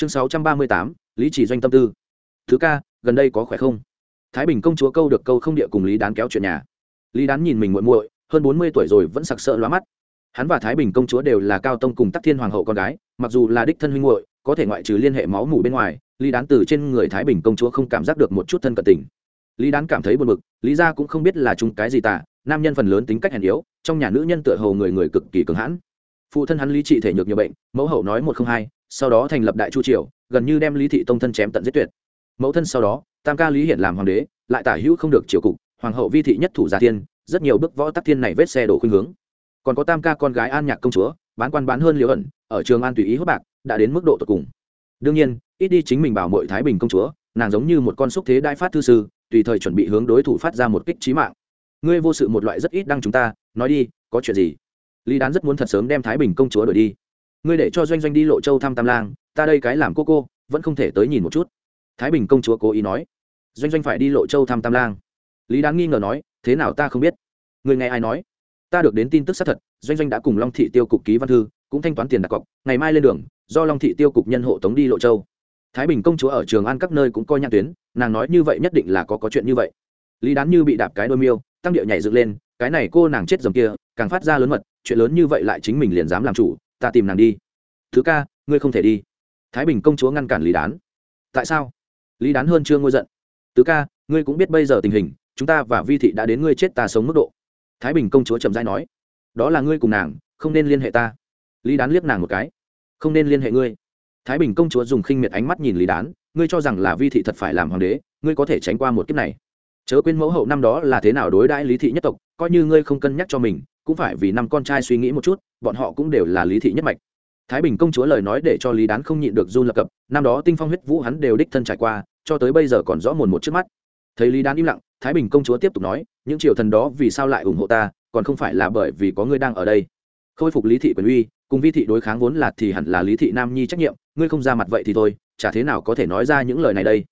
chương sáu trăm ba mươi tám, lý chỉ doanh tâm tư. Thứ ca, gần đây có khỏe không? Thái bình công chúa câu được câu không địa cùng lý đán kéo chuyện nhà. Lý đán nhìn mình muội muội, hơn bốn mươi tuổi rồi vẫn sặc sỡ lóa mắt. Hắn và thái bình công chúa đều là cao tông cùng tắc thiên hoàng hậu con gái, mặc dù là đích thân huynh muội, có thể ngoại trừ liên hệ máu mủ bên ngoài, lý đán từ trên người thái bình công chúa không cảm giác được một chút thân cận tình. Lý đán cảm thấy buồn bực, lý ra cũng không biết là chung cái gì tả, nam nhân phần lớn tính cách hèn yếu, trong nhà nữ nhân tựa hồ người người cực kỳ cứng hãn. Phụ thân hắn lý trị thể nhược nhiều bệnh, mẫu hậu nói một không hai sau đó thành lập đại chu triều, gần như đem lý thị tông thân chém tận giết tuyệt. Mẫu thân sau đó, tam ca lý hiển làm hoàng đế, lại tả hữu không được triều cục, hoàng hậu vi thị nhất thủ gia thiên, rất nhiều bước võ tắc thiên này vết xe đổ khuynh hướng. Còn có tam ca con gái an nhạc công chúa, bán quan bán hơn liễu ẩn, ở trường an tùy ý hốt bạc, đã đến mức độ tột cùng. Đương nhiên, ít đi chính mình bảo mội thái bình công chúa, nàng giống như một con xúc thế đai phát thư sư, tùy thời chuẩn bị hướng đối thủ phát ra một kích trí mạng. Ngươi vô sự một loại rất ít đăng chúng ta, nói đi, có chuyện gì? Lý đán rất muốn thật sớm đem thái bình công chúa đổi đi ngươi để cho doanh doanh đi lộ châu thăm tam lang, ta đây cái làm cô cô, vẫn không thể tới nhìn một chút. Thái bình công chúa cố ý nói. Doanh doanh phải đi lộ châu thăm tam lang. Lý đán nghi ngờ nói, thế nào ta không biết. Người nghe ai nói? Ta được đến tin tức xác thật, doanh doanh đã cùng long thị tiêu cục ký văn thư, cũng thanh toán tiền đặt cọc, ngày mai lên đường, do long thị tiêu cục nhân hộ tống đi lộ châu. Thái bình công chúa ở trường an các nơi cũng coi nhạc tuyến, nàng nói như vậy nhất định là có có chuyện như vậy. Lý đán như bị đạp cái đôi miêu, tăng điệu nhảy dựng lên, cái này cô nàng chết dầm kia, càng phát ra lớn mật, chuyện lớn như vậy lại chính mình liền dám làm chủ, ta tìm nàng đi thứ ca, ngươi không thể đi. Thái bình công chúa ngăn cản lý đán. Tại sao? Lý đán hơn chưa ngôi giận. Tứ ca, ngươi cũng biết bây giờ tình hình, chúng ta và vi thị đã đến ngươi chết ta sống mức độ. Thái bình công chúa trầm dai nói. Đó là ngươi cùng nàng, không nên liên hệ ta. Lý đán liếc nàng một cái. Không nên liên hệ ngươi. Thái bình công chúa dùng khinh miệt ánh mắt nhìn lý đán. Ngươi cho rằng là vi thị thật phải làm hoàng đế, ngươi có thể tránh qua một kiếp này. Chớ quên mẫu hậu năm đó là thế nào đối đãi lý thị nhất tộc, coi như ngươi không cân nhắc cho mình, cũng phải vì năm con trai suy nghĩ một chút, bọn họ cũng đều là lý thị nhất mạch thái bình công chúa lời nói để cho lý đán không nhịn được run lập cập, năm đó tinh phong huyết vũ hắn đều đích thân trải qua, cho tới bây giờ còn rõ mồn một trước mắt. Thấy lý đán im lặng, thái bình công chúa tiếp tục nói, những triều thần đó vì sao lại ủng hộ ta, còn không phải là bởi vì có ngươi đang ở đây? Khôi phục lý thị quyền uy, cùng vi thị đối kháng vốn là thì hẳn là lý thị nam nhi trách nhiệm, ngươi không ra mặt vậy thì thôi, chả thế nào có thể nói ra những lời này đây?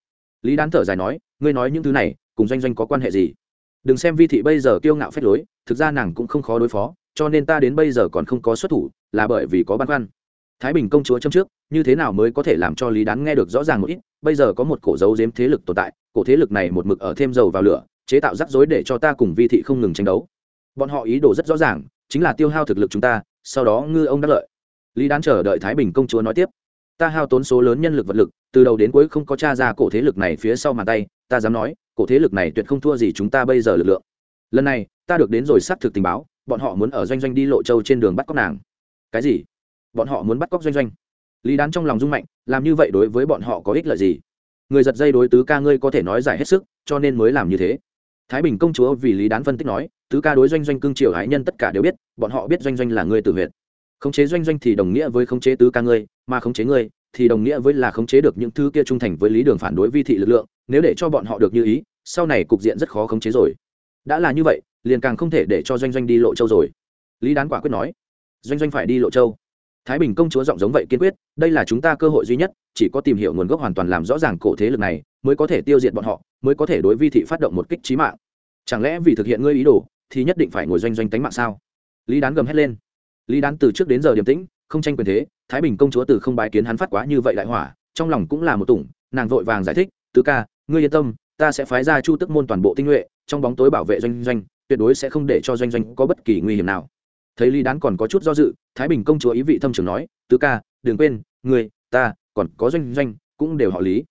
Lý đán thở dài nói, ngươi nói những thứ này, cùng doanh doanh có quan hệ gì? Đừng xem vi thị bây giờ kiêu ngạo phép lối, thực ra nàng cũng không khó đối phó, cho nên ta đến bây giờ còn không có xuất thủ, là bởi vì có băn khoăn thái bình công chúa châm trước, như thế nào mới có thể làm cho lý đán nghe được rõ ràng một ít, bây giờ có một cổ dấu giếm thế lực tồn tại, cổ thế lực này một mực ở thêm dầu vào lửa, chế tạo rắc rối để cho ta cùng vi thị không ngừng tranh đấu. Bọn họ ý đồ rất rõ ràng, chính là tiêu hao thực lực chúng ta, sau đó ngư ông đắc lợi. Lý đán chờ đợi thái bình công chúa nói tiếp. Ta hao tốn số lớn nhân lực vật lực, từ đầu đến cuối không có t r a ra cổ thế lực này phía sau màn tay, ta dám nói, cổ thế lực này tuyệt không thua gì chúng ta bây giờ lực lượng. Lần này, ta được đến rồi xác thực tình báo, bọn họ muốn ở doanh doanh đi lộ châu trên đường bắt cóc nàng. Cái gì? Bọn họ muốn bắt cóc doanh doanh. Lý đán trong lòng rung mạnh, làm như vậy đối với bọn họ có ích lợi gì? Người giật dây đối tứ ca ngươi có thể nói giải hết sức, cho nên mới làm như thế. Thái bình công chúa vì lý đán phân tích nói, tứ ca đối doanh doanh cương triều hải nhân tất cả đều biết, bọn họ biết doanh doanh là ngươi tự huyệt. Khống chế doanh doanh thì đồng nghĩa với khống chế tứ ca ngươi, mà khống chế ngươi thì đồng nghĩa với là khống chế được những thứ kia trung thành với lý đường phản đối vi thị lực lượng, nếu để cho bọn họ được như ý, sau này cục diện rất khó khống chế rồi. Đã là như vậy, liền càng không thể để cho doanh doanh đi lộ châu rồi. Lý đán quả quyết nói, doanh doanh phải đi lộ châu thái bình công chúa giọng giống vậy kiên quyết, đây là chúng ta cơ hội duy nhất, chỉ có tìm hiểu nguồn gốc hoàn toàn làm rõ ràng cổ thế lực này, mới có thể tiêu diệt bọn họ, mới có thể đối vi thị phát động một kích trí mạng. Chẳng lẽ vì thực hiện ngươi ý đồ, thì nhất định phải ngồi doanh doanh tánh mạng sao? Lý đán gầm hét lên. Lý đán từ trước đến giờ điềm tĩnh, không tranh quyền thế, thái bình công chúa từ không bái kiến hắn phát quá như vậy đại hỏa, trong lòng cũng là một tủng, nàng vội vàng giải thích, tứ ca, ngươi yên tâm, ta sẽ phái ra chu tức môn toàn bộ tinh nhuệ, trong bóng tối bảo vệ doanh doanh, tuyệt đối sẽ không để cho doanh doanh có bất kỳ nguy hiểm nào thấy lý đán còn có chút do dự thái bình công chúa ý vị thâm trường nói tứ ca đừng quên người ta còn có doanh doanh cũng đều họ lý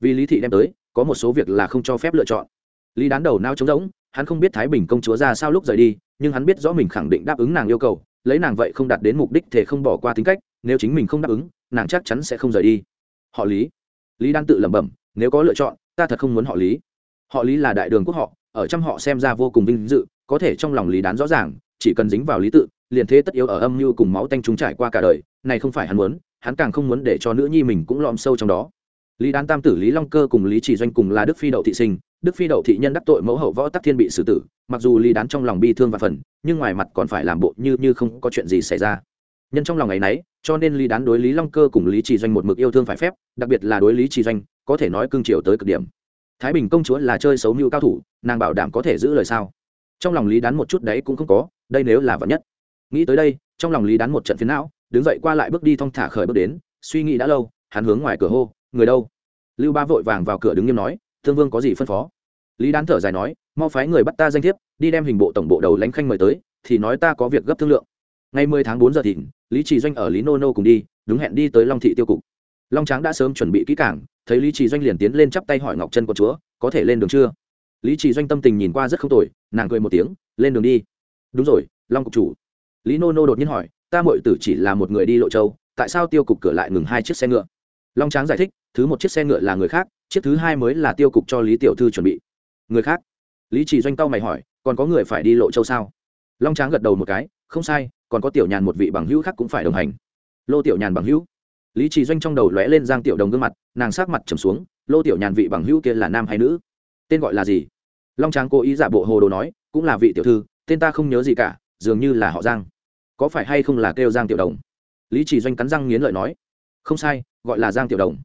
vì lý thị đem tới có một số việc là không cho phép lựa chọn lý đán đầu nao trống rỗng, hắn không biết thái bình công chúa ra sao lúc rời đi nhưng hắn biết rõ mình khẳng định đáp ứng nàng yêu cầu lấy nàng vậy không đạt đến mục đích thể không bỏ qua tính cách nếu chính mình không đáp ứng nàng chắc chắn sẽ không rời đi họ lý lý đan tự lẩm bẩm nếu có lựa chọn ta thật không muốn họ lý họ lý là đại đường quốc họ ở trong họ xem ra vô cùng vinh dự có thể trong lòng lý đán rõ ràng chỉ cần dính vào lý tự, liền thế tất yếu ở âm mưu cùng máu tanh chúng trải qua cả đời, này không phải hắn muốn, hắn càng không muốn để cho nữ nhi mình cũng lom sâu trong đó. Lý đán tam tử, lý long cơ cùng lý chỉ doanh cùng là đức phi đậu thị sinh, đức phi đậu thị nhân đắc tội mẫu hậu võ tắc thiên bị xử tử, mặc dù lý đán trong lòng bi thương và phần, nhưng ngoài mặt còn phải làm bộ như như không có chuyện gì xảy ra. Nhân trong lòng ngày nấy, cho nên lý đán đối lý long cơ cùng lý chỉ doanh một mực yêu thương phải phép, đặc biệt là đối lý chỉ doanh, có thể nói cương triều tới cực điểm. Thái bình công chúa là chơi xấu mưu cao thủ, nàng bảo đảm có thể giữ lời sao? Trong lòng lý đán một chút đấy cũng không có đây nếu là vật nhất. Nghĩ tới đây, trong lòng lý đán một trận phiến não, đứng dậy qua lại bước đi thong thả khởi bước đến, suy nghĩ đã lâu, hắn hướng ngoài cửa hô, người đâu? Lưu ba vội vàng vào cửa đứng nghiêm nói, thương vương có gì phân phó? Lý đán thở dài nói, mau phái người bắt ta danh thiếp, đi đem hình bộ tổng bộ đầu lãnh khanh mời tới, thì nói ta có việc gấp thương lượng. Ngày mười tháng bốn giờ thịnh lý trì doanh ở lý nô nô cùng đi, đúng hẹn đi tới long thị tiêu cục. Long tráng đã sớm chuẩn bị kỹ cảng thấy lý trì doanh liền tiến lên chắp tay hỏi ngọc chân con chúa, có thể lên đường chưa? Lý trì doanh tâm tình nhìn qua rất không tồi, nàng cười một tiếng, lên đường đi đúng rồi, long cục chủ. Lý nô nô đột nhiên hỏi, ta mội tử chỉ là một người đi lộ châu, tại sao tiêu cục cửa lại ngừng hai chiếc xe ngựa? Long tráng giải thích, thứ một chiếc xe ngựa là người khác, chiếc thứ hai mới là tiêu cục cho lý tiểu thư chuẩn bị. Người khác? Lý trì doanh tao mày hỏi, còn có người phải đi lộ châu sao? Long tráng gật đầu một cái, không sai, còn có tiểu nhàn một vị bằng hữu khác cũng phải đồng hành. Lô tiểu nhàn bằng hữu? Lý trì doanh trong đầu lóe lên giang tiểu đồng gương mặt, nàng sát mặt trầm xuống, lô tiểu nhàn vị bằng hữu kia là nam hay nữ? Tên gọi là gì? Long tráng cố ý giả bộ hồ đồ nói, cũng là vị tiểu thư tên ta không nhớ gì cả, dường như là họ giang. Có phải hay không là kêu giang tiểu đồng? Lý Chỉ doanh cắn răng nghiến lợi nói. Không sai, gọi là giang tiểu đồng.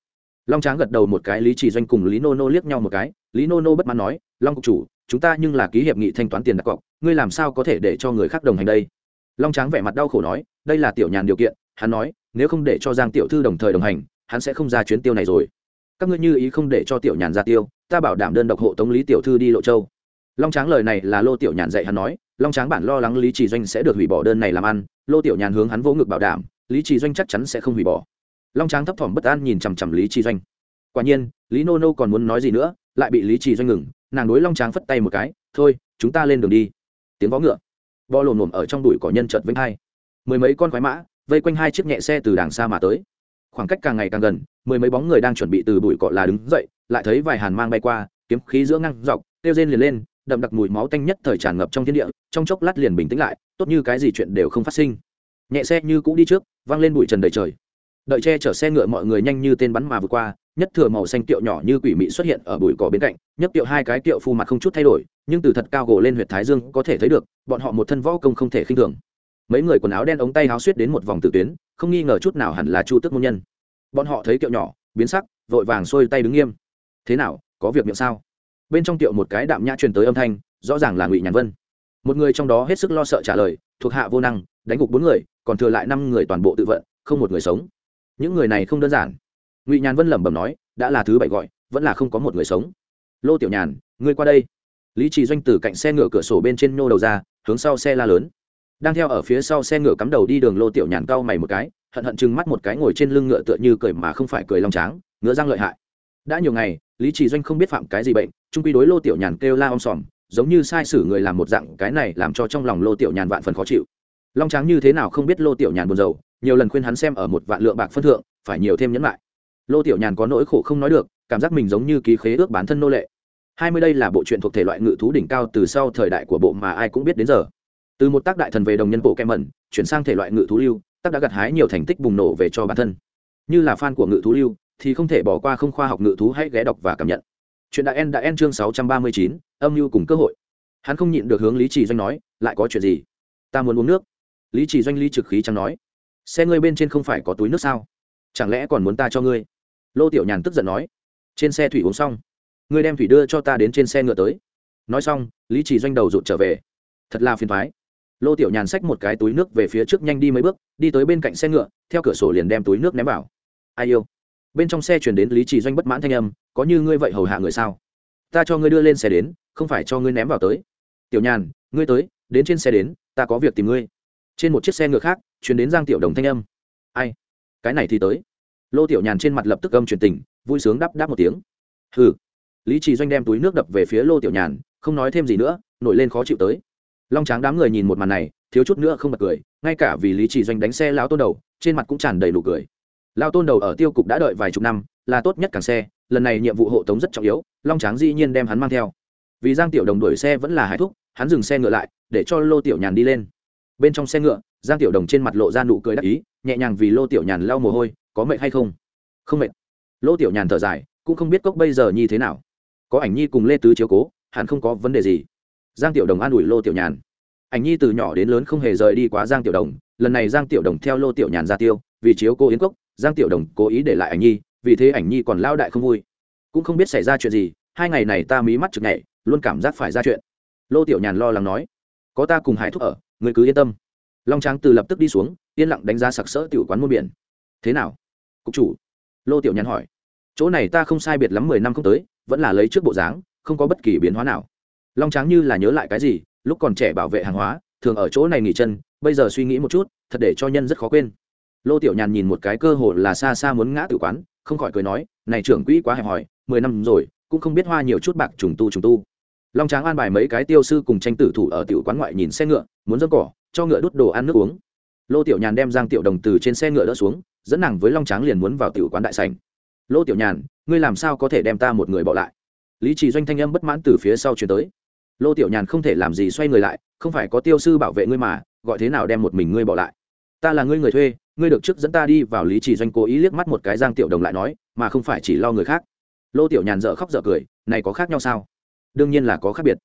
Long tráng gật đầu một cái, lý Chỉ doanh cùng lý nô nô liếc nhau một cái. Lý nô nô bất mãn nói, long cục chủ, chúng ta nhưng là ký hiệp nghị thanh toán tiền đặt cọc, ngươi làm sao có thể để cho người khác đồng hành đây? Long tráng vẻ mặt đau khổ nói, đây là tiểu nhàn điều kiện. Hắn nói, nếu không để cho giang tiểu thư đồng thời đồng hành, hắn sẽ không ra chuyến tiêu này rồi. Các ngươi như ý không để cho tiểu nhàn ra tiêu, ta bảo đảm đơn độc hộ tống lý tiểu thư đi lộ châu long tráng lời này là lô tiểu nhàn dạy hắn nói, long tráng bản lo lắng lý trì doanh sẽ được hủy bỏ đơn này làm ăn, lô tiểu nhàn hướng hắn vỗ ngực bảo đảm, lý trì doanh chắc chắn sẽ không hủy bỏ. Long tráng thấp thỏm bất an nhìn chằm chằm lý trì doanh. Quả nhiên, lý nô nô còn muốn nói gì nữa, lại bị lý trì doanh ngừng, nàng đối long tráng phất tay một cái, thôi, chúng ta lên đường đi. Tiếng vó ngựa bo lồm lồm ở trong đùi cỏ nhân chợt vĩnh hai. Mười mấy con khoái mã, vây quanh hai chiếc nhẹ xe từ đàng xa mà tới. Khoảng cách càng ngày càng gần, mười mấy bóng người đang chuẩn bị từ bụi cỏ là đứng dậy, lại thấy vài hàn mang bay qua, kiếm khí giữa ngăn dọc tiêu rên liền lên đậm đặc mùi máu tanh nhất thời tràn ngập trong thiên địa, trong chốc lát liền bình tĩnh lại, tốt như cái gì chuyện đều không phát sinh. Nhẹ xe như cũ đi trước văng lên bụi trần đầy trời. Đợi che chở xe ngựa mọi người nhanh như tên bắn mà vừa qua, nhất thừa màu xanh tiệu nhỏ như quỷ mị xuất hiện ở bụi cỏ bên cạnh, nhất tiệu hai cái tiệu phu mặt không chút thay đổi, nhưng từ thật cao gỗ lên huyệt thái dương có thể thấy được, bọn họ một thân võ công không thể khinh thường. Mấy người quần áo đen ống tay háo suýt đến một vòng tử tuyến, không nghi ngờ chút nào hẳn là chu tức môn nhân. Bọn họ thấy kiệu nhỏ, biến sắc, vội vàng xuôi tay đứng nghiêm. Thế nào, có việc miệng sao? Bên trong tiệu một cái đạm nhã truyền tới âm thanh, rõ ràng là ngụy nhàn vân. Một người trong đó hết sức lo sợ trả lời, thuộc hạ vô năng, đánh gục bốn người, còn thừa lại năm người toàn bộ tự vận, không một người sống. Những người này không đơn giản. Ngụy nhàn vân lẩm bẩm nói, đã là thứ bảy gọi, vẫn là không có một người sống. Lô tiểu nhàn, ngươi qua đây. Lý trì doanh từ cạnh xe ngựa cửa sổ bên trên nhô đầu ra, hướng sau xe la lớn. Đang theo ở phía sau xe ngựa cắm đầu đi đường, lô tiểu nhàn cau mày một cái, hận hận chừng mắt một cái ngồi trên lưng ngựa tựa như cười mà không phải cười long tráng, ngựa răng lợi hại đã nhiều ngày, lý trì doanh không biết phạm cái gì bệnh, trung quy đối lô tiểu nhàn kêu la om sòm, giống như sai sử người làm một dạng, cái này làm cho trong lòng lô tiểu nhàn vạn phần khó chịu. Long tráng như thế nào không biết lô tiểu nhàn buồn rầu, nhiều lần khuyên hắn xem ở một vạn lượng bạc phân thượng, phải nhiều thêm nhẫn lại. Lô tiểu nhàn có nỗi khổ không nói được, cảm giác mình giống như ký khế ước bản thân nô lệ. Hai mươi đây là bộ truyện thuộc thể loại ngự thú đỉnh cao từ sau thời đại của bộ mà ai cũng biết đến giờ. Từ một tác đại thần về đồng nhân bộ kem mẩn, chuyển sang thể loại ngự thú lưu, tác đã gặt hái nhiều thành tích bùng nổ về cho bản thân. Như là fan của ngự thú lưu thì không thể bỏ qua không khoa học ngự thú hãy ghé đọc và cảm nhận. Chuyện đại en đã en chương sáu trăm ba mươi chín, âm mưu cùng cơ hội. Hắn không nhịn được hướng lý trì doanh nói, lại có chuyện gì? Ta muốn uống nước. Lý trì doanh lý trực khí chẳng nói, xe ngươi bên trên không phải có túi nước sao? Chẳng lẽ còn muốn ta cho ngươi? Lô tiểu nhàn tức giận nói, trên xe thủy uống xong. Ngươi đem thủy đưa cho ta đến trên xe ngựa tới. Nói xong, lý trì doanh đầu rụt trở về. Thật là phiền thoái lô tiểu nhàn xách một cái túi nước về phía trước nhanh đi mấy bước, đi tới bên cạnh xe ngựa, theo cửa sổ liền đem túi nước ném vào. Ai yêu? Bên trong xe chuyển đến lý trì doanh bất mãn thanh âm, có như ngươi vậy hầu hạ người sao? Ta cho ngươi đưa lên xe đến, không phải cho ngươi ném vào tới. Tiểu nhàn, ngươi tới, đến trên xe đến, ta có việc tìm ngươi. Trên một chiếc xe ngựa khác, chuyển đến giang tiểu đồng thanh âm. Ai? Cái này thì tới. Lô tiểu nhàn trên mặt lập tức âm truyền tình, vui sướng đắp đáp một tiếng. Hừ. Lý trì doanh đem túi nước đập về phía lô tiểu nhàn, không nói thêm gì nữa, nổi lên khó chịu tới. Long tráng đám người nhìn một màn này, thiếu chút nữa không bật cười, ngay cả vì lý trì doanh đánh xe láo tôn đầu, trên mặt cũng tràn đầy nụ cười lao tôn đầu ở tiêu cục đã đợi vài chục năm, là tốt nhất càng xe, lần này nhiệm vụ hộ tống rất trọng yếu, long tráng dĩ nhiên đem hắn mang theo. Vì giang tiểu đồng đuổi xe vẫn là hải thúc, hắn dừng xe ngựa lại, để cho lô tiểu nhàn đi lên. Bên trong xe ngựa, giang tiểu đồng trên mặt lộ ra nụ cười đắc ý, nhẹ nhàng vì lô tiểu nhàn lau mồ hôi, có mệt hay không? Không mệt. Lô tiểu nhàn thở dài, cũng không biết cốc bây giờ như thế nào. Có ảnh nhi cùng lê tứ chiếu cố, hẳn không có vấn đề gì. Giang tiểu đồng an ủi lô tiểu nhàn. Ảnh nhi từ nhỏ đến lớn không hề rời đi quá giang tiểu đồng, lần này giang tiểu đồng theo lô tiểu nhàn ra tiêu, vì chiếu cô yến cốc giang tiểu đồng cố ý để lại ảnh nhi, vì thế ảnh nhi còn lao đại không vui. Cũng không biết xảy ra chuyện gì, hai ngày này ta mí mắt chực nhảy, luôn cảm giác phải ra chuyện. Lô tiểu nhàn lo lắng nói, có ta cùng hải thúc ở, người cứ yên tâm. Long tráng từ lập tức đi xuống, yên lặng đánh giá sặc sỡ tiểu quán muôn biển. Thế nào? Cục chủ. Lô tiểu nhàn hỏi, chỗ này ta không sai biệt lắm mười năm không tới, vẫn là lấy trước bộ dáng, không có bất kỳ biến hóa nào. Long tráng như là nhớ lại cái gì, lúc còn trẻ bảo vệ hàng hóa, thường ở chỗ này nghỉ chân, bây giờ suy nghĩ một chút, thật để cho nhân rất khó quên lô tiểu nhàn nhìn một cái cơ hội là xa xa muốn ngã tử quán, không khỏi cười nói, này trưởng quỹ quá hẹp hòi, mười năm rồi, cũng không biết hoa nhiều chút bạc trùng tu trùng tu. Long tráng an bài mấy cái tiêu sư cùng tranh tử thủ ở tiểu quán ngoại nhìn xe ngựa, muốn dâng cỏ, cho ngựa đút đồ ăn nước uống. Lô tiểu nhàn đem giang tiểu đồng từ trên xe ngựa đỡ xuống, dẫn nàng với long tráng liền muốn vào tiểu quán đại sảnh. Lô tiểu nhàn, ngươi làm sao có thể đem ta một người bỏ lại? Lý trì doanh thanh âm bất mãn từ phía sau chuyển tới. Lô tiểu nhàn không thể làm gì xoay người lại, không phải có tiêu sư bảo vệ ngươi mà, gọi thế nào đem một mình ngươi bỏ lại? Ta là ngươi người thuê ngươi được trước dẫn ta đi vào lý trì doanh cố ý liếc mắt một cái giang tiểu đồng lại nói, mà không phải chỉ lo người khác. Lô tiểu nhàn dợ khóc dợ cười, này có khác nhau sao? Đương nhiên là có khác biệt.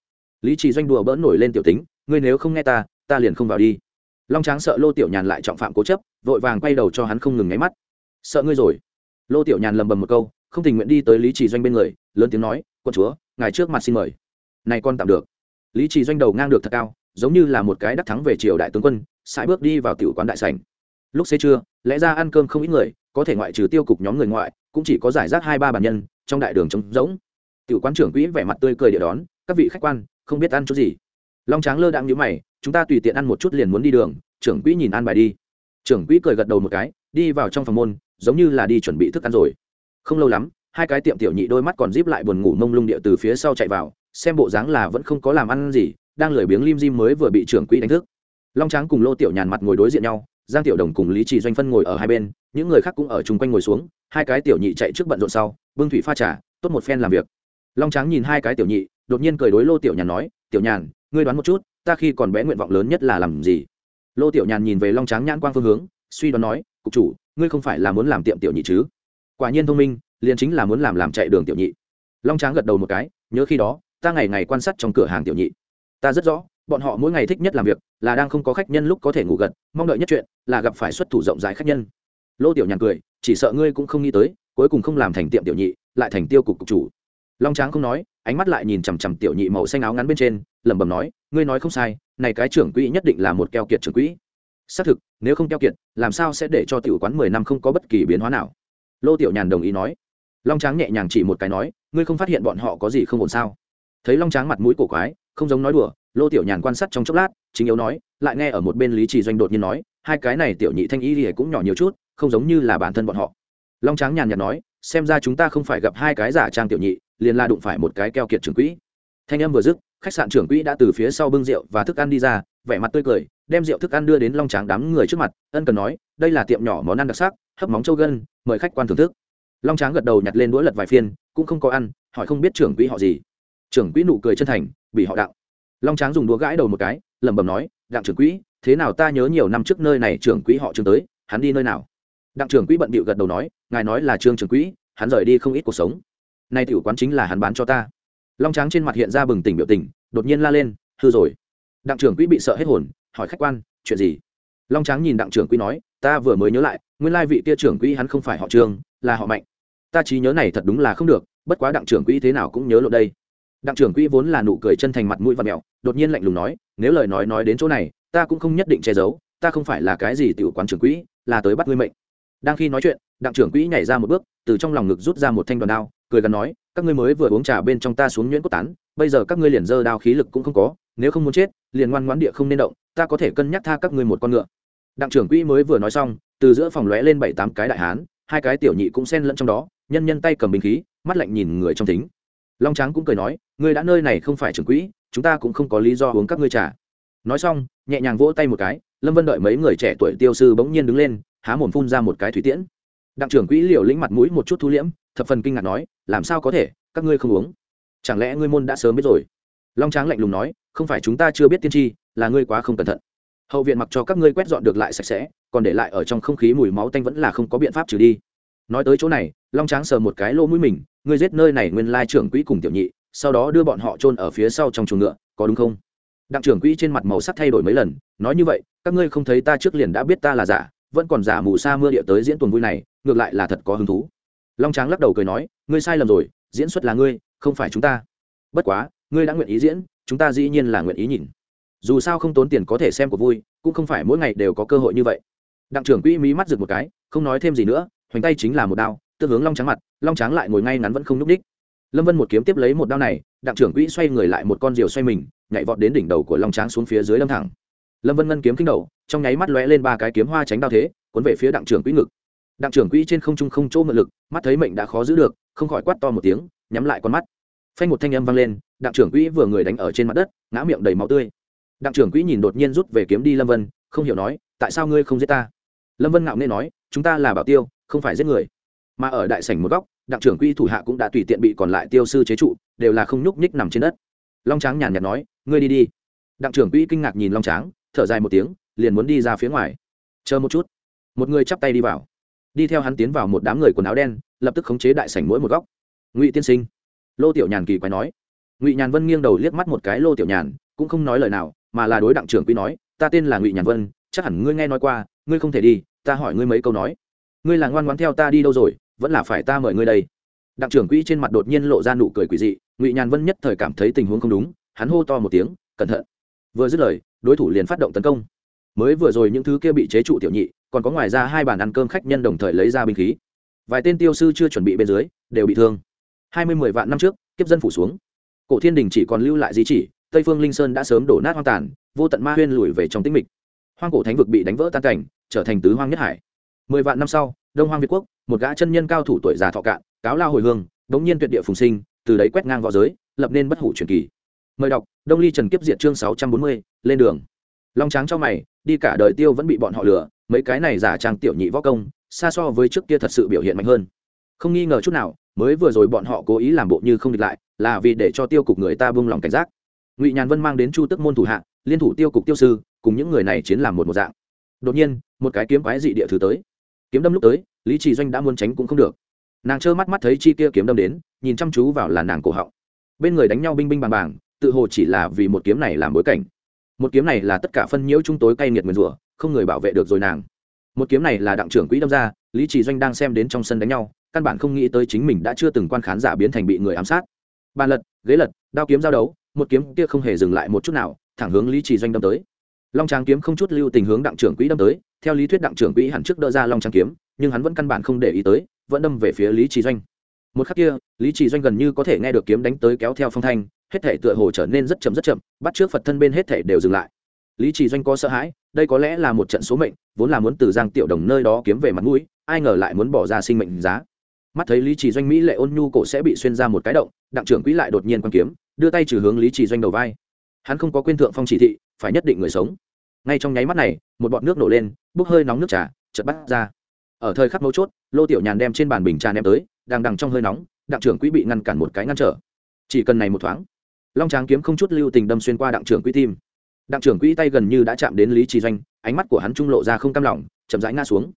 Lý trì doanh đùa bỡn nổi lên tiểu tính, ngươi nếu không nghe ta ta liền không vào đi. Long tráng sợ lô tiểu nhàn lại trọng phạm cố chấp, vội vàng quay đầu cho hắn không ngừng nháy mắt. Sợ ngươi rồi. Lô tiểu nhàn lầm bầm một câu, không tình nguyện đi tới lý trì doanh bên người, lớn tiếng nói, quân chúa, ngài trước mặt xin mời. Này con tạm được. Lý trì doanh đầu ngang được thật cao, giống như là một cái đắc thắng về triều đại tướng quân, sải bước đi vào tiểu quán đại sảnh lúc xế trưa, lẽ ra ăn cơm không ít người, có thể ngoại trừ tiêu cục nhóm người ngoại, cũng chỉ có giải rác hai ba bàn nhân, trong đại đường trống rỗng. Tiểu quán trưởng quỹ vẻ mặt tươi cười để đón, các vị khách quan, không biết ăn chút gì? Long tráng lơ đạm nhíu mày, chúng ta tùy tiện ăn một chút liền muốn đi đường, trưởng quỹ nhìn ăn bài đi. Trưởng quỹ cười gật đầu một cái, đi vào trong phòng môn, giống như là đi chuẩn bị thức ăn rồi. Không lâu lắm, hai cái tiệm tiểu nhị đôi mắt còn díp lại buồn ngủ mông lung địa từ phía sau chạy vào, xem bộ dáng là vẫn không có làm ăn gì, đang lười biếng lim dim mới vừa bị trưởng quỹ đánh thức. Long tráng cùng lô tiểu nhàn mặt ngồi đối diện nhau giang tiểu đồng cùng lý trì doanh phân ngồi ở hai bên, những người khác cũng ở chung quanh ngồi xuống, hai cái tiểu nhị chạy trước bận rộn sau bưng thủy pha trà, tốt một phen làm việc. Long tráng nhìn hai cái tiểu nhị, đột nhiên cười đối lô tiểu nhàn nói, tiểu nhàn, ngươi đoán một chút, ta khi còn bé nguyện vọng lớn nhất là làm gì? Lô tiểu nhàn nhìn về long tráng nhãn quang phương hướng, suy đoán nói, cục chủ, ngươi không phải là muốn làm tiệm tiểu nhị chứ? Quả nhiên thông minh, liền chính là muốn làm làm chạy đường tiểu nhị. Long tráng gật đầu một cái, nhớ khi đó, ta ngày ngày quan sát trong cửa hàng tiểu nhị. Ta rất rõ bọn họ mỗi ngày thích nhất làm việc là đang không có khách nhân lúc có thể ngủ gật, mong đợi nhất chuyện là gặp phải xuất thủ rộng rãi khách nhân. Lô tiểu nhàn cười, chỉ sợ ngươi cũng không nghĩ tới, cuối cùng không làm thành tiệm tiểu nhị, lại thành tiêu cục cục chủ. Long tráng không nói, ánh mắt lại nhìn chằm chằm tiểu nhị màu xanh áo ngắn bên trên, lẩm bẩm nói, ngươi nói không sai, này cái trưởng quỹ nhất định là một keo kiệt trưởng quỹ. Xác thực, nếu không keo kiệt, làm sao sẽ để cho tiểu quán mười năm không có bất kỳ biến hóa nào? Lô tiểu nhàn đồng ý nói. Long tráng nhẹ nhàng chỉ một cái nói, ngươi không phát hiện bọn họ có gì không ổn sao? Thấy long tráng mặt mũi cổ quái, không giống nói đùa lô tiểu nhàn quan sát trong chốc lát, chính yếu nói, lại nghe ở một bên lý trì doanh đột nhiên nói, hai cái này tiểu nhị thanh y thì cũng nhỏ nhiều chút, không giống như là bản thân bọn họ. Long tráng nhàn nhạt nói, xem ra chúng ta không phải gặp hai cái giả trang tiểu nhị, liền la đụng phải một cái keo kiệt trưởng quỹ. Thanh âm vừa dứt, khách sạn trưởng quỹ đã từ phía sau bưng rượu và thức ăn đi ra, vẻ mặt tươi cười, đem rượu thức ăn đưa đến long tráng đám người trước mặt, ân cần nói, đây là tiệm nhỏ món ăn đặc sắc, hấp móng châu gân, mời khách quan thưởng thức. Long tráng gật đầu nhặt lên đũa lật vài phiên, cũng không có ăn, hỏi không biết trưởng quỹ họ gì. Trưởng quỹ nụ cười chân thành, bị họ đạo long tráng dùng đũa gãi đầu một cái, lẩm bẩm nói, đặng trưởng quỹ, thế nào ta nhớ nhiều năm trước nơi này trưởng quỹ họ trường tới, hắn đi nơi nào? Đặng trưởng quỹ bận bịu gật đầu nói, ngài nói là trương trưởng quỹ, hắn rời đi không ít cuộc sống. Nay tiểu quán chính là hắn bán cho ta. Long tráng trên mặt hiện ra bừng tỉnh biểu tình, đột nhiên la lên, hư rồi. Đặng trưởng quỹ bị sợ hết hồn, hỏi khách quan, chuyện gì? Long tráng nhìn đặng trưởng quỹ nói, ta vừa mới nhớ lại, nguyên lai vị kia trưởng quỹ hắn không phải họ trương, là họ mạnh. Ta trí nhớ này thật đúng là không được, bất quá đặng trưởng quỹ thế nào cũng nhớ lộ đây đặng trưởng quỹ vốn là nụ cười chân thành mặt mũi và mẹo, đột nhiên lạnh lùng nói, nếu lời nói nói đến chỗ này, ta cũng không nhất định che giấu, ta không phải là cái gì tiểu quán trưởng quỹ, là tới bắt ngươi mệnh. Đang khi nói chuyện, đặng trưởng quỹ nhảy ra một bước, từ trong lòng ngực rút ra một thanh đoàn đao, cười gần nói, các ngươi mới vừa uống trà bên trong ta xuống nhuyễn cốt tán, bây giờ các ngươi liền dơ đao khí lực cũng không có, nếu không muốn chết, liền ngoan ngoãn địa không nên động, ta có thể cân nhắc tha các ngươi một con ngựa. Đặng trưởng quỹ mới vừa nói xong, từ giữa phòng lóe lên bảy tám cái đại hán, hai cái tiểu nhị cũng xen lẫn trong đó, nhân nhân tay cầm bình khí, mắt lạnh nhìn người trong thính long tráng cũng cười nói, ngươi đã nơi này không phải trưởng quỹ, chúng ta cũng không có lý do uống các ngươi trà. Nói xong, nhẹ nhàng vỗ tay một cái, lâm vân đợi mấy người trẻ tuổi tiêu sư bỗng nhiên đứng lên, há mồm phun ra một cái thủy tiễn. Đặng trưởng quỹ liều lĩnh mặt mũi một chút thu liễm, thập phần kinh ngạc nói, làm sao có thể, các ngươi không uống? Chẳng lẽ ngươi môn đã sớm biết rồi? Long tráng lạnh lùng nói, không phải chúng ta chưa biết tiên tri, là ngươi quá không cẩn thận. Hậu viện mặc cho các ngươi quét dọn được lại sạch sẽ, còn để lại ở trong không khí mùi máu tanh vẫn là không có biện pháp trừ đi. Nói tới chỗ này long tráng sờ một cái lỗ mũi mình, ngươi giết nơi này nguyên lai trưởng quỹ cùng tiểu nhị, sau đó đưa bọn họ chôn ở phía sau trong chuồng ngựa, có đúng không? Đặng trưởng quỹ trên mặt màu sắc thay đổi mấy lần, nói như vậy, các ngươi không thấy ta trước liền đã biết ta là giả, vẫn còn giả mù sa mưa địa tới diễn tuần vui này, ngược lại là thật có hứng thú. Long tráng lắc đầu cười nói, ngươi sai lầm rồi, diễn xuất là ngươi, không phải chúng ta. Bất quá, ngươi đã nguyện ý diễn, chúng ta dĩ nhiên là nguyện ý nhìn. Dù sao không tốn tiền có thể xem của vui, cũng không phải mỗi ngày đều có cơ hội như vậy. Đặng trưởng quỹ mí mắt rực một cái, không nói thêm gì nữa, hoành tay chính là một đao tức hướng long trắng mặt, long trắng lại ngồi ngay ngắn vẫn không n ú c đích. Lâm vân một kiếm tiếp lấy một đao này, đặng trưởng quỹ xoay người lại một con diều xoay mình, nhảy vọt đến đỉnh đầu của long trắng xuống phía dưới lâm thẳng. Lâm vân ngân kiếm kính đầu, trong nháy mắt lóe lên ba cái kiếm hoa tránh đao thế, cuốn về phía đặng trưởng quỹ ngực. Đặng trưởng quỹ trên không trung không chỗ mượn lực, mắt thấy mệnh đã khó giữ được, không khỏi quát to một tiếng, nhắm lại con mắt. Phanh một thanh âm vang lên, đặng trưởng quỹ vừa người đánh ở trên mặt đất, ngã miệng đầy máu tươi. Đặng trưởng quỹ nhìn đột nhiên rút về kiếm đi lâm vân, không hiểu nói, tại sao ngươi không giết ta? Lâm vân ngạo nghê nói, chúng ta là bảo tiêu, không phải giết người mà ở đại sảnh một góc, đặng trưởng quy thủ hạ cũng đã tùy tiện bị còn lại tiêu sư chế trụ, đều là không nhúc nhích nằm trên đất. Long tráng nhàn nhạt nói, ngươi đi đi. Đặng trưởng quy kinh ngạc nhìn long tráng, thở dài một tiếng, liền muốn đi ra phía ngoài. Chờ một chút. Một người chắp tay đi vào. Đi theo hắn tiến vào một đám người quần áo đen, lập tức khống chế đại sảnh mỗi một góc. Ngụy tiên sinh. Lô tiểu nhàn kỳ quái nói. Ngụy nhàn vân nghiêng đầu liếc mắt một cái lô tiểu nhàn, cũng không nói lời nào, mà là đối đặng trưởng quy nói, ta tên là ngụy nhàn vân, chắc hẳn ngươi nghe nói qua, ngươi không thể đi, ta hỏi ngươi mấy câu nói. Ngươi là ngoan ngoan theo ta đi đâu rồi? Vẫn là phải ta mời ngươi đây. Đặng trưởng quỹ trên mặt đột nhiên lộ ra nụ cười quỷ dị, ngụy nhàn vân nhất thời cảm thấy tình huống không đúng, hắn hô to một tiếng, cẩn thận. Vừa dứt lời, đối thủ liền phát động tấn công. Mới vừa rồi những thứ kia bị chế trụ tiểu nhị, còn có ngoài ra hai bàn ăn cơm khách nhân đồng thời lấy ra binh khí. Vài tên tiêu sư chưa chuẩn bị bên dưới, đều bị thương. Hai mươi mười vạn năm trước, kiếp dân phủ xuống. Cổ thiên đình chỉ còn lưu lại di chỉ, tây phương linh sơn đã sớm đổ nát hoang tàn, vô tận ma huyên lùi về trong tĩnh mịch. Hoang cổ thánh vực bị đánh vỡ tan cảnh, trở thành tứ hoang nhất hải. Mười vạn năm sau đông hoang việt quốc, một gã chân nhân cao thủ tuổi già thọ cạn, cáo lao hồi hương, đống nhiên tuyệt địa phùng sinh, từ đấy quét ngang v õ giới, lập nên bất hủ truyền kỳ. Mời đọc, đông ly trần kiếp diệt chương sáu trăm bốn mươi, lên đường. Long tráng cho mày, đi cả đời tiêu vẫn bị bọn họ lừa, mấy cái này giả trang tiểu nhị võ công, xa so với trước kia thật sự biểu hiện mạnh hơn. Không nghi ngờ chút nào, mới vừa rồi bọn họ cố ý làm bộ như không địch lại, là vì để cho tiêu cục người ta buông lòng cảnh giác. Ngụy nhàn vân mang đến chu tức môn thủ hạ, liên thủ tiêu cục tiêu sư, cùng những người này chiến làm một một dạng. Đột nhiên, một cái kiếm quái dị địa thứ tới kiếm đâm lúc tới, lý trì doanh đã muốn tránh cũng không được. Nàng trơ mắt mắt thấy chi kia kiếm đâm đến, nhìn chăm chú vào là nàng cổ họng. Bên người đánh nhau binh binh bằng bàng, tự hồ chỉ là vì một kiếm này làm bối cảnh. Một kiếm này là tất cả phân nhiễu trung tối cay nghiệt nguyền rủa, không người bảo vệ được rồi nàng. Một kiếm này là đặng trưởng quỹ đâm ra, lý trì doanh đang xem đến trong sân đánh nhau, căn bản không nghĩ tới chính mình đã chưa từng quan khán giả biến thành bị người ám sát. Bàn lật, ghế lật, đao kiếm giao đấu, một kiếm kia không hề dừng lại một chút nào, thẳng hướng lý trì doanh đâm tới. Long tráng kiếm không chút lưu tình hướng đặng trưởng quỹ đâm tới theo lý thuyết đặng trưởng quỹ hẳn trước đỡ ra long trang kiếm, nhưng hắn vẫn căn bản không để ý tới, vẫn đâm về phía lý trì doanh. Một khắc kia, lý trì doanh gần như có thể nghe được kiếm đánh tới kéo theo phong thanh, hết thể tựa hồ trở nên rất chậm rất chậm, bắt trước phật thân bên hết thể đều dừng lại. Lý trì doanh có sợ hãi, đây có lẽ là một trận số mệnh, vốn là muốn từ giang tiểu đồng nơi đó kiếm về mặt mũi, ai ngờ lại muốn bỏ ra sinh mệnh giá. Mắt thấy lý trì doanh mỹ lệ ôn nhu cổ sẽ bị xuyên ra một cái động, đặng trưởng quỹ lại đột nhiên quan kiếm, đưa tay trừ hướng lý trì doanh đầu vai. Hắn không có quên thượng phong chỉ thị, phải nhất định người sống ngay trong nháy mắt này, một bọt nước nổ lên, bốc hơi nóng nước trà, chợt bắt ra. Ở thời khắc mấu chốt, lô tiểu nhàn đem trên bàn bình trà ném tới, đang đằng trong hơi nóng, đặng trưởng quỹ bị ngăn cản một cái ngăn trở. Chỉ cần này một thoáng, long tráng kiếm không chút lưu tình đâm xuyên qua đặng trưởng quỹ tim. Đặng trưởng quỹ tay gần như đã chạm đến lý trì doanh, ánh mắt của hắn trung lộ ra không cam lòng, chậm rãi ngã xuống.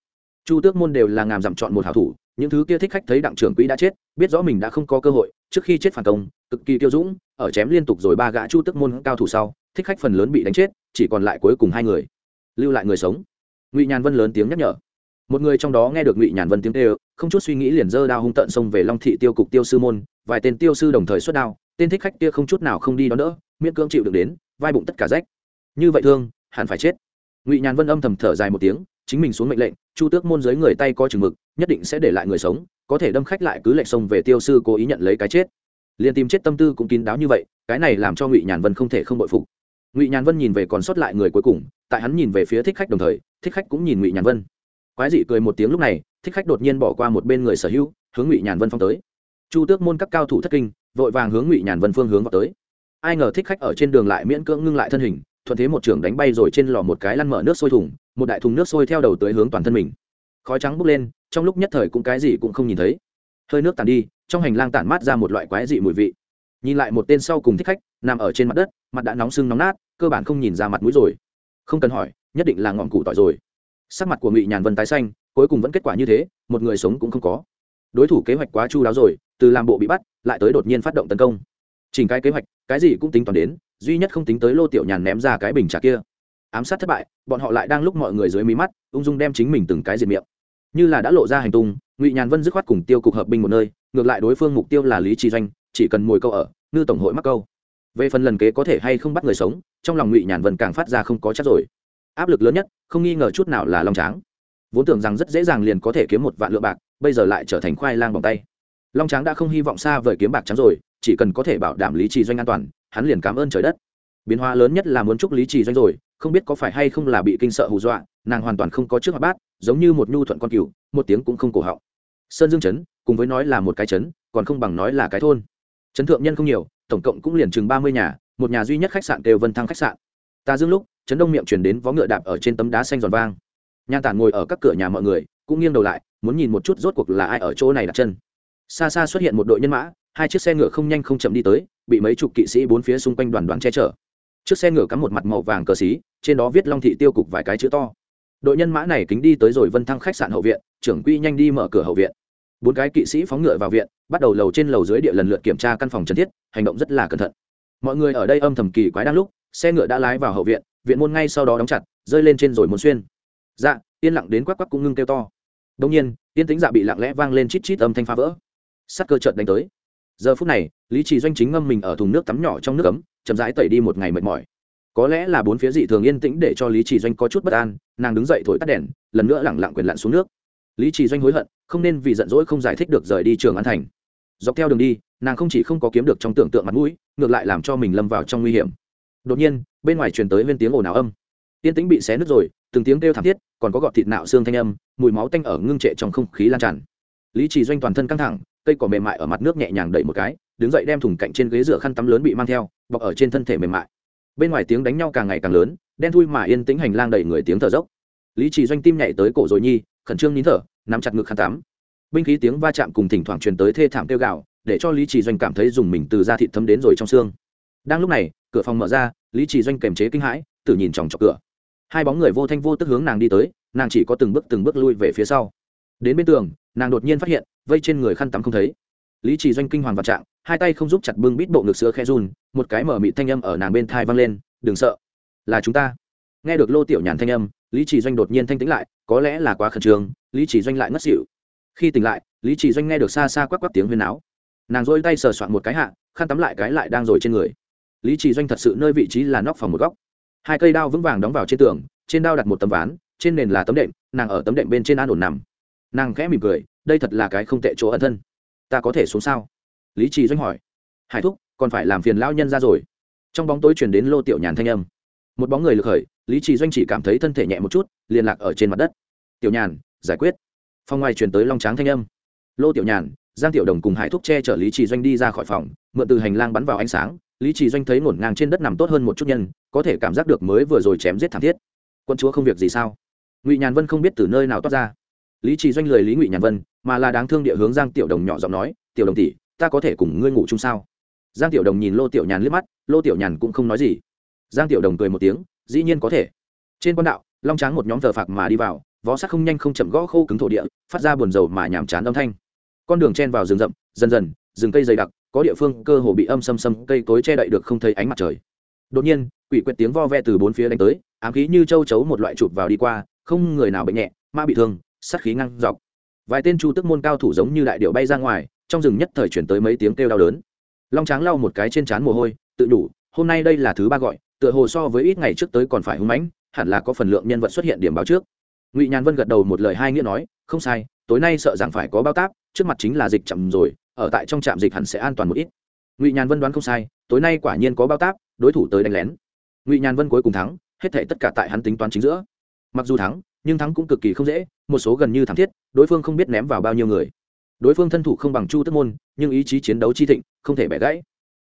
Chu tước môn đều là ngàm dặm chọn một hảo thủ, những thứ kia thích khách thấy đặng trưởng quỹ đã chết, biết rõ mình đã không có cơ hội, trước khi chết phản công, cực kỳ tiêu dũng, ở chém liên tục rồi ba gã chu tước môn cao thủ sau thích khách phần lớn bị đánh chết, chỉ còn lại cuối cùng hai người. Lưu lại người sống. Ngụy nhàn vân lớn tiếng nhắc nhở. Một người trong đó nghe được ngụy nhàn vân tiếng kêu, không chút suy nghĩ liền dơ đao hung tận xông về long thị tiêu cục tiêu sư môn, vài tên tiêu sư đồng thời xuất đao, tên thích khách kia không chút nào không đi đón đỡ, miễn cưỡng chịu được đến, vai bụng tất cả rách. Như vậy thương, hẳn phải chết. Ngụy nhàn vân âm thầm thở dài một tiếng, chính mình xuống mệnh lệnh, chu tước môn dưới người tay coi chừng mực, nhất định sẽ để lại người sống, có thể đâm khách lại cứ lệnh xông về tiêu sư cố ý nhận lấy cái chết. Liền tìm chết tâm tư cũng kín đáo như vậy, cái này làm cho ngụy nhàn vân không thể không bội phục ngụy nhàn vân nhìn về còn sót lại người cuối cùng tại hắn nhìn về phía thích khách đồng thời thích khách cũng nhìn ngụy nhàn vân quái dị cười một tiếng lúc này thích khách đột nhiên bỏ qua một bên người sở hữu hướng ngụy nhàn vân phong tới chu tước môn các cao thủ thất kinh vội vàng hướng ngụy nhàn vân phương hướng vào tới ai ngờ thích khách ở trên đường lại miễn cưỡng ngưng lại thân hình thuận thế một trưởng đánh bay rồi trên lò một cái lăn mở nước sôi thùng một đại thùng nước sôi theo đầu tới hướng toàn thân mình khói trắng bốc lên trong lúc nhất thời cũng cái gì cũng không nhìn thấy hơi nước tàn đi trong hành lang tản mát ra một loại quái dị mùi vị nhìn lại một tên sau cùng thích khách, nằm ở trên mặt đất, mặt đã nóng sưng nóng nát, cơ bản không nhìn ra mặt mũi rồi. Không cần hỏi, nhất định là ngọn củ tỏi rồi. Sắc mặt của ngụy nhàn vân tái xanh, cuối cùng vẫn kết quả như thế, một người sống cũng không có. Đối thủ kế hoạch quá chu đáo rồi, từ làm bộ bị bắt, lại tới đột nhiên phát động tấn công. Chỉnh cái kế hoạch, cái gì cũng tính toán đến, duy nhất không tính tới lô tiểu nhàn ném ra cái bình trà kia. Ám sát thất bại, bọn họ lại đang lúc mọi người dưới mí mắt, ung dung đem chính mình từng cái diệt miệng. Như là đã lộ ra hành tung, ngụy nhàn vân dứt khoát cùng tiêu cục hợp binh một nơi, ngược lại đối phương mục tiêu là lý trí doanh chỉ cần mồi câu ở, ngư tổng hội mắc câu. Về phần lần kế có thể hay không bắt người sống, trong lòng ngụy nhàn vân càng phát ra không có chắc rồi. Áp lực lớn nhất, không nghi ngờ chút nào là long tráng. Vốn tưởng rằng rất dễ dàng liền có thể kiếm một vạn lượng bạc, bây giờ lại trở thành khoai lang bằng tay. Long tráng đã không hy vọng xa vời kiếm bạc trắng rồi, chỉ cần có thể bảo đảm lý trì doanh an toàn, hắn liền cảm ơn trời đất. Biến hóa lớn nhất là muốn chúc lý trì doanh rồi, không biết có phải hay không là bị kinh sợ hù dọa, nàng hoàn toàn không có trước mặt bát giống như một nhu thuận con cừu, một tiếng cũng không cổ họng. Sơn dương chấn, cùng với nói là một cái chấn, còn không bằng nói là cái thôn chấn thượng nhân không nhiều, tổng cộng cũng liền chừng ba mươi nhà, một nhà duy nhất khách sạn đều vân thăng khách sạn. Ta dưng lúc chấn đông miệng chuyển đến vó ngựa đạp ở trên tấm đá xanh giòn vang. Nhan tản ngồi ở các cửa nhà mọi người, cũng nghiêng đầu lại, muốn nhìn một chút rốt cuộc là ai ở chỗ này đặt chân. Xa xa xuất hiện một đội nhân mã, hai chiếc xe ngựa không nhanh không chậm đi tới, bị mấy chục kỵ sĩ bốn phía xung quanh đoàn đoàn che chở. Chiếc xe ngựa cắm một mặt màu vàng cờ xí, trên đó viết long thị tiêu cục vài cái chữ to. Đội nhân mã này kính đi tới rồi vân thăng khách sạn hậu viện, trưởng quy nhanh đi mở cửa hậu viện bốn cái kỵ sĩ phóng ngựa vào viện, bắt đầu lầu trên lầu dưới địa lần lượt kiểm tra căn phòng chân thiết, hành động rất là cẩn thận. Mọi người ở đây âm thầm kỳ quái đang lúc, xe ngựa đã lái vào hậu viện viện môn ngay sau đó đóng chặt, rơi lên trên rồi muốn xuyên. Dạ yên lặng đến quắc quắc cũng ngưng kêu to. Đông nhiên, yên tính dạ bị lặng lẽ vang lên chít chít âm thanh phá vỡ. Sắc cơ trợt đánh tới. Giờ phút này, lý trì doanh chính ngâm mình ở thùng nước tắm nhỏ trong nước ấm, chậm rãi tẩy đi một ngày mệt mỏi. Có lẽ là bốn phía dị thường yên tĩnh để cho lý trì doanh có chút bất an, nàng đứng dậy thổi tắt đèn, lần nữa lẳng lặng quyền lặn xuống nước lý trì doanh hối hận, không nên vì giận dỗi không giải thích được rời đi trường an thành. Dọc theo đường đi, nàng không chỉ không có kiếm được trong tưởng tượng mặt mũi, ngược lại làm cho mình lâm vào trong nguy hiểm. Đột nhiên, bên ngoài truyền tới bên tiếng ồn ào âm. Yên tĩnh bị xé nứt rồi, từng tiếng kêu thảm thiết, còn có gọt thịt nạo xương thanh âm, mùi máu tanh ở ngưng trệ trong không khí lan tràn. Lý trì doanh toàn thân căng thẳng, cây cỏ mềm mại ở mặt nước nhẹ nhàng đẩy một cái, đứng dậy đem thùng cạnh trên ghế rửa khăn tắm lớn bị mang theo, bọc ở trên thân thể mềm mại. Bên ngoài tiếng đánh nhau càng ngày càng lớn, đen thui mà yên tĩnh hành lang đầy người tiếng thở dốc. Lý trì doanh tim nhảy tới cổ rồi nhi khẩn trương nín thở, nắm chặt ngực khăn tắm. Binh khí tiếng va chạm cùng thỉnh thoảng truyền tới thê thảm kêu gạo để cho lý trì doanh cảm thấy dùng mình từ da thịt thấm đến rồi trong xương. Đang lúc này, cửa phòng mở ra, lý trì doanh kềm chế kinh hãi tự nhìn chòng chọc cửa. Hai bóng người vô thanh vô tức hướng nàng đi tới, nàng chỉ có từng bước từng bước lui về phía sau. Đến bên tường, nàng đột nhiên phát hiện, vây trên người khăn tắm không thấy. Lý trì doanh kinh hoàng vặt trạng hai tay không giúp chặt bưng bít bộ ngực sữa khe run, một cái mở mị thanh âm ở nàng bên thai vang lên, đừng sợ, là chúng ta. Nghe được lô tiểu nhàn thanh âm lý Chỉ doanh đột nhiên thanh tĩnh lại, có lẽ là quá khẩn trương, lý Chỉ doanh lại ngất xỉu. Khi tỉnh lại, lý Chỉ doanh nghe được xa xa quắc quắc tiếng huyên áo nàng dôi tay sờ soạn một cái hạ, khăn tắm lại cái lại đang rồi trên người. Lý Chỉ doanh thật sự nơi vị trí là nóc phòng một góc. Hai cây đao vững vàng đóng vào trên tường, trên đao đặt một tấm ván, trên nền là tấm đệm, nàng ở tấm đệm bên trên an ổn nằm. Nàng khẽ mỉm cười, đây thật là cái không tệ chỗ ẩn thân. Ta có thể xuống sao? Lý trì doanh hỏi. Hải thúc, còn phải làm phiền lão nhân ra rồi. Trong bóng tối chuyển đến lô tiểu nhàn thanh âm một bóng người lực khởi, lý trì doanh chỉ cảm thấy thân thể nhẹ một chút liên lạc ở trên mặt đất. Tiểu nhàn, giải quyết. Phòng ngoài chuyển tới long tráng thanh âm. Lô tiểu nhàn, giang tiểu đồng cùng hải thúc che chở lý trì doanh đi ra khỏi phòng, mượn từ hành lang bắn vào ánh sáng, lý trì doanh thấy ngổn ngang trên đất nằm tốt hơn một chút nhân, có thể cảm giác được mới vừa rồi chém giết thảm thiết. Quân chúa không việc gì sao? Ngụy nhàn vân không biết từ nơi nào toát ra. Lý trì doanh lời lý ngụy nhàn vân, mà là đáng thương địa hướng giang tiểu đồng nhỏ giọng nói, tiểu đồng tỷ, ta có thể cùng ngươi ngủ chung sao? Giang tiểu đồng nhìn lô tiểu nhàn liếc mắt, lô tiểu nhàn cũng không nói gì giang tiểu đồng cười một tiếng, dĩ nhiên có thể. Trên quan đạo, long tráng một nhóm thờ phạc mà đi vào, vó sắc không nhanh không chậm gõ khô cứng thổ địa, phát ra buồn dầu mà nhàm chán âm thanh. Con đường chen vào rừng rậm, dần dần, rừng cây dày đặc, có địa phương cơ hồ bị âm xâm xâm cây cối che đậy được không thấy ánh mặt trời. Đột nhiên, quỷ quyệt tiếng vo ve từ bốn phía đánh tới, ám khí như châu chấu một loại chụp vào đi qua, không người nào bệnh nhẹ, ma bị thương, sát khí ngăn dọc. Vài tên chu tức môn cao thủ giống như đại điệu bay ra ngoài, trong rừng nhất thời chuyển tới mấy tiếng kêu đau đớn. Long tráng lau một cái trên trán mồ hôi, tự đủ, hôm nay đây là thứ ba gọi tựa hồ so với ít ngày trước tới còn phải hung mãnh, hẳn là có phần lượng nhân vật xuất hiện điểm báo trước. Ngụy nhàn vân gật đầu một lời hai nghĩa nói, không sai, tối nay sợ rằng phải có bao táp, trước mặt chính là dịch chậm rồi, ở tại trong trạm dịch hẳn sẽ an toàn một ít. Ngụy nhàn vân đoán không sai, tối nay quả nhiên có bao táp, đối thủ tới đánh lén. Ngụy nhàn vân cuối cùng thắng, hết thể tất cả tại hắn tính toán chính giữa. Mặc dù thắng, nhưng thắng cũng cực kỳ không dễ, một số gần như thảm thiết, đối phương không biết ném vào bao nhiêu người. Đối phương thân thủ không bằng chu tức môn, nhưng ý chí chiến đấu chi thịnh, không thể bẻ gãy.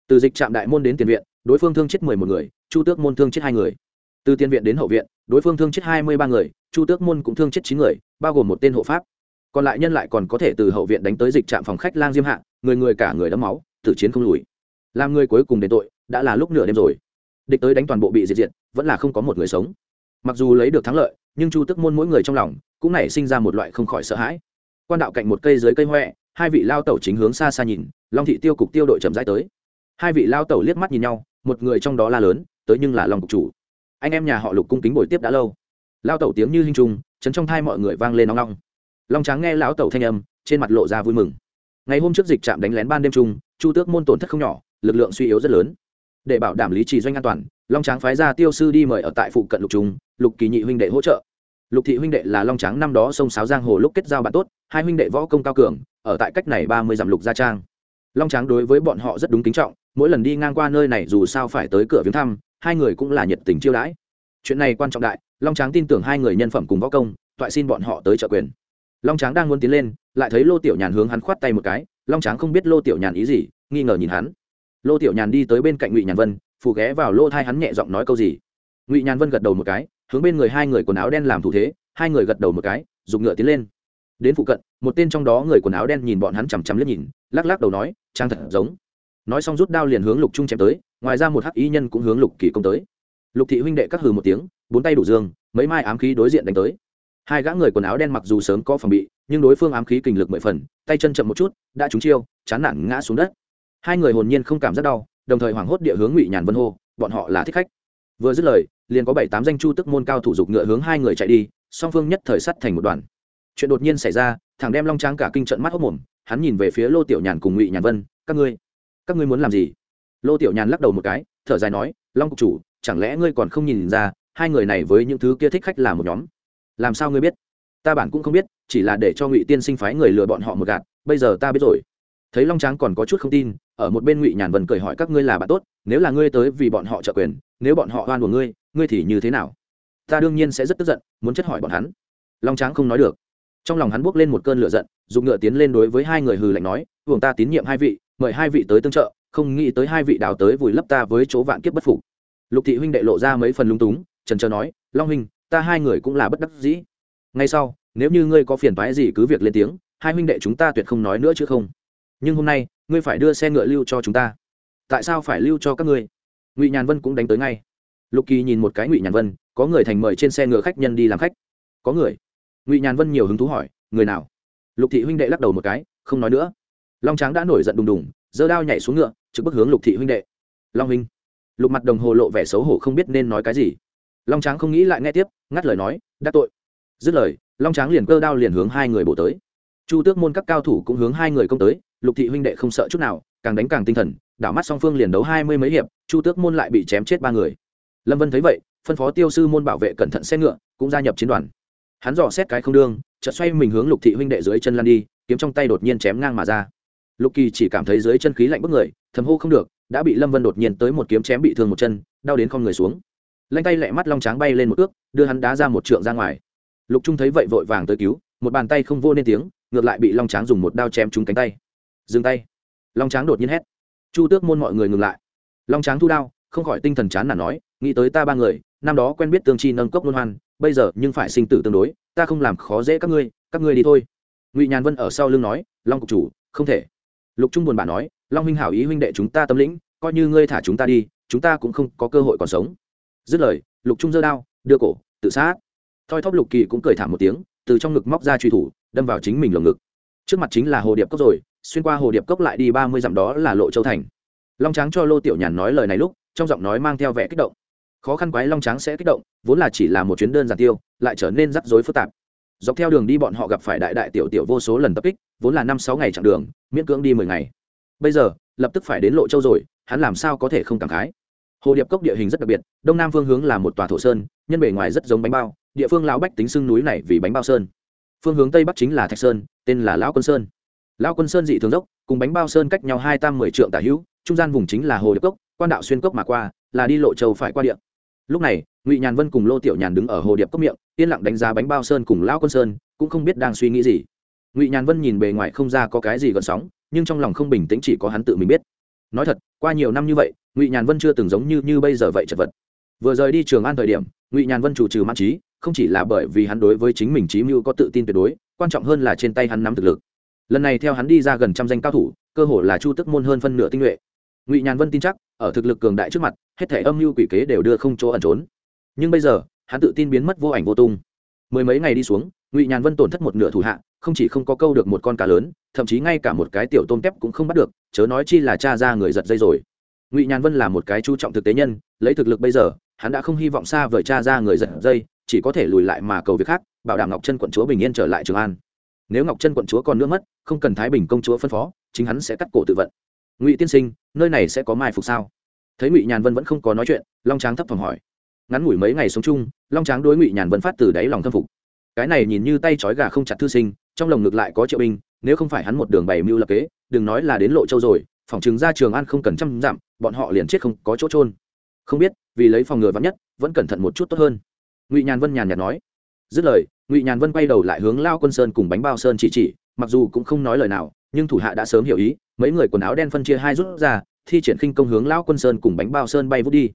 Từ dịch trạm đại môn đến tiền viện đối phương thương chết mười một người, chu tước môn thương chết hai người. Từ tiền viện đến hậu viện, đối phương thương chết hai mươi ba người, chu tước môn cũng thương chết chín người, bao gồm một tên hộ pháp. Còn lại nhân lại còn có thể từ hậu viện đánh tới dịch trạm phòng khách lang diêm hạ, người người cả người đấm máu, tử chiến không lùi. Làm người cuối cùng đến tội, đã là lúc nửa đêm rồi. Địch tới đánh toàn bộ bị diệt diệt, vẫn là không có một người sống. Mặc dù lấy được thắng lợi, nhưng chu tức môn mỗi người trong lòng, cũng nảy sinh ra một loại không khỏi sợ hãi. Quan đạo cạnh một cây dưới cây huệ hai vị lao tẩu chính hướng xa xa nhìn, long thị tiêu cục tiêu đội chậm rãi tới. Hai vị lao tẩu liếc mắt nhìn nhau một người trong đó la lớn, tới nhưng là long cục chủ. Anh em nhà họ lục cung kính bồi tiếp đã lâu. Lao tẩu tiếng như hình trung chấn trong thai mọi người vang lên nóng long long tráng nghe lão tẩu thanh âm, trên mặt lộ ra vui mừng. Ngày hôm trước dịch trạm đánh lén ban đêm trung chu tước môn tổn thất không nhỏ, lực lượng suy yếu rất lớn. Để bảo đảm lý trì doanh an toàn, long tráng phái ra tiêu sư đi mời ở tại phụ cận lục trung, lục kỳ nhị huynh đệ hỗ trợ. Lục thị huynh đệ là long tráng năm đó sông sáo giang hồ lúc kết giao bạn tốt, hai huynh đệ võ công cao cường, ở tại cách này ba mươi dặm lục gia trang. Long tráng đối với bọn họ rất đúng kính trọng mỗi lần đi ngang qua nơi này dù sao phải tới cửa viếng thăm, hai người cũng là nhiệt tình chiêu đãi. Chuyện này quan trọng đại, long tráng tin tưởng hai người nhân phẩm cùng võ công, toại xin bọn họ tới trợ quyền. Long tráng đang muốn tiến lên, lại thấy lô tiểu nhàn hướng hắn khoát tay một cái, long tráng không biết lô tiểu nhàn ý gì, nghi ngờ nhìn hắn. Lô tiểu nhàn đi tới bên cạnh ngụy nhàn vân, phù ghé vào lô thai hắn nhẹ giọng nói câu gì. Ngụy nhàn vân gật đầu một cái, hướng bên người hai người quần áo đen làm thủ thế, hai người gật đầu một cái dùng ngựa tiến lên. Đến phụ cận, một tên trong đó người quần áo đen nhìn bọn hắn chằm chằm liếc nhìn, lắc lắc đầu nói, trang thật giống nói xong rút đao liền hướng lục trung chém tới, ngoài ra một hắc y nhân cũng hướng lục kỳ công tới. Lục thị huynh đệ các hừ một tiếng, bốn tay đủ dương, mấy mai ám khí đối diện đánh tới. Hai gã người quần áo đen mặc dù sớm có phòng bị, nhưng đối phương ám khí kình lực mười phần, tay chân chậm một chút, đã trúng chiêu, chán nản ngã xuống đất. Hai người hồn nhiên không cảm giác đau, đồng thời hoảng hốt địa hướng ngụy nhàn vân hô, bọn họ là thích khách. Vừa dứt lời, liền có bảy tám danh chu tức môn cao thủ dục ngựa hướng hai người chạy đi, song phương nhất thời sắt thành một đoàn. Chuyện đột nhiên xảy ra, thằng đem long tráng cả kinh trận mắt hốc mồm, hắn nhìn về phía lô tiểu nhàn cùng ngụy nhàn vân, các ngươi các ngươi muốn làm gì? Lô tiểu nhàn lắc đầu một cái, thở dài nói, long cục chủ, chẳng lẽ ngươi còn không nhìn ra, hai người này với những thứ kia thích khách là một nhóm? Làm sao ngươi biết? Ta bản cũng không biết, chỉ là để cho ngụy tiên sinh phái người lừa bọn họ một gạt, bây giờ ta biết rồi. Thấy long tráng còn có chút không tin, ở một bên ngụy nhàn vần cười hỏi, các ngươi là bạn tốt, nếu là ngươi tới vì bọn họ trợ quyền, nếu bọn họ oan của ngươi ngươi thì như thế nào? Ta đương nhiên sẽ rất tức giận, muốn chất hỏi bọn hắn. Long tráng không nói được. Trong lòng hắn buốc lên một cơn lửa giận, dùng ngựa tiến lên đối với hai người hừ lạnh nói buồng ta tín nhiệm hai vị mời hai vị tới tương trợ, không nghĩ tới hai vị đào tới vùi lấp ta với chỗ vạn kiếp bất phục. Lục thị huynh đệ lộ ra mấy phần lung túng, trần trờ nói, long huynh, ta hai người cũng là bất đắc dĩ. Ngay sau, nếu như ngươi có phiền phái gì cứ việc lên tiếng, hai huynh đệ chúng ta tuyệt không nói nữa chứ không. Nhưng hôm nay, ngươi phải đưa xe ngựa lưu cho chúng ta. Tại sao phải lưu cho các ngươi? Ngụy nhàn vân cũng đánh tới ngay. Lục kỳ nhìn một cái ngụy nhàn vân, có người thành mời trên xe ngựa khách nhân đi làm khách. Có người. Ngụy nhàn vân nhiều hứng thú hỏi, người nào? Lục thị huynh đệ lắc đầu một cái, không nói nữa long tráng đã nổi giận đùng đùng, giơ đao nhảy xuống ngựa, trực bức hướng lục thị huynh đệ. Long huynh. Lục mặt đồng hồ lộ vẻ xấu hổ không biết nên nói cái gì. Long tráng không nghĩ lại nghe tiếp, ngắt lời nói đắc tội. Dứt lời, long tráng liền cơ đao liền hướng hai người bổ tới. Chu tước môn các cao thủ cũng hướng hai người công tới, lục thị huynh đệ không sợ chút nào, càng đánh càng tinh thần, đảo mắt song phương liền đấu hai mươi mấy hiệp, chu tước môn lại bị chém chết ba người. Lâm vân thấy vậy, phân phó tiêu sư môn bảo vệ cẩn thận xe ngựa, cũng gia nhập chiến đoàn. Hắn dò xét cái không đương, chợt xoay mình hướng lục thị huynh đệ dưới chân lăn đi, kiếm trong tay đột nhiên chém ngang mà ra lục kỳ chỉ cảm thấy dưới chân khí lạnh bức người, thầm hô không được, đã bị lâm vân đột nhiên tới một kiếm chém bị thương một chân, đau đến con người xuống. Lanh tay lẹ mắt long tráng bay lên một ước, đưa hắn đá ra một trượng ra ngoài. Lục trung thấy vậy vội vàng tới cứu, một bàn tay không vô nên tiếng, ngược lại bị long tráng dùng một đao chém trúng cánh tay. Dừng tay. Long tráng đột nhiên hét. Chu tước môn mọi người ngừng lại. Long tráng thu đao, không khỏi tinh thần chán là nói, nghĩ tới ta ba người, năm đó quen biết tương chi nâng cốc luân hoan, bây giờ nhưng phải sinh tử tương đối, ta không làm khó dễ các ngươi các ngươi đi thôi. Ngụy nhàn vân ở sau lưng nói, long cục chủ, không thể lục trung buồn bã nói, long huynh hảo ý huynh đệ chúng ta tâm lĩnh, coi như ngươi thả chúng ta đi, chúng ta cũng không có cơ hội còn sống. Dứt lời, lục trung giơ đao, đưa cổ, tự sát. Thoi thóp lục kỳ cũng cười thảm một tiếng, từ trong ngực móc ra truy thủ, đâm vào chính mình lồng ngực. Trước mặt chính là hồ điệp cốc rồi, xuyên qua hồ điệp cốc lại đi ba mươi dặm đó là lộ châu thành. Long tráng cho lô tiểu nhàn nói lời này lúc, trong giọng nói mang theo vẻ kích động. Khó khăn quái long tráng sẽ kích động, vốn là chỉ là một chuyến đơn giản tiêu, lại trở nên rắc rối phức tạp dọc theo đường đi bọn họ gặp phải đại đại tiểu tiểu vô số lần tập kích, vốn là năm sáu ngày chặng đường, miễn cưỡng đi mười ngày. Bây giờ, lập tức phải đến lộ châu rồi, hắn làm sao có thể không cảm khái? Hồ điệp cốc địa hình rất đặc biệt, đông nam phương hướng là một tòa thổ sơn, nhân bề ngoài rất giống bánh bao, địa phương lão bách tính xưng núi này vì bánh bao sơn. Phương hướng tây bắc chính là thạch sơn, tên là lão quân sơn. Lão quân sơn dị thường dốc, cùng bánh bao sơn cách nhau hai tam mười trượng tả hữu, trung gian vùng chính là hồ điệp cốc, quan đạo xuyên cốc mà qua, là đi lộ châu phải qua địa lúc này, ngụy nhàn vân cùng lô tiểu nhàn đứng ở hồ điệp cốc miệng, yên lặng đánh giá bánh bao sơn cùng lão quân sơn, cũng không biết đang suy nghĩ gì. Ngụy nhàn vân nhìn bề ngoài không ra có cái gì gần sóng, nhưng trong lòng không bình tĩnh chỉ có hắn tự mình biết. Nói thật, qua nhiều năm như vậy, ngụy nhàn vân chưa từng giống như như bây giờ vậy chật vật. Vừa rời đi trường an thời điểm, ngụy nhàn vân chủ trừ mãn trí, không chỉ là bởi vì hắn đối với chính mình trí mưu có tự tin tuyệt đối, quan trọng hơn là trên tay hắn nắm thực lực. Lần này theo hắn đi ra gần trăm danh cao thủ, cơ hồ là chu tức môn hơn phân nửa tinh nhuệ. Ngụy nhàn vân tin chắc, ở thực lực cường đại trước mặt hết thể âm mưu quỷ kế đều đưa không chỗ ẩn trốn. Nhưng bây giờ, hắn tự tin biến mất vô ảnh vô tung. Mười mấy ngày đi xuống, ngụy nhàn vân tổn thất một nửa thủ hạ, không chỉ không có câu được một con cá lớn, thậm chí ngay cả một cái tiểu tôm tép cũng không bắt được, chớ nói chi là cha ra người giật dây rồi. Ngụy nhàn vân là một cái chú trọng thực tế nhân, lấy thực lực bây giờ, hắn đã không hy vọng xa vời cha ra người giật dây, chỉ có thể lùi lại mà cầu việc khác, bảo đảm ngọc chân quận chúa bình yên trở lại trường an. Nếu ngọc chân quận chúa còn nữa mất, không cần thái bình công chúa phân phó, chính hắn sẽ cắt cổ tự vận. Ngụy tiên sinh, nơi này sẽ có mai phục sao? Thấy ngụy nhàn vân vẫn không có nói chuyện long tráng thấp thỏm hỏi ngắn ngủi mấy ngày sống chung long tráng đối ngụy nhàn vân phát từ đáy lòng thâm phục cái này nhìn như tay trói gà không chặt thư sinh trong lồng ngực lại có triệu binh nếu không phải hắn một đường bày mưu lập kế đừng nói là đến lộ châu rồi phòng chứng ra trường an không cần trăm dặm bọn họ liền chết không có chỗ trôn không biết vì lấy phòng ngừa vắng nhất vẫn cẩn thận một chút tốt hơn ngụy nhàn vân nhàn nhạt nói dứt lời ngụy nhàn vân quay đầu lại hướng lao quân sơn cùng bánh bao sơn chỉ chỉ mặc dù cũng không nói lời nào nhưng thủ hạ đã sớm hiểu ý mấy người quần áo đen phân chia hai rút ra thi triển khinh công hướng lão quân sơn cùng bánh bao sơn bay vút đi.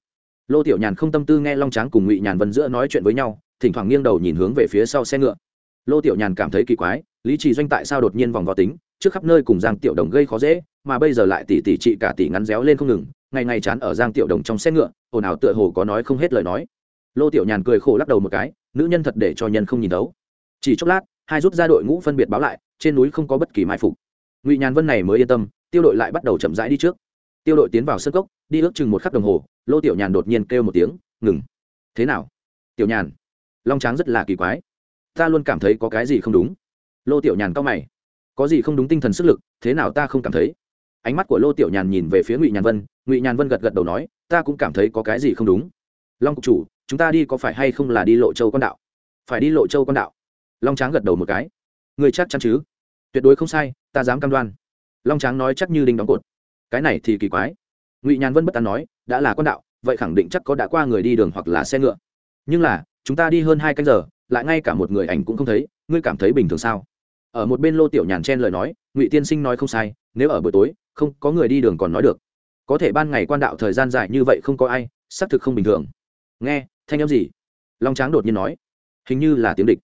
Lô tiểu nhàn không tâm tư nghe long tráng cùng ngụy nhàn vân giữa nói chuyện với nhau, thỉnh thoảng nghiêng đầu nhìn hướng về phía sau xe ngựa. Lô tiểu nhàn cảm thấy kỳ quái, lý trì doanh tại sao đột nhiên vòng vào tính, trước khắp nơi cùng giang tiểu đồng gây khó dễ, mà bây giờ lại tỉ tỉ chị cả tỷ ngắn réo lên không ngừng, ngày ngày chán ở giang tiểu đồng trong xe ngựa, ồn ào tựa hồ có nói không hết lời nói. Lô tiểu nhàn cười khổ lắc đầu một cái, nữ nhân thật để cho nhân không nhìn đấu. chỉ chốc lát, hai rút ra đội ngũ phân biệt báo lại, trên núi không có bất kỳ mai phục. Ngụy nhàn vân này mới yên tâm, tiêu đội lại bắt đầu chậm rãi đi trước tiêu đội tiến vào sân cốc, đi ước chừng một khắc đồng hồ, lô tiểu nhàn đột nhiên kêu một tiếng, ngừng. Thế nào? Tiểu nhàn, long tráng rất là kỳ quái. Ta luôn cảm thấy có cái gì không đúng. Lô tiểu nhàn cao mày. Có gì không đúng tinh thần sức lực, thế nào ta không cảm thấy? Ánh mắt của lô tiểu nhàn nhìn về phía ngụy nhàn vân, ngụy nhàn vân gật gật đầu nói, ta cũng cảm thấy có cái gì không đúng. Long cục chủ, chúng ta đi có phải hay không là đi lộ châu con đạo? Phải đi lộ châu con đạo. Long tráng gật đầu một cái. Người chắc chắn chứ? Tuyệt đối không sai, ta dám cam đoan. Long tráng nói chắc như đinh đóng cột cái này thì kỳ quái. Ngụy nhàn vân bất tán nói, đã là quan đạo, vậy khẳng định chắc có đã qua người đi đường hoặc là xe ngựa. Nhưng là, chúng ta đi hơn hai canh giờ, lại ngay cả một người ảnh cũng không thấy, ngươi cảm thấy bình thường sao? Ở một bên lô tiểu nhàn chen lời nói, ngụy tiên sinh nói không sai, nếu ở buổi tối, không có người đi đường còn nói được. Có thể ban ngày quan đạo thời gian dài như vậy không có ai, xác thực không bình thường. Nghe, thanh âm gì? Long tráng đột nhiên nói. Hình như là tiếng địch.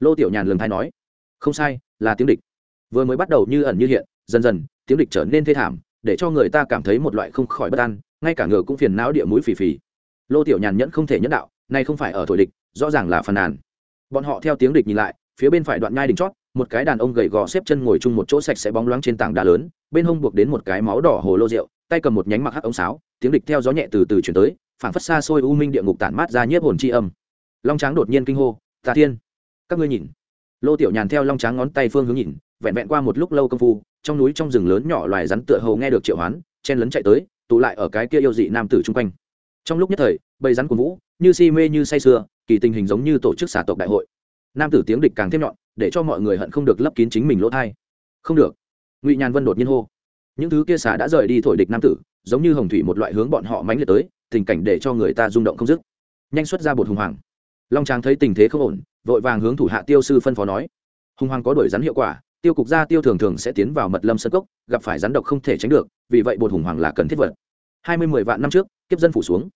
Lô tiểu nhàn lường thay nói. Không sai, là tiếng địch. Vừa mới bắt đầu như ẩn như hiện, dần dần, tiếng địch trở nên thê thảm để cho người ta cảm thấy một loại không khỏi bất an, ngay cả ngựa cũng phiền não địa mũi phì phì. Lô tiểu nhàn nhẫn không thể nhẫn đạo nay không phải ở thổi địch, rõ ràng là phàn nàn. Bọn họ theo tiếng địch nhìn lại, phía bên phải đoạn nhai đỉnh chót, một cái đàn ông gầy gò xếp chân ngồi chung một chỗ sạch sẽ bóng loáng trên tảng đá lớn, bên hông buộc đến một cái máu đỏ hồ lô rượu, tay cầm một nhánh mặc hắc ống sáo, tiếng địch theo gió nhẹ từ từ chuyển tới, phảng phất xa xôi u minh địa ngục tản mát ra nhiếp hồn chi âm. Long tráng đột nhiên kinh hô, tà thiên, các ngươi nhìn. Lô tiểu nhàn theo long tráng ngón tay phương hướng nhìn, vẹn vẹn qua một lúc lâu công phu trong núi trong rừng lớn nhỏ loài rắn tựa hồ nghe được triệu hoán, chen lấn chạy tới, tụ lại ở cái kia yêu dị nam tử chung quanh. Trong lúc nhất thời, bầy rắn của vũ, như si mê như say sưa, kỳ tình hình giống như tổ chức xả tộc đại hội. Nam tử tiếng địch càng thêm nhọn, để cho mọi người hận không được lấp kín chính mình lỗ thai. Không được. Ngụy nhàn vân đột nhiên hô. Những thứ kia xả đã rời đi thổi địch nam tử, giống như hồng thủy một loại hướng bọn họ mánh liệt tới, tình cảnh để cho người ta rung động không dứt. Nhanh xuất ra bột hùng hoàng. Long tráng thấy tình thế không ổn, vội vàng hướng thủ hạ tiêu sư phân phó nói. Hùng hoàng có đuổi rắn hiệu quả tiêu cục gia tiêu thường thường sẽ tiến vào mật lâm sân cốc, gặp phải rắn độc không thể tránh được, vì vậy bột hùng hoàng là cần thiết vật. Hai mươi mười vạn năm trước, kiếp dân phủ xuống.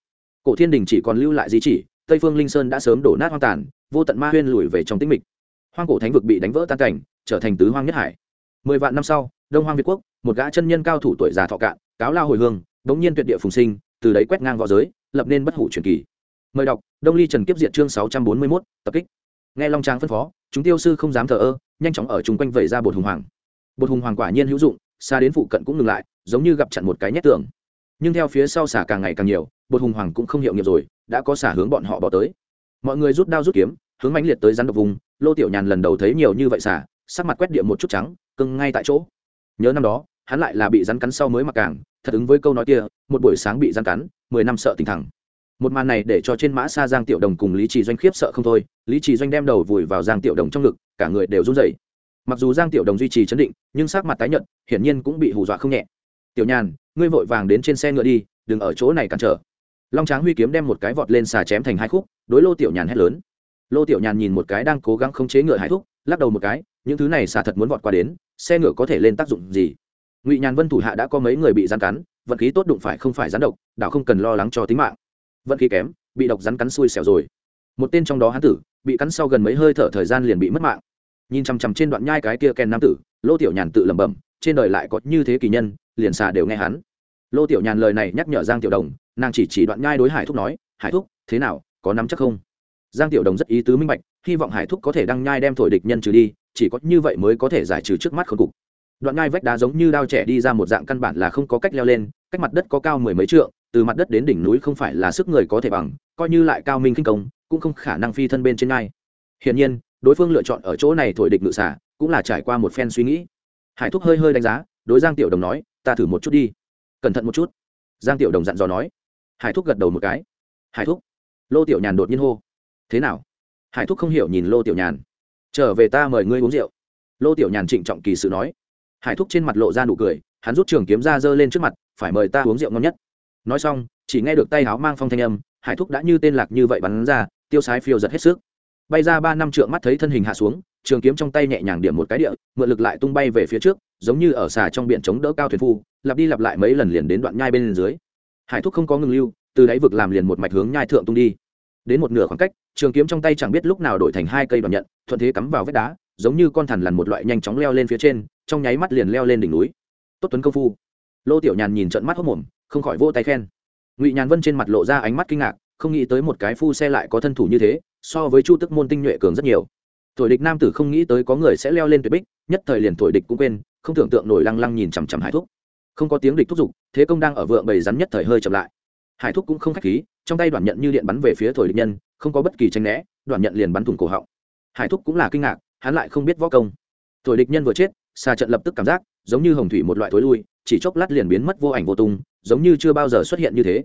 Cổ thiên đình chỉ còn lưu lại di chỉ, tây phương linh sơn đã sớm đổ nát hoang tàn, vô tận ma huyên lùi về trong tĩnh mịch. Hoang cổ thánh vực bị đánh vỡ tan cảnh, trở thành tứ hoang nhất hải. Mười vạn năm sau, đông hoang việt quốc, một gã chân nhân cao thủ tuổi già thọ cạn, cáo lao hồi hương, đống nhiên tuyệt địa phùng sinh, từ đấy quét ngang v õ giới, lập nên bất hủ truyền kỳ. Mời đọc, đông ly trần kiếp diện chương sáu trăm bốn mươi mốt, tập kích. Nghe long trang phân phó, chúng tiêu sư không dám thờ ơ nhanh chóng ở chung quanh vẩy ra bột hùng hoàng. Bột hùng hoàng quả nhiên hữu dụng, xa đến phụ cận cũng ngừng lại, giống như gặp chặn một cái nhét tường. Nhưng theo phía sau xả càng ngày càng nhiều, bột hùng hoàng cũng không hiệu nghiệp rồi, đã có xả hướng bọn họ bỏ tới. Mọi người rút đao rút kiếm, hướng mãnh liệt tới rắn độc vùng, lô tiểu nhàn lần đầu thấy nhiều như vậy xả, sắc mặt quét địa một chút trắng, cưng ngay tại chỗ. Nhớ năm đó, hắn lại là bị rắn cắn sau mới mặc càng, thật ứng với câu nói kia, một buổi sáng bị rắn cắn, mười năm sợ tình thẳng. Một màn này để cho trên mã xa giang tiểu đồng cùng lý trì doanh khiếp sợ không thôi, lý trì doanh đem đầu vùi vào giang tiểu đồng trong ngực cả người đều run rẩy. Mặc dù giang tiểu đồng duy trì chấn định, nhưng sắc mặt tái nhợt, hiển nhiên cũng bị hù dọa không nhẹ. Tiểu nhàn, ngươi vội vàng đến trên xe ngựa đi, đừng ở chỗ này cản trở. Long tráng huy kiếm đem một cái vọt lên xà chém thành hai khúc, đối lô tiểu nhàn hét lớn. Lô tiểu nhàn nhìn một cái đang cố gắng khống chế ngựa hải thúc, lắc đầu một cái, những thứ này xà thật muốn vọt qua đến, xe ngựa có thể lên tác dụng gì? Ngụy nhàn vân thủ hạ đã có mấy người bị rắn cắn, vận khí tốt đụng phải không phải rắn độc, đảo không cần lo lắng cho tính mạng. Vận khí kém, bị độc rắn cắn xui xẻo rồi. Một tên trong đó hán tử, bị cắn sau gần mấy hơi thở thời gian liền bị mất mạng nhìn chằm chằm trên đoạn nhai cái kia ken nam tử, lô tiểu nhàn tự lẩm bẩm, trên đời lại có như thế kỳ nhân, liền xà đều nghe hắn. Lô tiểu nhàn lời này nhắc nhở giang tiểu đồng, nàng chỉ chỉ đoạn nhai đối hải thúc nói, hải thúc, thế nào, có nắm chắc không? Giang tiểu đồng rất ý tứ minh bạch, hy vọng hải thúc có thể đăng nhai đem thổi địch nhân trừ đi, chỉ có như vậy mới có thể giải trừ trước mắt khốn cục. Đoạn nhai vách đá giống như đao trẻ đi ra một dạng căn bản là không có cách leo lên, cách mặt đất có cao mười mấy trượng, từ mặt đất đến đỉnh núi không phải là sức người có thể bằng, coi như lại cao minh kinh công, cũng không khả năng phi thân bên trên nhai. Hiển nhiên đối phương lựa chọn ở chỗ này thổi địch ngự xả, cũng là trải qua một phen suy nghĩ. Hải thúc hơi hơi đánh giá, đối giang tiểu đồng nói, ta thử một chút đi. Cẩn thận một chút. Giang tiểu đồng dặn dò nói. Hải thúc gật đầu một cái. Hải thúc? Lô tiểu nhàn đột nhiên hô. Thế nào? Hải thúc không hiểu nhìn lô tiểu nhàn. Trở về ta mời ngươi uống rượu. Lô tiểu nhàn trịnh trọng kỳ sự nói. Hải thúc trên mặt lộ ra nụ cười, hắn rút trường kiếm ra giơ lên trước mặt, phải mời ta uống rượu ngon nhất. Nói xong, chỉ nghe được tay áo mang phong thanh âm, hải thúc đã như tên lạc như vậy bắn ra, tiêu sái phiêu giật hết sức bay ra ba năm trượng mắt thấy thân hình hạ xuống, trường kiếm trong tay nhẹ nhàng điểm một cái địa, mượn lực lại tung bay về phía trước, giống như ở xà trong biển chống đỡ cao thuyền phu, lặp đi lặp lại mấy lần liền đến đoạn nhai bên dưới. Hải thúc không có ngừng lưu, từ đáy vực làm liền một mạch hướng nhai thượng tung đi. Đến một nửa khoảng cách, trường kiếm trong tay chẳng biết lúc nào đổi thành hai cây đoạn nhận, thuận thế cắm vào vách đá, giống như con thằn lằn một loại nhanh chóng leo lên phía trên, trong nháy mắt liền leo lên đỉnh núi. Tốt tuấn công phu. Lô tiểu nhàn nhìn trận mắt hốc mồm, không khỏi vỗ tay khen. Ngụy nhàn vân trên mặt lộ ra ánh mắt kinh ngạc, không nghĩ tới một cái phu xe lại có thân thủ như thế so với chu tức môn tinh nhuệ cường rất nhiều. Thổi địch nam tử không nghĩ tới có người sẽ leo lên tuyệt bích, nhất thời liền thổi địch cũng quên, không tưởng tượng nổi lăng lăng nhìn chằm chằm hải thúc. Không có tiếng địch thúc giục, thế công đang ở vượng bầy rắn nhất thời hơi chậm lại. Hải thúc cũng không khách khí, trong tay đoàn nhận như điện bắn về phía thổi địch nhân, không có bất kỳ tranh né đoàn nhận liền bắn thủng cổ họng. Hải thúc cũng là kinh ngạc, hắn lại không biết võ công. Thổi địch nhân vừa chết xa trận lập tức cảm giác, giống như hồng thủy một loại thối lui, chỉ chốc lát liền biến mất vô ảnh vô tung, giống như chưa bao giờ xuất hiện như thế.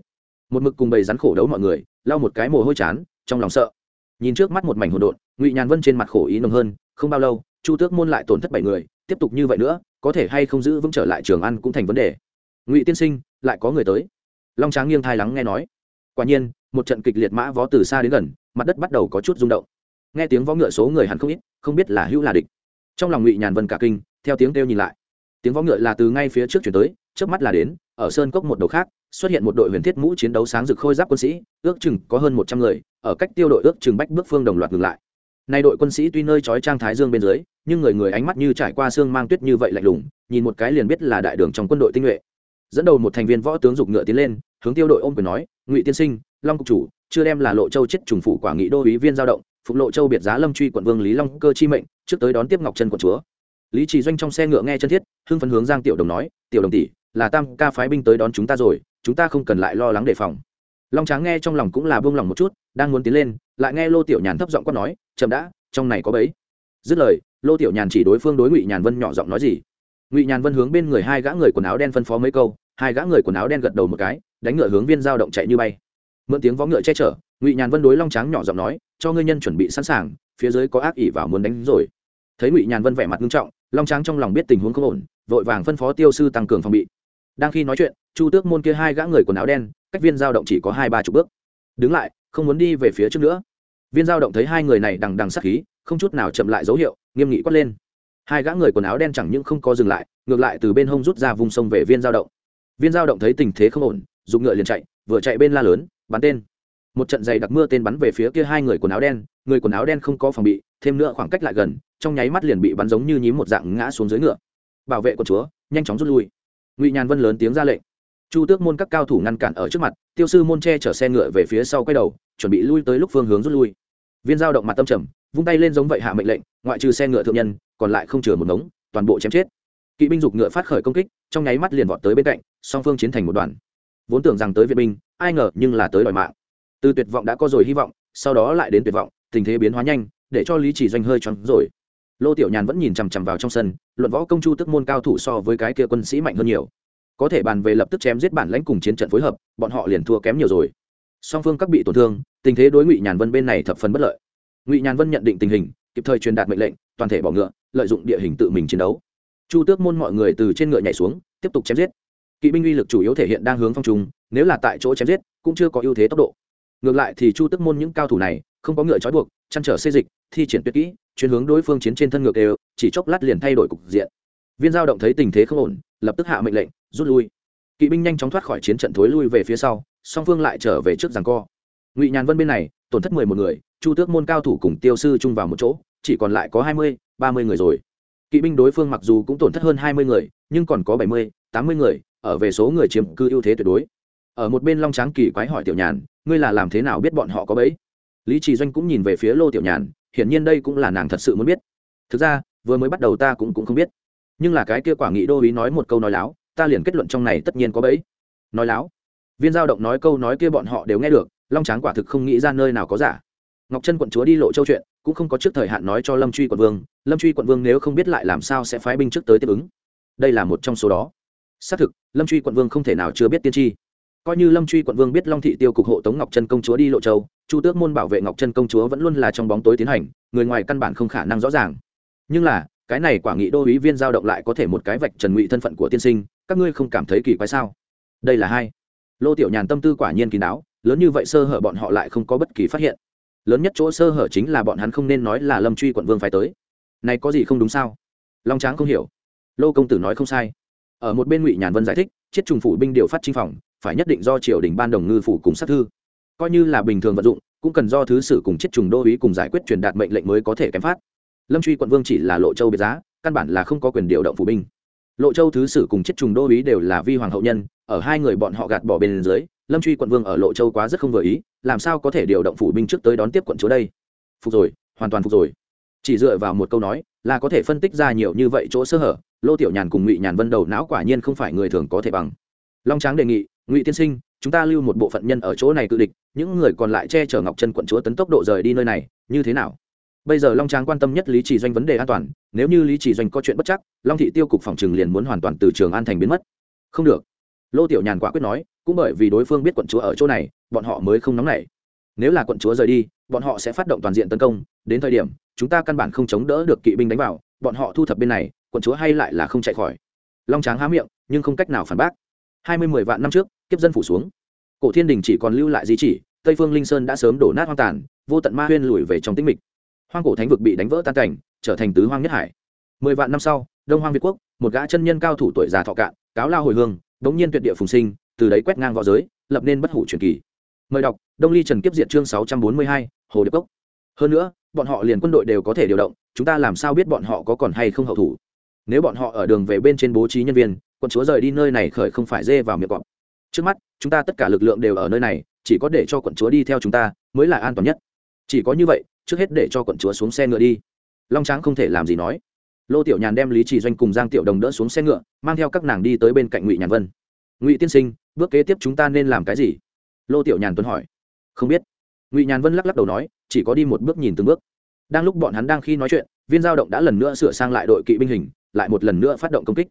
Một mực cùng bầy rắn khổ đấu mọi người, lau một cái mồ hôi chán, trong lòng sợ nhìn trước mắt một mảnh hỗn độn, ngụy nhàn vân trên mặt khổ ý nồng hơn, không bao lâu, chu tước môn lại tổn thất bảy người, tiếp tục như vậy nữa, có thể hay không giữ vững trở lại trường ăn cũng thành vấn đề. Ngụy tiên sinh, lại có người tới. Long tráng nghiêng thai lắng nghe nói. Quả nhiên, một trận kịch liệt mã vó từ xa đến gần, mặt đất bắt đầu có chút rung động. Nghe tiếng vó ngựa số người hẳn không ít, không biết là hữu là địch. Trong lòng ngụy nhàn vân cả kinh, theo tiếng kêu nhìn lại. Tiếng vó ngựa là từ ngay phía trước chuyển tới trước mắt là đến, ở sơn cốc một đầu khác xuất hiện một đội huyền thiết mũ chiến đấu sáng rực khôi giáp quân sĩ, ước chừng có hơn một trăm người, ở cách tiêu đội ước chừng bách bước phương đồng loạt ngừng lại. Nay đội quân sĩ tuy nơi trói trang thái dương bên dưới, nhưng người người ánh mắt như trải qua xương mang tuyết như vậy lạnh lùng, nhìn một cái liền biết là đại đường trong quân đội tinh nhuệ. Dẫn đầu một thành viên võ tướng dục ngựa tiến lên, hướng tiêu đội ôm quyền nói, ngụy tiên sinh, long cục chủ, chưa đem là lộ châu chết trùng phủ quả nghị đô ý viên giao động phục lộ châu biệt giá lâm truy quận vương lý long cơ chi mệnh, trước tới đón tiếp ngọc chân quận chúa. Lý trì doanh trong xe ngựa nghe chân thiết, hưng phấn hướng giang tiểu đồng nói, tiểu đồng tỷ, là tam ca phái binh tới đón chúng ta rồi chúng ta không cần lại lo lắng đề phòng. Long tráng nghe trong lòng cũng là buông lòng một chút, đang muốn tiến lên, lại nghe lô tiểu nhàn thấp giọng quát nói, chậm đã, trong này có bấy dứt lời, lô tiểu nhàn chỉ đối phương đối ngụy nhàn vân nhỏ giọng nói gì. Ngụy nhàn vân hướng bên người hai gã người quần áo đen phân phó mấy câu, hai gã người quần áo đen gật đầu một cái, đánh ngựa hướng viên giao động chạy như bay. Mượn tiếng vó ngựa che chở, ngụy nhàn vân đối long tráng nhỏ giọng nói, cho ngươi nhân chuẩn bị sẵn sàng, phía dưới có ác ỷ vào muốn đánh rồi. Thấy ngụy nhàn vân vẻ mặt nghiêm trọng, long tráng trong lòng biết tình huống không ổn, vội vàng phân phó tiêu sư tăng cường phòng bị. Đang khi nói chuyện chu tước môn kia hai gã người quần áo đen, cách viên giao động chỉ có hai ba chục bước. Đứng lại, không muốn đi về phía trước nữa. Viên giao động thấy hai người này đằng đằng sắc khí, không chút nào chậm lại dấu hiệu, nghiêm nghị quát lên. Hai gã người quần áo đen chẳng những không có dừng lại, ngược lại từ bên hông rút ra vùng sông về viên giao động. Viên giao động thấy tình thế không ổn, dùng ngựa liền chạy, vừa chạy bên la lớn, bắn tên. Một trận dày đặc mưa tên bắn về phía kia hai người quần áo đen, người quần áo đen không có phòng bị, thêm nữa khoảng cách lại gần, trong nháy mắt liền bị bắn giống như nhím một dạng ngã xuống dưới ngựa. Bảo vệ quần chúa, nhanh chóng rút lui. Ngụy nhàn vân lớn tiếng ra lệnh chu tước môn các cao thủ ngăn cản ở trước mặt, tiêu sư môn che chở xe ngựa về phía sau quay đầu, chuẩn bị lui tới lúc phương hướng rút lui. Viên giao động mặt tâm trầm, vung tay lên giống vậy hạ mệnh lệnh, ngoại trừ xe ngựa thượng nhân, còn lại không chừa một ngống, toàn bộ chém chết. Kỵ binh dục ngựa phát khởi công kích, trong nháy mắt liền vọt tới bên cạnh, song phương chiến thành một đoàn. Vốn tưởng rằng tới viện binh, ai ngờ nhưng là tới đòi mạng. Từ tuyệt vọng đã có rồi hy vọng, sau đó lại đến tuyệt vọng, tình thế biến hóa nhanh, để cho lý chỉ doanh hơi choáng rồi. Lô tiểu nhàn vẫn nhìn chằm chằm vào trong sân, luận võ công chu tức môn cao thủ so với cái kia quân sĩ mạnh hơn nhiều có thể bàn về lập tức chém giết bản lãnh cùng chiến trận phối hợp, bọn họ liền thua kém nhiều rồi. Song phương các bị tổn thương, tình thế đối ngụy nhàn vân bên này thập phần bất lợi. Ngụy nhàn vân nhận định tình hình, kịp thời truyền đạt mệnh lệnh, toàn thể bỏ ngựa, lợi dụng địa hình tự mình chiến đấu. Chu tước môn mọi người từ trên ngựa nhảy xuống, tiếp tục chém giết. Kỵ binh uy lực chủ yếu thể hiện đang hướng phong trùng nếu là tại chỗ chém giết, cũng chưa có ưu thế tốc độ. Ngược lại thì chu tước môn những cao thủ này, không có ngựa trói buộc, chăn trở xây dịch, thi triển tuyệt kỹ chuyển hướng đối phương chiến trên thân ngược đều, chỉ chốc lát liền thay đổi cục diện. Viên giao động thấy tình thế không ổn, lập tức hạ mệnh lệnh rút lui. Kỵ binh nhanh chóng thoát khỏi chiến trận thối lui về phía sau, song phương lại trở về trước giằng co. Ngụy nhàn vân bên này, tổn thất mười một người, chu tước môn cao thủ cùng tiêu sư chung vào một chỗ, chỉ còn lại có hai mươi, ba mươi người rồi. Kỵ binh đối phương mặc dù cũng tổn thất hơn hai mươi người, nhưng còn có bảy mươi, tám mươi người, ở về số người chiếm cư ưu thế tuyệt đối. Ở một bên long tráng kỳ quái hỏi tiểu nhàn, ngươi là làm thế nào biết bọn họ có bẫy? Lý trì doanh cũng nhìn về phía lô tiểu nhàn, hiển nhiên đây cũng là nàng thật sự muốn biết. Thực ra, vừa mới bắt đầu ta cũng cũng không biết. Nhưng là cái kia quả nghị đô ý nói một câu nói láo ta liền kết luận trong này tất nhiên có bẫy. Nói láo. Viên giao động nói câu nói kia bọn họ đều nghe được, long tráng quả thực không nghĩ ra nơi nào có giả. Ngọc trân quận chúa đi lộ châu chuyện, cũng không có trước thời hạn nói cho lâm truy quận vương, lâm truy quận vương nếu không biết lại làm sao sẽ phái binh trước tới tiếp ứng. Đây là một trong số đó. Xác thực, lâm truy quận vương không thể nào chưa biết tiên tri. Coi như lâm truy quận vương biết long thị tiêu cục hộ tống ngọc trân công chúa đi lộ châu, chu tước môn bảo vệ ngọc chân công chúa vẫn luôn là trong bóng tối tiến hành, người ngoài căn bản không khả năng rõ ràng. Nhưng là cái này quả nghị đô ý viên giao động lại có thể một cái vạch trần ngụy thân phận của tiên sinh, các ngươi không cảm thấy kỳ quái sao? Đây là hai. Lô tiểu nhàn tâm tư quả nhiên kín đáo, lớn như vậy sơ hở bọn họ lại không có bất kỳ phát hiện. Lớn nhất chỗ sơ hở chính là bọn hắn không nên nói là lâm truy quận vương phải tới. Này có gì không đúng sao? Long tráng không hiểu. Lô công tử nói không sai. Ở một bên ngụy nhàn vân giải thích chiết trùng phủ binh điều phát trinh phòng, phải nhất định do triều đình ban đồng ngư phủ cùng sát thư. Coi như là bình thường vận dụng, cũng cần do thứ sử cùng chiết trùng đô ý cùng giải quyết truyền đạt mệnh lệnh mới có thể kém phát lâm truy quận vương chỉ là lộ châu biệt giá, căn bản là không có quyền điều động phủ binh. Lộ châu thứ sử cùng chiết trùng đô ý đều là vi hoàng hậu nhân, ở hai người bọn họ gạt bỏ bên dưới, lâm truy quận vương ở lộ châu quá rất không vừa ý, làm sao có thể điều động phủ binh trước tới đón tiếp quận chúa đây? Phục rồi, hoàn toàn phục rồi. Chỉ dựa vào một câu nói, là có thể phân tích ra nhiều như vậy chỗ sơ hở, lô tiểu nhàn cùng ngụy nhàn vân đầu não quả nhiên không phải người thường có thể bằng. Long tráng đề nghị, ngụy tiên sinh, chúng ta lưu một bộ phận nhân ở chỗ này cự địch, những người còn lại che chở ngọc chân quận chúa tấn tốc độ rời đi nơi này, như thế nào? Bây giờ long tráng quan tâm nhất lý chỉ doanh vấn đề an toàn, nếu như lý chỉ doanh có chuyện bất chắc, long thị tiêu cục phòng trừng liền muốn hoàn toàn từ trường an thành biến mất. Không được. Lô tiểu nhàn quả quyết nói, cũng bởi vì đối phương biết quận chúa ở chỗ này, bọn họ mới không nóng nảy. Nếu là quận chúa rời đi, bọn họ sẽ phát động toàn diện tấn công, đến thời điểm, chúng ta căn bản không chống đỡ được kỵ binh đánh vào, bọn họ thu thập bên này, quận chúa hay lại là không chạy khỏi. Long tráng há miệng, nhưng không cách nào phản bác. Hai mươi mười vạn năm trước, kiếp dân phủ xuống. Cổ thiên đình chỉ còn lưu lại di chỉ, tây phương linh sơn đã sớm đổ nát hoang tàn, vô tận ma huyên lùi về trong tĩnh mịch hoang cổ thánh vực bị đánh vỡ tan cảnh, trở thành tứ hoang nhất hải. Mười vạn năm sau, đông hoang việt quốc, một gã chân nhân cao thủ tuổi già thọ cạn, cáo lao hồi hương, đống nhiên tuyệt địa phùng sinh, từ đấy quét ngang v õ giới, lập nên bất hủ truyền kỳ. Mời đọc, đông ly trần kiếp diệt chương sáu trăm bốn mươi hai, hồ điệp cốc. Hơn nữa, bọn họ liền quân đội đều có thể điều động, chúng ta làm sao biết bọn họ có còn hay không hậu thủ? Nếu bọn họ ở đường về bên trên bố trí nhân viên, quân chúa rời đi nơi này khởi không phải dê vào miệng cọp. Trước mắt, chúng ta tất cả lực lượng đều ở nơi này, chỉ có để cho quận chúa đi theo chúng ta mới là an toàn nhất. Chỉ có như vậy trước hết để cho quận chúa xuống xe ngựa đi. Long tráng không thể làm gì nói. Lô tiểu nhàn đem lý trì doanh cùng giang tiểu đồng đỡ xuống xe ngựa, mang theo các nàng đi tới bên cạnh ngụy nhàn vân. Ngụy tiên sinh, bước kế tiếp chúng ta nên làm cái gì? Lô tiểu nhàn tuấn hỏi. Không biết. Ngụy nhàn vân lắc lắc đầu nói, chỉ có đi một bước nhìn từng bước. Đang lúc bọn hắn đang khi nói chuyện, viên giao động đã lần nữa sửa sang lại đội kỵ binh hình, lại một lần nữa phát động công kích.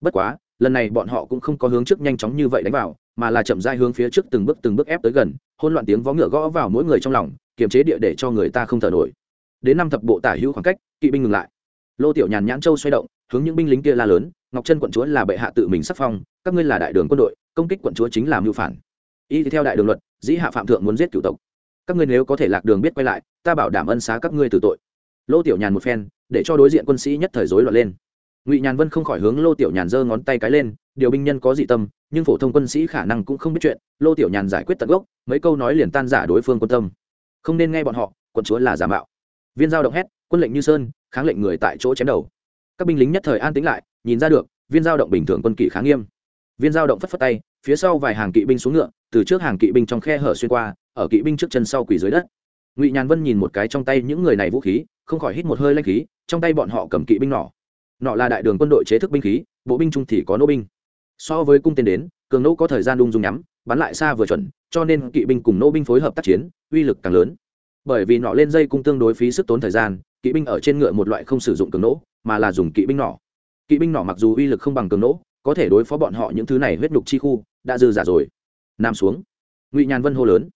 Bất quá lần này bọn họ cũng không có hướng trước nhanh chóng như vậy đánh vào, mà là chậm dai hướng phía trước từng bước từng bước ép tới gần hôn loạn tiếng vó ngựa gõ vào mỗi người trong lòng, kiềm chế địa để cho người ta không thở nổi. Đến năm thập bộ tả hữu khoảng cách, kỵ binh ngừng lại. Lô tiểu nhàn nhãn châu xoay động, hướng những binh lính kia la lớn, ngọc chân quận chúa là bệ hạ tự mình sắc phong, các ngươi là đại đường quân đội, công kích quận chúa chính là mưu phản. Y theo đại đường luật, dĩ hạ phạm thượng muốn giết cửu tộc. Các ngươi nếu có thể lạc đường biết quay lại, ta bảo đảm ân xá các ngươi từ tội. Lô tiểu nhàn một phen, để cho đối diện quân sĩ nhất thời rối loạn lên ngụy nhàn vân không khỏi hướng lô tiểu nhàn giơ ngón tay cái lên, điều binh nhân có dị tâm, nhưng phổ thông quân sĩ khả năng cũng không biết chuyện, lô tiểu nhàn giải quyết tận gốc, mấy câu nói liền tan giả đối phương quân tâm. Không nên nghe bọn họ, quận chúa là giả mạo. Viên giao động hét, quân lệnh như sơn, kháng lệnh người tại chỗ chém đầu. Các binh lính nhất thời an tĩnh lại, nhìn ra được, viên giao động bình thường quân kỵ kháng nghiêm. Viên giao động phất phất tay, phía sau vài hàng kỵ binh xuống ngựa, từ trước hàng kỵ binh trong khe hở xuyên qua, ở kỵ binh trước chân sau quỳ dưới đất. Ngụy nhàn vân nhìn một cái trong tay những người này vũ khí, không khỏi hít một hơi lanh khí, trong tay bọn họ cầm kỵ binh nỏ nọ là đại đường quân đội chế thức binh khí, bộ binh trung thì có nô binh. So với cung tên đến, cường nỗ có thời gian lung dung nhắm, bắn lại xa vừa chuẩn, cho nên kỵ binh cùng nô binh phối hợp tác chiến, uy lực càng lớn. Bởi vì nọ lên dây cung tương đối phí sức tốn thời gian, kỵ binh ở trên ngựa một loại không sử dụng cường nỗ mà là dùng kỵ binh nỏ kỵ binh nỏ mặc dù uy lực không bằng cường nỗ có thể đối phó bọn họ những thứ này huyết nhục chi khu, đã dư giả rồi. Nam xuống. Ngụy nhàn vân hô lớn.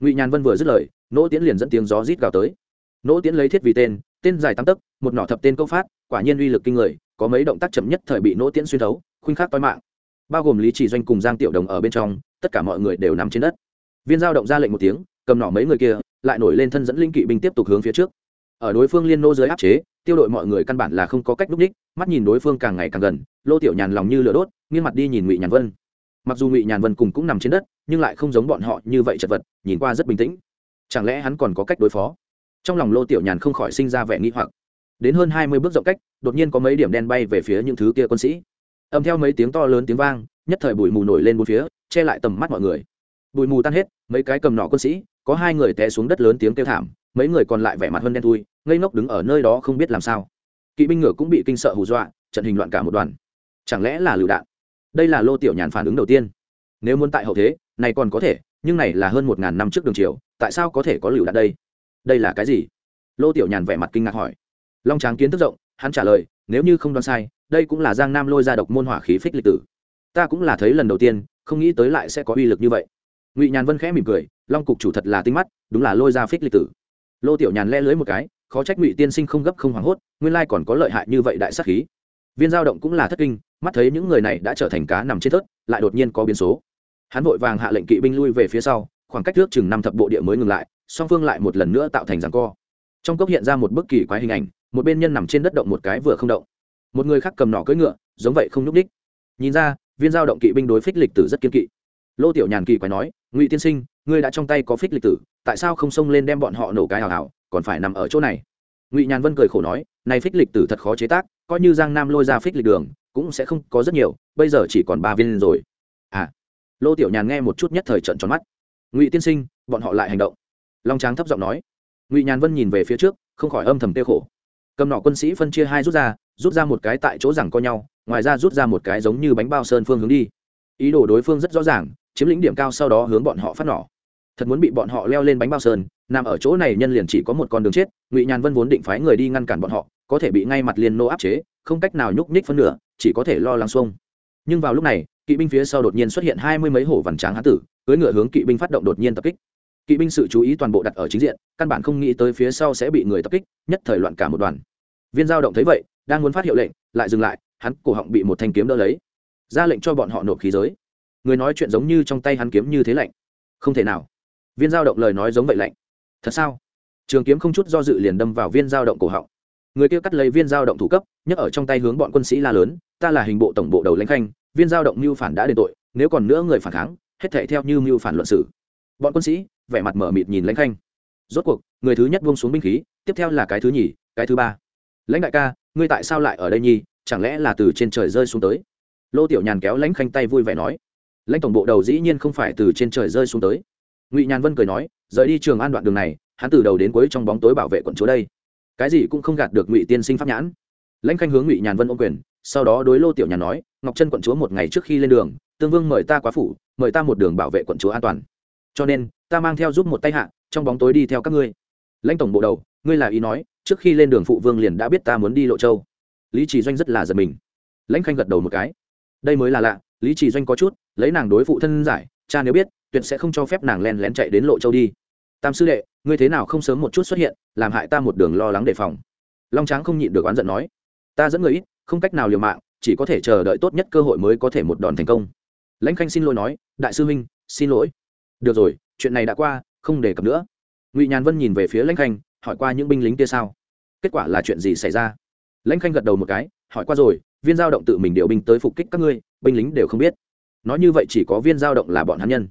Ngụy nhàn vân vừa dứt lời, nỗ tiến liền dẫn tiếng gió rít gào tới. Nỗ tiến lấy thiết vì tên tên dài tám tấc, một nỏ thập tên câu phát, quả nhiên uy lực kinh người, có mấy động tác chậm nhất thời bị nỗ tiễn xuyên thấu, khuynh khắc toi mạng. Bao gồm lý chỉ doanh cùng giang tiểu đồng ở bên trong, tất cả mọi người đều nằm trên đất. Viên giao động ra lệnh một tiếng, cầm nỏ mấy người kia, lại nổi lên thân dẫn linh kỵ binh tiếp tục hướng phía trước. Ở đối phương liên nô dưới áp chế, tiêu đội mọi người căn bản là không có cách núp đích, mắt nhìn đối phương càng ngày càng gần, lô tiểu nhàn lòng như lửa đốt, nghiêng mặt đi nhìn ngụy nhàn vân. Mặc dù ngụy nhàn vân cùng cũng nằm trên đất, nhưng lại không giống bọn họ như vậy chật vật, nhìn qua rất bình tĩnh. Chẳng lẽ hắn còn có cách đối phó? Trong lòng lô tiểu nhàn không khỏi sinh ra vẻ nghi hoặc. Đến hơn hai mươi bước rộng cách, đột nhiên có mấy điểm đen bay về phía những thứ kia quân sĩ. Âm theo mấy tiếng to lớn tiếng vang, nhất thời bụi mù nổi lên bốn phía, che lại tầm mắt mọi người. Bụi mù tan hết, mấy cái cầm nọ quân sĩ, có hai người té xuống đất lớn tiếng kêu thảm, mấy người còn lại vẻ mặt hơn đen thui, ngây ngốc đứng ở nơi đó không biết làm sao. Kỵ binh ngựa cũng bị kinh sợ hù dọa, trận hình loạn cả một đoàn. Chẳng lẽ là lựu đạn? Đây là lô tiểu nhàn phản ứng đầu tiên. Nếu muốn tại hậu thế, này còn có thể, nhưng này là hơn một ngàn năm trước đường triều, tại sao có thể có lựu đạn đây? Đây là cái gì? Lô tiểu nhàn vẻ mặt kinh ngạc hỏi. Long tráng kiến thức rộng, hắn trả lời, nếu như không đoán sai, đây cũng là giang nam lôi ra độc môn hỏa khí phích lịch tử. Ta cũng là thấy lần đầu tiên, không nghĩ tới lại sẽ có uy lực như vậy. Ngụy nhàn vân khẽ mỉm cười, long cục chủ thật là tinh mắt, đúng là lôi ra phích lịch tử. Lô tiểu nhàn le lưới một cái, khó trách ngụy tiên sinh không gấp không hoảng hốt, nguyên lai còn có lợi hại như vậy đại sắc khí. Viên giao động cũng là thất kinh, mắt thấy những người này đã trở thành cá nằm trên thớt, lại đột nhiên có biến số. Hắn vội vàng hạ lệnh kỵ binh lui về phía sau khoảng cách trước chừng năm thập bộ địa mới ngừng lại, song phương lại một lần nữa tạo thành rằng co. Trong cốc hiện ra một bức kỳ quái hình ảnh, một bên nhân nằm trên đất động một cái vừa không động. Một người khác cầm nỏ cưỡi ngựa, giống vậy không nhúc ních nhìn ra, viên giao động kỵ binh đối phích lịch tử rất kiên kỵ. Lô tiểu nhàn kỳ quái nói, ngụy tiên sinh, ngươi đã trong tay có phích lịch tử, tại sao không xông lên đem bọn họ nổ cái hào hào, còn phải nằm ở chỗ này? Ngụy nhàn vân cười khổ nói, này phích lịch tử thật khó chế tác, coi như giang nam lôi ra phích lịch đường, cũng sẽ không có rất nhiều, bây giờ chỉ còn ba viên rồi. À. Lô tiểu nhàn nghe một chút nhất thời trận tròn mắt ngụy tiên sinh bọn họ lại hành động long tráng thấp giọng nói ngụy nhàn vân nhìn về phía trước không khỏi âm thầm tiêu khổ cầm nọ quân sĩ phân chia hai rút ra rút ra một cái tại chỗ rằng co nhau ngoài ra rút ra một cái giống như bánh bao sơn phương hướng đi ý đồ đối phương rất rõ ràng chiếm lĩnh điểm cao sau đó hướng bọn họ phát nỏ thật muốn bị bọn họ leo lên bánh bao sơn nằm ở chỗ này nhân liền chỉ có một con đường chết ngụy nhàn vân vốn định phái người đi ngăn cản bọn họ có thể bị ngay mặt liền nô áp chế không cách nào nhúc nhích phân nửa chỉ có thể lo lắng xuông nhưng vào lúc này kỵ binh phía sau đột nhiên xuất hiện hai mươi mấy hổ vằn tráng hán tử cưỡi ngựa hướng kỵ binh phát động đột nhiên tập kích. Kỵ binh sự chú ý toàn bộ đặt ở chính diện, căn bản không nghĩ tới phía sau sẽ bị người tập kích, nhất thời loạn cả một đoàn. Viên giao động thấy vậy, đang muốn phát hiệu lệnh, lại dừng lại, hắn cổ họng bị một thanh kiếm đỡ lấy. Ra lệnh cho bọn họ nộp khí giới. Người nói chuyện giống như trong tay hắn kiếm như thế lạnh. Không thể nào. Viên giao động lời nói giống vậy lạnh. Thật sao? Trường kiếm không chút do dự liền đâm vào viên giao động cổ họng. Người kia cắt lấy viên giao động thủ cấp, nhấc ở trong tay hướng bọn quân sĩ la lớn, ta là hình bộ tổng bộ đầu lãnh khanh, viên giao động mưu phản đã đền tội, nếu còn nữa người phản kháng hết thể theo như mưu phản luận sử bọn quân sĩ vẻ mặt mở mịt nhìn lãnh khanh. Rốt cuộc, người thứ nhất buông xuống binh khí, tiếp theo là cái thứ nhì, cái thứ ba. Lãnh đại ca, ngươi tại sao lại ở đây nhi chẳng lẽ là từ trên trời rơi xuống tới? Lô tiểu nhàn kéo lãnh khanh tay vui vẻ nói. Lãnh tổng bộ đầu dĩ nhiên không phải từ trên trời rơi xuống tới. Ngụy nhàn vân cười nói, rời đi trường an đoạn đường này, hắn từ đầu đến cuối trong bóng tối bảo vệ quận chúa đây. Cái gì cũng không gạt được ngụy tiên sinh pháp nhãn. Lãnh khanh hướng ngụy nhàn vân ô quyền, sau đó đối lô tiểu nhàn nói, ngọc chân quận chúa một ngày trước khi lên đường tương vương mời ta quá phủ, mời ta một đường bảo vệ quận chúa an toàn. Cho nên, ta mang theo giúp một tay hạ, trong bóng tối đi theo các ngươi. Lãnh tổng bộ đầu, ngươi là ý nói, trước khi lên đường phụ vương liền đã biết ta muốn đi lộ châu. Lý trì doanh rất là giật mình. Lãnh khanh gật đầu một cái. Đây mới là lạ, lý trì doanh có chút, lấy nàng đối phụ thân giải, cha nếu biết, tuyệt sẽ không cho phép nàng len lén chạy đến lộ châu đi. Tam sư đệ, ngươi thế nào không sớm một chút xuất hiện, làm hại ta một đường lo lắng đề phòng. Long tráng không nhịn được oán giận nói. Ta dẫn người ít, không cách nào liều mạng, chỉ có thể chờ đợi tốt nhất cơ hội mới có thể một đòn thành công lãnh khanh xin lỗi nói, đại sư huynh, xin lỗi. Được rồi, chuyện này đã qua, không đề cập nữa. Ngụy nhàn vân nhìn về phía lãnh khanh, hỏi qua những binh lính kia sao? Kết quả là chuyện gì xảy ra? Lãnh khanh gật đầu một cái, hỏi qua rồi, viên giao động tự mình điều binh tới phục kích các ngươi, binh lính đều không biết. Nói như vậy chỉ có viên giao động là bọn hắn nhân.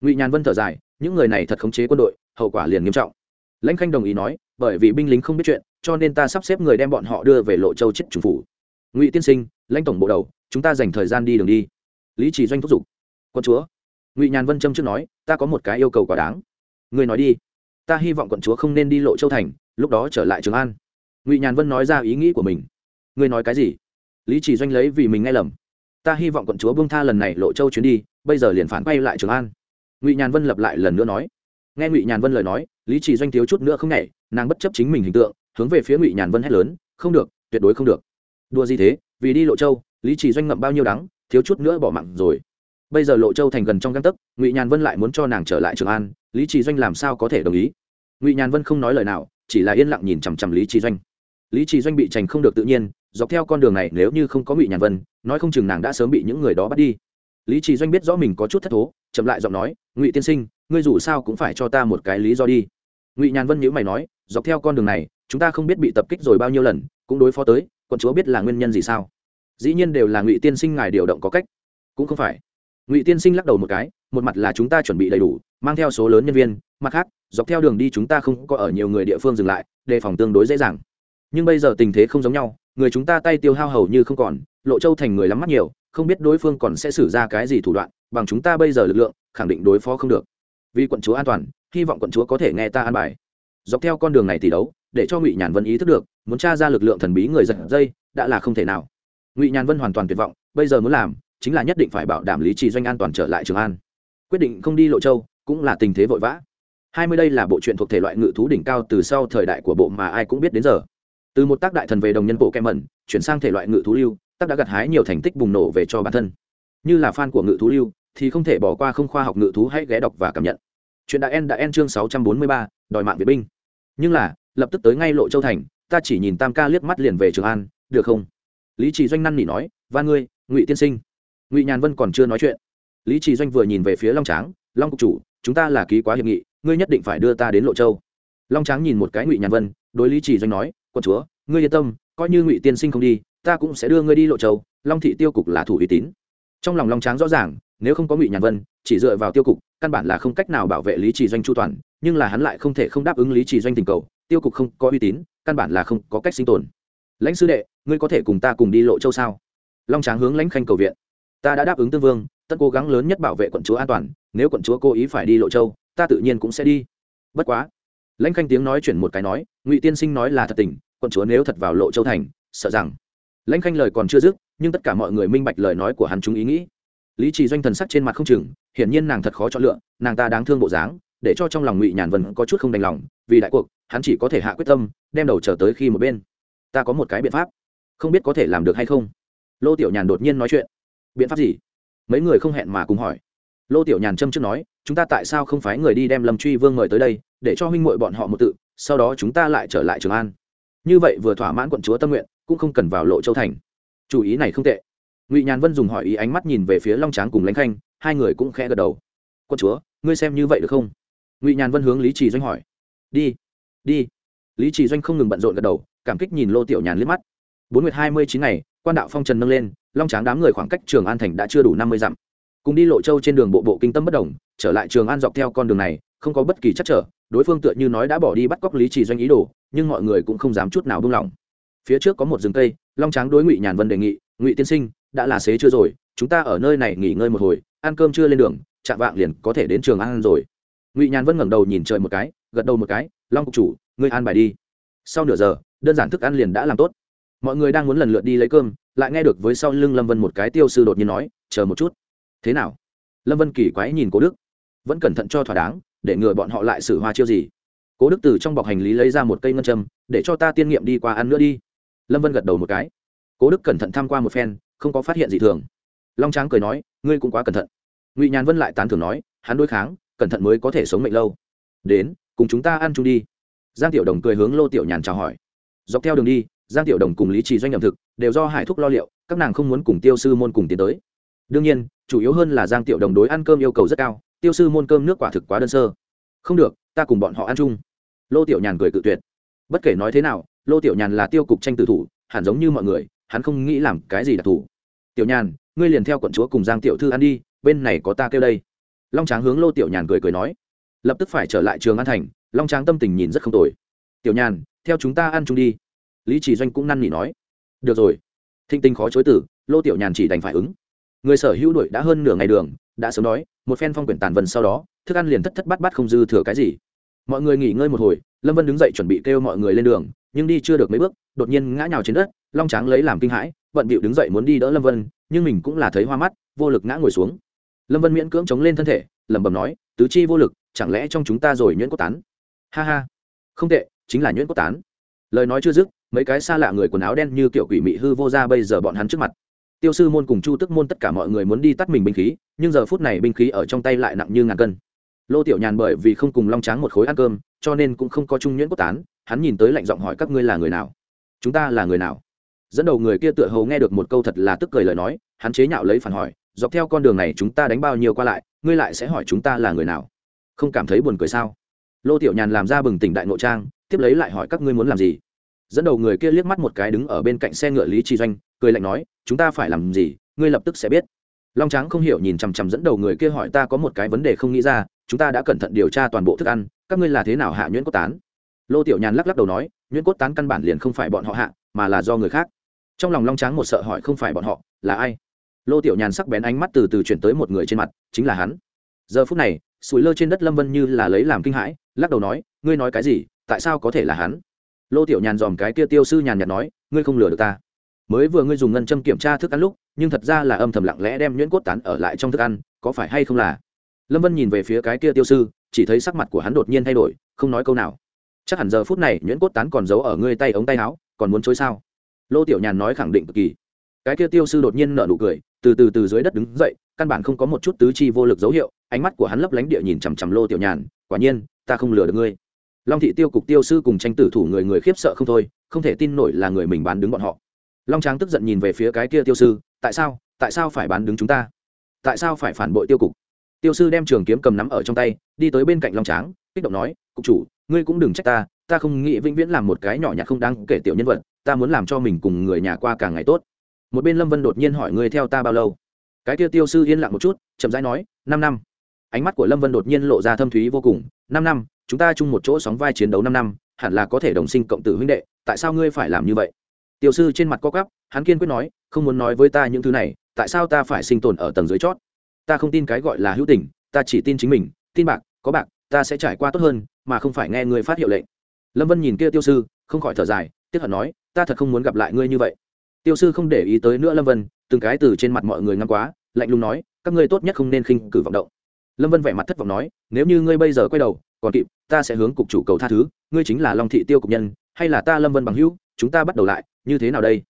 Ngụy nhàn vân thở dài, những người này thật khống chế quân đội, hậu quả liền nghiêm trọng. Lãnh khanh đồng ý nói, bởi vì binh lính không biết chuyện, cho nên ta sắp xếp người đem bọn họ đưa về lộ châu chết trùng phủ. Ngụy tiên sinh, lãnh tổng bộ đầu, chúng ta dành thời gian đi đường đi lý chỉ doanh thúc giục. Quân chúa, ngụy nhàn vân trâm trước nói, ta có một cái yêu cầu quá đáng. Người nói đi. Ta hy vọng quận chúa không nên đi lộ châu thành, lúc đó trở lại trường an. Ngụy nhàn vân nói ra ý nghĩ của mình. Người nói cái gì? Lý chỉ doanh lấy vì mình nghe lầm. Ta hy vọng quận chúa bông tha lần này lộ châu chuyến đi, bây giờ liền phản quay lại trường an. Ngụy nhàn vân lập lại lần nữa nói. Nghe ngụy nhàn vân lời nói, lý chỉ doanh thiếu chút nữa không nhảy, nàng bất chấp chính mình hình tượng, hướng về phía ngụy nhàn vân hét lớn, không được, tuyệt đối không được. Đua gì thế? Vì đi lộ châu, lý chỉ doanh ngậm bao nhiêu đắng thiếu chút nữa bỏ mạng rồi. Bây giờ lộ châu thành gần trong găng tấc, ngụy nhàn vân lại muốn cho nàng trở lại trường an, lý chỉ doanh làm sao có thể đồng ý? Ngụy nhàn vân không nói lời nào, chỉ là yên lặng nhìn chằm chằm lý chỉ doanh. Lý chỉ doanh bị trành không được tự nhiên, dọc theo con đường này nếu như không có ngụy nhàn vân, nói không chừng nàng đã sớm bị những người đó bắt đi. Lý chỉ doanh biết rõ mình có chút thất thố, chậm lại giọng nói, ngụy tiên sinh, ngươi dù sao cũng phải cho ta một cái lý do đi. Ngụy nhàn vân nhữ mày nói, dọc theo con đường này, chúng ta không biết bị tập kích rồi bao nhiêu lần, cũng đối phó tới, quận chúa biết là nguyên nhân gì sao? Dĩ nhiên đều là ngụy tiên sinh ngài điều động có cách cũng không phải ngụy tiên sinh lắc đầu một cái một mặt là chúng ta chuẩn bị đầy đủ mang theo số lớn nhân viên mặt khác dọc theo đường đi chúng ta không có ở nhiều người địa phương dừng lại đề phòng tương đối dễ dàng nhưng bây giờ tình thế không giống nhau người chúng ta tay tiêu hao hầu như không còn lộ châu thành người lắm mắt nhiều không biết đối phương còn sẽ xử ra cái gì thủ đoạn bằng chúng ta bây giờ lực lượng khẳng định đối phó không được vì quận chúa an toàn hy vọng quận chúa có thể nghe ta an bài dọc theo con đường này thì đấu để cho ngụy nhàn vân ý thức được muốn tra ra lực lượng thần bí người giật dây đã là không thể nào ngụy nhàn vân hoàn toàn tuyệt vọng, bây giờ muốn làm chính là nhất định phải bảo đảm lý trì doanh an toàn trở lại trường an. Quyết định không đi lộ châu cũng là tình thế vội vã. Hai mươi đây là bộ truyện thuộc thể loại ngự thú đỉnh cao từ sau thời đại của bộ mà ai cũng biết đến giờ. Từ một tác đại thần về đồng nhân bộ kem mẩn, chuyển sang thể loại ngự thú lưu, tác đã gặt hái nhiều thành tích bùng nổ về cho bản thân. Như là fan của ngự thú lưu thì không thể bỏ qua không khoa học ngự thú hãy ghé đọc và cảm nhận. Chuyện đã en đã en chương sáu trăm bốn mươi ba, đòi mạng vệ binh. Nhưng là, lập tức tới ngay lộ châu thành, ta chỉ nhìn tam ca liếc mắt liền về trường an, được không? Lý trì doanh năn nỉ nói và ngươi, ngụy tiên sinh. Ngụy nhàn vân còn chưa nói chuyện, lý trì doanh vừa nhìn về phía long tráng, long cục chủ, chúng ta là ký quá hiệp nghị, ngươi nhất định phải đưa ta đến lộ châu. Long tráng nhìn một cái ngụy nhàn vân, đối lý trì doanh nói quân chúa, ngươi yên tâm, coi như ngụy tiên sinh không đi, ta cũng sẽ đưa ngươi đi lộ châu, long thị tiêu cục là thủ uy tín. Trong lòng long tráng rõ ràng, nếu không có ngụy nhàn vân, chỉ dựa vào tiêu cục, căn bản là không cách nào bảo vệ lý trì doanh chu toàn, nhưng là hắn lại không thể không đáp ứng lý trì doanh tình cầu, tiêu cục không có uy tín, căn bản là không có cách sinh tồn lãnh sư đệ, ngươi có thể cùng ta cùng đi lộ châu sao? Long tráng hướng lãnh khanh cầu viện. Ta đã đáp ứng tương vương, tất cố gắng lớn nhất bảo vệ quận chúa an toàn, nếu quận chúa cố ý phải đi lộ châu, ta tự nhiên cũng sẽ đi. Bất quá, lãnh khanh tiếng nói chuyển một cái nói, ngụy tiên sinh nói là thật tình, quận chúa nếu thật vào lộ châu thành, sợ rằng. Lãnh khanh lời còn chưa dứt, nhưng tất cả mọi người minh bạch lời nói của hắn chúng ý nghĩ. Lý trì doanh thần sắc trên mặt không chừng, hiển nhiên nàng thật khó chọn lựa, nàng ta đáng thương bộ dáng, để cho trong lòng ngụy nhàn vân có chút không đành lòng, vì đại cuộc, hắn chỉ có thể hạ quyết tâm, đem đầu chờ tới khi một bên ta có một cái biện pháp. Không biết có thể làm được hay không? Lô tiểu nhàn đột nhiên nói chuyện. Biện pháp gì? Mấy người không hẹn mà cùng hỏi. Lô tiểu nhàn châm trước nói, chúng ta tại sao không phái người đi đem lâm truy vương mời tới đây, để cho huynh muội bọn họ một tự, sau đó chúng ta lại trở lại trường an. Như vậy vừa thỏa mãn quận chúa tâm nguyện, cũng không cần vào lộ châu thành. Chủ ý này không tệ. Ngụy nhàn vân dùng hỏi ý ánh mắt nhìn về phía long tráng cùng lãnh khanh, hai người cũng khẽ gật đầu. Quận chúa, ngươi xem như vậy được không? Ngụy nhàn vân hướng lý trì doanh hỏi. Đi đi. Lý trì doanh không ngừng bận rộn gật đầu cảm kích nhìn lô tiểu nhàn liếc mắt. Bốn nguyệt hai mươi chín ngày, quan đạo phong trần nâng lên, long tráng đám người khoảng cách trường an thành đã chưa đủ năm mươi dặm. Cùng đi lộ châu trên đường bộ bộ kinh tâm bất đồng trở lại trường an dọc theo con đường này, không có bất kỳ chắc trở, đối phương tựa như nói đã bỏ đi bắt cóc lý trì doanh ý đồ, nhưng mọi người cũng không dám chút nào buông lỏng. Phía trước có một rừng cây, long tráng đối ngụy nhàn vân đề nghị, ngụy tiên sinh, đã là xế chưa rồi, chúng ta ở nơi này nghỉ ngơi một hồi, ăn cơm chưa lên đường, chạm vạng liền có thể đến trường ăn rồi. Ngụy nhàn vân ngẩng đầu nhìn trời một cái, gật đầu một cái, long cục chủ, ngươi an bài đi. Sau nửa giờ đơn giản thức ăn liền đã làm tốt. Mọi người đang muốn lần lượt đi lấy cơm, lại nghe được với sau lưng lâm vân một cái tiêu sư đột nhiên nói, chờ một chút. Thế nào? Lâm vân kỳ quái nhìn cố đức. Vẫn cẩn thận cho thỏa đáng, để ngừa bọn họ lại xử hoa chiêu gì. Cố đức từ trong bọc hành lý lấy ra một cây ngân châm, để cho ta tiên nghiệm đi qua ăn nữa đi. Lâm vân gật đầu một cái. Cố đức cẩn thận tham q u a một phen, không có phát hiện gì thường. Long tráng cười nói, ngươi cũng quá cẩn thận. Ngụy nhàn vân lại tán thưởng nói, hắn đối kháng, cẩn thận mới có thể sống mệnh lâu. Đến, cùng chúng ta ăn chung đi. Giang tiểu đồng cười hướng lô tiểu nhàn chào hỏi dọc theo đường đi, giang tiểu đồng cùng lý trì doanh ẩm thực đều do hải thúc lo liệu, các nàng không muốn cùng tiêu sư môn cùng tiến tới. Đương nhiên, chủ yếu hơn là giang tiểu đồng đối ăn cơm yêu cầu rất cao, tiêu sư môn cơm nước quả thực quá đơn sơ. Không được, ta cùng bọn họ ăn chung. Lô tiểu nhàn cười cự tuyệt. Bất kể nói thế nào, lô tiểu nhàn là tiêu cục tranh tử thủ, hẳn giống như mọi người, hắn không nghĩ làm cái gì đặc thù. Tiểu nhàn, ngươi liền theo quận chúa cùng giang tiểu thư ăn đi, bên này có ta kêu đây. Long tráng hướng lô tiểu nhàn cười cười nói. Lập tức phải trở lại trường an thành, long tráng tâm tình nhìn rất không tồi tiểu nhàn, theo chúng ta ăn chung đi. Lý chỉ doanh cũng năn nỉ nói. Được rồi. Thinh tinh khó chối tử lô tiểu nhàn chỉ đành phải ứng. Người sở hữu đuổi đã hơn nửa ngày đường, đã sớm đói một phen phong quyển tàn vần sau đó, thức ăn liền thất thất bát bát không dư thừa cái gì. Mọi người nghỉ ngơi một hồi, lâm vân đứng dậy chuẩn bị kêu mọi người lên đường, nhưng đi chưa được mấy bước, đột nhiên ngã nhào trên đất, long tráng lấy làm kinh hãi bận bịu đứng dậy muốn đi đỡ lâm vân, nhưng mình cũng là thấy hoa mắt, vô lực ngã ngồi xuống. Lâm vân miễn cưỡng chống lên thân thể, lẩm bẩm nói, tứ chi vô lực, chẳng lẽ trong chúng ta rồi nhuyễn cốt tán? Ha ha. Không tệ chính là nhuyễn cốt tán. Lời nói chưa dứt, mấy cái xa lạ người quần áo đen như kiểu quỷ mị hư vô ra bây giờ bọn hắn trước mặt. Tiêu sư môn cùng chu tức môn tất cả mọi người muốn đi tắt mình binh khí, nhưng giờ phút này binh khí ở trong tay lại nặng như ngàn cân. Lô tiểu nhàn bởi vì không cùng long tráng một khối ăn cơm, cho nên cũng không có trung nhuyễn cốt tán, hắn nhìn tới lạnh giọng hỏi các ngươi là người nào? Chúng ta là người nào? Dẫn đầu người kia tựa hầu nghe được một câu thật là tức cười lời nói, hắn chế nhạo lấy phản hỏi, dọc theo con đường này chúng ta đánh bao nhiêu qua lại, ngươi lại sẽ hỏi chúng ta là người nào? Không cảm thấy buồn cười sao? Lô tiểu nhàn làm ra bừng tỉnh đại nội trang tiếp lấy lại hỏi các ngươi muốn làm gì? Dẫn đầu người kia liếc mắt một cái đứng ở bên cạnh xe ngựa lý tri doanh, cười lạnh nói, chúng ta phải làm gì? Ngươi lập tức sẽ biết. Long tráng không hiểu nhìn chằm chằm dẫn đầu người kia hỏi, ta có một cái vấn đề không nghĩ ra, chúng ta đã cẩn thận điều tra toàn bộ thức ăn, các ngươi là thế nào hạ nhuyễn cốt tán? Lô tiểu nhàn lắc lắc đầu nói, nhuyễn cốt tán căn bản liền không phải bọn họ hạ, mà là do người khác. Trong lòng long tráng một sợ hỏi, không phải bọn họ, là ai? Lô tiểu nhàn sắc bén ánh mắt từ từ chuyển tới một người trên mặt, chính là hắn. Giờ phút này, sủi lơ trên đất lâm vân như là lấy làm kinh hãi, lắc đầu nói, ngươi nói cái gì? Tại sao có thể là hắn? Lô tiểu nhàn dòm cái kia tiêu sư nhàn nhạt nói, ngươi không lừa được ta. Mới vừa ngươi dùng ngân châm kiểm tra thức ăn lúc, nhưng thật ra là âm thầm lặng lẽ đem nhuyễn cốt tán ở lại trong thức ăn, có phải hay không là? Lâm vân nhìn về phía cái kia tiêu sư, chỉ thấy sắc mặt của hắn đột nhiên thay đổi, không nói câu nào. Chắc hẳn giờ phút này nhuyễn cốt tán còn giấu ở ngươi tay ống tay áo, còn muốn chối sao? Lô tiểu nhàn nói khẳng định cực kỳ. Cái kia tiêu sư đột nhiên nở nụ cười, từ từ từ dưới đất đứng dậy, căn bản không có một chút tứ chi vô lực dấu hiệu, ánh mắt của hắn lấp lánh địa nhìn chằm chằm lô tiểu nhàn, quả nhiên, ta không lừa được ngươi long thị tiêu cục tiêu sư cùng tranh tử thủ người người khiếp sợ không thôi, không thể tin nổi là người mình bán đứng bọn họ. Long tráng tức giận nhìn về phía cái kia tiêu sư, tại sao tại sao phải bán đứng chúng ta? Tại sao phải phản bội tiêu cục? Tiêu sư đem trường kiếm cầm nắm ở trong tay, đi tới bên cạnh long tráng, kích động nói, cục chủ, ngươi cũng đừng trách ta ta không nghĩ vĩnh viễn làm một cái nhỏ nhặt không đáng kể tiểu nhân vật, ta muốn làm cho mình cùng người nhà qua càng ngày tốt. Một bên lâm vân đột nhiên hỏi, ngươi theo ta bao lâu? Cái kia tiêu sư yên lặng một chút, chậm rãi nói, năm năm. Ánh mắt của lâm vân đột nhiên lộ ra thâm thúy vô cùng, năm năm chúng ta chung một chỗ sóng vai chiến đấu năm năm, hẳn là có thể đồng sinh cộng tử huynh đệ, tại sao ngươi phải làm như vậy? Tiêu sư trên mặt co cắp hắn kiên quyết nói, không muốn nói với ta những thứ này, tại sao ta phải sinh tồn ở tầng dưới chót? Ta không tin cái gọi là hữu tình, ta chỉ tin chính mình, tin bạc, có bạc, ta sẽ trải qua tốt hơn, mà không phải nghe người phát hiệu lệnh. Lâm vân nhìn kia tiêu sư, không khỏi thở dài, tiếc hận nói, ta thật không muốn gặp lại ngươi như vậy. Tiêu sư không để ý tới nữa lâm vân, từng cái từ trên mặt mọi người ngăn quá, lạnh lùng nói, các ngươi tốt nhất không nên khinh cử vọng động. Lâm vân vẻ mặt thất vọng nói, nếu như ngươi bây giờ quay đầu còn kịp, ta sẽ hướng cục chủ cầu tha thứ, ngươi chính là long thị tiêu cục nhân, hay là ta lâm vân bằng hữu, chúng ta bắt đầu lại, như thế nào đây?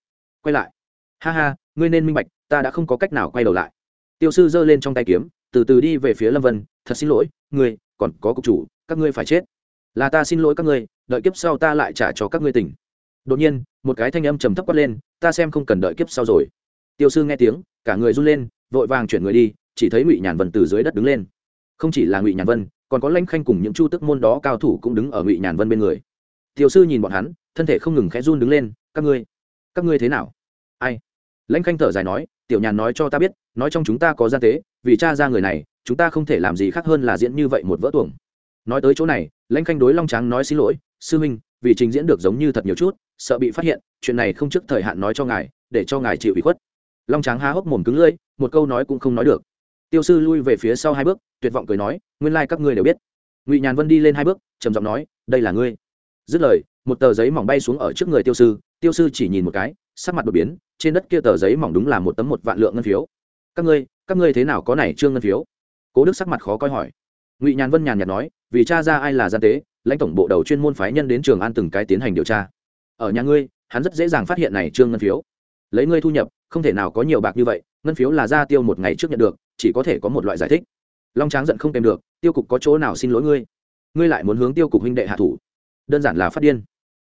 Quay lại. Ha ha, ngươi nên minh bạch, ta đã không có cách nào quay đầu lại. Tiêu sư giơ lên trong tay kiếm, từ từ đi về phía lâm vân, thật xin lỗi, ngươi, còn có cục chủ, các ngươi phải chết. Là ta xin lỗi các ngươi, đợi kiếp sau ta lại trả cho các ngươi tỉnh đột nhiên, một cái thanh âm trầm thấp quát lên, ta xem không cần đợi kiếp sau rồi. Tiêu sư nghe tiếng, cả người run lên, vội vàng chuyển người đi, chỉ thấy ngụy nhàn vân từ dưới đất đứng lên. Không chỉ là ngụy nhàn vân còn có lãnh khanh cùng những chu tức môn đó cao thủ cũng đứng ở ngụy nhàn vân bên người tiểu sư nhìn bọn hắn thân thể không ngừng khẽ run đứng lên các ngươi các ngươi thế nào ai lãnh khanh thở dài nói tiểu nhàn nói cho ta biết nói trong chúng ta có gian tế vì cha ra người này chúng ta không thể làm gì khác hơn là diễn như vậy một vỡ tuồng nói tới chỗ này lãnh khanh đối long tráng nói xin lỗi sư minh vì trình diễn được giống như thật nhiều chút sợ bị phát hiện chuyện này không trước thời hạn nói cho ngài để cho ngài chịu ủy khuất long tráng há hốc mồm cứng lưỡi, một câu nói cũng không nói được tiêu sư lui về phía sau hai bước, tuyệt vọng cười nói, nguyên lai các ngươi đều biết. Ngụy nhàn vân đi lên hai bước, trầm giọng nói, đây là ngươi. Dứt lời, một tờ giấy mỏng bay xuống ở trước người tiêu sư tiêu sư chỉ nhìn một cái, sắc mặt đột biến, trên đất kia tờ giấy mỏng đúng là một tấm một vạn lượng ngân phiếu. Các ngươi các ngươi thế nào có này trương ngân phiếu? Cố đức sắc mặt khó coi hỏi. Ngụy nhàn vân nhàn nhạt nói, vì cha ra ai là gian tế, lãnh tổng bộ đầu chuyên môn phái nhân đến trường an từng cái tiến hành điều tra. Ở nhà ngươi, hắn rất dễ dàng phát hiện này trương ngân phiếu. Lấy ngươi thu nhập, không thể nào có nhiều bạc như vậy, ngân phiếu là ra tiêu một ngày trước nhận được chỉ có thể có một loại giải thích. Long tráng giận không kèm được, tiêu cục có chỗ nào xin lỗi ngươi? Ngươi lại muốn hướng tiêu cục huynh đệ hạ thủ? Đơn giản là phát điên.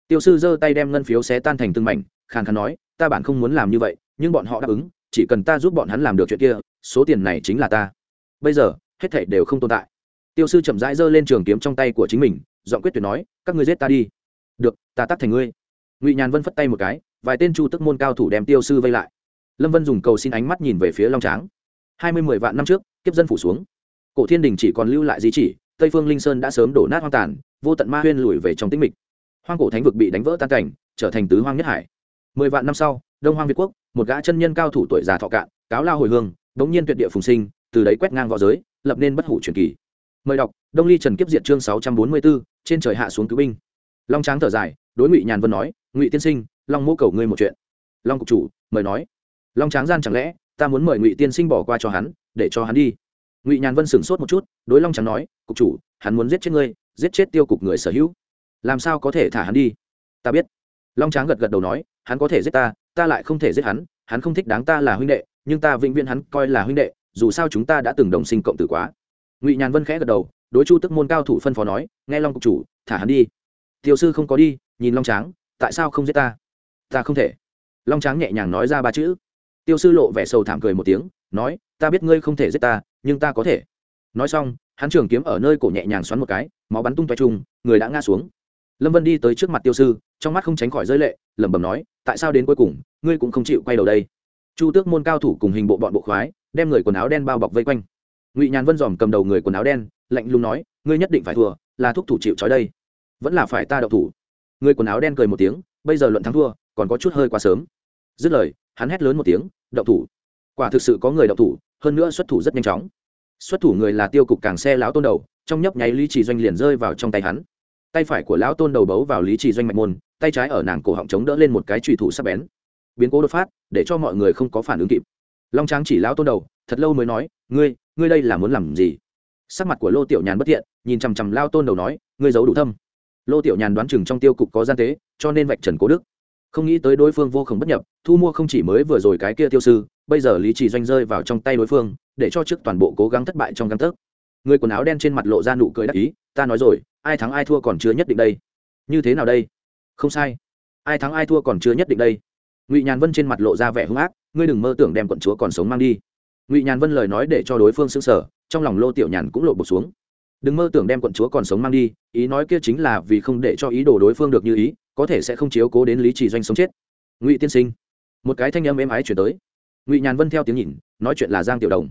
Tiêu sư giơ tay đem ngân phiếu xé tan thành từng mảnh, khàn khàn nói, ta bản không muốn làm như vậy, nhưng bọn họ đáp ứng, chỉ cần ta giúp bọn hắn làm được chuyện kia, số tiền này chính là ta. Bây giờ, hết thảy đều không tồn tại. Tiêu sư chậm rãi giơ lên trường kiếm trong tay của chính mình, giọng quyết tuyệt nói, các ngươi giết ta đi. Được, ta tắt thành ngươi. Ngụy nhàn vân phất tay một cái, vài tên chu tức môn cao thủ đem tiêu sư vây lại. Lâm vân dùng cầu xin ánh mắt nhìn về phía long tráng hai mươi mười vạn năm trước, kiếp dân phủ xuống. Cổ thiên đình chỉ còn lưu lại di chỉ, tây phương linh sơn đã sớm đổ nát hoang tàn, vô tận ma huyên lùi về trong tĩnh mịch. Hoang cổ thánh vực bị đánh vỡ tan cảnh, trở thành tứ hoang nhất hải. Mười vạn năm sau, đông hoang việt quốc, một gã chân nhân cao thủ tuổi già thọ cạn, cáo lao hồi hương bỗng nhiên tuyệt địa phùng sinh, từ đấy quét ngang v õ giới, lập nên bất hủ truyền kỳ. Mời đọc, đông ly trần kiếp diệt chương sáu trăm bốn mươi b ố trên trời hạ xuống cứu binh. Long tráng thở dài, đối ngụy nhàn vân nói, ngụy tiên sinh, long mô cầu ngươi một chuyện. Long cục chủ, mời nói. Long tráng gian chẳng lẽ ta muốn mời ngụy tiên sinh bỏ qua cho hắn, để cho hắn đi. Ngụy nhàn vân sửng sốt một chút, đối long tráng nói, cục chủ, hắn muốn giết chết ngươi, giết chết tiêu cục người sở hữu. Làm sao có thể thả hắn đi? Ta biết. Long tráng gật gật đầu nói, hắn có thể giết ta ta lại không thể giết hắn hắn không thích đáng ta là huynh đệ, nhưng ta vĩnh viễn hắn coi là huynh đệ, dù sao chúng ta đã từng đồng sinh cộng tử quá. Ngụy nhàn vân khẽ gật đầu, đối chu tức môn cao thủ phân phó nói, nghe long cục chủ, thả hắn đi. Tiểu sư không có đi, nhìn long tráng, tại sao không giết ta? Ta không thể. Long tráng nhẹ nhàng nói ra ba chữ tiêu sư lộ vẻ sầu thảm cười một tiếng, nói, ta biết ngươi không thể giết ta, nhưng ta có thể. Nói xong, hắn trường kiếm ở nơi cổ nhẹ nhàng xoắn một cái, máu bắn tung toai chung, người đã ngã xuống. Lâm vân đi tới trước mặt tiêu sư, trong mắt không tránh khỏi rơi lệ, lẩm bẩm nói, tại sao đến cuối cùng, ngươi cũng không chịu quay đầu đây? Chu tước môn cao thủ cùng hình bộ bọn bộ khoái, đem người quần áo đen bao bọc vây quanh. Ngụy nhàn vân dòm cầm đầu người quần áo đen, lạnh lùng nói, ngươi nhất định phải thua, là thúc thủ chịu trói đây. Vẫn là phải ta đậu thủ. Người quần áo đen cười một tiếng, bây giờ luận thắng thua, còn có chút hơi quá sớm dứt lời, hắn hét lớn một tiếng, động thủ. Quả thực sự có người động thủ, hơn nữa xuất thủ rất nhanh chóng. Xuất thủ người là tiêu cục càng xe lão tôn đầu, trong nhấp nháy lý trì doanh liền rơi vào trong tay hắn. Tay phải của lão tôn đầu bấu vào lý trì doanh mạch môn, tay trái ở nàng cổ họng chống đỡ lên một cái trùy thủ sắp bén. Biến cố đột phát, để cho mọi người không có phản ứng kịp. Long tráng chỉ lão tôn đầu, thật lâu mới nói, ngươi ngươi đây là muốn làm gì? Sắc mặt của lô tiểu nhàn bất thiện, nhìn chằm chằm lao tôn đầu nói, ngươi giấu đủ thâm. Lô tiểu nhàn đoán chừng trong tiêu cục có gian tế, cho nên vạch trần cố đức không nghĩ tới đối phương vô khổng bất nhập, thu mua không chỉ mới vừa rồi cái kia tiêu sư, bây giờ lý trì doanh rơi vào trong tay đối phương, để cho trước toàn bộ cố gắng thất bại trong găng tấc. Người quần áo đen trên mặt lộ ra nụ cười đắc ý, ta nói rồi, ai thắng ai thua còn chưa nhất định đây. Như thế nào đây? Không sai. Ai thắng ai thua còn chưa nhất định đây. Ngụy nhàn vân trên mặt lộ ra vẻ hung ác, ngươi đừng mơ tưởng đem quận chúa còn sống mang đi. Ngụy nhàn vân lời nói để cho đối phương xứng sở trong lòng lô tiểu nhàn cũng lộ bột xuống. Đừng mơ tưởng đem quận chúa còn sống mang đi, ý nói kia chính là vì không để cho ý đồ đối phương được như ý có thể sẽ không chiếu cố đến lý trì doanh sống chết. Ngụy tiên sinh, một cái thanh âm êm ái chuyển tới. Ngụy nhàn vân theo tiếng nhìn, nói chuyện là giang tiểu đồng.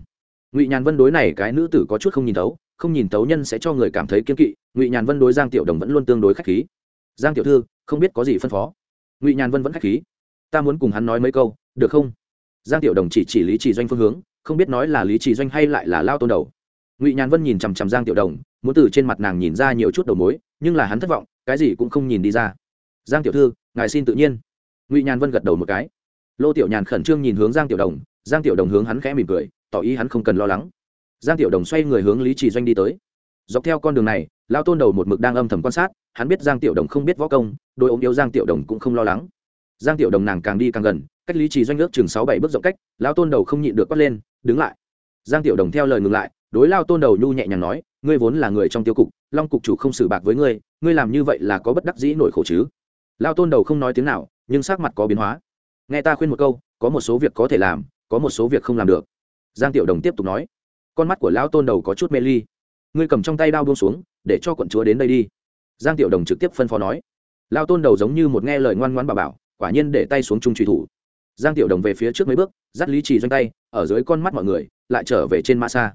Ngụy nhàn vân đối này cái nữ tử có chút không nhìn tấu không nhìn tấu nhân sẽ cho người cảm thấy kiên kỵ, ngụy nhàn vân đối giang tiểu đồng vẫn luôn tương đối k h á c h khí. Giang tiểu thư, không biết có gì phân phó? Ngụy nhàn vân vẫn k h á c h khí. Ta muốn cùng hắn nói mấy câu, được không? Giang tiểu đồng chỉ chỉ lý trì doanh phương hướng, không biết nói là lý trì doanh hay lại là lao tôn đầu. Ngụy nhàn vân nhìn chằm chằm giang tiểu đồng, muốn từ trên mặt nàng nhìn ra nhiều chút đầu mối, nhưng là hắn thất vọng, cái gì cũng không nhìn đi ra giang tiểu thư, ngài xin tự nhiên. Ngụy nhàn vân gật đầu một cái. Lô tiểu nhàn khẩn trương nhìn hướng giang tiểu đồng, giang tiểu đồng hướng hắn khẽ mỉm cười, tỏ ý hắn không cần lo lắng. Giang tiểu đồng xoay người hướng lý trì doanh đi tới. Dọc theo con đường này, lao tôn đầu một mực đang âm thầm quan sát, hắn biết giang tiểu đồng không biết võ công, đôi ống yếu giang tiểu đồng cũng không lo lắng. Giang tiểu đồng nàng càng đi càng gần, cách lý trì doanh ước chừng sáu bảy bước rộng cách, lao tôn đầu không nhịn được quát lên, đứng lại. Giang tiểu đồng theo lời ngừng lại, đối lao tôn đầu nhu nhẹ nhàng nói, ngươi vốn là người trong tiêu cục, long cục chủ không xử bạc với ngươi ngươi làm như vậy là có bất đắc dĩ nổi khổ chứ? Lao tôn đầu không nói tiếng nào, nhưng sắc mặt có biến hóa. Nghe ta khuyên một câu, có một số việc có thể làm, có một số việc không làm được. Giang tiểu đồng tiếp tục nói, con mắt của lão tôn đầu có chút mê ly. Ngươi cầm trong tay đao buông xuống, để cho quận chúa đến đây đi. Giang tiểu đồng trực tiếp phân phó nói. Lao tôn đầu giống như một nghe lời ngoan ngoãn bà bảo, quả nhiên để tay xuống trung truy thủ. Giang tiểu đồng về phía trước mấy bước, dắt lý trì doanh tay, ở dưới con mắt mọi người, lại trở về trên mã xa.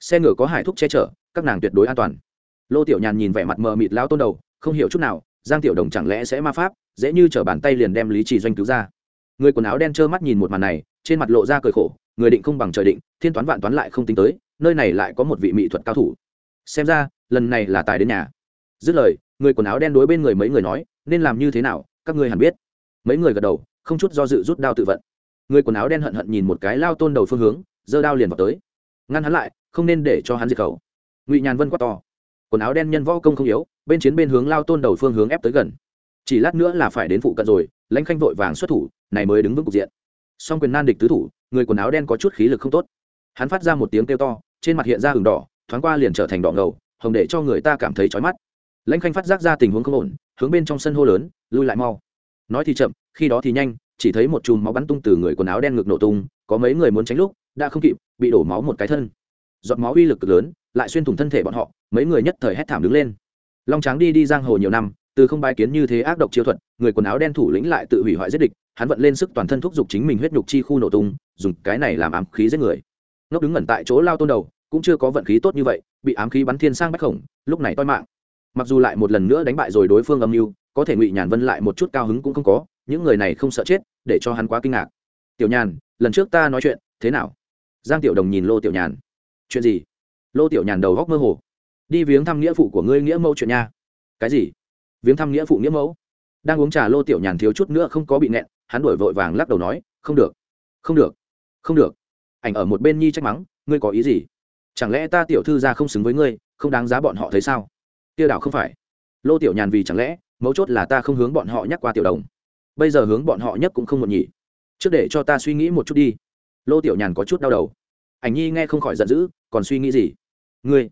Xe ngựa có hải thúc che chở, các nàng tuyệt đối an toàn. Lô tiểu nhàn nhìn vẻ mặt mờ mịt lao tôn đầu, không hiểu chút nào giang tiểu đồng chẳng lẽ sẽ ma pháp, dễ như t bàn tay liền đem lý trì doanh cứu ra. Người quần áo đen trơ mắt nhìn một màn này, trên mặt lộ ra cười khổ, người định không bằng trời định, thiên toán vạn toán lại không tính tới, nơi này lại có một vị mỹ thuật cao thủ. Xem ra, lần này là tài đến nhà. Dứt lời, người quần áo đen đối bên người mấy người nói, nên làm như thế nào, các ngươi hẳn biết. Mấy người gật đầu, không chút do dự rút đao tự vận. Người quần áo đen hận hận nhìn một cái lao tôn đầu phương hướng, giơ đao liền vào tới. Ngăn hắn lại, không nên để cho hắn diệt khẩu. Ngụy nhàn vân quát to, quần áo đen nhân võ công không yếu bên chiến bên hướng lao tôn đầu phương hướng ép tới gần. Chỉ lát nữa là phải đến phụ cận rồi, lãnh khanh vội vàng xuất thủ, này mới đứng vững cục diện. Song quyền nan địch tứ thủ, người quần áo đen có chút khí lực không tốt. Hắn phát ra một tiếng kêu to, trên mặt hiện ra hừng đỏ, thoáng qua liền trở thành đỏ ngầu, hồng để cho người ta cảm thấy chói mắt. Lãnh khanh phát giác ra tình huống không ổn, hướng bên trong sân hô lớn, lui lại mau. Nói thì chậm, khi đó thì nhanh, chỉ thấy một chùm máu bắn tung từ người quần áo đen ngực nổ tung, có mấy người muốn tránh lúc, đã không kịp, bị đổ máu một cái thân. Giọt máu uy lực cực lớn, lại xuyên thủng thân thể bọn họ, mấy người nhất thời hét thảm đứng lên long tráng đi đi giang hồ nhiều năm, từ không bái kiến như thế ác độc chiêu thuật, người quần áo đen thủ lĩnh lại tự hủy hoại giết địch, hắn vận lên sức toàn thân thúc giục chính mình huyết nhục chi khu nổ tung, dùng cái này làm ám khí giết người. Ngốc đứng ngẩn tại chỗ lao tôn đầu, cũng chưa có vận khí tốt như vậy, bị ám khí bắn thiên sang bách khổng lúc này toi mạng. Mặc dù lại một lần nữa đánh bại rồi đối phương âm mưu, có thể ngụy nhàn vân lại một chút cao hứng cũng không có, những người này không sợ chết, để cho hắn quá kinh ngạc. Tiểu nhàn, lần trước ta nói chuyện, thế nào? Giang tiểu đồng nhìn lô tiểu nhàn. Chuyện gì? Lô tiểu nhàn đầu góc mơ hồ đi viếng thăm nghĩa phụ của ngươi nghĩa mẫu chuyện nha. Cái gì? Viếng thăm nghĩa phụ nghĩa mẫu? Đang uống trà lô tiểu nhàn thiếu chút nữa không có bị nẹn hắn đổi vội vàng lắc đầu nói, không được không được không được. Ảnh ở một bên nhi trách mắng, ngươi có ý gì? Chẳng lẽ ta tiểu thư ra không xứng với ngươi, không đáng giá bọn họ thấy sao? Tiêu đảo không phải. Lô tiểu nhàn vì chẳng lẽ, mấu chốt là ta không hướng bọn họ nhắc qua tiểu đồng. Bây giờ hướng bọn họ nhắc cũng không một nhỉ. Trước để cho ta suy nghĩ một chút đi. Lô tiểu nhàn có chút đau đầu. Ảnh nhi nghe không khỏi giận dữ, còn suy nghĩ gì? Ngươi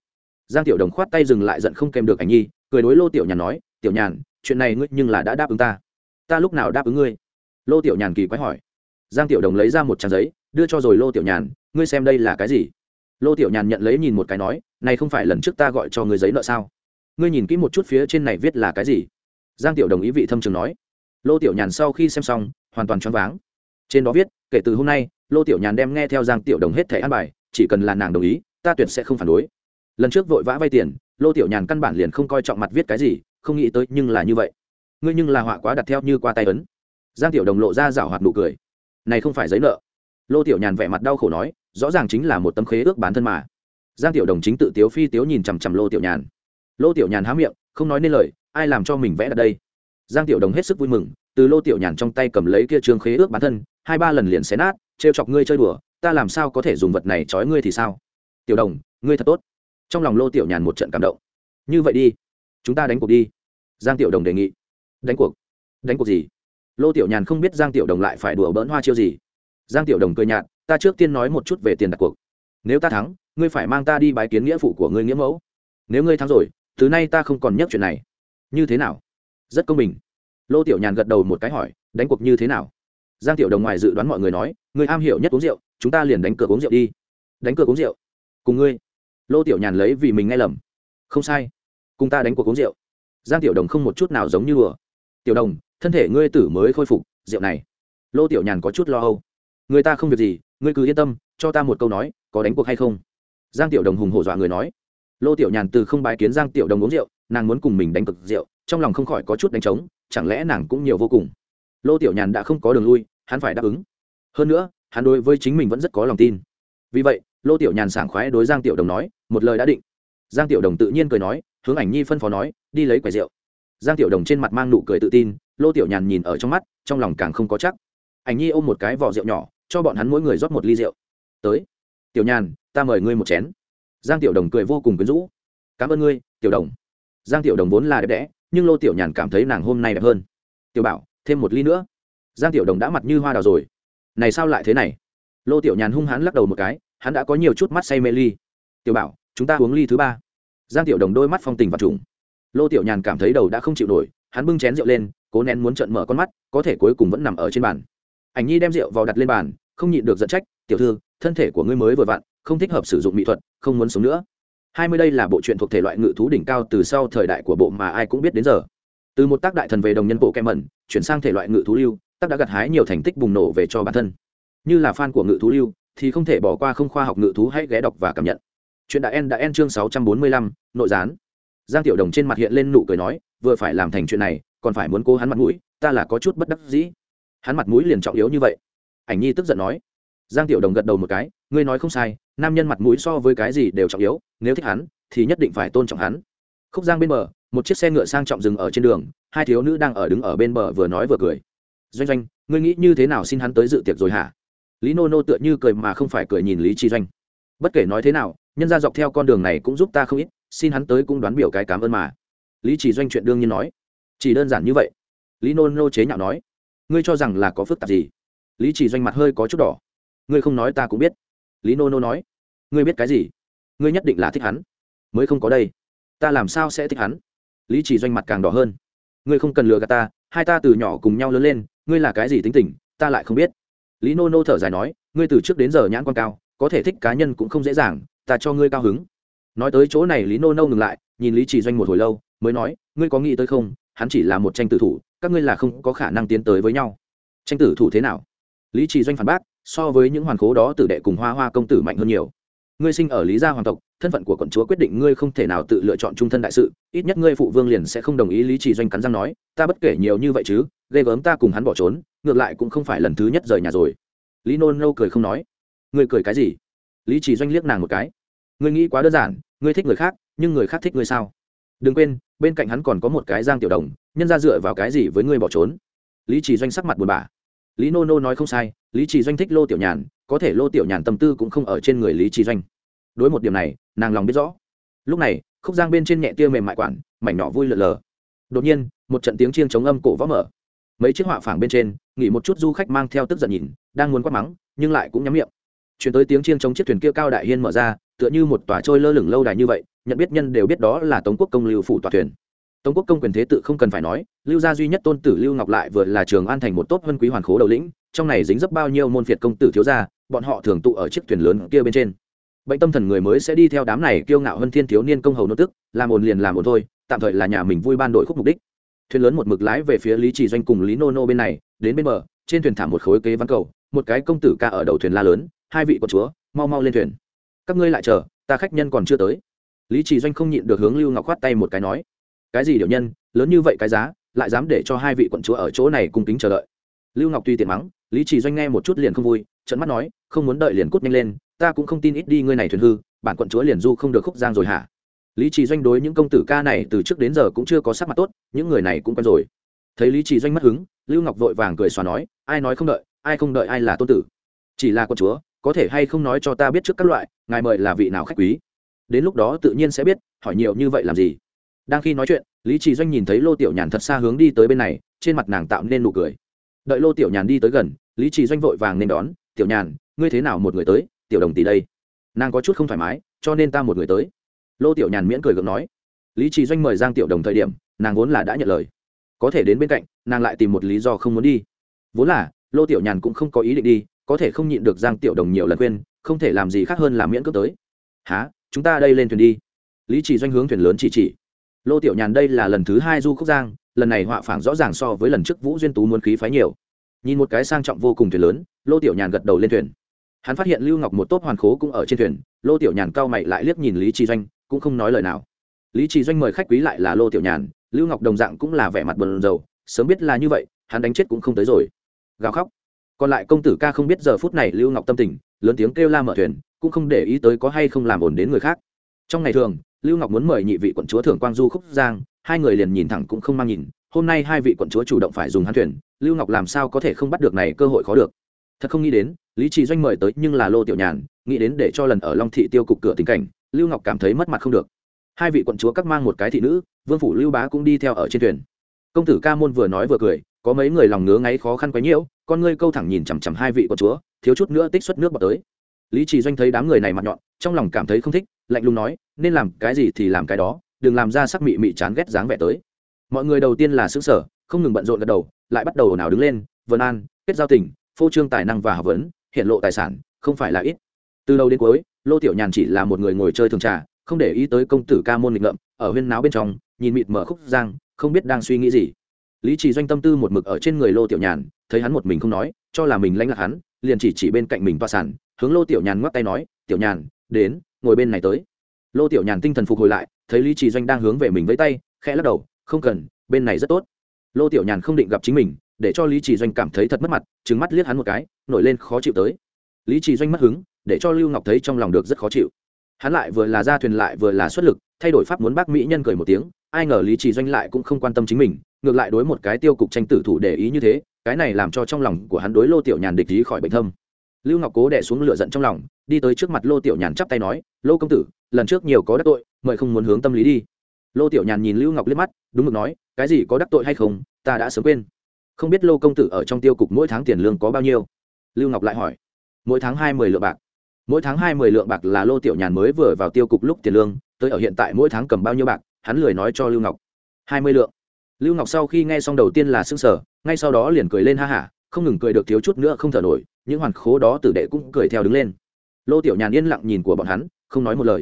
giang tiểu đồng khoát tay dừng lại giận không kèm được ảnh nhi, cười đối lô tiểu nhàn nói, tiểu nhàn, chuyện này ngươi nhưng là đã đáp ứng ta. Ta lúc nào đáp ứng ngươi? Lô tiểu nhàn kỳ quái hỏi. Giang tiểu đồng lấy ra một trang giấy, đưa cho rồi lô tiểu nhàn, ngươi xem đây là cái gì? Lô tiểu nhàn nhận lấy nhìn một cái nói, này không phải lần trước ta gọi cho ngươi giấy nợ sao? Ngươi nhìn kỹ một chút phía trên này viết là cái gì? Giang tiểu đồng ý vị thâm trường nói. Lô tiểu nhàn sau khi xem xong, hoàn toàn choáng váng. Trên đó viết, kể từ hôm nay, lô tiểu nhàn đem nghe theo giang tiểu đồng hết thẻ ăn bài, chỉ cần là nàng đồng ý, ta tuyệt sẽ không phản đối lần trước vội vã vay tiền, lô tiểu nhàn căn bản liền không coi trọng mặt viết cái gì, không nghĩ tới nhưng là như vậy. Ngươi nhưng là họa quá đặt theo như qua tay ấn. Giang tiểu đồng lộ ra rảo hoạt nụ cười. Này không phải giấy nợ. Lô tiểu nhàn vẻ mặt đau khổ nói, rõ ràng chính là một tấm khế ước bán thân mà. Giang tiểu đồng chính tự tiếu phi tiếu nhìn chằm chằm lô tiểu nhàn. Lô tiểu nhàn há miệng, không nói nên lời, ai làm cho mình vẽ đặt đây? Giang tiểu đồng hết sức vui mừng, từ lô tiểu nhàn trong tay cầm lấy kia trương khế ước bán thân, hai ba lần liền xé nát, trêu chọc ngươi chơi đùa, ta làm sao có thể dùng vật này trói ngươi thì sao? Tiểu đồng, ngươi thật tốt trong lòng lô tiểu nhàn một trận cảm động. Như vậy đi, chúng ta đánh cuộc đi. Giang tiểu đồng đề nghị. Đánh cuộc? Đánh cuộc gì? Lô tiểu nhàn không biết giang tiểu đồng lại phải đùa bỡn hoa chiêu gì. Giang tiểu đồng cười nhạt, ta trước tiên nói một chút về tiền đặt cuộc. Nếu ta thắng, ngươi phải mang ta đi bái kiến nghĩa phụ của ngươi nghĩa mẫu. Nếu ngươi thắng rồi, từ nay ta không còn nhắc chuyện này. Như thế nào? Rất công bình. Lô tiểu nhàn gật đầu một cái hỏi, đánh cuộc như thế nào? Giang tiểu đồng ngoài dự đoán mọi người nói người am hiểu nhất uống rượu, chúng ta liền đánh cược uống rượu đi. Đánh cược uống rượu. Cùng ngươi lô tiểu nhàn lấy vì mình nghe lầm. Không sai. Cùng ta đánh cuộc uống rượu. Giang tiểu đồng không một chút nào giống như đùa tiểu đồng, thân thể ngươi tử mới khôi phục, rượu này. Lô tiểu nhàn có chút lo âu. Người ta không việc gì, ngươi cứ yên tâm, cho ta một câu nói, có đánh cuộc hay không? Giang tiểu đồng hùng hổ dọa người nói. Lô tiểu nhàn từ không bái kiến giang tiểu đồng uống rượu, nàng muốn cùng mình đánh cực rượu, trong lòng không khỏi có chút đánh trống, chẳng lẽ nàng cũng nhiều vô cùng? Lô tiểu nhàn đã không có đường lui, hắn phải đáp ứng. Hơn nữa, hắn đối với chính mình vẫn rất có lòng tin. Vì vậy lô tiểu nhàn sảng khoái đối giang tiểu đồng nói, một lời đã định. Giang tiểu đồng tự nhiên cười nói, hướng ảnh nhi phân phó nói, đi lấy quầy rượu. Giang tiểu đồng trên mặt mang nụ cười tự tin, lô tiểu nhàn nhìn ở trong mắt, trong lòng càng không có chắc. Ảnh nhi ôm một cái vỏ rượu nhỏ, cho bọn hắn mỗi người rót một ly rượu. Tới, tiểu nhàn, ta mời ngươi một chén. Giang tiểu đồng cười vô cùng quyến rũ. Cảm ơn ngươi, tiểu đồng. Giang tiểu đồng vốn là đẹp đẽ, nhưng lô tiểu nhàn cảm thấy nàng hôm nay đẹp hơn. Tiểu bảo, thêm một ly nữa. Giang tiểu đồng đã mặt như hoa đào rồi. Này sao lại thế này? Lô tiểu nhàn hung hãn lắc đầu một cái hắn đã có nhiều chút mắt say mê ly. Tiểu bảo, chúng ta uống ly thứ ba. Giang tiểu đồng đôi mắt phong tình và trùng. Lô tiểu nhàn cảm thấy đầu đã không chịu nổi, hắn bưng chén rượu lên, cố nén muốn trận mở con mắt, có thể cuối cùng vẫn nằm ở trên bàn. Ảnh nhi đem rượu vào đặt lên bàn, không nhịn được giận trách, tiểu thư, thân thể của ngươi mới vừa vặn, không thích hợp sử dụng mỹ thuật, không muốn sống nữa. Hai mươi đây là bộ truyện thuộc thể loại ngự thú đỉnh cao từ sau thời đại của bộ mà ai cũng biết đến giờ. Từ một tác đại thần về đồng nhân bộ kem mẩn, chuyển sang thể loại ngự thú lưu, tác đã gặt hái nhiều thành tích bùng nổ về cho bản thân. Như là fan của ngự thú lưu thì không thể bỏ qua không khoa học ngự thú, hãy ghé đọc và cảm nhận. Chuyện đã en đã en chương sáu trăm bốn mươi lăm, nội gián. Giang tiểu đồng trên mặt hiện lên nụ cười nói, vừa phải làm thành chuyện này, còn phải muốn cố hắn mặt mũi, ta là có chút bất đắc dĩ. Hắn mặt mũi liền trọng yếu như vậy. Ảnh nhi tức giận nói. Giang tiểu đồng gật đầu một cái, ngươi nói không sai, nam nhân mặt mũi so với cái gì đều trọng yếu, nếu thích hắn, thì nhất định phải tôn trọng hắn. Khúc giang bên bờ, một chiếc xe ngựa sang trọng dừng ở trên đường, hai thiếu nữ đang ở đứng ở bên bờ vừa nói vừa cười. Doanh doanh, ngươi nghĩ như thế nào xin hắn tới dự tiệc rồi hả? Lý nô nô tựa như cười mà không phải cười nhìn lý chi doanh. Bất kể nói thế nào, nhân ra dọc theo con đường này cũng giúp ta không ít, xin hắn tới cũng đoán biểu cái cảm ơn mà. Lý chỉ doanh chuyện đương nhiên nói. Chỉ đơn giản như vậy. Lý nô nô chế nhạo nói. Ngươi cho rằng là có phức tạp gì? Lý chỉ doanh mặt hơi có chút đỏ. Ngươi không nói ta cũng biết. Lý nô nô nói. Ngươi biết cái gì? Ngươi nhất định là thích hắn. Mới không có đây. Ta làm sao sẽ thích hắn? Lý chỉ doanh mặt càng đỏ hơn. Ngươi không cần lừa gạt ta, hai ta từ nhỏ cùng nhau lớn lên, ngươi là cái gì tính tình, ta lại không biết lý nô nô thở dài nói, ngươi từ trước đến giờ nhãn quan cao, có thể thích cá nhân cũng không dễ dàng, ta cho ngươi cao hứng. Nói tới chỗ này, lý nô nô ngừng lại, nhìn lý chỉ doanh một hồi lâu, mới nói, ngươi có nghĩ tới không? Hắn chỉ là một tranh tử thủ, các ngươi là không có khả năng tiến tới với nhau. Tranh tử thủ thế nào? Lý chỉ doanh phản bác, so với những hoàn khố đó, tử đệ cùng hoa hoa công tử mạnh hơn nhiều. Ngươi sinh ở lý gia hoàng tộc thân phận của quận chúa quyết định ngươi không thể nào tự lựa chọn trung thân đại sự, ít nhất ngươi phụ vương liền sẽ không đồng ý lý chỉ doanh cắn răng nói, ta bất kể nhiều như vậy chứ, ghê gớm ta cùng hắn bỏ trốn, ngược lại cũng không phải lần thứ nhất rời nhà rồi. Lý nôn nâu cười không nói. Ngươi cười cái gì? Lý chỉ doanh liếc nàng một cái. Ngươi nghĩ quá đơn giản, ngươi thích người khác, nhưng người khác thích ngươi sao? Đừng quên, bên cạnh hắn còn có một cái giang tiểu đồng, nhân ra dựa vào cái gì với ngươi bỏ trốn? Lý chỉ doanh sắc mặt buồn bã. Lý nô nô nói không sai, lý chỉ doanh thích lô tiểu nhàn, có thể lô tiểu nhàn tâm tư cũng không ở trên người lý chỉ doanh đối một điểm này, nàng lòng biết rõ. Lúc này, khúc giang bên trên nhẹ tia mềm mại quản, mảnh nhỏ vui lờ lờ. Đột nhiên, một trận tiếng chiêng chống âm cổ võ mở. Mấy chiếc họa phảng bên trên, nghỉ một chút du khách mang theo tức giận nhìn, đang muốn quát mắng, nhưng lại cũng nhắm miệng. Chuyển tới tiếng chiêng chống chiếc thuyền kia cao đại hiên mở ra, tựa như một tòa trôi lơ lửng lâu đài như vậy, nhận biết nhân đều biết đó là tống quốc công lưu phủ tòa thuyền. Tống quốc công quyền thế tự không cần phải nói, lưu gia duy nhất tôn tử lưu ngọc lại vừa là trường an thành một tốt vân quý hoàn khố đầu lĩnh, trong này dính dấp bao nhiêu môn phiệt công tử thiếu gia, bọn họ thường tụ ở chiếc thuyền lớn kia bên trên bệnh tâm thần người mới sẽ đi theo đám này kiêu ngạo hơn thiên thiếu niên công hầu nô tức, làm ồn liền làm ồn thôi, tạm thời là nhà mình vui ban đội khúc mục đích. Thuyền lớn một mực lái về phía lý trì doanh cùng lý nô nô bên này, đến bên bờ, trên thuyền thả một khối kế văn cầu, một cái công tử ca ở đầu thuyền la lớn, hai vị quận chúa, mau mau lên thuyền. Các ngươi lại chờ, ta khách nhân còn chưa tới. Lý trì doanh không nhịn được hướng lưu ngọc khoát tay một cái nói, cái gì điều nhân, lớn như vậy cái giá, lại dám để cho hai vị quận chúa ở chỗ này cùng kính chờ đợi. Lưu ngọc tuy tiện mắng, lý trì doanh nghe một chút liền không vui trận mắt nói, không muốn đợi liền cút nhanh lên ta cũng không tin ít đi ngươi này thuyền hư, bản quận chúa liền du không được khúc giang rồi hả? Lý trì doanh đối những công tử ca này từ trước đến giờ cũng chưa có sắc mặt tốt, những người này cũng quen rồi. Thấy lý trì doanh mất hứng, lưu ngọc vội vàng cười xòa nói, ai nói không đợi, ai không đợi ai là tôn tử? Chỉ là quận chúa, có thể hay không nói cho ta biết trước các loại, ngài mời là vị nào khách quý? Đến lúc đó tự nhiên sẽ biết, hỏi nhiều như vậy làm gì? Đang khi nói chuyện, lý trì doanh nhìn thấy lô tiểu nhàn thật xa hướng đi tới bên này, trên mặt nàng tạo nên nụ cười. Đợi lô tiểu nhàn đi tới gần, lý trì doanh vội vàng nên đón, tiểu nhàn, ngươi thế nào một người tới? Tiểu đồng tỷ đây. Nàng có chút không thoải mái, cho nên ta một người tới. Lô tiểu nhàn miễn cười gượng nói. Lý trì doanh mời giang tiểu đồng thời điểm, nàng vốn là đã nhận lời. Có thể đến bên cạnh, nàng lại tìm một lý do không muốn đi. Vốn là, lô tiểu nhàn cũng không có ý định đi, có thể không nhịn được giang tiểu đồng nhiều lần khuyên, không thể làm gì khác hơn là miễn cước tới. Há chúng ta đây lên thuyền đi. Lý trì doanh hướng thuyền lớn chỉ chỉ. Lô tiểu nhàn đây là lần thứ hai du khúc giang, lần này họa phảng rõ ràng so với lần trước vũ duyên tú muốn khí phái nhiều. Nhìn một cái sang trọng vô cùng thuyền lớn, lô tiểu nhàn gật đầu lên thuyền hắn phát hiện lưu ngọc một tốp hoàn khố cũng ở trên thuyền, lô tiểu nhàn cao mày lại liếc nhìn lý trì doanh, cũng không nói lời nào. Lý trì doanh mời khách quý lại là lô tiểu nhàn, lưu ngọc đồng dạng cũng là vẻ mặt bờn dầu sớm biết là như vậy, hắn đánh chết cũng không tới rồi. Gào khóc. Còn lại công tử ca không biết giờ phút này lưu ngọc tâm tình, lớn tiếng kêu la mở thuyền, cũng không để ý tới có hay không làm ổn đến người khác. Trong ngày thường, lưu ngọc muốn mời nhị vị quận chúa thưởng quang du khúc giang, hai người liền nhìn thẳng cũng không mang nhìn, hôm nay hai vị quận chúa chủ động phải dùng hắn thuyền, lưu ngọc làm sao có thể không bắt được này cơ hội khó được thật không nghĩ đến, lý trì doanh mời tới nhưng là lô tiểu nhàn, nghĩ đến để cho lần ở long thị tiêu cục cửa tình cảnh, lưu ngọc cảm thấy mất mặt không được. Hai vị quận chúa các mang một cái thị nữ, vương phủ lưu bá cũng đi theo ở trên thuyền. Công tử ca môn vừa nói vừa cười, có mấy người lòng ngứa ngáy khó khăn quấy nhiễu, con ngươi câu thẳng nhìn chằm chằm hai vị quận chúa, thiếu chút nữa tích xuất nước bọt tới. Lý trì doanh thấy đám người này mặt nhọn, trong lòng cảm thấy không thích, lạnh lùng nói, nên làm cái gì thì làm cái đó, đừng làm ra sắc mị mị chán ghét dáng vẻ tới. Mọi người đầu tiên là xứng sở không ngừng bận rộn gật đầu, lại bắt đầu nào đứng lên, vân an, kết giao tình phô trương tài năng và học vấn, hiện lộ tài sản, không phải là ít. Từ đầu đến cuối, lô tiểu nhàn chỉ là một người ngồi chơi thường trà, không để ý tới công tử ca môn nghịch ngợm, ở huyên náo bên trong, nhìn mịt mở khúc giang, không biết đang suy nghĩ gì. Lý trì doanh tâm tư một mực ở trên người lô tiểu nhàn, thấy hắn một mình không nói, cho là mình lãnh lạc hắn, liền chỉ chỉ bên cạnh mình toa sản hướng lô tiểu nhàn ngoắc tay nói, tiểu nhàn, đến, ngồi bên này tới. Lô tiểu nhàn tinh thần phục hồi lại, thấy lý trì doanh đang hướng về mình với tay, khẽ lắc đầu, không cần, bên này rất tốt. Lô tiểu nhàn không định gặp chính mình để cho lý trì doanh cảm thấy thật mất mặt trứng mắt liếc hắn một cái, nổi lên khó chịu tới. Lý trì doanh mất hứng, để cho lưu ngọc thấy trong lòng được rất khó chịu. Hắn lại vừa là ra thuyền lại vừa là xuất lực, thay đổi pháp muốn bác mỹ nhân cười một tiếng, ai ngờ lý trì doanh lại cũng không quan tâm chính mình, ngược lại đối một cái tiêu cục tranh tử thủ để ý như thế, cái này làm cho trong lòng của hắn đối lô tiểu nhàn địch ý khỏi bệnh thâm. Lưu ngọc cố đẻ xuống lửa giận trong lòng, đi tới trước mặt lô tiểu nhàn chắp tay nói, lô công tử, lần trước nhiều có đắc tội, mời không muốn hướng tâm lý đi. Lô tiểu nhàn nhìn lưu ngọc liếc mắt, đúng mực nói, cái gì có đắc tội hay không, ta đã sớm quên không biết lô công tử ở trong tiêu cục mỗi tháng tiền lương có bao nhiêu? Lưu ngọc lại hỏi. Mỗi tháng hai mươi lượng bạc. Mỗi tháng hai mươi lượng bạc là lô tiểu nhàn mới vừa vào tiêu cục lúc tiền lương, tới ở hiện tại mỗi tháng cầm bao nhiêu bạc, hắn lười nói cho lưu ngọc. Hai mươi lượng. Lưu ngọc sau khi nghe xong đầu tiên là s ư n g sở ngay sau đó liền cười lên ha hả, không ngừng cười được thiếu chút nữa không thở nổi, những hoàn khố đó tử đệ cũng cười theo đứng lên. Lô tiểu nhàn yên lặng nhìn của bọn hắn, không nói một lời.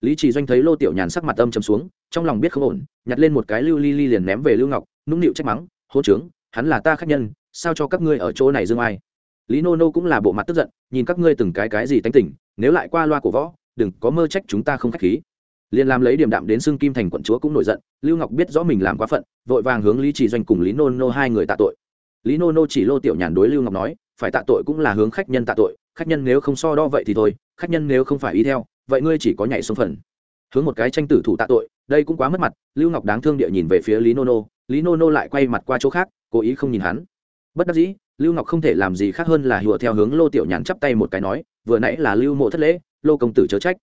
Lý trì doanh thấy lô tiểu nhàn sắc mặt âm chấm xuống, trong lòng biết không ổn, nhặt lên một cái lưu ly ly liền ném về lưu ngọc, nũng nịu trách mắng hỗ trướng hắn là ta khách nhân, sao cho các ngươi ở chỗ này dương ai? Lý nô nô cũng là bộ mặt tức giận, nhìn các ngươi từng cái cái gì tánh tỉnh nếu lại qua loa của võ, đừng có mơ trách chúng ta không k h á c h khí. Liền làm lấy điểm đạm đến xương kim thành quận chúa cũng nổi giận, lưu ngọc biết rõ mình làm quá phận, vội vàng hướng lý chỉ doanh cùng lý nô nô hai người tạ tội. Lý nô nô chỉ lô tiểu nhàn đối lưu ngọc nói, phải tạ tội cũng là hướng khách nhân tạ tội, khách nhân nếu không so đo vậy thì thôi, khách nhân nếu không phải ý theo, vậy ngươi chỉ có nhảy xuống phần. Hướng một cái tranh tử thủ tạ tội, đây cũng quá mất mặt, lưu ngọc đáng thương địa nhìn về phía lý nô nô lý nô nô lại quay mặt qua chỗ khác cố ý không nhìn hắn. Bất đắc dĩ, lưu ngọc không thể làm gì khác hơn là hùa theo hướng lô tiểu nhàn chắp tay một cái nói, vừa nãy là lưu mộ thất lễ, lô công tử chớ trách.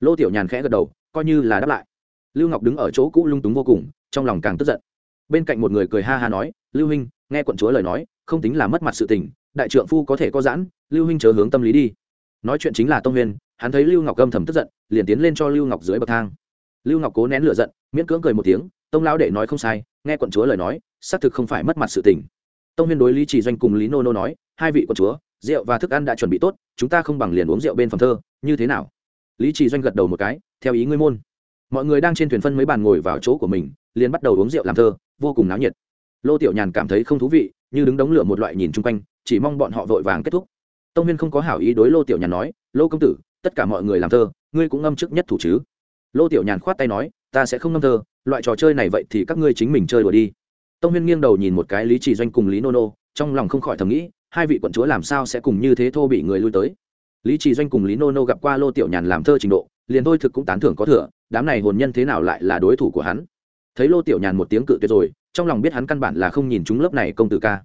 Lô tiểu nhàn khẽ gật đầu, coi như là đáp lại. Lưu ngọc đứng ở chỗ cũ lung túng vô cùng, trong lòng càng tức giận. Bên cạnh một người cười ha ha nói, lưu huynh, nghe quận chúa lời nói, không tính là mất mặt sự tình, đại trượng phu có thể có giãn, lưu huynh chớ hướng tâm lý đi. Nói chuyện chính là tông huyên, hắn thấy lưu ngọc gâm thầm tức giận, liền tiến lên cho lưu ngọc dưới bậc thang. Lưu ngọc cố nén lửa giận, miễn cưỡng cười một tiếng, tông lão đệ nói không sai nghe quận chúa lời nói, xác thực không phải mất mặt sự tình. Tông huyên đối lý chỉ doanh cùng lý nô nô nói, hai vị quận chúa, rượu và thức ăn đã chuẩn bị tốt, chúng ta không bằng liền uống rượu bên phòng thơ, như thế nào? Lý chỉ doanh gật đầu một cái, theo ý ngươi môn. Mọi người đang trên thuyền phân mấy bàn ngồi vào chỗ của mình, liền bắt đầu uống rượu làm thơ, vô cùng náo nhiệt. Lô tiểu nhàn cảm thấy không thú vị, như đứng đống lửa một loại nhìn chung quanh, chỉ mong bọn họ vội vàng kết thúc. Tông huyên không có hảo ý đối lô tiểu nhàn nói, lô công tử, tất cả mọi người làm thơ, ngươi cũng ngâm trước nhất thủ chứ. Lô tiểu nhàn khoát tay nói ta sẽ không ngâm thơ, loại trò chơi này vậy thì các ngươi chính mình chơi đùa đi. Tông huyên nghiêng đầu nhìn một cái lý chỉ doanh cùng lý nô nô trong lòng không khỏi thầm nghĩ, hai vị quận chúa làm sao sẽ cùng như thế thô bị người lui tới. Lý chỉ doanh cùng lý nô nô gặp qua lô tiểu nhàn làm thơ trình độ, liền thôi thực cũng tán thưởng có thừa, đám này hồn nhân thế nào lại là đối thủ của hắn. Thấy lô tiểu nhàn một tiếng cự tuyệt rồi, trong lòng biết hắn căn bản là không nhìn chúng lớp này công tử ca.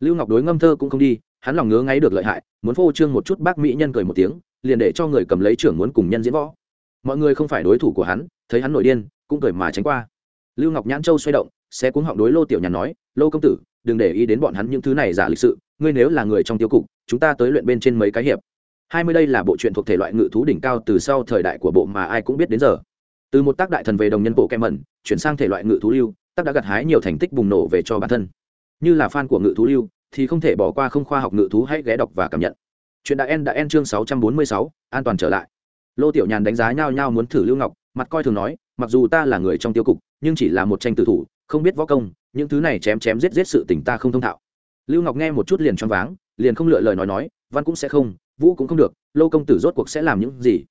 Lưu ngọc đối ngâm thơ cũng không đi, hắn lòng ngứa ngáy được lợi hại, muốn phô trương một chút bác mỹ nhân cười một tiếng, liền để cho người cầm lấy trưởng muốn cùng nhân diễn võ. Mọi người không phải đối thủ của hắn, thấy hắn nổi điên cũng cười mà tránh qua. Lưu ngọc nhãn châu xoay động sẽ cuống họng đối lô tiểu nhàn nói, lô công tử, đừng để ý đến bọn hắn những thứ này giả lịch sự, ngươi nếu là người trong tiêu cục, chúng ta tới luyện bên trên mấy cái hiệp. Hai mươi đây là bộ truyện thuộc thể loại ngự thú đỉnh cao từ sau thời đại của bộ mà ai cũng biết đến giờ. Từ một tác đại thần về đồng nhân bộ kem mẩn chuyển sang thể loại ngự thú lưu, tác đã gặt hái nhiều thành tích bùng nổ về cho bản thân. Như là fan của ngự thú lưu, thì không thể bỏ qua không khoa học ngự thú hãy ghé đọc và cảm nhận. Chuyện đã en đã en chương sáu trăm bốn mươi sáu, an toàn trở lại. Lô tiểu nhàn đánh giá nhau nhau muốn thử lưu ngọc, mặt coi thường nói mặc dù ta là người trong tiêu cục, nhưng chỉ là một tranh tử thủ, không biết võ công, những thứ này chém chém giết giết sự tình ta không thông thạo. Lưu ngọc nghe một chút liền choáng váng, liền không lựa lời nói nói, văn cũng sẽ không, vũ cũng không được, lô công tử rốt cuộc sẽ làm những gì?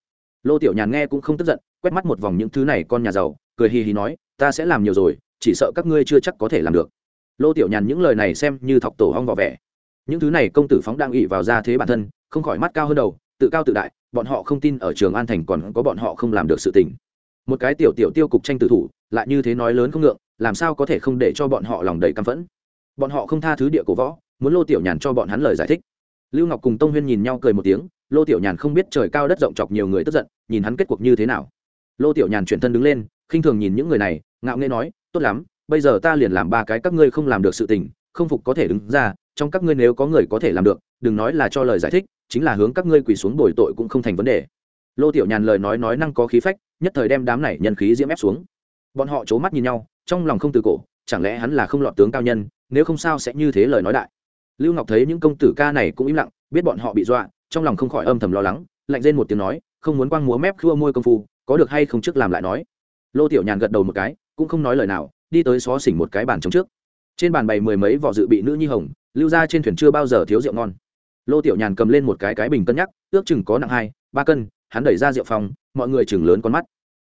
Lô tiểu nhàn nghe cũng không tức giận, quét mắt một vòng những thứ này con nhà giàu, cười hì hì nói, ta sẽ làm nhiều rồi, chỉ sợ các ngươi chưa chắc có thể làm được. Lô tiểu nhàn những lời này xem như thọc tổ hong vỏ vẻ. Những thứ này công tử phóng đang ỉ vào ra thế bản thân, không khỏi mắt cao hơn đầu, tự cao tự đại, bọn họ không tin ở trường an thành còn có bọn họ không làm được sự tình một cái tiểu tiểu tiêu cục tranh tử thủ, lại như thế nói lớn không ngượng, làm sao có thể không để cho bọn họ lòng đầy căm phẫn? Bọn họ không tha thứ địa cổ võ, muốn lô tiểu nhàn cho bọn hắn lời giải thích. Lưu ngọc cùng tông huyên nhìn nhau cười một tiếng, lô tiểu nhàn không biết trời cao đất rộng chọc nhiều người tức giận, nhìn hắn kết cuộc như thế nào. Lô tiểu nhàn chuyển thân đứng lên, khinh thường nhìn những người này, ngạo nghê nói, tốt lắm, bây giờ ta liền làm ba cái các ngươi không làm được sự tình, không phục có thể đứng ra, trong các ngươi nếu có người có thể làm được, đừng nói là cho lời giải thích, chính là hướng các ngươi quỳ xuống bồi tội cũng không thành vấn đề lô tiểu nhàn lời nói nói năng có khí phách, nhất thời đem đám này nhân khí diễm ép xuống. Bọn họ c h ố mắt nhìn nhau, trong lòng không từ cổ, chẳng lẽ hắn là không lọt tướng cao nhân, nếu không sao sẽ như thế lời nói đại. Lưu ngọc thấy những công tử ca này cũng im lặng, biết bọn họ bị dọa, trong lòng không khỏi âm thầm lo lắng, lạnh lên một tiếng nói, không muốn quăng múa mép khua môi công phu, có được hay không trước làm lại nói. Lô tiểu nhàn gật đầu một cái, cũng không nói lời nào, đi tới xó xỉnh một cái bàn trống trước. Trên bàn bày mười mấy vỏ dự bị nữ nhi hồng, lưu ra trên thuyền chưa bao giờ thiếu rượu ngon. Lô tiểu nhàn cầm lên một cái cái bình cân nhắc, ước chừng có nặng hai, ba cân hắn đẩy ra rượu phòng mọi người chừng lớn con mắt.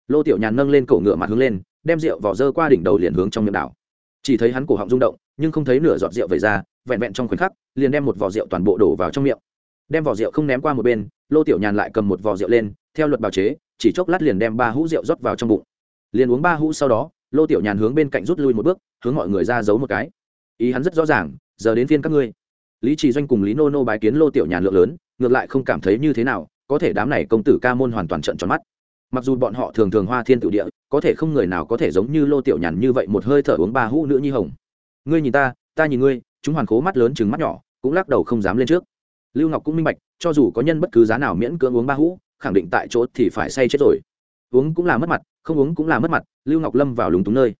Lô tiểu nhàn nâng lên cổ ngựa mặt hướng lên, đem rượu vỏ dơ qua đỉnh đầu liền hướng trong miệng đảo. Chỉ thấy hắn cổ họng rung động, nhưng không thấy nửa giọt rượu về ra, vẹn vẹn trong khoảnh khắc, liền đem một vỏ rượu toàn bộ đổ vào trong miệng. Đem vỏ rượu không ném qua một bên, lô tiểu nhàn lại cầm một vỏ rượu lên, theo luật bào chế, chỉ chốc lát liền đem ba hũ rượu rót vào trong bụng. Liền uống ba hũ sau đó, lô tiểu nhàn hướng bên cạnh rút lui một bước, hướng mọi người ra giấu một cái. Ý hắn rất rõ ràng, giờ đến phiên các ngươi. Lý trì doanh cùng lý nô nô bái kiến lô tiểu nhàn lượng lớn, ngược lại không cảm thấy như thế nào có thể đám này công tử ca môn hoàn toàn trận tròn mắt. Mặc dù bọn họ thường thường hoa thiên tự địa, có thể không người nào có thể giống như lô tiểu nhàn như vậy một hơi thở uống ba hũ nữ nhi hồng. Ngươi nhìn ta ta nhìn ngươi, chúng hoàn cố mắt lớn chừng mắt nhỏ, cũng lắc đầu không dám lên trước. Lưu ngọc cũng minh bạch, cho dù có nhân bất cứ giá nào miễn cưỡng uống ba hũ, khẳng định tại chỗ thì phải say chết rồi. Uống cũng là mất mặt, không uống cũng là mất mặt, lưu ngọc lâm vào lúng túng nơi.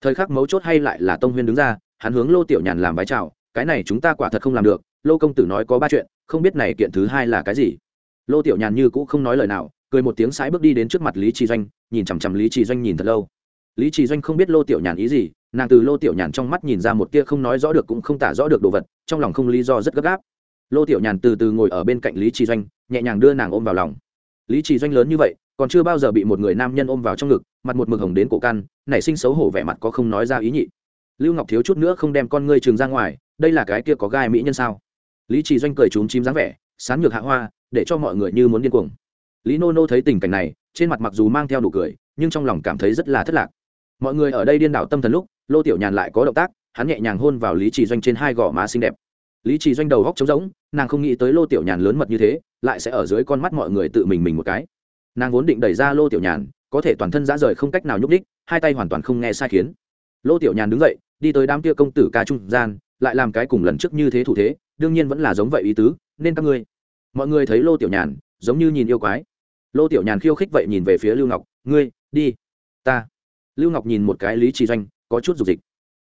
Thời khắc mấu chốt hay lại là tông huyên đứng ra, hắn hướng lô tiểu nhàn làm vái chào, cái này chúng ta quả thật không làm được, lô công tử nói có ba chuyện, không biết này kiện thứ hai là cái gì lô tiểu nhàn như cũng không nói lời nào, cười một tiếng sái bước đi đến trước mặt lý trì doanh, nhìn chằm chằm lý trì doanh nhìn thật lâu. Lý trì doanh không biết lô tiểu nhàn ý gì, nàng từ lô tiểu nhàn trong mắt nhìn ra một tia không nói rõ được cũng không tả rõ được đồ vật, trong lòng không lý do rất gấp gáp. Lô tiểu nhàn từ từ ngồi ở bên cạnh lý trì doanh, nhẹ nhàng đưa nàng ôm vào lòng. Lý trì doanh lớn như vậy, còn chưa bao giờ bị một người nam nhân ôm vào trong ngực, mặt một mực hồng đến cổ căn nảy sinh xấu hổ vẻ mặt có không nói ra ý nhị. Lưu ngọc thiếu chút nữa không đem con ngươi trường ra ngoài, đây là cái kia có gai mỹ nhân sao? Lý trì doanh cười trúng chim dáng vẻ, sán nhược hạ hoa để cho mọi người như muốn điên cuồng. Lý nô nô thấy tình cảnh này, trên mặt mặc dù mang theo nụ cười, nhưng trong lòng cảm thấy rất là thất lạc. Mọi người ở đây điên đảo tâm thần lúc, lô tiểu nhàn lại có động tác, hắn nhẹ nhàng hôn vào lý trì doanh trên hai gò má xinh đẹp. Lý trì doanh đầu góc trống rỗng, nàng không nghĩ tới lô tiểu nhàn lớn mật như thế, lại sẽ ở dưới con mắt mọi người tự mình mình một cái. Nàng vốn định đẩy ra lô tiểu nhàn, có thể toàn thân giã rời không cách nào nhúc đích hai tay hoàn toàn không nghe sai khiến. Lô tiểu nhàn đứng dậy, đi tới đám kia công tử ca trung gian, lại làm cái cùng lần trước như thế thủ thế, đương nhiên vẫn là giống vậy ý tứ, nên các ngươi mọi người thấy lô tiểu nhàn, giống như nhìn yêu quái. Lô tiểu nhàn khiêu khích vậy nhìn về phía lưu ngọc, ngươi, đi. Ta. Lưu ngọc nhìn một cái lý trì doanh, có chút dục dịch.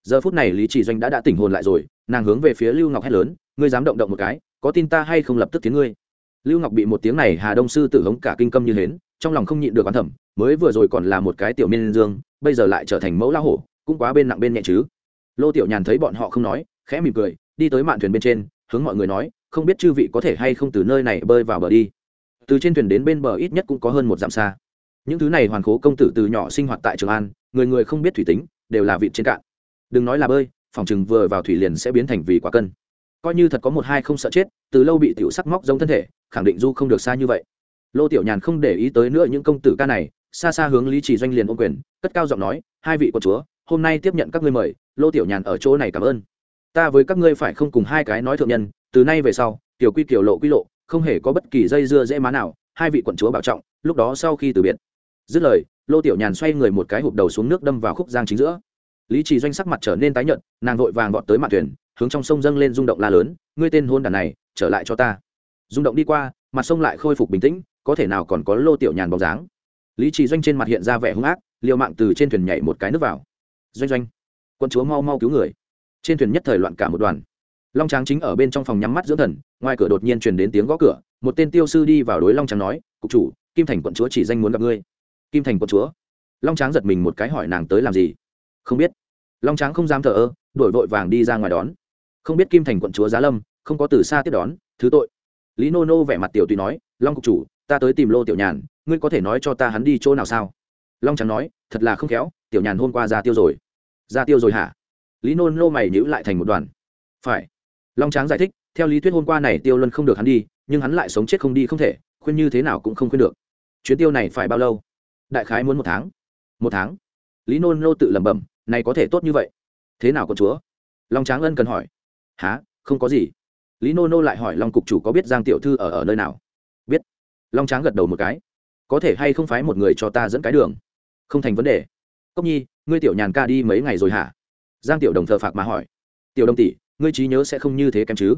Giờ phút này lý trì doanh đã đã tỉnh hồn lại rồi, nàng hướng về phía lưu ngọc hét lớn, ngươi dám động động một cái, có tin ta hay không lập tức tiếng ngươi? Lưu ngọc bị một tiếng này hà đông sư tử hống cả kinh câm như hến, trong lòng không nhịn được oán thẩm mới vừa rồi còn là một cái tiểu miên dương, bây giờ lại trở thành mẫu la hổ, cũng quá bên nặng bên nhẹ chứ. Lô tiểu nhàn thấy bọn họ không nói, khẽ mỉm cười, đi tới mạn thuyền bên trên, hướng mọi người nói không biết chư vị có thể hay không từ nơi này bơi vào bờ đi. Từ trên thuyền đến bên bờ ít nhất cũng có hơn một dặm xa. Những thứ này hoàn cố công tử từ nhỏ sinh hoạt tại trường an, người người không biết thủy tính, đều là vịt trên cạn. Đừng nói là bơi, phòng chừng vừa vào thủy liền sẽ biến thành vì quả cân. Coi như thật có một hai không sợ chết, từ lâu bị tiểu sắc móc giống thân thể, khẳng định du không được xa như vậy. Lô tiểu nhàn không để ý tới nữa những công tử ca này, xa xa hướng lý trì doanh liền ôm quyền, cất cao giọng nói, hai vị của chúa, hôm nay tiếp nhận các ngươi mời. Lô tiểu nhàn ở chỗ này cảm ơn. Ta với các ngươi phải không cùng hai cái nói thượng nhân từ nay về sau, tiểu quy tiểu lộ quy lộ, không hề có bất kỳ dây dưa dễ má nào, hai vị quận chúa bảo trọng, lúc đó sau khi từ biệt. Dứt lời, lô tiểu nhàn xoay người một cái hụp đầu xuống nước đâm vào khúc giang chính giữa. Lý trì doanh sắc mặt trở nên tái nhợt, nàng vội vàng vọt tới mặt thuyền, hướng trong sông dâng lên rung động la lớn, ngươi tên hôn đàn này, trở lại cho ta. Rung động đi qua, mặt sông lại khôi phục bình tĩnh, có thể nào còn có lô tiểu nhàn bóng dáng? Lý trì doanh trên mặt hiện ra vẻ hung ác, liều mạng từ trên thuyền nhảy một cái nước vào. Doanh doanh quân chúa mau mau cứu người. Trên thuyền nhất thời loạn cả một đoàn long tráng chính ở bên trong phòng nhắm mắt dưỡng thần, ngoài cửa đột nhiên truyền đến tiếng gõ cửa, một tên tiêu sư đi vào đối long tráng nói, cục chủ, kim thành quận chúa chỉ danh muốn gặp ngươi. Kim thành quận chúa? Long tráng giật mình một cái hỏi nàng tới làm gì? Không biết. Long tráng không dám thờ ơ, đổi vội vàng đi ra ngoài đón. Không biết kim thành quận chúa giá lâm, không có từ xa tiếp đón, thứ tội. Lý nô nô vẻ mặt tiểu tùy nói, long cục chủ, ta tới tìm lô tiểu nhàn, ngươi có thể nói cho ta hắn đi chỗ nào sao? Long trắng nói, thật là không khéo, tiểu nhàn hôm qua ra tiêu rồi. Ra tiêu rồi hả? Lý Nô nô mày nhữ lại thành một đoàn. Phải long tráng giải thích, theo lý thuyết hôm qua này tiêu luân không được hắn đi, nhưng hắn lại sống chết không đi không thể, khuyên như thế nào cũng không khuyên được. Chuyến tiêu này phải bao lâu? Đại khái muốn một tháng. Một tháng? Lý nôn nô tự lẩm bẩm, này có thể tốt như vậy. Thế nào con chúa? Long tráng ân cần hỏi. Há không có gì. Lý nô nô lại hỏi long cục chủ có biết giang tiểu thư ở ở nơi nào? Biết. Long tráng gật đầu một cái. Có thể hay không phái một người cho ta dẫn cái đường? Không thành vấn đề. Cốc nhi, ngươi tiểu nhàn ca đi mấy ngày rồi hả? Giang tiểu đồng thờ phạc mà hỏi. Tiểu đồng tỷ ngươi trí nhớ sẽ không như thế kém chứ?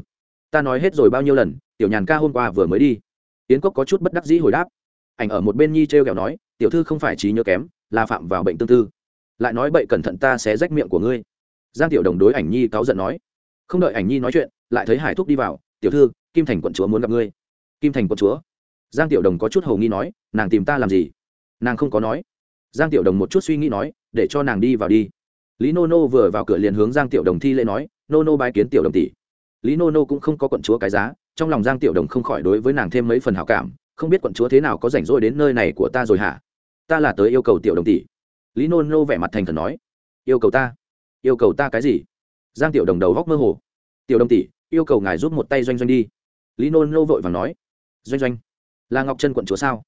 Ta nói hết rồi bao nhiêu lần, tiểu nhàn ca hôm qua vừa mới đi. Yến cốc có chút bất đắc dĩ hồi đáp. Ảnh ở một bên nhi t r e o kẹo nói, tiểu thư không phải trí nhớ kém, là phạm vào bệnh tương tư. Lại nói bậy cẩn thận ta sẽ rách miệng của ngươi. Giang tiểu đồng đối ảnh nhi cáu giận nói, không đợi ảnh nhi nói chuyện, lại thấy hải thúc đi vào, tiểu thư, kim thành quận chúa muốn gặp ngươi. Kim thành quận chúa? Giang tiểu đồng có chút hầu nghi nói, nàng tìm ta làm gì? Nàng không có nói. Giang tiểu đồng một chút suy nghĩ nói, để cho nàng đi vào đi. Lý nô nô vừa vào cửa liền hướng giang tiểu đồng thi lễ nói nô nô bái kiến tiểu đồng tỷ. Lý nô nô cũng không có quận chúa cái giá, trong lòng giang tiểu đồng không khỏi đối với nàng thêm mấy phần hảo cảm, không biết quận chúa thế nào có rảnh rỗi đến nơi này của ta rồi hả? Ta là tới yêu cầu tiểu đồng tỷ. Lý nô nô vẻ mặt thành thần nói. Yêu cầu ta? Yêu cầu ta cái gì? Giang tiểu đồng đầu góc mơ hồ. Tiểu đồng tỷ, yêu cầu ngài giúp một tay doanh doanh đi. Lý nô nô vội vàng nói. Doanh doanh, là ngọc chân quận chúa sao?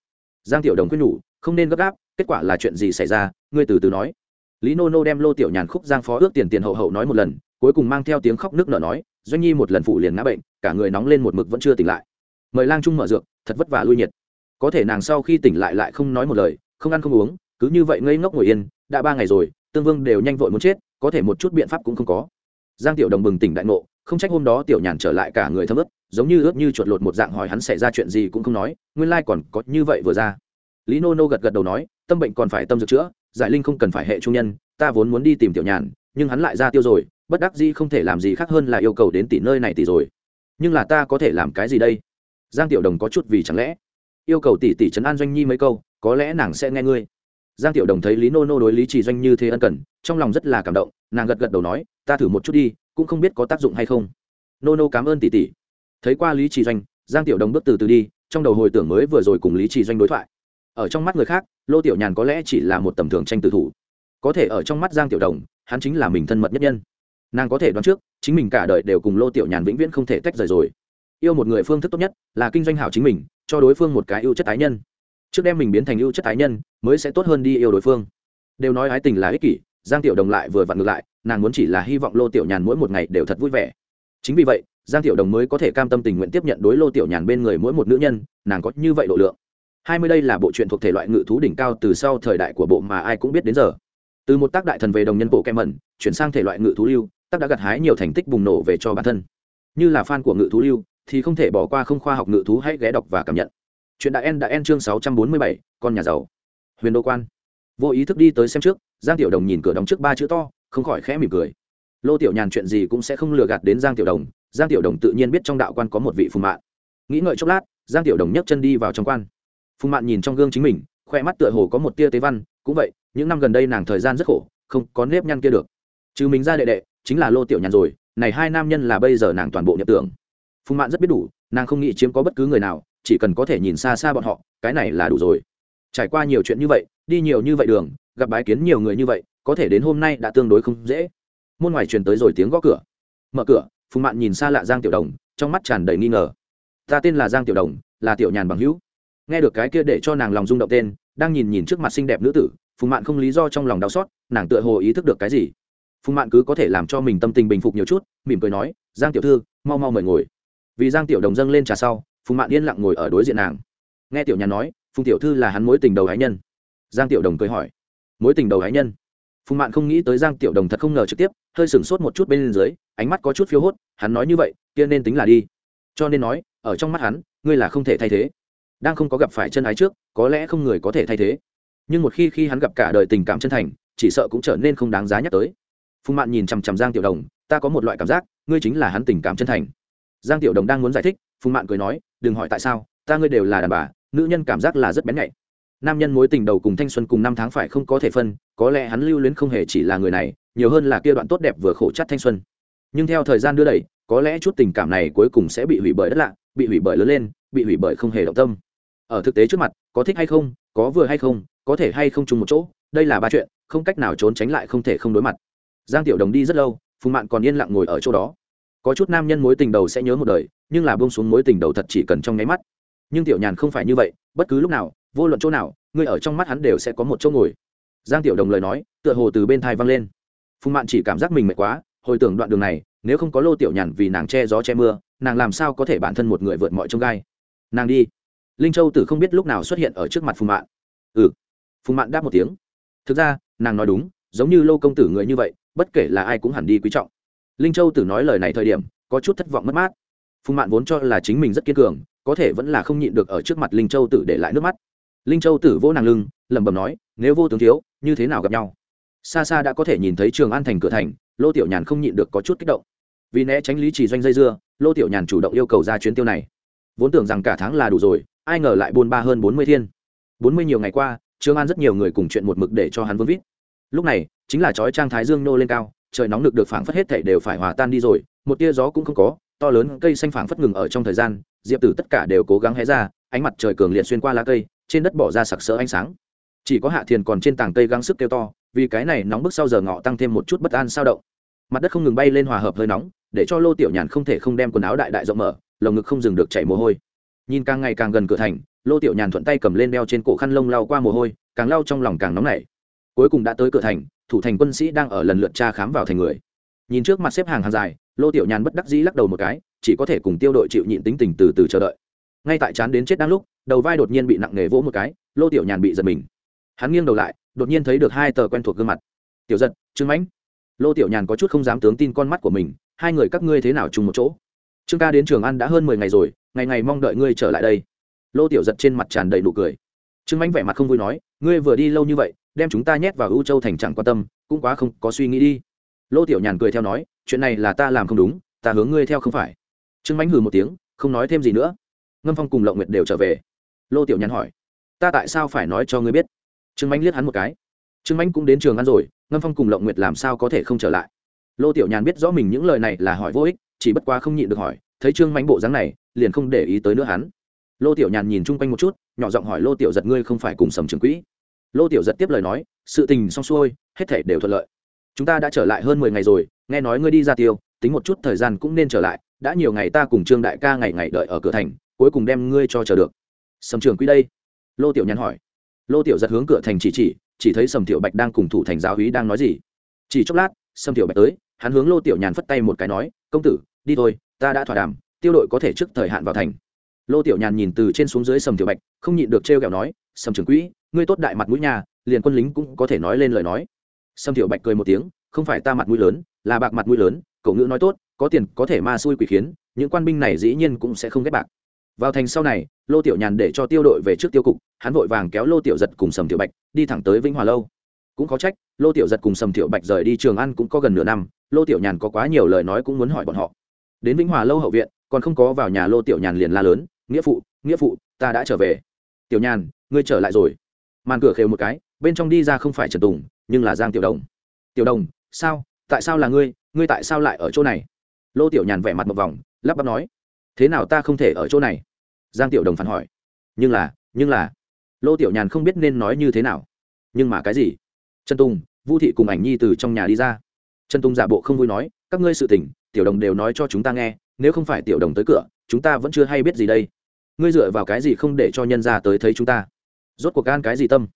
Giang tiểu đồng quyết nhủ, không nên gấp gáp, kết quả là chuyện gì xảy ra? Ngươi từ từ nói. Lý nô nô đem lô tiểu nhàn khúc giang phó ước tiền tiền hậu hậu nói một lần cuối cùng mang theo tiếng khóc nước nở nói, doanh nhi một lần phụ liền ngã bệnh, cả người nóng lên một mực vẫn chưa tỉnh lại. Mời lang trung mở dược, thật vất vả lui nhiệt. Có thể nàng sau khi tỉnh lại lại không nói một lời, không ăn không uống, cứ như vậy ngây ngốc ngồi yên, đã ba ngày rồi, tương vương đều nhanh vội muốn chết, có thể một chút biện pháp cũng không có. Giang tiểu đồng bừng tỉnh đại ngộ, không trách hôm đó tiểu nhàn trở lại cả người thấm ướt, giống như ướt như chuột lột một dạng hỏi hắn xảy ra chuyện gì cũng không nói, nguyên lai còn có như vậy vừa ra. Lý nô nô gật gật đầu nói, tâm bệnh còn phải tâm dược chữa, giải linh không cần phải hệ trung nhân, ta vốn muốn đi tìm tiểu nhàn, nhưng hắn lại ra tiêu rồi bất đắc dĩ không thể làm gì khác hơn là yêu cầu đến tỷ nơi này tỷ rồi. Nhưng là ta có thể làm cái gì đây? Giang tiểu đồng có chút vì chẳng lẽ. Yêu cầu tỷ tỷ trấn an doanh nhi mấy câu, có lẽ nàng sẽ nghe ngươi. Giang tiểu đồng thấy lý nô nô đối lý trì doanh như thế ân cần, trong lòng rất là cảm động, nàng gật gật đầu nói, ta thử một chút đi, cũng không biết có tác dụng hay không. Nô nô cảm ơn tỷ tỷ thấy qua lý trì doanh, giang tiểu đồng bước từ từ đi, trong đầu hồi tưởng mới vừa rồi cùng lý trì doanh đối thoại. Ở trong mắt người khác, lô tiểu nhàn có lẽ chỉ là một tầm thường tranh tử thủ. Có thể ở trong mắt giang tiểu đồng, hắn chính là mình thân mật nhất nhân nàng có thể đoán trước, chính mình cả đời đều cùng lô tiểu nhàn vĩnh viễn không thể tách rời rồi. Yêu một người phương thức tốt nhất là kinh doanh hảo chính mình, cho đối phương một cái ưu chất tái nhân. Trước đem mình biến thành ưu chất tái nhân, mới sẽ tốt hơn đi yêu đối phương. Đều nói ái tình là ích kỷ, giang tiểu đồng lại vừa vặn ngược lại, nàng muốn chỉ là hy vọng lô tiểu nhàn mỗi một ngày đều thật vui vẻ. Chính vì vậy, giang tiểu đồng mới có thể cam tâm tình nguyện tiếp nhận đối lô tiểu nhàn bên người mỗi một nữ nhân, nàng có như vậy độ lượng. Hai mươi đây là bộ truyện thuộc thể loại ngự thú đỉnh cao từ sau thời đại của bộ mà ai cũng biết đến giờ. Từ một tác đại thần về đồng nhân bộ kem mẩn chuyển sang thể loại ngự thú lưu tác đã gặt hái nhiều thành tích bùng nổ về cho bản thân. Như là fan của ngự thú lưu, thì không thể bỏ qua không khoa học ngự thú hãy ghé đọc và cảm nhận. Chuyện đại en đã en chương sáu trăm bốn mươi bảy, con nhà giàu. Huyền đô quan. Vô ý thức đi tới xem trước, giang tiểu đồng nhìn cửa đóng trước ba chữ to, không khỏi khẽ mỉm cười. Lô tiểu nhàn chuyện gì cũng sẽ không lừa gạt đến giang tiểu đồng, giang tiểu đồng tự nhiên biết trong đạo quan có một vị phùng mạng nghĩ ngợi chốc lát, giang tiểu đồng nhấc chân đi vào trong quan. Phùng mạng nhìn trong gương chính mình khoe mắt tựa hồ có một tia tế văn, cũng vậy, những năm gần đây nàng thời gian rất khổ, không có nếp nhăn kia được. Chứ mình ra đệ đệ chính là lô tiểu nhàn rồi, này hai nam nhân là bây giờ nàng toàn bộ nhập tưởng. Phùng mạn rất biết đủ, nàng không nghĩ chiếm có bất cứ người nào, chỉ cần có thể nhìn xa xa bọn họ, cái này là đủ rồi. Trải qua nhiều chuyện như vậy, đi nhiều như vậy đường, gặp bái kiến nhiều người như vậy, có thể đến hôm nay đã tương đối không dễ. Môn ngoài truyền tới rồi tiếng gõ cửa. Mở cửa, phùng mạn nhìn xa lạ giang tiểu đồng, trong mắt tràn đầy nghi ngờ. Ta tên là giang tiểu đồng, là tiểu nhàn bằng hữu. Nghe được cái kia để cho nàng lòng rung động tên, đang nhìn nhìn trước mặt xinh đẹp nữ tử, phùng mạn không lý do trong lòng đau xót, nàng tựa hồ ý thức được cái gì phùng mạn cứ có thể làm cho mình tâm tình bình phục nhiều chút, mỉm cười nói, giang tiểu thư, mau mau mời ngồi. Vì giang tiểu đồng dâng lên trà sau, phùng mạn yên lặng ngồi ở đối diện nàng. Nghe tiểu nhà nói, phùng tiểu thư là hắn mối tình đầu hái nhân. Giang tiểu đồng cười hỏi, mối tình đầu hái nhân? Phùng mạn không nghĩ tới giang tiểu đồng thật không ngờ trực tiếp, hơi sửng sốt một chút bên dưới, ánh mắt có chút phiếu hốt, hắn nói như vậy, kia nên tính là đi. Cho nên nói, ở trong mắt hắn, ngươi là không thể thay thế. Đang không có gặp phải chân ái trước, có lẽ không người có thể thay thế. Nhưng một khi khi hắn gặp cả đời tình cảm chân thành, chỉ sợ cũng trở nên không đáng giá nhắc tới phùng mạn nhìn chằm chằm giang tiểu đồng, ta có một loại cảm giác, ngươi chính là hắn tình cảm chân thành. Giang tiểu đồng đang muốn giải thích, phùng mạn cười nói, đừng hỏi tại sao, ta ngươi đều là đàn bà, nữ nhân cảm giác là rất bén nhạy. Nam nhân mối tình đầu cùng thanh xuân cùng năm tháng phải không có thể phân, có lẽ hắn lưu luyến không hề chỉ là người này, nhiều hơn là kia đoạn tốt đẹp vừa khổ chắt thanh xuân. Nhưng theo thời gian đưa đẩy, có lẽ chút tình cảm này cuối cùng sẽ bị hủy bởi đất lạ, bị hủy bởi lớn lên, bị hủy bởi không hề động tâm. Ở thực tế trước mặt, có thích hay không, có vừa hay không, có thể hay không chung một chỗ, đây là ba chuyện, không cách nào trốn tránh lại không thể không đối mặt giang tiểu đồng đi rất lâu, phùng mạn còn yên lặng ngồi ở chỗ đó. Có chút nam nhân mối tình đầu sẽ nhớ một đời, nhưng là buông xuống mối tình đầu thật chỉ cần trong nháy mắt. Nhưng tiểu nhàn không phải như vậy, bất cứ lúc nào, vô luận chỗ nào, người ở trong mắt hắn đều sẽ có một chỗ ngồi. Giang tiểu đồng lời nói, tựa hồ từ bên thai văng lên. Phùng mạn chỉ cảm giác mình mệt quá, hồi tưởng đoạn đường này, nếu không có lô tiểu nhàn vì nàng che gió che mưa, nàng làm sao có thể bản thân một người vượt mọi trông gai? Nàng đi. Linh châu tử không biết lúc nào xuất hiện ở trước mặt phùng mạn. Ừ. Phùng mạn đáp một tiếng. Thực ra, nàng nói đúng, giống như lô công tử người như vậy bất kể là ai cũng hẳn đi quý trọng. Linh châu tử nói lời này thời điểm, có chút thất vọng mất mát. Phùng mạn vốn cho là chính mình rất kiên cường, có thể vẫn là không nhịn được ở trước mặt linh châu tử để lại nước mắt. Linh châu tử vỗ nàng lưng, lẩm bẩm nói, nếu vô tướng thiếu, như thế nào gặp nhau? Xa xa đã có thể nhìn thấy trường an thành cửa thành, lô tiểu nhàn không nhịn được có chút kích động. Vì né tránh lý trì doanh dây dưa, lô tiểu nhàn chủ động yêu cầu ra chuyến tiêu này. Vốn tưởng rằng cả tháng là đủ rồi, ai ngờ lại buôn ba hơn bốn mươi thiên. Bốn mươi nhiều ngày qua, trường an rất nhiều người cùng chuyện một mực để cho hắn vương vít lúc này, chính là chói trang thái dương nô lên cao, trời nóng lực được phảng phất hết thể đều phải hòa tan đi rồi, một tia gió cũng không có, to lớn cây xanh phảng phất ngừng ở trong thời gian, diệp tử tất cả đều cố gắng hé ra, ánh mặt trời cường liệt xuyên qua lá cây, trên đất bỏ ra sặc sỡ ánh sáng. Chỉ có hạ thiền còn trên tảng cây gắng sức kêu to, vì cái này nóng bức sau giờ ngọ tăng thêm một chút bất an sao động. Mặt đất không ngừng bay lên hòa hợp hơi nóng, để cho lô tiểu nhàn không thể không đem quần áo đại đại rộng mở, lồng ngực không dừng được chảy mồ hôi. Nhìn càng ngày càng gần cửa thành, lô tiểu nhàn thuận tay cầm lên đeo trên cổ khăn lông lau qua mồ hôi, càng lau trong lòng càng nóng nảy cuối cùng đã tới cửa thành, thủ thành quân sĩ đang ở lần lượt tra khám vào thành người. Nhìn trước mặt xếp hàng hàng dài, lô tiểu nhàn bất đắc dĩ lắc đầu một cái, chỉ có thể cùng tiêu đội chịu nhịn tính tình từ từ chờ đợi. Ngay tại chán đến chết đang lúc, đầu vai đột nhiên bị nặng nề vỗ một cái, lô tiểu nhàn bị giật mình. Hắn nghiêng đầu lại, đột nhiên thấy được hai tờ quen thuộc gương mặt. Tiểu giật, trương mãnh. Lô tiểu nhàn có chút không dám tướng tin con mắt của mình, hai người các ngươi thế nào chung một chỗ? Trương ca đến trường ăn đã hơn mười ngày rồi, ngày ngày mong đợi ngươi trở lại đây. Lô tiểu giật trên mặt tràn đầy nụ cười. Trương mãnh vẻ mặt không vui nói, ngươi vừa đi lâu như vậy đem chúng ta nhét vào ưu châu thành chẳng quan tâm, cũng quá không có suy nghĩ đi. Lô tiểu nhàn cười theo nói, chuyện này là ta làm không đúng, ta hướng ngươi theo không phải. Trương mánh hừ một tiếng, không nói thêm gì nữa. Ngâm phong cùng lộng nguyệt đều trở về. Lô tiểu nhàn hỏi, ta tại sao phải nói cho ngươi biết? Trương mánh liếc hắn một cái. Trương mánh cũng đến trường ăn rồi, ngâm phong cùng lộng nguyệt làm sao có thể không trở lại? Lô tiểu nhàn biết rõ mình những lời này là hỏi vô ích, chỉ bất quá không nhịn được hỏi, thấy trương mánh bộ dáng này, liền không để ý tới nữa hắn. Lô tiểu nhàn nhìn chung quanh một chút, nhỏ giọng hỏi lô tiểu giật, ngươi không phải cùng sầm trường quỹ? Lô tiểu giật tiếp lời nói, sự tình xong xuôi, hết thể đều thuận lợi. Chúng ta đã trở lại hơn mười ngày rồi, nghe nói ngươi đi ra tiêu, tính một chút thời gian cũng nên trở lại, đã nhiều ngày ta cùng trương đại ca ngày ngày đợi ở cửa thành, cuối cùng đem ngươi cho chờ được. Sầm trường Quý đây? Lô tiểu nhàn hỏi. Lô tiểu giật hướng cửa thành chỉ chỉ chỉ thấy sầm tiểu bạch đang cùng thủ thành giáo hí đang nói gì. Chỉ chốc lát, sầm tiểu bạch tới, hắn hướng lô tiểu nhàn phất tay một cái nói, công tử, đi thôi, ta đã thỏa đàm, tiêu đội có thể trước thời hạn vào thành. Lô tiểu nhàn nhìn từ trên xuống dưới sầm tiểu bạch, không nhịn được trêu ghẹo nói, sầm Trường quỹ ngươi tốt đại mặt mũi nhà liền quân lính cũng có thể nói lên lời nói. Sầm tiểu bạch cười một tiếng, không phải ta mặt mũi lớn, là bạc mặt mũi lớn, cậu ngữ nói tốt, có tiền, có thể ma xui quỷ khiến, những quan binh này dĩ nhiên cũng sẽ không ghét bạc. Vào thành sau này, lô tiểu nhàn để cho tiêu đội về trước tiêu cục, hắn vội vàng kéo lô tiểu giật cùng sầm tiểu bạch, đi thẳng tới vĩnh hòa lâu. Cũng có trách, lô tiểu giật cùng sầm tiểu bạch rời đi trường ăn cũng có gần nửa năm, lô tiểu nhàn có quá nhiều lời nói cũng muốn hỏi bọn họ. Đến vĩnh hòa lâu hậu viện, còn không có vào nhà lô tiểu nhàn liền la lớn, nghĩa phụ nghĩa phụ, ta đã trở về. Tiểu nhàn, ngươi trở lại rồi màn cửa khều một cái, bên trong đi ra không phải trần tùng, nhưng là giang tiểu đồng. Tiểu đồng, sao? Tại sao là ngươi? Ngươi tại sao lại ở chỗ này? Lô tiểu nhàn vẻ mặt một vòng, lắp bắp nói, thế nào ta không thể ở chỗ này? Giang tiểu đồng phản hỏi, nhưng là nhưng là. Lô tiểu nhàn không biết nên nói như thế nào, nhưng mà cái gì? Trần tùng, vu thị cùng ảnh nhi từ trong nhà đi ra. Trần tùng giả bộ không vui nói, các ngươi sự tình, tiểu đồng đều nói cho chúng ta nghe, nếu không phải tiểu đồng tới cửa, chúng ta vẫn chưa hay biết gì đây. Ngươi dựa vào cái gì không để cho nhân ra tới thấy chúng ta? Rốt cuộc gan cái gì tâm?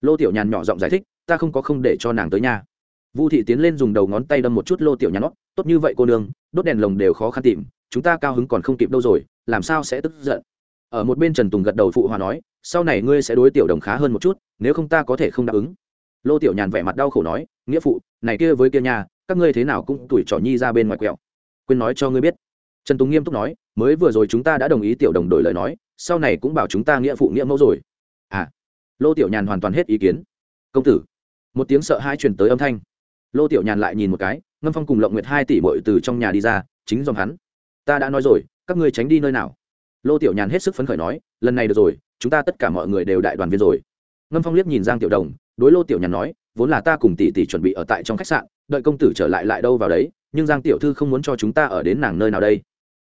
Lô tiểu nhàn nhỏ giọng giải thích, ta không có không để cho nàng tới nhà. Vu thị tiến lên dùng đầu ngón tay đâm một chút lô tiểu nhàn nót tốt như vậy cô nương, đốt đèn lồng đều khó khăn tìm, chúng ta cao hứng còn không kịp đâu rồi, làm sao sẽ tức giận? Ở một bên trần tùng gật đầu phụ hòa nói, sau này ngươi sẽ đối tiểu đồng khá hơn một chút, nếu không ta có thể không đáp ứng. Lô tiểu nhàn vẻ mặt đau khổ nói, nghĩa phụ, này kia với kia nhà, các ngươi thế nào cũng tuổi trỏ nhi ra bên ngoài quẹo. Quên nói cho ngươi biết. Trần tùng nghiêm túc nói, mới vừa rồi chúng ta đã đồng ý tiểu đồng đổi lời nói, sau này cũng bảo chúng ta nghĩa phụ nghĩa mẫu rồi à lô tiểu nhàn hoàn toàn hết ý kiến. Công tử, một tiếng sợ hai truyền tới âm thanh. Lô tiểu nhàn lại nhìn một cái, ngâm phong cùng lộng nguyệt hai tỷ bội từ trong nhà đi ra, chính dòng hắn. Ta đã nói rồi, các ngươi tránh đi nơi nào? Lô tiểu nhàn hết sức phấn khởi nói, lần này được rồi, chúng ta tất cả mọi người đều đại đoàn viên rồi. Ngâm phong liếc nhìn giang tiểu đồng, đối lô tiểu nhàn nói, vốn là ta cùng tỷ tỷ chuẩn bị ở tại trong khách sạn, đợi công tử trở lại lại đâu vào đấy, nhưng giang tiểu thư không muốn cho chúng ta ở đến nàng nơi nào đây.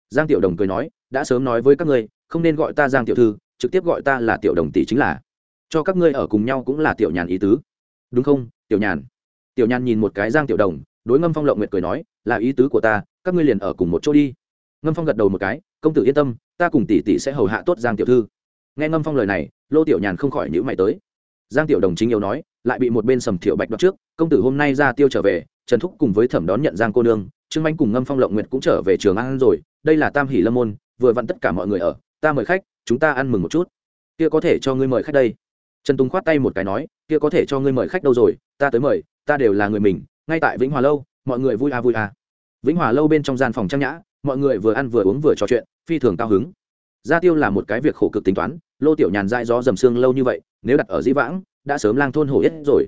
Giang tiểu đồng cười nói, đã sớm nói với các ngươi, không nên gọi ta giang tiểu thư trực tiếp gọi ta là tiểu đồng tỷ chính là. Cho các ngươi ở cùng nhau cũng là tiểu nhàn ý tứ. Đúng không, tiểu nhàn? Tiểu nhàn nhìn một cái giang tiểu đồng, đối ngâm phong lộng nguyệt cười nói, là ý tứ của ta, các ngươi liền ở cùng một chỗ đi. Ngâm phong gật đầu một cái, công tử yên tâm, ta cùng tỷ tỷ sẽ hầu hạ tốt giang tiểu thư. Nghe ngâm phong lời này, lô tiểu nhàn không khỏi nhữ mày tới. Giang tiểu đồng chính yêu nói, lại bị một bên sầm thiệu bạch đoạt trước, công tử hôm nay ra tiêu trở về, trần thúc cùng với thẩm đón nhận giang cô nương, trương anh cùng ngâm phong lộng nguyệt cũng trở về trường an rồi, đây là tam hỷ lâm môn, vừa vặn tất cả mọi người ở, ta mời khách chúng ta ăn mừng một chút. Kia có thể cho ngươi mời khách đây. Trần tùng khoát tay một cái nói, kia có thể cho ngươi mời khách đâu rồi, ta tới mời, ta đều là người mình, ngay tại vĩnh hòa lâu, mọi người vui à vui à. Vĩnh hòa lâu bên trong gian phòng trang nhã, mọi người vừa ăn vừa uống vừa trò chuyện, phi thường cao hứng. Gia tiêu là một cái việc khổ cực tính toán, lô tiểu nhàn dai gió dầm xương lâu như vậy, nếu đặt ở dĩ vãng, đã sớm lang thôn hổ yết rồi.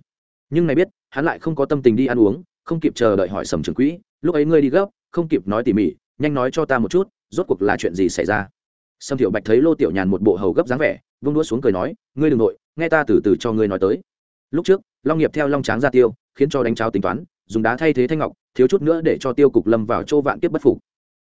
Nhưng này biết, hắn lại không có tâm tình đi ăn uống, không kịp chờ đợi hỏi sầm trường quỹ, lúc ấy ngươi đi gấp, không kịp nói tỉ mỉ, nhanh nói cho ta một chút, rốt cuộc là chuyện gì xảy ra? Sâm tiểu bạch thấy lô tiểu nhàn một bộ hầu gấp dáng vẻ, vung đũa xuống cười nói, ngươi đ ừ n g nội, nghe ta từ từ cho ngươi nói tới. Lúc trước, long nghiệp theo long tráng ra tiêu, khiến cho đánh cháo tính toán, dùng đá thay thế thanh ngọc, thiếu chút nữa để cho tiêu cục lâm vào chỗ vạn tiếp bất phục.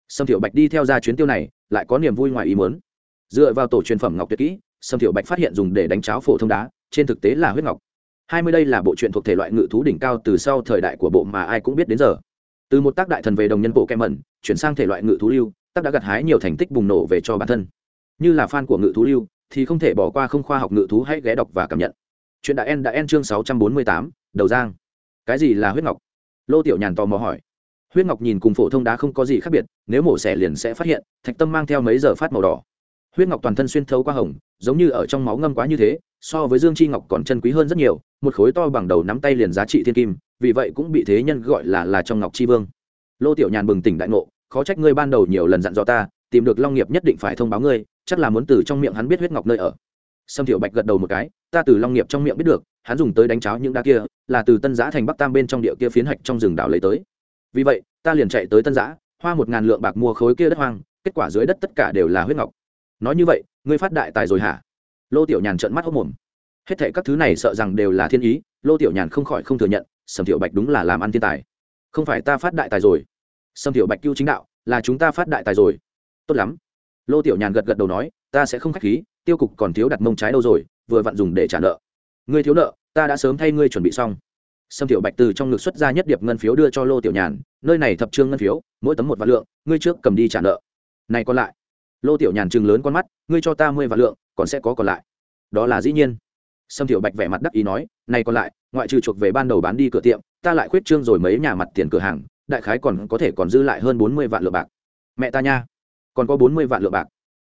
Sâm tiểu bạch đi theo ra chuyến tiêu này, lại có niềm vui ngoài ý mớn dựa vào tổ truyền phẩm ngọc tuyệt kỹ, sâm tiểu bạch phát hiện dùng để đánh cháo phổ thông đá, trên thực tế là huyết ngọc. Hai mươi đây là bộ truyện thuộc thể loại ngự thú đỉnh cao từ sau thời đại của bộ mà ai cũng biết đến giờ. Từ một tác đại thần về đồng nhân bộ kem mẩn, chuyển sang thể loại ngự thú lưu tác đã gặt hái nhiều thành tích bùng nổ về cho bản thân. Như là fan của ngự thú lưu, thì không thể bỏ qua không khoa học ngự thú hãy ghé đọc và cảm nhận. Chuyện đã en đã en chương sáu trăm bốn mươi tám, đầu giang. Cái gì là huyết ngọc? Lô tiểu nhàn tò mò hỏi. Huyết ngọc nhìn cùng phổ thông đá không có gì khác biệt, nếu mổ xẻ liền sẽ phát hiện, thạch tâm mang theo mấy giờ phát màu đỏ. Huyết ngọc toàn thân xuyên thấu qua hồng, giống như ở trong máu ngâm quá như thế, so với dương chi ngọc còn chân quý hơn rất nhiều, một khối to bằng đầu nắm tay liền giá trị thiên kim, vì vậy cũng bị thế nhân gọi là là trong ngọc chi vương. Lô tiểu nhàn bừng tỉnh đại ngộ khó trách ngươi ban đầu nhiều lần dặn dò ta, tìm được long nghiệp nhất định phải thông báo ngươi, chắc là muốn từ trong miệng hắn biết huyết ngọc nơi ở. Sâm thiểu bạch gật đầu một cái, ta từ long nghiệp trong miệng biết được, hắn dùng tới đánh cháo những đá kia, là từ tân giã thành bắc tam bên trong địa kia phiến hạch trong rừng đảo lấy tới. Vì vậy, ta liền chạy tới tân giã, hoa một ngàn lượng bạc mua khối kia đất hoang, kết quả dưới đất tất cả đều là huyết ngọc. Nói như vậy, ngươi phát đại tài rồi hả? Lô tiểu nhàn trợn mắt hốc mồm. Hết thệ các thứ này sợ rằng đều là thiên ý, lô tiểu nhàn không khỏi không thừa nhận sầm thiệu bạch đúng là làm ăn thiên tài. Không phải ta phát đại tài rồi xâm thiểu bạch cưu chính đạo, là chúng ta phát đại tài rồi. Tốt lắm. Lô tiểu nhàn gật gật đầu nói, ta sẽ không k h á c h khí, tiêu cục còn thiếu đặt mông trái đâu rồi, vừa vặn dùng để trả nợ. Ngươi thiếu nợ, ta đã sớm thay ngươi chuẩn bị xong. Sâm thiểu bạch từ trong ngực xuất ra nhất điệp ngân phiếu đưa cho lô tiểu nhàn, nơi này thập trương ngân phiếu, mỗi tấm một vạn lượng, ngươi trước cầm đi trả nợ. Này còn lại. Lô tiểu nhàn chừng lớn con mắt, ngươi cho ta mười vạn lượng, còn sẽ có còn lại. Đó là dĩ nhiên. Sâm tiểu bạch vẻ mặt đắc ý nói, này còn lại, ngoại trừ chuộc về ban đầu bán đi cửa tiệm, ta lại khuyết trương rồi mấy nhà mặt tiền cửa hàng đại khái còn có thể còn dư lại hơn bốn mươi vạn lượng bạc. Mẹ ta nha, còn có bốn mươi vạn lượng bạc.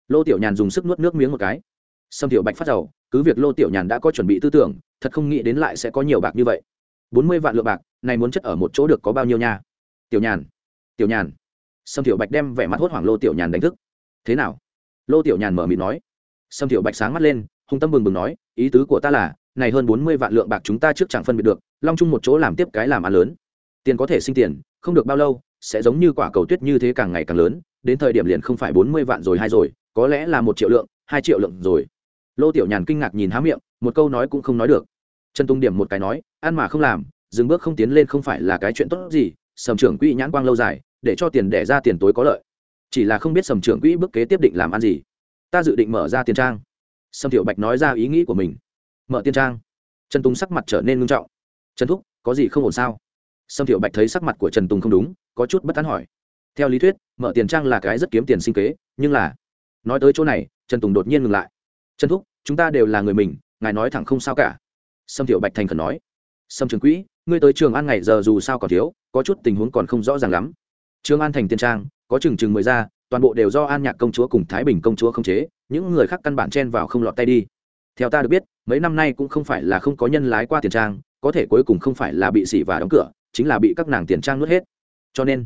Lô tiểu nhàn dùng sức nuốt nước miếng một cái. Sâm tiểu bạch phát giàu, cứ việc lô tiểu nhàn đã có chuẩn bị tư tưởng, thật không nghĩ đến lại sẽ có nhiều bạc như vậy. Bốn mươi vạn lượng bạc, này muốn chất ở một chỗ được có bao nhiêu nha? Tiểu nhàn tiểu nhàn. Sâm tiểu bạch đem vẻ mặt hốt hoảng lô tiểu nhàn đánh thức. Thế nào? Lô tiểu nhàn mở mịt nói. Sâm tiểu bạch sáng mắt lên, hung tâm bừng bừng nói, ý tứ của ta là, này hơn bốn mươi vạn lượng bạc chúng ta trước chẳng phân biệt được, long chung một chỗ làm tiếp cái làm ăn lớn tiền có thể sinh tiền, không được bao lâu, sẽ giống như quả cầu tuyết như thế càng ngày càng lớn, đến thời điểm liền không phải bốn mươi vạn rồi hay rồi, có lẽ là một triệu lượng, hai triệu lượng rồi. Lô tiểu nhàn kinh ngạc nhìn há miệng, một câu nói cũng không nói được. Trần tung điểm một cái nói, ăn mà không làm, dừng bước không tiến lên không phải là cái chuyện tốt gì, sầm trưởng quỹ nhãn quang lâu dài, để cho tiền đẻ ra tiền tối có lợi. Chỉ là không biết sầm trưởng quỹ bước kế tiếp định làm ăn gì. Ta dự định mở ra tiền trang. Sầm tiểu bạch nói ra ý nghĩ của mình. Mở tiền trang. Trần tùng sắc mặt trở nên ngưng trọng. Trần thúc, có gì không ổn sao? Sâm Thiệu bạch thấy sắc mặt của trần tùng không đúng, có chút bất tán hỏi. Theo lý thuyết, mở tiền trang là cái rất kiếm tiền sinh kế, nhưng là, nói tới chỗ này, trần tùng đột nhiên ngừng lại. Trần thúc, chúng ta đều là người mình, ngài nói thẳng không sao cả. Sâm Thiệu bạch thành khẩn nói. Sâm trường quỹ, ngươi tới trường an ngày giờ dù sao còn thiếu, có chút tình huống còn không rõ ràng lắm. Trường an thành tiền trang, có chừng chừng mười ra toàn bộ đều do an nhạc công chúa cùng thái bình công chúa không chế, những người khác căn bản chen vào không lọt tay đi. Theo ta được biết, mấy năm nay cũng không phải là không có nhân lái qua tiền trang, có thể cuối cùng không phải là bị xỉ và đóng cửa chính là bị các nàng tiền trang nuốt hết. Cho nên,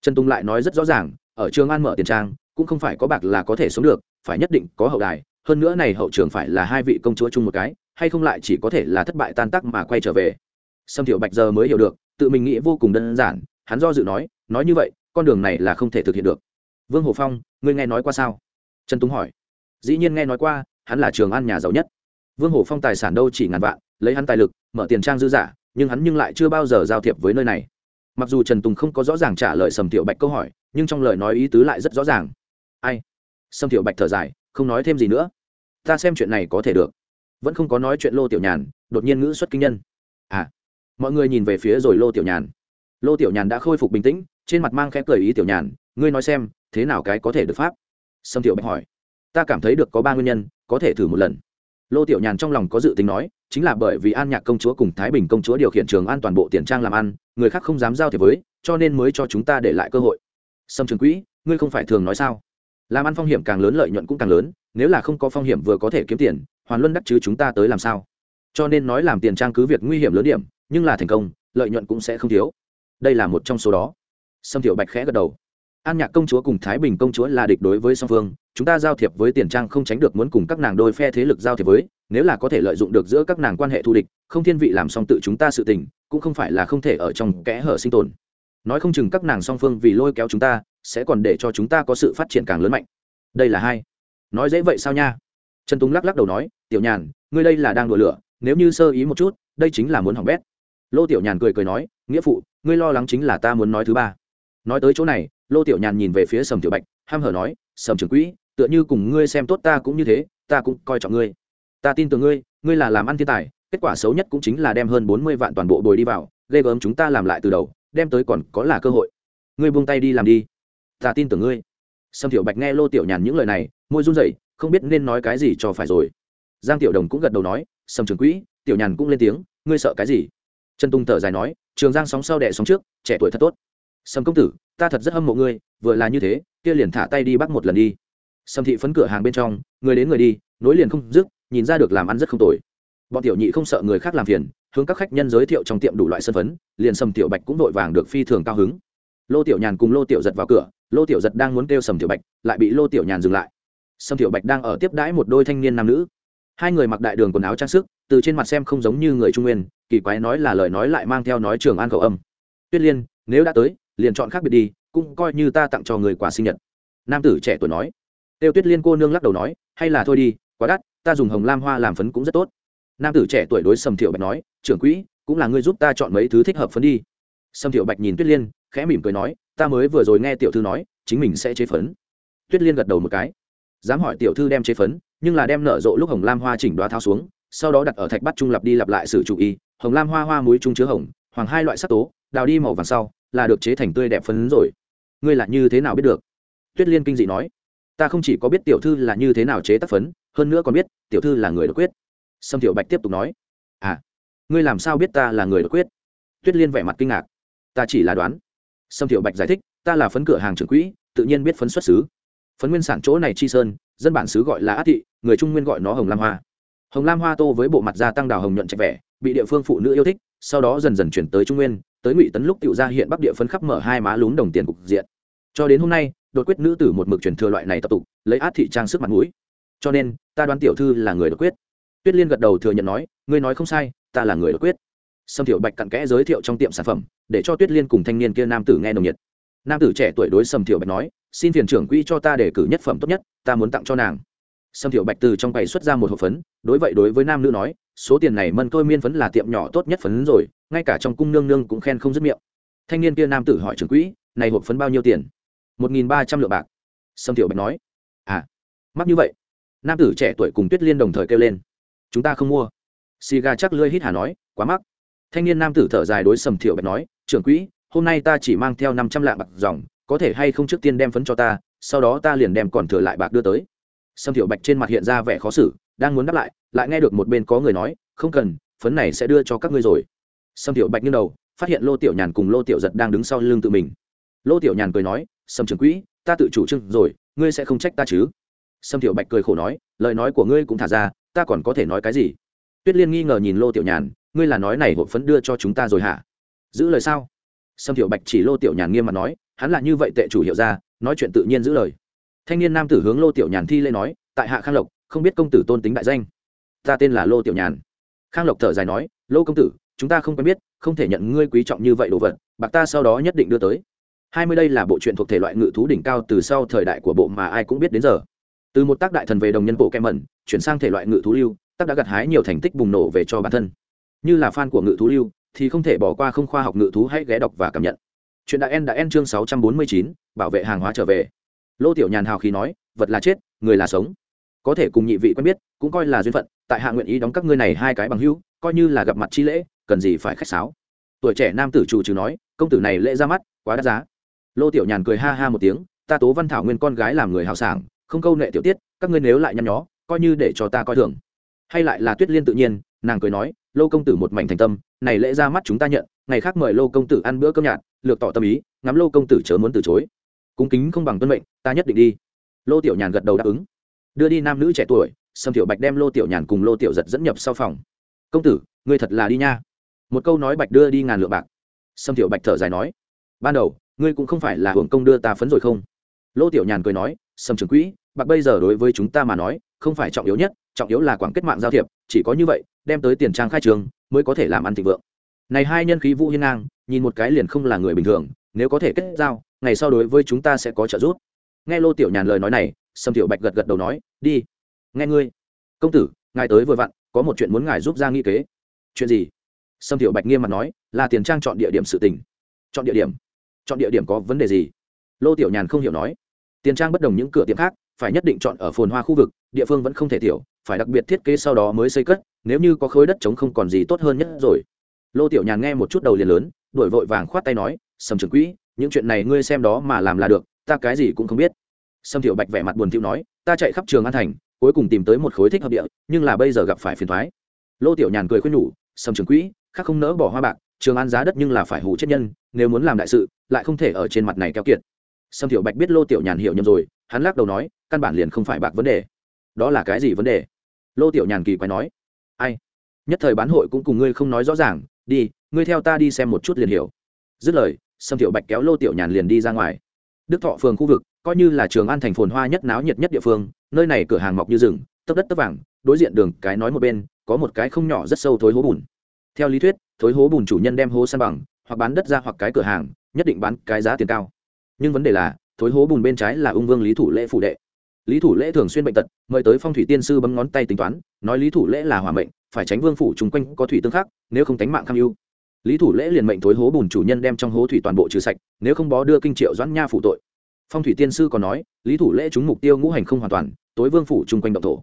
trần tùng lại nói rất rõ ràng, ở trường an mở tiền trang, cũng không phải có bạc là có thể sống được, phải nhất định có hậu đài, hơn nữa này hậu trường phải là hai vị công chúa chung một cái, hay không lại chỉ có thể là thất bại tan tác mà quay trở về. Sâm thiệu bạch giờ mới hiểu được, tự mình nghĩ vô cùng đơn giản, hắn do dự nói nói như vậy, con đường này là không thể thực hiện được. Vương hồ phong, ngươi nghe nói qua sao? Trần Tung hỏi. Dĩ nhiên nghe nói qua, hắn là trường An nhà giàu nhất. Vương hồ phong tài sản đâu chỉ ngàn vạn, lấy hắn tài lực, mở tiền trang dư giả nhưng hắn nhưng lại chưa bao giờ giao thiệp với nơi này. Mặc dù trần tùng không có rõ ràng trả lời sầm tiểu bạch câu hỏi, nhưng trong lời nói ý tứ lại rất rõ ràng. Ai? Sầm tiểu bạch thở dài, không nói thêm gì nữa. Ta xem chuyện này có thể được. Vẫn không có nói chuyện lô tiểu nhàn, đột nhiên ngữ xuất kinh nhân. À mọi người nhìn về phía rồi lô tiểu nhàn. Lô tiểu nhàn đã khôi phục bình tĩnh, trên mặt mang khẽ cười ý tiểu nhàn, ngươi nói xem, thế nào cái có thể được pháp? Sâm tiểu bạch hỏi. Ta cảm thấy được có ba nguyên nhân, có thể thử một lần lô tiểu nhàn trong lòng có dự tính nói, chính là bởi vì an nhạc công chúa cùng thái bình công chúa điều khiển trường an toàn bộ tiền trang làm ăn, người khác không dám giao thiệp với, cho nên mới cho chúng ta để lại cơ hội. Sâm trường quỹ, ngươi không phải thường nói sao? Làm ăn phong hiểm càng lớn lợi nhuận cũng càng lớn, nếu là không có phong hiểm vừa có thể kiếm tiền, hoàn luân đắc chứ chúng ta tới làm sao? Cho nên nói làm tiền trang cứ việc nguy hiểm lớn điểm, nhưng là thành công, lợi nhuận cũng sẽ không thiếu. Đây là một trong số đó. Sâm tiểu bạch khẽ gật đầu an nhạc công chúa cùng thái bình công chúa là địch đối với song phương, chúng ta giao thiệp với tiền trang không tránh được muốn cùng các nàng đôi phe thế lực giao thiệp với, nếu là có thể lợi dụng được giữa các nàng quan hệ thù địch, không thiên vị làm Song tự chúng ta sự tình, cũng không phải là không thể ở trong kẽ hở sinh tồn. Nói không chừng các nàng song phương vì lôi kéo chúng ta, sẽ còn để cho chúng ta có sự phát triển càng lớn mạnh. Đây là hai. Nói dễ vậy sao nha? Trần tùng lắc lắc đầu nói, tiểu nhàn, ngươi đây là đang đùa lửa, nếu như sơ ý một chút, đây chính là muốn hỏng bét. Lô tiểu nhàn cười cười nói, nghĩa phụ, ngươi lo lắng chính là ta muốn nói thứ ba. Nói tới chỗ này lô tiểu nhàn nhìn về phía sầm tiểu bạch, ham hở nói, sầm trưởng quỹ, tựa như cùng ngươi xem tốt ta cũng như thế, ta cũng coi trọng ngươi. Ta tin tưởng ngươi ngươi là làm ăn thiên tài, kết quả xấu nhất cũng chính là đem hơn bốn mươi vạn toàn bộ bồi đi vào, ghê gớm chúng ta làm lại từ đầu, đem tới còn có là cơ hội. Ngươi buông tay đi làm đi. Ta tin tưởng ngươi. Sầm tiểu bạch nghe lô tiểu nhàn những lời này, môi run rẩy, không biết nên nói cái gì cho phải rồi. Giang tiểu đồng cũng gật đầu nói, Sầm trưởng quỹ, tiểu nhàn cũng lên tiếng, ngươi sợ cái gì? Trần tung thở dài nói, trường giang sóng sau đẻ sóng trước, trẻ tuổi thật tốt. Sầm công tử ta thật rất hâm mộ ngươi, vừa là như thế, kia liền thả tay đi bắt một lần đi. Sâm thị phấn cửa hàng bên trong, người đến người đi, nối liền không dứt, nhìn ra được làm ăn rất không tồi. Bọn tiểu nhị không sợ người khác làm phiền, hướng các khách nhân giới thiệu trong tiệm đủ loại sân phấn, liền sâm tiểu bạch cũng vội vàng được phi thường cao hứng. Lô tiểu nhàn cùng lô tiểu giật vào cửa, lô tiểu giật đang muốn kêu sầm tiểu bạch, lại bị lô tiểu nhàn dừng lại. Sâm tiểu bạch đang ở tiếp đãi một đôi thanh niên nam nữ. Hai người mặc đại đường quần áo trang sức, từ trên mặt xem không giống như người trung nguyên, kỳ quái nói là lời nói lại mang theo nói trường an khẩu âm. Tuyết liên, nếu đã tới liền chọn khác biệt đi, cũng coi như ta tặng cho người quà sinh nhật. Nam tử trẻ tuổi nói. Tiêu tuyết liên cô nương lắc đầu nói, hay là thôi đi, quá đắt, ta dùng hồng lam hoa làm phấn cũng rất tốt. Nam tử trẻ tuổi đối sầm thiệu bạch nói, trưởng quỹ, cũng là ngươi giúp ta chọn mấy thứ thích hợp phấn đi. Sầm thiệu bạch nhìn tuyết liên, khẽ mỉm cười nói, ta mới vừa rồi nghe tiểu thư nói, chính mình sẽ chế phấn. Tuyết liên gật đầu một cái. Dám hỏi tiểu thư đem chế phấn, nhưng là đem nở rộ lúc hồng lam hoa chỉnh đoá thao xuống, sau đó đặt ở thạch bắt trung lập đi lặp lại sử chủ y, hồng lam hoa hoa muối trung chứa hồng, hoàng hai loại sắc tố, đào đi màu vàng sau là được chế thành tươi đẹp phấn rồi. Ngươi là như thế nào biết được? Tuyết liên kinh dị nói. Ta không chỉ có biết tiểu thư là như thế nào chế tác phấn, hơn nữa còn biết tiểu thư là người đột quyết. Sâm tiểu bạch tiếp tục nói. À ngươi làm sao biết ta là người đột quyết? Tuyết liên vẻ mặt kinh ngạc. Ta chỉ là đoán. Sâm tiểu bạch giải thích. Ta là phấn cửa hàng trưởng quỹ, tự nhiên biết phấn xuất xứ. Phấn nguyên sản chỗ này chi sơn, dân bản xứ gọi là át thị, người trung nguyên gọi nó hồng lam hoa. Hồng lam hoa tô với bộ mặt da tăng đào hồng nhuận trạch vẻ, bị địa phương phụ nữ yêu thích sau đó dần dần chuyển tới trung nguyên, tới ngụy tấn lúc tự ra hiện bắc địa phân khắp mở hai má lún đồng tiền cục diện. Cho đến hôm nay, đột quyết nữ tử một mực truyền thừa loại này tập tục, lấy át thị trang sức mặt mũi. Cho nên, ta đoán tiểu thư là người đột quyết. Tuyết liên gật đầu thừa nhận nói, ngươi nói không sai, ta là người đột quyết. Sâm thiệu bạch cặn kẽ giới thiệu trong tiệm sản phẩm, để cho tuyết liên cùng thanh niên kia nam tử nghe nồng nhiệt. Nam tử trẻ tuổi đối sâm thiệu bạch nói, xin thiền trưởng quỹ cho ta để cử nhất phẩm tốt nhất, ta muốn tặng cho nàng. Sâm thiệu bạch từ trong quầy xuất ra một hộp phấn, đối vậy đối với nam nữ nói số tiền này mân tôi miên phấn là tiệm nhỏ tốt nhất phấn rồi, ngay cả trong cung nương nương cũng khen không dứt miệng. Thanh niên kia nam tử hỏi trưởng quỹ, này hộp phấn bao nhiêu tiền? Một nghìn ba trăm lượng bạc. Sâm tiểu bạch nói. À mắc như vậy? Nam tử trẻ tuổi cùng tuyết liên đồng thời kêu lên. Chúng ta không mua. Xì gà chắc lưới hít hà nói, quá mắc. Thanh niên nam tử thở dài đối sầm thiệu bạch nói, trưởng quỹ, hôm nay ta chỉ mang theo năm trăm lạng bạc dòng, có thể hay không trước tiên đem phấn cho ta, sau đó ta liền đem còn thừa lại bạc đưa tới. Sầm thiệu bạch trên mặt hiện ra vẻ khó xử, đang muốn đáp lại lại nghe được một bên có người nói, không cần, phấn này sẽ đưa cho các ngươi rồi. Sâm Tiểu bạch nghiêng đầu, phát hiện lô tiểu nhàn cùng lô tiểu giật đang đứng sau lưng tự mình. Lô tiểu nhàn cười nói, sâm trưởng quỹ, ta tự chủ trương rồi, ngươi sẽ không trách ta chứ? Sâm Tiểu bạch cười khổ nói, lời nói của ngươi cũng thả ra, ta còn có thể nói cái gì? Tuyết liên nghi ngờ nhìn lô tiểu nhàn, ngươi là nói này hộp phấn đưa cho chúng ta rồi hả? Giữ lời sao? Sâm Tiểu bạch chỉ lô tiểu nhàn nghiêm mặt nói, hắn là như vậy tệ chủ hiệu ra, nói chuyện tự nhiên giữ lời. Thanh niên nam tử hướng lô tiểu nhàn thi lễ nói, tại hạ khang lộc, không biết công tử tôn tính đại danh ta tên là lô tiểu nhàn. Khang lộc thở dài nói, lô công tử, chúng ta không quen biết, không thể nhận ngươi quý trọng như vậy đồ vật, bạc ta sau đó nhất định đưa tới. Hai mươi đây là bộ truyện thuộc thể loại ngự thú đỉnh cao từ sau thời đại của bộ mà ai cũng biết đến giờ. Từ một tác đại thần về đồng nhân bộ kem mẩn chuyển sang thể loại ngự thú lưu, tác đã gặt hái nhiều thành tích bùng nổ về cho bản thân. Như là fan của ngự thú lưu, thì không thể bỏ qua không khoa học ngự thú hãy ghé đọc và cảm nhận. Chuyện đại en đã en chương sáu trăm bốn mươi chín, bảo vệ hàng hóa trở về. Lô tiểu nhàn hào khí nói, vật là chết, người là sống có thể cùng nhị vị quen biết, cũng coi là duyên phận, tại hạ nguyện ý đóng các ngươi này hai cái bằng hữu, coi như là gặp mặt chi lễ, cần gì phải khách sáo. Tuổi trẻ nam tử chủ trừ nói, công tử này lễ ra mắt, quá đắt giá. Lô tiểu nhàn cười ha ha một tiếng, ta tố văn thảo nguyên con gái làm người hào sảng, không câu nệ tiểu tiết, các ngươi nếu lại nhăn nhó, coi như để cho ta coi thường. Hay lại là tuyết liên tự nhiên, nàng cười nói, lô công tử một mảnh thành tâm, này lễ ra mắt chúng ta nhận, ngày khác mời lô công tử ăn bữa cơm nhạt, lược tỏ tâm ý, ngắm lô công tử chớ muốn từ chối. Cung kính không bằng tuân mệnh, ta nhất định đi. Lô tiểu nhàn gật đầu đáp ứng đưa đi nam nữ trẻ tuổi, sâm tiểu bạch đem lô tiểu nhàn cùng lô tiểu giật dẫn nhập sau phòng. Công tử, ngươi thật là đi nha. Một câu nói bạch đưa đi ngàn lượng bạc. Sâm tiểu bạch thở dài nói, ban đầu, ngươi cũng không phải là hưởng công đưa ta phấn rồi không? Lô tiểu nhàn cười nói, sâm trưởng quỹ, bạc bây giờ đối với chúng ta mà nói, không phải trọng yếu nhất, trọng yếu là quảng kết mạng giao thiệp, chỉ có như vậy, đem tới tiền trang khai trường, mới có thể làm ăn thịnh vượng. Này hai nhân khí vũ hiên ngang, nhìn một cái liền không là người bình thường, nếu có thể kết giao, ngày sau đối với chúng ta sẽ có trợ giúp. Nghe lô tiểu nhàn lời nói này sâm tiểu bạch gật gật đầu nói, đi, nghe ngươi. Công tử, ngài tới vừa vặn, có một chuyện muốn ngài giúp ra nghi kế. Chuyện gì? Sâm tiểu bạch nghiêm mặt nói, là tiền trang chọn địa điểm sự tình. Chọn địa điểm? Chọn địa điểm có vấn đề gì? Lô tiểu nhàn không hiểu nói, tiền trang bất đồng những cửa tiệm khác, phải nhất định chọn ở phồn hoa khu vực, địa phương vẫn không thể tiểu, phải đặc biệt thiết kế sau đó mới xây cất, nếu như có khối đất trống không còn gì tốt hơn nhất rồi. Lô tiểu nhàn nghe một chút đầu liền lớn đổi vội vàng khoát tay nói, sầm trường quỹ, những chuyện này ngươi xem đó mà làm là được, ta cái gì cũng không biết sâm thiệu bạch vẻ mặt buồn thiu nói, ta chạy khắp trường an thành, cuối cùng tìm tới một khối thích hợp địa, nhưng là bây giờ gặp phải phiền thoái lô tiểu nhàn cười khuyên nhủ, sâm trường quỹ, khác không nỡ bỏ hoa bạc, trường an giá đất nhưng là phải hủ chết nhân, nếu muốn làm đại sự, lại không thể ở trên mặt này keo kiệt. Sâm thiệu bạch biết lô tiểu nhàn hiểu nhầm rồi, hắn lắc đầu nói, căn bản liền không phải bạc vấn đề. Đó là cái gì vấn đề? Lô tiểu nhàn kỳ quái nói. Ai? Nhất thời bán hội cũng cùng ngươi không nói rõ ràng, đi, ngươi theo ta đi xem một chút liền hiểu. Dứt lời, sâm thiệu bạch kéo lô tiểu nhàn liền đi ra ngoài. Đức thọ phường khu vực coi như là trường an thành phồn hoa nhất náo nhiệt nhất địa phương, nơi này cửa hàng mọc như rừng tấp đất tấp vàng, đối diện đường cái nói một bên, có một cái không nhỏ rất sâu thối hố bùn. Theo lý thuyết, thối hố bùn chủ nhân đem hố san bằng, hoặc bán đất ra hoặc cái cửa hàng, nhất định bán cái giá tiền cao. Nhưng vấn đề là, thối hố bùn bên trái là ung vương lý thủ lễ phủ đệ. Lý thủ lễ thường xuyên bệnh tật, mời tới phong thủy tiên sư bấm ngón tay tính toán, nói lý thủ lễ là hòa mệnh, phải tránh vương phủ chung quanh có thủy tương khắc, nếu không tánh mạng kham ưu lý thủ lễ liền mệnh thối hố bùn chủ nhân đem trong hố thủy toàn bộ trừ sạch, nếu không bó đưa kinh triệu doãn nha phủ tội phong thủy tiên sư còn nói, lý thủ lễ trúng mục tiêu ngũ hành không hoàn toàn, tối vương phủ chung quanh động thổ.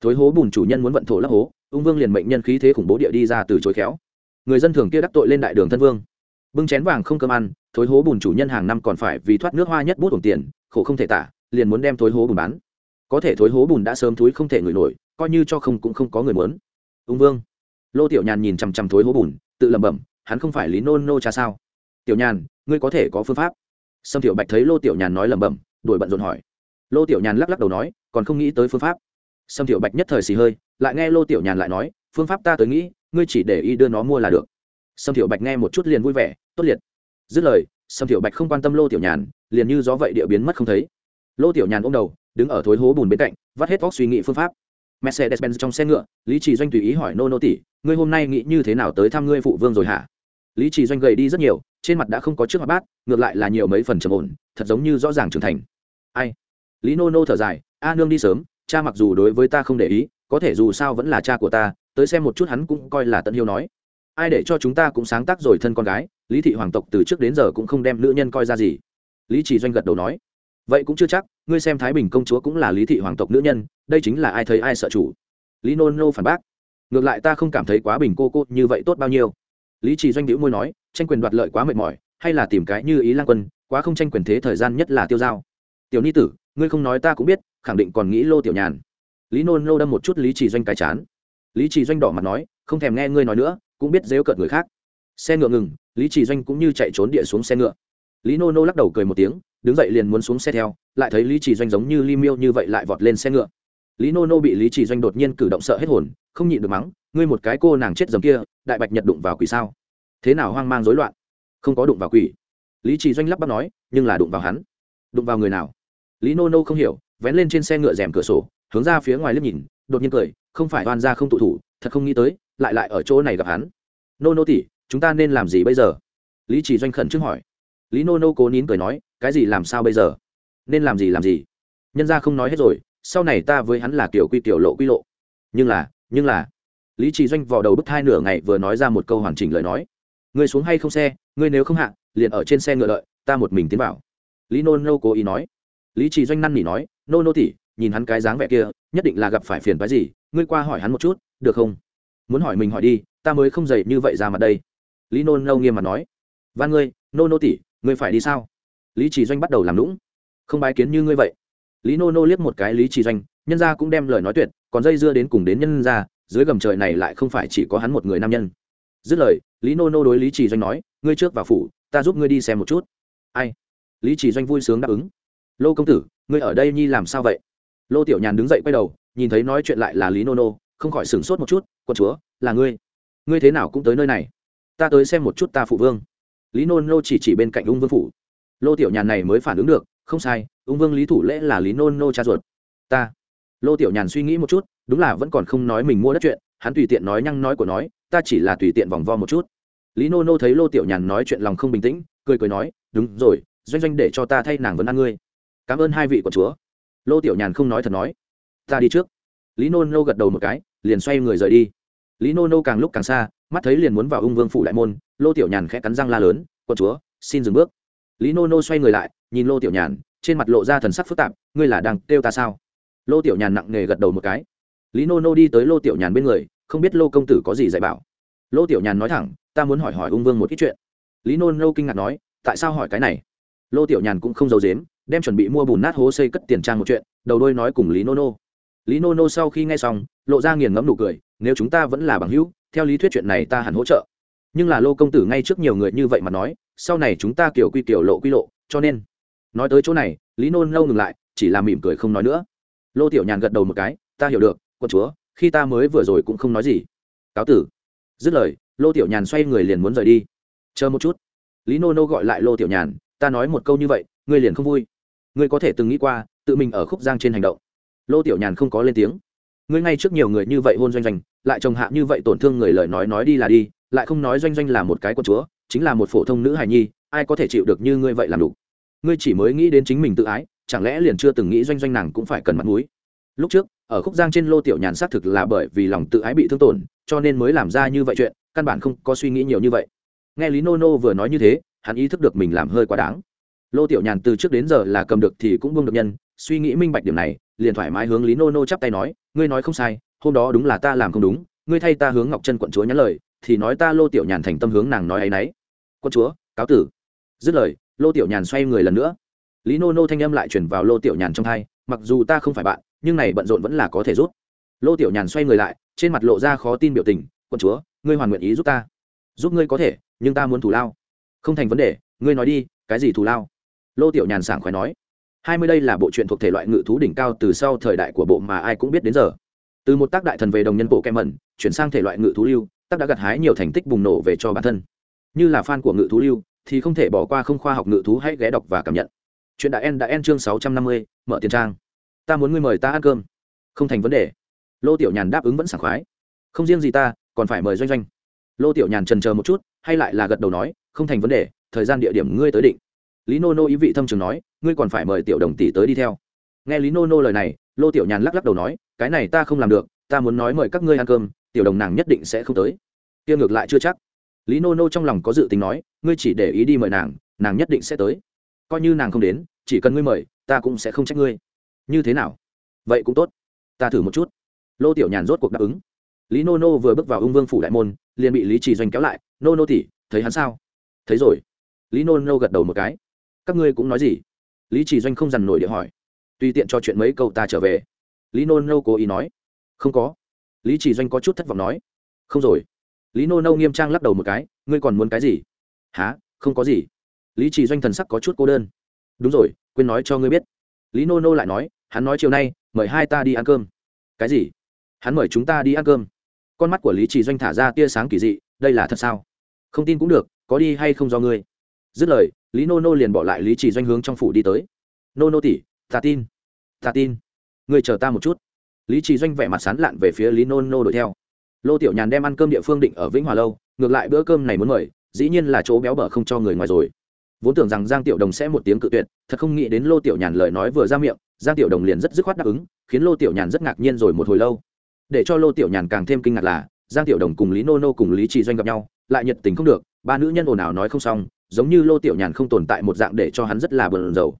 Thối hố bùn chủ nhân muốn vận thổ lấp hố, ung vương liền mệnh nhân khí thế khủng bố địa đi ra từ chối khéo. Người dân thường kia đắc tội lên đại đường thân vương. Bưng chén vàng không cơm ăn thối hố bùn chủ nhân hàng năm còn phải vì thoát nước hoa nhất bút đồng tiền, khổ không thể tả, liền muốn đem thối hố bùn bán. Có thể thối hố bùn đã sớm thúi không thể ngửi nổi, coi như cho không cũng không có người muốn. Ung vương. Lô tiểu nhàn nhìn chằm chằm thối hố bùn, tự lẩm bẩm, hắn không phải lý nôn nô cha sao? Tiểu nhàn, ngươi có thể có phương pháp sâm tiểu bạch thấy lô tiểu nhàn nói lẩm bẩm, đuổi bận rộn hỏi. Lô tiểu nhàn lắc lắc đầu nói, còn không nghĩ tới phương pháp. Sâm tiểu bạch nhất thời xì hơi, lại nghe lô tiểu nhàn lại nói, phương pháp ta tới nghĩ, ngươi chỉ để y đưa nó mua là được. Sâm tiểu bạch nghe một chút liền vui vẻ, tốt liệt. Dứt lời, sâm tiểu bạch không quan tâm lô tiểu nhàn, liền như gió vậy địa biến mất không thấy. Lô tiểu nhàn ôm đầu, đứng ở thối hố bùn bên cạnh, vắt hết vóc suy nghĩ phương pháp. Mercedes benz trong xe ngựa, lý trì doanh tùy ý hỏi nô nô tỷ, ngươi hôm nay nghĩ như thế nào tới thăm ngươi phụ vương rồi hả? Lý trì doanh gầy đi rất nhiều, trên mặt đã không có trước mặt bát, ngược lại là nhiều mấy phần trầm ổn, thật giống như rõ ràng trưởng thành. Ai? Lý nô nô thở dài, a nương đi sớm, cha mặc dù đối với ta không để ý, có thể dù sao vẫn là cha của ta, tới xem một chút hắn cũng coi là tận hiếu nói. Ai để cho chúng ta cũng sáng tác rồi thân con gái, lý thị hoàng tộc từ trước đến giờ cũng không đem nữ nhân coi ra gì. Lý trì doanh gật đầu nói, vậy cũng chưa chắc, ngươi xem thái bình công chúa cũng là lý thị hoàng tộc nữ nhân, đây chính là ai thấy ai sợ chủ. Lý nô nô phản bác, ngược lại ta không cảm thấy quá bình cô cô như vậy tốt bao nhiêu lý trì doanh đĩu môi nói, tranh quyền đoạt lợi quá mệt mỏi, hay là tìm cái như ý lang quân, quá không tranh quyền thế thời gian nhất là tiêu dao tiểu ni tử, ngươi không nói ta cũng biết, khẳng định còn nghĩ lô tiểu nhàn. Lý nôn lô đâm một chút lý trì doanh cái chán. Lý trì doanh đỏ mặt nói, không thèm nghe ngươi nói nữa, cũng biết dếu cợt người khác. Xe ngựa ngừng, lý trì doanh cũng như chạy trốn địa xuống xe ngựa. Lý nô nô lắc đầu cười một tiếng, đứng dậy liền muốn xuống xe theo, lại thấy lý trì doanh giống như li miêu như vậy lại vọt lên xe ngựa. Lý nô nô bị lý trì doanh đột nhiên cử động sợ hết hồn không nhịn được mắng, ngươi một cái cô nàng chết dầm kia, đại bạch nhật đụng vào quỷ sao? Thế nào hoang mang rối loạn? Không có đụng vào quỷ. Lý trì doanh lắp bắp nói, nhưng là đụng vào hắn. Đụng vào người nào? Lý nô nô không hiểu, vén lên trên xe ngựa rèm cửa sổ, hướng ra phía ngoài liếc nhìn, đột nhiên cười, không phải oan ra không tụ thủ, thật không nghĩ tới, lại lại ở chỗ này gặp hắn. Nô nô tỷ, chúng ta nên làm gì bây giờ? Lý trì doanh khẩn trước hỏi. Lý nô nô cố nín cười nói, cái gì làm sao bây giờ? Nên làm gì làm gì? Nhân ra không nói hết rồi, sau này ta với hắn là kiểu quy tiểu lộ quy lộ. Nhưng là nhưng là lý trì doanh vò đầu bức thai nửa ngày vừa nói ra một câu hoàn chỉnh lời nói người xuống hay không xe người nếu không hạ liền ở trên xe ngựa đợi ta một mình tiến vào lý nô nô cố ý nói lý trì doanh năn nỉ nói nô nô tỉ nhìn hắn cái dáng vẻ kia nhất định là gặp phải phiền phái gì ngươi qua hỏi hắn một chút được không muốn hỏi mình hỏi đi ta mới không dậy như vậy ra mặt đây lý nô nô nghiêm mặt nói van ngươi nô nô tỉ ngươi phải đi sao lý trì doanh bắt đầu làm lũng không bái kiến như ngươi vậy lý nô nô liếc một cái lý trì doanh nhân ra cũng đem lời nói tuyệt còn dây dưa đến cùng đến nhân ra dưới gầm trời này lại không phải chỉ có hắn một người nam nhân. Dứt lời, lý nô nô đối lý trì doanh nói, ngươi trước vào phủ, ta giúp ngươi đi xem một chút. Ai? Lý trì doanh vui sướng đáp ứng. Lô công tử, ngươi ở đây nhi làm sao vậy? Lô tiểu nhàn đứng dậy quay đầu, nhìn thấy nói chuyện lại là lý nô nô, không khỏi sửng sốt một chút, quân chúa, là ngươi. Ngươi thế nào cũng tới nơi này. Ta tới xem một chút ta phụ vương. Lý nô nô chỉ chỉ bên cạnh ung vương phủ. Lô tiểu nhàn này mới phản ứng được, không sai, ung vương lý thủ lễ là lý nô nô cha ruột. Ta lô tiểu nhàn suy nghĩ một chút, đúng là vẫn còn không nói mình mua đất chuyện, hắn tùy tiện nói nhăng nói của nói, ta chỉ là tùy tiện vòng vo một chút. Lý nô nô thấy lô tiểu nhàn nói chuyện lòng không bình tĩnh, cười cười nói, đúng rồi, doanh doanh để cho ta thay nàng vấn ăn ngươi. Cảm ơn hai vị của chúa. Lô tiểu nhàn không nói thật nói. Ta đi trước. Lý nô nô gật đầu một cái, liền xoay người rời đi. Lý nô nô càng lúc càng xa, mắt thấy liền muốn vào ung vương phủ đại môn, lô tiểu nhàn khẽ cắn răng la lớn quân chúa, xin dừng bước. Lý nô nô xoay người lại, nhìn lô tiểu nhàn, trên mặt lộ ra thần sắc phức tạp, ngươi là đang kêu ta sao? Lô tiểu nhàn nặng nề gật đầu một cái. Lý nô nô đi tới lô tiểu nhàn bên người, không biết lô công tử có gì dạy bảo. Lô tiểu nhàn nói thẳng, ta muốn hỏi hỏi ung vương một ít chuyện. Lý nô nô kinh ngạc nói, tại sao hỏi cái này? Lô tiểu nhàn cũng không giấu dếm đem chuẩn bị mua bùn nát hố xây cất tiền trang một chuyện, đầu đôi nói cùng lý nô nô. Lý nô nô sau khi nghe xong, lộ ra nghiền ngẫm nụ cười, nếu chúng ta vẫn là bằng hữu, theo lý thuyết chuyện này ta hẳn hỗ trợ. Nhưng là lô công tử ngay trước nhiều người như vậy mà nói, sau này chúng ta kiểu quy kiểu lộ quy lộ, cho nên nói tới chỗ này, lý Nô Nô ngừng lại, chỉ là mỉm cười không nói nữa lô tiểu nhàn gật đầu một cái, ta hiểu được quân chúa, khi ta mới vừa rồi cũng không nói gì. Cáo tử. Dứt lời, lô tiểu nhàn xoay người liền muốn rời đi. Chờ một chút. Lý nô nô gọi lại lô tiểu nhàn, ta nói một câu như vậy, ngươi liền không vui. Ngươi có thể từng nghĩ qua, tự mình ở khúc giang trên hành động. Lô tiểu nhàn không có lên tiếng. Ngươi ngay trước nhiều người như vậy hôn doanh doanh, lại trồng hạ như vậy tổn thương người lời nói nói đi là đi, lại không nói doanh doanh là một cái quân chúa, chính là một phổ thông nữ hài nhi, ai có thể chịu được như ngươi vậy làm đủ. Ngươi chỉ mới nghĩ đến chính mình tự ái chẳng lẽ liền chưa từng nghĩ doanh doanh nàng cũng phải cần mặt mũi? Lúc trước, ở khúc giang trên lô tiểu nhàn xác thực là bởi vì lòng tự ái bị thương tổn, cho nên mới làm ra như vậy chuyện, căn bản không có suy nghĩ nhiều như vậy. Nghe lý nô nô vừa nói như thế, hắn ý thức được mình làm hơi quá đáng. Lô tiểu nhàn từ trước đến giờ là cầm được thì cũng buông được nhân, suy nghĩ minh bạch điểm này, liền thoải mái hướng lý nô nô chắp tay nói, ngươi nói không sai, hôm đó đúng là ta làm không đúng, ngươi thay ta hướng ngọc chân quận chúa nhắn lời, thì nói ta lô tiểu nhàn thành tâm hướng nàng nói ấ y n ấ y quận chúa, cáo tử. Dứt lời, lô tiểu nhàn xoay người lần nữa lý nô nô thanh âm lại chuyển vào lô tiểu nhàn trong hai mặc dù ta không phải bạn, nhưng này bận rộn vẫn là có thể rút lô tiểu nhàn xoay người lại, trên mặt lộ ra khó tin biểu tình, quận chúa, ngươi hoàn nguyện ý giúp ta. Giúp ngươi có thể, nhưng ta muốn thù lao. Không thành vấn đề, ngươi nói đi, cái gì thù lao? Lô tiểu nhàn sảng khoái nói. Hai mươi đây là bộ truyện thuộc thể loại ngự thú đỉnh cao từ sau thời đại của bộ mà ai cũng biết đến giờ. Từ một tác đại thần về đồng nhân bộ kem mẩn, chuyển sang thể loại ngự thú lưu, tác đã gặt hái nhiều thành tích bùng nổ về cho bản thân. Như là fan của ngự thú lưu, thì không thể bỏ qua không khoa học ngự thú hãy ghé đọc và cảm nhận chuyện đã en đã en chương sáu trăm năm mươi, mở tiền trang. Ta muốn ngươi mời ta ăn cơm. Không thành vấn đề. Lô tiểu nhàn đáp ứng vẫn sảng khoái. Không riêng gì ta, còn phải mời doanh doanh. Lô tiểu nhàn trần chờ một chút, hay lại là gật đầu nói, không thành vấn đề, thời gian địa điểm ngươi tới định. Lý nô nô ý vị thâm trường nói, ngươi còn phải mời tiểu đồng tỷ tới đi theo. Nghe lý nô nô lời này, lô tiểu nhàn lắc lắc đầu nói, cái này ta không làm được, ta muốn nói mời các ngươi ăn cơm, tiểu đồng nàng nhất định sẽ không tới. Kia ngược lại chưa chắc. Lý nô nô trong lòng có dự tính nói, ngươi chỉ để ý đi mời nàng nàng nhất định sẽ tới coi như nàng không đến, chỉ cần ngươi mời, ta cũng sẽ không trách ngươi. Như thế nào? Vậy cũng tốt. Ta thử một chút. Lô tiểu nhàn rốt cuộc đáp ứng. Lý nô nô vừa bước vào ung vương phủ đại môn, liền bị lý trì doanh kéo lại. Nô nô tỉ thấy hắn sao? Thấy rồi. Lý nô nô gật đầu một cái. Các ngươi cũng nói gì? Lý trì doanh không dằn nổi để hỏi. Tùy tiện cho chuyện mấy câu ta trở về. Lý nô nô cố ý nói. Không có. Lý trì doanh có chút thất vọng nói. Không rồi. Lý nô nô nghiêm trang lắc đầu một cái. Ngươi còn muốn cái gì? Há không có gì lý trì doanh thần sắc có chút cô đơn. Đúng rồi, quên nói cho ngươi biết. Lý nô nô lại nói, hắn nói chiều nay, mời hai ta đi ăn cơm. Cái gì? Hắn mời chúng ta đi ăn cơm. Con mắt của lý trì doanh thả ra tia sáng kỳ dị, đây là thật sao? Không tin cũng được, có đi hay không do ngươi? Dứt lời, lý nô nô liền bỏ lại lý trì doanh hướng trong phủ đi tới. Nô nô tỷ, ta tin. Ta tin. Người chờ ta một chút. Lý trì doanh vẻ mặt sán lạn về phía lý nô nô đuổi theo. Lô tiểu nhàn đem ăn cơm địa phương định ở vĩnh hòa lâu, ngược lại bữa cơm này muốn mời, dĩ nhiên là chỗ béo bở không cho người ngoài rồi vốn tưởng rằng giang tiểu đồng sẽ một tiếng cự tuyệt, thật không nghĩ đến lô tiểu nhàn lời nói vừa ra miệng, giang tiểu đồng liền rất dứt khoát đáp ứng, khiến lô tiểu nhàn rất ngạc nhiên rồi một hồi lâu. Để cho lô tiểu nhàn càng thêm kinh ngạc là, giang tiểu đồng cùng lý nô nô cùng lý trì doanh gặp nhau, lại nhiệt tình không được, ba nữ nhân ồn ào nói không xong, giống như lô tiểu nhàn không tồn tại một dạng để cho hắn rất là bờn dầu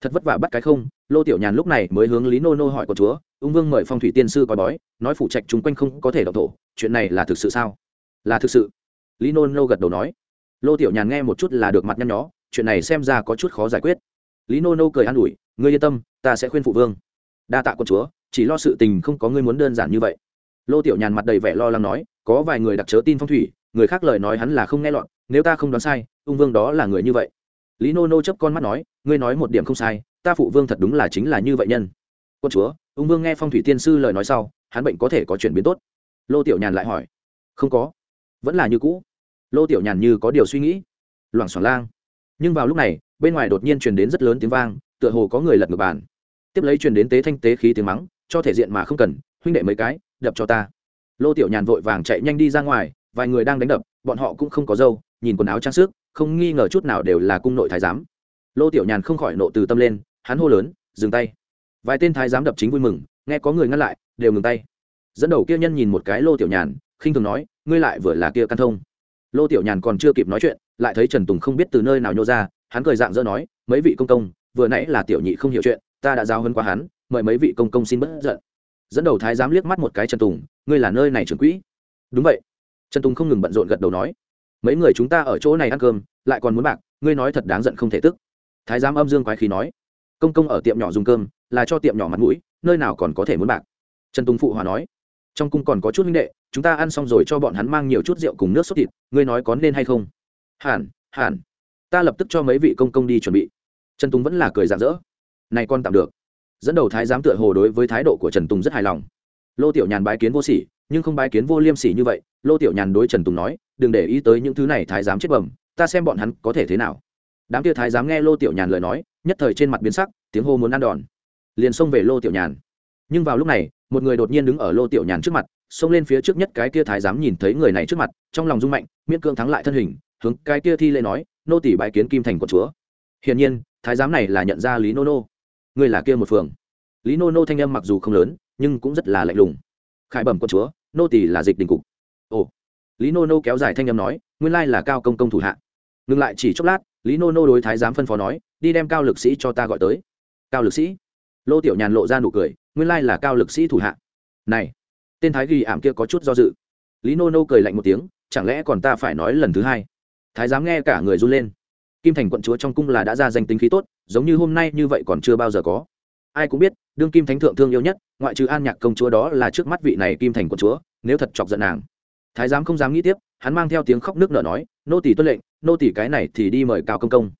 thật vất vả bắt cái không, lô tiểu nhàn lúc này mới hướng lý nô nô hỏi của chúa, ung vương mời phong thủy tiên sư coi bói, nói phụ trạch chung quanh không có thể đọc thổ, chuyện này là thực sự sao? Là thực sự. Lý nô nô gật đầu nói. Lô tiểu nhàn nghe một chút là được mặt nhăn nhó chuyện này xem ra có chút khó giải quyết. Lý nô nô cười an ủi, ngươi yên tâm, ta sẽ khuyên phụ vương. Đa tạ quân chúa, chỉ lo sự tình không có ngươi muốn đơn giản như vậy. Lô tiểu nhàn mặt đầy vẻ lo lắng nói, có vài người đặc chớ tin phong thủy, người khác lời nói hắn là không nghe lọt, nếu ta không đoán sai, ung vương đó là người như vậy. Lý nô nô chấp con mắt nói, ngươi nói một điểm không sai, ta phụ vương thật đúng là chính là như vậy nhân. Quân chúa, ung vương nghe phong thủy tiên sư lời nói sau, hắn bệnh có thể có chuyển biến tốt. Lô tiểu nhàn lại hỏi, không có, vẫn là như cũ. Lô tiểu nhàn như có điều suy nghĩ. Loảng xoảng lang nhưng vào lúc này, bên ngoài đột nhiên truyền đến rất lớn tiếng vang, tựa hồ có người lật ngược bàn. Tiếp lấy truyền đến tế thanh tế khí tiếng mắng, cho thể diện mà không cần, huynh đệ mấy cái, đập cho ta. Lô tiểu nhàn vội vàng chạy nhanh đi ra ngoài, vài người đang đánh đập, bọn họ cũng không có dâu, nhìn quần áo trang sức, không nghi ngờ chút nào đều là cung nội thái giám. Lô tiểu nhàn không khỏi nộ từ tâm lên, hắn hô lớn, dừng tay. Vài tên thái giám đập chính vui mừng, nghe có người ngăn lại, đều ngừng tay. Dẫn đầu kia nhân nhìn một cái lô tiểu nhàn, khinh thường nói, ngươi lại vừa là kia căn thông lô tiểu nhàn còn chưa kịp nói chuyện, lại thấy trần tùng không biết từ nơi nào nhô ra, hắn cười dạng dỡ nói, mấy vị công công, vừa nãy là tiểu nhị không hiểu chuyện, ta đã giao hơn qua hắn, mời mấy vị công công xin bất giận. Dẫn đầu thái giám liếc mắt một cái trần tùng, ngươi là nơi này trưởng quỹ? Đúng vậy. Trần tùng không ngừng bận rộn gật đầu nói, mấy người chúng ta ở chỗ này ăn cơm, lại còn muốn bạc, ngươi nói thật đáng giận không thể tức. Thái giám âm dương quái khí nói, công công ở tiệm nhỏ dùng cơm, là cho tiệm nhỏ mặt mũi, nơi nào còn có thể muốn bạc? Trần tùng phụ hòa nói trong cung còn có chút huynh đệ, chúng ta ăn xong rồi cho bọn hắn mang nhiều chút rượu cùng nước sốt thịt, ngươi nói có nên hay không? Hẳn hẳn. Ta lập tức cho mấy vị công công đi chuẩn bị. Trần tùng vẫn là cười rạng rỡ. Này con tạm được. Dẫn đầu thái giám tựa hồ đối với thái độ của trần tùng rất hài lòng. Lô tiểu nhàn bái kiến vô sỉ, nhưng không bái kiến vô liêm sỉ như vậy. Lô tiểu nhàn đối trần tùng nói, đừng để ý tới những thứ này, thái giám chết bẩm, ta xem bọn hắn có thể thế nào. Đám kia thái giám nghe lô tiểu nhàn lời nói, nhất thời trên mặt biến sắc, tiếng hô muốn ăn đòn. Liền xông về lô tiểu nhàn. Nhưng vào lúc này một người đột nhiên đứng ở lô tiểu nhàn trước mặt, xông lên phía trước nhất cái kia thái giám nhìn thấy người này trước mặt, trong lòng rung mạnh, miễn cưỡng thắng lại thân hình, hướng cái kia thi lễ nói, nô tỷ bái kiến kim thành của chúa. Hiển nhiên, thái giám này là nhận ra lý nô nô. Người là kia một phường. Lý nô nô thanh âm mặc dù không lớn, nhưng cũng rất là lạnh lùng. Khải bẩm quân chúa, nô tỷ là dịch đình cục. Ồ. Lý nô nô kéo dài thanh âm nói, nguyên lai là cao công công thủ hạ. Ngừng lại chỉ chốc lát, lý nô nô đối thái giám phân phó nói, đi đem cao lực sĩ cho ta gọi tới. Cao lực sĩ? Lô tiểu nhàn lộ ra nụ cười nguyên lai là cao lực sĩ thủ hạ. Này, tên thái ghi ảm kia có chút do dự. Lý nô nô cười lạnh một tiếng, chẳng lẽ còn ta phải nói lần thứ hai? Thái giám nghe cả người run lên. Kim thành quận chúa trong cung là đã ra danh tính khí tốt, giống như hôm nay như vậy còn chưa bao giờ có. Ai cũng biết, đương kim thánh thượng thương yêu nhất, ngoại trừ an nhạc công chúa đó là trước mắt vị này kim thành quận chúa, nếu thật chọc giận nàng. Thái giám không dám nghĩ tiếp, hắn mang theo tiếng khóc nước nở nói, nô tỷ tuân lệnh, nô tỷ cái này thì đi mời cao công công.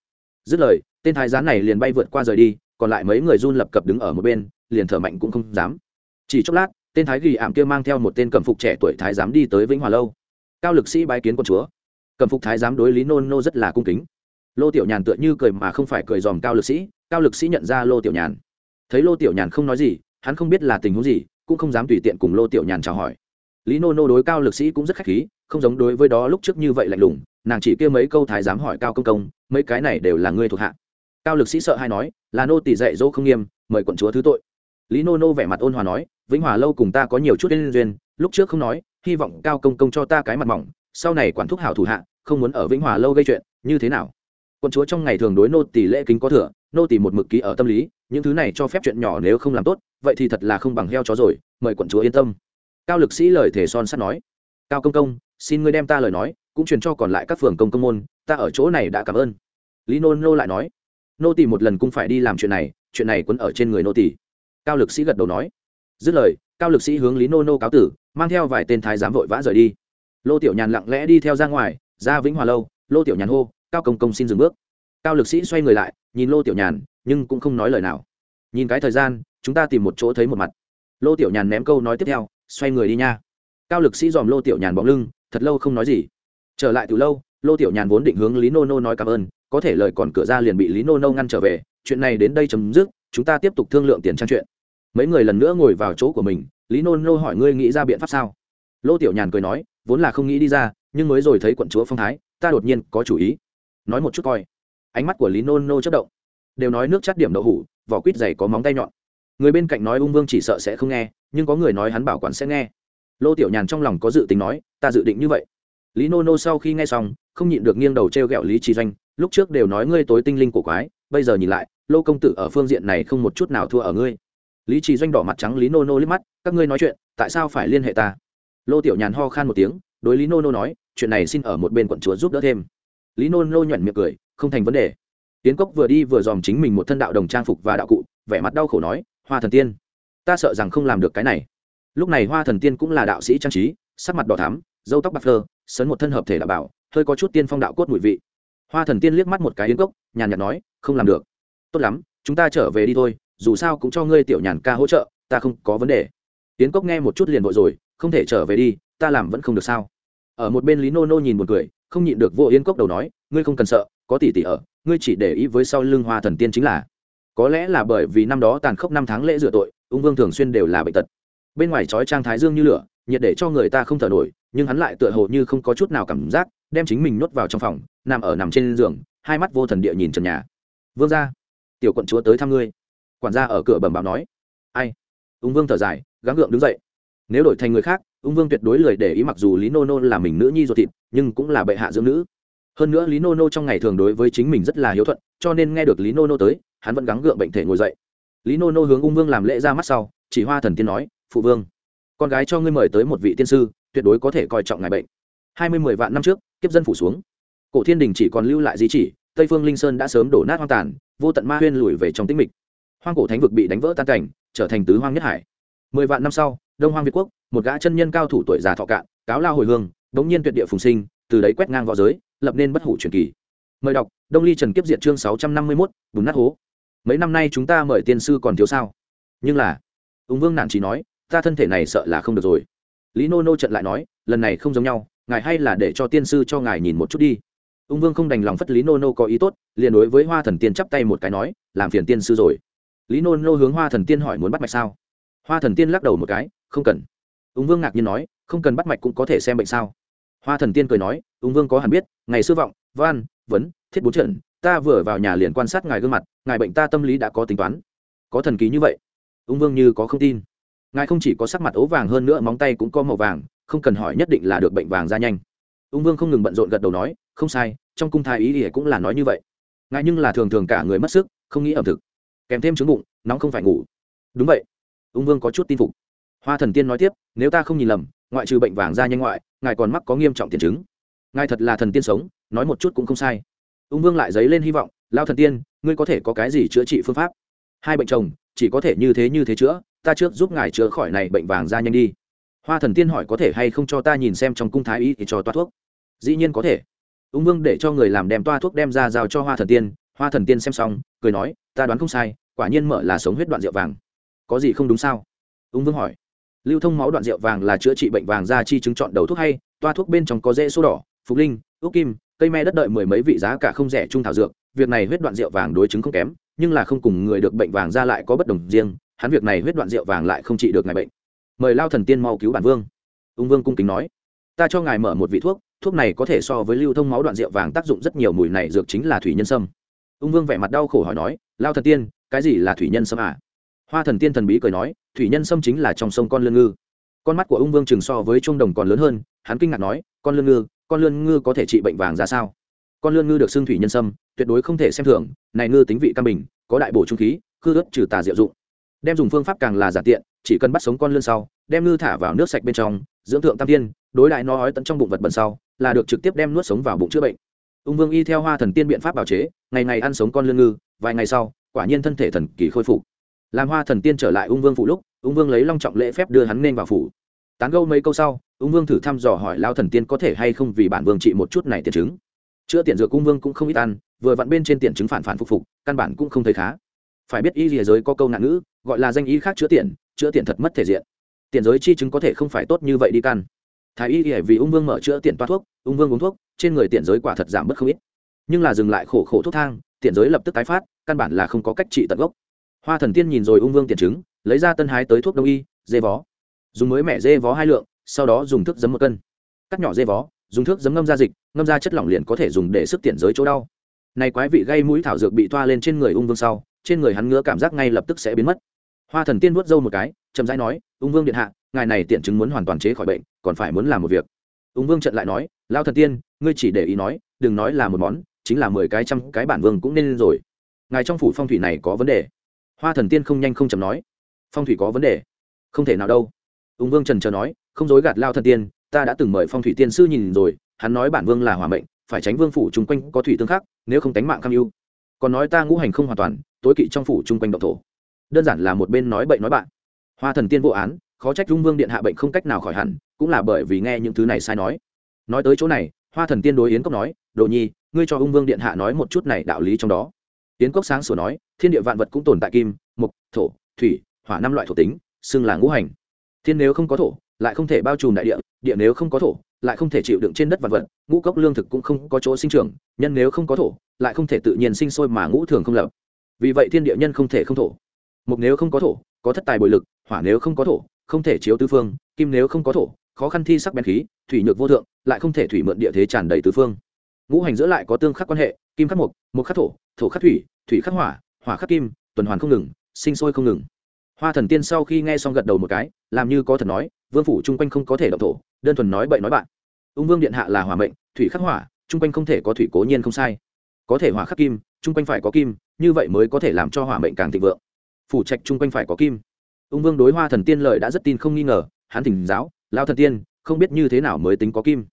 Dứt lời, tên thái giám này liền bay vượt qua rời đi, còn lại mấy người run lập cập đứng ở một bên liền thở mạnh cũng không dám. Chỉ chốc lát, tên thái ghi ảm kia mang theo một tên cầm phục trẻ tuổi thái giám đi tới vĩnh hòa lâu. Cao lực sĩ bái kiến quân chúa. Cầm phục thái giám đối lý nôn nô rất là cung kính. Lô tiểu nhàn tựa như cười mà không phải cười dòm cao lực sĩ, cao lực sĩ nhận ra lô tiểu nhàn. Thấy lô tiểu nhàn không nói gì, hắn không biết là tình huống gì, cũng không dám tùy tiện cùng lô tiểu nhàn chào hỏi. Lý nô nô đối cao lực sĩ cũng rất khách khí, không giống đối với đó lúc trước như vậy lạnh lùng, nàng chỉ kia mấy câu thái dám hỏi cao công công, mấy cái này đều là ngươi thuộc hạ. Cao lực sĩ sợ hay nói, là nô tỷ dạy dỗ không nghiêm, mời quận chúa thứ tội lý nô nô vẻ mặt ôn hòa nói, vĩnh hòa lâu cùng ta có nhiều chút liên duyên, lúc trước không nói, hy vọng cao công công cho ta cái mặt mỏng, sau này quản thúc hảo thủ hạ, không muốn ở vĩnh hòa lâu gây chuyện, như thế nào? Quân chúa trong ngày thường đối nô tỷ lễ kính có thừa, nô tỷ một mực ký ở tâm lý, những thứ này cho phép chuyện nhỏ nếu không làm tốt, vậy thì thật là không bằng heo chó rồi, mời quận chúa yên tâm. Cao lực sĩ lời thể son sắt nói, cao công công, xin ngươi đem ta lời nói, cũng truyền cho còn lại các phường công công môn, ta ở chỗ này đã cảm ơn. Lý nô nô lại nói, nô tỷ một lần cũng phải đi làm chuyện này chuyện này quấn ở trên người nô tỷ cao lực sĩ gật đầu nói. Dứt lời, cao lực sĩ hướng lý nô nô cáo tử, mang theo vài tên thái giám vội vã rời đi. Lô tiểu nhàn lặng lẽ đi theo ra ngoài, ra vĩnh hòa lâu, lô tiểu nhàn hô, cao công công xin dừng bước. Cao lực sĩ xoay người lại, nhìn lô tiểu nhàn, nhưng cũng không nói lời nào. Nhìn cái thời gian, chúng ta tìm một chỗ thấy một mặt. Lô tiểu nhàn ném câu nói tiếp theo, xoay người đi nha. Cao lực sĩ dòm lô tiểu nhàn bóng lưng, thật lâu không nói gì. Trở lại từ lâu, lô tiểu nhàn vốn định hướng lý nô nô nói cảm ơn, có thể lời còn cửa ra liền bị lý nô nô ngăn trở về, chuyện này đến đây chấm dứt chúng ta tiếp tục thương lượng tiền trang chuyện. Mấy người lần nữa ngồi vào chỗ của mình, lý Nôn nô hỏi ngươi nghĩ ra biện pháp sao? Lô tiểu nhàn cười nói, vốn là không nghĩ đi ra, nhưng mới rồi thấy quận chúa phong thái, ta đột nhiên có chủ ý. Nói một chút coi. Ánh mắt của lý Nôn nô chất động. Đều nói nước chắt điểm đậu hủ, vỏ quýt dày có móng tay nhọn. Người bên cạnh nói ung vương chỉ sợ sẽ không nghe, nhưng có người nói hắn bảo quản sẽ nghe. Lô tiểu nhàn trong lòng có dự tính nói, ta dự định như vậy. Lý nô nô sau khi nghe xong, không nhịn được nghiêng đầu t r e o g ẹ o lý trí doanh, lúc trước đều nói ngươi tối tinh linh của quái, bây giờ nhìn lại lô công tử ở phương diện này không một chút nào thua ở ngươi. Lý trì doanh đỏ mặt trắng, lý nô nô liếc mắt, các ngươi nói chuyện, tại sao phải liên hệ ta? Lô tiểu nhàn ho khan một tiếng, đối lý nô nô nói, chuyện này xin ở một bên quận chúa giúp đỡ thêm. Lý nô nô nhuận miệng cười, không thành vấn đề. Tiến cốc vừa đi vừa dòm chính mình một thân đạo đồng trang phục và đạo cụ, vẻ mặt đau khổ nói, hoa thần tiên, ta sợ rằng không làm được cái này. Lúc này hoa thần tiên cũng là đạo sĩ trang trí, sắc mặt đỏ thắm dâu tóc bạc phơ, sấn một thân hợp thể đạo bảo, hơi có chút tiên phong đạo cốt mùi vị. Hoa thần tiên liếc mắt một cái yến cốc, nhàn nhạt nói, không làm được tốt lắm, chúng ta trở về đi thôi, dù sao cũng cho ngươi tiểu nhàn ca hỗ trợ, ta không có vấn đề. Tiến cốc nghe một chút liền vội rồi, không thể trở về đi, ta làm vẫn không được sao? Ở một bên lý nô nô nhìn một cười, không nhịn được vô yến cốc đầu nói, ngươi không cần sợ, có tỷ tỷ ở, ngươi chỉ để ý với sau lưng hoa thần tiên chính là. Có lẽ là bởi vì năm đó tàn khốc năm tháng lễ rửa tội, ung vương thường xuyên đều là bệnh tật. Bên ngoài trói trang thái dương như lửa, nhiệt để cho người ta không thở nổi, nhưng hắn lại tựa hồ như không có chút nào cảm giác, đem chính mình nuốt vào trong phòng, nằm ở nằm trên giường, hai mắt vô thần địa nhìn trần nhà. Vương ra tiểu quận chúa tới thăm ngươi. Quản gia ở cửa bẩm báo nói. Ai? Ung vương thở dài, gắng gượng đứng dậy. Nếu đổi thành người khác, ung vương tuyệt đối lười để ý mặc dù lý nô nô là mình nữ nhi ruột thịt, nhưng cũng là bệ hạ dưỡng nữ. Hơn nữa lý nô nô trong ngày thường đối với chính mình rất là hiếu thuận, cho nên nghe được lý nô nô tới, hắn vẫn gắng gượng bệnh thể ngồi dậy. Lý nô nô hướng ung vương làm lễ ra mắt sau, chỉ hoa thần tiên nói, phụ vương, con gái cho ngươi mời tới một vị tiên sư, tuyệt đối có thể coi trọng ngài bệnh. Hai mươi mười vạn năm trước, kiếp dân phủ xuống. Cổ thiên đình chỉ còn lưu lại di chỉ tây phương linh sơn đã sớm đổ nát hoang tàn, vô tận ma huyên lùi về trong tĩnh mịch. Hoang cổ thánh vực bị đánh vỡ tan cảnh, trở thành tứ hoang nhất hải. Mười vạn năm sau, đông hoang việt quốc, một gã chân nhân cao thủ tuổi già thọ cạn, cáo lao hồi hương, đống nhiên tuyệt địa phùng sinh, từ đấy quét ngang v õ giới, lập nên bất hủ truyền kỳ. Mời đọc, đông ly trần kiếp diệt chương sáu trăm năm mươi mốt, bùn nát hố. Mấy năm nay chúng ta mời tiên sư còn thiếu sao? Nhưng là ung vương nản trí nói, ta thân thể này sợ là không được rồi. Lý nô nô trận lại nói, lần này không giống nhau, ngài hay là để cho tiên sư cho ngài nhìn một chút đi ung vương không đành lòng phất lý nô nô có ý tốt, liền đối với hoa thần tiên chắp tay một cái nói, làm phiền tiên sư rồi. Lý nô nô hướng hoa thần tiên hỏi muốn bắt mạch sao? Hoa thần tiên lắc đầu một cái, không cần. Ung vương ngạc nhiên nói, không cần bắt mạch cũng có thể xem bệnh sao? Hoa thần tiên cười nói, ung vương có hẳn biết, ngày xưa vọng, văn, vấn, thiết bốn trận, ta vừa vào nhà liền quan sát ngài gương mặt, ngài bệnh ta tâm lý đã có tính toán. Có thần ký như vậy? Ung vương như có không tin. Ngài không chỉ có sắc mặt ố vàng hơn nữa móng tay cũng có màu vàng, không cần hỏi nhất định là được bệnh vàng ra nhanh. Ung vương không ngừng bận rộn gật đầu nói không sai, trong cung thái ý ỉa cũng là nói như vậy. Ngại nhưng là thường thường cả người mất sức, không nghĩ ẩm thực. Kèm thêm chứng bụng, nóng không phải ngủ. Đúng vậy. Ung vương có chút tin phục. Hoa thần tiên nói tiếp, nếu ta không nhìn lầm, ngoại trừ bệnh vàng da nhanh ngoại, ngài còn mắc có nghiêm trọng tiền chứng. Ngài thật là thần tiên sống, nói một chút cũng không sai. Ung vương lại dấy lên hy vọng lao thần tiên, ngươi có thể có cái gì chữa trị phương pháp? Hai bệnh chồng, chỉ có thể như thế như thế chữa, ta trước giúp ngài chữa khỏi này bệnh vàng da nhanh đi. Hoa thần tiên hỏi có thể hay không cho ta nhìn xem trong cung thái y thì cho toa thuốc. Dĩ nhiên có thể ung vương để cho người làm đem toa thuốc đem ra giao cho hoa thần tiên. Hoa thần tiên xem xong, cười nói, ta đoán không sai, quả nhiên mở là sống huyết đoạn rượu vàng. Có gì không đúng sao? Ung vương hỏi. Lưu thông máu đoạn rượu vàng là chữa trị bệnh vàng da chi chứng chọn đầu thuốc hay, toa thuốc bên trong có dễ số đỏ, phục linh, ước kim, cây me đất đợi mười mấy vị giá cả không rẻ trung thảo dược, việc này huyết đoạn rượu vàng đối chứng không kém, nhưng là không cùng người được bệnh vàng ra lại có bất đồng riêng, hắn việc này huyết đoạn rượu vàng lại không trị được ngài bệnh. Mời lao thần tiên mau cứu bản vương. Ung vương cung kính nói. Ta cho ngài mở một vị thuốc thuốc này có thể so với lưu thông máu đoạn rượu vàng tác dụng rất nhiều, mùi này dược chính là thủy nhân sâm. Ung vương vẻ mặt đau khổ hỏi nói, lao thần tiên, cái gì là thủy nhân sâm à? Hoa thần tiên thần bí cười nói, thủy nhân sâm chính là trong sông con lươn ngư. Con mắt của ung vương chừng so với trung đồng còn lớn hơn, hắn kinh ngạc nói, con lươn ngư, con lươn ngư có thể trị bệnh vàng ra sao? Con lươn ngư được xưng thủy nhân sâm, tuyệt đối không thể xem thường, này ngư tính vị căn bình, có đại bổ trung khí, khư ướt trừ tà diệu dụng. Đem dùng phương pháp càng là giả tiện, chỉ cần bắt sống con lươn sau, đem ngư thả vào nước sạch bên trong, dưỡng thượng tam tiên đối lại nó ói tận trong bụng vật bẩn sau là được trực tiếp đem nuốt sống vào bụng chữa bệnh. Ung vương y theo hoa thần tiên biện pháp bào chế, ngày ngày ăn sống con lươn ngư, vài ngày sau, quả nhiên thân thể thần kỳ khôi phục. Làm hoa thần tiên trở lại ung vương phụ lúc, ung vương lấy long trọng lễ phép đưa hắn nên vào phủ. Tán gâu mấy câu sau, ung vương thử thăm dò hỏi lao thần tiên có thể hay không vì bản vương trị một chút này tiền chứng. Chữa tiền dược ung vương cũng không ít ăn, vừa vặn bên trên tiền chứng phản phản phục phục, căn bản cũng không thấy khá. Phải biết y rìa giới có câu nạn ngữ, gọi là danh y khác chữa tiền chữa tiền thật mất thể diện. Tiền giới chi chứng có thể không phải tốt như vậy đi căn thái y thì vì ung vương mở chữa tiện toa thuốc ung vương uống thuốc trên người tiện giới quả thật giảm bớt không ít. Nhưng là dừng lại khổ khổ thuốc thang tiện giới lập tức tái phát căn bản là không có cách trị tận gốc. Hoa thần tiên nhìn rồi ung vương tiền chứng, lấy ra tân hái tới thuốc đông y dê vó. Dùng mới mẹ dê vó hai lượng sau đó dùng thức giấm một cân. Cắt nhỏ dê vó dùng thước giấm ngâm ra dịch ngâm ra chất lỏng liền có thể dùng để sức tiện giới chỗ đau. Này quái vị gây mũi thảo dược bị toa lên trên người ung vương sau trên người hắn ngứa cảm giác ngay lập tức sẽ biến mất. Hoa thần tiên vuốt râu một cái chậm rãi nói ung vương điện hạ ngài này tiện chứng muốn hoàn toàn chế khỏi bệnh còn phải muốn làm một việc. Ung vương trận lại nói lao thần tiên, ngươi chỉ để ý nói, đừng nói là một món, chính là mười cái trăm cái bản vương cũng nên lên rồi. Ngài trong phủ phong thủy này có vấn đề. Hoa thần tiên không nhanh không chậm nói, phong thủy có vấn đề? Không thể nào đâu. Ung vương trần chờ nói, không dối gạt lao thần tiên, ta đã từng mời phong thủy tiên sư nhìn rồi, hắn nói bản vương là hòa mệnh, phải tránh vương phủ chung quanh có thủy tương khắc, nếu không tánh mạng cam ưu. Còn nói ta ngũ hành không hoàn toàn, tối kỵ trong phủ chung quanh động thổ. Đơn giản là một bên nói bệnh nói bạn. Hoa thần tiên vô án, khó trách dung vương điện hạ bệnh không cách nào khỏi hẳn cũng là bởi vì nghe những thứ này sai nói. Nói tới chỗ này, hoa thần tiên đối yến cốc nói, đồ nhi, ngươi cho ung vương điện hạ nói một chút này đạo lý trong đó. Yến cốc sáng sủa nói, thiên địa vạn vật cũng tồn tại kim mục thổ, thủy, hỏa năm loại thổ tính, xưng là ngũ hành. Thiên nếu không có thổ, lại không thể bao trùm đại địa địa nếu không có thổ, lại không thể chịu đựng trên đất vạn vật, ngũ cốc lương thực cũng không có chỗ sinh trưởng, nhân nếu không có thổ, lại không thể tự nhiên sinh sôi mà ngũ thường không lập. Vì vậy thiên địa nhân không thể không thổ. Mục nếu không có thổ, có thất tài bồi lực, hỏa nếu không có thổ, không thể chiếu tứ phương, kim nếu không có thổ khó khăn thi sắc bén khí, thủy nhược vô thượng, lại không thể thủy mượn địa thế tràn đầy tứ phương. Ngũ hành giữa lại có tương khắc quan hệ, kim khắc mộc mộc khắc thổ thổ khắc thủy thủy khắc hỏa hỏa khắc kim, tuần hoàn không ngừng, sinh sôi không ngừng. Hoa thần tiên sau khi nghe xong gật đầu một cái, làm như có thật nói, vương phủ chung quanh không có thể động thổ, đơn thuần nói bậy nói bạn. Ung vương điện hạ là hỏa mệnh, thủy khắc hỏa, chung quanh không thể có thủy cố nhiên không sai. Có thể hỏa khắc kim, chung quanh phải có kim, như vậy mới có thể làm cho hỏa mệnh càng thịnh vượng. Phủ trạch chung quanh phải có kim. Ung vương đối hoa thần tiên lời đã rất tin không nghi ngờ, hắn thỉnh giáo lao thần tiên, không biết như thế nào mới tính có kim.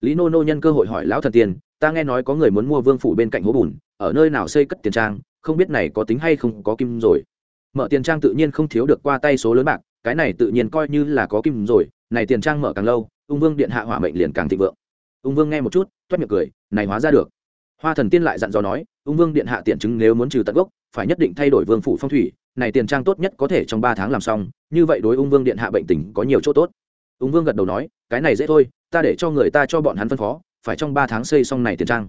Lý nô nô nhân cơ hội hỏi lão thần tiên, ta nghe nói có người muốn mua vương phủ bên cạnh hố bùn, ở nơi nào xây cất tiền trang, không biết này có tính hay không có kim rồi. Mở tiền trang tự nhiên không thiếu được qua tay số lớn bạc, cái này tự nhiên coi như là có kim rồi, này tiền trang mở càng lâu, ung vương điện hạ hỏa mệnh liền càng thịnh vượng. Ung vương nghe một chút, toét miệng cười, này hóa ra được. Hoa thần tiên lại dặn dò nói, ung vương điện hạ tiện chứng nếu muốn trừ tận gốc, phải nhất định thay đổi vương phủ phong thủy, này tiền trang tốt nhất có thể trong ba tháng làm xong, như vậy đối ung vương điện hạ bệnh tình có nhiều chỗ tốt ung vương gật đầu nói, cái này dễ thôi, ta để cho người ta cho bọn hắn phân phó, phải trong ba tháng xây xong này tiền trang.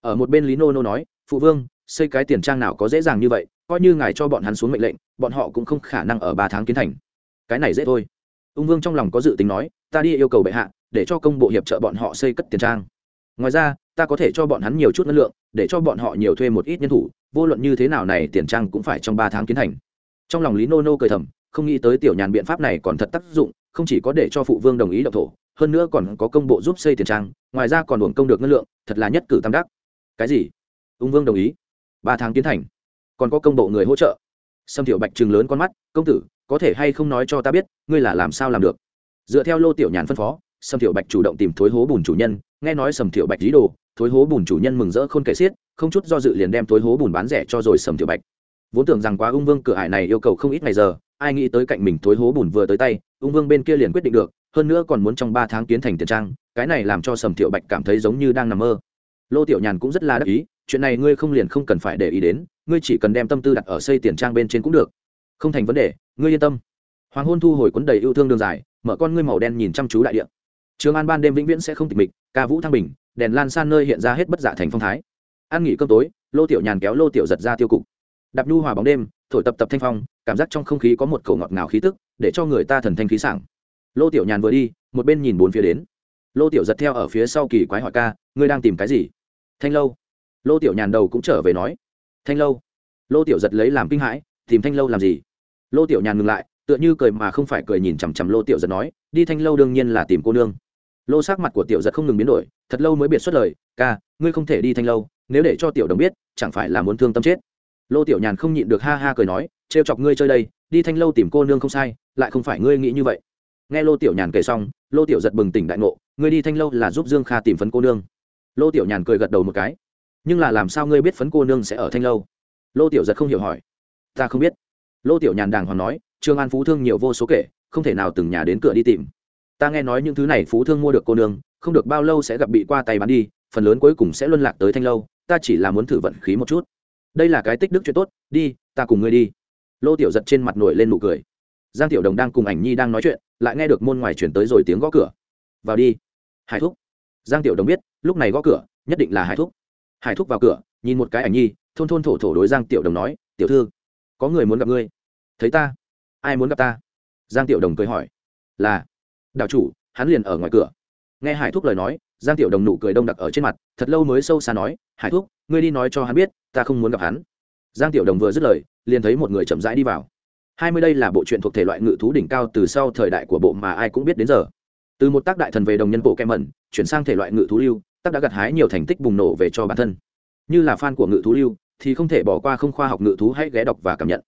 Ở một bên lý nô nô nói, phụ vương, xây cái tiền trang nào có dễ dàng như vậy, coi như ngài cho bọn hắn xuống mệnh lệnh, bọn họ cũng không khả năng ở ba tháng kiến thành. Cái này dễ thôi. Ung vương trong lòng có dự tính nói, ta đi yêu cầu bệ hạ, để cho công bộ hiệp trợ bọn họ xây cất tiền trang. Ngoài ra, ta có thể cho bọn hắn nhiều chút năng lượng, để cho bọn họ nhiều thuê một ít nhân thủ, vô luận như thế nào này tiền trang cũng phải trong ba tháng kiến thành. Trong lòng lý nô nô cười thầm không nghĩ tới tiểu nhàn biện pháp này còn thật tác dụng, không chỉ có để cho phụ vương đồng ý động thổ, hơn nữa còn có công bộ giúp xây tiền trang, ngoài ra còn uổng công được ngân lượng, thật là nhất cử tam đắc. Cái gì? Ung vương đồng ý. Ba tháng tiến thành. Còn có công bộ người hỗ trợ. Sâm tiểu bạch trừng lớn con mắt, công tử, có thể hay không nói cho ta biết, ngươi là làm sao làm được? Dựa theo lô tiểu nhàn phân phó, sâm tiểu bạch chủ động tìm thối hố bùn chủ nhân, nghe nói sầm tiểu bạch dí đồ, thối hố bùn chủ nhân mừng rỡ khôn kể xiết, không chút do dự liền đem thối hố bùn bán rẻ cho rồi sầm tiểu bạch. Vốn tưởng rằng quá ung vương cửa hải này yêu cầu không ít ngày giờ ai nghĩ tới cạnh mình thối hố bùn vừa tới tay, ung vương bên kia liền quyết định được, hơn nữa còn muốn trong ba tháng tiến thành tiền trang, cái này làm cho sầm thiệu bạch cảm thấy giống như đang nằm mơ. Lô tiểu nhàn cũng rất là đắc ý, chuyện này ngươi không liền không cần phải để ý đến, ngươi chỉ cần đem tâm tư đặt ở xây tiền trang bên trên cũng được. Không thành vấn đề, ngươi yên tâm. Hoàng hôn thu hồi cuốn đầy yêu thương đường dài, mở con ngươi màu đen nhìn chăm chú đại địa. trường an ban đêm vĩnh viễn sẽ không tịch mịch, ca vũ thăng bình, đèn lan san nơi hiện ra hết bất dạ thành phong thái. An nghỉ cơm tối, lô tiểu nhàn kéo lô tiểu giật ra tiêu cục. Đạp nhu hòa bóng đêm, thổi tập tập thanh phong cảm giác trong không khí có một cầu ngọt ngào khí tức, để cho người ta thần thanh khí sảng. Lô tiểu nhàn vừa đi, một bên nhìn bốn phía đến. Lô tiểu giật theo ở phía sau kỳ quái hỏi ca, ngươi đang tìm cái gì? Thanh lâu. Lô tiểu nhàn đầu cũng trở về nói, thanh lâu. Lô tiểu giật lấy làm kinh hãi, tìm thanh lâu làm gì? Lô tiểu nhàn ngừng lại, tựa như cười mà không phải cười nhìn chằm chằm lô tiểu giật nói, đi thanh lâu đương nhiên là tìm cô nương. Lô sắc mặt của tiểu giật không ngừng biến đổi, thật lâu mới biệt xuất lời, ca, ngươi không thể đi thanh lâu, nếu để cho tiểu đồng biết, chẳng phải là muốn thương tâm chết. Lô tiểu nhàn không nhịn được ha ha cười nói trêu chọc ngươi chơi đây, đi thanh lâu tìm cô nương không sai, lại không phải ngươi nghĩ như vậy. Nghe lô tiểu nhàn kể xong, lô tiểu giật bừng tỉnh đại ngộ, ngươi đi thanh lâu là giúp dương kha tìm phấn cô nương. Lô tiểu nhàn cười gật đầu một cái. Nhưng là làm sao ngươi biết phấn cô nương sẽ ở thanh lâu? Lô tiểu giật không hiểu hỏi. Ta không biết. Lô tiểu nhàn đàng hoàng nói, trương an phú thương nhiều vô số kể, không thể nào từng nhà đến cửa đi tìm. Ta nghe nói những thứ này phú thương mua được cô nương, không được bao lâu sẽ gặp bị qua tay bán đi, phần lớn cuối cùng sẽ luân lạc tới thanh lâu, ta chỉ là muốn thử vận khí một chút. Đây là cái tích đức chuyện tốt, đi, ta cùng ngươi đi lô tiểu giật trên mặt nổi lên nụ cười. Giang tiểu đồng đang cùng ảnh nhi đang nói chuyện, lại nghe được môn ngoài chuyển tới rồi tiếng gõ cửa. Vào đi. Hải thúc. Giang tiểu đồng biết, lúc này gõ cửa, nhất định là hải thúc. Hải thúc vào cửa, nhìn một cái ảnh nhi, thôn thôn thổ thổ đối giang tiểu đồng nói, tiểu thư, có người muốn gặp ngươi. Thấy ta? Ai muốn gặp ta? Giang tiểu đồng cười hỏi. Là, đạo chủ, hắn liền ở ngoài cửa. Nghe hải thúc lời nói, giang tiểu đồng nụ cười đông đặc ở trên mặt, thật lâu mới sâu xa nói, hải thúc, ngươi đi nói cho hắn biết, ta không muốn gặp hắn giang tiểu đồng vừa dứt lời, liền thấy một người chậm rãi đi vào. Hai mươi đây là bộ truyện thuộc thể loại ngự thú đỉnh cao từ sau thời đại của bộ mà ai cũng biết đến giờ. Từ một tác đại thần về đồng nhân bộ kem mẩn, chuyển sang thể loại ngự thú lưu, tác đã gặt hái nhiều thành tích bùng nổ về cho bản thân. Như là fan của ngự thú lưu, thì không thể bỏ qua không khoa học ngự thú hãy ghé đọc và cảm nhận.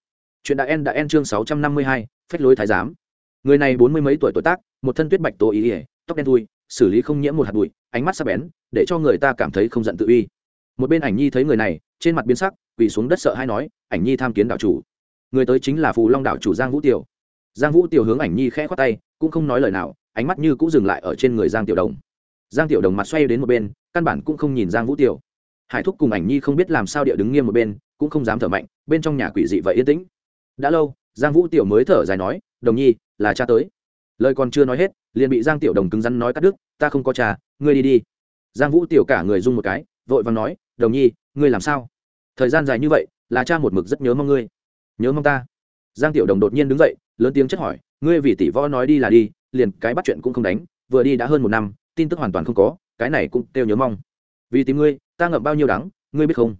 Chuyện đại en đã en chương sáu trăm năm mươi hai, phách lối thái giám. Người này bốn mươi mấy tuổi tuổi tác, một thân tuyết bạch tô ý ỉa, tóc đen thui, xử lý không nhiễm một hạt bụi, ánh mắt sắc bén, để cho người ta cảm thấy không giận tự uy một bên ảnh nhi thấy người này, trên mặt biến sắc, quỳ xuống đất sợ hay nói, ảnh nhi tham kiến đạo chủ. Người tới chính là phù long đạo chủ giang vũ tiểu. Giang vũ tiểu hướng ảnh nhi khẽ khoát tay, cũng không nói lời nào, ánh mắt như cũng dừng lại ở trên người giang tiểu đồng. Giang tiểu đồng mặt xoay đến một bên, căn bản cũng không nhìn giang vũ tiểu. Hải thúc cùng ảnh nhi không biết làm sao địa đứng nghiêm một bên, cũng không dám thở mạnh, bên trong nhà quỷ dị vậy yên tĩnh. Đã lâu, giang vũ tiểu mới thở dài nói, đồng nhi, là cha tới. Lời còn chưa nói hết, liền bị giang tiểu đồng cứng rắn nói cắt đứt, ta không có cha, ngươi đi đi. Giang vũ tiểu cả người rung một cái, vội vàng nói đồng nhi, ngươi làm sao? Thời gian dài như vậy, là cha một mực rất nhớ mong ngươi. Nhớ mong ta? Giang tiểu đồng đột nhiên đứng dậy, lớn tiếng chất hỏi, ngươi vì tỷ võ nói đi là đi, liền cái bắt chuyện cũng không đánh, vừa đi đã hơn một năm, tin tức hoàn toàn không có, cái này cũng kêu nhớ mong. Vì tìm ngươi, ta ngậm bao nhiêu đắng, ngươi biết không?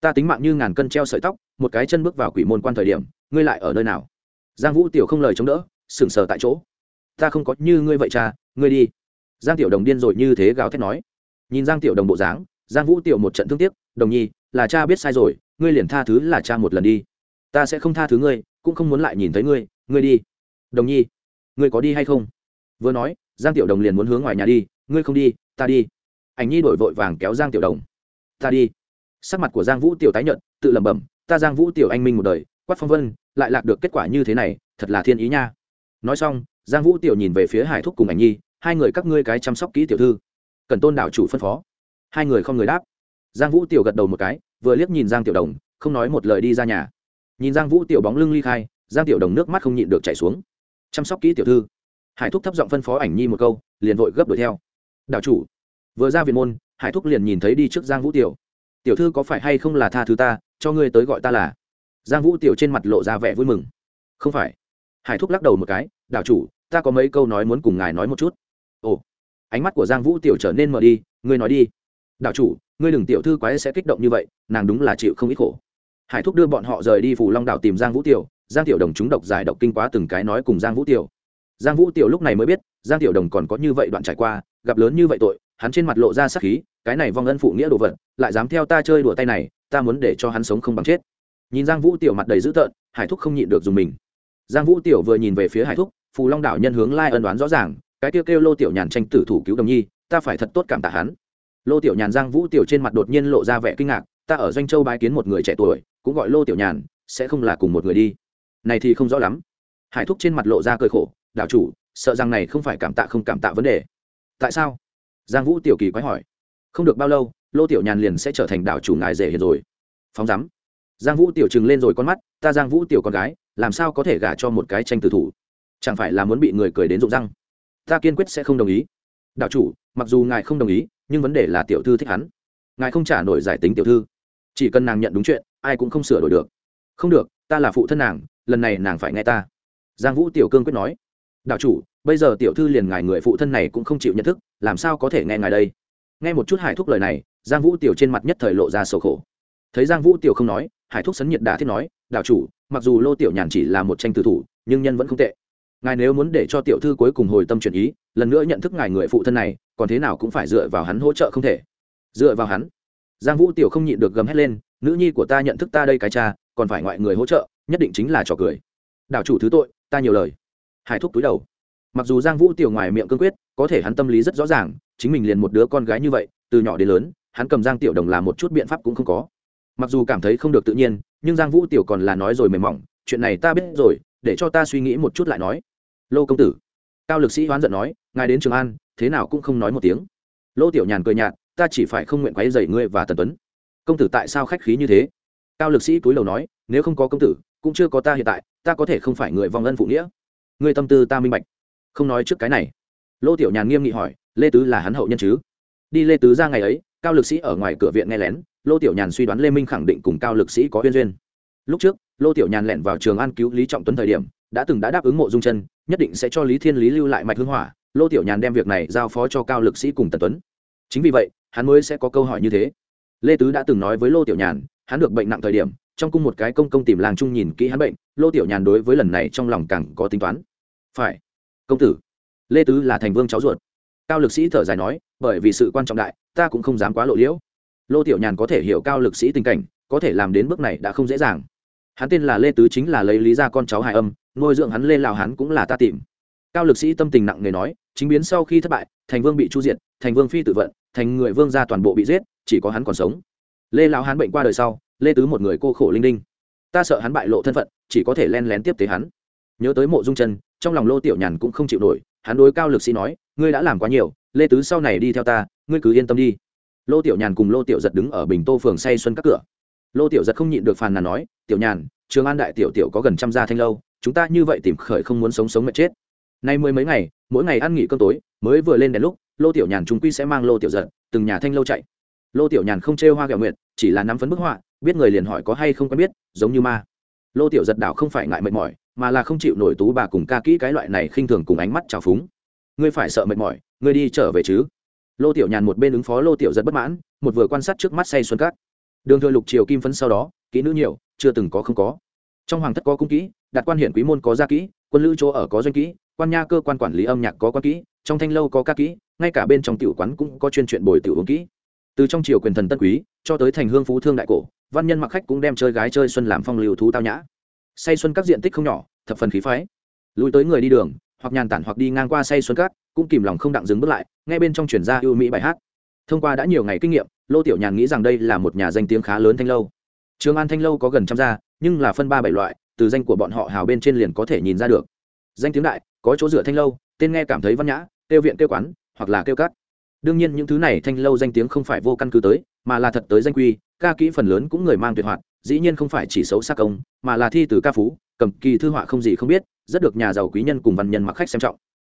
Ta tính mạng như ngàn cân treo sợi tóc, một cái chân bước vào quỷ môn quan thời điểm, ngươi lại ở nơi nào? Giang vũ tiểu không lời chống đỡ, sững sờ tại chỗ. Ta không có như ngươi vậy cha, ngươi đi. Giang tiểu đồng điên rồi như thế gào thét nói. Nhìn giang tiểu đồng bộ dáng giang vũ tiểu một trận thương tiếc, đồng nhi, là cha biết sai rồi, ngươi liền tha thứ là cha một lần đi. Ta sẽ không tha thứ ngươi, cũng không muốn lại nhìn thấy ngươi ngươi đi. Đồng nhi, ngươi có đi hay không? Vừa nói, giang tiểu đồng liền muốn hướng ngoài nhà đi, ngươi không đi, ta đi. Ảnh nhi đổi vội vàng kéo giang tiểu đồng. Ta đi. Sắc mặt của giang vũ tiểu tái nhận tự lẩm bẩm, ta giang vũ tiểu anh minh một đời, quát phong vân, lại lạc được kết quả như thế này, thật là thiên ý nha. Nói xong, giang vũ tiểu nhìn về phía hải thúc cùng ảnh nhi, hai người các ngươi cái chăm sóc kỹ tiểu thư, cần tôn đảo chủ phân phó hai người không người đáp. Giang vũ tiểu gật đầu một cái, vừa liếc nhìn giang tiểu đồng, không nói một lời đi ra nhà. Nhìn giang vũ tiểu bóng lưng ly khai, giang tiểu đồng nước mắt không nhịn được chảy xuống. Chăm sóc kỹ tiểu thư. Hải thúc thấp giọng phân phó ảnh nhi một câu, liền vội gấp đuổi theo. Đạo chủ. Vừa ra viện môn, hải thúc liền nhìn thấy đi trước giang vũ tiểu. Tiểu thư có phải hay không là tha thứ ta, cho ngươi tới gọi ta là? Giang vũ tiểu trên mặt lộ ra vẻ vui mừng. Không phải. Hải thúc lắc đầu một cái đạo chủ, ta có mấy câu nói muốn cùng ngài nói một chút. Ồ. Ánh mắt của giang vũ tiểu trở nên mở đi, ngươi nói đi đạo chủ, ngươi đừng tiểu thư quái sẽ kích động như vậy, nàng đúng là chịu không ít khổ. Hải thúc đưa bọn họ rời đi phủ long đảo tìm giang vũ tiểu, giang tiểu đồng chúng độc giải độc kinh quá từng cái nói cùng giang vũ tiểu. Giang vũ tiểu lúc này mới biết, giang tiểu đồng còn có như vậy đoạn trải qua, gặp lớn như vậy tội, hắn trên mặt lộ ra sắc khí, cái này vong ân phụ nghĩa đồ vật, lại dám theo ta chơi đùa tay này, ta muốn để cho hắn sống không bằng chết. Nhìn giang vũ tiểu mặt đầy dữ tợn, hải thúc không nhịn được dùng mình. Giang vũ tiểu vừa nhìn về phía hải thúc, phù long đảo nhân hướng lai ân đoán rõ ràng, cái kêu kêu lô tiểu nhàn tranh tử thủ cứu đồng nhi, ta phải thật tốt cảm tạ hắn lô tiểu nhàn giang vũ tiểu trên mặt đột nhiên lộ ra vẻ kinh ngạc, ta ở doanh châu bái kiến một người trẻ tuổi, cũng gọi lô tiểu nhàn, sẽ không là cùng một người đi. Này thì không rõ lắm. Hải thúc trên mặt lộ ra cơi khổ đạo chủ, sợ rằng này không phải cảm tạ không cảm tạ vấn đề. Tại sao? Giang vũ tiểu kỳ quái hỏi. Không được bao lâu, lô tiểu nhàn liền sẽ trở thành đạo chủ ngài rể hiền rồi. Phóng rắm giang vũ tiểu trừng lên rồi con mắt, ta giang vũ tiểu con gái, làm sao có thể gả cho một cái tranh tử thủ? Chẳng phải là muốn bị người cười đến rụng răng? Ta kiên quyết sẽ không đồng ý. Đạo chủ, mặc dù ngài không đồng ý nhưng vấn đề là tiểu thư thích hắn. Ngài không trả nổi giải tính tiểu thư. Chỉ cần nàng nhận đúng chuyện, ai cũng không sửa đổi được. Không được, ta là phụ thân nàng, lần này nàng phải nghe ta. Giang vũ tiểu cương quyết nói. Đạo chủ, bây giờ tiểu thư liền ngài người phụ thân này cũng không chịu nhận thức, làm sao có thể nghe ngài đây? Nghe một chút hải thúc lời này, giang vũ tiểu trên mặt nhất thời lộ ra sầu khổ. Thấy giang vũ tiểu không nói, hải thúc sấn nhiệt đà thiết nói, đạo chủ, mặc dù lô tiểu nhàn chỉ là một tranh tử thủ, nhưng nhân vẫn không tệ ngài nếu muốn để cho tiểu thư cuối cùng hồi tâm chuyển ý, lần nữa nhận thức ngài người phụ thân này, còn thế nào cũng phải dựa vào hắn hỗ trợ không thể. Dựa vào hắn. Giang vũ tiểu không nhịn được gầm hét lên, nữ nhi của ta nhận thức ta đây cái cha, còn phải ngoại người hỗ trợ, nhất định chính là trò cười. Đạo chủ thứ tội, ta nhiều lời. Hải thúc túi đầu. Mặc dù giang vũ tiểu ngoài miệng cương quyết, có thể hắn tâm lý rất rõ ràng, chính mình liền một đứa con gái như vậy, từ nhỏ đến lớn, hắn cầm giang tiểu đồng làm một chút biện pháp cũng không có. Mặc dù cảm thấy không được tự nhiên, nhưng giang vũ tiểu còn là nói rồi mềm mỏng, chuyện này ta biết rồi, để cho ta suy nghĩ một chút lại nói lô công tử. Cao lực sĩ hoán giận nói, ngài đến trường an, thế nào cũng không nói một tiếng. Lô tiểu nhàn cười nhạt, ta chỉ phải không nguyện quấy dày ngươi và tần tuấn. Công tử tại sao khách khí như thế? Cao lực sĩ túi đầu nói, nếu không có công tử, cũng chưa có ta hiện tại, ta có thể không phải người vong ân phụ nghĩa. Ngươi tâm tư ta minh bạch. Không nói trước cái này. Lô tiểu nhàn nghiêm nghị hỏi, lê tứ là hắn hậu nhân chứ? Đi lê tứ ra ngày ấy, cao lực sĩ ở ngoài cửa viện nghe lén, lô tiểu nhàn suy đoán lê minh khẳng định cùng cao lực sĩ có uyên duyên. Lúc trước, lô tiểu nhàn lẻn vào trường an cứu lý trọng tuấn thời điểm đã từng đã đáp ứng mộ dung chân, nhất định sẽ cho lý thiên lý lưu lại mạch hưng hỏa, lô tiểu nhàn đem việc này giao phó cho cao lực sĩ cùng tần tuấn. Chính vì vậy, hắn mới sẽ có câu hỏi như thế. Lê tứ đã từng nói với lô tiểu nhàn, hắn được bệnh nặng thời điểm, trong cung một cái công công tìm làng trung nhìn kỹ hắn bệnh, lô tiểu nhàn đối với lần này trong lòng càng có tính toán. Phải. Công tử. Lê tứ là thành vương cháu ruột. Cao lực sĩ thở dài nói, bởi vì sự quan trọng đại, ta cũng không dám quá lộ liễu. Lô tiểu nhàn có thể hiểu cao lực sĩ tình cảnh, có thể làm đến bước này đã không dễ dàng hắn tên là lê tứ chính là lấy lý ra con cháu hải âm nuôi dưỡng hắn Lê lào hắn cũng là ta tìm. Cao lực sĩ tâm tình nặng nề nói chính biến sau khi thất bại thành vương bị chu diện, thành vương phi tự vận thành người vương gia toàn bộ bị giết chỉ có hắn còn sống. Lê lão hắn bệnh qua đời sau lê tứ một người cô khổ linh đinh. Ta sợ hắn bại lộ thân phận chỉ có thể len lén tiếp tế hắn. Nhớ tới mộ dung chân trong lòng lô tiểu nhàn cũng không chịu nổi hắn đối cao lực sĩ nói ngươi đã làm quá nhiều lê tứ sau này đi theo ta ngươi cứ yên tâm đi. Lô tiểu nhàn cùng lô tiểu giật đứng ở bình tô phường say xuân các cửa lô tiểu giật không nhịn được phàn nàn nói, tiểu nhàn, trường an đại tiểu tiểu có gần trăm gia thanh lâu, chúng ta như vậy tìm khởi không muốn sống sống mệt chết. Nay mười mấy ngày, mỗi ngày ăn nghỉ cơm tối, mới vừa lên đến lúc, lô tiểu nhàn chúng quy sẽ mang lô tiểu giật từng nhà thanh lâu chạy. Lô tiểu nhàn không trêu hoa kẹo nguyện chỉ là nắm phấn bức họa, biết người liền hỏi có hay không quen biết, giống như ma. Lô tiểu giật đảo không phải ngại mệt mỏi, mà là không chịu nổi tú bà cùng ca kỹ cái loại này khinh thường cùng ánh mắt trào phúng. Ngươi phải sợ mệt mỏi, ngươi đi trở về chứ. Lô tiểu nhàn một bên ứng phó lô tiểu giật bất mãn, một vừa quan sát trước mắt say xuân cát đường thừa lục triều kim phấn sau đó, kỹ nữ nhiều, chưa từng có không có. Trong hoàng thất có cung kỹ, đặt quan hiển quý môn có gia kỹ, quân lữ chỗ ở có doanh kỹ, quan nha cơ quan quản lý âm nhạc có quan kỹ, trong thanh lâu có ca kỹ, ngay cả bên trong tiểu quán cũng có chuyên chuyện bồi tiểu uống kỹ. Từ trong triều quyền thần tân quý, cho tới thành hương phú thương đại cổ, văn nhân mặc khách cũng đem chơi gái chơi xuân làm phong lưu thú tao nhã. Say xuân các diện tích không nhỏ, thập phần khí phái. Lùi tới người đi đường, hoặc nhàn tản hoặc đi ngang qua say xuân các, cũng kìm lòng không đặng dừng bước lại, ngay bên trong chuyển ra ưu mỹ bài hát. Thông qua đã nhiều ngày kinh nghiệm lô tiểu nhàn nghĩ rằng đây là một nhà danh tiếng khá lớn thanh lâu. Trường an thanh lâu có gần trăm gia, nhưng là phân ba bảy loại, từ danh của bọn họ hào bên trên liền có thể nhìn ra được. Danh tiếng đại, có chỗ dựa thanh lâu, tên nghe cảm thấy văn nhã tiêu viện tiêu quán, hoặc là tiêu cắt. đương nhiên những thứ này thanh lâu danh tiếng không phải vô căn cứ tới, mà là thật tới danh quy, ca kỹ phần lớn cũng người mang tuyệt hoạt, dĩ nhiên không phải chỉ xấu sắc công, mà là thi từ ca phú, cầm kỳ thư họa không gì không biết, rất được nhà giàu quý nhân cùng văn nhân mặc khách xem trọng.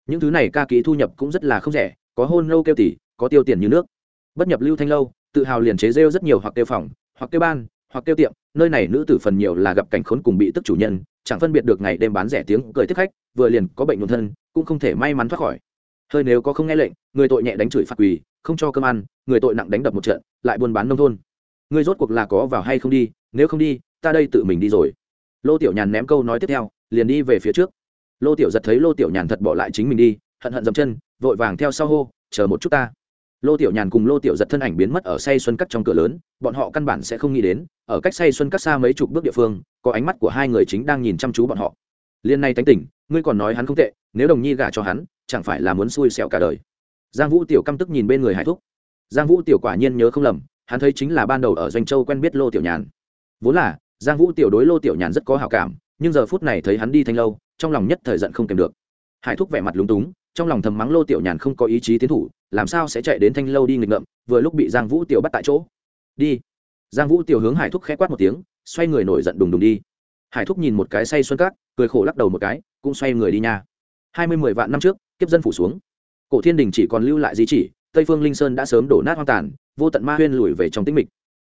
Những thứ này ca kỹ thu nhập cũng rất là không rẻ, có hôn lâu kêu tỷ, có tiêu tiền như nước. Bất nhập lưu thanh lâu tự hào liền chế rêu rất nhiều hoặc tiêu phòng, hoặc tiêu ban, hoặc tiêu tiệm, nơi này nữ tử phần nhiều là gặp cảnh khốn cùng bị tức chủ nhân, chẳng phân biệt được ngày đêm bán rẻ tiếng cười tiếp khách, vừa liền có bệnh nhuận thân, cũng không thể may mắn thoát khỏi. Hơi nếu có không nghe lệnh, người tội nhẹ đánh chửi phạt quỳ, không cho cơm ăn, người tội nặng đánh đập một trận, lại buôn bán nông thôn. Người rốt cuộc là có vào hay không đi, nếu không đi, ta đây tự mình đi rồi. Lô tiểu nhàn ném câu nói tiếp theo, liền đi về phía trước. Lô tiểu giật thấy lô tiểu nhàn thật bỏ lại chính mình đi, hận hận dậm chân, vội vàng theo sau hô, chờ một chút ta lô tiểu nhàn cùng lô tiểu giật thân ảnh biến mất ở say xuân cắt trong cửa lớn, bọn họ căn bản sẽ không nghĩ đến, ở cách say xuân cắt xa mấy chục bước địa phương, có ánh mắt của hai người chính đang nhìn chăm chú bọn họ. Liên nay tánh tỉnh ngươi còn nói hắn không tệ, nếu đồng nhi gả cho hắn, chẳng phải là muốn xui xẻo cả đời. Giang vũ tiểu căm tức nhìn bên người hải thúc. Giang vũ tiểu quả nhiên nhớ không lầm, hắn thấy chính là ban đầu ở doanh châu quen biết lô tiểu nhàn. Vốn là, giang vũ tiểu đối lô tiểu nhàn rất có hào cảm, nhưng giờ phút này thấy hắn đi thanh lâu, trong lòng nhất thời giận không kèm được. Hải thúc vẻ mặt lúng túng trong lòng thầm mắng lô tiểu nhàn không có ý chí tiến thủ, làm sao sẽ chạy đến thanh lâu đi nghịch ngợm, vừa lúc bị giang vũ tiểu bắt tại chỗ. Đi. Giang vũ tiểu hướng hải thúc khẽ quát một tiếng, xoay người nổi giận đùng đùng đi. Hải thúc nhìn một cái say xuân cát, cười khổ lắc đầu một cái, cũng xoay người đi nha. Hai mươi mười vạn năm trước, kiếp dân phủ xuống. Cổ thiên đình chỉ còn lưu lại di chỉ, tây phương linh sơn đã sớm đổ nát hoang tàn, vô tận ma huyên lùi về trong tĩnh mịch.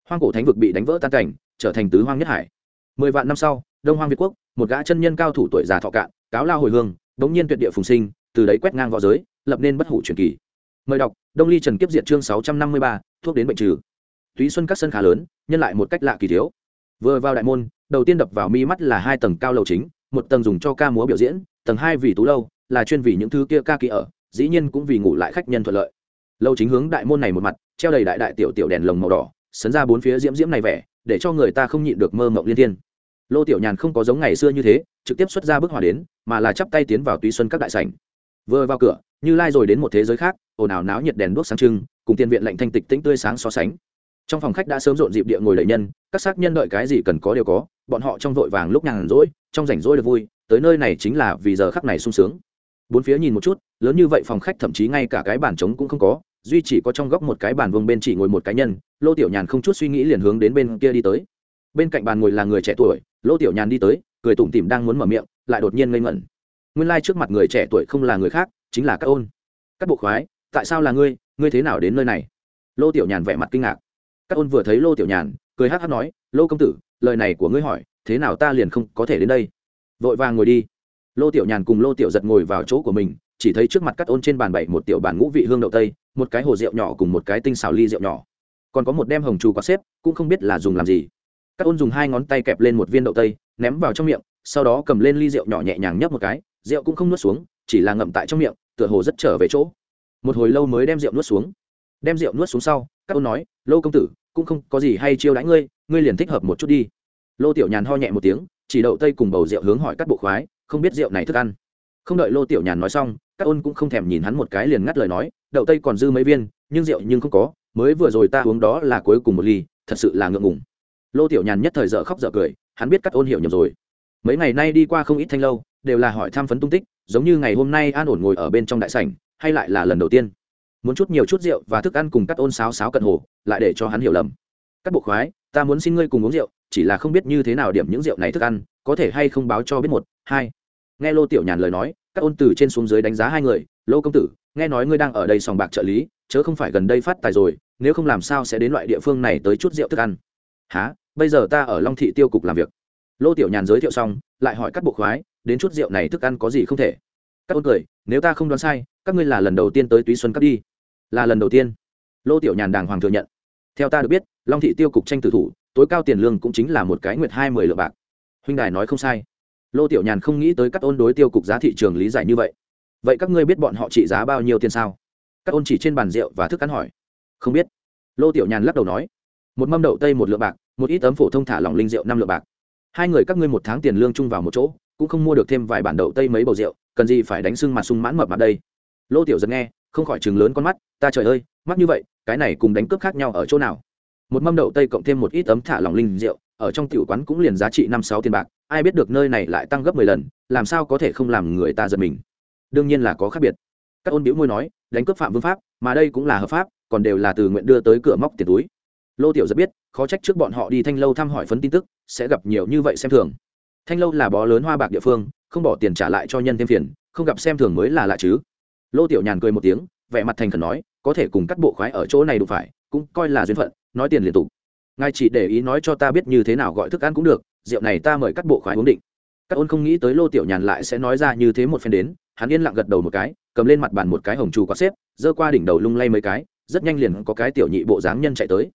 Hoang cổ thánh vực bị đánh vỡ tan cảnh, trở thành tứ hoang nhất hải. Mười vạn năm sau, đông hoang việt quốc, một gã chân nhân cao thủ tuổi già thọ cạn, cáo lao hồi hương, bỗng nhiên tuyệt địa phùng sinh từ đấy quét ngang v õ giới, lập nên bất hủ truyền kỳ. Mời đọc, đông ly trần kiếp diệt chương sáu trăm năm mươi ba, thuốc đến bệnh trừ. Túy xuân các sân khá lớn, nhân lại một cách lạ kỳ thiếu. Vừa vào đại môn, đầu tiên đập vào mi mắt là hai tầng cao lầu chính, một tầng dùng cho ca múa biểu diễn, tầng hai vì tú lâu, là chuyên vì những thứ kia ca kỳ ở, dĩ nhiên cũng vì ngủ lại khách nhân thuận lợi. Lâu chính hướng đại môn này một mặt, treo đầy đại đại tiểu tiểu đèn lồng màu đỏ, sấn ra bốn phía diễm diễm này vẻ, để cho người ta không nhịn được mơ mộng liên thiên. Lô tiểu nhàn không có giống ngày xưa như thế, trực tiếp xuất ra bức hỏa đến, mà là chắp tay tiến vào túy xuân các đại sảnh vừa vào cửa, như lai rồi đến một thế giới khác, ồn ào náo nhiệt đèn đuốc sáng trưng, cùng tiền viện lạnh thanh tịch tĩnh tươi sáng so sánh. Trong phòng khách đã sớm rộn dịp địa ngồi đợi nhân, các xác nhân đợi cái gì cần có đều có, bọn họ trong vội vàng lúc nhàn rỗi, trong rảnh rỗi được vui, tới nơi này chính là vì giờ khắc này sung sướng. Bốn phía nhìn một chút, lớn như vậy phòng khách thậm chí ngay cả cái bàn trống cũng không có, duy chỉ có trong góc một cái bàn vương bên chỉ ngồi một cá nhân, lô tiểu nhàn không chút suy nghĩ liền hướng đến bên kia đi tới. Bên cạnh bàn ngồi là người trẻ tuổi, lô tiểu nhàn đi tới, cười tủm tỉm đang muốn mở miệng, lại đột nhiên ngây ngẩn nguyên lai trước mặt người trẻ tuổi không là người khác, chính là các ôn. Các bộ khoái, tại sao là ngươi? Ngươi thế nào đến nơi này? Lô tiểu nhàn vẻ mặt kinh ngạc. Các ôn vừa thấy lô tiểu nhàn, cười hát hát nói, lô công tử, lời này của ngươi hỏi, thế nào ta liền không có thể đến đây? Vội vàng ngồi đi. Lô tiểu nhàn cùng lô tiểu giật ngồi vào chỗ của mình, chỉ thấy trước mặt cắt ôn trên bàn bảy một tiểu bàn ngũ vị hương đậu tây, một cái hồ rượu nhỏ cùng một cái tinh xào ly rượu nhỏ. Còn có một đem hồng trù có xếp, cũng không biết là dùng làm gì. Cắt ôn dùng hai ngón tay kẹp lên một viên đậu tây, ném vào trong miệng, sau đó cầm lên ly rượu nhỏ nhẹ nhàng nhấp một cái rượu cũng không nuốt xuống, chỉ là ngậm tại trong miệng, tựa hồ rất trở về chỗ. Một hồi lâu mới đem rượu nuốt xuống. Đem rượu nuốt xuống sau, các ôn nói, lô công tử, cũng không có gì hay chiêu đãi ngươi ngươi liền thích hợp một chút đi. Lô tiểu nhàn ho nhẹ một tiếng, chỉ đậu tây cùng bầu rượu hướng hỏi các bộ khoái, không biết rượu này thức ăn. Không đợi lô tiểu nhàn nói xong, các ôn cũng không thèm nhìn hắn một cái liền ngắt lời nói, đậu tây còn dư mấy viên, nhưng rượu nhưng không có, mới vừa rồi ta uống đó là cuối cùng một ly, thật sự là ngượng ngùng. Lô tiểu nhàn nhất thời dở khóc dở cười, hắn biết các ôn hiểu nhầm rồi. Mấy ngày nay đi qua không ít thanh lâu đều là hỏi tham phấn tung tích, giống như ngày hôm nay an ổn ngồi ở bên trong đại sảnh, hay lại là lần đầu tiên. Muốn chút nhiều chút rượu và thức ăn cùng cắt ôn sáo sáo cận hồ, lại để cho hắn hiểu lầm. Các bộ khoái, ta muốn xin ngươi cùng uống rượu, chỉ là không biết như thế nào điểm những rượu này thức ăn, có thể hay không báo cho biết một, hai. Nghe lô tiểu nhàn lời nói, các ôn từ trên xuống dưới đánh giá hai người, lô công tử, nghe nói ngươi đang ở đây sòng bạc trợ lý, chớ không phải gần đây phát tài rồi, nếu không làm sao sẽ đến loại địa phương này tới chút rượu thức ăn? Há bây giờ ta ở long thị tiêu cục làm việc. Lô tiểu nhàn giới thiệu xong, lại hỏi các bộ khoái đến chút rượu này thức ăn có gì không thể. Các ôn cười, nếu ta không đoán sai, các ngươi là lần đầu tiên tới túy xuân cắt đi. Là lần đầu tiên. Lô tiểu nhàn đàng hoàng thừa nhận. Theo ta được biết, long thị tiêu cục tranh tử thủ, tối cao tiền lương cũng chính là một cái nguyệt hai mười lượng bạc. Huynh đài nói không sai. Lô tiểu nhàn không nghĩ tới các ôn đối tiêu cục giá thị trường lý giải như vậy. Vậy các ngươi biết bọn họ trị giá bao nhiêu tiền sao? Các ôn chỉ trên bàn rượu và thức ăn hỏi. Không biết. Lô tiểu nhàn lắc đầu nói. Một mâm đậu tây một lượng bạc, một ít tấm phổ thông thả lỏng linh rượu năm lượng bạc. Hai người các ngươi một tháng tiền lương chung vào một chỗ cũng không mua được thêm vài bản đậu tây mấy bầu rượu, cần gì phải đánh sưng mặt sung mãn mập mặt đây. Lô tiểu giật nghe, không khỏi chừng lớn con mắt, ta trời ơi mắt như vậy, cái này cùng đánh cướp khác nhau ở chỗ nào? Một mâm đậu tây cộng thêm một ít ấm thả lòng linh rượu, ở trong tiểu quán cũng liền giá trị năm sáu tiền bạc, ai biết được nơi này lại tăng gấp mười lần, làm sao có thể không làm người ta giật mình. Đương nhiên là có khác biệt. Các ôn biểu môi nói, đánh cướp phạm vương pháp, mà đây cũng là hợp pháp, còn đều là từ nguyện đưa tới cửa móc tiền túi. Lô tiểu rất biết, khó trách trước bọn họ đi thanh lâu thăm hỏi phấn tin tức, sẽ gặp nhiều như vậy xem thường thanh lâu là bó lớn hoa bạc địa phương, không bỏ tiền trả lại cho nhân thêm phiền, không gặp xem thường mới là lạ chứ. Lô tiểu nhàn cười một tiếng, vẻ mặt thành khẩn nói, có thể cùng cắt bộ khoái ở chỗ này đủ phải, cũng coi là duyên phận, nói tiền liên tục. Ngài chỉ để ý nói cho ta biết như thế nào gọi thức ăn cũng được, rượu này ta mời cắt bộ khoái uống định. Các ôn không nghĩ tới lô tiểu nhàn lại sẽ nói ra như thế một phen đến, hắn yên lặng gật đầu một cái, cầm lên mặt bàn một cái hồng trù có xếp, giơ qua đỉnh đầu lung lay mấy cái, rất nhanh liền có cái tiểu nhị bộ dáng nhân chạy tới.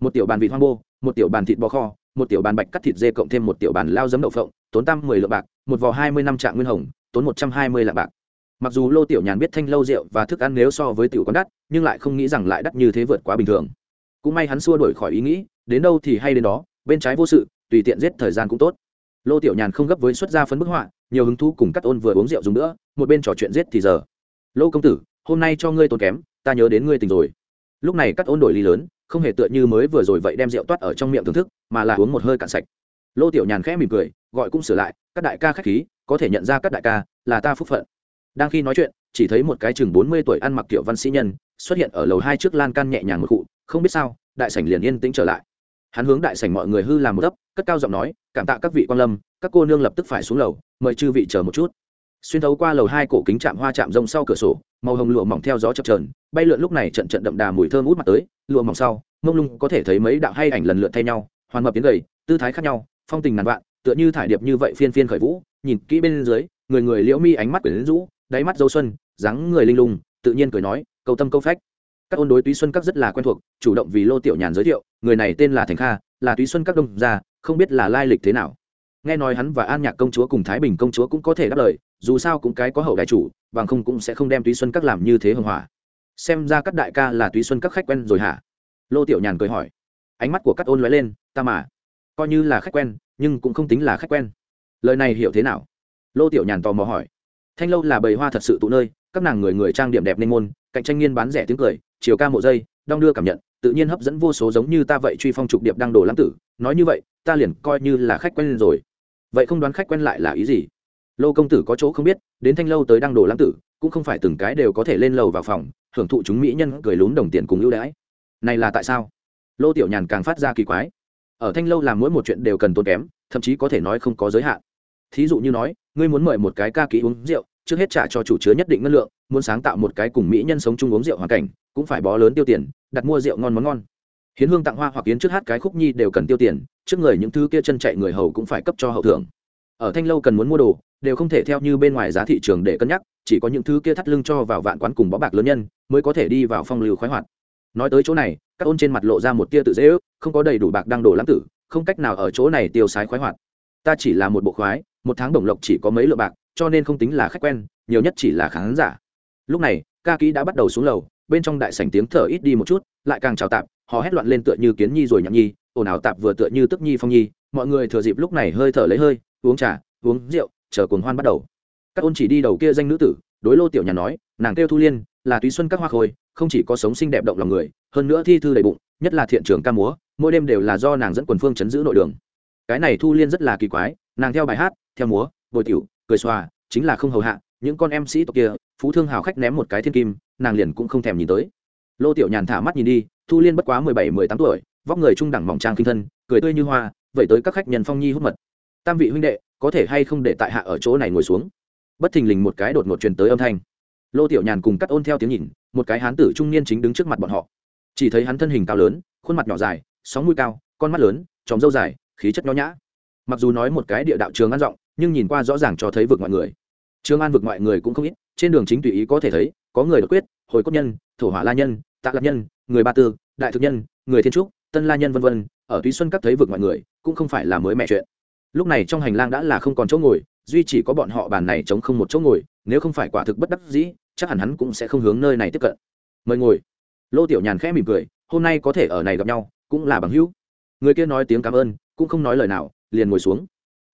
Một tiểu bàn vịt hoang bô, một tiểu bàn thịt bò kho một tiểu bàn bạch cắt thịt dê cộng thêm một tiểu bàn lao giấm đậu phộng, tốn tam mười lượng bạc, một vò hai mươi năm trạng nguyên hồng, tốn một trăm hai mươi lạng bạc. Mặc dù lô tiểu nhàn biết thanh lâu rượu và thức ăn nếu so với tiểu quán đắt, nhưng lại không nghĩ rằng lại đắt như thế vượt quá bình thường. Cũng may hắn xua đổi khỏi ý nghĩ, đến đâu thì hay đến đó, bên trái vô sự, tùy tiện giết thời gian cũng tốt. Lô tiểu nhàn không gấp với xuất gia phấn bức họa, nhiều hứng thú cùng cắt ôn vừa uống rượu dùng nữa, một bên trò chuyện giết thì giờ. Lô công tử, hôm nay cho ngươi tốn kém, ta nhớ đến ngươi tình rồi. Lúc này cắt ôn đổi ly lớn không hề tựa như mới vừa rồi vậy đem rượu toát ở trong miệng thưởng thức, mà là uống một hơi cạn sạch. Lô tiểu nhàn khẽ mỉm cười, gọi cũng sửa lại, các đại ca khách khí, có thể nhận ra các đại ca là ta phúc phận. Đang khi nói chuyện, chỉ thấy một cái chừng bốn mươi tuổi ăn mặc kiểu văn sĩ nhân xuất hiện ở lầu hai trước lan can nhẹ nhàng một cụ, không biết sao, đại sảnh liền yên tĩnh trở lại. Hắn hướng đại sảnh mọi người hư làm một ấp cất cao giọng nói, cảm tạ các vị quan lâm, các cô nương lập tức phải xuống lầu, mời chư vị chờ một chút xuyên thấu qua lầu hai cổ kính chạm hoa chạm rông sau cửa sổ, màu hồng lụa mỏng theo gió chập trờn bay lượn lúc này trận trận đậm đà mùi thơm út mặt tới, lụa mỏng sau, mông lung có thể thấy mấy đạo hay ảnh lần lượt thay nhau, hoàn mập tiếng gầy, tư thái khác nhau, phong tình ngàn vạn, tựa như thải điệp như vậy phiên phiên khởi vũ, nhìn kỹ bên dưới, người người liễu mi ánh mắt quyển rũ, đáy mắt dâu xuân, dáng người linh lung, tự nhiên cười nói câu tâm câu phách. Các ôn đối túy xuân các rất là quen thuộc, chủ động vì lô tiểu nhàn giới thiệu, người này tên là thành kha, là túy xuân các đông gia, không biết là lai lịch thế nào nghe nói hắn và an nhạc công chúa cùng thái bình công chúa cũng có thể đáp lời, dù sao cũng cái có hậu đại chủ, bằng không cũng sẽ không đem túy xuân các làm như thế hưng hỏa. Xem ra các đại ca là túy xuân các khách quen rồi hả? Lô tiểu nhàn cười hỏi. Ánh mắt của các ôn lóe lên, ta mà, coi như là khách quen, nhưng cũng không tính là khách quen. Lời này hiểu thế nào? Lô tiểu nhàn tò mò hỏi. Thanh lâu là bầy hoa thật sự tụ nơi, các nàng người người trang điểm đẹp nên môn, cạnh tranh nghiên bán rẻ tiếng cười, chiều ca mộ dây, đong đưa cảm nhận, tự nhiên hấp dẫn vô số giống như ta vậy truy phong trục điệp đang đổ lãng tử, nói như vậy, ta liền coi như là khách quen rồi vậy không đoán khách quen lại là ý gì? Lô công tử có chỗ không biết, đến thanh lâu tới đăng đồ lãng tử, cũng không phải từng cái đều có thể lên lầu vào phòng, hưởng thụ chúng mỹ nhân cười lún đồng tiền cùng ưu đãi. Này là tại sao? Lô tiểu nhàn càng phát ra kỳ quái. Ở thanh lâu làm mỗi một chuyện đều cần tốn kém, thậm chí có thể nói không có giới hạn. Thí dụ như nói, ngươi muốn mời một cái ca kỹ uống rượu, trước hết trả cho chủ chứa nhất định ngân lượng, muốn sáng tạo một cái cùng mỹ nhân sống chung uống rượu hoàn cảnh, cũng phải bó lớn tiêu tiền, đặt mua rượu ngon món ngon hiến hương tặng hoa hoặc kiến trước hát cái khúc nhi đều cần tiêu tiền, trước người những thứ kia chân chạy người hầu cũng phải cấp cho hậu thưởng. Ở thanh lâu cần muốn mua đồ, đều không thể theo như bên ngoài giá thị trường để cân nhắc, chỉ có những thứ kia thắt lưng cho vào vạn quán cùng bó bạc lớn nhân, mới có thể đi vào phong lưu khoái hoạt. Nói tới chỗ này, các ôn trên mặt lộ ra một tia tự dễ ước, không có đầy đủ bạc đang đổ lãng tử, không cách nào ở chỗ này tiêu sái khoái hoạt. Ta chỉ là một bộ khoái, một tháng đồng lộc chỉ có mấy lượng bạc, cho nên không tính là khách quen, nhiều nhất chỉ là khán giả. Lúc này, ca kỹ đã bắt đầu xuống lầu, bên trong đại sảnh tiếng thở ít đi một chút, lại càng trào tạp họ hét loạn lên tựa như kiến nhi rồi nhặng nhi, ồn ào tạp vừa tựa như tức nhi phong nhi, mọi người thừa dịp lúc này hơi thở lấy hơi, uống trà, uống rượu, chờ cuồng hoan bắt đầu. Các ôn chỉ đi đầu kia danh nữ tử, đối lô tiểu nhà nói, nàng kêu thu liên, là túy xuân các hoa khôi, không chỉ có sống xinh đẹp động lòng người, hơn nữa thi thư đầy bụng, nhất là thiện trường ca múa, mỗi đêm đều là do nàng dẫn quần phương chấn giữ nội đường. Cái này thu liên rất là kỳ quái, nàng theo bài hát, theo múa, bồi tiểu, cười xòa, chính là không hầu hạ, những con em sĩ tộc kia, phú thương hào khách ném một cái thiên kim, nàng liền cũng không thèm nhìn tới. Lô tiểu nhàn thả mắt nhìn đi thu liên bất quá mười bảy, mười tám tuổi, vóc người trung đẳng mỏng trang kinh thân, cười tươi như hoa vậy tới các khách nhân phong nhi hút mật. Tam vị huynh đệ, có thể hay không để tại hạ ở chỗ này ngồi xuống? Bất thình lình một cái đột ngột truyền tới âm thanh. Lô tiểu nhàn cùng cắt ôn theo tiếng nhìn, một cái hán tử trung niên chính đứng trước mặt bọn họ. Chỉ thấy hắn thân hình cao lớn, khuôn mặt nhỏ dài, sóng mũi cao, con mắt lớn tròng râu dài, khí chất nho nhã. Mặc dù nói một cái địa đạo trường an rộng nhưng nhìn qua rõ ràng cho thấy vực mọi người. Trường an vực mọi người cũng không ít, trên đường chính tùy ý có thể thấy, có người đột quyết, hồi cốt nhân, thổ hỏa la nhân, tạ lạc nhân người ba tư, đại thực nhân, người thiên trúc, tân la nhân v v ở túy xuân các thấy vực mọi người, cũng không phải là mới mẹ chuyện. Lúc này trong hành lang đã là không còn chỗ ngồi, duy chỉ có bọn họ bàn này chống không một chỗ ngồi, nếu không phải quả thực bất đắc dĩ, chắc hẳn hắn cũng sẽ không hướng nơi này tiếp cận. Mời ngồi. Lô tiểu nhàn khẽ mỉm cười, hôm nay có thể ở này gặp nhau, cũng là bằng hữu. Người kia nói tiếng cảm ơn, cũng không nói lời nào, liền ngồi xuống.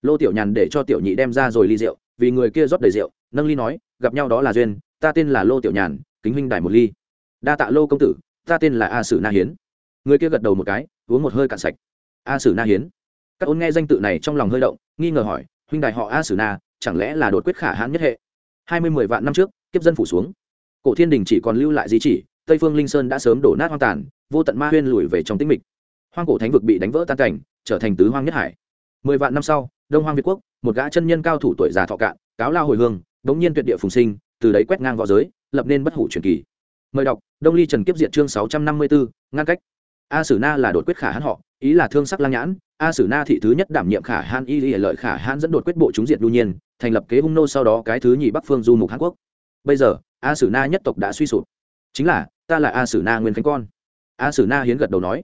Lô tiểu nhàn để cho tiểu nhị đem ra rồi ly rượu, vì người kia rót đầy rượu, nâng ly nói, gặp nhau đó là duyên, ta tên là lô tiểu nhàn, kính huynh đài một ly. Đa tạ lô công tử ta tên là a sử na hiến. Người kia gật đầu một cái, uống một hơi cạn sạch. A sử na hiến. Các ôn nghe danh tự này trong lòng hơi động, nghi ngờ hỏi, huynh đài họ a sử na, chẳng lẽ là đột quyết khả hãn nhất hệ? Hai mươi mười vạn năm trước, kiếp dân phủ xuống. Cổ thiên đình chỉ còn lưu lại di chỉ, tây phương linh sơn đã sớm đổ nát hoang tàn, vô tận ma huyên lùi về trong tĩnh mịch. Hoang cổ thánh vực bị đánh vỡ tan cảnh, trở thành tứ hoang nhất hải. Mười vạn năm sau, đông hoang việt quốc, một gã chân nhân cao thủ tuổi già thọ cạn, cáo lao hồi hương, đống nhiên tuyệt địa phùng sinh, từ đấy quét ngang v õ giới, lập nên bất hủ truyền kỳ mời đọc, đông ly trần kiếp diện chương sáu trăm năm mươi bốn ngăn cách. A sử na là đột quyết khả hãn họ, ý là thương sắc lang nhãn. A sử na thị thứ nhất đảm nhiệm khả hãn y lợi khả hãn dẫn đột quyết bộ chúng diệt đu nhiên, thành lập kế hung nô sau đó cái thứ nhì bắc phương du mục hàn quốc. Bây giờ, a sử na nhất tộc đã suy sụp. Chính là, ta là a sử na nguyên khánh con. A sử na hiến gật đầu nói.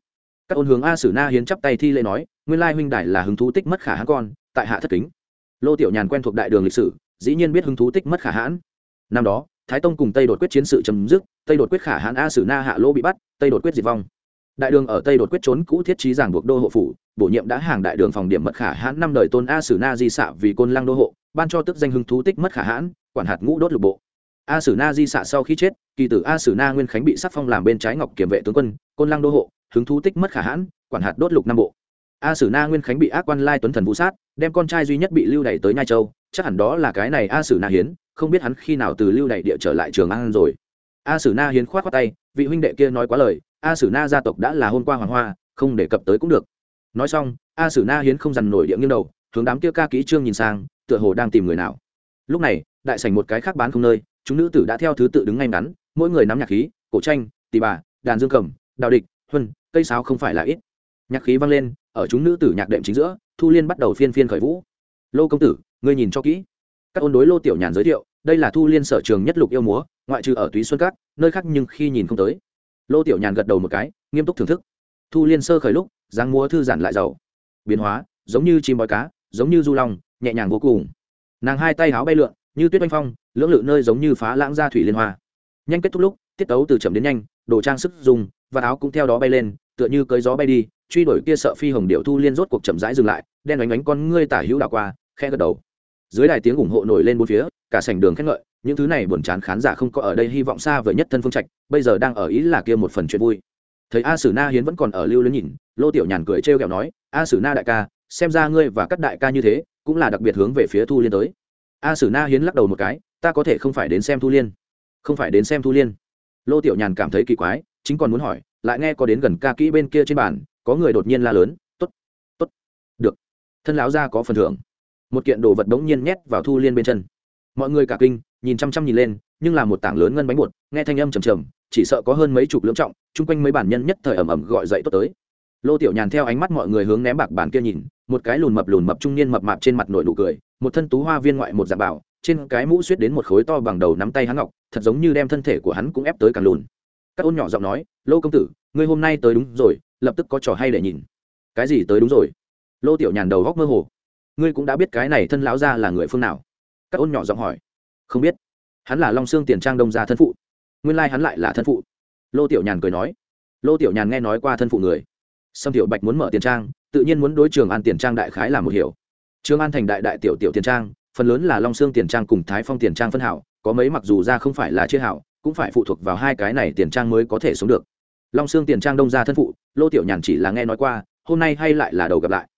Các ôn hướng a sử na hiến chắp tay thi lễ nói, nguyên lai huynh đại là hứng thú tích mất khả hãn con, tại hạ thất kính. Lô tiểu nhàn quen thuộc đại đường lịch sử, dĩ nhiên biết hứng thú tích mất khả hãn. Năm đó thái tông cùng tây đột quyết chiến sự chấm dứt, tây đột quyết khả hãn a sử na hạ lô bị bắt, tây đột quyết diệt vong. Đại đường ở tây đột quyết trốn cũ thiết trí giảng buộc đô hộ phủ, bổ nhiệm đã hàng đại đường phòng điểm mật khả hãn năm đời tôn a sử na di xạ vì côn lăng đô hộ, ban cho tức danh hưng thú tích mất khả hãn, quản hạt ngũ đốt lục bộ. A sử na di xạ sau khi chết, kỳ tử a sử na nguyên khánh bị sắc phong làm bên trái ngọc kiểm vệ tướng quân, côn lăng đô hộ, hứng thú tích mất khả hãn, quản hạt đốt lục năm bộ. A sử na nguyên khánh bị ác quan lai tuấn thần vũ sát, đem con trai duy nhất bị lưu đày tới nhai châu, chắc hẳn đó là cái này a sử na hiến không biết hắn khi nào từ lưu đại địa trở lại trường an rồi. A sử na hiến khoát khoát tay, vị huynh đệ kia nói quá lời, a sử na gia tộc đã là hôm qua hoàng hoa, không đề cập tới cũng được. Nói xong, a sử na hiến không dằn nổi địa nghiêng đầu, hướng đám kia ca kỹ trương nhìn sang, tựa hồ đang tìm người nào. Lúc này, đại sảnh một cái khác bán không nơi, chúng nữ tử đã theo thứ tự đứng ngay ngắn, mỗi người nắm nhạc khí, cổ tranh, tỳ bà, đàn dương cầm, đào địch, huân, cây sáo không phải là ít. Nhạc khí vang lên, ở chúng nữ tử nhạc đệm chính giữa, thu liên bắt đầu phiên phiên khởi vũ. Lô công tử, ngươi nhìn cho kỹ các ôn đối lô tiểu nhàn giới thiệu, đây là thu liên sở trường nhất lục yêu múa, ngoại trừ ở túy xuân cát nơi khác nhưng khi nhìn không tới. Lô tiểu nhàn gật đầu một cái, nghiêm túc thưởng thức. Thu liên sơ khởi lúc giang múa thư giản lại giàu. Biến hóa, giống như chim bói cá, giống như du long, nhẹ nhàng vô cùng. Nàng hai tay háo bay lượn, như tuyết oanh phong, lưỡng lự nơi giống như phá lãng ra thủy liên hoa. Nhanh kết thúc lúc, tiết tấu từ chậm đến nhanh, đồ trang sức dùng, và áo cũng theo đó bay lên, tựa như cưới gió bay đi, truy đuổi kia sợ phi hồng điệu thu liên rốt cuộc chậm rãi dừng lại, đen oánh oánh con ngươi tả hữu đảo qua khe gật đầu dưới đài tiếng ủng hộ nổi lên bốn phía, cả sảnh đường khen ngợi, những thứ này buồn chán khán giả không có ở đây hy vọng xa vời nhất thân phương trạch, bây giờ đang ở ý là kia một phần chuyện vui. Thấy a sử na hiến vẫn còn ở lưu luyến nhìn, lô tiểu nhàn cười trêu ghẹo nói, a sử na đại ca, xem ra ngươi và các đại ca như thế, cũng là đặc biệt hướng về phía thu liên tới. A sử na hiến lắc đầu một cái, ta có thể không phải đến xem thu liên. Không phải đến xem thu liên. Lô tiểu nhàn cảm thấy kỳ quái, chính còn muốn hỏi, lại nghe có đến gần ca kỹ bên kia trên bàn, có người đột nhiên la lớn t ố t t ố t được. Thân láo ra có phần thưởng một kiện đồ vật đống nhiên nhét vào thu liên bên chân. Mọi người cả kinh, nhìn chăm chăm nhìn lên, nhưng là một tảng lớn ngân bánh bột, nghe thanh âm trầm trầm, chỉ sợ có hơn mấy chục lưỡng trọng, chung quanh mấy bản nhân nhất thời ẩm ẩm gọi dậy tốt tới. Lô tiểu nhàn theo ánh mắt mọi người hướng ném bạc bản kia nhìn, một cái lùn mập lùn mập trung niên mập mạp trên mặt nổi nụ cười, một thân tú hoa viên ngoại một dạng bảo trên cái mũ suýt đến một khối to bằng đầu nắm tay hắn ngọc, thật giống như đem thân thể của hắn cũng ép tới càng lùn. Các ôn nhỏ giọng nói, lô công tử, ngươi hôm nay tới đúng rồi, lập tức có trò hay để nhìn. Cái gì tới đúng rồi? Lô tiểu nhàn đầu góc mơ hồ ngươi cũng đã biết cái này thân lão gia là người phương nào? Các ôn nhỏ giọng hỏi. Không biết. Hắn là long xương tiền trang đông gia thân phụ. Nguyên lai hắn lại là thân phụ. Lô tiểu nhàn cười nói. Lô tiểu nhàn nghe nói qua thân phụ người. Sâm tiểu bạch muốn mở tiền trang, tự nhiên muốn đối trường an tiền trang đại khái là một hiểu. Trường an thành đại đại tiểu tiểu tiền trang, phần lớn là long xương tiền trang cùng thái phong tiền trang phân hảo, có mấy mặc dù ra không phải là chia hảo, cũng phải phụ thuộc vào hai cái này tiền trang mới có thể sống được. Long xương tiền trang đông gia thân phụ, lô tiểu nhàn chỉ là nghe nói qua, hôm nay hay lại là đầu gặp lại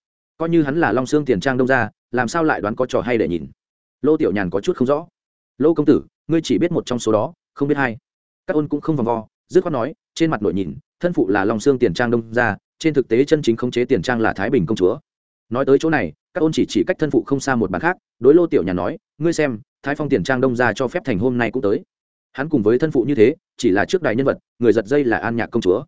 coi như hắn là long xương tiền trang đông gia, làm sao lại đoán có trò hay để nhìn? Lô tiểu nhàn có chút không rõ. Lô công tử, ngươi chỉ biết một trong số đó, không biết hai. Các ôn cũng không vòng vo, dứt khoát nói, trên mặt nội nhìn, thân phụ là long xương tiền trang đông gia, trên thực tế chân chính khống chế tiền trang là thái bình công chúa. Nói tới chỗ này, các ôn chỉ chỉ cách thân phụ không xa một bàn khác, đối lô tiểu nhàn nói, ngươi xem, thái phong tiền trang đông gia cho phép thành hôm nay cũng tới. Hắn cùng với thân phụ như thế, chỉ là trước đài nhân vật, người giật dây là an nhạc công chúa.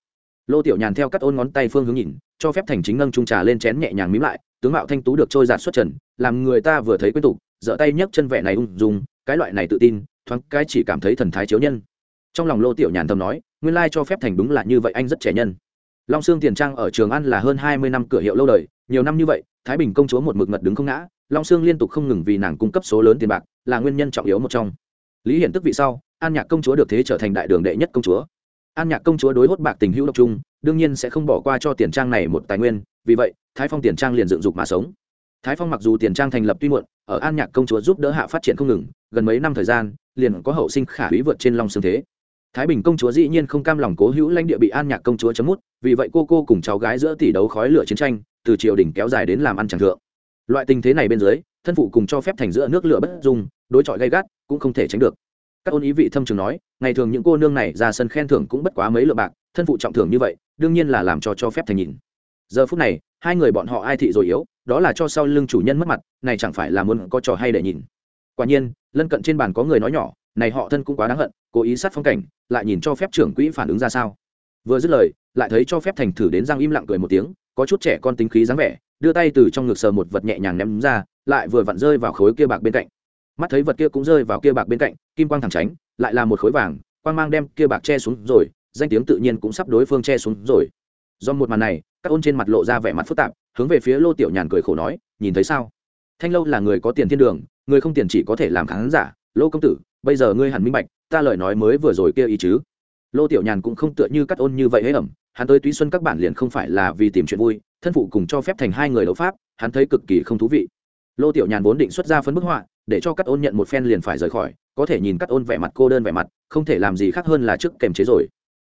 Lô tiểu nhàn theo các ôn ngón tay phương hướng nhìn cho phép thành chính nâng trung trà lên chén nhẹ nhàng mím lại, tướng mạo thanh tú được trôi giạt xuất trần, làm người ta vừa thấy quen tục giở tay nhấc chân vẻ này ung dung, cái loại này tự tin, thoáng cái chỉ cảm thấy thần thái chiếu nhân. Trong lòng lô tiểu nhàn thầm nói, nguyên lai cho phép thành đúng là như vậy, anh rất trẻ nhân. Long sương tiền trang ở trường ăn là hơn hai mươi năm cửa hiệu lâu đời, nhiều năm như vậy, thái bình công chúa một mực mật đứng không ngã, long sương liên tục không ngừng vì nàng cung cấp số lớn tiền bạc, là nguyên nhân trọng yếu một trong. Lý hiển tức vị sau, an nhạc công chúa được thế trở thành đại đường đệ nhất công chúa. An nhạc công chúa đối hốt bạc tình hữu độc trung đương nhiên sẽ không bỏ qua cho tiền trang này một tài nguyên, vì vậy, thái phong tiền trang liền dựng dục mà sống. Thái phong mặc dù tiền trang thành lập tuy muộn, ở an nhạc công chúa giúp đỡ hạ phát triển không ngừng, gần mấy năm thời gian, liền có hậu sinh khả úy vượt trên long xương thế. Thái bình công chúa dĩ nhiên không cam lòng cố hữu lãnh địa bị an nhạc công chúa chấm mút, vì vậy cô cô cùng cháu gái giữa tỷ đấu khói lửa chiến tranh, từ triều đình kéo dài đến làm ăn tràng thượng. Loại tình thế này bên dưới, thân phụ cùng cho phép thành giữa nước lửa bất dung, đối chọi gay gắt, cũng không thể tránh được. Các ôn ý vị thâm trường nói, ngày thường những cô nương này ra sân khen thưởng cũng bất quá mấy lượng bạc, thân phụ trọng thưởng như vậy đương nhiên là làm cho cho phép thành nhìn. Giờ phút này, hai người bọn họ ai thị rồi yếu, đó là cho sau lưng chủ nhân mất mặt, này chẳng phải là muốn có trò hay để nhìn. Quả nhiên, lân cận trên bàn có người nói nhỏ, này họ thân cũng quá đáng hận, cố ý sát phong cảnh, lại nhìn cho phép trưởng quỹ phản ứng ra sao. Vừa dứt lời, lại thấy cho phép thành thử đến răng im lặng cười một tiếng, có chút trẻ con tính khí dáng vẻ, đưa tay từ trong ngực sờ một vật nhẹ nhàng ném ra, lại vừa vặn rơi vào khối kia bạc bên cạnh. Mắt thấy vật kia cũng rơi vào kia bạc bên cạnh, kim quang thẳng tránh, lại là một khối vàng, quang mang đem kia bạc che xuống rồi danh tiếng tự nhiên cũng sắp đối phương che xuống rồi. Do một màn này, các ôn trên mặt lộ ra vẻ mặt phức tạp, hướng về phía lô tiểu nhàn cười khổ nói, nhìn thấy sao? Thanh lâu là người có tiền thiên đường, người không tiền chỉ có thể làm khán giả. Lô công tử, bây giờ ngươi hẳn minh bạch, ta lời nói mới vừa rồi kia ý chứ. Lô tiểu nhàn cũng không tựa như cắt ôn như vậy hễ ẩm, hắn tới túy xuân các bản liền không phải là vì tìm chuyện vui, thân phụ cùng cho phép thành hai người đấu pháp, hắn thấy cực kỳ không thú vị. Lô tiểu nhàn vốn định xuất ra phấn bức họa, để cho cắt ôn nhận một phen liền phải rời khỏi, có thể nhìn cắt ôn vẻ mặt cô đơn vẻ mặt, không thể làm gì khác hơn là trước kềm chế rồi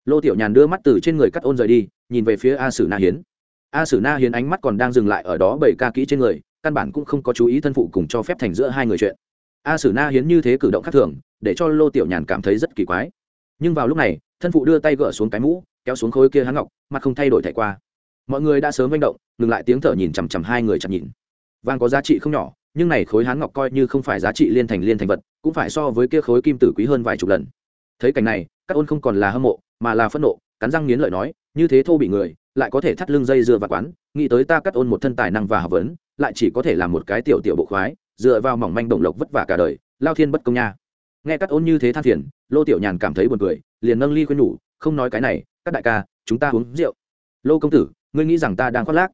lô tiểu nhàn đưa mắt từ trên người cắt ôn rời đi, nhìn về phía a sử na hiến. A sử na hiến ánh mắt còn đang dừng lại ở đó bảy ca kỹ trên người, căn bản cũng không có chú ý thân phụ cùng cho phép thành giữa hai người chuyện. A sử na hiến như thế cử động khác thường, để cho lô tiểu nhàn cảm thấy rất kỳ quái. Nhưng vào lúc này, thân phụ đưa tay gỡ xuống cái mũ, kéo xuống khối kia hắn ngọc, mặt không thay đổi thảy qua. Mọi người đã sớm manh động, ngừng lại tiếng thở nhìn chằm chằm hai người chằm nhìn. Vàng có giá trị không nhỏ, nhưng này khối hán ngọc coi như không phải giá trị liên thành liên thành vật, cũng phải so với kia khối kim tử quý hơn vài chục lần. Thấy cảnh này các ôn không còn là hâm mộ mà là phẫn nộ, cắn răng nghiến lợi nói, như thế thô bị người, lại có thể thắt lưng dây dưa và quán, nghĩ tới ta cắt ôn một thân tài năng và học vấn, lại chỉ có thể làm một cái tiểu tiểu bộ khoái, dựa vào mỏng manh động lộc vất vả cả đời, lao thiên bất công nha. Nghe cắt ôn như thế than phiền, lô tiểu nhàn cảm thấy buồn cười, liền nâng ly khuyên nhủ, không nói cái này các đại ca, chúng ta uống rượu. Lô công tử, ngươi nghĩ rằng ta đang khoác lác?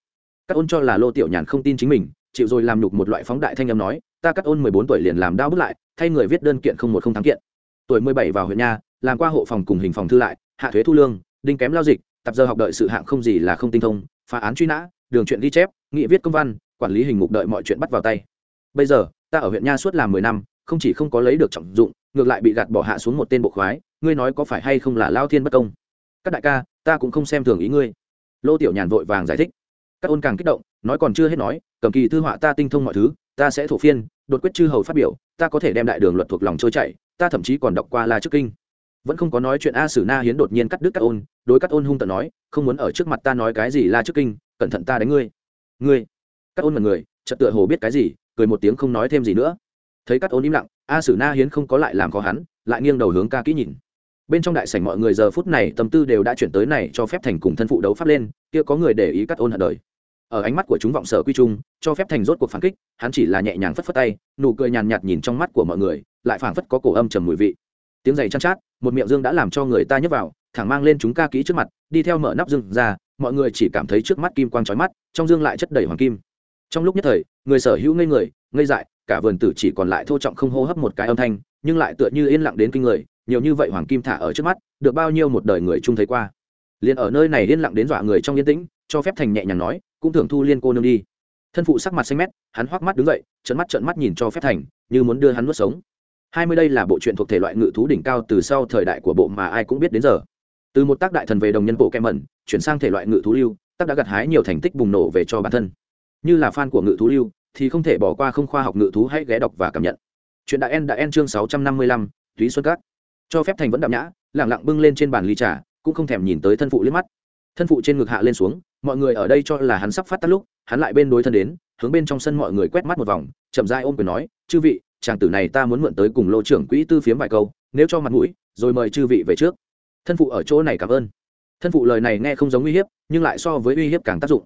Cắt ôn cho là lô tiểu nhàn không tin chính mình, chịu rồi làm nhục một loại phóng đại thanh âm nói, ta cắt ôn mười bốn tuổi liền làm đau bước lại, thay người viết đơn kiện không một không thắng kiện. Tuổi mười bảy vào huyện nha làm qua hộ phòng cùng hình phòng thư lại, hạ thuế thu lương, đinh kém lao dịch, tập giờ học đợi sự hạng không gì là không tinh thông, phá án truy nã, đường chuyện ghi chép, nghị viết công văn, quản lý hình mục đợi mọi chuyện bắt vào tay. Bây giờ, ta ở huyện nha suốt làm mười năm, không chỉ không có lấy được trọng dụng, ngược lại bị gạt bỏ hạ xuống một tên bộ khoái, ngươi nói có phải hay không là lao thiên bất công? Các đại ca, ta cũng không xem thường ý ngươi. Lô tiểu nhàn vội vàng giải thích. Các ôn càng kích động, nói còn chưa hết nói, cầm kỳ thư họa ta tinh thông mọi thứ, ta sẽ thổ phiên, đột quyết chư hầu phát biểu, ta có thể đem đại đường luật thuộc lòng trôi chảy, ta thậm chí còn đọc qua la trước kinh vẫn không có nói chuyện a sử na hiến đột nhiên cắt đứt các ôn, đối các ôn hung tận nói, không muốn ở trước mặt ta nói cái gì la trước kinh, cẩn thận ta đánh ngươi. Ngươi? Các ôn mật người, chợt tựa hồ biết cái gì, cười một tiếng không nói thêm gì nữa. Thấy các ôn im lặng, a sử na hiến không có lại làm khó hắn, lại nghiêng đầu hướng ca kỹ nhìn. Bên trong đại sảnh mọi người giờ phút này tâm tư đều đã chuyển tới này cho phép thành cùng thân phụ đấu pháp lên, kia có người để ý cắt ôn hận đời. Ở ánh mắt của chúng vọng sở quy trung cho phép thành rốt cuộc phản kích, hắn chỉ là nhẹ nhàng phất phất tay, nụ cười nhàn nhạt nhìn trong mắt của mọi người, lại phảng phất có cổ âm trầm mùi vị. Tiếng giày chăn chát một miệng dương đã làm cho người ta nhấc vào, thẳng mang lên chúng ca kỹ trước mặt, đi theo mở nắp dương ra, mọi người chỉ cảm thấy trước mắt kim quang trói mắt, trong dương lại chất đầy hoàng kim. Trong lúc nhất thời, người sở hữu ngây người, ngây dại, cả vườn tử chỉ còn lại thô trọng không hô hấp một cái âm thanh, nhưng lại tựa như yên lặng đến kinh người, nhiều như vậy hoàng kim thả ở trước mắt, được bao nhiêu một đời người chung thấy qua. Liền ở nơi này yên lặng đến dọa người trong yên tĩnh, cho phép thành nhẹ nhàng nói, cũng thường thu liên cô nương đi. Thân phụ sắc mặt xanh mét, hắn hoắc mắt đứng dậy trận mắt trận mắt nhìn cho phép thành, như muốn đưa hắn nuốt sống hai mươi đây là bộ truyện thuộc thể loại ngự thú đỉnh cao từ sau thời đại của bộ mà ai cũng biết đến giờ. Từ một tác đại thần về đồng nhân bộ kem mẩn chuyển sang thể loại ngự thú lưu, tác đã gặt hái nhiều thành tích bùng nổ về cho bản thân. Như là fan của ngự thú lưu, thì không thể bỏ qua không khoa học ngự thú hãy ghé đọc và cảm nhận. Chuyện đại en đã en chương sáu trăm năm mươi lăm, túy xuân cát. Cho phép thành vẫn đạm nhã lẳng lặng bưng lên trên bàn ly trà, cũng không thèm nhìn tới thân phụ liếc mắt. Thân phụ trên ngực hạ lên xuống, mọi người ở đây cho là hắn sắp phát tắt lúc, hắn lại bên đối thân đến, hướng bên trong sân mọi người quét mắt một vòng, chậm dai ôm quyền nói, chư vị chàng tử này ta muốn mượn tới cùng lô trưởng quỹ tư phiếm vài câu, nếu cho mặt mũi, rồi mời chư vị về trước. Thân phụ ở chỗ này cảm ơn. Thân phụ lời này nghe không giống uy hiếp, nhưng lại so với uy hiếp càng tác dụng.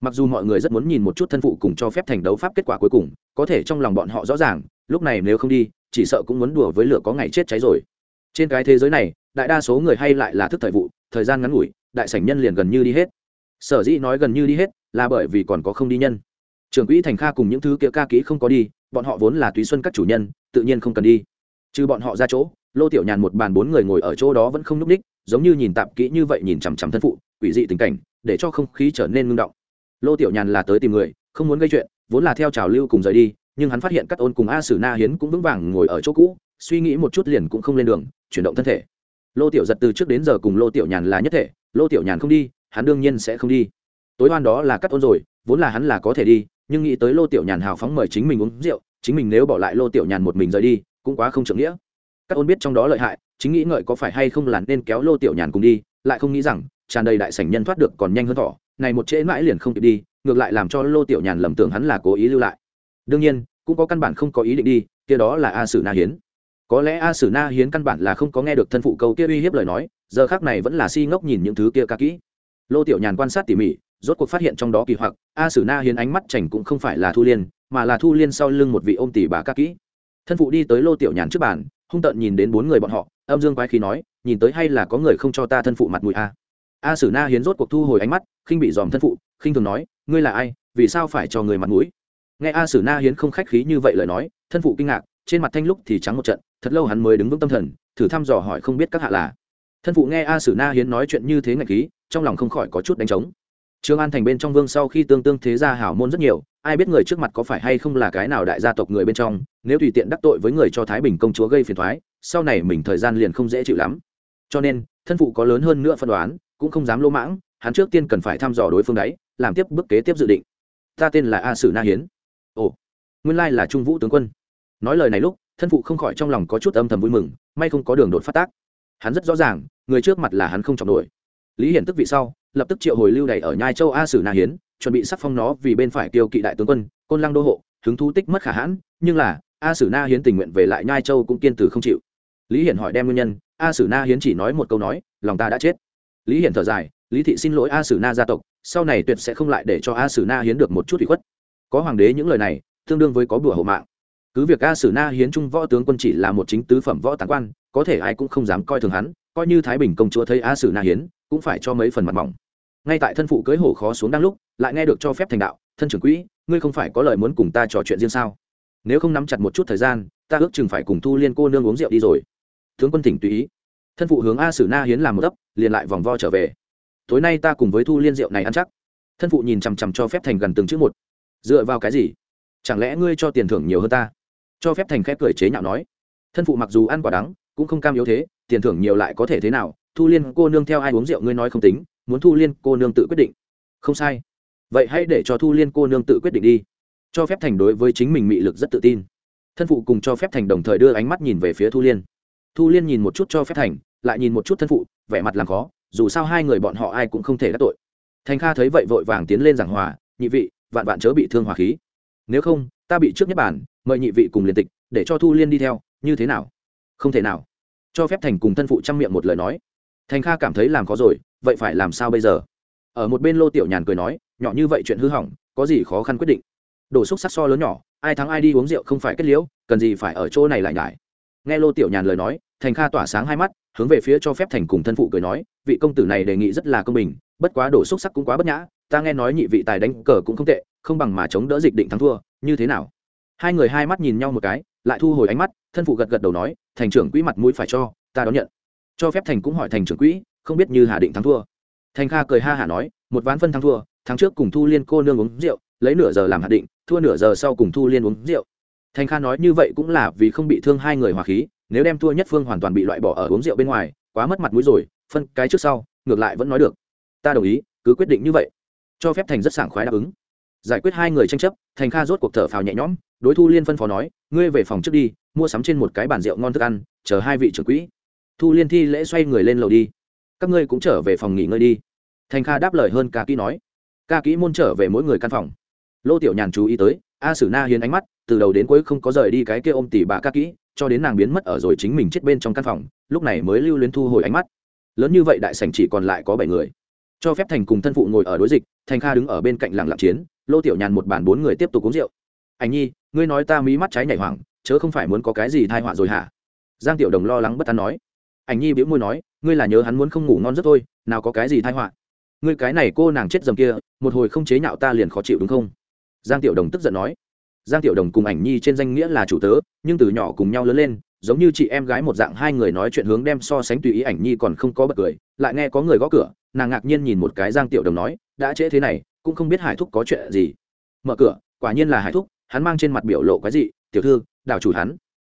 Mặc dù mọi người rất muốn nhìn một chút thân phụ cùng cho phép thành đấu pháp kết quả cuối cùng, có thể trong lòng bọn họ rõ ràng, lúc này nếu không đi, chỉ sợ cũng muốn đùa với lửa có ngày chết cháy rồi. Trên cái thế giới này, đại đa số người hay lại là thức thời vụ, thời gian ngắn ngủi, đại sảnh nhân liền gần như đi hết. Sở dĩ nói gần như đi hết, là bởi vì còn có không đi nhân. Trưởng quỹ thành kha cùng những thứ kia ca kỹ không có đi bọn họ vốn là túy xuân các chủ nhân, tự nhiên không cần đi. Trừ bọn họ ra chỗ, lô tiểu nhàn một bàn bốn người ngồi ở chỗ đó vẫn không n ú c ních, giống như nhìn tạp kỹ như vậy nhìn chằm chằm thân phụ, quỷ dị tình cảnh, để cho không khí trở nên ngưng động. Lô tiểu nhàn là tới tìm người, không muốn gây chuyện, vốn là theo trào lưu cùng rời đi, nhưng hắn phát hiện các ôn cùng a sử na hiến cũng vững vàng ngồi ở chỗ cũ, suy nghĩ một chút liền cũng không lên đường, chuyển động thân thể. Lô tiểu giật từ trước đến giờ cùng lô tiểu nhàn là nhất thể, lô tiểu nhàn không đi, hắn đương nhiên sẽ không đi. Tối oan đó là cắt ôn rồi, vốn là hắn là có thể đi nhưng nghĩ tới lô tiểu nhàn hào phóng mời chính mình uống rượu, chính mình nếu bỏ lại lô tiểu nhàn một mình rời đi, cũng quá không trưởng nghĩa. Các ôn biết trong đó lợi hại, chính nghĩ ngợi có phải hay không là nên kéo lô tiểu nhàn cùng đi, lại không nghĩ rằng, tràn đầy đại sảnh nhân thoát được còn nhanh hơn thỏ, này một trễ mãi liền không kịp đi, ngược lại làm cho lô tiểu nhàn lầm tưởng hắn là cố ý lưu lại. Đương nhiên, cũng có căn bản không có ý định đi, kia đó là a sử na hiến. Có lẽ a sử na hiến căn bản là không có nghe được thân phụ câu kia uy hiếp lời nói, giờ khác này vẫn là si ngốc nhìn những thứ kia ca kỹ. Lô tiểu nhàn quan sát tỉ mỉ rốt cuộc phát hiện trong đó kỳ hoặc, a sử na hiến ánh mắt chảnh cũng không phải là thu liên, mà là thu liên sau lưng một vị ôm tỷ bà ca kỹ. Thân phụ đi tới lô tiểu nhàn trước bàn, hung tợn nhìn đến bốn người bọn họ, âm dương quái khí nói, nhìn tới hay là có người không cho ta thân phụ mặt mũi a a sử na hiến rốt cuộc thu hồi ánh mắt, khinh bị dòm thân phụ, khinh thường nói, ngươi là ai? Vì sao phải cho người mặt mũi? Nghe a sử na hiến không khách khí như vậy lời nói, thân phụ kinh ngạc, trên mặt thanh lúc thì trắng một trận, thật lâu hắn mới đứng vững tâm thần, thử thăm dò hỏi không biết các hạ là. Thân phụ nghe a sử na hiến nói chuyện như thế ngạch khí, trong lòng không khỏi có chút đánh trống trương an thành bên trong vương sau khi tương tương thế gia hảo môn rất nhiều ai biết người trước mặt có phải hay không là cái nào đại gia tộc người bên trong nếu tùy tiện đắc tội với người cho thái bình công chúa gây phiền toái, sau này mình thời gian liền không dễ chịu lắm. Cho nên thân phụ có lớn hơn nữa phân đoán cũng không dám lỗ mãng hắn trước tiên cần phải thăm dò đối phương đấy làm tiếp bước kế tiếp dự định. Ta tên là a sử na hiến. Ồ nguyên lai là trung vũ tướng quân. Nói lời này lúc thân phụ không khỏi trong lòng có chút âm thầm vui mừng may không có đường đột phát tác. Hắn rất rõ ràng người trước mặt là hắn không trọng nổi. Lý hiển tức vị sau lập tức triệu hồi lưu đày ở nhai châu a sử na hiến, chuẩn bị sắc phong nó vì bên phải tiêu kỵ đại tướng quân, côn lăng đô hộ, hứng thú tích mất khả hãn, nhưng là, a sử na hiến tình nguyện về lại nhai châu cũng kiên tử không chịu. Lý hiển hỏi đem nguyên nhân, a sử na hiến chỉ nói một câu nói, lòng ta đã chết. Lý hiển thở dài, lý thị xin lỗi a sử na gia tộc, sau này tuyệt sẽ không lại để cho a sử na hiến được một chút bị khuất. Có hoàng đế những lời này, tương đương với có bùa hộ mạng. Cứ việc a sử na hiến trung võ tướng quân chỉ là một chính tứ phẩm võ tàng quan, có thể ai cũng không dám coi thường hắn, coi như thái bình công chúa thấy a sử na hiến, cũng phải cho mấy phần mặt mỏng ngay tại thân phụ cưới hổ khó xuống đang lúc, lại nghe được cho phép thành đạo, thân trưởng quỹ, ngươi không phải có lời muốn cùng ta trò chuyện riêng sao? Nếu không nắm chặt một chút thời gian, ta ước chừng phải cùng thu liên cô nương uống rượu đi rồi. Tướng quân thỉnh tùy ý. Thân phụ hướng a sử na hiến làm một tấp liền lại vòng vo trở về. Tối nay ta cùng với thu liên rượu này ăn chắc. Thân phụ nhìn chằm chằm cho phép thành gần từng chữ một. Dựa vào cái gì? Chẳng lẽ ngươi cho tiền thưởng nhiều hơn ta? Cho phép thành khép cười chế nhạo nói. Thân phụ mặc dù ăn quả đắng, cũng không cam yếu thế, tiền thưởng nhiều lại có thể thế nào? Thu liên cô nương theo ai uống rượu ngươi nói không tính muốn thu liên cô nương tự quyết định. Không sai. Vậy hãy để cho thu liên cô nương tự quyết định đi. Cho phép thành đối với chính mình mị lực rất tự tin. Thân phụ cùng cho phép thành đồng thời đưa ánh mắt nhìn về phía thu liên. Thu liên nhìn một chút cho phép thành, lại nhìn một chút thân phụ, vẻ mặt làm khó, dù sao hai người bọn họ ai cũng không thể đắc tội. Thành kha thấy vậy vội vàng tiến lên giảng hòa, nhị vị, vạn vạn chớ bị thương hòa khí. Nếu không, ta bị trước nhất bản, mời nhị vị cùng liên tịch, để cho thu liên đi theo, như thế nào? Không thể nào. Cho phép thành cùng thân phụ chăm miệng một lời nói thành kha cảm thấy làm khó rồi, vậy phải làm sao bây giờ? Ở một bên lô tiểu nhàn cười nói, nhỏ như vậy chuyện hư hỏng, có gì khó khăn quyết định. Đổ xúc sắc so lớn nhỏ, ai thắng ai đi uống rượu không phải kết liễu, cần gì phải ở chỗ này lại nhải. Nghe lô tiểu nhàn lời nói, thành kha tỏa sáng hai mắt, hướng về phía cho phép thành cùng thân phụ cười nói, vị công tử này đề nghị rất là công bình, bất quá đổ xúc sắc cũng quá bất nhã, ta nghe nói nhị vị tài đánh cờ cũng không tệ, không bằng mà chống đỡ dịch định thắng thua, như thế nào? Hai người hai mắt nhìn nhau một cái, lại thu hồi ánh mắt, thân phụ gật gật đầu nói, thành trưởng quỹ mặt mũi phải cho, ta đón nhận cho phép thành cũng hỏi thành trưởng quỹ, không biết như hà định thắng thua. Thành kha cười ha hả nói, một ván phân thắng thua, tháng trước cùng thu liên cô nương uống rượu, lấy nửa giờ làm hạ định, thua nửa giờ sau cùng thu liên uống rượu. Thành kha nói như vậy cũng là vì không bị thương hai người hòa khí, nếu đem thua nhất phương hoàn toàn bị loại bỏ ở uống rượu bên ngoài, quá mất mặt mũi rồi, phân cái trước sau, ngược lại vẫn nói được. Ta đồng ý, cứ quyết định như vậy. Cho phép thành rất sảng khoái đáp ứng. Giải quyết hai người tranh chấp, thành kha rốt cuộc thở phào nhẹ nhõm, đối thu liên phân phó nói, ngươi về phòng trước đi, mua sắm trên một cái bàn rượu ngon thức ăn, chờ hai vị trưởng quỹ thu liên thi lễ xoay người lên lầu đi. Các ngươi cũng trở về phòng nghỉ ngơi đi. Thành kha đáp lời hơn ca kỹ nói. Ca kỹ môn trở về mỗi người căn phòng. Lô tiểu nhàn chú ý tới, a sử na hiến ánh mắt, từ đầu đến cuối không có rời đi cái kia ôm tỉ bà ca kỹ, cho đến nàng biến mất ở rồi chính mình chết bên trong căn phòng, lúc này mới lưu luyến thu hồi ánh mắt. Lớn như vậy đại sảnh chỉ còn lại có bảy người. Cho phép thành cùng thân phụ ngồi ở đối dịch, thành kha đứng ở bên cạnh làng lặng chiến, lô tiểu nhàn một bàn bốn người tiếp tục uống rượu. Anh nhi, ngươi nói ta mí mắt trái nhảy hoảng, chớ không phải muốn có cái gì thai họa rồi hả? Giang tiểu đồng lo lắng bất an nói. Ảnh nhi biểu môi nói, ngươi là nhớ hắn muốn không ngủ ngon rất thôi, nào có cái gì thai họa. Ngươi cái này cô nàng chết dầm kia, một hồi không chế nhạo ta liền khó chịu đúng không? Giang tiểu đồng tức giận nói. Giang tiểu đồng cùng ảnh nhi trên danh nghĩa là chủ tớ, nhưng từ nhỏ cùng nhau lớn lên, giống như chị em gái một dạng hai người nói chuyện hướng đem so sánh tùy ý ảnh nhi còn không có bật cười, lại nghe có người gõ cửa, nàng ngạc nhiên nhìn một cái giang tiểu đồng nói, đã trễ thế này, cũng không biết hải thúc có chuyện gì. Mở cửa, quả nhiên là hải thúc, hắn mang trên mặt biểu lộ cái gì tiểu thư, đảo chủ hắn.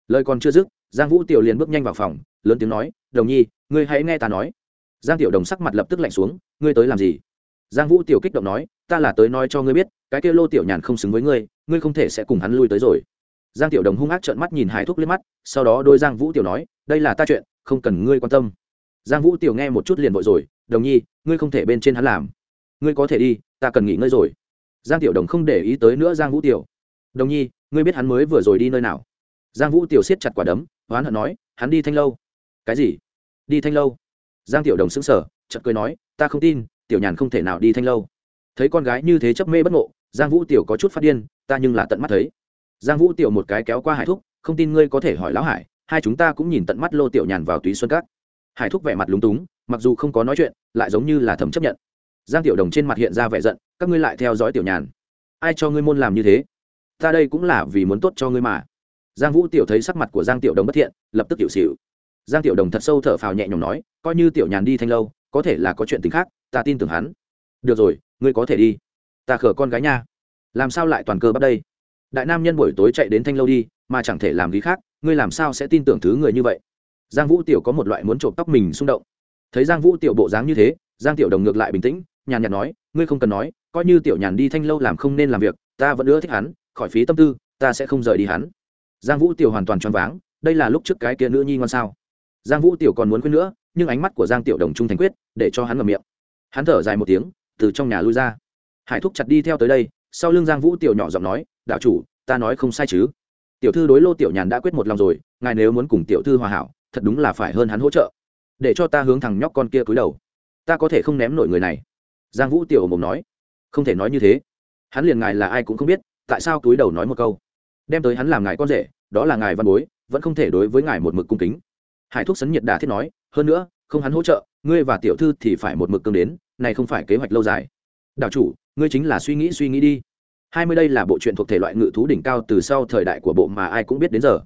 Lời còn chưa dứt giang vũ tiểu liền bước nhanh vào phòng, lớn tiếng nói, đồng nhi, ngươi hãy nghe ta nói. Giang tiểu đồng sắc mặt lập tức lạnh xuống, ngươi tới làm gì? Giang vũ tiểu kích động nói, ta là tới nói cho ngươi biết, cái kia lô tiểu nhàn không xứng với ngươi ngươi không thể sẽ cùng hắn lui tới rồi. Giang tiểu đồng hung ác trợn mắt nhìn hải thúc liếc mắt, sau đó đôi giang vũ tiểu nói, đây là ta chuyện, không cần ngươi quan tâm. Giang vũ tiểu nghe một chút liền vội rồi, đồng nhi, ngươi không thể bên trên hắn làm. Ngươi có thể đi, ta cần nghỉ ngơi rồi. Giang tiểu đồng không để ý tới nữa giang vũ tiểu. Đồng nhi, ngươi biết hắn mới vừa rồi đi nơi nào? Giang vũ tiểu siết chặt quả đấm hoán hận nói, hắn đi thanh lâu. Cái gì? Đi thanh lâu. Giang tiểu đồng sững sờ, chợt cười nói, ta không tin, tiểu nhàn không thể nào đi thanh lâu. Thấy con gái như thế chấp mê bất ngộ, giang vũ tiểu có chút phát điên, ta nhưng là tận mắt thấy. Giang vũ tiểu một cái kéo qua hải thúc, không tin ngươi có thể hỏi lão hải, hai chúng ta cũng nhìn tận mắt lô tiểu nhàn vào túy xuân cát hải thúc vẻ mặt lúng túng, mặc dù không có nói chuyện, lại giống như là thầm chấp nhận. Giang tiểu đồng trên mặt hiện ra vẻ giận, các ngươi lại theo dõi tiểu nhàn. Ai cho ngươi môn làm như thế? Ta đây cũng là vì muốn tốt cho ngươi mà giang vũ tiểu thấy sắc mặt của giang tiểu đồng bất thiện, lập tức tiểu xỉu. Giang tiểu đồng thật sâu thở phào nhẹ nhõm nói, coi như tiểu nhàn đi thanh lâu, có thể là có chuyện tình khác, ta tin tưởng hắn. Được rồi, ngươi có thể đi. Ta khở con gái nha. Làm sao lại toàn cơ bắt đây? Đại nam nhân buổi tối chạy đến thanh lâu đi, mà chẳng thể làm gì khác, ngươi làm sao sẽ tin tưởng thứ người như vậy? Giang vũ tiểu có một loại muốn trộm tóc mình xung động. Thấy giang vũ tiểu bộ dáng như thế, giang tiểu đồng ngược lại bình tĩnh, nhàn nhạt nói, ngươi không cần nói, coi như tiểu nhàn đi thanh lâu làm không nên làm việc, ta vẫn ưa thích hắn, khỏi phí tâm tư, ta sẽ không rời đi hắn giang vũ tiểu hoàn toàn choáng váng, đây là lúc trước cái kia nữ nhi ngon sao? Giang vũ tiểu còn muốn khuyên nữa, nhưng ánh mắt của giang tiểu đồng trung thành quyết, để cho hắn ngậm miệng. Hắn thở dài một tiếng, từ trong nhà lui ra. Hải thúc chặt đi theo tới đây, sau lưng giang vũ tiểu nhỏ giọng nói, đạo chủ, ta nói không sai chứ. Tiểu thư đối lô tiểu nhàn đã quyết một lòng rồi, ngài nếu muốn cùng tiểu thư hòa hảo, thật đúng là phải hơn hắn hỗ trợ. Để cho ta hướng thằng nhóc con kia cúi đầu. Ta có thể không ném nổi người này. Giang vũ tiểu mồm nói. Không thể nói như thế. Hắn liền ngài là ai cũng không biết, tại sao cúi đầu nói một câu? Đem tới hắn làm ngài con rể đó là ngài văn bối, vẫn không thể đối với ngài một mực cung kính. Hải thúc sấn nhiệt đà thiết nói, hơn nữa, không hắn hỗ trợ, ngươi và tiểu thư thì phải một mực cương đến, này không phải kế hoạch lâu dài. Đạo chủ, ngươi chính là suy nghĩ suy nghĩ đi. Hai mươi đây là bộ truyện thuộc thể loại ngự thú đỉnh cao từ sau thời đại của bộ mà ai cũng biết đến giờ.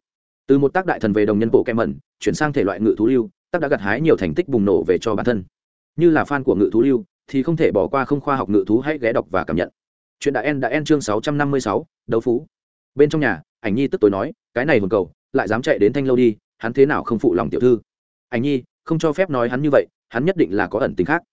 Từ một tác đại thần về đồng nhân bộ kem mẩn, chuyển sang thể loại ngự thú lưu, tác đã gặt hái nhiều thành tích bùng nổ về cho bản thân. Như là fan của ngự thú lưu, thì không thể bỏ qua không khoa học ngự thú hãy ghé đọc và cảm nhận. Chuyện đã en đã en chương sáu trăm năm mươi sáu, đấu phú. Bên trong nhà ảnh nhi tức tối nói, cái này hồn cầu, lại dám chạy đến thanh lâu đi, hắn thế nào không phụ lòng tiểu thư? Ảnh nhi, không cho phép nói hắn như vậy, hắn nhất định là có ẩn tình khác.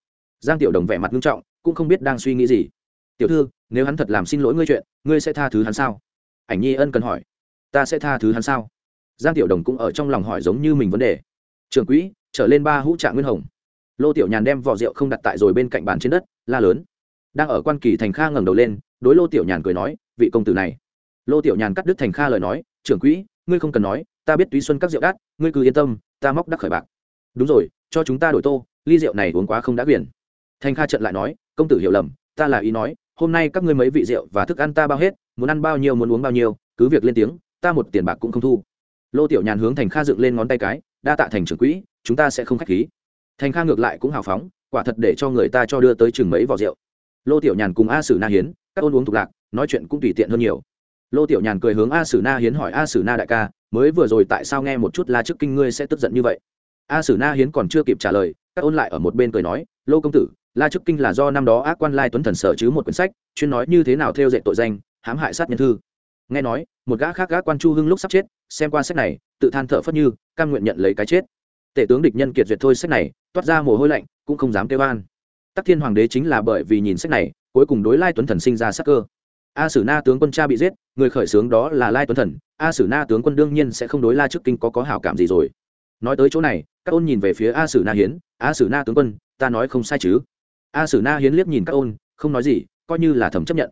Giang tiểu đồng vẻ mặt nghiêm trọng, cũng không biết đang suy nghĩ gì. Tiểu thư, nếu hắn thật làm xin lỗi ngươi chuyện, ngươi sẽ tha thứ hắn sao? Ảnh nhi ân cần hỏi. Ta sẽ tha thứ hắn sao? Giang tiểu đồng cũng ở trong lòng hỏi giống như mình vấn đề. Trường quỹ, trở lên ba hũ trạng nguyên hồng. Lô tiểu nhàn đem vỏ rượu không đặt tại rồi bên cạnh bàn trên đất, la lớn. Đang ở quan kỳ thành kha ngẩng đầu lên, đối lô tiểu nhàn cười nói, vị công tử này lô tiểu nhàn cắt đứt thành kha lời nói, trưởng quỹ, ngươi không cần nói, ta biết túy xuân các rượu đắt, ngươi cứ yên tâm, ta móc đắc khởi bạc. Đúng rồi, cho chúng ta đổi tô, ly rượu này uống quá không đã quyển Thành kha trận lại nói, công tử hiểu lầm, ta là ý nói, hôm nay các ngươi mấy vị rượu và thức ăn ta bao hết, muốn ăn bao nhiêu muốn uống bao nhiêu, cứ việc lên tiếng, ta một tiền bạc cũng không thu. Lô tiểu nhàn hướng thành kha dựng lên ngón tay cái, đa tạ thành trưởng quỹ, chúng ta sẽ không k h á c h khí. Thành kha ngược lại cũng hào phóng, quả thật để cho người ta cho đưa tới chừng mấy vỏ rượu. Lô tiểu nhàn cùng a sử na hiến, các ôn uống thuộc lạc, nói chuyện cũng tùy tiện hơn nhiều lô tiểu nhàn cười hướng a sử na hiến hỏi, a sử na đại ca, mới vừa rồi tại sao nghe một chút la trước kinh ngươi sẽ tức giận như vậy? A sử na hiến còn chưa kịp trả lời, các ôn lại ở một bên cười nói, lô công tử, la trước kinh là do năm đó ác quan lai tuấn thần sở chứ một quyển sách, chuyên nói như thế nào theo dạy tội danh, hãm hại sát nhân thư. Nghe nói, một gã khác gã quan chu hưng lúc sắp chết, xem qua sách này, tự than thở phất như, cam nguyện nhận lấy cái chết. Tể tướng địch nhân kiệt duyệt thôi sách này, toát ra mồ hôi lạnh, cũng không dám kêu an. Tắc thiên hoàng đế chính là bởi vì nhìn sách này, cuối cùng đối lai tuấn thần sinh ra sắc cơ a sử na tướng quân cha bị giết, người khởi xướng đó là lai tuấn thần. A sử na tướng quân đương nhiên sẽ không đối la trước kinh có có hảo cảm gì rồi. Nói tới chỗ này, các ôn nhìn về phía a sử na hiến. A sử na tướng quân, ta nói không sai chứ? A sử na hiến liếc nhìn các ôn, không nói gì, coi như là thầm chấp nhận.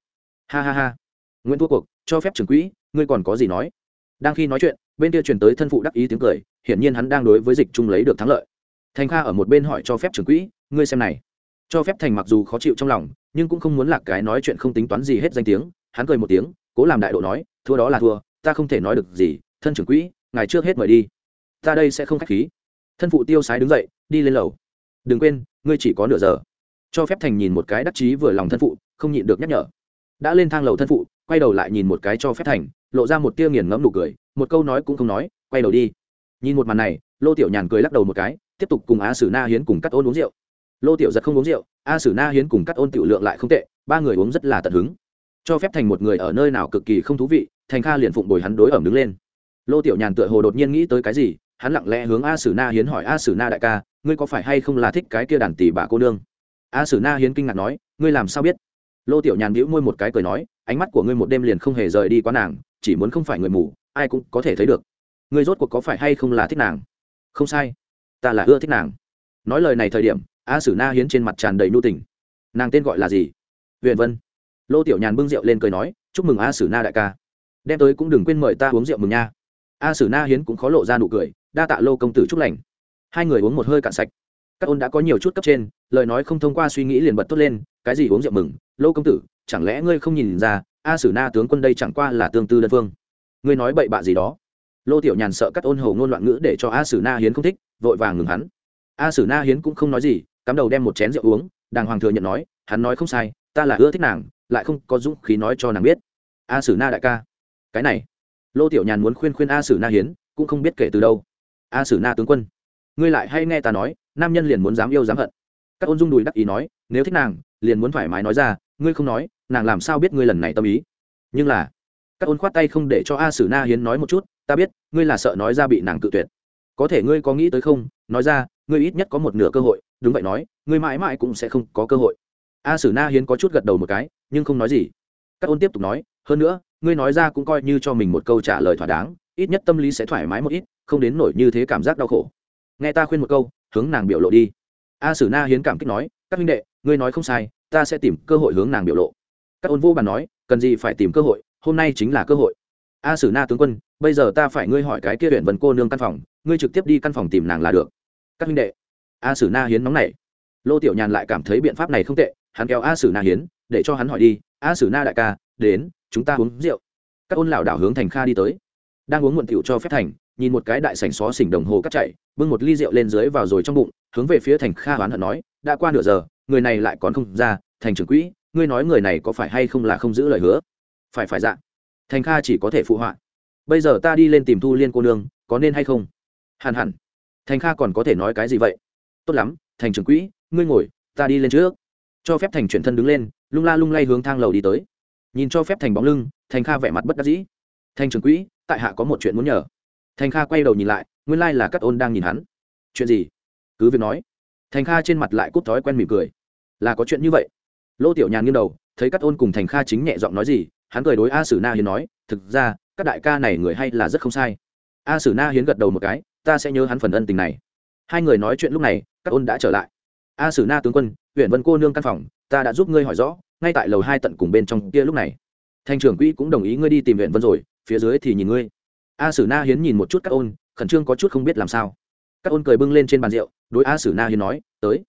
Ha ha ha. Nguyễn thua cuộc, cho phép trưởng quỹ, ngươi còn có gì nói? Đang khi nói chuyện, bên kia truyền tới thân phụ đắc ý tiếng cười, hiển nhiên hắn đang đối với dịch trung lấy được thắng lợi. Thành kha ở một bên hỏi cho phép trưởng quỹ, ngươi xem này cho phép thành mặc dù khó chịu trong lòng, nhưng cũng không muốn lạc cái nói chuyện không tính toán gì hết danh tiếng. Hắn cười một tiếng, cố làm đại độ nói, thua đó là thua, ta không thể nói được gì, thân trưởng quỹ, ngài trước hết mời đi. Ta đây sẽ không khách khí. Thân phụ tiêu sái đứng dậy, đi lên lầu. Đừng quên, ngươi chỉ có nửa giờ. Cho phép thành nhìn một cái đắc chí vừa lòng thân phụ, không nhịn được nhắc nhở. Đã lên thang lầu thân phụ, quay đầu lại nhìn một cái cho phép thành, lộ ra một tia nghiền ngẫm nụ cười, một câu nói cũng không nói, quay đầu đi. Nhìn một màn này, lô tiểu nhàn cười lắc đầu một cái, tiếp tục cùng á sử na hiến cùng cắt ôn uống rượu lô tiểu giật không uống rượu, a sử na hiến cùng cắt ôn tiểu lượng lại không tệ, ba người uống rất là tận hứng. Cho phép thành một người ở nơi nào cực kỳ không thú vị, thành kha liền phụng bồi hắn đối ẩm đứng lên. Lô tiểu nhàn tựa hồ đột nhiên nghĩ tới cái gì, hắn lặng lẽ hướng a sử na hiến hỏi, a sử na đại ca, ngươi có phải hay không là thích cái kia đàn tỷ bà cô nương? A sử na hiến kinh ngạc nói, ngươi làm sao biết? Lô tiểu nhàn bĩu môi một cái cười nói, ánh mắt của ngươi một đêm liền không hề rời đi quá nàng, chỉ muốn không phải người mù, ai cũng có thể thấy được. Ngươi rốt cuộc có phải hay không là thích nàng? Không sai, ta là ưa thích nàng nói lời này thời điểm, a sử na hiến trên mặt tràn đầy nhu tình. Nàng tên gọi là gì? Huyền vân. Lô tiểu nhàn bưng rượu lên cười nói, chúc mừng a sử na đại ca. Đem tới cũng đừng quên mời ta uống rượu mừng nha. A sử na hiến cũng khó lộ ra nụ cười, đa tạ lô công tử chúc lành. Hai người uống một hơi cạn sạch. Các ôn đã có nhiều chút cấp trên, lời nói không thông qua suy nghĩ liền bật tốt lên, cái gì uống rượu mừng? Lô công tử, chẳng lẽ ngươi không nhìn ra, a sử na tướng quân đây chẳng qua là tương tư đơn phương? Ngươi nói bậy bạ gì đó? Lô tiểu nhàn sợ các ôn hầu ngôn loạn ngữ để cho a sử na hiến không thích, vội vàng ngừng hắn a sử na hiến cũng không nói gì, cắm đầu đem một chén rượu uống, đàng hoàng thừa nhận nói, hắn nói không sai, ta là ưa thích nàng, lại không có dũng khí nói cho nàng biết. A sử na đại ca. Cái này. Lô tiểu nhàn muốn khuyên khuyên a sử na hiến, cũng không biết kể từ đâu. A sử na tướng quân. Ngươi lại hay nghe ta nói, nam nhân liền muốn dám yêu dám hận. Các ôn dung đùi đắc ý nói, nếu thích nàng, liền muốn thoải mái nói ra, ngươi không nói, nàng làm sao biết ngươi lần này tâm ý. Nhưng là, các ôn khoát tay không để cho a sử na hiến nói một chút, ta biết, ngươi là sợ nói ra bị nàng cự tuyệt. Có thể ngươi có nghĩ tới không, nói ra ngươi ít nhất có một nửa cơ hội, đúng vậy nói, ngươi mãi mãi cũng sẽ không có cơ hội. A sử na hiến có chút gật đầu một cái, nhưng không nói gì. Các ôn tiếp tục nói, hơn nữa, ngươi nói ra cũng coi như cho mình một câu trả lời thỏa đáng, ít nhất tâm lý sẽ thoải mái một ít, không đến nổi như thế cảm giác đau khổ. Nghe ta khuyên một câu, hướng nàng biểu lộ đi. A sử na hiến cảm kích nói, các minh đệ, ngươi nói không sai, ta sẽ tìm cơ hội hướng nàng biểu lộ. Các ôn vô bàn nói, cần gì phải tìm cơ hội, hôm nay chính là cơ hội. A sử na tướng quân, bây giờ ta phải ngươi hỏi cái kia huyện vần cô nương căn phòng, ngươi trực tiếp đi căn phòng tìm nàng là được các minh đệ, a sử na hiến nóng này lô tiểu nhàn lại cảm thấy biện pháp này không tệ, hắn kéo a sử na hiến, để cho hắn hỏi đi, a sử na đại ca, đến, chúng ta uống rượu. Các ôn lão đảo hướng thành kha đi tới. Đang uống muộn tiểu cho phép thành, nhìn một cái đại sảnh xó xỉnh đồng hồ cắt chạy, bưng một ly rượu lên dưới vào rồi trong bụng, hướng về phía thành kha oán hận nói, đã qua nửa giờ, người này lại còn không ra, thành trưởng quỹ, ngươi nói người này có phải hay không là không giữ lời hứa? Phải phải dạ. Thành kha chỉ có thể phụ họa. Bây giờ ta đi lên tìm thu liên cô nương, có nên hay không? Hẳn hẳn thành kha còn có thể nói cái gì vậy? Tốt lắm, thành trưởng quỹ, ngươi ngồi, ta đi lên trước. Cho phép thành chuyển thân đứng lên, lung la lung lay hướng thang lầu đi tới. Nhìn cho phép thành bóng lưng, thành kha vẻ mặt bất đắc dĩ. Thành trưởng quỹ, tại hạ có một chuyện muốn nhờ. Thành kha quay đầu nhìn lại, nguyên lai là các ôn đang nhìn hắn. Chuyện gì? Cứ việc nói. Thành kha trên mặt lại cút thói quen mỉm cười. Là có chuyện như vậy. Lô tiểu nhàn nghiêng đầu, thấy các ôn cùng thành kha chính nhẹ giọng nói gì, hắn cười đối a sử na hiến nói, thực ra, các đại ca này người hay là rất không sai. A sử na hiến gật đầu một cái ta sẽ nhớ hắn phần ân tình này. Hai người nói chuyện lúc này, các ôn đã trở lại. A sử na tướng quân, huyện vân cô nương căn phòng, ta đã giúp ngươi hỏi rõ, ngay tại lầu hai tận cùng bên trong kia lúc này. Thành trưởng quỹ cũng đồng ý ngươi đi tìm huyện vân rồi, phía dưới thì nhìn ngươi. A sử na hiến nhìn một chút các ôn, khẩn trương có chút không biết làm sao. Các ôn cười bưng lên trên bàn rượu, đối a sử na hiến nói, tới,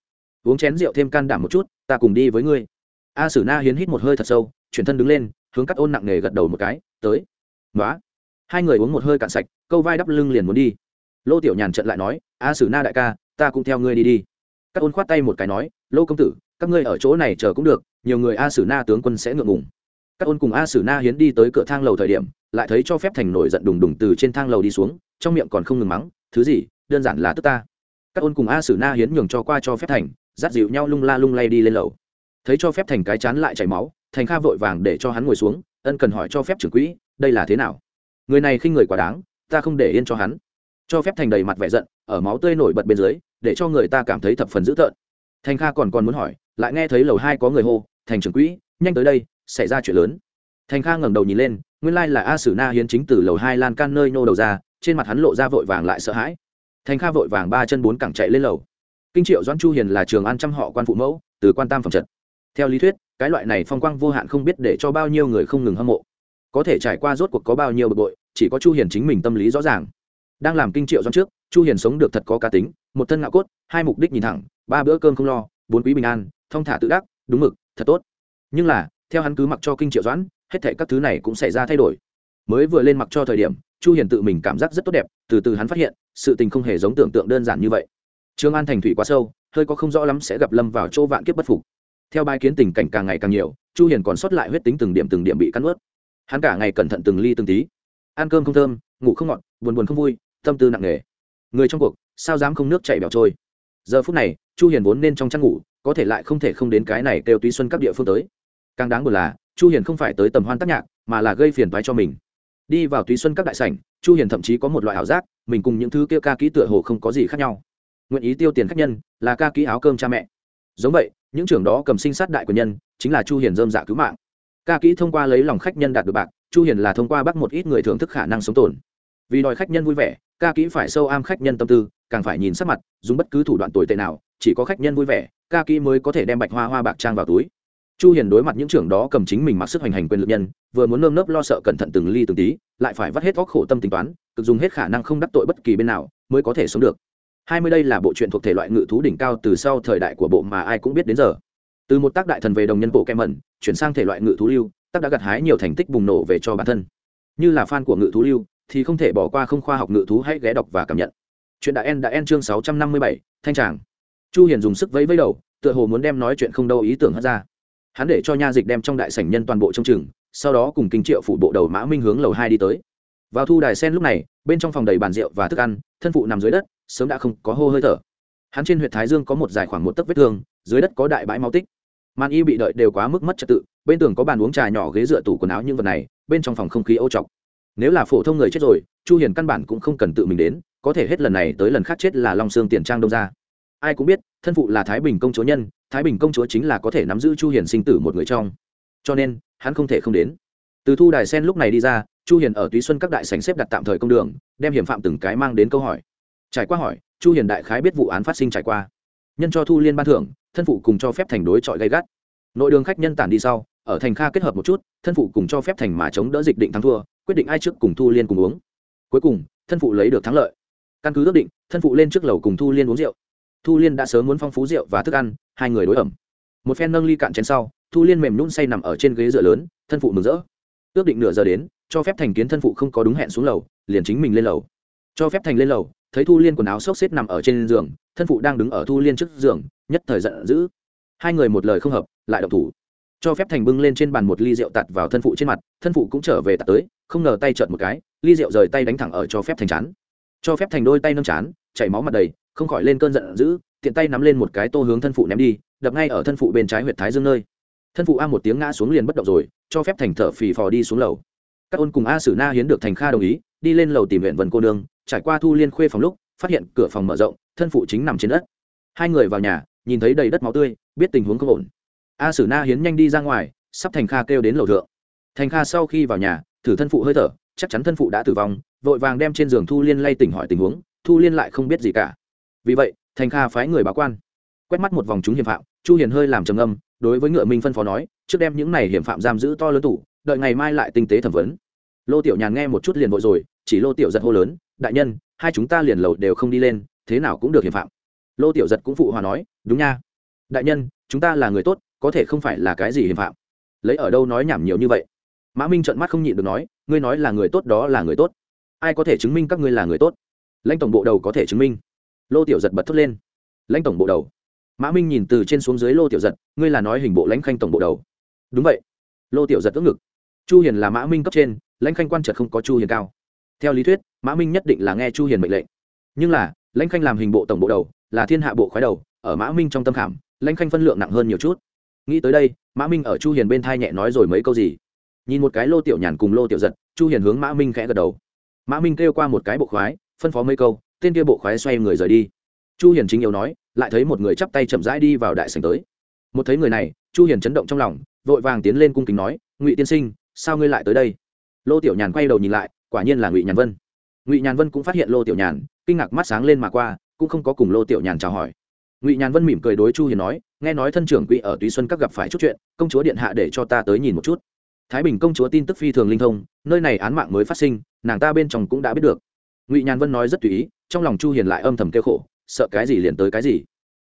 uống chén rượu thêm can đảm một chút, ta cùng đi với ngươi. A sử na hiến hít một hơi thật sâu, chuyển thân đứng lên, hướng các ôn nặng nề gật đầu một cái, tới. Nói hai người uống một hơi cạn sạch, câu vai đắp lưng liền muốn đi lô tiểu nhàn trận lại nói, a sử na đại ca, ta cũng theo ngươi đi đi. Các ôn khoát tay một cái nói, lô công tử, các ngươi ở chỗ này chờ cũng được, nhiều người a sử na tướng quân sẽ ngượng ngùng. Các ôn cùng a sử na hiến đi tới cửa thang lầu thời điểm, lại thấy cho phép thành nổi giận đùng đùng từ trên thang lầu đi xuống, trong miệng còn không ngừng mắng, thứ gì, đơn giản là tức ta. Các ôn cùng a sử na hiến nhường cho qua cho phép thành, dắt dịu nhau lung la lung lay đi lên lầu. Thấy cho phép thành cái chán lại chảy máu, thành kha vội vàng để cho hắn ngồi xuống, ân cần hỏi cho phép trưởng quỹ, đây là thế nào? Người này khinh người quá đáng, ta không để yên cho hắn cho phép thành đầy mặt vẻ giận, ở máu tươi nổi bật bên dưới, để cho người ta cảm thấy thập phần dữ tợn. Thành kha còn còn muốn hỏi, lại nghe thấy lầu hai có người hô, thành trưởng quỹ, nhanh tới đây, xảy ra chuyện lớn. Thành kha ngẩng đầu nhìn lên, nguyên lai là a sử na hiến chính từ lầu hai lan can nơi nô đầu ra, trên mặt hắn lộ ra vội vàng lại sợ hãi. Thành kha vội vàng ba chân bốn cẳng chạy lên lầu. Kinh triệu doãn chu hiền là trường an trăm họ quan phụ mẫu, từ quan tam phẩm trận theo lý thuyết, cái loại này phong quang vô hạn không biết để cho bao nhiêu người không ngừng hâm mộ. Có thể trải qua rốt cuộc có bao nhiêu bực bội, chỉ có chu hiền chính mình tâm lý rõ ràng đang làm kinh triệu doãn trước, chu hiền sống được thật có cá tính, một thân ngạo cốt, hai mục đích nhìn thẳng, ba bữa cơm không lo, bốn quý bình an thông thả tự đắc, đúng mực, thật tốt. Nhưng là, theo hắn cứ mặc cho kinh triệu doãn, hết thảy các thứ này cũng xảy ra thay đổi. Mới vừa lên mặc cho thời điểm, chu hiền tự mình cảm giác rất tốt đẹp, từ từ hắn phát hiện, sự tình không hề giống tưởng tượng đơn giản như vậy. Trương an thành thủy quá sâu, hơi có không rõ lắm sẽ gặp lâm vào chỗ vạn kiếp bất phục. Theo bài kiến tình cảnh càng ngày càng nhiều, chu hiền còn sót lại huyết tính từng điểm từng điểm bị cắn ướt hắn cả ngày cẩn thận từng ly từng tí. Ăn cơm không thơm, ngủ không ngọt, buồn buồn không vui tâm tư nặng nề. Người trong cuộc, sao dám không nước chảy bèo trôi? Giờ phút này, chu hiền vốn nên trong chăn ngủ, có thể lại không thể không đến cái này kêu túy xuân các địa phương tới. Càng đáng buồn là, chu hiền không phải tới tầm hoan tác nhạc, mà là gây phiền toái cho mình. Đi vào túy xuân các đại sảnh, chu hiền thậm chí có một loại ảo giác, mình cùng những thứ kia ca kỹ tựa hồ không có gì khác nhau. Nguyện ý tiêu tiền khách nhân, là ca kỹ áo cơm cha mẹ. Giống vậy, những trưởng đó cầm sinh sát đại quyền nhân, chính là chu hiền dơm dạ cứu mạng. Ca kỹ thông qua lấy lòng khách nhân đạt được bạc, chu hiền là thông qua bắt một ít người thưởng thức khả năng sống tồn. Vì đòi khách nhân vui vẻ ca kỹ phải sâu am khách nhân tâm tư, càng phải nhìn sắc mặt, dùng bất cứ thủ đoạn tồi tệ nào, chỉ có khách nhân vui vẻ, ca kỹ mới có thể đem bạch hoa hoa bạc trang vào túi. Chu hiền đối mặt những trưởng đó cầm chính mình mặc sức hành hành quyền lực nhân, vừa muốn nơm nớp lo sợ cẩn thận từng ly từng tí, lại phải vắt hết óc khổ tâm tính toán, cực dùng hết khả năng không đắc tội bất kỳ bên nào, mới có thể sống được. Hai mươi đây là bộ truyện thuộc thể loại ngự thú đỉnh cao từ sau thời đại của bộ mà ai cũng biết đến giờ. Từ một tác đại thần về đồng nhân bộ kem mẩn, chuyển sang thể loại ngự thú lưu, tác đã gặt hái nhiều thành tích bùng nổ về cho bản thân. Như là fan của ngự thú lưu thì không thể bỏ qua không khoa học ngự thú hãy ghé đọc và cảm nhận. Chuyện đại en đã en chương sáu trăm năm mươi bảy thanh tràng. Chu hiền dùng sức vẫy vẫy đầu tựa hồ muốn đem nói chuyện không đâu ý tưởng hất ra. Hắn để cho nha dịch đem trong đại sảnh nhân toàn bộ trong trường, sau đó cùng kinh triệu phụ bộ đầu mã minh hướng lầu hai đi tới. Vào thu đài sen lúc này bên trong phòng đầy bàn rượu và thức ăn thân phụ nằm dưới đất sớm đã không có hô hơi thở. Hắn trên huyệt thái dương có một dài khoảng một tấc vết thương dưới đất có đại bãi máu tích. Màn y bị đợi đều quá mức mất trật tự bên tường có bàn uống trà nhỏ ghế dựa tủ quần áo những vật này bên trong phòng không khí ô trọc nếu là phổ thông người chết rồi, chu hiền căn bản cũng không cần tự mình đến, có thể hết lần này tới lần khác chết là long xương tiền trang đông ra ai cũng biết, thân phụ là thái bình công chúa nhân, thái bình công chúa chính là có thể nắm giữ chu hiền sinh tử một người trong. Cho nên, hắn không thể không đến. Từ thu đài sen lúc này đi ra, chu hiền ở túy xuân các đại sảnh xếp đặt tạm thời công đường, đem hiểm phạm từng cái mang đến câu hỏi. Trải qua hỏi, chu hiền đại khái biết vụ án phát sinh trải qua. Nhân cho thu liên ban thưởng, thân phụ cùng cho phép thành đối chọi gay gắt. Nội đường khách nhân tản đi sau, ở thành kha kết hợp một chút, thân phụ cùng cho phép thành mà chống đỡ dịch định thắng thua quyết định ai trước cùng thu liên cùng uống. Cuối cùng, thân phụ lấy được thắng lợi. Căn cứ ước định, thân phụ lên trước lầu cùng thu liên uống rượu. Thu liên đã sớm muốn phong phú rượu và thức ăn, hai người đối ẩm. Một phen nâng ly cạn chén sau, thu liên mềm nhún say nằm ở trên ghế dựa lớn, thân phụ mừng rỡ. Ước định nửa giờ đến, cho phép thành kiến thân phụ không có đúng hẹn xuống lầu, liền chính mình lên lầu. Cho phép thành lên lầu, thấy thu liên quần áo xốc xếp nằm ở trên giường, thân phụ đang đứng ở thu liên trước giường, nhất thời giận dữ. Hai người một lời không hợp, lại độc thủ cho phép thành bưng lên trên bàn một ly rượu tạt vào thân phụ trên mặt, thân phụ cũng trở về tạt tới, không ngờ tay trợn một cái, ly rượu rời tay đánh thẳng ở cho phép thành chán. Cho phép thành đôi tay nâng chán, chảy máu mặt đầy, không khỏi lên cơn giận dữ, tiện tay nắm lên một cái tô hướng thân phụ ném đi, đập ngay ở thân phụ bên trái huyệt thái dương nơi. Thân phụ a một tiếng ngã xuống liền bất động rồi, cho phép thành thở phì phò đi xuống lầu. Các ôn cùng a sử na hiến được thành kha đồng ý, đi lên lầu tìm huyện vần cô nương, trải qua thu liên khuê phòng lúc, phát hiện cửa phòng mở rộng, thân phụ chính nằm trên đất. Hai người vào nhà, nhìn thấy đầy đất máu tươi, biết tình huống không ổn a sử na hiến nhanh đi ra ngoài, sắp thành kha kêu đến lầu thượng. Thành kha sau khi vào nhà, thử thân phụ hơi thở, chắc chắn thân phụ đã tử vong, vội vàng đem trên giường thu liên lay tỉnh hỏi tình huống, thu liên lại không biết gì cả. Vì vậy, thành kha phái người báo quan. Quét mắt một vòng chúng hiểm phạm, chu hiền hơi làm trầm âm đối với ngựa minh phân phó nói, trước đem những này hiểm phạm giam giữ to lớn tủ, đợi ngày mai lại tinh tế thẩm vấn. Lô tiểu nhàn nghe một chút liền vội rồi, chỉ lô tiểu giật hô lớn, đại nhân, hai chúng ta liền lầu đều không đi lên, thế nào cũng được hiểm phạm. Lô tiểu giật cũng phụ hòa nói, đúng nha. Đại nhân, chúng ta là người tốt có thể không phải là cái gì hiểm phạm. Lấy ở đâu nói nhảm nhiều như vậy? Mã minh trợn mắt không nhịn được nói, ngươi nói là người tốt đó là người tốt. Ai có thể chứng minh các ngươi là người tốt? Lãnh tổng bộ đầu có thể chứng minh. Lô tiểu giật bật thốt lên. Lãnh tổng bộ đầu. Mã minh nhìn từ trên xuống dưới lô tiểu giật, ngươi là nói hình bộ lãnh khanh tổng bộ đầu. Đúng vậy. Lô tiểu giật tức ngực. Chu hiền là mã minh cấp trên, lãnh khanh quan trật không có chu hiền cao. Theo lý thuyết, mã minh nhất định là nghe chu hiền mệnh lệnh. Nhưng là, lãnh khanh làm hình bộ tổng bộ đầu, là thiên hạ bộ khoái đầu, ở mã minh trong tâm khảm, lãnh khanh phân lượng nặng hơn nhiều chút nghĩ tới đây, mã minh ở chu hiền bên thai nhẹ nói rồi mấy câu gì. Nhìn một cái lô tiểu nhàn cùng lô tiểu giật, chu hiền hướng mã minh khẽ gật đầu. Mã minh kêu qua một cái bộ khoái, phân phó mấy câu, tên kia bộ khoái xoay người rời đi. Chu hiền chính yếu nói, lại thấy một người chắp tay chậm rãi đi vào đại sảnh tới. Một thấy người này, chu hiền chấn động trong lòng, vội vàng tiến lên cung kính nói, ngụy tiên sinh, sao ngươi lại tới đây? Lô tiểu nhàn quay đầu nhìn lại, quả nhiên là ngụy nhàn vân. Ngụy nhàn vân cũng phát hiện lô tiểu nhàn, kinh ngạc mắt sáng lên mà qua, cũng không có cùng lô tiểu nhàn chào hỏi. Ngụy nhàn vân mỉm cười đối chu hiền nói nghe nói thân trưởng quỹ ở túy xuân các gặp phải chút chuyện, công chúa điện hạ để cho ta tới nhìn một chút. Thái bình công chúa tin tức phi thường linh thông, nơi này án mạng mới phát sinh, nàng ta bên trong cũng đã biết được. Ngụy nhàn vân nói rất tùy ý, trong lòng chu hiền lại âm thầm kêu khổ, sợ cái gì liền tới cái gì.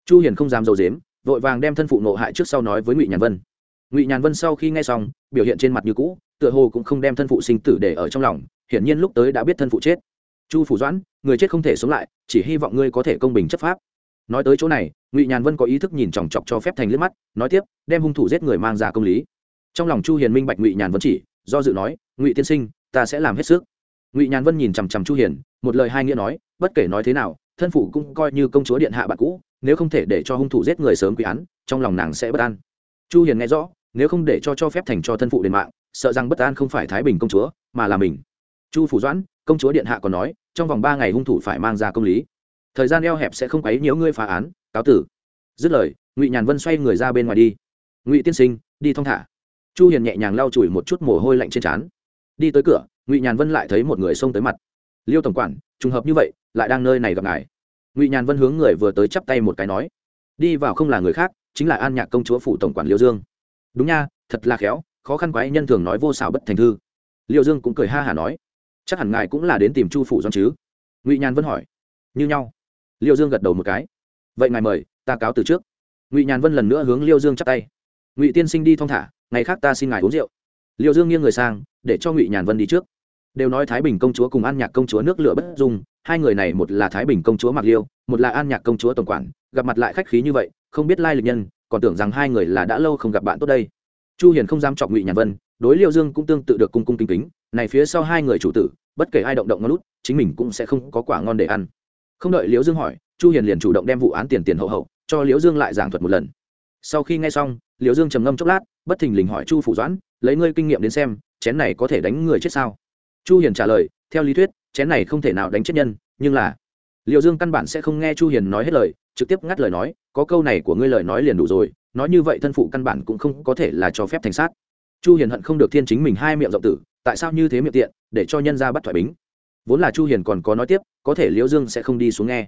Chu hiền không dám dầu dếm, vội vàng đem thân phụ nộ hại trước sau nói với ngụy nhàn vân. Ngụy nhàn vân sau khi nghe xong, biểu hiện trên mặt như cũ, tựa hồ cũng không đem thân phụ sinh tử để ở trong lòng, hiển nhiên lúc tới đã biết thân phụ chết. Chu phủ doãn, người chết không thể sống lại, chỉ hy vọng ngươi có thể công bình chấp pháp nói tới chỗ này, ngụy nhàn vân có ý thức nhìn chòng chọc cho phép thành liếc mắt, nói tiếp, đem hung thủ giết người mang ra công lý. Trong lòng chu hiền minh bạch ngụy nhàn vân chỉ, do dự nói, ngụy tiên sinh, ta sẽ làm hết sức. Ngụy nhàn vân nhìn chằm chằm chu hiền, một lời hai nghĩa nói, bất kể nói thế nào, thân phụ cũng coi như công chúa điện hạ bạn cũ, nếu không thể để cho hung thủ giết người sớm quy án, trong lòng nàng sẽ bất an. Chu hiền nghe rõ, nếu không để cho cho phép thành cho thân phụ đền mạng, sợ rằng bất an không phải thái bình công chúa, mà là mình. Chu phủ doãn, công chúa điện hạ còn nói, trong vòng ba ngày hung thủ phải mang ra công lý thời gian eo hẹp sẽ không quấy nhiễu ngươi phá án, cáo tử. Dứt lời, ngụy nhàn vân xoay người ra bên ngoài đi. Ngụy tiên sinh, đi thong thả. Chu hiền nhẹ nhàng lau chùi một chút mồ hôi lạnh trên trán. Đi tới cửa, ngụy nhàn vân lại thấy một người xông tới mặt. Liêu tổng quản, trùng hợp như vậy, lại đang nơi này gặp ngài. Ngụy nhàn vân hướng người vừa tới chắp tay một cái nói. Đi vào không là người khác, chính là an nhạc công chúa phủ tổng quản liêu dương. Đúng nha, thật là khéo, khó khăn quái nhân thường nói vô xảo bất thành thư. Liêu dương cũng cười ha hả nói. Chắc hẳn ngài cũng là đến tìm chu phủ doan chứ? Ngụy nhàn vân hỏi. Như nhau liêu dương gật đầu một cái. Vậy ngài mời, ta cáo từ trước. Ngụy nhàn vân lần nữa hướng liêu dương chắp tay. Ngụy tiên sinh đi thong thả, ngày khác ta xin ngài uống rượu. Liêu dương nghiêng người sang, để cho ngụy nhàn vân đi trước. Đều nói thái bình công chúa cùng an nhạc công chúa nước lửa bất dung, hai người này một là thái bình công chúa mạc liêu, một là an nhạc công chúa tổng quản, gặp mặt lại khách khí như vậy, không biết lai lịch nhân, còn tưởng rằng hai người là đã lâu không gặp bạn tốt đây. Chu hiền không dám chọc ngụy nhàn vân, đối liêu dương cũng tương tự được cung cung kính kính, này phía sau hai người chủ tử, bất kể ai động động ngon lút chính mình cũng sẽ không có quả ngon để ăn không đợi liễu dương hỏi, chu hiền liền chủ động đem vụ án tiền tiền hậu hậu, cho liễu dương lại giảng thuật một lần. Sau khi nghe xong, liễu dương trầm ngâm chốc lát, bất thình lình hỏi chu phủ doãn, lấy ngươi kinh nghiệm đến xem, chén này có thể đánh người chết sao? Chu hiền trả lời, theo lý thuyết, chén này không thể nào đánh chết nhân, nhưng là liễu dương căn bản sẽ không nghe chu hiền nói hết lời, trực tiếp ngắt lời nói, có câu này của ngươi lời nói liền đủ rồi, nói như vậy thân phụ căn bản cũng không có thể là cho phép thành sát. Chu hiền hận không được thiên chính mình hai miệng rộng tử, tại sao như thế miệng tiện, để cho nhân ra bắt thoại bính? Vốn là chu hiền còn có nói tiếp, có thể liễu dương sẽ không đi xuống nghe.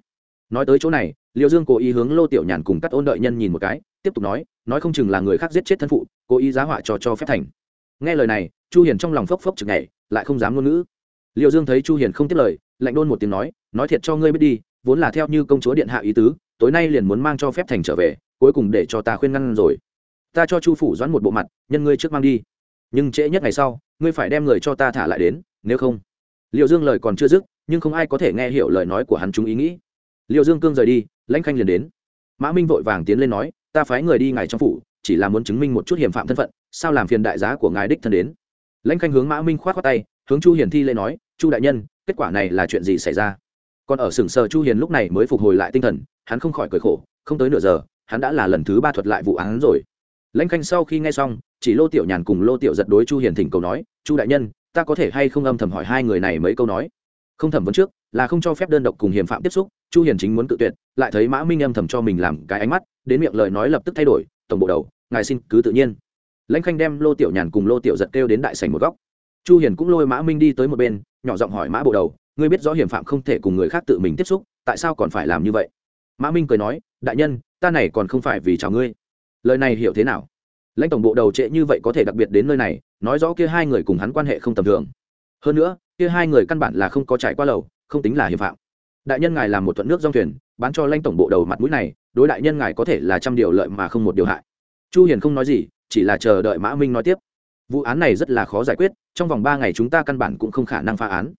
Nói tới chỗ này, liễu dương cố ý hướng lô tiểu nhàn cùng cắt ôn đợi nhân nhìn một cái, tiếp tục nói nói không chừng là người khác giết chết thân phụ, cố ý giá họa cho cho phép thành. Nghe lời này, chu hiền trong lòng phốc phốc chực nhảy, lại không dám ngôn ngữ. Liễu dương thấy chu hiền không tiếp lời, lạnh đôn một tiếng nói nói thiệt cho ngươi biết đi, vốn là theo như công chúa điện hạ ý tứ, tối nay liền muốn mang cho phép thành trở về, cuối cùng để cho ta khuyên ngăn rồi. Ta cho chu phủ doãn một bộ mặt, nhân ngươi trước mang đi. Nhưng trễ nhất ngày sau, ngươi phải đem người cho ta thả lại đến, nếu không liệu dương lời còn chưa dứt, nhưng không ai có thể nghe hiểu lời nói của hắn chúng ý nghĩ. Liệu dương cương rời đi, lãnh khanh liền đến. Mã minh vội vàng tiến lên nói, ta phái người đi ngài trong phủ, chỉ là muốn chứng minh một chút hiểm phạm thân phận, sao làm phiền đại giá của ngài đích thân đến? Lãnh khanh hướng mã minh k h o á t khoác tay, hướng chu hiền thi lễ nói, chu đại nhân, kết quả này là chuyện gì xảy ra? Còn ở sừng sờ chu hiền lúc này mới phục hồi lại tinh thần, hắn không khỏi cười khổ, không tới nửa giờ, hắn đã là lần thứ ba thuật lại vụ án rồi. Lãnh khanh sau khi nghe xong, chỉ lô tiểu nhàn cùng lô tiểu giật đối chu hiền thỉnh cầu nói, chu đại nhân ta có thể hay không âm thầm hỏi hai người này mấy câu nói? Không thẩm vấn trước, là không cho phép đơn độc cùng hiểm phạm tiếp xúc, chu hiền chính muốn cự tuyệt, lại thấy mã minh âm thầm cho mình làm cái ánh mắt, đến miệng lời nói lập tức thay đổi, tổng bộ đầu, ngài xin cứ tự nhiên. Lãnh khanh đem lô tiểu nhàn cùng lô tiểu giật kêu đến đại sảnh một góc. Chu hiền cũng lôi mã minh đi tới một bên, nhỏ giọng hỏi, mã bộ đầu, ngươi biết rõ hiểm phạm không thể cùng người khác tự mình tiếp xúc, tại sao còn phải làm như vậy? Mã minh cười nói, đại nhân, ta này còn không phải vì chào ngươi. Lời này hiểu thế nào? Lãnh tổng bộ đầu trễ như vậy có thể đặc biệt đến nơi này nói rõ kia hai người cùng hắn quan hệ không tầm thường. Hơn nữa, kia hai người căn bản là không có trải qua lầu, không tính là hiểm phạm. Đại nhân ngài làm một thuận nước dòng thuyền, bán cho lanh tổng bộ đầu mặt mũi này, đối đại nhân ngài có thể là trăm điều lợi mà không một điều hại. Chu hiền không nói gì, chỉ là chờ đợi mã minh nói tiếp. Vụ án này rất là khó giải quyết, trong vòng ba ngày chúng ta căn bản cũng không khả năng phá án.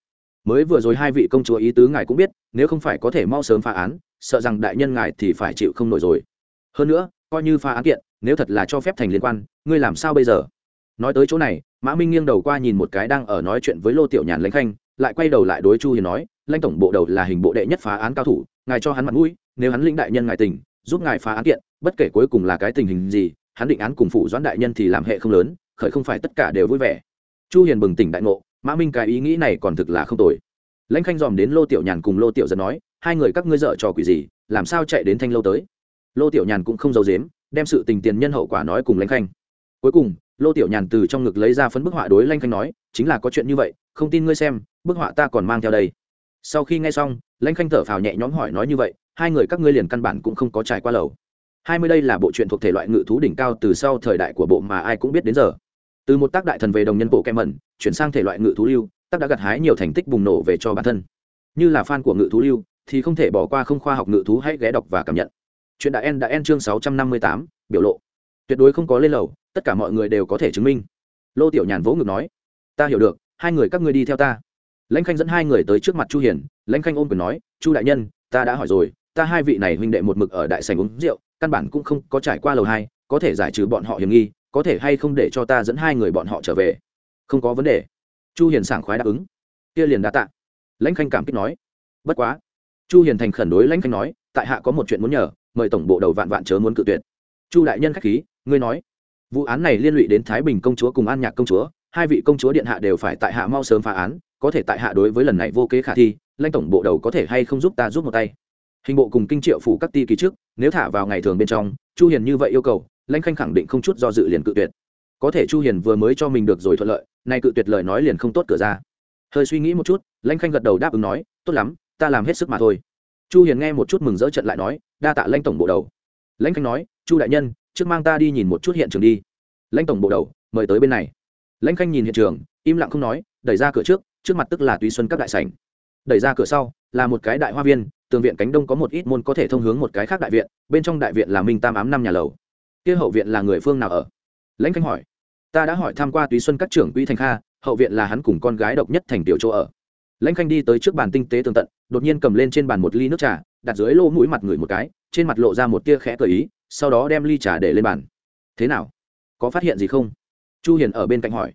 Mới vừa rồi hai vị công chúa ý tứ ngài cũng biết, nếu không phải có thể mau sớm phá án, sợ rằng đại nhân ngài thì phải chịu không nổi rồi. Hơn nữa, coi như phá án kiện, nếu thật là cho phép thành liên quan, ngươi làm sao bây giờ? Nói tới chỗ này, mã minh nghiêng đầu qua nhìn một cái đang ở nói chuyện với lô tiểu nhàn lãnh khanh, lại quay đầu lại đối chu hiền nói, lãnh tổng bộ đầu là hình bộ đệ nhất phá án cao thủ, ngài cho hắn mặt mũi, nếu hắn lĩnh đại nhân ngài tình giúp ngài phá án kiện, bất kể cuối cùng là cái tình hình gì, hắn định án cùng phụ doãn đại nhân thì làm hệ không lớn, khởi không phải tất cả đều vui vẻ. Chu hiền bừng tỉnh đại ngộ, mã minh cái ý nghĩ này còn thực là không tồi. Lãnh khanh dòm đến lô tiểu nhàn cùng lô tiểu dân nói, hai người các ngươi dở trò quỷ gì, làm sao chạy đến thanh lâu tới? Lô tiểu nhàn cũng không giấu dếm đem sự tình tiền nhân hậu quả nói cùng lãnh khanh. Cuối cùng lô tiểu nhàn từ trong ngực lấy ra phấn bức họa đối Lanh khanh nói, chính là có chuyện như vậy, không tin ngươi xem, bức họa ta còn mang theo đây. Sau khi nghe xong, Lanh khanh thở phào nhẹ nhõm hỏi nói như vậy, hai người các ngươi liền căn bản cũng không có trải qua lầu. Hai mươi đây là bộ truyện thuộc thể loại ngự thú đỉnh cao từ sau thời đại của bộ mà ai cũng biết đến giờ. Từ một tác đại thần về đồng nhân bộ kem mẩn, chuyển sang thể loại ngự thú lưu, tác đã gặt hái nhiều thành tích bùng nổ về cho bản thân. Như là fan của ngự thú lưu, thì không thể bỏ qua không khoa học ngự thú hãy ghé đọc và cảm nhận. Chuyện đã en đã en chương sáu trăm năm mươi tám, biểu lộ. Tuyệt đối không có lên lầu tất cả mọi người đều có thể chứng minh. Lô tiểu nhàn vỗ ngực nói, ta hiểu được, hai người các ngươi đi theo ta. Lãnh khanh dẫn hai người tới trước mặt chu hiền, lãnh khanh ôm quyền nói, chu đại nhân, ta đã hỏi rồi, ta hai vị này huynh đệ một mực ở đại sảnh uống rượu, căn bản cũng không có trải qua lầu hai, có thể giải trừ bọn họ hiểm nghi, có thể hay không để cho ta dẫn hai người bọn họ trở về? Không có vấn đề. Chu hiền sảng khoái đáp ứng. Kia liền đã tạ. Lãnh khanh cảm kích nói, bất quá. Chu hiền thành khẩn đối lãnh khanh nói, tại hạ có một chuyện muốn nhờ, mời tổng bộ đầu vạn vạn chớ muốn cự tuyệt. Chu đại nhân khách khí, ngươi nói vụ án này liên lụy đến thái bình công chúa cùng an nhạc công chúa, hai vị công chúa điện hạ đều phải tại hạ mau sớm phá án, có thể tại hạ đối với lần này vô kế khả thi, lãnh tổng bộ đầu có thể hay không giúp ta giúp một tay. Hình bộ cùng kinh triệu phủ các ti kỳ trước, nếu thả vào ngày thường bên trong, chu hiền như vậy yêu cầu, lãnh khanh khẳng định không chút do dự liền cự tuyệt. Có thể chu hiền vừa mới cho mình được rồi thuận lợi, nay cự tuyệt lời nói liền không tốt cửa ra. Hơi suy nghĩ một chút, lãnh khanh gật đầu đáp ứng nói, tốt lắm, ta làm hết sức mà thôi. Chu hiền nghe một chút mừng rỡ trận lại nói, đa tạ lãnh tổng bộ đầu. Lãnh khanh nói, chu đại nhân trước mang ta đi nhìn một chút hiện trường đi. Lãnh tổng bộ đầu, mời tới bên này. Lãnh khanh nhìn hiện trường, im lặng không nói, đẩy ra cửa trước trước mặt tức là túy xuân các đại sảnh. Đẩy ra cửa sau, là một cái đại hoa viên, tường viện cánh đông có một ít môn có thể thông hướng một cái khác đại viện, bên trong đại viện là minh tam ám năm nhà lầu. Kia hậu viện là người phương nào ở? Lãnh khanh hỏi. Ta đã hỏi tham q u a túy xuân các trưởng quỹ thành kha, hậu viện là hắn cùng con gái độc nhất thành tiểu chỗ ở. Lãnh khanh đi tới trước bàn tinh tế tường tận, đột nhiên cầm lên trên bàn một ly nước trà, đặt dưới lỗ mũi mặt người một cái, trên mặt lộ ra một tia khẽ cờ ý sau đó đem ly trà để lên bàn. Thế nào? Có phát hiện gì không? Chu hiền ở bên cạnh hỏi.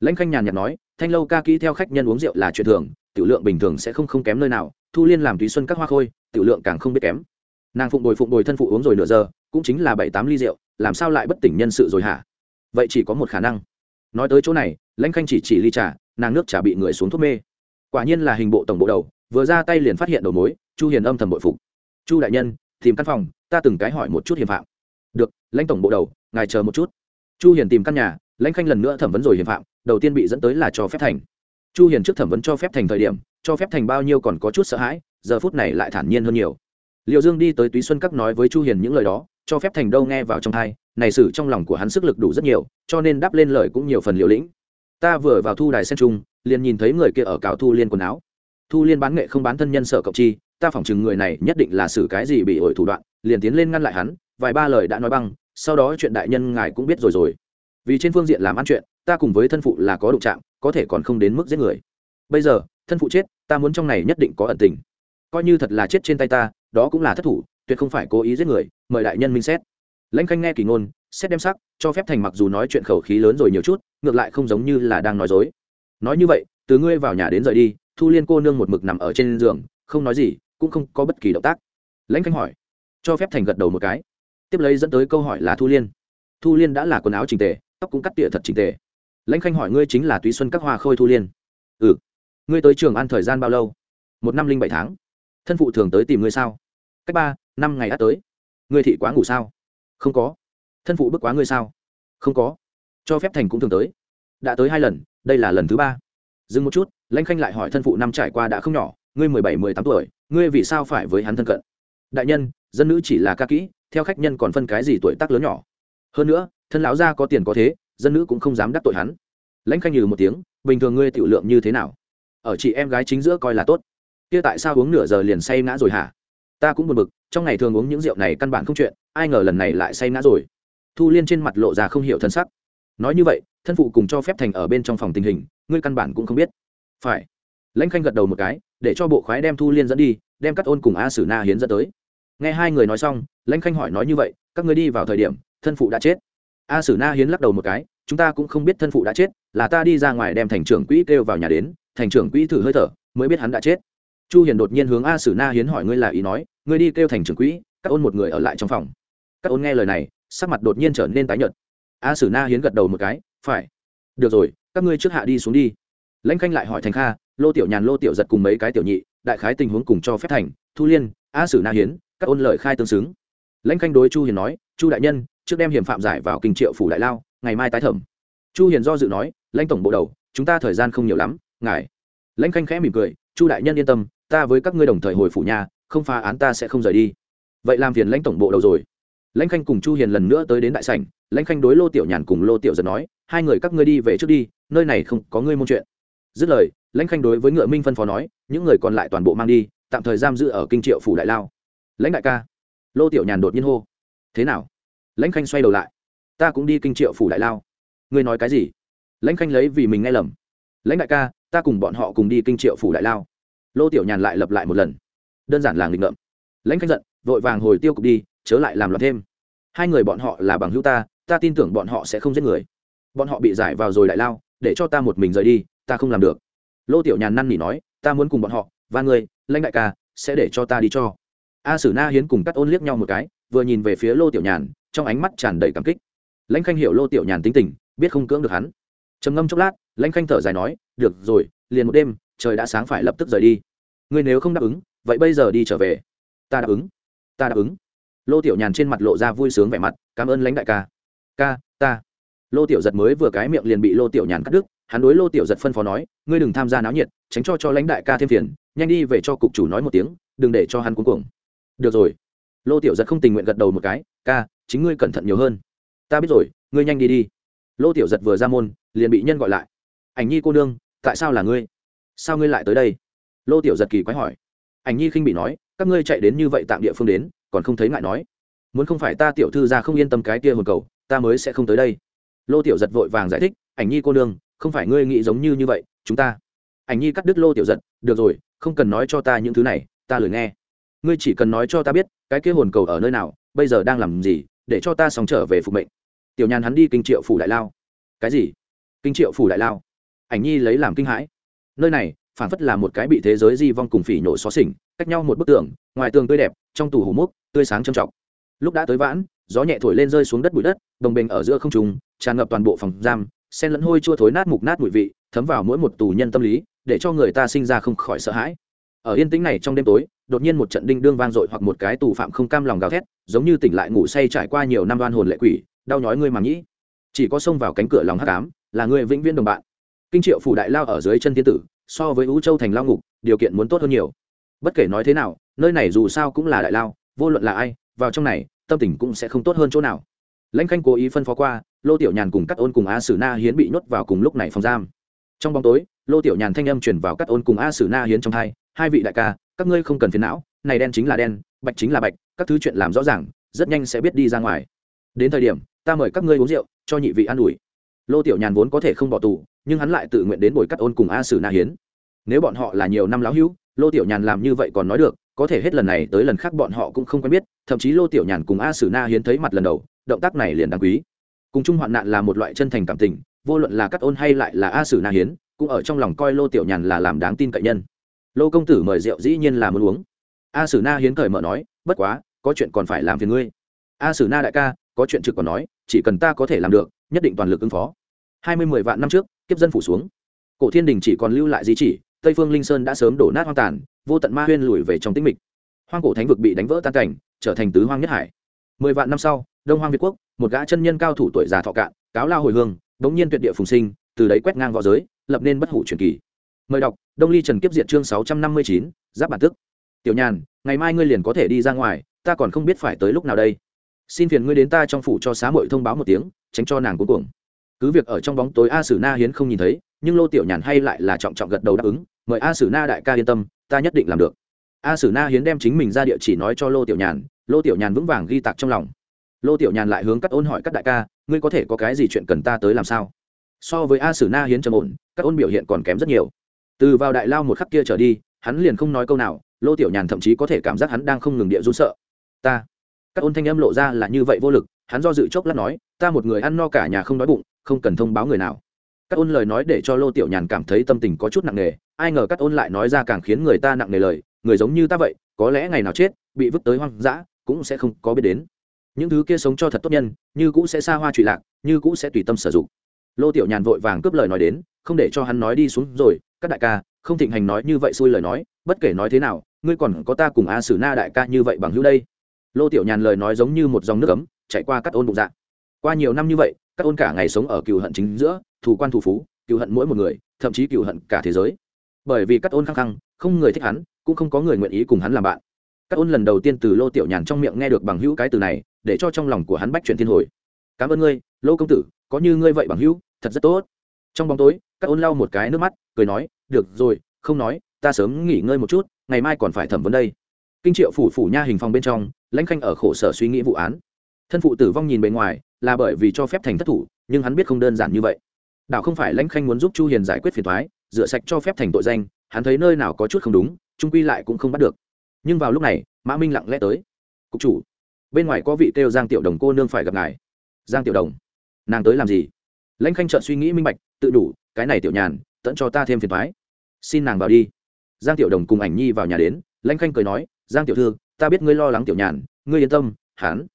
Lãnh khanh nhàn nhạt nói, thanh lâu ca kỹ theo khách nhân uống rượu là chuyện thường, tiểu lượng bình thường sẽ không không kém nơi nào, thu liên làm túy xuân các hoa khôi, tiểu lượng càng không biết kém. Nàng phụng bồi phụng bồi thân phụ uống rồi nửa giờ, cũng chính là bảy tám ly rượu, làm sao lại bất tỉnh nhân sự rồi hả? Vậy chỉ có một khả năng. Nói tới chỗ này, lãnh khanh chỉ chỉ ly trà, nàng nước trà bị người xuống thuốc mê. Quả nhiên là hình bộ tổng bộ đầu, vừa ra tay liền phát hiện đầu mối, chu hiền âm thầm bội phục. Chu đại nhân, tìm căn phòng ta từng cái hỏi một chút hiền phạm. Được, lãnh tổng bộ đầu, ngài chờ một chút. Chu hiền tìm căn nhà, lãnh khanh lần nữa thẩm vấn rồi hiền phạm, đầu tiên bị dẫn tới là cho phép thành. Chu hiền trước thẩm vấn cho phép thành thời điểm, cho phép thành bao nhiêu còn có chút sợ hãi, giờ phút này lại thản nhiên hơn nhiều. Liệu dương đi tới túy xuân các nói với chu hiền những lời đó, cho phép thành đâu nghe vào trong thai, này xử trong lòng của hắn sức lực đủ rất nhiều, cho nên đáp lên lời cũng nhiều phần liều lĩnh. Ta vừa vào thu đài sen trung, liền nhìn thấy người kia ở cào thu liên quần áo. Thu liên bán nghệ không bán thân nhân sở cộng chi, ta phỏng chừng người này nhất định là xử cái gì bị ổi thủ đoạn liền tiến lên ngăn lại hắn, vài ba lời đã nói băng, sau đó chuyện đại nhân ngài cũng biết rồi rồi. Vì trên phương diện làm ăn chuyện, ta cùng với thân phụ là có đụng chạm, có thể còn không đến mức giết người. Bây giờ, thân phụ chết, ta muốn trong này nhất định có ẩn tình. Coi như thật là chết trên tay ta, đó cũng là thất thủ, tuyệt không phải cố ý giết người, mời đại nhân minh xét. Lãnh khanh nghe kỳ ngôn, xét đem sắc, cho phép thành mặc dù nói chuyện khẩu khí lớn rồi nhiều chút, ngược lại không giống như là đang nói dối. Nói như vậy, từ ngươi vào nhà đến rời đi, thu liên cô nương một mực nằm ở trên giường, không nói gì, cũng không có bất kỳ động tác. Lãnh khanh hỏi cho phép thành gật đầu một cái. Tiếp lấy dẫn tới câu hỏi là thu liên. Thu liên đã là quần áo trình tề, tóc cũng cắt tỉa thật trình tề. Lãnh khanh hỏi ngươi chính là túy xuân các hoa khôi thu liên. Ừ. Ngươi tới trường ăn thời gian bao lâu? Một năm linh bảy tháng. Thân phụ thường tới tìm ngươi sao? Cách ba, năm ngày đã tới. Ngươi thị quá ngủ sao? Không có. Thân phụ bức quá ngươi sao? Không có. Cho phép thành cũng thường tới. Đã tới hai lần, đây là lần thứ ba. Dừng một chút, lãnh khanh lại hỏi thân phụ năm trải qua đã không nhỏ, ngươi mười bảy, mười tám tuổi, ngươi vì sao phải với hắn thân cận? Đại nhân dân nữ chỉ là ca kỹ, theo khách nhân còn phân cái gì tuổi tác lớn nhỏ. Hơn nữa, thân lão gia có tiền có thế, dân nữ cũng không dám đắc tội hắn. Lãnh khanh như một tiếng, bình thường ngươi tiểu lượng như thế nào? Ở chị em gái chính giữa coi là tốt. Kia tại sao uống nửa giờ liền say ngã rồi hả? Ta cũng buồn bực, trong ngày thường uống những rượu này căn bản không chuyện, ai ngờ lần này lại say ngã rồi. Thu liên trên mặt lộ ra không hiểu thân sắc. Nói như vậy, thân phụ cùng cho phép thành ở bên trong phòng tình hình, ngươi căn bản cũng không biết. Phải. Lãnh khanh gật đầu một cái, để cho bộ khoái đem thu liên dẫn đi, đem cắt ôn cùng a sử na hiến dẫn tới nghe hai người nói xong, lãnh khanh hỏi nói như vậy, các người đi vào thời điểm, thân phụ đã chết. A sử na hiến lắc đầu một cái, chúng ta cũng không biết thân phụ đã chết, là ta đi ra ngoài đem thành trưởng quỹ kêu vào nhà đến, thành trưởng quỹ thử hơi thở, mới biết hắn đã chết. Chu hiền đột nhiên hướng a sử na hiến hỏi ngươi là ý nói, ngươi đi kêu thành trưởng quỹ, các ôn một người ở lại trong phòng. Các ôn nghe lời này, sắc mặt đột nhiên trở nên tái nhợt. A sử na hiến gật đầu một cái, phải. Được rồi, các ngươi trước hạ đi xuống đi. Lãnh khanh lại hỏi thành kha, lô tiểu nhàn, lô tiểu giật cùng mấy cái tiểu nhị, đại khái tình huống cùng cho phép thành, thu liên, a sử na hiến các ôn lời khai tương xứng. Lãnh khanh đối chu hiền nói, chu đại nhân, trước đem hiểm phạm giải vào kinh triệu phủ đại lao, ngày mai tái thẩm. Chu hiền do dự nói, lãnh tổng bộ đầu, chúng ta thời gian không nhiều lắm, ngài. Lãnh khanh khẽ mỉm cười, chu đại nhân yên tâm, ta với các ngươi đồng thời hồi phủ nhà, không phá án ta sẽ không rời đi. Vậy làm phiền lãnh tổng bộ đầu rồi. Lãnh khanh cùng chu hiền lần nữa tới đến đại sảnh, lãnh khanh đối lô tiểu nhàn cùng lô tiểu giật nói, hai người các ngươi đi về trước đi, nơi này không có ngươi môn chuyện. Dứt lời, lãnh khanh đối với ngựa minh phân phó nói, những người còn lại toàn bộ mang đi, tạm thời giam giữ ở kinh triệu phủ đại lao lãnh đại ca. Lô tiểu nhàn đột nhiên hô. Thế nào? Lãnh khanh xoay đầu lại. Ta cũng đi kinh triệu phủ đại lao. Ngươi nói cái gì? Lãnh khanh lấy vì mình nghe lầm. Lãnh đại ca, ta cùng bọn họ cùng đi kinh triệu phủ đại lao. Lô tiểu nhàn lại lặp lại một lần. Đơn giản là nghịch ngợm. Lãnh khanh giận, vội vàng hồi tiêu cục đi, chớ lại làm loạn thêm. Hai người bọn họ là bằng hữu ta ta tin tưởng bọn họ sẽ không giết người. Bọn họ bị giải vào rồi đại lao, để cho ta một mình rời đi, ta không làm được. Lô tiểu nhàn năn nỉ nói, ta muốn cùng bọn họ, và ngươi, lãnh đại ca, sẽ để cho ta đi cho a sử na hiến cùng cắt ôn liếc nhau một cái, vừa nhìn về phía lô tiểu nhàn, trong ánh mắt tràn đầy cảm kích. Lãnh khanh hiểu lô tiểu nhàn tính tình, biết không cưỡng được hắn. Trầm ngâm chốc lát, lãnh khanh thở dài nói, được rồi, liền một đêm, trời đã sáng phải lập tức rời đi. Ngươi nếu không đáp ứng, vậy bây giờ đi trở về. Ta đáp ứng, ta đáp ứng. Lô tiểu nhàn trên mặt lộ ra vui sướng vẻ mặt, cảm ơn lãnh đại ca. Ca, ta. Lô tiểu giật mới vừa cái miệng liền bị lô tiểu nhàn cắt đứt, hắn đối lô tiểu giật phân phó nói, ngươi đừng tham gia náo nhiệt, tránh cho cho lãnh đại ca thêm phiền, nhanh đi về cho cục chủ nói một tiếng, đừng để cho hắn cuống cuồng được rồi. Lô tiểu giật không tình nguyện gật đầu một cái, ca, chính ngươi cẩn thận nhiều hơn. Ta biết rồi, ngươi nhanh đi đi. Lô tiểu giật vừa ra môn, liền bị nhân gọi lại. Ảnh nhi cô nương, tại sao là ngươi? Sao ngươi lại tới đây? Lô tiểu giật kỳ quái hỏi. Ảnh nhi khinh bị nói, các ngươi chạy đến như vậy tạm địa phương đến, còn không thấy ngại nói. Muốn không phải ta tiểu thư ra không yên tâm cái kia hồn cầu, ta mới sẽ không tới đây. Lô tiểu giật vội vàng giải thích, ảnh nhi cô nương, không phải ngươi nghĩ giống như như vậy, chúng ta. Ảnh nhi cắt đứt lô tiểu giật, được rồi, không cần nói cho ta những thứ này, ta lười nghe ngươi chỉ cần nói cho ta biết, cái kia hồn cầu ở nơi nào, bây giờ đang làm gì, để cho ta xong trở về phục mệnh. Tiểu nhàn hắn đi kinh triệu phủ đại lao. Cái gì? Kinh triệu phủ đại lao? Ảnh nhi lấy làm kinh hãi. Nơi này phản phất là một cái bị thế giới di vong cùng phỉ nổ xó xỉnh, cách nhau một bức tường, ngoài tường tươi đẹp, trong tủ hủ múc, tươi sáng trầm trọng. Lúc đã tới vãn, gió nhẹ thổi lên rơi xuống đất bụi đất, đồng bình ở giữa không trùng tràn ngập toàn bộ phòng giam sen lẫn hôi chua thối nát mục nát mùi vị, thấm vào mỗi một tù nhân tâm lý, để cho người ta sinh ra không khỏi sợ hãi ở yên tĩnh này trong đêm tối, đột nhiên một trận đinh đương vang dội hoặc một cái tù phạm không cam lòng gào thét, giống như tỉnh lại ngủ say trải qua nhiều năm đoan hồn lệ quỷ, đau nhói ngươi mà nhĩ chỉ có xông vào cánh cửa lòng hắc ám, là người vĩnh viễn đồng bạn. Kinh triệu phủ đại lao ở dưới chân thiên tử, so với ú châu thành lao ngục, điều kiện muốn tốt hơn nhiều. Bất kể nói thế nào, nơi này dù sao cũng là đại lao, vô luận là ai, vào trong này, tâm tình cũng sẽ không tốt hơn chỗ nào. Lãnh khanh cố ý phân phó qua, lô tiểu nhàn cùng cắt ôn cùng a sử na hiến bị nhốt vào cùng lúc này phòng giam. Trong bóng tối, lô tiểu nhàn thanh âm chuyển vào cắt ôn cùng a sử na hiến trong hai hai vị đại ca, các ngươi không cần phiền não, này đen chính là đen, bạch chính là bạch, các thứ chuyện làm rõ ràng, rất nhanh sẽ biết đi ra ngoài. Đến thời điểm, ta mời các ngươi uống rượu, cho nhị vị an ủi. Lô tiểu nhàn vốn có thể không bỏ tù, nhưng hắn lại tự nguyện đến bồi cắt ôn cùng a sử na hiến. Nếu bọn họ là nhiều năm lão hữu, lô tiểu nhàn làm như vậy còn nói được, có thể hết lần này tới lần khác bọn họ cũng không quen biết, thậm chí lô tiểu nhàn cùng a sử na hiến thấy mặt lần đầu, động tác này liền đáng quý. Cùng chung hoạn nạn là một loại chân thành cảm tình, vô luận là cắt ôn hay lại là a sử na hiến, cũng ở trong lòng coi lô tiểu nhàn là làm đáng tin cậy nhân lô công tử mời rượu dĩ nhiên là muốn uống. A sử na hiến cởi mở nói, bất quá, có chuyện còn phải làm phiền ngươi. A sử na đại ca, có chuyện trực còn nói, chỉ cần ta có thể làm được, nhất định toàn lực ứng phó. Hai mươi mười vạn năm trước, kiếp dân phủ xuống. Cổ thiên đình chỉ còn lưu lại di chỉ, tây phương linh sơn đã sớm đổ nát hoang tàn, vô tận ma huyên lùi về trong tĩnh mịch. Hoang cổ thánh vực bị đánh vỡ tan cảnh, trở thành tứ hoang nhất hải. Mười vạn năm sau, đông hoang việt quốc, một gã chân nhân cao thủ tuổi già thọ cạn, cáo lao hồi hương bỗng nhiên tuyệt địa phùng sinh, từ đấy quét ngang v õ giới, lập nên bất hủ truyền kỳ mời đọc, đông ly trần kiếp diện chương sáu trăm năm mươi chín, giáp bản tức. Tiểu nhàn, ngày mai ngươi liền có thể đi ra ngoài, ta còn không biết phải tới lúc nào đây. Xin phiền ngươi đến ta trong phủ cho xá mội thông báo một tiếng, tránh cho nàng cuối cùng cứ việc ở trong bóng tối a sử na hiến không nhìn thấy, nhưng lô tiểu nhàn hay lại là trọng trọng gật đầu đáp ứng, mời a sử na đại ca yên tâm, ta nhất định làm được. A sử na hiến đem chính mình ra địa chỉ nói cho lô tiểu nhàn, lô tiểu nhàn vững vàng ghi tạc trong lòng. Lô tiểu nhàn lại hướng các ôn hỏi các đại ca, ngươi có thể có cái gì chuyện cần ta tới làm sao? So với a sử na hiến trầm ổn, các ôn biểu hiện còn kém rất nhiều từ vào đại lao một khắc kia trở đi, hắn liền không nói câu nào, lô tiểu nhàn thậm chí có thể cảm giác hắn đang không ngừng địa run sợ. Ta. Các ôn thanh âm lộ ra là như vậy vô lực, hắn do dự chốc lát nói, ta một người ăn no cả nhà không đói bụng, không cần thông báo người nào. Các ôn lời nói để cho lô tiểu nhàn cảm thấy tâm tình có chút nặng nề, ai ngờ các ôn lại nói ra càng khiến người ta nặng nề lời, người giống như ta vậy, có lẽ ngày nào chết, bị vứt tới hoang dã, cũng sẽ không có biết đến. Những thứ kia sống cho thật tốt nhân, như cũ sẽ xa hoa trụy lạc, như cũ sẽ tùy tâm sử dụng. Lô tiểu nhàn vội vàng cướp lời nói đến, không để cho hắn nói đi xuống rồi các đại ca, không thịnh hành nói như vậy xui lời nói, bất kể nói thế nào, ngươi còn có ta cùng a sử na đại ca như vậy bằng hữu đây. Lô tiểu nhàn lời nói giống như một dòng nước ấm chạy qua các ôn bụng dạ. Qua nhiều năm như vậy, các ôn cả ngày sống ở cựu hận chính giữa thủ quan thủ phú cựu hận mỗi một người, thậm chí cựu hận cả thế giới. Bởi vì các ôn khăng khăng, không người thích hắn, cũng không có người nguyện ý cùng hắn làm bạn. Các ôn lần đầu tiên từ lô tiểu nhàn trong miệng nghe được bằng hữu cái từ này, để cho trong lòng của hắn bách chuyển thiên hồi. Cảm ơn ngươi, lô công tử, có như ngươi vậy bằng hữu, thật rất tốt. Trong bóng tối các ôn lau một cái nước mắt, cười nói, được rồi, không nói, ta sớm nghỉ ngơi một chút, ngày mai còn phải thẩm vấn đây. Kinh triệu phủ phủ nha hình phòng bên trong, lãnh khanh ở khổ sở suy nghĩ vụ án. Thân phụ tử vong nhìn bề ngoài, là bởi vì cho phép thành thất thủ, nhưng hắn biết không đơn giản như vậy. Đảo không phải lãnh khanh muốn giúp chu hiền giải quyết phiền thoái rửa sạch cho phép thành tội danh, hắn thấy nơi nào có chút không đúng, trung quy lại cũng không bắt được. Nhưng vào lúc này, mã minh lặng lẽ tới. Cục chủ, bên ngoài có vị kêu giang tiểu đồng cô nương phải gặp ngài. Giang tiểu đồng, nàng tới làm gì? Lãnh khanh chợt suy nghĩ minh bạch, tự đủ cái này tiểu nhàn, tận cho ta thêm phiền thoái xin nàng vào đi. Giang tiểu đồng cùng ảnh nhi vào nhà đến, lãnh khanh cười nói, giang tiểu thư, ta biết ngươi lo lắng tiểu nhàn, ngươi yên tâm hán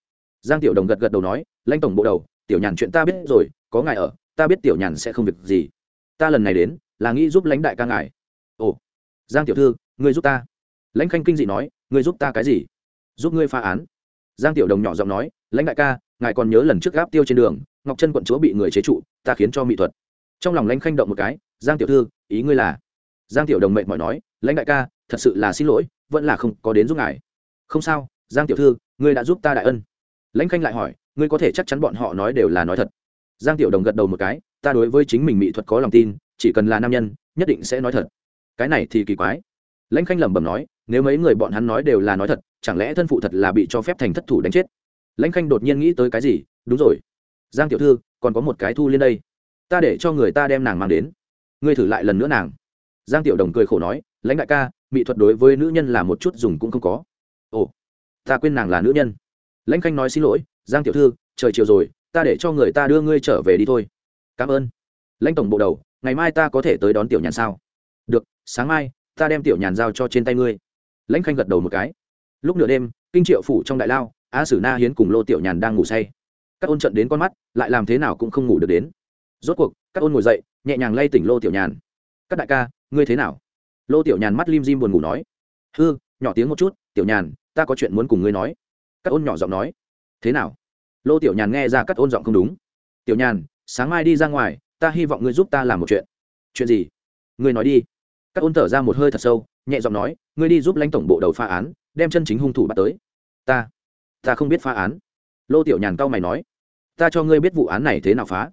giang tiểu đồng gật gật đầu nói, lãnh tổng bộ đầu, tiểu nhàn chuyện ta biết rồi, có ngài ở, ta biết tiểu nhàn sẽ không việc gì. Ta lần này đến, là nghĩ giúp lãnh đại ca ngài. Ồ, giang tiểu thư, ngươi giúp ta. Lãnh khanh kinh dị nói, ngươi giúp ta cái gì? Giúp ngươi phá án. Giang tiểu đồng nhỏ giọng nói, lãnh đại ca, ngài còn nhớ lần trước gáp tiêu trên đường, ngọc chân quận chúa bị người chế trụ, ta khiến cho mỹ thuật trong lòng lãnh khanh động một cái, giang tiểu thư, ý ngươi là? Giang tiểu đồng mệnh mỏi nói, lãnh đại ca, thật sự là xin lỗi, vẫn là không có đến giúp ngài. Không sao, giang tiểu thư, ngươi đã giúp ta đại ân. Lãnh khanh lại hỏi, ngươi có thể chắc chắn bọn họ nói đều là nói thật? Giang tiểu đồng gật đầu một cái, ta đối với chính mình mỹ thuật có lòng tin, chỉ cần là nam nhân, nhất định sẽ nói thật. Cái này thì kỳ quái. Lãnh khanh lẩm bẩm nói, nếu mấy người bọn hắn nói đều là nói thật, chẳng lẽ thân phụ thật là bị cho phép thành thất thủ đánh chết? Lãnh khanh đột nhiên nghĩ tới cái gì, đúng rồi. Giang tiểu thư, còn có một cái thu liên đây ta để cho người ta đem nàng mang đến. Ngươi thử lại lần nữa nàng. Giang tiểu đồng cười khổ nói, lãnh đại ca, mỹ thuật đối với nữ nhân là một chút dùng cũng không có. Ồ, ta quên nàng là nữ nhân. Lãnh khanh nói, xin lỗi, giang tiểu thư, trời chiều rồi, ta để cho người ta đưa ngươi trở về đi thôi. Cảm ơn. Lãnh tổng bộ đầu, ngày mai ta có thể tới đón tiểu nhàn sao? Được, sáng mai, ta đem tiểu nhàn giao cho trên tay ngươi. Lãnh khanh gật đầu một cái. Lúc nửa đêm, kinh triệu phủ trong đại lao, a sử na hiến cùng lô tiểu nhàn đang ngủ say. Các ôn trận đến con mắt, lại làm thế nào cũng không ngủ được đến rốt cuộc, các ôn ngồi dậy, nhẹ nhàng lay tỉnh lô tiểu nhàn. Các đại ca, ngươi thế nào? Lô tiểu nhàn mắt lim dim buồn ngủ nói. Hư, nhỏ tiếng một chút, tiểu nhàn, ta có chuyện muốn cùng ngươi nói. Các ôn nhỏ giọng nói. Thế nào? Lô tiểu nhàn nghe ra các ôn giọng không đúng. Tiểu nhàn, sáng mai đi ra ngoài, ta hy vọng ngươi giúp ta làm một chuyện. Chuyện gì? Ngươi nói đi. Các ôn thở ra một hơi thật sâu, nhẹ giọng nói. Ngươi đi giúp lãnh tổng bộ đầu phá án, đem chân chính hung thủ bắt tới. Ta ta không biết phá án. Lô tiểu nhàn cau mày nói. Ta cho ngươi biết vụ án này thế nào phá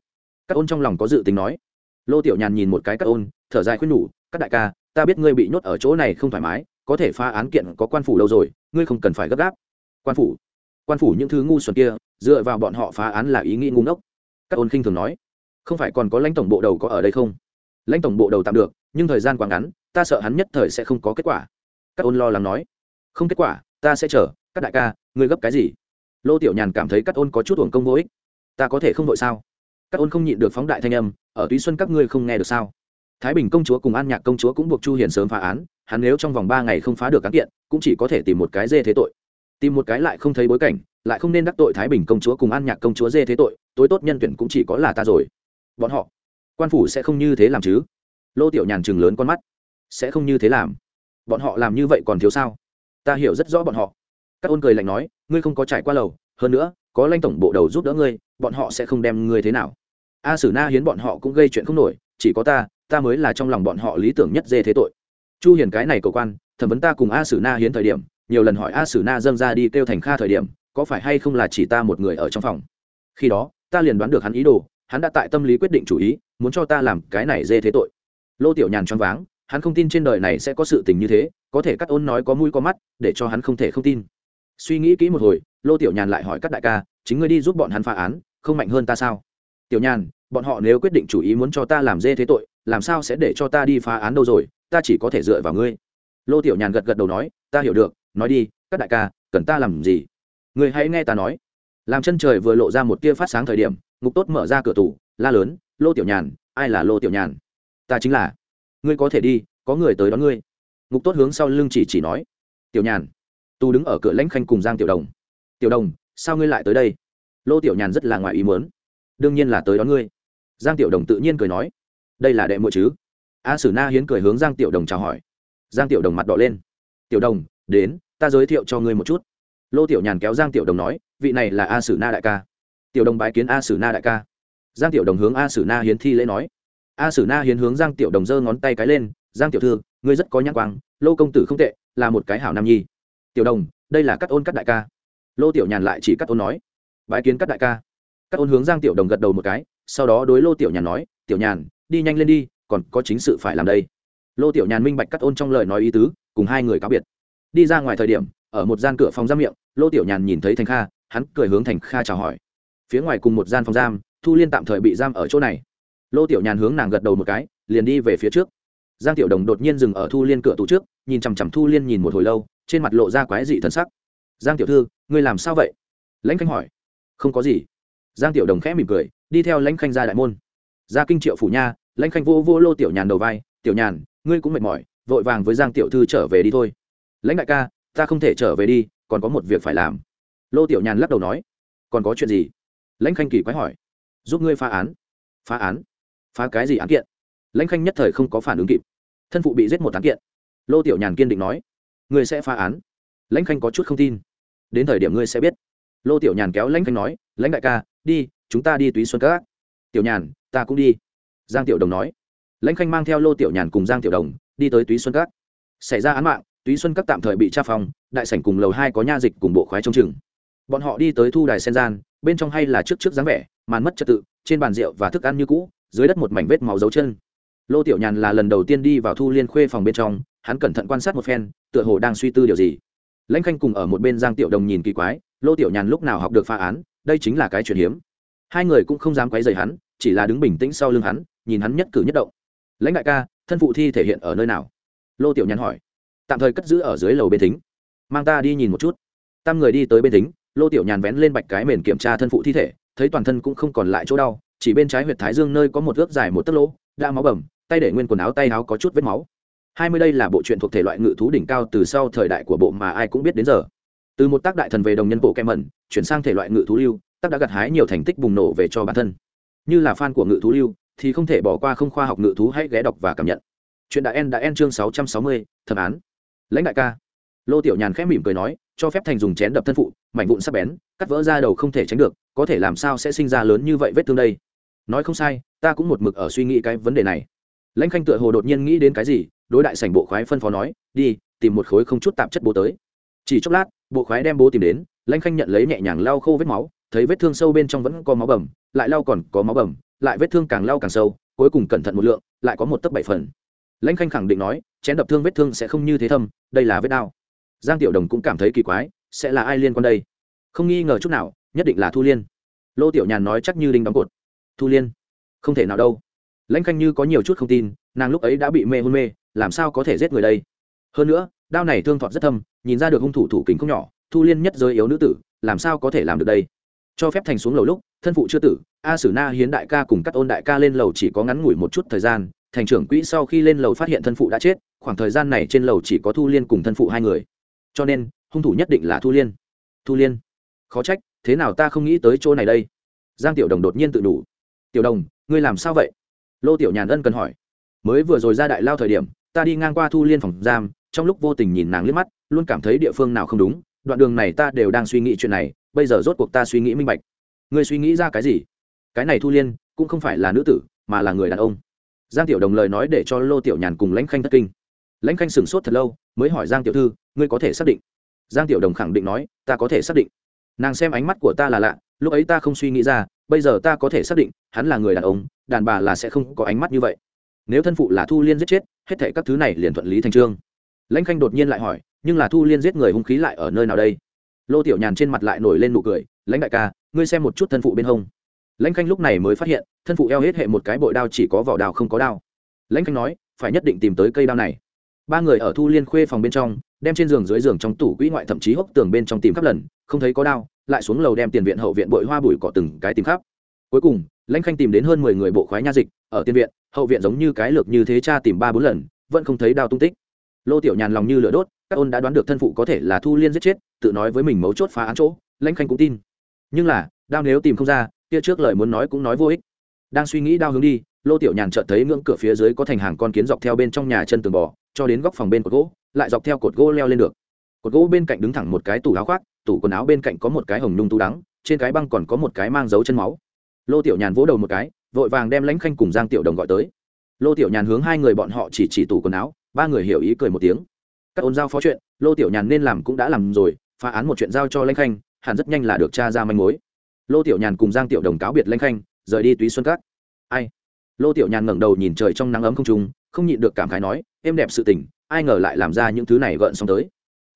các ôn trong lòng có dự tính nói. Lô tiểu nhàn nhìn một cái các ôn, thở dài khuyên nhủ các đại ca, ta biết ngươi bị nhốt ở chỗ này không thoải mái, có thể phá án kiện có quan phủ đâu rồi, ngươi không cần phải gấp gáp. Quan phủ? Quan phủ những thứ ngu xuẩn kia, dựa vào bọn họ phá án là ý nghĩ ngu ngốc. Các ôn khinh thường nói. Không phải còn có lãnh tổng bộ đầu có ở đây không? Lãnh tổng bộ đầu tạm được, nhưng thời gian quá ngắn, ta sợ hắn nhất thời sẽ không có kết quả. Các ôn lo lắng nói. Không kết quả, ta sẽ chờ các đại ca, ngươi gấp cái gì? Lô tiểu nhàn cảm thấy các ôn có chút uổng công vô ích. Ta có thể không đội sao? Các ôn không nhịn được phóng đại thanh âm, ở túy xuân các ngươi không nghe được sao? Thái bình công chúa cùng an nhạc công chúa cũng buộc chu hiền sớm phá án, hắn nếu trong vòng ba ngày không phá được án kiện, cũng chỉ có thể tìm một cái dê thế tội. Tìm một cái lại không thấy bối cảnh, lại không nên đắc tội thái bình công chúa cùng an nhạc công chúa dê thế tội, tối tốt nhân tuyển cũng chỉ có là ta rồi. Bọn họ, quan phủ sẽ không như thế làm chứ? Lô tiểu nhàn chừng lớn con mắt. Sẽ không như thế làm. Bọn họ làm như vậy còn thiếu sao? Ta hiểu rất rõ bọn họ. Các ôn cười lạnh nói, ngươi không có trải qua lầu, hơn nữa, có lanh tổng bộ đầu giúp đỡ ngươi, bọn họ sẽ không đem ngươi thế nào a sử na hiến bọn họ cũng gây chuyện không nổi, chỉ có ta ta mới là trong lòng bọn họ lý tưởng nhất dê thế tội. Chu hiền cái này cầu quan, thẩm vấn ta cùng a sử na hiến thời điểm, nhiều lần hỏi a sử na dâng ra đi kêu thành kha thời điểm, có phải hay không là chỉ ta một người ở trong phòng? Khi đó, ta liền đoán được hắn ý đồ, hắn đã tại tâm lý quyết định chủ ý, muốn cho ta làm cái này dê thế tội. Lô tiểu nhàn choáng váng, hắn không tin trên đời này sẽ có sự tình như thế, có thể cắt ôn nói có mũi có mắt, để cho hắn không thể không tin. Suy nghĩ kỹ một hồi, lô tiểu nhàn lại hỏi các đại ca, chính ngươi đi giúp bọn hắn phá án, không mạnh hơn ta sao? Tiểu nhàn, bọn họ nếu quyết định chủ ý muốn cho ta làm dê thế tội, làm sao sẽ để cho ta đi phá án đâu rồi? Ta chỉ có thể dựa vào ngươi. Lô tiểu nhàn gật gật đầu nói, ta hiểu được, nói đi, các đại ca, cần ta làm gì? Người hãy nghe ta nói. Làm chân trời vừa lộ ra một tia phát sáng thời điểm, ngục tốt mở ra cửa tủ, la lớn, lô tiểu nhàn, ai là lô tiểu nhàn? Ta chính là. Ngươi có thể đi, có người tới đón ngươi. Ngục tốt hướng sau lưng chỉ chỉ nói, tiểu nhàn. Tu đứng ở cửa lãnh khanh cùng giang tiểu đồng. Tiểu đồng, sao ngươi lại tới đây? Lô tiểu nhàn rất là ngoài ý muốn đương nhiên là tới đón ngươi. Giang tiểu đồng tự nhiên cười nói, đây là đệ muội chứ? A sử na hiến cười hướng giang tiểu đồng chào hỏi. Giang tiểu đồng mặt đỏ lên. Tiểu đồng, đến, ta giới thiệu cho ngươi một chút. Lô tiểu nhàn kéo giang tiểu đồng nói, vị này là a sử na đại ca. Tiểu đồng bái kiến a sử na đại ca. Giang tiểu đồng hướng a sử na hiến thi lễ nói. A sử na hiến hướng giang tiểu đồng giơ ngón tay cái lên, giang tiểu thư, ngươi rất có nhãn quang, lô công tử không tệ, là một cái hảo nam nhi. Tiểu đồng, đây là cắt ôn cắt đại ca. Lô tiểu nhàn lại chỉ cắt ôn nói, bái kiến cắt đại ca cắt ôn hướng giang tiểu đồng gật đầu một cái, sau đó đối lô tiểu nhàn nói, tiểu nhàn, đi nhanh lên đi, còn có chính sự phải làm đây. Lô tiểu nhàn minh bạch cắt ôn trong lời nói ý tứ, cùng hai người cáo biệt. Đi ra ngoài thời điểm, ở một gian cửa phòng giam miệng, lô tiểu nhàn nhìn thấy thành kha, hắn cười hướng thành kha chào hỏi. Phía ngoài cùng một gian phòng giam, thu liên tạm thời bị giam ở chỗ này. Lô tiểu nhàn hướng nàng gật đầu một cái, liền đi về phía trước. Giang tiểu đồng đột nhiên dừng ở thu liên cửa tủ trước, nhìn chằm chằm thu liên nhìn một hồi lâu, trên mặt lộ ra quái dị thân sắc. Giang tiểu thư, ngươi làm sao vậy? Lãnh khanh hỏi. Không có gì giang tiểu đồng khẽ mỉm cười, đi theo lãnh khanh ra đại môn. Ra kinh triệu phủ nha, lãnh khanh vô vô lô tiểu nhàn đầu vai, tiểu nhàn, ngươi cũng mệt mỏi, vội vàng với giang tiểu thư trở về đi thôi. Lãnh đại ca, ta không thể trở về đi, còn có một việc phải làm. Lô tiểu nhàn lắc đầu nói, còn có chuyện gì? Lãnh khanh kỳ quái hỏi, giúp ngươi phá án. Phá án? Phá cái gì án kiện? Lãnh khanh nhất thời không có phản ứng kịp. Thân phụ bị giết một án kiện. Lô tiểu nhàn kiên định nói, ngươi sẽ phá án? Lãnh khanh có chút không tin. Đến thời điểm ngươi sẽ biết. Lô tiểu nhàn kéo lãnh khanh nói, lãnh đại ca đi, chúng ta đi túy xuân các. Tiểu nhàn, ta cũng đi. Giang tiểu đồng nói. Lãnh khanh mang theo lô tiểu nhàn cùng giang tiểu đồng đi tới túy xuân các. Xảy ra án mạng, túy xuân các tạm thời bị tra phòng, đại sảnh cùng lầu hai có nha dịch cùng bộ khoái trông chừng. Bọn họ đi tới thu đài sen gian, bên trong hay là trước trước dáng vẻ, màn mất trật tự, trên bàn rượu và thức ăn như cũ, dưới đất một mảnh vết máu dấu chân. Lô tiểu nhàn là lần đầu tiên đi vào thu liên khuê phòng bên trong, hắn cẩn thận quan sát một phen, tựa hồ đang suy tư điều gì. Lãnh khanh cùng ở một bên giang tiểu đồng nhìn kỳ quái, lô tiểu nhàn lúc nào học được phá án đây chính là cái chuyện hiếm. Hai người cũng không dám quấy rầy hắn, chỉ là đứng bình tĩnh sau lưng hắn, nhìn hắn nhất cử nhất động. Lãnh đại ca, thân phụ thi thể hiện ở nơi nào? Lô tiểu nhàn hỏi. Tạm thời cất giữ ở dưới lầu bên thính. Mang ta đi nhìn một chút. Tam người đi tới bên thính, lô tiểu nhàn vén lên bạch cái mền kiểm tra thân phụ thi thể, thấy toàn thân cũng không còn lại chỗ đau, chỉ bên trái huyệt thái dương nơi có một vết dài một tấc lỗ, đã máu bầm, tay để nguyên quần áo tay áo có chút vết máu. Hai mươi đây là bộ truyện thuộc thể loại ngự thú đỉnh cao từ sau thời đại của bộ mà ai cũng biết đến giờ từ một tác đại thần về đồng nhân bộ kem mẩn, chuyển sang thể loại ngự thú lưu, tác đã gặt hái nhiều thành tích bùng nổ về cho bản thân. Như là fan của ngự thú lưu, thì không thể bỏ qua không khoa học ngự thú hãy ghé đọc và cảm nhận. Chuyện đã en đã en chương sáu trăm sáu mươi thẩm án. Lãnh đại ca. Lô tiểu nhàn khẽ mỉm cười nói, cho phép thành dùng chén đập thân phụ, mảnh vụn sắp bén, cắt vỡ ra đầu không thể tránh được, có thể làm sao sẽ sinh ra lớn như vậy vết thương đây? Nói không sai, ta cũng một mực ở suy nghĩ cái vấn đề này. Lãnh khanh tựa hồ đột nhiên nghĩ đến cái gì, đối đại sảnh bộ khoái phân phó nói, đi, tìm một khối không chút tạp chất bố tới. Chỉ chốc lát bộ khoái đem bố tìm đến, lãnh khanh nhận lấy nhẹ nhàng lau khô vết máu, thấy vết thương sâu bên trong vẫn có máu bầm, lại lau còn có máu bầm, lại vết thương càng lau càng sâu, cuối cùng cẩn thận một lượng, lại có một tấc bảy phần. Lãnh khanh khẳng định nói, chén đập thương vết thương sẽ không như thế thâm, đây là vết đao. giang tiểu đồng cũng cảm thấy kỳ quái, sẽ là ai liên quan đây? Không nghi ngờ chút nào, nhất định là thu liên. Lô tiểu nhàn nói chắc như đinh đóng cột. Thu liên? Không thể nào đâu. Lãnh khanh như có nhiều chút không tin, nàng lúc ấy đã bị mê hôn mê, làm sao có thể giết người đây? Hơn nữa, đao này thương thọt rất thâm, nhìn ra được hung thủ thủ kính không nhỏ, thu liên nhất giới yếu nữ tử, làm sao có thể làm được đây? Cho phép thành xuống lầu lúc, thân phụ chưa tử, a sử na hiến đại ca cùng các ôn đại ca lên lầu chỉ có ngắn ngủi một chút thời gian, thành trưởng quỹ sau khi lên lầu phát hiện thân phụ đã chết, khoảng thời gian này trên lầu chỉ có thu liên cùng thân phụ hai người. Cho nên, hung thủ nhất định là thu liên. Thu liên. Khó trách, thế nào ta không nghĩ tới chỗ này đây? Giang tiểu đồng đột nhiên tự đủ. Tiểu đồng, ngươi làm sao vậy? Lô tiểu nhàn ân cần hỏi. Mới vừa rồi ra đại lao thời điểm, ta đi ngang qua thu liên phòng giam trong lúc vô tình nhìn nàng liếc mắt, luôn cảm thấy địa phương nào không đúng, đoạn đường này ta đều đang suy nghĩ chuyện này, bây giờ rốt cuộc ta suy nghĩ minh bạch. Ngươi suy nghĩ ra cái gì? Cái này thu liên cũng không phải là nữ tử, mà là người đàn ông. Giang tiểu đồng lời nói để cho lô tiểu nhàn cùng lãnh khanh thất kinh. Lãnh khanh sửng sốt thật lâu, mới hỏi giang tiểu thư, ngươi có thể xác định? Giang tiểu đồng khẳng định nói, ta có thể xác định. Nàng xem ánh mắt của ta là lạ, lúc ấy ta không suy nghĩ ra, bây giờ ta có thể xác định, hắn là người đàn ông, đàn bà là sẽ không có ánh mắt như vậy. Nếu thân phụ là thu liên giết chết, hết thệ các thứ này liền thuận lý thành trương lãnh khanh đột nhiên lại hỏi, nhưng là thu liên giết người hung khí lại ở nơi nào đây? Lô tiểu nhàn trên mặt lại nổi lên nụ cười, lãnh đại ca, ngươi xem một chút thân phụ bên hông. Lãnh khanh lúc này mới phát hiện, thân phụ eo hết hệ một cái bội đao chỉ có vỏ đào không có đao. Lãnh khanh nói, phải nhất định tìm tới cây đao này. Ba người ở thu liên khuê phòng bên trong, đem trên giường dưới giường trong tủ quỹ ngoại thậm chí hốc tường bên trong tìm khắp lần, không thấy có đao, lại xuống lầu đem tiền viện hậu viện bội hoa bụi cỏ từng cái tìm khắp. Cuối cùng, lãnh khanh tìm đến hơn mười người bộ khoái nha dịch, ở tiền viện, hậu viện giống như cái lược như thế cha tìm ba bốn lần, vẫn không thấy đao tung tích lô tiểu nhàn lòng như lửa đốt, các ôn đã đoán được thân phụ có thể là thu liên giết chết, tự nói với mình mấu chốt phá án chỗ, lãnh khanh cũng tin. Nhưng là, đao nếu tìm không ra, kia trước lời muốn nói cũng nói vô ích. Đang suy nghĩ đao hướng đi, lô tiểu nhàn chợt thấy ngưỡng cửa phía dưới có thành hàng con kiến dọc theo bên trong nhà chân tường bò, cho đến góc phòng bên cột gỗ, lại dọc theo cột gỗ leo lên được. Cột gỗ bên cạnh đứng thẳng một cái tủ áo khoác, tủ quần áo bên cạnh có một cái hồng nhung tú đắng, trên cái băng còn có một cái mang dấu chân máu. Lô tiểu nhàn vỗ đầu một cái, vội vàng đem lãnh khanh cùng giang tiểu đồng gọi tới. Lô tiểu nhàn hướng hai người bọn họ chỉ chỉ tủ quần áo ba người hiểu ý cười một tiếng. Các ôn giao phó chuyện, lô tiểu nhàn nên làm cũng đã làm rồi, phá án một chuyện giao cho lanh khanh, hẳn rất nhanh là được tra ra manh mối. Lô tiểu nhàn cùng giang tiểu đồng cáo biệt lanh khanh, rời đi túy xuân cát ai? Lô tiểu nhàn ngẩng đầu nhìn trời trong nắng ấm không trung, không nhịn được cảm khái nói êm đẹp sự tình, ai ngờ lại làm ra những thứ này gợn xong tới.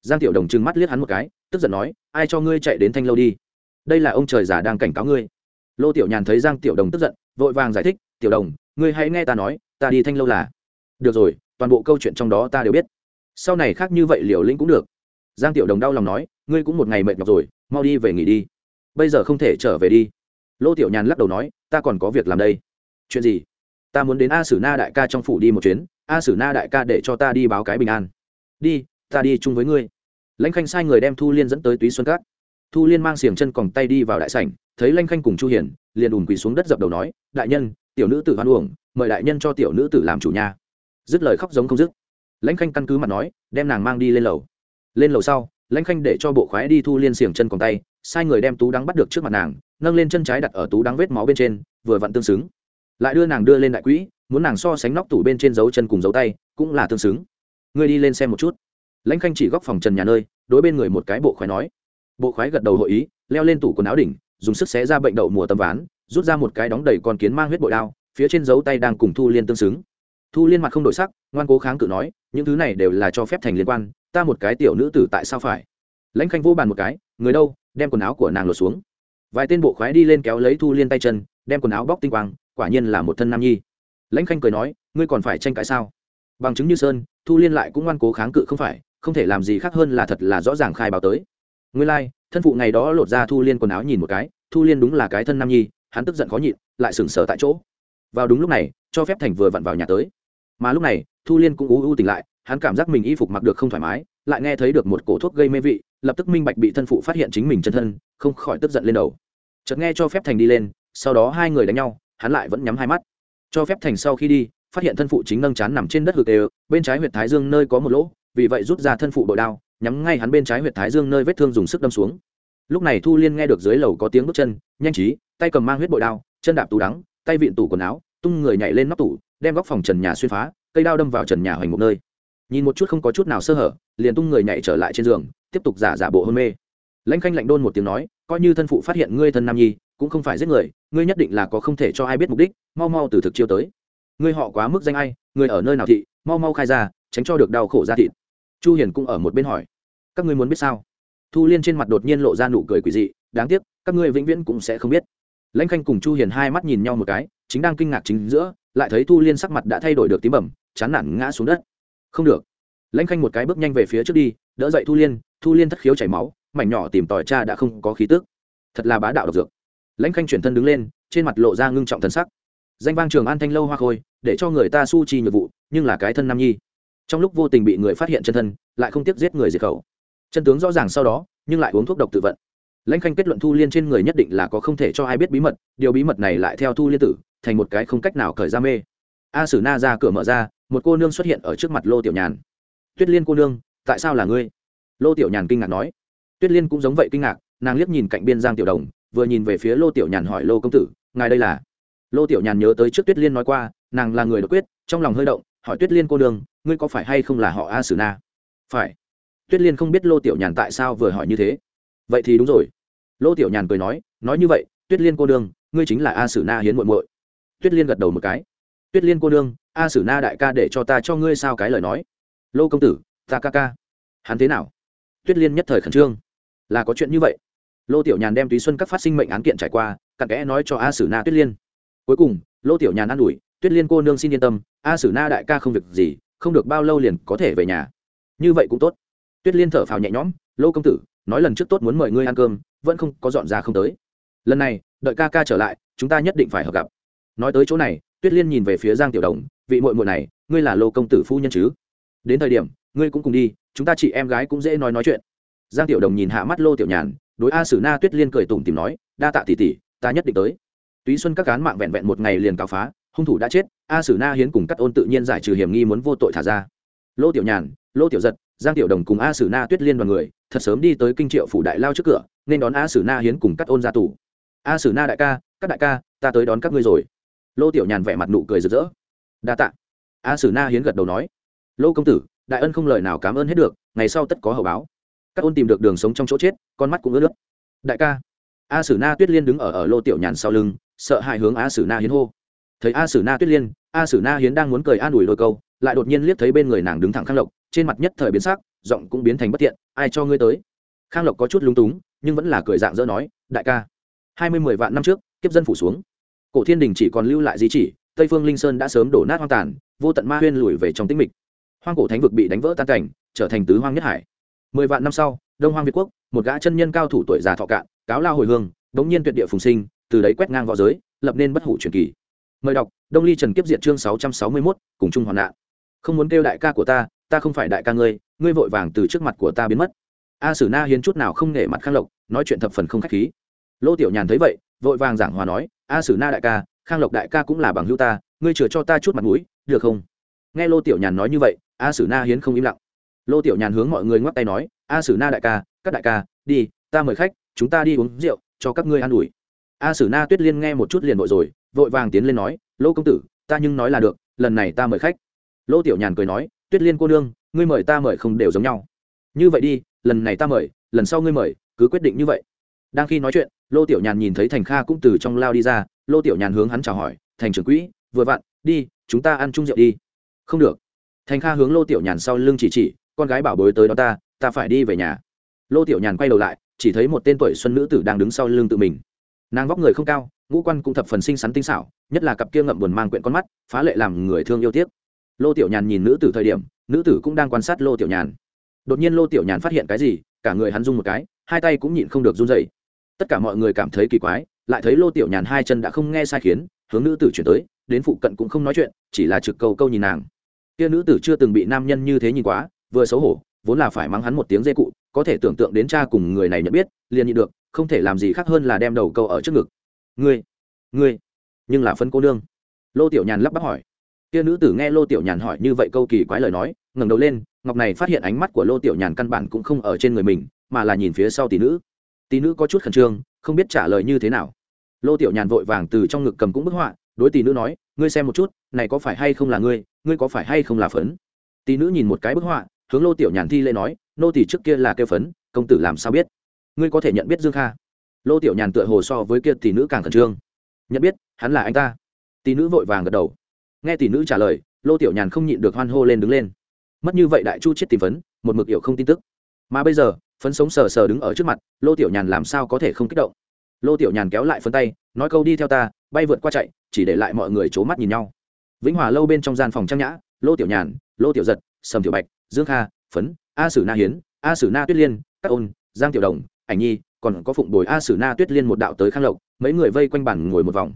Giang tiểu đồng trừng mắt liếc hắn một cái, tức giận nói, ai cho ngươi chạy đến thanh lâu đi? Đây là ông trời già đang cảnh cáo ngươi. Lô tiểu nhàn thấy giang tiểu đồng tức giận, vội vàng giải thích, tiểu đồng, ngươi hãy nghe ta nói, ta đi thanh lâu là. Được rồi toàn bộ câu chuyện trong đó ta đều biết. Sau này khác như vậy liều lĩnh cũng được. Giang tiểu đồng đau lòng nói, ngươi cũng một ngày mệt nhọc rồi, mau đi về nghỉ đi. Bây giờ không thể trở về đi. Lô tiểu nhàn lắc đầu nói, ta còn có việc làm đây. Chuyện gì? Ta muốn đến a sử na đại ca trong phủ đi một chuyến, a sử na đại ca để cho ta đi báo cái bình an. Đi, ta đi chung với ngươi. Lãnh khanh sai người đem thu liên dẫn tới túy xuân cát. Thu liên mang xiềng chân còng tay đi vào đại sảnh, thấy lãnh khanh cùng chu hiển liền ùn quỳ xuống đất dập đầu nói, đại nhân, tiểu nữ tử hoan uổng, mời đại nhân cho tiểu nữ tử làm chủ nhà dứt lời khóc giống không dứt. Lãnh khanh căn cứ mặt nói, đem nàng mang đi lên lầu. Lên lầu sau, lãnh khanh để cho bộ khoái đi thu liên xiềng chân còn tay, sai người đem tú đắng bắt được trước mặt nàng, nâng lên chân trái đặt ở tú đắng vết máu bên trên, vừa vặn tương xứng. Lại đưa nàng đưa lên đại quỹ, muốn nàng so sánh nóc tủ bên trên dấu chân cùng dấu tay, cũng là tương xứng. Ngươi đi lên xem một chút. Lãnh khanh chỉ góc phòng trần nhà nơi, đối bên người một cái bộ khoái nói. Bộ khoái gật đầu hội ý, leo lên tủ quần áo đỉnh, dùng sức xé ra bệnh đậu mùa tầm ván, rút ra một cái đóng đầy con kiến mang huyết bội đao, phía trên dấu tay đang cùng thu liên tương xứng thu liên mặt không đổi sắc ngoan cố kháng cự nói những thứ này đều là cho phép thành liên quan ta một cái tiểu nữ tử tại sao phải? Lãnh khanh vô bàn một cái người đâu đem quần áo của nàng lột xuống. Vài tên bộ khoái đi lên kéo lấy thu liên tay chân đem quần áo bóc tinh quang quả nhiên là một thân nam nhi. Lãnh khanh cười nói ngươi còn phải tranh cãi sao? Bằng chứng như sơn thu liên lại cũng ngoan cố kháng cự không phải không thể làm gì khác hơn là thật là rõ ràng khai báo tới. Nguyên lai、like, thân phụ ngày đó lột ra thu liên quần áo nhìn một cái thu liên đúng là cái thân nam nhi hắn tức giận khó nhịn lại sừng sờ tại chỗ. Vào đúng lúc này cho phép thành vừa vặn vào nhà tới mà lúc này, thu liên cũng ú u tỉnh lại, hắn cảm giác mình y phục mặc được không thoải mái, lại nghe thấy được một cổ thuốc gây mê vị, lập tức minh bạch bị thân phụ phát hiện chính mình chân thân, không khỏi tức giận lên đầu. Chợt nghe cho phép thành đi lên, sau đó hai người đánh nhau, hắn lại vẫn nhắm hai mắt. Cho phép thành sau khi đi, phát hiện thân phụ chính nâng chán nằm trên đất hực đều, bên trái huyệt thái dương nơi có một lỗ, vì vậy rút ra thân phụ bội đao, nhắm ngay hắn bên trái huyệt thái dương nơi vết thương dùng sức đâm xuống. Lúc này thu liên nghe được dưới lầu có tiếng bước chân, nhanh trí, tay cầm mang huyết bội đao, chân đạp tủ đắng, tay vịn tủ quần áo, tung người nhảy lên nóc tủ đem góc phòng trần nhà xuyên phá, cây đao đâm vào trần nhà hoành một nơi. Nhìn một chút không có chút nào sơ hở, liền tung người nhảy trở lại trên giường, tiếp tục giả giả bộ hôn mê. Lãnh khanh lạnh đôn một tiếng nói, coi như thân phụ phát hiện ngươi thân nam nhi, cũng không phải giết người, ngươi nhất định là có không thể cho ai biết mục đích, mau mau từ thực chiêu tới. Ngươi họ quá mức danh ai, ngươi ở nơi nào thị, mau mau khai ra, tránh cho được đau khổ ra thịt. Chu hiền cũng ở một bên hỏi, các ngươi muốn biết sao? Thu liên trên mặt đột nhiên lộ ra nụ cười quỷ dị, đáng tiếc, các ngươi vĩnh viễn cũng sẽ không biết. Lãnh khanh cùng chu hiền hai mắt nhìn nhau một cái, chính đang kinh ngạc chính giữa lại thấy thu liên sắc mặt đã thay đổi được tím bẩm, chán nản ngã xuống đất. Không được. Lãnh khanh một cái bước nhanh về phía trước đi, đỡ dậy thu liên thu liên thất khiếu chảy máu, mảnh nhỏ tìm tòi cha đã không có khí tức. Thật là bá đạo độc dược. Lãnh khanh chuyển thân đứng lên, trên mặt lộ ra ngưng trọng thần sắc. Danh vang trường an thanh lâu hoa khôi, để cho người ta su chi nhược vụ, nhưng là cái thân nam nhi. Trong lúc vô tình bị người phát hiện chân thân, lại không tiếc giết người diệt khẩu. Chân tướng rõ ràng sau đó, nhưng lại uống thuốc độc tự vận. Lãnh khanh kết luận thu liên trên người nhất định là có không thể cho ai biết bí mật, điều bí mật này lại theo thu liên tử thành một cái không cách nào cởi ra mê. A sử na ra cửa mở ra, một cô nương xuất hiện ở trước mặt lô tiểu nhàn. Tuyết liên cô nương, tại sao là ngươi? Lô tiểu nhàn kinh ngạc nói. Tuyết liên cũng giống vậy kinh ngạc, nàng liếc nhìn cạnh biên giang tiểu đồng, vừa nhìn về phía lô tiểu nhàn hỏi lô công tử, ngài đây là? Lô tiểu nhàn nhớ tới trước tuyết liên nói qua, nàng là người đột quyết, trong lòng hơi động, hỏi tuyết liên cô nương, ngươi có phải hay không là họ a sử na? Phải. Tuyết liên không biết lô tiểu nhàn tại sao vừa hỏi như thế. Vậy thì đúng rồi. Lô tiểu nhàn cười nói nói như vậy, tuyết liên cô nương, ngươi chính là a sử na hiến muội muội tuyết liên gật đầu một cái. Tuyết liên cô đương a sử na đại ca để cho ta cho ngươi sao cái lời nói. Lô công tử, ta ca ca. Hắn thế nào? Tuyết liên nhất thời khẩn trương. Là có chuyện như vậy. Lô tiểu nhàn đem túy xuân các phát sinh mệnh án kiện trải qua, cặn kẽ nói cho a sử na tuyết liên. Cuối cùng, lô tiểu nhàn an ủi, tuyết liên cô nương xin yên tâm, a sử na đại ca không việc gì, không được bao lâu liền có thể về nhà. Như vậy cũng tốt. Tuyết liên thở phào nhẹ nhõm, lô công tử, nói lần trước tốt muốn mời ngươi ăn cơm, vẫn không có dọn ra không tới. Lần này, đợi ca ca trở lại, chúng ta nhất định phải hợp gặp nói tới chỗ này, tuyết liên nhìn về phía giang tiểu đồng, vị muội muội này, ngươi là lô công tử phu nhân chứ? Đến thời điểm, ngươi cũng cùng đi, chúng ta chị em gái cũng dễ nói nói chuyện. Giang tiểu đồng nhìn hạ mắt lô tiểu nhàn, đối a sử na tuyết liên cười tủm tìm nói, đa tạ tỷ tỷ, ta nhất định tới. Túy xuân các cán mạng vẹn vẹn một ngày liền cáo phá, hung thủ đã chết, a sử na hiến cùng cắt ôn tự nhiên giải trừ hiểm nghi muốn vô tội thả ra. Lô tiểu nhàn, lô tiểu giật, giang tiểu đồng cùng a sử na tuyết liên đoàn người, thật sớm đi tới kinh triệu phủ đại lao trước cửa, nên đón a sử na hiến cùng cắt ôn ra tù. A sử na đại ca, các đại ca, ta tới đón các ngươi rồi lô tiểu nhàn vẻ mặt nụ cười rực rỡ. Đa tạ. A sử na hiến gật đầu nói. Lô công tử, đại ân không lời nào cảm ơn hết được, ngày sau tất có hậu báo. Các ôn tìm được đường sống trong chỗ chết, con mắt cũng ướt nước đại ca. A sử na tuyết liên đứng ở ở lô tiểu nhàn sau lưng, sợ hãi hướng a sử na hiến hô. Thấy a sử na tuyết liên, a sử na hiến đang muốn cười an ủi đôi câu, lại đột nhiên liếc thấy bên người nàng đứng thẳng khang lộc, trên mặt nhất thời biến sắc, giọng cũng biến thành bất tiện ai cho ngươi tới? Khang lộc có chút lúng túng, nhưng vẫn là cười dạng dỡ nói, đại ca, hai mươi mười vạn năm trước, kiếp dân phủ xuống cổ thiên đình chỉ còn lưu lại di chỉ, tây phương linh sơn đã sớm đổ nát hoang tàn, vô tận ma huyên lùi về trong tĩnh mịch. Hoang cổ thánh vực bị đánh vỡ tan cảnh, trở thành tứ hoang nhất hải. Mười vạn năm sau, đông hoang việt quốc, một gã chân nhân cao thủ tuổi già thọ cạn, cáo lao hồi hương bỗng nhiên tuyệt địa phùng sinh, từ đấy quét ngang v õ giới, lập nên bất hủ truyền kỳ. Mời đọc, đông ly trần kiếp diệt chương sáu trăm sáu mươi mốt, cùng chung hoạn nạn. Không muốn kêu đại ca của ta ta không phải đại ca ngươi ngươi vội vàng từ trước mặt của ta biến mất. A sử na hiến chút nào không nể mặt khang lộc, nói chuyện thập phần không k h á c h khí. Lô tiểu nhàn thấy vậy vội vàng giảng hòa nói, a sử na đại ca, khang lộc đại ca cũng là bằng hữu ta, ngươi chừa cho ta chút mặt mũi, được không? Nghe lô tiểu nhàn nói như vậy, a sử na hiến không im lặng. Lô tiểu nhàn hướng mọi người ngoắc tay nói, a sử na đại ca, các đại ca, đi, ta mời khách, chúng ta đi uống rượu, cho các ngươi an ủi. A sử na tuyết liên nghe một chút liền vội rồi, vội vàng tiến lên nói, lô công tử, ta nhưng nói là được, lần này ta mời khách. Lô tiểu nhàn cười nói, tuyết liên cô nương, ngươi mời ta mời không đều giống nhau. Như vậy đi, lần này ta mời, lần sau ngươi mời, cứ quyết định như vậy. Đang khi nói chuyện lô tiểu nhàn nhìn thấy thành kha cũng từ trong lao đi ra, lô tiểu nhàn hướng hắn chào hỏi, thành trưởng quỹ, vừa vặn, đi, chúng ta ăn chung rượu đi. Không được. Thành kha hướng lô tiểu nhàn sau lưng chỉ chỉ, con gái bảo bối tới đó ta ta phải đi về nhà. Lô tiểu nhàn quay đầu lại, chỉ thấy một tên tuổi xuân nữ tử đang đứng sau lưng tự mình. Nàng vóc người không cao, ngũ quan cũng thập phần xinh xắn tinh xảo, nhất là cặp kia ngậm buồn mang quyện con mắt, phá lệ làm người thương yêu tiếc. Lô tiểu nhàn nhìn nữ tử thời điểm, nữ tử cũng đang quan sát lô tiểu nhàn. Đột nhiên lô tiểu nhàn phát hiện cái gì, cả người hắn rung một cái, hai tay cũng nhịn không được run dậy tất cả mọi người cảm thấy kỳ quái, lại thấy lô tiểu nhàn hai chân đã không nghe sai khiến, hướng nữ tử chuyển tới, đến phụ cận cũng không nói chuyện, chỉ là trực câu câu nhìn nàng. Kia nữ tử chưa từng bị nam nhân như thế nhìn quá, vừa xấu hổ, vốn là phải mắng hắn một tiếng dê cụ, có thể tưởng tượng đến cha cùng người này nhận biết, liền nhịn được, không thể làm gì khác hơn là đem đầu câu ở trước ngực. Ngươi ngươi, nhưng là phân cô nương. Lô tiểu nhàn lắp bắp hỏi. Kia nữ tử nghe lô tiểu nhàn hỏi như vậy câu kỳ quái lời nói, ngẩng đầu lên, ngọc này phát hiện ánh mắt của lô tiểu nhàn căn bản cũng không ở trên người mình, mà là nhìn phía sau tỷ nữ tỷ nữ có chút khẩn trương, không biết trả lời như thế nào. Lô tiểu nhàn vội vàng từ trong ngực cầm cũng bức họa, đối tỷ nữ nói, ngươi xem một chút, này có phải hay không là ngươi ngươi có phải hay không là phấn? Tỷ nữ nhìn một cái bức họa, hướng lô tiểu nhàn thi lễ nói, nô tỷ trước kia là kêu phấn, công tử làm sao biết? Ngươi có thể nhận biết dương kha? Lô tiểu nhàn tựa hồ so với kia tỷ nữ càng khẩn trương. Nhận biết, hắn là anh ta. Tỷ nữ vội vàng gật đầu. Nghe tỷ nữ trả lời, lô tiểu nhàn không nhịn được hoan hô lên đứng lên. Mất như vậy đại chu chết tìm phấn, một mực hiểu không tin tức. Mà bây giờ phấn sống sờ sờ đứng ở trước mặt, lô tiểu nhàn làm sao có thể không kích động? Lô tiểu nhàn kéo lại phấn tay, nói câu, đi theo ta, bay vượt qua chạy, chỉ để lại mọi người c h ố mắt nhìn nhau. Vĩnh hòa lâu bên trong gian phòng trang nhã, lô tiểu nhàn, lô tiểu giật, sầm tiểu bạch, dương kha, phấn, a sử na hiến, a sử na tuyết liên, các ôn, giang tiểu đồng, ảnh nhi, còn có phụng bồi a sử na tuyết liên một đạo tới khang lộc, mấy người vây quanh bản ngồi một vòng.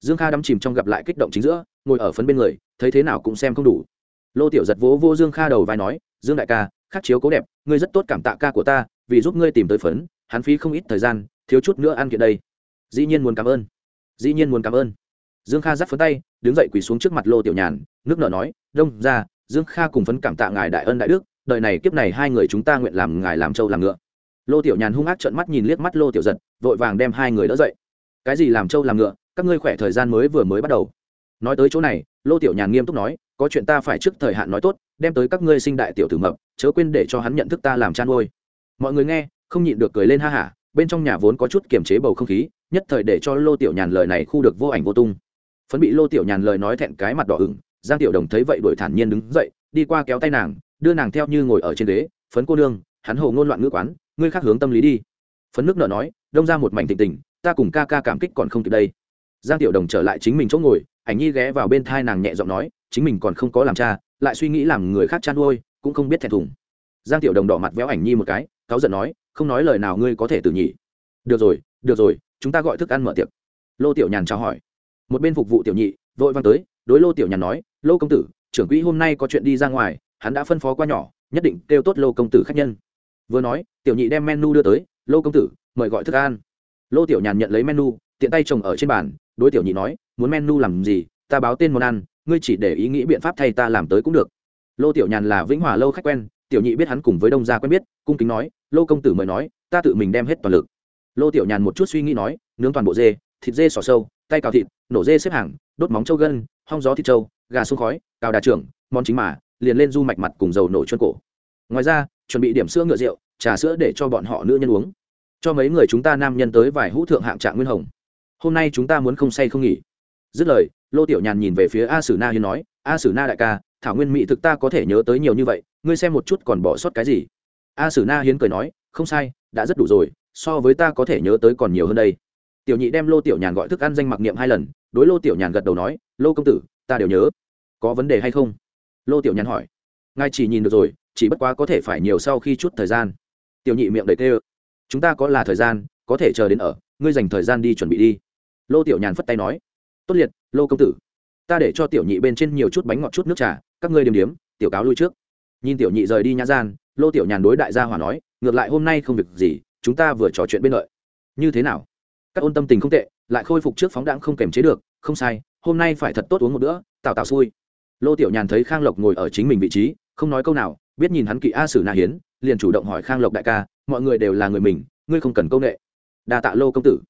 Dương kha đắm chìm trong gặp lại kích động chính giữa, ngồi ở phấn bên người, thấy thế nào cũng xem không đủ. Lô tiểu giật vỗ vô dương kha đầu vai nói, dương đại ca khắc chiếu cố đẹp, ngươi rất tốt cảm tạ ca của ta, vì giúp ngươi tìm tới phấn, hắn phí không ít thời gian, thiếu chút nữa ăn kiện đây. Dĩ nhiên muốn cảm ơn. Dĩ nhiên muốn cảm ơn. Dương kha giắt phấn tay, đứng dậy quỳ xuống trước mặt lô tiểu nhàn, nước nở nói, đông ra dương kha cùng phấn cảm tạ ngài đại ân đại đức, đời này kiếp này hai người chúng ta nguyện làm ngài làm trâu làm ngựa. Lô tiểu nhàn hung ác trợn mắt nhìn liếc mắt lô tiểu giật, vội vàng đem hai người đỡ dậy. Cái gì làm trâu làm ngựa? Các ngươi khỏe thời gian mới vừa mới bắt đầu. Nói tới chỗ này lô tiểu nhàn nghiêm túc nói, có chuyện ta phải trước thời hạn nói tốt, đem tới các ngươi sinh đại tiểu tử mập, chớ quên để cho hắn nhận thức ta làm chăn nuôi. Mọi người nghe, không nhịn được cười lên ha hả, bên trong nhà vốn có chút kiềm chế bầu không khí, nhất thời để cho lô tiểu nhàn lời này khu được vô ảnh vô tung. Phấn bị lô tiểu nhàn lời nói thẹn cái mặt đỏ ửng, giang tiểu đồng thấy vậy đổi thản nhiên đứng dậy, đi qua kéo tay nàng, đưa nàng theo như ngồi ở trên ghế, phấn cô nương, hắn hồ ngôn loạn ngữ quán, ngươi khác hướng tâm lý đi. Phấn nước nợ nói, đông ra một mảnh tình tình, ta cùng ca ca cảm kích còn không kịp đây. Giang tiểu đồng trở lại chính mình chỗ ngồi ảnh nhi ghé vào bên thai nàng nhẹ giọng nói, chính mình còn không có làm cha, lại suy nghĩ làm người khác chăn nuôi, cũng không biết thẹn thùng. Giang tiểu đồng đỏ mặt véo ảnh nhi một cái, cáu giận nói, không nói lời nào ngươi có thể tự nhỉ. Được rồi được rồi, chúng ta gọi thức ăn mở tiệc. Lô tiểu nhàn chào hỏi. Một bên phục vụ tiểu nhị, vội vang tới, đối lô tiểu nhàn nói, lô công tử, trưởng quỹ hôm nay có chuyện đi ra ngoài, hắn đã phân phó qua nhỏ, nhất định kêu tốt lô công tử khách nhân. Vừa nói, tiểu nhị đem menu đưa tới, lô công tử, mời gọi thức ăn. Lô tiểu nhàn nhận lấy menu, tiện tay trồng ở trên bàn đối tiểu nhị nói, muốn menu làm gì? Ta báo tên món ăn, ngươi chỉ để ý nghĩ biện pháp thay ta làm tới cũng được. Lô tiểu nhàn là vĩnh hòa lâu khách quen, tiểu nhị biết hắn cùng với đông gia quen biết, cung kính nói, lô công tử mời nói, ta tự mình đem hết toàn lực. Lô tiểu nhàn một chút suy nghĩ nói, nướng toàn bộ dê, thịt dê sò sâu, tay cào thịt, nổ dê xếp hàng, đốt móng trâu gân, hong gió thịt trâu, gà sông khói, cào đà trưởng, món chính mà, liền lên du mạch mặt cùng dầu nổ chân cổ. Ngoài ra, chuẩn bị điểm sữa ngựa rượu, trà sữa để cho bọn họ nữ nhân uống. Cho mấy người chúng ta nam nhân tới vài hũ thượng hạng trạng nguyên hồng hôm nay chúng ta muốn không say không nghỉ. Dứt lời, lô tiểu nhàn nhìn về phía a sử na hiên nói, a sử na đại ca, thảo nguyên mỹ thực ta có thể nhớ tới nhiều như vậy, ngươi xem một chút còn bỏ sót cái gì? A sử na hiến cười nói, không sai, đã rất đủ rồi, so với ta có thể nhớ tới còn nhiều hơn đây. Tiểu nhị đem lô tiểu nhàn gọi thức ăn danh mặc niệm hai lần, đối lô tiểu nhàn gật đầu nói, lô công tử, ta đều nhớ. Có vấn đề hay không? Lô tiểu nhàn hỏi. Ngài chỉ nhìn được rồi, chỉ bất quá có thể phải nhiều sau khi chút thời gian. Tiểu nhị miệng đầy tê ơ. Chúng ta có là thời gian, có thể chờ đến ở, ngươi dành thời gian đi chuẩn bị đi lô tiểu nhàn phất tay nói, tốt liệt, lô công tử, ta để cho tiểu nhị bên trên nhiều chút bánh ngọt chút nước trà, các ngươi điềm điếm tiểu cáo lui trước. Nhìn tiểu nhị rời đi nhã gian, lô tiểu nhàn đối đại gia hỏa nói, ngược lại hôm nay không việc gì, chúng ta vừa trò chuyện bên lợi. Như thế nào? Các ôn tâm tình không tệ, lại khôi phục trước phóng đãng không kềm chế được, không sai, hôm nay phải thật tốt uống một bữa tạo tạo xui. Lô tiểu nhàn thấy khang lộc ngồi ở chính mình vị trí, không nói câu nào, biết nhìn hắn kỵ a sử na hiến, liền chủ động hỏi khang lộc đại ca, mọi người đều là người mình, ngươi không cần công nghệ đa tạ lô công tử.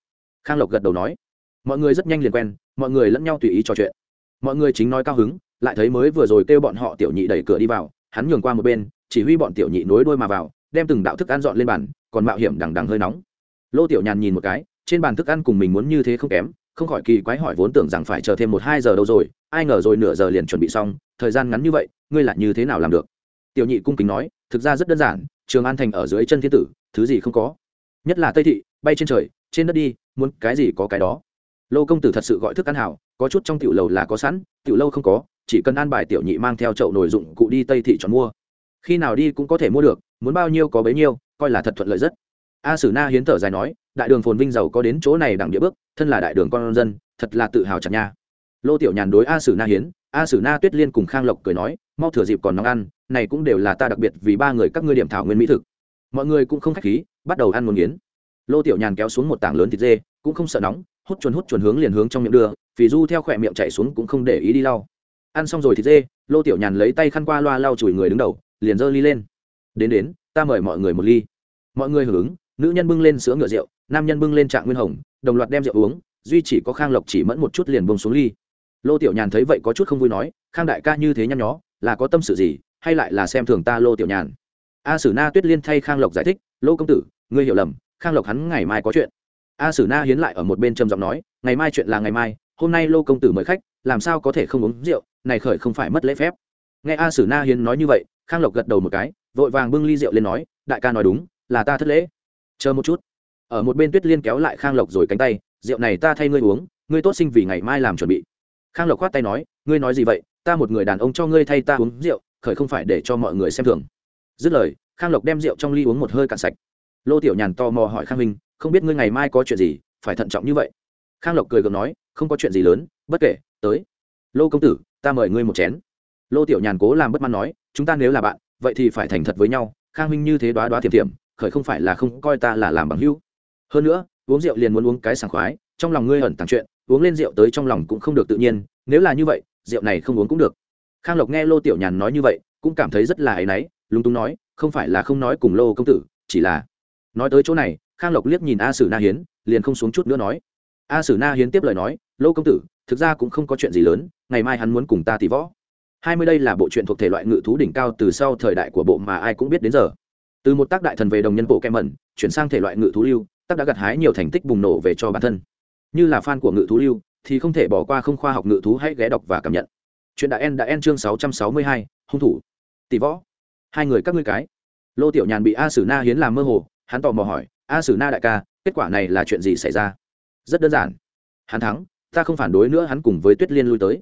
Khang lộc gật đầu nói mọi người rất nhanh liền quen, mọi người lẫn nhau tùy ý trò chuyện. Mọi người chính nói cao hứng, lại thấy mới vừa rồi kêu bọn họ tiểu nhị đẩy cửa đi vào, hắn nhường qua một bên, chỉ huy bọn tiểu nhị nối đuôi mà vào, đem từng đạo thức ăn dọn lên bàn, còn mạo hiểm đằng đằng hơi nóng. Lô tiểu nhàn nhìn một cái, trên bàn thức ăn cùng mình muốn như thế không kém, không khỏi kỳ quái hỏi vốn tưởng rằng phải chờ thêm một hai giờ đâu rồi, ai ngờ rồi nửa giờ liền chuẩn bị xong, thời gian ngắn như vậy, ngươi là như thế nào làm được? Tiểu nhị cung kính nói, thực ra rất đơn giản, trường an thành ở dưới chân thiên tử, thứ gì không có. Nhất là tây thị, bay trên trời, trên đất đi, muốn cái gì có cái đó lô công tử thật sự gọi thức ăn hảo, có chút trong tiểu lầu là có sẵn, tiểu lâu không có, chỉ cần an bài tiểu nhị mang theo chậu nồi dụng cụ đi tây thị chọn mua. Khi nào đi cũng có thể mua được, muốn bao nhiêu có bấy nhiêu, coi là thật thuận lợi rất. A sử na hiến thở dài nói, đại đường phồn vinh giàu có đến chỗ này đẳng địa bước, thân là đại đường con dân, thật là tự hào chặt nha. Lô tiểu nhàn đối a sử na hiến, a sử na tuyết liên cùng khang lộc cười nói, mau thừa dịp còn nóng ăn, này cũng đều là ta đặc biệt vì ba người các ngươi điểm thảo nguyên mỹ thực. Mọi người cũng không khách khí, bắt đầu ăn một nghiến lô tiểu nhàn kéo xuống một tảng lớn thịt dê, cũng không sợ nóng hút chuồn hút chuồn hướng liền hướng trong miệng đưa vì du theo khỏe miệng chạy xuống cũng không để ý đi lau. Ăn xong rồi thì dê, lô tiểu nhàn lấy tay khăn qua loa lau chùi người đứng đầu, liền giơ ly lên. Đến đến, ta mời mọi người một ly. Mọi người hưởng ứng, nữ nhân bưng lên sữa ngựa rượu, nam nhân bưng lên trạng nguyên hồng, đồng loạt đem rượu uống, duy chỉ có khang lộc chỉ mẫn một chút liền bông xuống ly. Lô tiểu nhàn thấy vậy có chút không vui nói, khang đại ca như thế nhăn nhó, là có tâm sự gì, hay lại là xem thường ta lô tiểu nhàn? A sử na tuyết liên thay khang lộc giải thích, lô công tử, ngươi hiểu lầm, khang lộc hắn ngày mai có chuyện a sử na hiến lại ở một bên trầm giọng nói, ngày mai chuyện là ngày mai, hôm nay lô công tử mời khách, làm sao có thể không uống rượu, này khởi không phải mất lễ phép. Nghe a sử na hiến nói như vậy, khang lộc gật đầu một cái, vội vàng bưng ly rượu lên nói, đại ca nói đúng, là ta thất lễ. Chờ một chút. Ở một bên tuyết liên kéo lại khang lộc rồi cánh tay, rượu này ta thay ngươi uống, ngươi tốt sinh vì ngày mai làm chuẩn bị. Khang lộc khoát tay nói, ngươi nói gì vậy, ta một người đàn ông cho ngươi thay ta uống rượu, khởi không phải để cho mọi người xem thường. Dứt lời, khang lộc đem rượu trong ly uống một hơi cạn sạch. Lô tiểu nhàn to mò hỏi khang minh không biết ngươi ngày mai có chuyện gì, phải thận trọng như vậy. Khang lộc cười gượng nói, không có chuyện gì lớn, bất kể, tới. Lô công tử, ta mời ngươi một chén. Lô tiểu nhàn cố làm bất mãn nói, chúng ta nếu là bạn, vậy thì phải thành thật với nhau, khang minh như thế đoá đoá thiềm thiềm khởi không phải là không coi ta là làm bằng hữu. Hơn nữa, uống rượu liền muốn uống cái sảng khoái, trong lòng ngươi ẩn tàng chuyện, uống lên rượu tới trong lòng cũng không được tự nhiên, nếu là như vậy, rượu này không uống cũng được. Khang lộc nghe lô tiểu nhàn nói như vậy, cũng cảm thấy rất là áy náy, lúng túng nói, không phải là không nói cùng lô công tử, chỉ là nói tới chỗ này khang lộc liếc nhìn a sử na hiến, liền không xuống chút nữa nói. A sử na hiến tiếp lời nói, lô công tử, thực ra cũng không có chuyện gì lớn, ngày mai hắn muốn cùng ta tỷ võ. Hai mươi đây là bộ truyện thuộc thể loại ngự thú đỉnh cao từ sau thời đại của bộ mà ai cũng biết đến giờ. Từ một tác đại thần về đồng nhân bộ kem mẩn, chuyển sang thể loại ngự thú lưu, tác đã gặt hái nhiều thành tích bùng nổ về cho bản thân. Như là fan của ngự thú lưu, thì không thể bỏ qua không khoa học ngự thú hãy ghé đọc và cảm nhận. Chuyện đại en đã en chương sáu trăm sáu mươi hai, hung thủ. Tỷ võ. Hai người các ngươi cái. Lô tiểu nhàn bị a sử na hiến làm mơ hồ, hắn tò mò hỏi a sử na đại ca, kết quả này là chuyện gì xảy ra? Rất đơn giản. Hắn thắng, ta không phản đối nữa, hắn cùng với tuyết liên lui tới.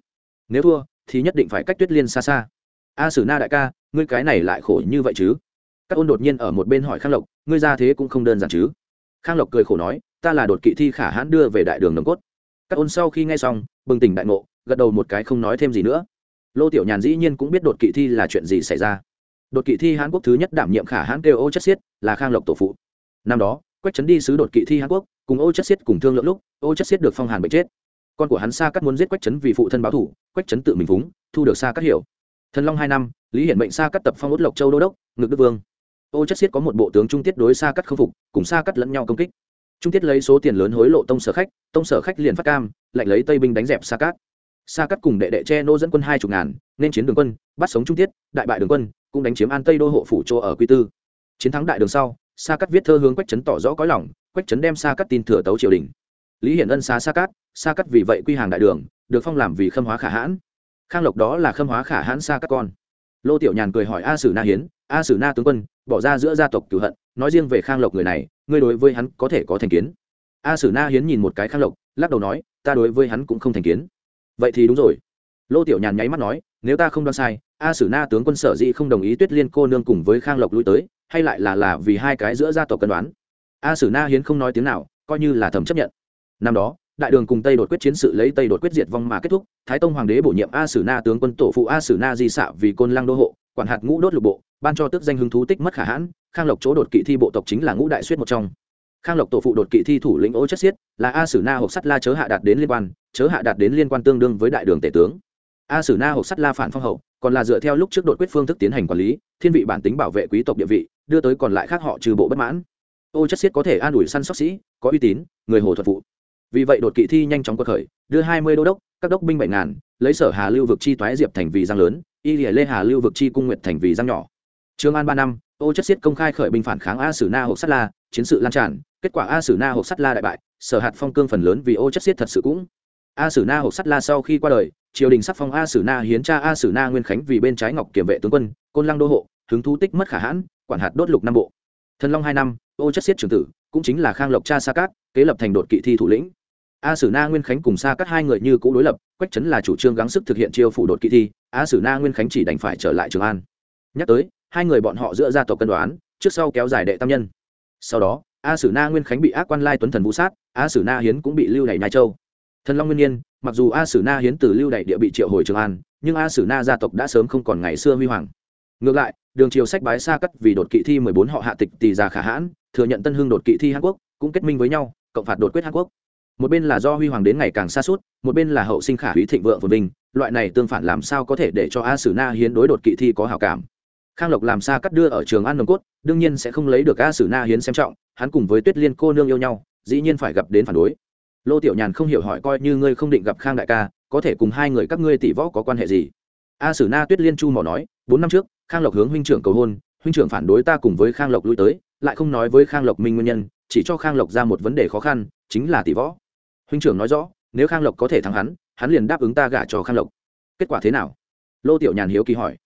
Nếu thua, thì nhất định phải cách tuyết liên xa xa. A sử na đại ca, ngươi cái này lại khổ như vậy chứ? Các ôn đột nhiên ở một bên hỏi khang lộc, ngươi ra thế cũng không đơn giản chứ? Khang lộc cười khổ nói, ta là đột kỵ thi khả hãn đưa về đại đường nồng cốt. Các ôn sau khi nghe xong, bừng tỉnh đại ngộ, gật đầu một cái không nói thêm gì nữa. Lô tiểu nhàn dĩ nhiên cũng biết đột kỵ thi là chuyện gì xảy ra. Đột kỵ thi hãn quốc thứ nhất đảm nhiệm khả hãn kêu ô chất xiết là khang lộc tổ phụ năm đó quách trấn đi sứ đột kỵ thi hàn quốc cùng ô chất xiết cùng thương lượng lúc ô chất xiết được phong hàn bệnh chết. Con của hắn sa cắt muốn giết quách trấn vì phụ thân báo thủ quách trấn tự mình vúng, thu được sa cắt hiểu. Thần long hai năm lý hiển bệnh sa cắt tập phong ốt lộc châu đô đốc ngực đức vương. Ô chất xiết có một bộ tướng trung tiết đối sa cắt khâm phục cùng sa cắt lẫn nhau công kích. Trung tiết lấy số tiền lớn hối lộ tông sở khách tông sở khách liền phát cam lạnh lấy tây binh đánh dẹp sa cắt. sa cắt cùng đệ đệ che nô dẫn quân hai chục ngàn nên chiến đường quân bắt sống trung tiết đại bại đường quân cũng đánh chiếm an tây đô hộ phủ chỗ ở quy tư. Chiến thắng đại đường sau sa cắt viết thơ hướng quách trấn tỏ rõ có lòng, quách trấn đem sa cắt tin thừa tấu triều đình. Lý hiển ân xá sa cát, sa cắt vì vậy quy hàng đại đường, được phong làm vì khâm hóa khả hãn. Khang lộc đó là khâm hóa khả hãn sa Cát con. Lô tiểu nhàn cười hỏi a sử na hiến, a sử na tướng quân, bỏ ra giữa gia tộc cửu hận, nói riêng về khang lộc người này, ngươi đối với hắn có thể có thành kiến. A sử na hiến nhìn một cái khang lộc, lắc đầu nói, ta đối với hắn cũng không thành kiến. Vậy thì đúng rồi. Lô tiểu nhàn nháy mắt nói, nếu ta không đoán sai a sử na tướng quân sở dĩ không đồng ý tuyết liên cô nương cùng với khang lộc lui tới, hay lại là là vì hai cái giữa gia tộc cân đoán? A sử na hiến không nói tiếng nào, coi như là thầm chấp nhận. Năm đó, đại đường cùng tây đột quyết chiến sự lấy tây đột quyết diệt vong mà kết thúc, thái tông hoàng đế bổ nhiệm a sử na tướng quân tổ phụ a sử na di xạ vì côn lăng đô hộ, quản hạt ngũ đốt lục bộ, ban cho tước danh hứng thú tích mất khả hãn, khang lộc chỗ đột kỵ thi bộ tộc chính là ngũ đại suyết một trong. Khang lộc tổ phụ đột kỵ thi thủ lĩnh ô chất xiết, là a sử na hộp sắt la chớ hạ đạt đến liên quan, chớ hạ đạt đến liên quan tương đương với đại đường tể tướng. A sử na hộp sắt la phản phong hậu còn là dựa theo lúc trước đột quyết phương thức tiến hành quản lý, thiên vị bản tính bảo vệ quý tộc địa vị, đưa tới còn lại khác họ trừ bộ bất mãn. Ô chất xiết có thể an ủi săn sóc sĩ, có uy tín, người hồ thuật phụ vì vậy đột kỵ thi nhanh chóng quật khởi, đưa hai mươi đô đốc, các đốc binh bảy ngàn, lấy sở hà lưu vực chi toái diệp thành vì giang lớn, y lìa lê hà lưu vực chi cung nguyệt thành vì giang nhỏ. Trường an ba năm, ô chất xiết công khai khởi binh phản kháng a sử na hộp sắt la, chiến sự lan tràn, kết quả a sử na hộp sắt la đại bại, sở hạt phong cương phần lớn vì ô chất xiết thật sự cũng a sử na hộc sắt la sau khi qua đời, triều đình sắc phong a sử na hiến cha a sử na nguyên khánh vì bên trái ngọc kiểm vệ tướng quân, côn lăng đô hộ, hứng thú tích mất khả hãn, quản hạt đốt lục nam bộ. Thần long hai năm, ô chất xiết trường tử, cũng chính là khang lộc cha sa cát, kế lập thành đột kỵ thi thủ lĩnh. A sử na nguyên khánh cùng sa cát hai người như cũ đối lập, quách trấn là chủ trương gắng sức thực hiện chiêu phủ đột kỵ thi, a sử na nguyên khánh chỉ đành phải trở lại trường an. Nhắc tới, hai người bọn họ giữa gia tộc cân đoán, trước sau kéo dài đệ tam nhân. Sau đó, a sử na nguyên khánh bị ác quan lai tuấn thần vũ sát, a sử na hiến cũng bị lưu đày Nai châu thần long nguyên nhiên, mặc dù a sử na hiến từ lưu Đại địa bị triệu hồi trường an, nhưng a sử na gia tộc đã sớm không còn ngày xưa huy hoàng. Ngược lại, đường triều sách bái xa cắt vì đột kỵ thi mười bốn họ hạ tịch tỳ già khả hãn, thừa nhận tân hưng đột kỵ thi hàn quốc, cũng kết minh với nhau, cộng phạt đột quyết hàn quốc. Một bên là do huy hoàng đến ngày càng xa suốt, một bên là hậu sinh khả húy thịnh vượng phồn vinh, loại này tương phản làm sao có thể để cho a sử na hiến đối đột kỵ thi có hảo cảm. Khang lộc làm xa cắt đưa ở trường an nồng cốt, đương nhiên sẽ không lấy được a sử na hiến xem trọng, hắn cùng với tuyết liên cô nương yêu nhau, dĩ nhiên phải gặp đến phản đối lô tiểu nhàn không hiểu hỏi coi như ngươi không định gặp khang đại ca, có thể cùng hai người các ngươi tỷ võ có quan hệ gì? A sử na tuyết liên chu mỏ nói, bốn năm trước, khang lộc hướng huynh trưởng cầu hôn, huynh trưởng phản đối ta cùng với khang lộc lui tới, lại không nói với khang lộc minh nguyên nhân, chỉ cho khang lộc ra một vấn đề khó khăn, chính là tỷ võ. Huynh trưởng nói rõ, nếu khang lộc có thể thắng hắn hắn liền đáp ứng ta gả cho khang lộc. Kết quả thế nào? Lô tiểu nhàn hiếu kỳ hỏi.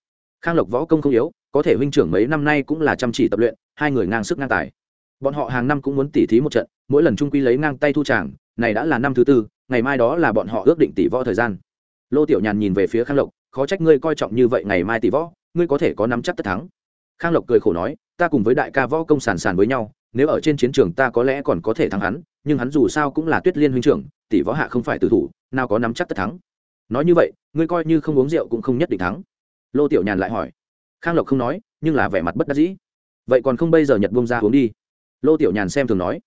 Khang lộc võ công không yếu, có thể huynh trưởng mấy năm nay cũng là chăm chỉ tập luyện, hai người ngang sức ngang tài. Bọn họ hàng năm cũng muốn tỉ thí một trận, mỗi lần trung quy lấy ngang tay thu tràng này đã là năm thứ tư, ngày mai đó là bọn họ ước định tỷ võ thời gian. Lô tiểu nhàn nhìn về phía khang lộc, khó trách ngươi coi trọng như vậy ngày mai tỷ võ, ngươi có thể có nắm chắc tất thắng. Khang lộc cười khổ nói, ta cùng với đại ca võ công sàn sàn với nhau, nếu ở trên chiến trường ta có lẽ còn có thể thắng hắn, nhưng hắn dù sao cũng là tuyết liên huynh trưởng, tỷ võ hạ không phải tử thủ, nào có nắm chắc tất thắng. Nói như vậy, ngươi coi như không uống rượu cũng không nhất định thắng. Lô tiểu nhàn lại hỏi. Khang lộc không nói, nhưng là vẻ mặt bất đắc dĩ. Vậy còn không bây giờ nhật bông ra uống đi. Lô tiểu nhàn xem thường nói.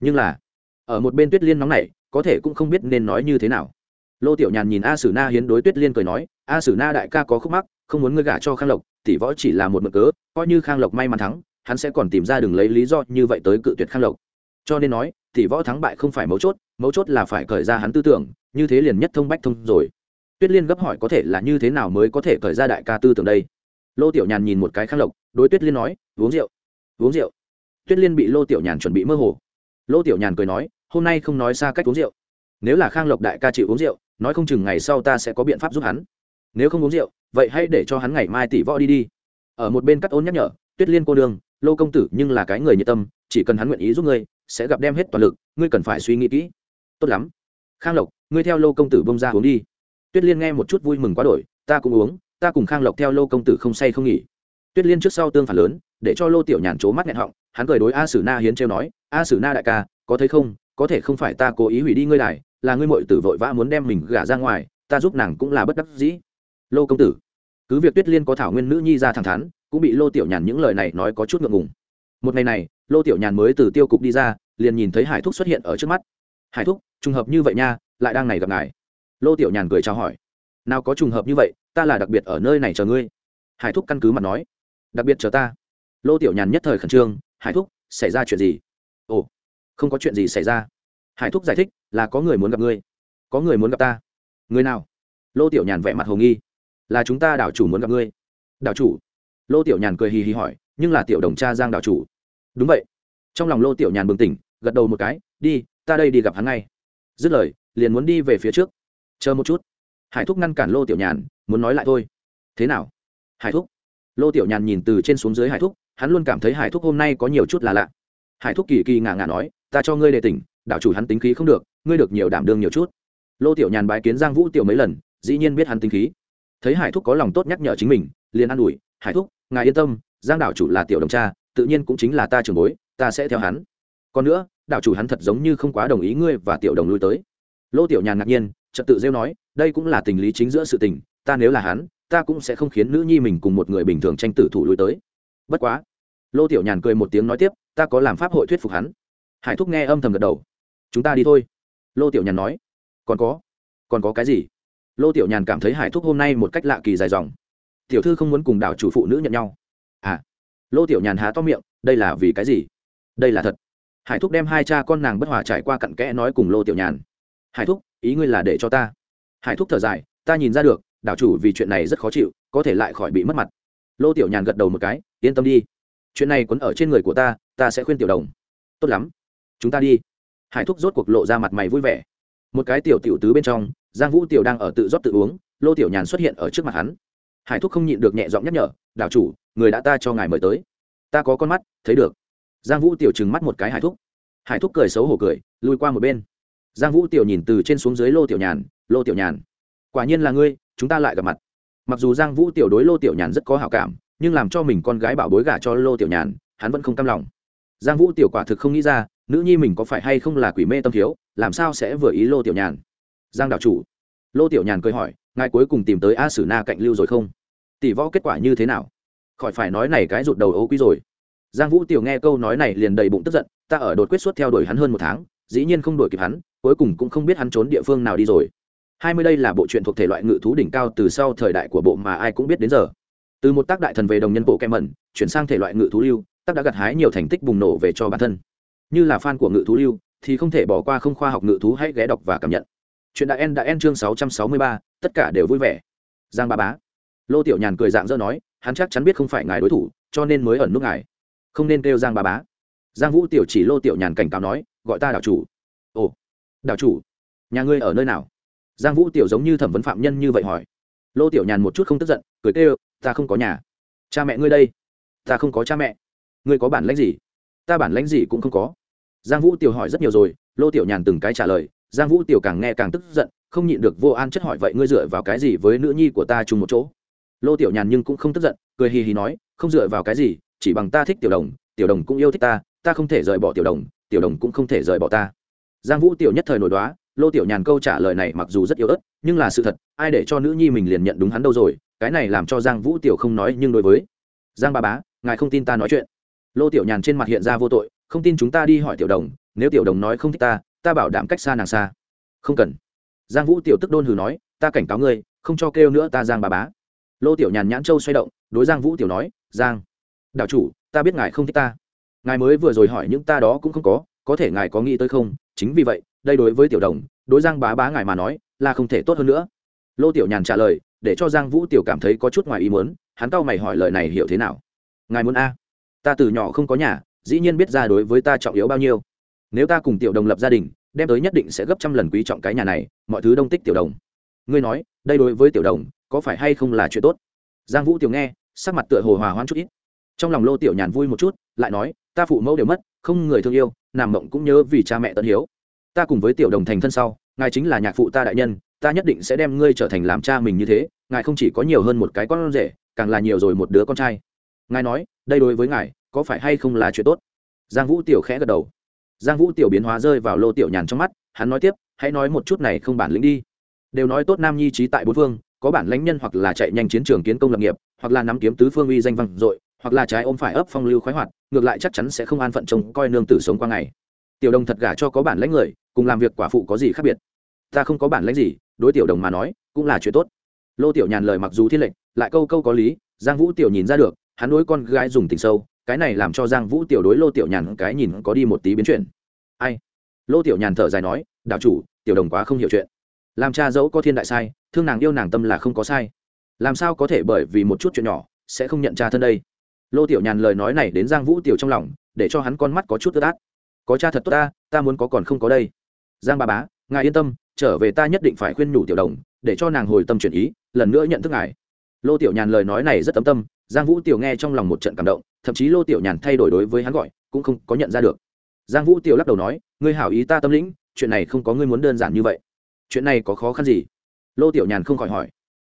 Nhưng là ở một bên tuyết liên nóng này có thể cũng không biết nên nói như thế nào. Lô tiểu nhàn nhìn a sử na hiến đối tuyết liên cười nói, a sử na đại ca có khúc mắc, không muốn ngươi gả cho khang lộc, tỷ võ chỉ là một mực cớ, coi như khang lộc may mắn thắng, hắn sẽ còn tìm ra đường lấy lý do như vậy tới cự tuyệt khang lộc. Cho nên nói, tỷ võ thắng bại không phải mấu chốt mấu chốt là phải cởi ra hắn tư tưởng, như thế liền nhất thông bách thông rồi. Tuyết liên gấp hỏi có thể là như thế nào mới có thể cởi ra đại ca tư tưởng đây? Lô tiểu nhàn nhìn một cái khang lộc, đối tuyết liên nói, uống rượu. Uống rượu? Tuyết liên bị lô tiểu nhàn chuẩn bị mơ hồ lô tiểu nhàn cười nói, hôm nay không nói xa cách uống rượu. Nếu là khang lộc đại ca chịu uống rượu, nói không chừng ngày sau ta sẽ có biện pháp giúp hắn. Nếu không uống rượu, vậy hãy để cho hắn ngày mai tỷ võ đi đi. Ở một bên cắt ôn nhắc nhở, tuyết liên cô đường lô công tử nhưng là cái người nhiệt tâm, chỉ cần hắn nguyện ý giúp ngươi, sẽ gặp đem hết toàn lực, ngươi cần phải suy nghĩ kỹ. Tốt lắm. Khang lộc, ngươi theo lô công tử bông ra uống đi. Tuyết liên nghe một chút vui mừng quá đổi, ta cũng uống, ta cùng khang lộc theo lô công tử không say không nghỉ tuyết liên trước sau tương phản lớn, để cho lô tiểu nhàn c mắt nghẹn họng, hắn cười đối a sử na hiến trêu nói, a sử na đại ca, có thấy không? Có thể không phải ta cố ý hủy đi ngươi đài, là ngươi mội tử vội vã muốn đem mình gả ra ngoài, ta giúp nàng cũng là bất đắc dĩ. Lô công tử, cứ việc tuyết liên có thảo nguyên nữ nhi ra thẳng thắn, cũng bị lô tiểu nhàn những lời này nói có chút ngượng ngùng. Một ngày này, lô tiểu nhàn mới từ tiêu cục đi ra, liền nhìn thấy hải thúc xuất hiện ở trước mắt. Hải thúc, trùng hợp như vậy nha, lại đang này gặp ngài. Lô tiểu nhàn cười chào hỏi. Nào có trùng hợp như vậy, ta là đặc biệt ở nơi này chờ ngươi. Hải thúc căn cứ mặt nói đặc biệt chờ ta. Lô tiểu nhàn nhất thời khẩn trương, hải thúc, xảy ra chuyện gì? Ồ, không có chuyện gì xảy ra. Hải thúc giải thích là có người muốn gặp ngươi. Có người muốn gặp ta. Người nào? Lô tiểu nhàn vẽ mặt hồ nghi. Là chúng ta đảo chủ muốn gặp ngươi. Đảo chủ? Lô tiểu nhàn cười hì hì hỏi, nhưng là tiểu đồng cha giang đảo chủ. Đúng vậy. Trong lòng lô tiểu nhàn bừng tỉnh, gật đầu một cái, đi, ta đây đi gặp hắn ngay. Dứt lời, liền muốn đi về phía trước. Chờ một chút. Hải thúc ngăn cản lô tiểu nhàn, muốn nói lại thôi. Thế nào? Hải thúc lô tiểu nhàn nhìn từ trên xuống dưới hải thúc, hắn luôn cảm thấy hải thúc hôm nay có nhiều chút là lạ. Hải thúc kỳ kỳ ngả ngả nói, ta cho ngươi đề tỉnh, đảo chủ hắn tính khí không được, ngươi được nhiều đảm đương nhiều chút. Lô tiểu nhàn bái kiến giang vũ tiểu mấy lần, dĩ nhiên biết hắn tính khí. Thấy hải thúc có lòng tốt nhắc nhở chính mình, liền an ủi, hải thúc, ngài yên tâm, giang đảo chủ là tiểu đồng cha, tự nhiên cũng chính là ta trường bối, ta sẽ theo hắn. Còn nữa, đảo chủ hắn thật giống như không quá đồng ý ngươi và tiểu đồng lui tới. Lô tiểu nhàn ngạc nhiên, trật tự rêu nói, đây cũng là tình lý chính giữa sự tình, ta nếu là hắn ta cũng sẽ không khiến nữ nhi mình cùng một người bình thường tranh tử thủ lui tới. Bất quá, lô tiểu nhàn cười một tiếng nói tiếp, ta có làm pháp hội thuyết phục hắn. Hải thúc nghe âm thầm gật đầu. Chúng ta đi thôi. Lô tiểu nhàn nói. Còn có còn có cái gì? Lô tiểu nhàn cảm thấy hải thúc hôm nay một cách lạ kỳ dài dòng. Tiểu thư không muốn cùng đảo chủ phụ nữ nhận nhau. À lô tiểu nhàn há to miệng, đây là vì cái gì? Đây là thật. Hải thúc đem hai cha con nàng bất hòa trải qua cặn kẽ nói cùng lô tiểu nhàn. Hải thúc, ý ngươi là để cho ta. Hải thúc thở dài, ta nhìn ra được đảo chủ vì chuyện này rất khó chịu, có thể lại khỏi bị mất mặt. Lô tiểu nhàn gật đầu một cái, yên tâm đi. Chuyện này quấn ở trên người của ta ta sẽ khuyên tiểu đồng. Tốt lắm. Chúng ta đi. Hải thúc rốt cuộc lộ ra mặt mày vui vẻ. Một cái tiểu tiểu tứ bên trong, giang vũ tiểu đang ở tự rót tự uống, lô tiểu nhàn xuất hiện ở trước mặt hắn. Hải thúc không nhịn được nhẹ giọng nhắc nhở, đảo chủ, người đã ta cho ngài mời tới. Ta có con mắt, thấy được. Giang vũ tiểu trừng mắt một cái hải thúc. Hải thúc cười xấu hổ cười lùi qua một bên. Giang vũ tiểu nhìn từ trên xuống dưới lô tiểu nhàn, lô tiểu nhàn, quả nhiên là ngươi chúng ta lại gặp mặt. Mặc dù giang vũ tiểu đối lô tiểu nhàn rất có hảo cảm, nhưng làm cho mình con gái bảo bối gả cho lô tiểu nhàn, hắn vẫn không cam lòng. Giang vũ tiểu quả thực không nghĩ ra, nữ nhi mình có phải hay không là quỷ mê tâm thiếu, làm sao sẽ vừa ý lô tiểu nhàn? Giang đạo chủ, lô tiểu nhàn cười hỏi, ngài cuối cùng tìm tới a sử na cạnh lưu rồi không? Tỷ võ kết quả như thế nào? Khỏi phải nói này cái rụt đầu ô quý rồi. Giang vũ tiểu nghe câu nói này liền đầy bụng tức giận, ta ở đột quyết suốt theo đuổi hắn hơn một tháng, dĩ nhiên không đuổi kịp hắn, cuối cùng cũng không biết hắn trốn địa phương nào đi rồi hai mươi đây là bộ truyện thuộc thể loại ngự thú đỉnh cao từ sau thời đại của bộ mà ai cũng biết đến giờ. Từ một tác đại thần về đồng nhân bộ kem mẩn, chuyển sang thể loại ngự thú lưu, tác đã gặt hái nhiều thành tích bùng nổ về cho bản thân. Như là fan của ngự thú lưu, thì không thể bỏ qua không khoa học ngự thú hãy ghé đọc và cảm nhận. Chuyện đã en đã en chương sáu trăm sáu mươi ba, tất cả đều vui vẻ. Giang ba bá. Lô tiểu nhàn cười dạng dỡ nói, hắn chắc chắn biết không phải ngài đối thủ, cho nên mới ẩn nước ngài. Không nên kêu giang ba bá. Giang vũ tiểu chỉ lô tiểu nhàn cảnh cáo nói, gọi ta đảo chủ. Ồ, đảo chủ, nhà ngươi ở nơi nào? Giang vũ tiểu giống như thẩm vấn phạm nhân như vậy hỏi. Lô tiểu nhàn một chút không tức giận, cười kêu, ta không có nhà. Cha mẹ ngươi đây. Ta không có cha mẹ. Ngươi có bản lãnh gì? Ta bản lãnh gì cũng không có. Giang vũ tiểu hỏi rất nhiều rồi, lô tiểu nhàn từng cái trả lời, giang vũ tiểu càng nghe càng tức giận, không nhịn được vô an chất hỏi, vậy ngươi dựa vào cái gì với nữ nhi của ta chung một chỗ? Lô tiểu nhàn nhưng cũng không tức giận, cười hì hì nói, không dựa vào cái gì, chỉ bằng ta thích tiểu đồng tiểu đồng cũng yêu thích ta ta không thể rời bỏ tiểu đồng tiểu đồng cũng không thể rời bỏ ta. Giang vũ tiểu nhất thời nổi đoá lô tiểu nhàn câu trả lời này mặc dù rất yếu ớt, nhưng là sự thật, ai để cho nữ nhi mình liền nhận đúng hắn đâu rồi, cái này làm cho giang vũ tiểu không nói nhưng đối với giang ba bá, ngài không tin ta nói chuyện. Lô tiểu nhàn trên mặt hiện ra vô tội, không tin chúng ta đi hỏi tiểu đồng, nếu tiểu đồng nói không thích ta ta bảo đảm cách xa nàng xa. Không cần. Giang vũ tiểu tức đôn hừ nói, ta cảnh cáo ngươi, không cho kêu nữa ta giang bà bá. Lô tiểu nhàn nhãn châu xoay động, đối giang vũ tiểu nói, giang, đạo chủ, ta biết ngài không thích ta. Ngài mới vừa rồi hỏi những ta đó cũng không có có thể ngài có nghĩ tới không? Chính vì vậy đây đối với tiểu đồng, đối giang bá bá ngài mà nói, là không thể tốt hơn nữa. Lô tiểu nhàn trả lời, để cho giang vũ tiểu cảm thấy có chút ngoài ý muốn, hắn cau mày hỏi lời này hiểu thế nào? Ngài muốn a? Ta từ nhỏ không có nhà, dĩ nhiên biết ra đối với ta trọng yếu bao nhiêu. Nếu ta cùng tiểu đồng lập gia đình, đem tới nhất định sẽ gấp trăm lần quý trọng cái nhà này, mọi thứ đông tích tiểu đồng. Ngươi nói, đây đối với tiểu đồng, có phải hay không là chuyện tốt? Giang vũ tiểu nghe, sắc mặt tựa hồ hòa hoãn chút ít. Trong lòng lô tiểu nhàn vui một chút, lại nói, ta phụ mẫu đều mất, không người thương yêu, nằm mộng cũng nhớ vì cha mẹ tận hiếu ta cùng với tiểu đồng thành thân sau, ngài chính là nhạc phụ ta đại nhân, ta nhất định sẽ đem ngươi trở thành làm cha mình như thế, ngài không chỉ có nhiều hơn một cái con rể, càng là nhiều rồi một đứa con trai. Ngài nói, đây đối với ngài, có phải hay không là chuyện tốt? Giang vũ tiểu khẽ gật đầu. Giang vũ tiểu biến hóa rơi vào lô tiểu nhàn trong mắt, hắn nói tiếp, hãy nói một chút này không bản lĩnh đi. Đều nói tốt nam nhi trí tại bốn phương, có bản lãnh nhân hoặc là chạy nhanh chiến trường kiến công lập nghiệp, hoặc là nắm kiếm tứ phương uy danh vang dội, hoặc là trái ôm phải ấp phong lưu khoái hoạt, ngược lại chắc chắn sẽ không an phận trông coi nương tử sống qua ngày tiểu đồng thật gả cho có bản lãnh người, cùng làm việc quả phụ có gì khác biệt? Ta không có bản lãnh gì, đối tiểu đồng mà nói, cũng là chuyện tốt. Lô tiểu nhàn lời mặc dù thiên lệnh, lại câu câu có lý, giang vũ tiểu nhìn ra được, hắn đối con gái dùng tình sâu, cái này làm cho giang vũ tiểu đối lô tiểu nhàn cái nhìn có đi một tí biến chuyển. Ai? Lô tiểu nhàn thở dài nói đạo chủ, tiểu đồng quá không hiểu chuyện. Làm cha dẫu có thiên đại sai, thương nàng yêu nàng tâm là không có sai. Làm sao có thể bởi vì một chút chuyện nhỏ, sẽ không nhận cha thân đây? Lô tiểu nhàn lời nói này đến giang vũ tiểu trong lòng, để cho hắn con mắt có chút tức át có cha thật tốt ta ta muốn có còn không có đây. Giang ba bá, ngài yên tâm, trở về ta nhất định phải khuyên nhủ tiểu đồng, để cho nàng hồi tâm chuyển ý, lần nữa nhận thức ngài. Lô tiểu nhàn lời nói này rất tấm tâm, giang vũ tiểu nghe trong lòng một trận cảm động, thậm chí lô tiểu nhàn thay đổi đối với hắn gọi, cũng không có nhận ra được. Giang vũ tiểu lắc đầu nói, ngươi hảo ý ta tâm lĩnh, chuyện này không có ngươi muốn đơn giản như vậy. Chuyện này có khó khăn gì? Lô tiểu nhàn không khỏi hỏi.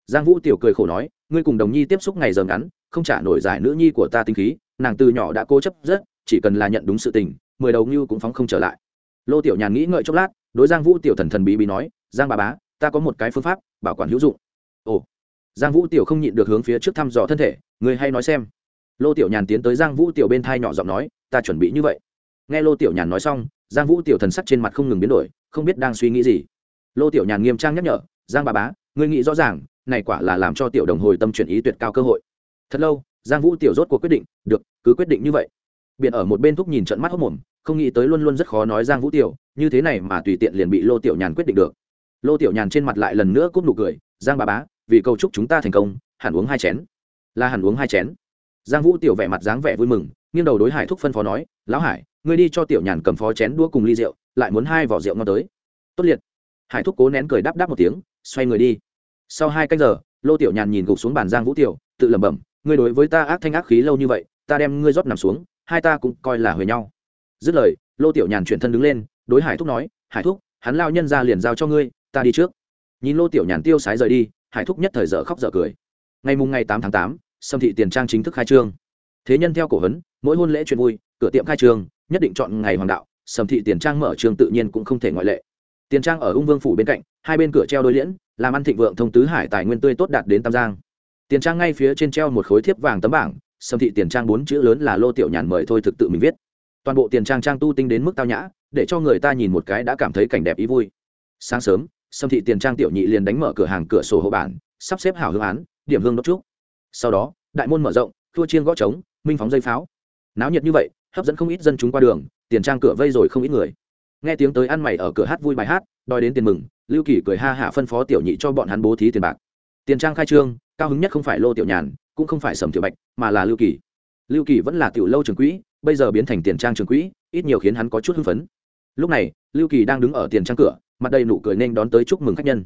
Giang vũ tiểu cười khổ nói, ngươi cùng đồng nhi tiếp xúc ngày giờ ngắn, không trả nổi giải nữ nhi của ta tinh khí, nàng từ nhỏ đã cố chấp rất, chỉ cần là nhận đúng sự tình mười đầu như cũng phóng không trở lại. Lô tiểu nhàn nghĩ ngợi chốc lát, đối giang vũ tiểu thần thần bí bí nói, giang bà bá, ta có một cái phương pháp, bảo quản hữu dụng. Ồ, giang vũ tiểu không nhịn được hướng phía trước thăm dò thân thể người hay nói xem. Lô tiểu nhàn tiến tới giang vũ tiểu bên thai nhỏ giọng nói, ta chuẩn bị như vậy. Nghe lô tiểu nhàn nói xong, giang vũ tiểu thần sắc trên mặt không ngừng biến đổi, không biết đang suy nghĩ gì. Lô tiểu nhàn nghiêm trang nhắc nhở, giang bà bá, ngươi nghĩ rõ ràng, này quả là làm cho tiểu đồng hồi tâm chuyển ý tuyệt cao cơ hội. Thật lâu, giang vũ tiểu rốt cuộc quyết định, được, cứ quyết định như vậy biện ở một bên thúc nhìn trận mắt hốc mồm, không nghĩ tới luôn luôn rất khó nói giang vũ tiểu, như thế này mà tùy tiện liền bị lô tiểu nhàn quyết định được. Lô tiểu nhàn trên mặt lại lần nữa cúp nụ cười, giang bà bá, vì cầu chúc chúng ta thành công, hẳn uống hai chén. Là hẳn uống hai chén. Giang vũ tiểu vẻ mặt dáng vẻ vui mừng, nghiêng đầu đối hải thúc phân phó nói, lão hải, ngươi đi cho tiểu nhàn cầm phó chén đua cùng ly rượu, lại muốn hai vỏ rượu ngon tới. Tốt liệt. Hải thúc cố nén cười đáp đáp một tiếng, xoay người đi. Sau hai canh giờ, lô tiểu nhàn nhìn gục xuống bàn giang vũ tiểu, tự lẩm bẩm, ngươi đối với ta ác thanh ác khí lâu như vậy, ta đem ngươi rót nằm xuống hai ta cũng coi là huề nhau. Dứt lời, lô tiểu nhàn chuyển thân đứng lên, đối hải thúc nói, hải thúc, hắn lao nhân ra liền giao cho ngươi, ta đi trước. Nhìn lô tiểu nhàn tiêu sái rời đi, hải thúc nhất thời dở khóc dở cười. Ngày mùng ngày tám tháng tám, sâm thị tiền trang chính thức khai trương. Thế nhân theo cổ hấn, mỗi hôn lễ chuyện vui, cửa tiệm khai trương, nhất định chọn ngày hoàng đạo sầm thị tiền trang mở trường tự nhiên cũng không thể ngoại lệ. Tiền trang ở ung vương phủ bên cạnh, hai bên cửa treo đôi liễn, làm ăn thịnh vượng thông tứ hải tài nguyên tươi tốt đạt đến tam giang. Tiền trang ngay phía trên treo một khối thiếp vàng tấm bảng sầm thị tiền trang bốn chữ lớn là lô tiểu nhàn mời thôi thực tự mình viết. Toàn bộ tiền trang trang tu tinh đến mức tao nhã, để cho người ta nhìn một cái đã cảm thấy cảnh đẹp ý vui. Sáng sớm sâm thị tiền trang tiểu nhị liền đánh mở cửa hàng cửa sổ hộ bản, sắp xếp hảo hương án, điểm hương đốt trúc. Sau đó, đại môn mở rộng thua chiên gõ trống, minh phóng dây pháo. Náo nhiệt như vậy, hấp dẫn không ít dân chúng qua đường, tiền trang cửa vây rồi không ít người. Nghe tiếng tới ăn mày ở cửa hát vui bài hát, đòi đến tiền mừng, lưu kỳ cười ha hạ phân phó tiểu nhị cho bọn hắn bố thí tiền bạc. Tiền trang khai trương, cao hứng nhất không phải lô tiểu nhàn cũng không phải sầm tiểu bạch, mà là lưu kỳ. Lưu kỳ vẫn là tiểu lâu trường quỹ, bây giờ biến thành tiền trang trường quỹ, ít nhiều khiến hắn có chút hưng phấn. Lúc này, lưu kỳ đang đứng ở tiền trang cửa, mặt đầy nụ cười nên đón tới chúc mừng khách nhân.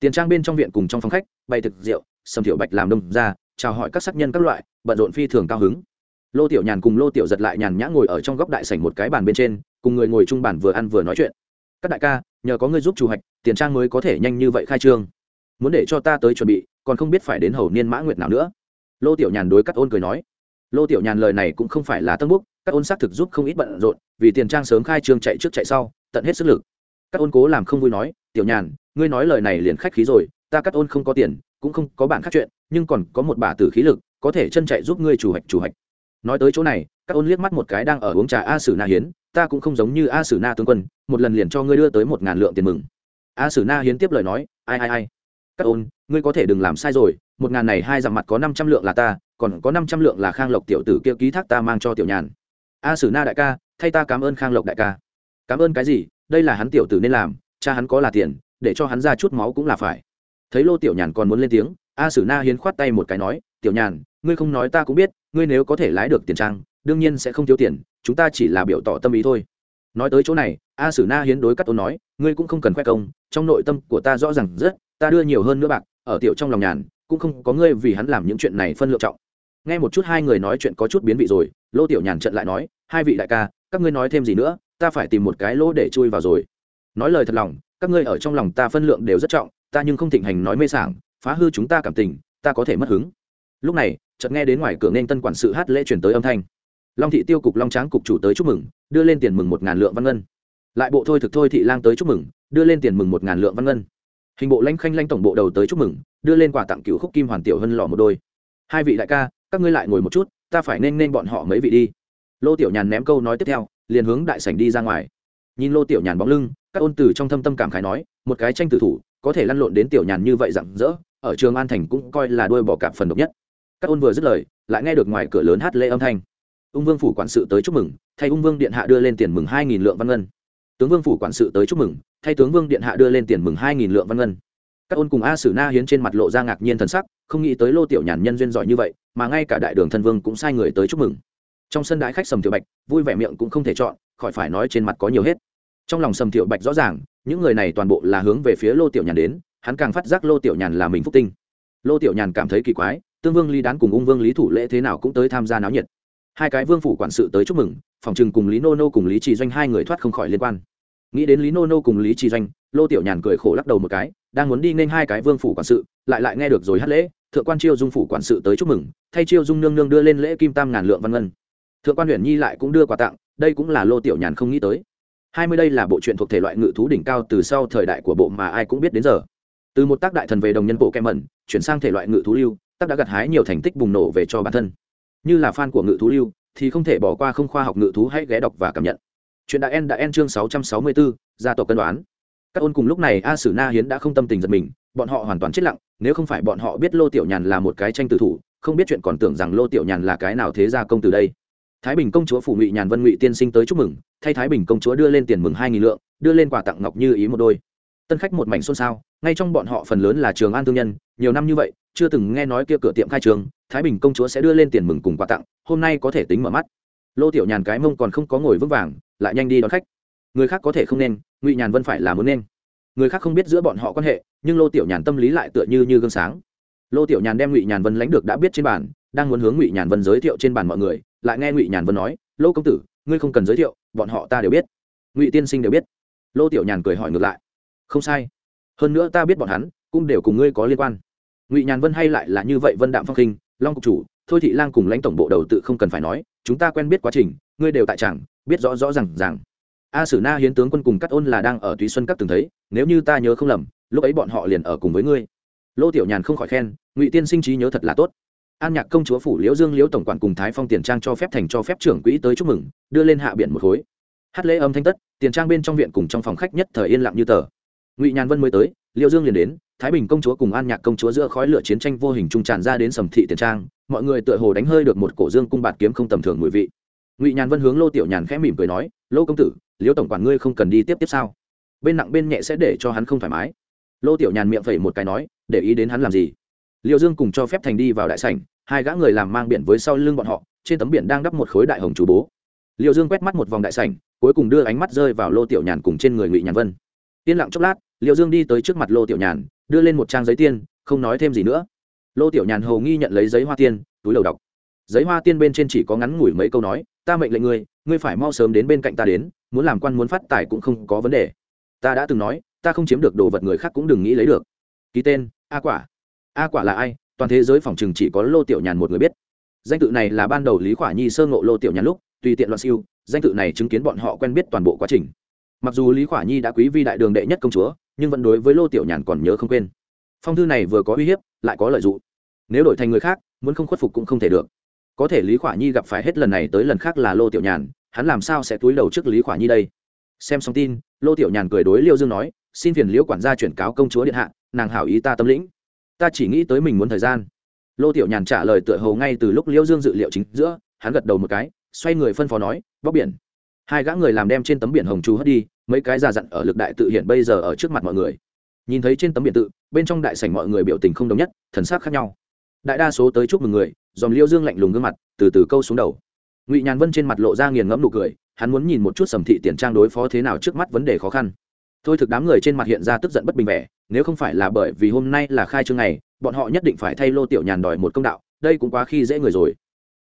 Tiền trang bên trong viện cùng trong phòng khách, bày thực rượu, sầm tiểu bạch làm đông ra, chào hỏi các sắc nhân các loại, bận rộn phi thường cao hứng. Lô tiểu nhàn cùng lô tiểu giật lại nhàn nhã ngồi ở trong góc đại sảnh một cái bàn bên trên, cùng người ngồi chung bàn vừa ăn vừa nói chuyện. Các đại ca, nhờ có người giúp chủ hạch tiền trang mới có thể nhanh như vậy khai trương. Muốn để cho ta tới chuẩn bị, còn không biết phải đến hầu niên mã nguyệt nào nữa lô tiểu nhàn đối cắt ôn cười nói, lô tiểu nhàn lời này cũng không phải là tân búc các ôn xác thực giúp không ít bận rộn, vì tiền trang sớm khai trương chạy trước chạy sau, tận hết sức lực. Các ôn cố làm không vui nói, tiểu nhàn, ngươi nói lời này liền khách khí rồi, ta cắt ôn không có tiền, cũng không có bản khác chuyện, nhưng còn có một bà tử khí lực, có thể chân chạy giúp ngươi chủ hạch chủ hạch nói tới chỗ này các ôn liếc mắt một cái đang ở uống trà a sử na hiến, ta cũng không giống như a sử na tướng quân, một lần liền cho ngươi đưa tới một ngàn lượng tiền mừng. A sử na hiến tiếp lời nói, ai ai ai? Các ôn, ngươi có thể đừng làm sai rồi, một ngàn này hai dặm mặt có năm trăm lượng là ta, còn có năm trăm lượng là khang lộc tiểu tử kia ký thác ta mang cho tiểu nhàn. A sử na đại ca, thay ta cảm ơn khang lộc đại ca. Cảm ơn cái gì? Đây là hắn tiểu tử nên làm, cha hắn có là tiền, để cho hắn ra chút máu cũng là phải. Thấy lô tiểu nhàn còn muốn lên tiếng, a sử na hiến khoát tay một cái nói, tiểu nhàn, ngươi không nói ta cũng biết, ngươi nếu có thể lái được tiền trang, đương nhiên sẽ không thiếu tiền, chúng ta chỉ là biểu tỏ tâm ý thôi. Nói tới chỗ này, a sử na hiến đối cắt ôn nói, ngươi cũng không cần khoe công trong nội tâm của ta rõ ràng rất, ta đưa nhiều hơn nữa bạc, ở tiểu trong lòng nhàn, cũng không có ngươi vì hắn làm những chuyện này phân lượng trọng nghe một chút hai người nói chuyện có chút biến vị rồi, lô tiểu nhàn trận lại nói, hai vị đại ca, các ngươi nói thêm gì nữa, ta phải tìm một cái lỗ để chui vào rồi. Nói lời thật lòng, các ngươi ở trong lòng ta phân lượng đều rất trọng, ta nhưng không thịnh hành nói mê sảng, phá hư chúng ta cảm tình, ta có thể mất hứng. Lúc này, chợt nghe đến ngoài cửa nên tân quản sự hát lễ chuyển tới âm thanh. Long thị tiêu cục long tráng cục chủ tới chúc mừng, đưa lên tiền mừng một ngàn lượng văn ngân. Lại bộ thôi thực thôi thị lang tới chúc mừng đưa lên tiền mừng một ngàn lượng văn ngân. Hình bộ lanh khanh lanh tổng bộ đầu tới chúc mừng, đưa lên quà tặng cựu khúc kim hoàn tiểu hân lọ một đôi. Hai vị đại ca, các ngươi lại ngồi một chút, ta phải nên nên bọn họ mấy vị đi. Lô tiểu nhàn ném câu nói tiếp theo, liền hướng đại sảnh đi ra ngoài. Nhìn lô tiểu nhàn bóng lưng, các ôn từ trong thâm tâm cảm khái nói, một cái tranh tử thủ, có thể lăn lộn đến tiểu nhàn như vậy rặng rỡ, ở trường an thành cũng coi là đuôi bỏ cạp phần độc nhất. Các ôn vừa dứt lời, lại nghe được ngoài cửa lớn hát lễ âm thanh. Ung vương phủ quản sự tới chúc mừng, thay ung vương điện hạ đưa lên tiền mừng hai nghìn lượng văn ngân tướng vương phủ quản sự tới chúc mừng, thay tướng vương điện hạ đưa lên tiền mừng hai nghìn lượng văn ngân. Các ôn cùng a sử na hiến trên mặt lộ ra ngạc nhiên thần sắc, không nghĩ tới lô tiểu nhàn nhân duyên giỏi như vậy, mà ngay cả đại đường thân vương cũng sai người tới chúc mừng. Trong sân đái khách sầm tiểu bạch, vui vẻ miệng cũng không thể chọn, khỏi phải nói trên mặt có nhiều hết. Trong lòng sầm tiểu bạch rõ ràng, những người này toàn bộ là hướng về phía lô tiểu nhàn đến, hắn càng phát giác lô tiểu nhàn là mình phúc tinh. Lô tiểu nhàn cảm thấy kỳ quái, tương vương lý đán cùng ung vương lý thủ lễ thế nào cũng tới tham gia náo nhiệt. Hai cái vương phủ quản sự tới chúc mừng, phòng trừng cùng lý nô nô cùng lý trì doanh hai người thoát không khỏi liên quan nghĩ đến lý nô nô cùng lý trì doanh, lô tiểu nhàn cười khổ lắc đầu một cái, đang muốn đi nên hai cái vương phủ quản sự, lại lại nghe được rồi hát lễ, thượng quan chiêu dung phủ quản sự tới chúc mừng, thay chiêu dung nương nương đưa lên lễ kim tam ngàn lượng văn ngân. Thượng quan huyện nhi lại cũng đưa quà tặng, đây cũng là lô tiểu nhàn không nghĩ tới. Hai mươi đây là bộ truyện thuộc thể loại ngự thú đỉnh cao từ sau thời đại của bộ mà ai cũng biết đến giờ. Từ một tác đại thần về đồng nhân bộ kem mẩn, chuyển sang thể loại ngự thú lưu, tác đã gặt hái nhiều thành tích bùng nổ về cho bản thân. Như là fan của ngự thú lưu, thì không thể bỏ qua không khoa học ngự thú hãy ghé đọc và cảm nhận chuyện đã en đã en chương sáu trăm sáu mươi bốn gia tộc cân đoán. Các ôn cùng lúc này a sử na hiến đã không tâm tình giật mình, bọn họ hoàn toàn chết lặng, nếu không phải bọn họ biết lô tiểu nhàn là một cái tranh tử thủ, không biết chuyện còn tưởng rằng lô tiểu nhàn là cái nào thế gia công từ đây. Thái bình công chúa phủ ngụy nhàn vân ngụy tiên sinh tới chúc mừng, thay thái bình công chúa đưa lên tiền mừng hai nghìn lượng, đưa lên quà tặng ngọc như ý một đôi. Tân khách một mảnh xôn xao, ngay trong bọn họ phần lớn là trường an thương nhân, nhiều năm như vậy, chưa từng nghe nói kia cửa tiệm khai trường, thái bình công chúa sẽ đưa lên tiền mừng cùng quà tặng, hôm nay có thể tính mở mắt lô tiểu nhàn cái mông còn không có ngồi vững vàng, lại nhanh đi đón khách. Người khác có thể không nên, ngụy nhàn vân phải là muốn nên. Người khác không biết giữa bọn họ quan hệ, nhưng lô tiểu nhàn tâm lý lại tựa như như gương sáng. Lô tiểu nhàn đem ngụy nhàn vân lãnh được đã biết trên bàn, đang muốn hướng ngụy nhàn vân giới thiệu trên bàn mọi người, lại nghe ngụy nhàn vân nói, lô công tử, ngươi không cần giới thiệu, bọn họ ta đều biết. Ngụy tiên sinh đều biết. Lô tiểu nhàn cười hỏi ngược lại, không sai. Hơn nữa ta biết bọn hắn, cũng đều cùng ngươi có liên quan. Ngụy nhàn vân hay lại là như vậy vân đạm phong khinh, long cục chủ, thôi thị lang cùng lãnh tổng bộ đầu tự không cần phải nói chúng ta quen biết quá trình, ngươi đều tại chẳng, biết rõ rõ rằng rằng a sử na hiến tướng quân cùng cắt ôn là đang ở túy xuân các từng thấy, nếu như ta nhớ không lầm, lúc ấy bọn họ liền ở cùng với ngươi. Lô tiểu nhàn không khỏi khen, ngụy tiên sinh trí nhớ thật là tốt. An nhạc công chúa phủ liễu dương liễu tổng quản cùng thái phong tiền trang cho phép thành cho phép trưởng quỹ tới chúc mừng, đưa lên hạ biển một khối. Hát lễ âm thanh tất, tiền trang bên trong viện cùng trong phòng khách nhất thời yên lặng như tờ. Ngụy nhàn vân mới tới liệu dương liền đến, thái bình công chúa cùng an nhạc công chúa giữa khói lửa chiến tranh vô hình trung tràn ra đến sầm thị tiền trang, mọi người tựa hồ đánh hơi được một cổ dương cung bạt kiếm không tầm thường mùi vị. Ngụy nhàn vân hướng lô tiểu nhàn khẽ mỉm cười nói, lô công tử liễu tổng quản ngươi không cần đi tiếp tiếp sao? Bên nặng bên nhẹ sẽ để cho hắn không thoải mái. Lô tiểu nhàn miệng phẩy một cái nói, để ý đến hắn làm gì? Liệu dương cùng cho phép thành đi vào đại sảnh, hai gã người làm mang biển với sau lưng bọn họ, trên tấm biển đang đắp một khối đại hồng chủ bố. Liệu dương quét mắt một vòng đại sảnh, cuối cùng đưa ánh mắt rơi vào lô tiểu nhàn cùng trên người ngụy nhàn vân. Yên lặng chốc lát liệu dương đi tới trước mặt lô tiểu nhàn, đưa lên một trang giấy tiên, không nói thêm gì nữa. Lô tiểu nhàn hầu nghi nhận lấy giấy hoa tiên, túi đầu đọc. Giấy hoa tiên bên trên chỉ có ngắn ngủi mấy câu nói, ta mệnh lệnh ngươi ngươi phải mau sớm đến bên cạnh ta đến, muốn làm quan muốn phát tài cũng không có vấn đề. Ta đã từng nói, ta không chiếm được đồ vật người khác cũng đừng nghĩ lấy được. Ký tên, a quả. A quả là ai? Toàn thế giới phòng chừng chỉ có lô tiểu nhàn một người biết. Danh tự này là ban đầu lý khỏa nhi sơ ngộ lô tiểu nhàn lúc, tùy tiện loạn siêu, danh tự này chứng kiến bọn họ quen biết toàn bộ quá trình. Mặc dù lý khỏa nhi đã quý vi đại đường đệ nhất công chúa nhưng vẫn đối với lô tiểu nhàn còn nhớ không quên. Phong thư này vừa có uy hiếp, lại có lợi dụng nếu đổi thành người khác, muốn không khuất phục cũng không thể được. Có thể lý khỏa nhi gặp phải hết lần này tới lần khác là lô tiểu nhàn, hắn làm sao sẽ túi đầu trước lý khỏa nhi đây? Xem xong tin, lô tiểu nhàn cười đối liêu dương nói, xin phiền liễu quản gia chuyển cáo công chúa điện hạ, nàng hảo ý ta tâm lĩnh. Ta chỉ nghĩ tới mình muốn thời gian. Lô tiểu nhàn trả lời tựa hầu ngay từ lúc liễu dương dự liệu chính giữa, hắn gật đầu một cái, xoay người phân phó nói bóc biển hai gã người làm đem trên tấm biển hồng chú hất đi, mấy cái già dặn ở lực đại tự hiện bây giờ ở trước mặt mọi người. Nhìn thấy trên tấm biển tự, bên trong đại sảnh mọi người biểu tình không đồng nhất, thần sắc khác nhau. Đại đa số tới chúc mừng người, dòm liêu dương lạnh lùng gương mặt, từ từ câu xuống đầu. Ngụy nhàn vân trên mặt lộ ra nghiền ngẫm nụ cười, hắn muốn nhìn một chút sầm thị tiền trang đối phó thế nào trước mắt vấn đề khó khăn. Thôi thực đám người trên mặt hiện ra tức giận bất bình vẻ, nếu không phải là bởi vì hôm nay là khai trương ngày, bọn họ nhất định phải thay lô tiểu nhàn đòi một công đạo, đây cũng quá khi dễ người rồi.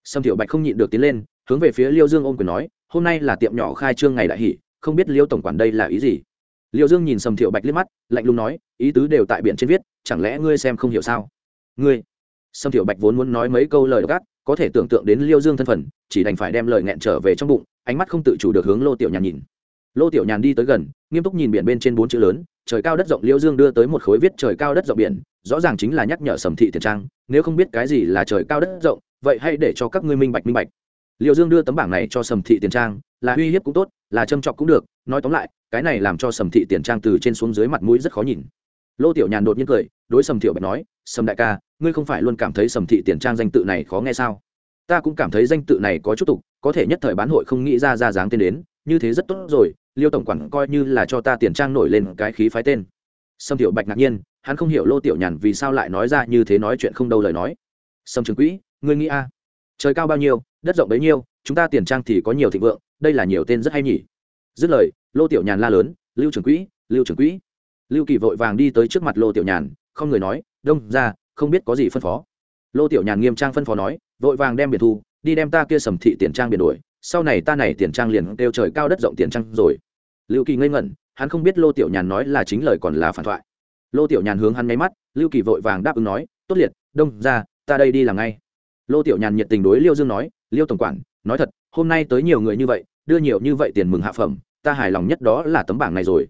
Sâm tiểu bạch không nhịn được tiến lên, hướng về phía liêu dương ôm quyền nói hôm nay là tiệm nhỏ khai trương ngày đại hỷ, không biết liêu tổng quản đây là ý gì? Liêu dương nhìn sầm thiệu bạch liếc mắt, lạnh lùng nói, ý tứ đều tại biển trên viết, chẳng lẽ ngươi xem không hiểu sao? Ngươi? Sầm thiệu bạch vốn muốn nói mấy câu lời gắt, có thể tưởng tượng đến liêu dương thân phận, chỉ đành phải đem lời nghẹn trở về trong bụng, ánh mắt không tự chủ được hướng lô tiểu nhàn nhìn. Lô tiểu nhàn đi tới gần, nghiêm túc nhìn biển bên trên bốn chữ lớn, trời cao đất rộng liêu dương đưa tới một khối viết trời cao đất rộng biển, rõ ràng chính là nhắc nhở sầm thị tiền trang, nếu không biết cái gì là trời cao đất rộng, vậy hãy để cho các ngươi minh bạch minh bạch liệu dương đưa tấm bảng này cho sầm thị tiền trang, là uy hiếp cũng tốt, là châm chọc cũng được, nói tóm lại, cái này làm cho sầm thị tiền trang từ trên xuống dưới mặt mũi rất khó nhìn. Lô tiểu nhàn đột nhiên cười, đối sầm thiệu bạch nói, sầm đại ca, ngươi không phải luôn cảm thấy sầm thị tiền trang danh tự này khó nghe sao? Ta cũng cảm thấy danh tự này có chút tục, có thể nhất thời bán hội không nghĩ ra ra dáng tên đến, như thế rất tốt rồi, liêu tổng quản coi như là cho ta tiền trang nổi lên cái khí phái tên. Sầm tiểu bạch ngạc nhiên, hắn không hiểu lô tiểu nhàn vì sao lại nói ra như thế nói chuyện không đâu lời nói. Sầm trường quỹ, ngươi nghĩ a? Trời cao bao nhiêu? Đất rộng bấy nhiêu, chúng ta tiền trang thì có nhiều thịnh vượng, đây là nhiều tên rất hay nhỉ. Dứt lời, lô tiểu nhàn la lớn, lưu trưởng quỹ, lưu trưởng quỹ. Lưu kỳ vội vàng đi tới trước mặt lô tiểu nhàn, không người nói, đông ra, không biết có gì phân phó. Lô tiểu nhàn nghiêm trang phân phó nói, vội vàng đem biệt thu, đi đem ta kia sầm thị tiền trang biển đuổi sau này ta này tiền trang liền kêu trời cao đất rộng tiền trang rồi. Lưu kỳ ngây ngẩn, hắn không biết lô tiểu nhàn nói là chính lời còn là phản thoại. Lô tiểu nhàn hướng hắn nháy mắt, lưu kỳ vội vàng đáp ứng nói, tốt liệt, đông ra, ta đây đi làm ngay. Lô tiểu nhàn nhiệt tình đối liêu dương nói liêu tổng quản, nói thật, hôm nay tới nhiều người như vậy, đưa nhiều như vậy tiền mừng hạ phẩm, ta hài lòng nhất đó là tấm bảng này rồi.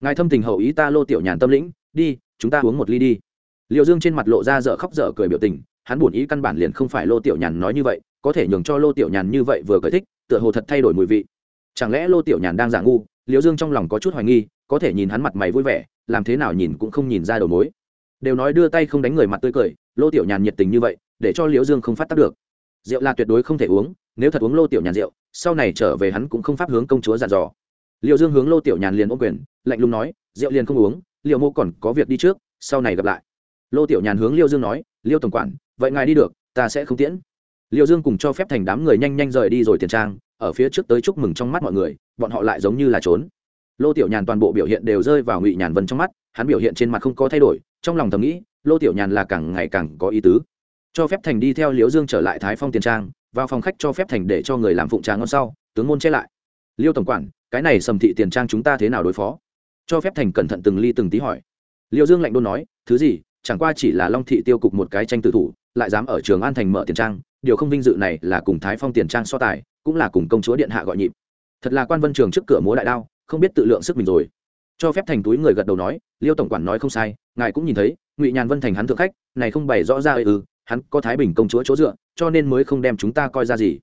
Ngài thâm tình hậu ý ta lô tiểu nhàn tâm lĩnh, đi, chúng ta uống một ly đi. Liêu dương trên mặt lộ ra dở khóc dở cười biểu tình, hắn buồn ý căn bản liền không phải lô tiểu nhàn nói như vậy, có thể nhường cho lô tiểu nhàn như vậy vừa cởi thích, tựa hồ thật thay đổi mùi vị. Chẳng lẽ lô tiểu nhàn đang giả ngu, liêu dương trong lòng có chút hoài nghi, có thể nhìn hắn mặt mày vui vẻ, làm thế nào nhìn cũng không nhìn ra đầu mối. Đều nói đưa tay không đánh người mặt tươi cười, lô tiểu nhàn nhiệt tình như vậy, để cho liễu dương không phát tác được rượu là tuyệt đối không thể uống, nếu thật uống lô tiểu nhàn rượu, sau này trở về hắn cũng không pháp hướng công chúa dặn dò. Liệu dương hướng lô tiểu nhàn liền ôm quyền, lạnh lùng nói, rượu liền không uống liệu mô còn có việc đi trước, sau này gặp lại. Lô tiểu nhàn hướng liêu dương nói liêu tổng quản, vậy ngài đi được, ta sẽ không tiễn. Liêu dương cùng cho phép thành đám người nhanh nhanh rời đi rồi tiền trang, ở phía trước tới chúc mừng trong mắt mọi người, bọn họ lại giống như là trốn. Lô tiểu nhàn toàn bộ biểu hiện đều rơi vào ngụy nhàn vân trong mắt, hắn biểu hiện trên mặt không có thay đổi, trong lòng thầm nghĩ, lô tiểu nhàn là càng ngày càng có ý tứ cho phép thành đi theo liễu dương trở lại thái phong tiền trang vào phòng khách cho phép thành để cho người làm phụng trà ngon sau tướng môn che lại. Liêu tổng quản cái này sầm thị tiền trang chúng ta thế nào đối phó? Cho phép thành cẩn thận từng ly từng tí hỏi. Liêu dương lạnh đôn nói thứ gì chẳng qua chỉ là long thị tiêu cục một cái tranh tự thủ lại dám ở trường an thành mở tiền trang điều không vinh dự này là cùng thái phong tiền trang so tài cũng là cùng công chúa điện hạ gọi nhịp. Thật là quan vân trường trước cửa múa đại đao không biết tự lượng sức mình rồi. Cho phép thành túi người gật đầu nói liêu tổng quản nói không sai ngài cũng nhìn thấy ngụy nhàn vân thành hắn thượng khách này không bày rõ ra ư ừ, hắn có thái bình công chúa chỗ dựa, cho nên mới không đem chúng ta coi ra gì.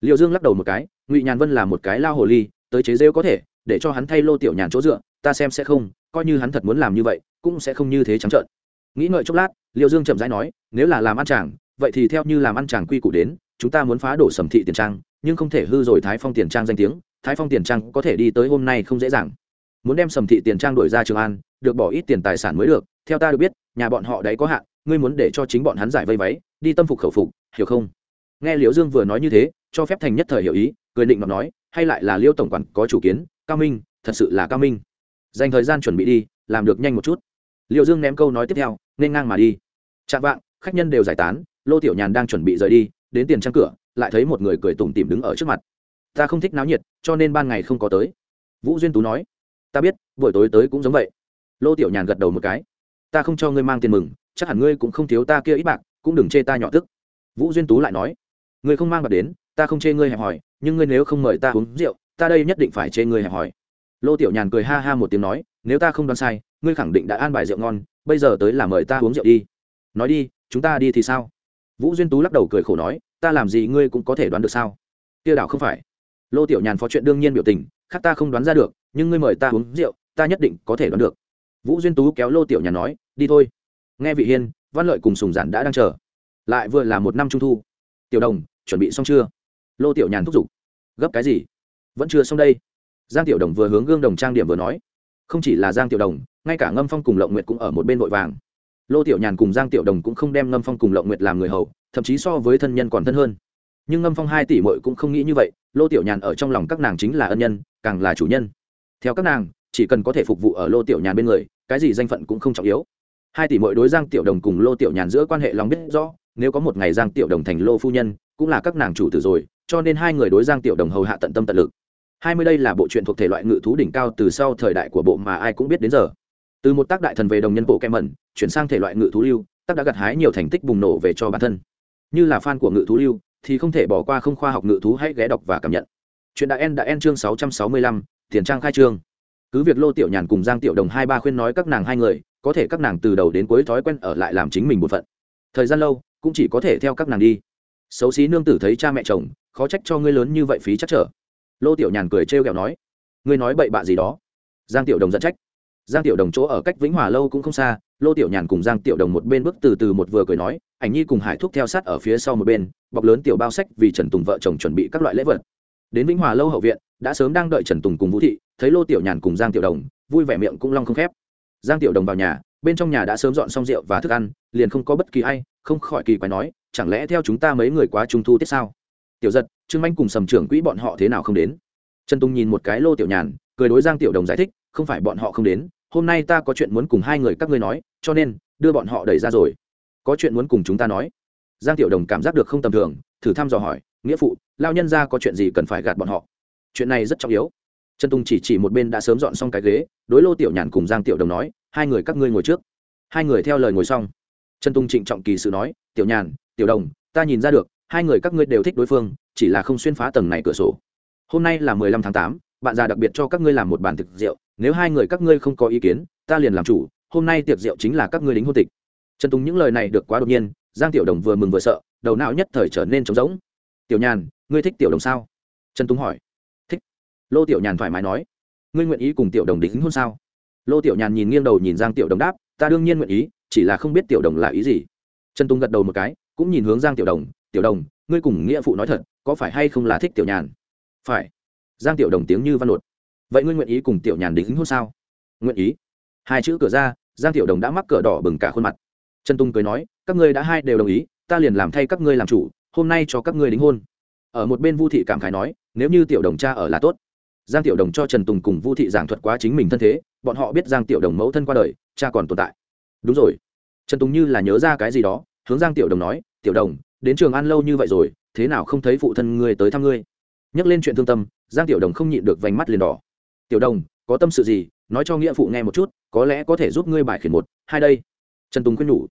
Liệu dương lắc đầu một cái, ngụy nhàn vân là một cái lao hồ ly, tới chế rêu có thể, để cho hắn thay lô tiểu nhàn chỗ dựa, ta xem sẽ không, coi như hắn thật muốn làm như vậy, cũng sẽ không như thế trắng trợn. Nghĩ ngợi chốc lát liệu dương chậm rãi nói, nếu là làm ăn chàng, vậy thì theo như làm ăn chàng quy củ đến, chúng ta muốn phá đổ sầm thị tiền trang, nhưng không thể hư rồi thái phong tiền trang danh tiếng, thái phong tiền trang có thể đi tới hôm nay không dễ dàng. Muốn đem sầm thị tiền trang đổi ra trường an, được bỏ ít tiền tài sản mới được, theo ta được biết, nhà bọn họ đấy có hạn ngươi muốn để cho chính bọn hắn giải vây váy, đi tâm phục khẩu phục, hiểu không? Nghe liễu dương vừa nói như thế, cho phép thành nhất thời hiểu ý, cười định mà nói, hay lại là liêu tổng quản có chủ kiến, cao minh, thật sự là cao minh. Dành thời gian chuẩn bị đi, làm được nhanh một chút. Liệu dương ném câu nói tiếp theo, nên ngang mà đi. Chạm vạng, khách nhân đều giải tán, lô tiểu nhàn đang chuẩn bị rời đi, đến tiền trang cửa, lại thấy một người cười tủm tỉm đứng ở trước mặt. Ta không thích náo nhiệt, cho nên ban ngày không có tới. Vũ duyên tú nói, ta biết, buổi tối tới cũng giống vậy. Lô tiểu nhàn gật đầu một cái, ta không cho ngươi mang tiền mừng chắc hẳn ngươi cũng không thiếu ta kia ít bạc, cũng đừng chê ta nhỏ tức. Vũ duyên tú lại nói, ngươi không mang bạc đến, ta không chê ngươi hẹp hòi, nhưng ngươi nếu không mời ta uống rượu, ta đây nhất định phải chê ngươi hẹp hòi. Lô tiểu nhàn cười ha ha một tiếng nói, nếu ta không đoán sai, ngươi khẳng định đã an bài rượu ngon, bây giờ tới là mời ta uống rượu đi. Nói đi, chúng ta đi thì sao? Vũ duyên tú lắc đầu cười khổ nói, ta làm gì ngươi cũng có thể đoán được sao? Kia đảo không phải. Lô tiểu nhàn phó chuyện đương nhiên biểu tình, khác ta không đoán ra được, nhưng ngươi mời ta uống rượu, ta nhất định có thể đoán được. Vũ duyên tú kéo lô tiểu nhàn nói, đi thôi nghe vị hiên, văn lợi cùng sùng giản đã đang chờ. Lại vừa là một năm trung thu. Tiểu đồng, chuẩn bị xong chưa? Lô tiểu nhàn thúc giục. Gấp cái gì? Vẫn chưa xong đây. Giang tiểu đồng vừa hướng gương đồng trang điểm vừa nói. Không chỉ là giang tiểu đồng, ngay cả ngâm phong cùng lộng nguyệt cũng ở một bên vội vàng. Lô tiểu nhàn cùng giang tiểu đồng cũng không đem ngâm phong cùng lộng nguyệt làm người hầu, thậm chí so với thân nhân còn thân hơn. Nhưng ngâm phong hai tỷ mội cũng không nghĩ như vậy, lô tiểu nhàn ở trong lòng các nàng chính là ân nhân, càng là chủ nhân. Theo các nàng, chỉ cần có thể phục vụ ở lô tiểu nhàn bên người, cái gì danh phận cũng không trọng yếu hai tỷ mỗi đối giang tiểu đồng cùng lô tiểu nhàn giữa quan hệ lòng biết rõ, nếu có một ngày giang tiểu đồng thành lô phu nhân, cũng là các nàng chủ tử rồi, cho nên hai người đối giang tiểu đồng hầu hạ tận tâm tận lực. Hai mươi đây là bộ truyện thuộc thể loại ngự thú đỉnh cao từ sau thời đại của bộ mà ai cũng biết đến giờ. Từ một tác đại thần về đồng nhân bộ kem mẩn, chuyển sang thể loại ngự thú lưu, tác đã gặt hái nhiều thành tích bùng nổ về cho bản thân. Như là fan của ngự thú lưu, thì không thể bỏ qua không khoa học ngự thú hãy ghé đọc và cảm nhận. Chuyện đã en đã en chương sáu trăm sáu mươi lăm, tiền trang khai trương. Cứ việc lô tiểu nhàn cùng giang tiểu đồng hai ba khuyên nói các nàng hai người có thể các nàng từ đầu đến cuối thói quen ở lại làm chính mình một phận. Thời gian lâu, cũng chỉ có thể theo các nàng đi. Xấu xí nương tử thấy cha mẹ chồng, khó trách cho ngươi lớn như vậy phí chắc trở. Lô tiểu nhàn cười trêu ghẹo nói, ngươi nói bậy bạ gì đó? Giang tiểu đồng dẫn trách. Giang tiểu đồng chỗ ở cách vĩnh hòa lâu cũng không xa, lô tiểu nhàn cùng giang tiểu đồng một bên bước từ từ một vừa cười nói, ảnh nhi cùng hải thúc theo sát ở phía sau một bên, bọc lớn tiểu bao sách vì trần tùng vợ chồng chuẩn bị các loại lễ vật. Đến vĩnh hòa lâu hậu viện, đã sớm đang đợi trần tùng cùng vũ thị, thấy lô tiểu nhàn cùng giang tiểu đồng, vui vẻ miệng cũng long không khép giang tiểu đồng vào nhà, bên trong nhà đã sớm dọn xong rượu và thức ăn, liền không có bất kỳ ai, không khỏi kỳ quái nói, chẳng lẽ theo chúng ta mấy người quá trung thu tiết sao? Tiểu giật, trương anh cùng sầm trưởng quỹ bọn họ thế nào không đến? Trần tùng nhìn một cái lô tiểu nhàn, cười đối giang tiểu đồng giải thích, không phải bọn họ không đến, hôm nay ta có chuyện muốn cùng hai người các ngươi nói, cho nên, đưa bọn họ đẩy ra rồi. Có chuyện muốn cùng chúng ta nói. Giang tiểu đồng cảm giác được không tầm thường, thử thăm dò hỏi, nghĩa phụ lao nhân ra có chuyện gì cần phải gạt bọn họ? Chuyện này rất trọng yếu trần tùng chỉ chỉ một bên đã sớm dọn xong cái ghế, đối lô tiểu nhàn cùng giang tiểu đồng nói, hai người các ngươi ngồi trước. Hai người theo lời ngồi xong. Trần tùng trịnh trọng kỳ sự nói, tiểu nhàn, tiểu đồng, ta nhìn ra được, hai người các ngươi đều thích đối phương, chỉ là không xuyên phá tầng này cửa sổ. Hôm nay là mười lăm tháng tám, bạn già đặc biệt cho các ngươi làm một bàn thực rượu, nếu hai người các ngươi không có ý kiến, ta liền làm chủ, hôm nay tiệc rượu chính là các ngươi đính hôn tịch. Trần tùng những lời này được quá đột nhiên, giang tiểu đồng vừa mừng vừa sợ, đầu não nhất thời trở nên trống rỗng. Tiểu nhàn, ngươi thích tiểu đồng sao? Trần tùng hỏi lô tiểu nhàn thoải mái nói, ngươi nguyện ý cùng tiểu đồng đính hôn sao? Lô tiểu nhàn nhìn nghiêng đầu nhìn giang tiểu đồng đáp, ta đương nhiên nguyện ý, chỉ là không biết tiểu đồng là ý gì. Trần tùng gật đầu một cái, cũng nhìn hướng giang tiểu đồng tiểu đồng, ngươi cùng nghĩa phụ nói thật, có phải hay không là thích tiểu nhàn? Phải. Giang tiểu đồng tiếng như văn luật vậy ngươi nguyện ý cùng tiểu nhàn đính hôn sao? Nguyện ý. Hai chữ cửa ra, giang tiểu đồng đã mắc cờ đỏ bừng cả khuôn mặt. Trần tung cười nói, các ngươi đã hai đều đồng ý, ta liền làm thay các ngươi làm chủ, hôm nay cho các ngươi đính hôn. Ở một bên vu thị cảm khái nói, nếu như tiểu đồng cha ở là tốt giang tiểu đồng cho trần tùng cùng vu thị giảng thuật quá chính mình thân thế, bọn họ biết giang tiểu đồng mẫu thân qua đời, cha còn tồn tại. Đúng rồi. Trần tùng như là nhớ ra cái gì đó, hướng giang tiểu đồng nói, tiểu đồng, đến trường ăn lâu như vậy rồi, thế nào không thấy phụ thân ngươi tới thăm ngươi? Nhắc lên chuyện thương tâm, giang tiểu đồng không nhịn được vành mắt liền đỏ. Tiểu đồng, có tâm sự gì, nói cho nghĩa phụ nghe một chút, có lẽ có thể giúp ngươi bài khiển một, hai đây. Trần tùng khuyên nhủ.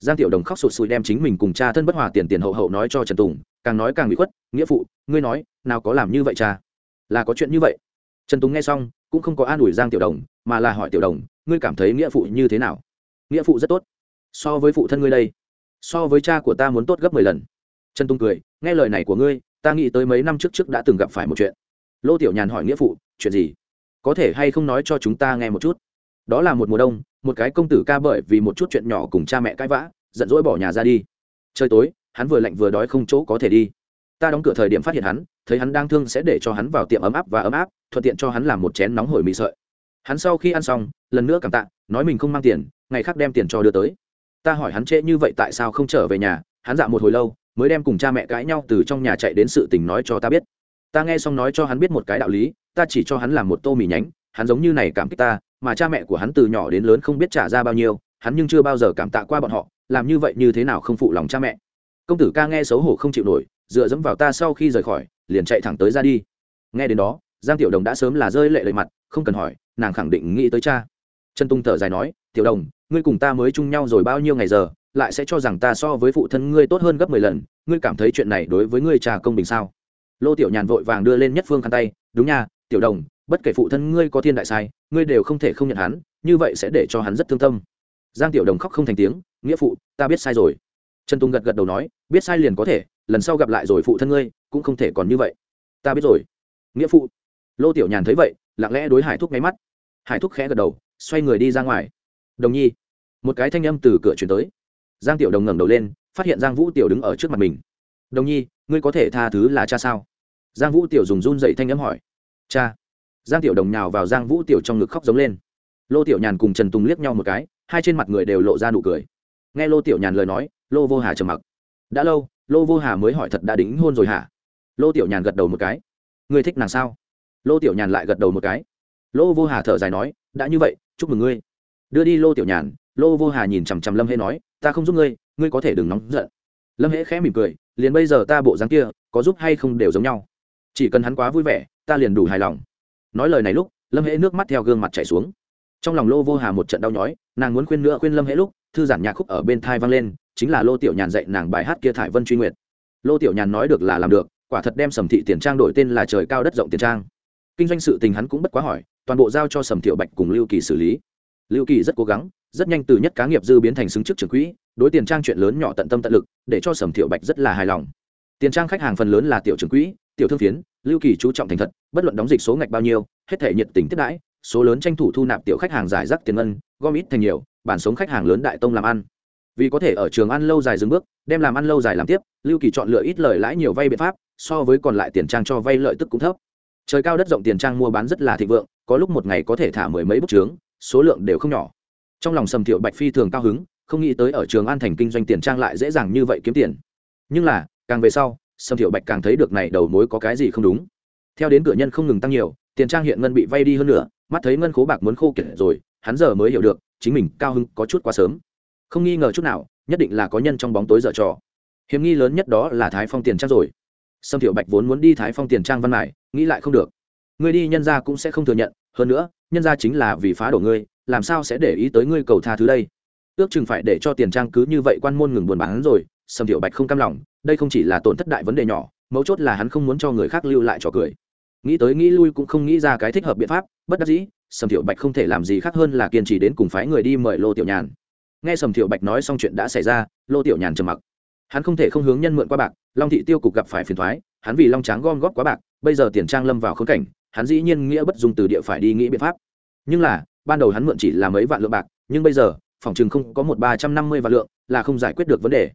Giang tiểu đồng khóc sụt sùi đem chính mình cùng cha thân bất hòa tiền tiền hậu hậu nói cho trần tùng, càng nói càng bị khuất, nghĩa phụ, ngươi nói, nào có làm như vậy cha? Là có chuyện như vậy? Trần tùng nghe xong, cũng không có an ủi giang tiểu đồng, mà là hỏi tiểu đồng, ngươi cảm thấy nghĩa phụ như thế nào? Nghĩa phụ rất tốt. So với phụ thân ngươi đây, so với cha của ta muốn tốt gấp mười lần. Trần tùng cười, nghe lời này của ngươi, ta nghĩ tới mấy năm trước trước đã từng gặp phải một chuyện. Lô tiểu nhàn hỏi nghĩa phụ, chuyện gì? Có thể hay không nói cho chúng ta nghe một chút? Đó là một mùa đông, một cái công tử ca bởi vì một chút chuyện nhỏ cùng cha mẹ cãi vã, giận dỗi bỏ nhà ra đi. Trời tối, hắn vừa lạnh vừa đói không chỗ có thể đi. Ta đóng cửa thời điểm phát hiện hắn thấy hắn đang thương sẽ để cho hắn vào tiệm ấm áp và ấm áp, thuận tiện cho hắn làm một chén nóng hổi mì sợi. Hắn sau khi ăn xong, lần nữa cảm tạ, nói mình không mang tiền, ngày khác đem tiền cho đưa tới. Ta hỏi hắn trễ như vậy tại sao không trở về nhà, hắn dạ một hồi lâu, mới đem cùng cha mẹ cãi nhau từ trong nhà chạy đến sự tình nói cho ta biết. Ta nghe xong nói cho hắn biết một cái đạo lý, ta chỉ cho hắn làm một tô mì nhánh, hắn giống như này cảm kích ta, mà cha mẹ của hắn từ nhỏ đến lớn không biết trả ra bao nhiêu, hắn nhưng chưa bao giờ cảm tạ qua bọn họ, làm như vậy như thế nào không phụ lòng cha mẹ. Công tử ca nghe xấu hổ không chịu nổi, dựa dẫm vào ta sau khi rời khỏi liền chạy thẳng tới ra đi. Nghe đến đó, giang tiểu đồng đã sớm là rơi lệ lệ mặt, không cần hỏi, nàng khẳng định nghĩ tới cha. Trần tung thở dài nói, tiểu đồng, ngươi cùng ta mới chung nhau rồi bao nhiêu ngày giờ, lại sẽ cho rằng ta so với phụ thân ngươi tốt hơn gấp mười lần, ngươi cảm thấy chuyện này đối với ngươi cha công bình sao? Lô tiểu nhàn vội vàng đưa lên nhất phương khăn tay, đúng nha, tiểu đồng, bất kể phụ thân ngươi có thiên đại sai, ngươi đều không thể không nhận hắn, như vậy sẽ để cho hắn rất thương tâm. Giang tiểu đồng khóc không thành tiếng, nghĩa phụ, ta biết sai rồi. Trần tùng gật gật đầu nói, biết sai liền có thể lần sau gặp lại rồi phụ thân ngươi, cũng không thể còn như vậy. Ta biết rồi. Nghĩa phụ. Lô tiểu nhàn thấy vậy, lặng lẽ đối hải thúc nháy mắt. Hải thúc khẽ gật đầu, xoay người đi ra ngoài. Đồng nhi. Một cái thanh âm từ cửa chuyển tới. Giang tiểu đồng ngẩng đầu lên, phát hiện giang vũ tiểu đứng ở trước mặt mình. Đồng nhi, ngươi có thể tha thứ là cha sao? Giang vũ tiểu dùng run dậy thanh âm hỏi. Cha. Giang tiểu đồng nhào vào giang vũ tiểu trong ngực khóc giống lên. Lô tiểu nhàn cùng trần tùng liếc nhau một cái, hai trên mặt người đều lộ ra nụ cười. Nghe lô tiểu nhàn lời nói, lô vô hà trầm mặc. Đã lâu lô vô hà mới hỏi thật đã đính hôn rồi hả? Lô tiểu nhàn gật đầu một cái. Ngươi thích nàng sao? Lô tiểu nhàn lại gật đầu một cái. Lô vô hà thở dài nói, đã như vậy, chúc mừng ngươi. Đưa đi lô tiểu nhàn, lô vô hà nhìn chằm chằm lâm hễ nói, ta không giúp ngươi ngươi có thể đừng nóng giận. Lâm hễ khẽ mỉm cười, liền bây giờ ta bộ dáng kia, có giúp hay không đều giống nhau. Chỉ cần hắn quá vui vẻ, ta liền đủ hài lòng. Nói lời này lúc, lâm hễ nước mắt theo gương mặt chảy xuống. Trong lòng lô vô hà một trận đau nhói, nàng muốn khuyên nữa khuyên lâm hễ lúc thư giản nhạc khúc ở bên thai vang lên, chính là lô tiểu nhàn dạy nàng bài hát kia thải vân truy nguyệt. Lô tiểu nhàn nói được là làm được, quả thật đem sầm thị tiền trang đổi tên là trời cao đất rộng tiền trang. Kinh doanh sự tình hắn cũng bất quá hỏi, toàn bộ giao cho sầm thiệu bạch cùng lưu kỳ xử lý. Lưu kỳ rất cố gắng, rất nhanh từ nhất cá nghiệp dư biến thành xứng chức trưởng quỹ, đối tiền trang chuyện lớn nhỏ tận tâm tận lực, để cho sầm thiệu bạch rất là hài lòng. Tiền trang khách hàng phần lớn là tiểu trưởng quỹ, tiểu thương phiến, lưu kỳ chú trọng thành thật, bất luận đóng dịch số ngạch bao nhiêu, hết thể nhiệt tình tiếp đãi, số lớn tranh thủ thu nạp tiểu khách hàng giải rác tiền ngân, gom ít thành nhiều bản sống khách hàng lớn đại tông làm ăn. Vì có thể ở trường ăn lâu dài dừng bước, đem làm ăn lâu dài làm tiếp, lưu kỳ chọn lựa ít lời lãi nhiều vay biện pháp, so với còn lại tiền trang cho vay lợi tức cũng thấp. Trời cao đất rộng tiền trang mua bán rất là thịnh vượng, có lúc một ngày có thể thả mười mấy bức trướng số lượng đều không nhỏ. Trong lòng sầm thiệu bạch phi thường cao hứng, không nghĩ tới ở trường an thành kinh doanh tiền trang lại dễ dàng như vậy kiếm tiền. Nhưng là, càng về sau, sầm thiệu bạch càng thấy được này đầu mối có cái gì không đúng. Theo đến cửa nhân không ngừng tăng nhiều, tiền trang hiện ngân bị vay đi hơn nữa mắt thấy ngân khố bạc muốn khô kiệt rồi hắn giờ mới hiểu được chính mình cao Hưng có chút quá sớm. Không nghi ngờ chút nào, nhất định là có nhân trong bóng tối dở trò. Hiểm nghi lớn nhất đó là thái phong tiền trang rồi. Sâm thiệu bạch vốn muốn đi thái phong tiền trang văn mải nghĩ lại không được. Ngươi đi nhân ra cũng sẽ không thừa nhận, hơn nữa, nhân ra chính là vì phá đổ ngươi, làm sao sẽ để ý tới ngươi cầu tha thứ đây? Ước chừng phải để cho tiền trang cứ như vậy quan môn ngừng buồn bán rồi, sâm thiệu bạch không cam lòng, đây không chỉ là tổn thất đại vấn đề nhỏ, mấu chốt là hắn không muốn cho người khác lưu lại trò cười. Nghĩ tới nghĩ lui cũng không nghĩ ra cái thích hợp biện pháp, bất đắc dĩ sầm thiệu bạch không thể làm gì khác hơn là kiên trì đến cùng phái người đi mời lô tiểu nhàn. Nghe sầm thiệu bạch nói xong chuyện đã xảy ra, lô tiểu nhàn trầm mặc. Hắn không thể không hướng nhân mượn qua bạc, long thị tiêu cục gặp phải phiền thoái, hắn vì long tráng gom góp quá bạc, bây giờ tiền trang lâm vào khốn cảnh, hắn dĩ nhiên nghĩa bất dùng từ địa phải đi nghĩ biện pháp. Nhưng là, ban đầu hắn mượn chỉ là mấy vạn lượng bạc, nhưng bây giờ, phòng chừng không có một ba trăm năm mươi vạn lượng, là không giải quyết được vấn đề.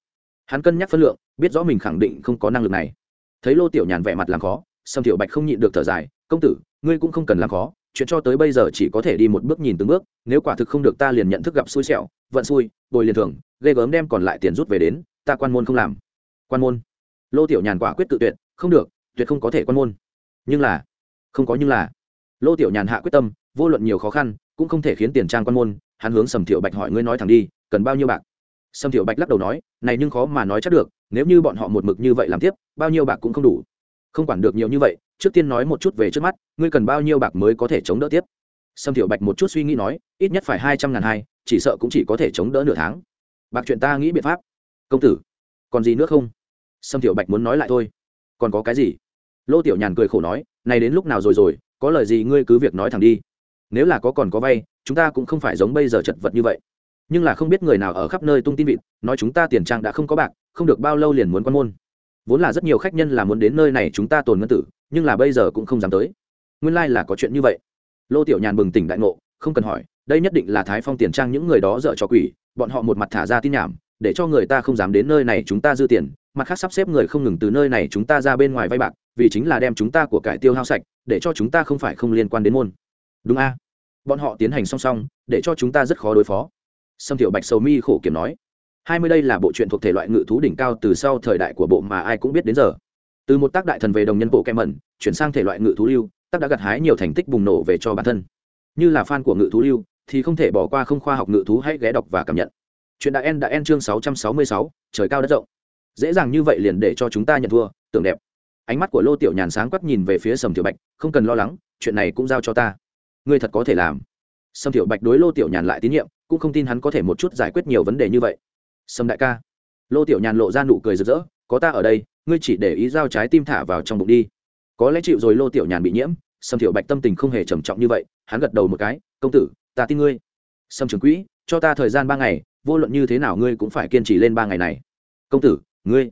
Hắn cân nhắc phân lượng, biết rõ mình khẳng định không có năng lực này. Thấy lô tiểu nhàn vẻ mặt làm khó, Sầm tiểu bạch không nhịn được thở dài, công tử, ngươi cũng không cần làm khó chuyện cho tới bây giờ chỉ có thể đi một bước nhìn từng bước, nếu quả thực không được ta liền nhận thức gặp xui xẻo, vận xui, bồi liền thường ghê gớm đem còn lại tiền rút về đến, ta quan môn không làm. Quan môn? Lô tiểu nhàn quả quyết tự tuyệt, không được, tuyệt không có thể quan môn. Nhưng là, không có nhưng là. Lô tiểu nhàn hạ quyết tâm, vô luận nhiều khó khăn, cũng không thể khiến tiền trang quan môn, hắn hướng sầm thiệu bạch hỏi ngươi nói thẳng đi, cần bao nhiêu bạc? Sầm thiệu bạch lắc đầu nói, này nhưng khó mà nói chắc được, nếu như bọn họ một mực như vậy làm tiếp, bao nhiêu bạc cũng không đủ không quản được nhiều như vậy, trước tiên nói một chút về trước mắt, ngươi cần bao nhiêu bạc mới có thể chống đỡ tiếp? Sâm thiểu bạch một chút suy nghĩ nói, ít nhất phải hai trăm ngàn hai, chỉ sợ cũng chỉ có thể chống đỡ nửa tháng. Bạc chuyện ta nghĩ biện pháp. Công tử, còn gì nữa không? Sâm thiểu bạch muốn nói lại thôi. Còn có cái gì? Lô tiểu nhàn cười khổ nói, này đến lúc nào rồi rồi, có lời gì ngươi cứ việc nói thẳng đi. Nếu là có còn có vay, chúng ta cũng không phải giống bây giờ chật vật như vậy. Nhưng là không biết người nào ở khắp nơi tung tin vịt, nói chúng ta tiền trang đã không có bạc, không được bao lâu liền muốn quan môn vốn là rất nhiều khách nhân là muốn đến nơi này chúng ta tồn ngân tử, nhưng là bây giờ cũng không dám tới. Nguyên lai、like、là có chuyện như vậy. Lô tiểu nhàn bừng tỉnh đại ngộ, không cần hỏi, đây nhất định là thái phong tiền trang những người đó dở cho quỷ, bọn họ một mặt thả ra tin nhảm, để cho người ta không dám đến nơi này chúng ta dư tiền, mặt khác sắp xếp người không ngừng từ nơi này chúng ta ra bên ngoài vay bạc, vì chính là đem chúng ta của cải tiêu hao sạch, để cho chúng ta không phải không liên quan đến môn. Đúng a. Bọn họ tiến hành song song, để cho chúng ta rất khó đối phó. Sâm thiệu bạch sầu mi khổ kiểm nói hai mươi đây là bộ truyện thuộc thể loại ngự thú đỉnh cao từ sau thời đại của bộ mà ai cũng biết đến giờ. Từ một tác đại thần về đồng nhân bộ kem mẩn, chuyển sang thể loại ngự thú lưu, tác đã gặt hái nhiều thành tích bùng nổ về cho bản thân. Như là fan của ngự thú lưu, thì không thể bỏ qua không khoa học ngự thú hãy ghé đọc và cảm nhận. Chuyện đại en đã en chương sáu trăm sáu mươi sáu, trời cao đất rộng. Dễ dàng như vậy liền để cho chúng ta nhận thua, tưởng đẹp. Ánh mắt của lô tiểu nhàn sáng quắc nhìn về phía sầm tiểu bạch, không cần lo lắng, chuyện này cũng giao cho ta. Ngươi thật có thể làm. Sầm tiểu bạch đối lô tiểu nhàn lại tín nhiệm, cũng không tin hắn có thể một chút giải quyết nhiều vấn đề như vậy sâm đại ca. Lô tiểu nhàn lộ ra nụ cười rực rỡ, có ta ở đây, ngươi chỉ để ý giao trái tim thả vào trong bụng đi. Có lẽ chịu rồi lô tiểu nhàn bị nhiễm, sâm tiểu bạch tâm tình không hề trầm trọng như vậy, hắn gật đầu một cái, công tử, ta tin ngươi. Sâm trưởng quỹ, cho ta thời gian ba ngày, vô luận như thế nào ngươi cũng phải kiên trì lên ba ngày này. Công tử, ngươi.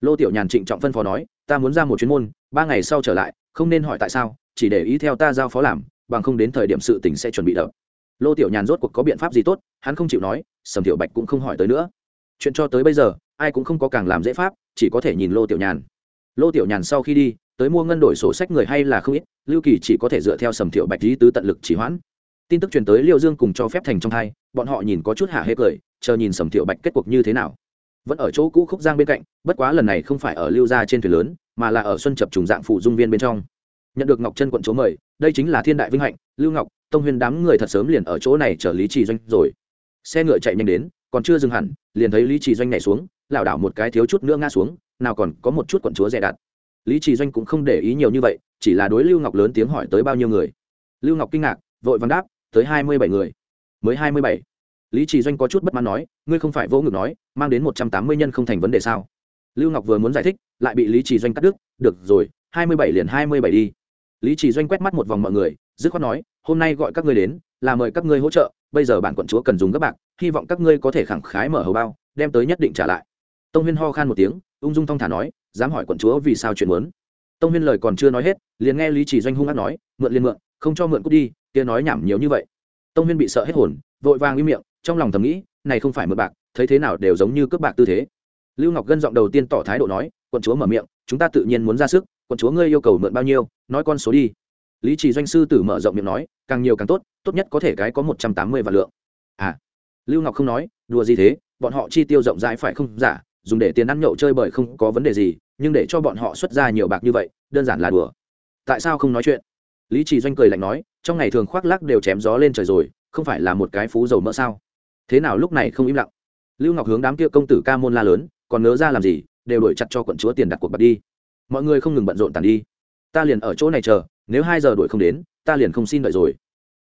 Lô tiểu nhàn trịnh trọng phân phó nói, ta muốn ra một chuyến môn, ba ngày sau trở lại, không nên hỏi tại sao, chỉ để ý theo ta giao phó làm, bằng không đến thời điểm sự tình sẽ chuẩn bị đợi lô tiểu nhàn rốt cuộc có biện pháp gì tốt, hắn không chịu nói sầm tiểu bạch cũng không hỏi tới nữa chuyện cho tới bây giờ, ai cũng không có càng làm dễ pháp, chỉ có thể nhìn lô tiểu nhàn. Lô tiểu nhàn sau khi đi, tới mua ngân đổi sổ sách người hay là không ít, lưu kỳ chỉ có thể dựa theo sầm thiệu bạch lý tứ tận lực chỉ hoãn. Tin tức truyền tới liêu dương cùng cho phép thành trong hai, bọn họ nhìn có chút hạ hết cười, chờ nhìn sầm thiệu bạch kết cuộc như thế nào. Vẫn ở chỗ cũ khúc giang bên cạnh, bất quá lần này không phải ở lưu gia trên thuyền lớn, mà là ở xuân chập trùng dạng phụ dung viên bên trong. Nhận được ngọc chân quận chúa mời, đây chính là thiên đại vinh hạnh, lưu ngọc, tông huyên đám người thật sớm liền ở chỗ này chở lý trì doanh rồi. Xe ngựa chạy nhanh đến còn chưa dừng hẳn, liền thấy lý trì doanh nhảy xuống, lảo đảo một cái thiếu chút nữa ngã xuống, nào còn có một chút quận chúa dè đặt. Lý trì doanh cũng không để ý nhiều như vậy, chỉ là đối lưu ngọc lớn tiếng hỏi tới bao nhiêu người. Lưu ngọc kinh ngạc, vội vàng đáp, tới hai mươi bảy người. Mới hai mươi bảy. Lý trì doanh có chút bất mãn nói, ngươi không phải vô ngực nói, mang đến một trăm tám mươi nhân không thành vấn đề sao? Lưu ngọc vừa muốn giải thích, lại bị lý trì doanh cắt đứt, được rồi, hai mươi bảy liền hai mươi bảy đi. Lý trì doanh quét mắt một vòng mọi người, dứt khoát nói, hôm nay gọi các ngươi đến, là mời các ngươi hỗ trợ bây giờ bản quận chúa cần dùng các bạc, hy vọng các ngươi có thể khẳng khái mở hầu bao, đem tới nhất định trả lại. Tông huyên ho khan một tiếng, ung dung thong thả nói, dám hỏi quận chúa vì sao chuyện muốn. Tông huyên lời còn chưa nói hết, liền nghe lý chỉ doanh hung hát nói, mượn liền mượn, không cho mượn cút đi, kia nói nhảm nhiều như vậy. Tông huyên bị sợ hết hồn, vội vàng im miệng, trong lòng thầm nghĩ, này không phải mượn bạc, thấy thế nào đều giống như cướp bạc tư thế. Lưu ngọc gân giọng đầu tiên tỏ thái độ nói, quận chúa mở miệng, chúng ta tự nhiên muốn ra sức, quận chúa ngươi yêu cầu mượn bao nhiêu, nói con số đi lý trì doanh sư tử mở rộng miệng nói, càng nhiều càng tốt tốt nhất có thể cái có một trăm tám mươi vạn lượng. À lưu ngọc không nói, đùa gì thế, bọn họ chi tiêu rộng rãi phải không? Giả dùng để tiền ăn nhậu chơi bời không có vấn đề gì, nhưng để cho bọn họ xuất ra nhiều bạc như vậy, đơn giản là đùa. Tại sao không nói chuyện? Lý trì doanh cười lạnh nói, trong ngày thường khoác lắc đều chém gió lên trời rồi, không phải là một cái phú dầu mỡ sao? Thế nào lúc này không im lặng? Lưu ngọc hướng đám kia công tử ca môn la lớn, còn nớ ra làm gì, đều đổi chặt cho quận chúa tiền đặt cuộc bật đi. Mọi người không ngừng bận rộn tàn đi. Ta liền ở chỗ này chờ nếu hai giờ đuổi không đến, ta liền không xin đợi rồi.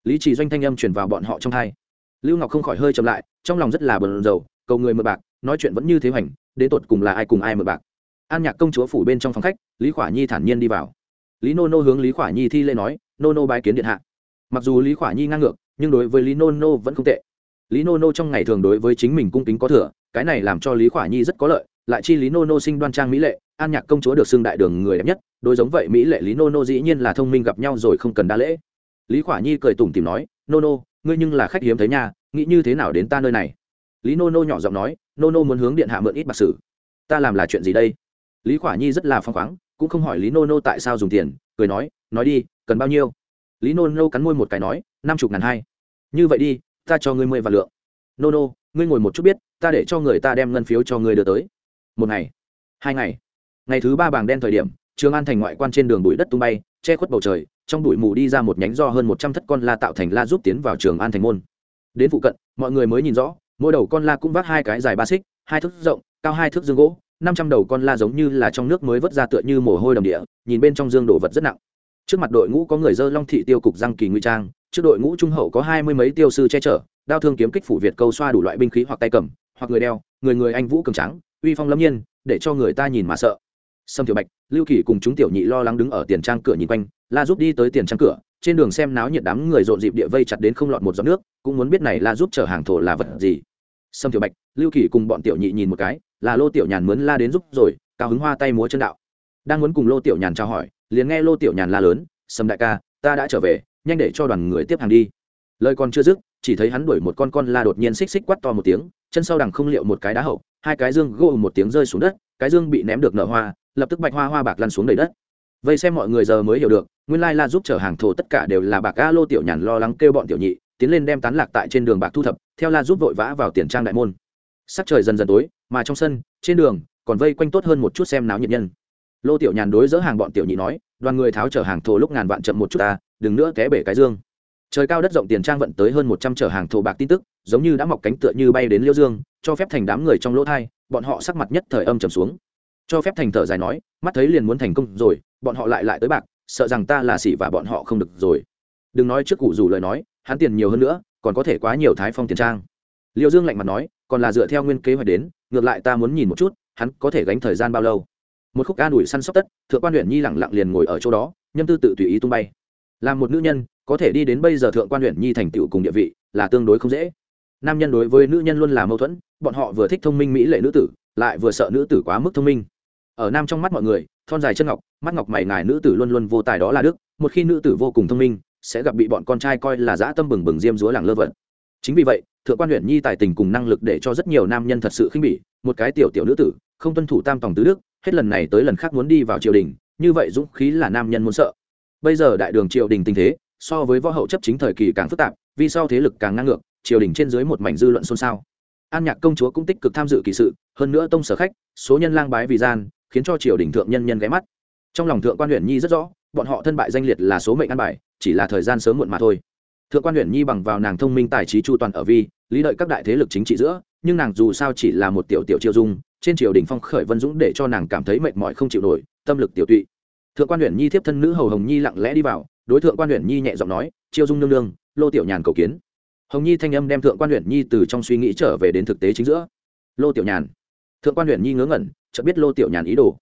Lý trì doanh thanh âm chuyển vào bọn họ trong hai. Lưu ngọc không khỏi hơi chậm lại, trong lòng rất là bần dầu cầu người mượn bạc, nói chuyện vẫn như thế hoành, đến tột cùng là ai cùng ai mượn bạc. An nhạc công chúa phủ bên trong phòng khách, lý khỏa nhi thản nhiên đi vào. Lý nô nô hướng lý khỏa nhi thi lễ nói nô nô bái kiến điện hạ. Mặc dù lý khỏa nhi ngang ngược, nhưng đối với lý nô nô vẫn không tệ. Lý nô nô trong ngày thường đối với chính mình cung kính có thừa, cái này làm cho lý khỏa nhi rất có lợi, lại chi lý nô nô sinh đoan trang mỹ lệ an nhạc công chúa được xưng đại đường người đẹp nhất, đối giống vậy mỹ lệ lý nô nô dĩ nhiên là thông minh gặp nhau rồi không cần đa lễ. Lý khỏa nhi cười tủm tìm nói, nô nô, ngươi nhưng là khách hiếm thấy nhà nghĩ như thế nào đến ta nơi này? Lý nô nô nhỏ giọng nói, nô nô muốn hướng điện hạ mượn ít bạc sử. Ta làm là chuyện gì đây? Lý khỏa nhi rất là phăng khoáng, cũng không hỏi lý nô nô tại sao dùng tiền, cười nói nói đi, cần bao nhiêu? Lý nô nô cắn môi một cái nói, năm chục ngàn hai. Như vậy đi, ta cho ngươi mười vạn lượng. Nô nô, ngươi ngồi một chút biết, ta để cho người ta đem ngân phiếu cho ngươi đưa tới. Một ngày. Hai ngày ngày thứ ba bảng đen thời điểm, trường an thành ngoại quan trên đường bụi đất tung bay, che khuất bầu trời, trong bụi mù đi ra một nhánh do hơn một trăm thất con la tạo thành la giúp tiến vào trường an thành môn. Đến phụ cận, mọi người mới nhìn rõ, mỗi đầu con la cũng vác hai cái dài ba xích, hai thước rộng, cao hai thước dương gỗ, năm trăm đầu con la giống như là trong nước mới vớt ra tựa như mồ hôi đầm địa, nhìn bên trong dương đồ vật rất nặng. Trước mặt đội ngũ có người dơ long thị tiêu cục răng kỳ nguy trang, trước đội ngũ trung hậu có hai mươi mấy tiêu sư che chở, đao thương kiếm kích phủ việt câu xoa đủ loại binh khí hoặc tay cầm, hoặc người đeo, người người anh vũ cường trắng uy phong lâm nhiên, để cho người ta nhìn mà sợ sâm tiểu bạch, lưu kỳ cùng chúng tiểu nhị lo lắng đứng ở tiền trang cửa nhìn quanh, la giúp đi tới tiền trang cửa, trên đường xem náo nhiệt đám người rộn dịp địa vây chặt đến không lọt một giọt nước, cũng muốn biết này la giúp chở hàng thổ là vật gì. Sâm tiểu bạch, lưu kỳ cùng bọn tiểu nhị nhìn một cái, là lô tiểu nhàn mướn la đến giúp rồi, cao hứng hoa tay múa chân đạo. Đang muốn cùng lô tiểu nhàn trao hỏi, liền nghe lô tiểu nhàn la lớn, sâm đại ca, ta đã trở về, nhanh để cho đoàn người tiếp hàng đi. Lời còn chưa dứt, chỉ thấy hắn đuổi một con con la đột nhiên xích xích quắt to một tiếng, chân sau đằng không liệu một cái đá hậu, hai cái dương gỗ một tiếng rơi xuống đất, cái dương bị ném được nở hoa lập tức bạch hoa hoa bạc lăn xuống đầy đất. Vây xem mọi người giờ mới hiểu được, nguyên lai la giúp chở hàng thổ tất cả đều là bạc a lô tiểu nhàn lo lắng kêu bọn tiểu nhị, tiến lên đem tán lạc tại trên đường bạc thu thập, theo la giúp vội vã vào tiền trang đại môn. Sắc trời dần dần tối, mà trong sân, trên đường, còn vây quanh tốt hơn một chút xem náo nhiệt nhân. Lô tiểu nhàn đối dỡ hàng bọn tiểu nhị nói, đoàn người tháo chở hàng thổ lúc ngàn vạn chậm một chút ta, đừng nữa té bể cái dương. Trời cao đất rộng tiền trang vận tới hơn một trăm chở hàng thổ bạc tin tức, giống như đã mọc cánh tựa như bay đến liêu dương, cho phép thành đám người trong lỗ thai, bọn họ sắc mặt nhất thời âm trầm xuống cho phép thành thở dài nói, mắt thấy liền muốn thành công rồi, bọn họ lại lại tới bạc, sợ rằng ta là xỉ và bọn họ không được rồi. Đừng nói trước cụ dù lời nói, hắn tiền nhiều hơn nữa, còn có thể quá nhiều thái phong tiền trang. Liệu dương lạnh mặt nói, còn là dựa theo nguyên kế hoạch đến, ngược lại ta muốn nhìn một chút, hắn có thể gánh thời gian bao lâu. Một khúc ca đuổi săn sóc tất, thượng quan huyện nhi lẳng lặng liền ngồi ở chỗ đó, nhâm tư tự tùy ý tung bay. Là một nữ nhân, có thể đi đến bây giờ thượng quan huyện nhi thành tựu cùng địa vị, là tương đối không dễ. Nam nhân đối với nữ nhân luôn là mâu thuẫn, bọn họ vừa thích thông minh mỹ lệ nữ tử, lại vừa sợ nữ tử quá mức thông minh ở nam trong mắt mọi người, thon dài chân ngọc, mắt ngọc mày ngài nữ tử luôn luôn vô tài đó là đức, một khi nữ tử vô cùng thông minh, sẽ gặp bị bọn con trai coi là dã tâm bừng bừng diêm dúa làng lơ vận chính vì vậy, thượng quan huyện nhi tài tình cùng năng lực để cho rất nhiều nam nhân thật sự khinh bỉ, một cái tiểu tiểu nữ tử, không tuân thủ tam tòng tứ đức, hết lần này tới lần khác muốn đi vào triều đình, như vậy dũng khí là nam nhân muốn sợ. Bây giờ đại đường triều đình tình thế, so với võ hậu chấp chính thời kỳ càng phức tạp, vì sau thế lực càng ngang ngược, triều đình trên dưới một mảnh dư luận xôn xao. An nhạc công chúa cũng tích cực tham dự kỳ sự, hơn nữa tông sở khách, số nhân lang bái vì gian khiến cho triều đình thượng nhân nhân ghé mắt. Trong lòng thượng quan huyện nhi rất rõ, bọn họ thân bại danh liệt là số mệnh ăn bài, chỉ là thời gian sớm muộn mà thôi. Thượng quan huyện nhi bằng vào nàng thông minh tài trí chu toàn ở vi, lý đợi các đại thế lực chính trị giữa, nhưng nàng dù sao chỉ là một tiểu tiểu triều dung, trên triều đình phong khởi vân dũng để cho nàng cảm thấy mệt mỏi không chịu nổi, tâm lực tiểu tụy. Thượng quan huyện nhi tiếp thân nữ hầu hồng nhi lặng lẽ đi vào, đối thượng quan huyện nhi nhẹ giọng nói chiêu dung nương nương, lô tiểu nhàn cầu kiến. Hồng nhi thanh âm đem thượng quan huyện nhi từ trong suy nghĩ trở về đến thực tế chính giữa. Lô tiểu nhàn. Thượng quan huyện nhi ngớ ngẩn chợt biết lô tiểu nhàn ý đồ.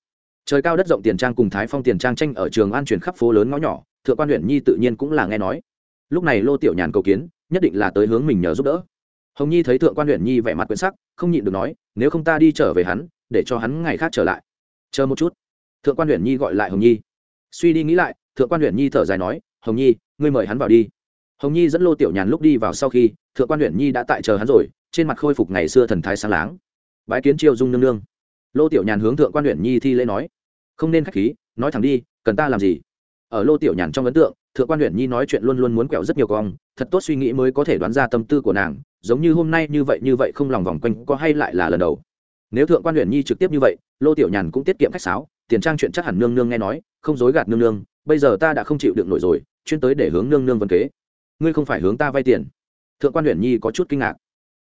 Trời cao đất rộng tiền trang cùng thái phong tiền trang tranh ở trường an truyền khắp phố lớn ngõ nhỏ, thượng quan huyện nhi tự nhiên cũng là nghe nói. Lúc này lô tiểu nhàn cầu kiến, nhất định là tới hướng mình nhờ giúp đỡ. Hồng nhi thấy thượng quan huyện nhi vẻ mặt quyến sắc, không nhịn được nói, nếu không ta đi trở về hắn, để cho hắn ngày khác trở lại. Chờ một chút. Thượng quan huyện nhi gọi lại hồng nhi. Suy đi nghĩ lại, thượng quan huyện nhi thở dài nói, hồng nhi, ngươi mời hắn vào đi. Hồng nhi dẫn lô tiểu nhàn lúc đi vào sau khi, thượng quan huyện nhi đã tại chờ hắn rồi, trên mặt khôi phục ngày xưa thần thái sáng láng. Bái kiến triều dung nương nương lô tiểu nhàn hướng thượng quan huyện nhi thi lễ nói không nên k h á c h khí nói thẳng đi cần ta làm gì? Ở lô tiểu nhàn trong ấn tượng thượng quan huyện nhi nói chuyện luôn luôn muốn quẹo rất nhiều con, thật tốt suy nghĩ mới có thể đoán ra tâm tư của nàng giống như hôm nay như vậy như vậy không lòng vòng quanh có hay lại là lần đầu. Nếu thượng quan huyện nhi trực tiếp như vậy lô tiểu nhàn cũng tiết kiệm khách sáo tiền trang chuyện chắc hẳn nương nương nghe nói không dối gạt nương nương bây giờ ta đã không chịu được nổi rồi chuyên tới để hướng nương nương vân kế. Ngươi không phải hướng ta vay tiền. Thượng quan huyện nhi có chút kinh ngạc.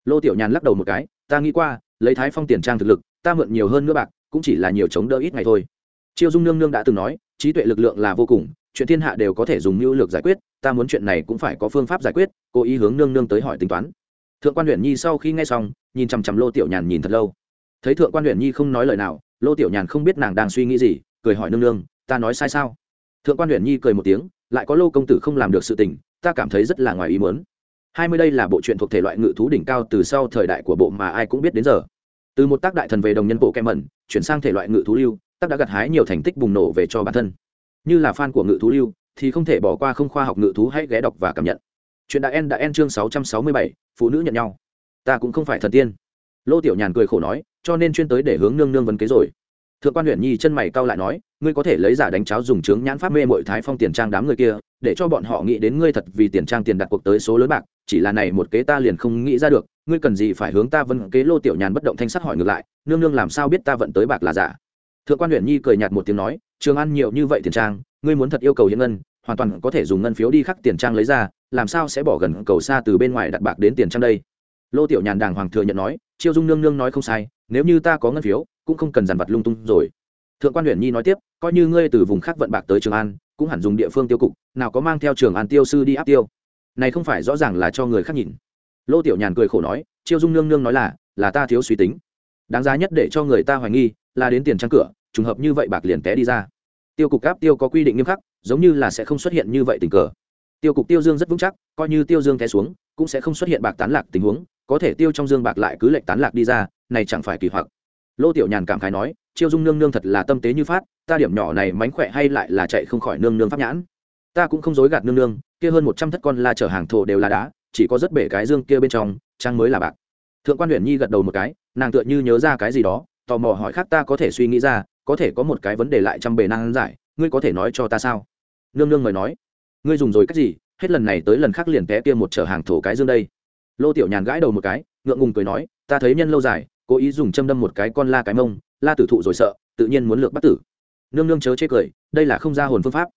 Lô tiểu nhàn lắc đầu một cái ta nghĩ qua lấy thái phong tiền trang thực lực ta mượn nhiều hơn nữa bạc, cũng chỉ là nhiều chống đỡ ít ngày thôi. Chiêu dung nương nương đã từng nói, trí tuệ lực lượng là vô cùng, chuyện thiên hạ đều có thể dùng mưu lược giải quyết, ta muốn chuyện này cũng phải có phương pháp giải quyết, cố ý hướng nương nương tới hỏi tính toán. Thượng quan huyện nhi sau khi nghe xong, nhìn chằm chằm lô tiểu nhàn nhìn thật lâu. Thấy thượng quan huyện nhi không nói lời nào, lô tiểu nhàn không biết nàng đang suy nghĩ gì, cười hỏi nương nương, ta nói sai sao? Thượng quan huyện nhi cười một tiếng, lại có lô công tử không làm được sự tình, ta cảm thấy rất là ngoài ý muốn. Hai mươi đây là bộ truyện thuộc thể loại ngự thú đỉnh cao từ sau thời đại của bộ mà ai cũng biết đến giờ từ một tác đại thần về đồng nhân bộ kem mẩn, chuyển sang thể loại ngự thú lưu, tác đã gặt hái nhiều thành tích bùng nổ về cho bản thân. Như là fan của ngự thú lưu, thì không thể bỏ qua không khoa học ngự thú hãy ghé đọc và cảm nhận. Chuyện đã en đã en chương sáu trăm sáu mươi bảy, phụ nữ nhận nhau. Ta cũng không phải thần tiên. Lô tiểu nhàn cười khổ nói, cho nên chuyên tới để hướng nương nương vấn kế rồi. Thượng quan huyện nhi chân mày cau lại nói, ngươi có thể lấy giả đánh cháo dùng trướng nhãn pháp mê mội thái phong tiền trang đám người kia, để cho bọn họ nghĩ đến ngươi thật vì tiền trang tiền đặt cuộc tới số lớn bạc chỉ là này một kế ta liền không nghĩ ra được, ngươi cần gì phải hướng ta vân kế lô tiểu nhàn bất động thanh sắc hỏi ngược lại, nương nương làm sao biết ta vận tới bạc là giả? Thượng quan huyện nhi cười nhạt một tiếng nói, trường ăn nhiều như vậy tiền trang, ngươi muốn thật yêu cầu hiện ngân, hoàn toàn có thể dùng ngân phiếu đi khắc tiền trang lấy ra, làm sao sẽ bỏ gần cầu xa từ bên ngoài đặt bạc đến tiền trang đây? Lô tiểu nhàn đàng hoàng thừa nhận nói, chiêu dung nương nương nói không sai, nếu như ta có ngân phiếu, cũng không cần dàn vặt lung tung rồi. Thượng quan huyện nhi nói tiếp, coi như ngươi từ vùng khác vận bạc tới trường an, cũng hẳn dùng địa phương tiêu cục, nào có mang theo trường an tiêu sư đi áp tiêu này không phải rõ ràng là cho người khác nhìn. Lô tiểu nhàn cười khổ nói, chiêu dung nương nương nói là là ta thiếu suy tính. Đáng giá nhất để cho người ta hoài nghi, là đến tiền trang cửa, trùng hợp như vậy bạc liền té đi ra. Tiêu cục áp tiêu có quy định nghiêm khắc, giống như là sẽ không xuất hiện như vậy tình cờ. Tiêu cục tiêu dương rất vững chắc, coi như tiêu dương té xuống, cũng sẽ không xuất hiện bạc tán lạc tình huống, có thể tiêu trong dương bạc lại cứ lệnh tán lạc đi ra, này chẳng phải kỳ hoặc. Lô tiểu nhàn cảm khái nói, chiêu dung nương nương thật là tâm tế như phát, ta điểm nhỏ này mánh khỏe hay lại là chạy không khỏi nương nương pháp nhãn ta cũng không dối gạt nương nương, kia hơn một trăm thất con la chở hàng thổ đều là đá, chỉ có rất bể cái dương kia bên trong, trang mới là bạc. Thượng quan huyện nhi gật đầu một cái, nàng tựa như nhớ ra cái gì đó, tò mò hỏi khác ta có thể suy nghĩ ra, có thể có một cái vấn đề lại trăm bề năng giải, ngươi có thể nói cho ta sao? Nương nương mời nói. Ngươi dùng rồi cách gì, hết lần này tới lần khác liền té kia một chở hàng thổ cái dương đây. Lô tiểu nhàn gãi đầu một cái, ngượng ngùng cười nói, ta thấy nhân lâu dài, cố ý dùng châm đâm một cái con la cái mông, la tử thụ rồi sợ, tự nhiên muốn lược bắt tử. Nương nương chớ chê cười, đây là không ra hồn phương pháp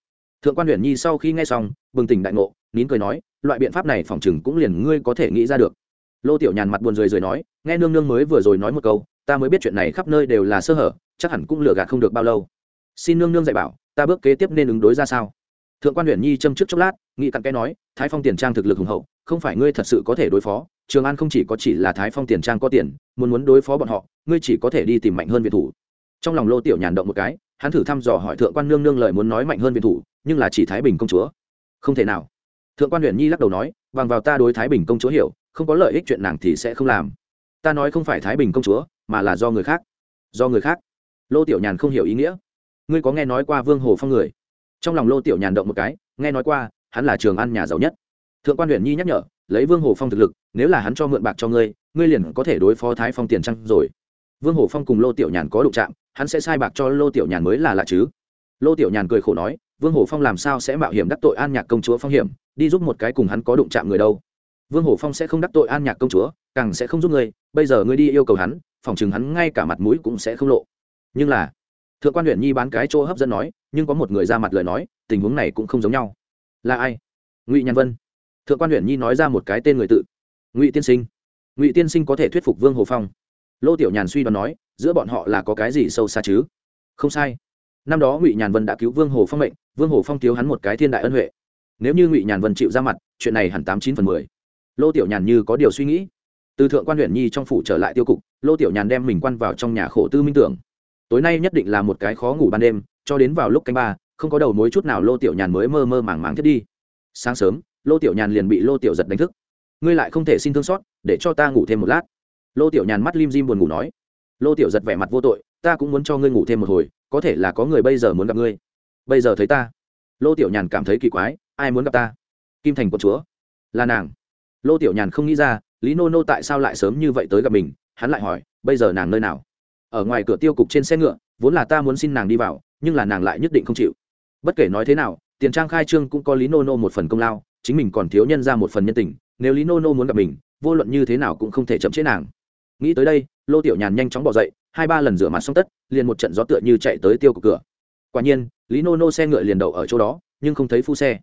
thượng quan huyện nhi sau khi nghe xong, bừng tỉnh đại ngộ, nín cười nói, loại biện pháp này phỏng chừng cũng liền ngươi có thể nghĩ ra được. Lô tiểu nhàn mặt buồn rười rời nói, nghe nương nương mới vừa rồi nói một câu, ta mới biết chuyện này khắp nơi đều là sơ hở, chắc hẳn cũng lừa gạt không được bao lâu. Xin nương nương dạy bảo, ta bước kế tiếp nên ứng đối ra sao? Thượng quan huyện nhi châm trước chốc lát, nghĩ cặn kẽ nói, thái phong tiền trang thực lực hùng hậu, không phải ngươi thật sự có thể đối phó, trường an không chỉ có chỉ là thái phong tiền trang có tiền, muốn muốn đối phó bọn họ, ngươi chỉ có thể đi tìm mạnh hơn viện thủ. Trong lòng lô tiểu nhàn động một cái, hắn thử thăm dò hỏi thượng quan nương nương lời muốn nói mạnh hơn viện thủ nhưng là chỉ thái bình công chúa. Không thể nào. Thượng quan huyện nhi lắc đầu nói, bằng vào ta đối thái bình công chúa hiểu, không có lợi ích chuyện nàng thì sẽ không làm. Ta nói không phải thái bình công chúa, mà là do người khác. Do người khác. Lô tiểu nhàn không hiểu ý nghĩa. Ngươi có nghe nói qua vương hồ phong người? Trong lòng lô tiểu nhàn động một cái, nghe nói qua, hắn là trường ăn nhà giàu nhất. Thượng quan huyện nhi nhắc nhở, lấy vương hồ phong thực lực, nếu là hắn cho mượn bạc cho ngươi ngươi liền có thể đối phó thái phong tiền trăng rồi. Vương hồ phong cùng lô tiểu nhàn có đụng chạm, hắn sẽ sai bạc cho lô tiểu nhàn mới là lạ chứ. Lô tiểu nhàn cười khổ nói vương Hổ phong làm sao sẽ mạo hiểm đắc tội an nhạc công chúa phong hiểm? Đi giúp một cái cùng hắn có đụng chạm người đâu. Vương Hổ phong sẽ không đắc tội an nhạc công chúa, càng sẽ không giúp ngươi bây giờ ngươi đi yêu cầu hắn, phòng chừng hắn ngay cả mặt mũi cũng sẽ không lộ. Nhưng là, thượng quan huyện nhi bán cái chỗ hấp dẫn nói, nhưng có một người ra mặt lời nói, tình huống này cũng không giống nhau. Là ai? Ngụy nhàn vân. Thượng quan huyện nhi nói ra một cái tên người tự. Ngụy tiên sinh. Ngụy tiên sinh có thể thuyết phục vương hồ phong. Lô tiểu nhàn suy đoán nói, giữa bọn họ là có cái gì sâu xa chứ? Không sai. Năm đó ngụy nhàn vân đã cứu vương hồ phong mệnh vương Hổ phong thiếu hắn một cái thiên đại ân huệ. Nếu như ngụy nhàn vân chịu ra mặt, chuyện này hẳn tám chín phần mười. Lô tiểu nhàn như có điều suy nghĩ. Từ thượng quan huyện nhi trong phủ trở lại tiêu cục, lô tiểu nhàn đem mình quan vào trong nhà khổ tư minh tưởng. Tối nay nhất định là một cái khó ngủ ban đêm, cho đến vào lúc canh ba, không có đầu mối chút nào lô tiểu nhàn mới mơ mơ màng màng thiết đi. Sáng sớm, lô tiểu nhàn liền bị lô tiểu giật đánh thức. Ngươi lại không thể xin thương xót, để cho ta ngủ thêm một lát. Lô tiểu nhàn mắt lim dim buồn ngủ nói. Lô tiểu giật vẻ mặt vô tội, ta cũng muốn cho ngươi ngủ thêm một hồi, có thể là có người bây giờ muốn gặp ngươi bây giờ thấy ta. Lô tiểu nhàn cảm thấy kỳ quái, ai muốn gặp ta? Kim thành quận chúa, là nàng. Lô tiểu nhàn không nghĩ ra, lý nô nô tại sao lại sớm như vậy tới gặp mình? Hắn lại hỏi, bây giờ nàng nơi nào? Ở ngoài cửa tiêu cục trên xe ngựa, vốn là ta muốn xin nàng đi vào, nhưng là nàng lại nhất định không chịu. Bất kể nói thế nào, tiền trang khai trương cũng có lý nô nô một phần công lao, chính mình còn thiếu nhân ra một phần nhân tình, nếu lý nô nô muốn gặp mình, vô luận như thế nào cũng không thể chậm chế nàng. Nghĩ tới đây, lô tiểu nhàn nhanh chóng bỏ dậy, hai ba lần rửa mặt xong tất, liền một trận gió tựa như chạy tới tiêu cục cửa quả nhiên, lý nô nô xe ngựa liền đậu ở chỗ đó, nhưng không thấy phu xe.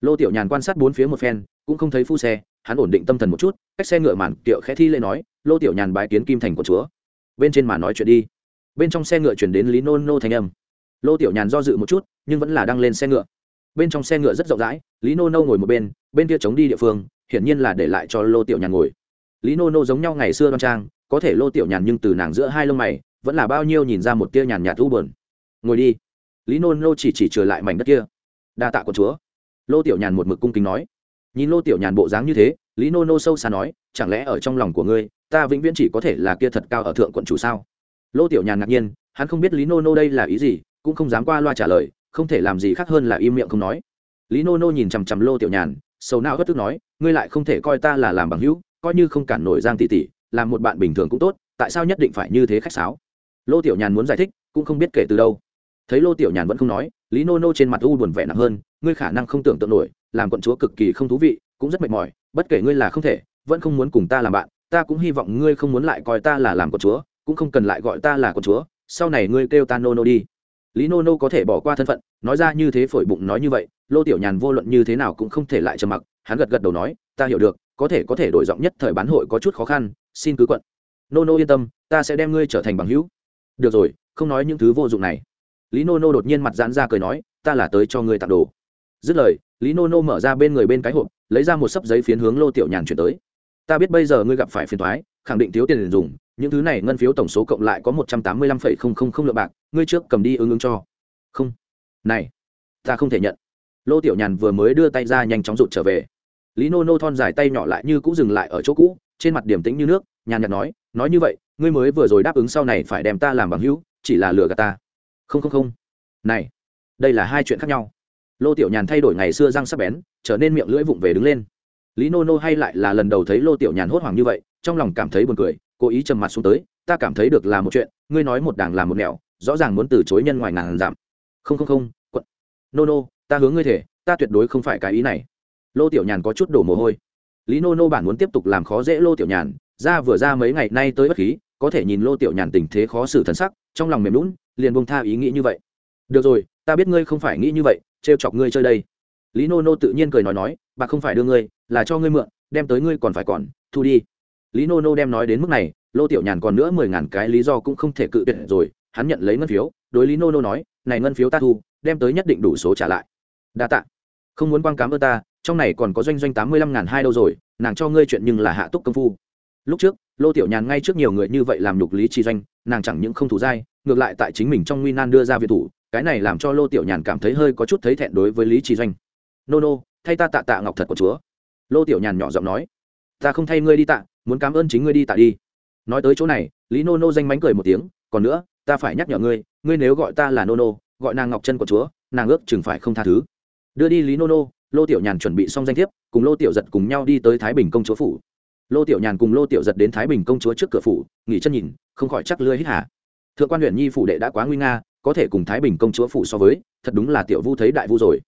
Lô tiểu nhàn quan sát bốn phía một phen, cũng không thấy phu xe, hắn ổn định tâm thần một chút, cách xe ngựa màn kiệu khẽ thi lễ nói, lô tiểu nhàn bái kiến kim thành của chúa. Bên trên mà nói chuyện đi. Bên trong xe ngựa chuyển đến lý nô nô thanh âm. Lô tiểu nhàn do dự một chút, nhưng vẫn là đăng lên xe ngựa. Bên trong xe ngựa rất rộng rãi, lý nô nô ngồi một bên bên kia chống đi địa phương, hiển nhiên là để lại cho lô tiểu nhàn ngồi. Lý nô nô giống nhau ngày xưa đoan trang, có thể lô tiểu nhàn nhưng từ nàng giữa hai lông mày, vẫn là bao nhiêu nhìn ra một tia nhàn nhạt u bờn ngồi đi lý nô nô chỉ chỉ trừ lại mảnh đất kia. Đa tạ quân chúa. Lô tiểu nhàn một mực cung kính nói. Nhìn lô tiểu nhàn bộ dáng như thế, lý nô nô sâu xa nói, chẳng lẽ ở trong lòng của ngươi, ta vĩnh viễn chỉ có thể là kia thật cao ở thượng quận chủ sao? Lô tiểu nhàn ngạc nhiên, hắn không biết lý nô nô đây là ý gì, cũng không dám qua loa trả lời, không thể làm gì khác hơn là im miệng không nói. Lý nô nô nhìn chằm chằm lô tiểu nhàn, sầu não hất tức nói, ngươi lại không thể coi ta là làm bằng hữu, coi như không cản nổi giang tỷ tỷ, làm một bạn bình thường cũng tốt, tại sao nhất định phải như thế khách sáo? Lô tiểu nhàn muốn giải thích, cũng không biết kể từ đâu thấy lô tiểu nhàn vẫn không nói, lý nô nô trên mặt u buồn vẻ nặng hơn, ngươi khả năng không tưởng tượng nổi, làm quận chúa cực kỳ không thú vị, cũng rất mệt mỏi, bất kể ngươi là không thể, vẫn không muốn cùng ta làm bạn, ta cũng hy vọng ngươi không muốn lại coi ta là làm quận chúa, cũng không cần lại gọi ta là quận chúa, sau này ngươi kêu ta nô nô đi. Lý nô nô có thể bỏ qua thân phận, nói ra như thế phổi bụng nói như vậy, lô tiểu nhàn vô luận như thế nào cũng không thể lại trầm mặc, hắn gật gật đầu nói, ta hiểu được, có thể có thể đổi giọng nhất thời bán hội có chút khó khăn, xin cứ quận. Nô nô yên tâm, ta sẽ đem ngươi trở thành bằng hữu. Được rồi, không nói những thứ vô dụng này lý nô nô đột nhiên mặt giãn ra cười nói, ta là tới cho ngươi tặng đồ. Dứt lời, lý nô nô mở ra bên người bên cái hộp, lấy ra một sấp giấy phiến hướng lô tiểu nhàn chuyển tới. Ta biết bây giờ ngươi gặp phải phiền thoái khẳng định thiếu tiền dùng, những thứ này ngân phiếu tổng số cộng lại có một trăm tám mươi lăm phẩy không không không lượng bạc, ngươi trước cầm đi ứng ứng cho. Không. Này, ta không thể nhận. Lô tiểu nhàn vừa mới đưa tay ra nhanh chóng rụt trở về. Lý nô nô thon dài tay nhỏ lại như cũ dừng lại ở chỗ cũ, trên mặt điểm tĩnh như nước, nhàn nhạt nói nói như vậy, ngươi mới vừa rồi đáp ứng sau này phải đem ta làm bằng hữu, chỉ là lừa gạt ta không không không. Này, đây là hai chuyện khác nhau. Lô tiểu nhàn thay đổi ngày xưa răng sắc bén, trở nên miệng lưỡi vụng về đứng lên. Lý nô nô hay lại là lần đầu thấy lô tiểu nhàn hốt hoảng như vậy, trong lòng cảm thấy buồn cười, cố ý trầm mặt xuống tới, ta cảm thấy được là một chuyện, ngươi nói một đảng làm một nẻo, rõ ràng muốn từ chối nhân ngoài ngàn giảm không không không, quận, nô nô, ta hướng ngươi thể, ta tuyệt đối không phải cái ý này. Lô tiểu nhàn có chút đổ mồ hôi. Lý nô nô bản muốn tiếp tục làm khó dễ lô tiểu nhàn, ra vừa ra mấy ngày nay tới bất khí, có thể nhìn lô tiểu nhàn tình thế khó xử thân sắc, trong lòng mềm lún liền buông tha ý nghĩ như vậy. Được rồi, ta biết ngươi không phải nghĩ như vậy, trêu chọc ngươi chơi đây. Lý nô nô tự nhiên cười nói nói, bà không phải đưa ngươi, là cho ngươi mượn, đem tới ngươi còn phải còn, thu đi. Lý nô nô đem nói đến mức này, lô tiểu nhàn còn nữa mười ngàn cái lý do cũng không thể cự tuyệt rồi, hắn nhận lấy ngân phiếu, đối lý nô nô nói, này ngân phiếu ta thu, đem tới nhất định đủ số trả lại. Đa tạ. Không muốn quang cám ơn ta, trong này còn có doanh doanh tám mươi lăm ngàn hai đâu rồi, nàng cho ngươi chuyện nhưng là hạ túc công phu. Lúc trước, lô tiểu nhàn ngay trước nhiều người như vậy làm nhục lý Chi doanh, nàng chẳng những không thủ dai ngược lại tại chính mình trong nguy nan đưa ra viện thủ, cái này làm cho lô tiểu nhàn cảm thấy hơi có chút thấy thẹn đối với lý trì doanh. Nô nô thay ta tạ tạ ngọc thật của chúa. Lô tiểu nhàn nhỏ giọng nói. Ta không thay ngươi đi tạ, muốn cảm ơn chính ngươi đi tạ đi. Nói tới chỗ này, lý nô nô danh mánh cười một tiếng, còn nữa, ta phải nhắc nhở ngươi ngươi nếu gọi ta là nô nô gọi nàng ngọc chân của chúa, nàng ước chừng phải không tha thứ. Đưa đi lý nô nô lô tiểu nhàn chuẩn bị xong danh thiếp, cùng lô tiểu giật cùng nhau đi tới thái bình công chúa phủ. Lô tiểu nhàn cùng lô tiểu giật đến thái bình công chúa trước cửa phủ, nghỉ chân nhìn, không khỏi chắc lưới hít hả thượng quan huyện nhi phủ đệ đã quá nguy nga, có thể cùng thái bình công chúa phủ so với, thật đúng là tiểu vu thấy đại vu rồi.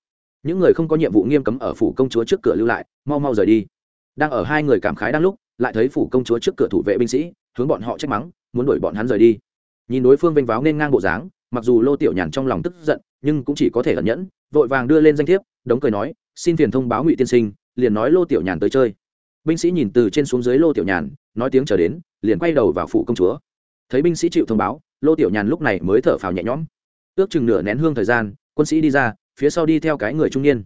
Những người không có nhiệm vụ nghiêm cấm ở phủ công chúa trước cửa lưu lại, mau mau rời đi. Đang ở hai người cảm khái đang lúc, lại thấy phủ công chúa trước cửa thủ vệ binh sĩ, hướng bọn họ trách mắng, muốn đuổi bọn hắn rời đi. Nhìn đối phương vênh váo nên ngang bộ dáng, mặc dù lô tiểu nhàn trong lòng tức giận, nhưng cũng chỉ có thể ẩn nhẫn, vội vàng đưa lên danh thiếp, đống cười nói, xin phiền thông báo ngụy tiên sinh, liền nói lô tiểu nhàn tới chơi. Binh sĩ nhìn từ trên xuống dưới lô tiểu nhàn, nói tiếng chờ đến, liền quay đầu vào phủ công chúa thấy binh sĩ chịu thông báo, lô tiểu nhàn lúc này mới thở phào nhẹ nhõm. Ước chừng nửa nén hương thời gian, quân sĩ đi ra, phía sau đi theo cái người trung niên.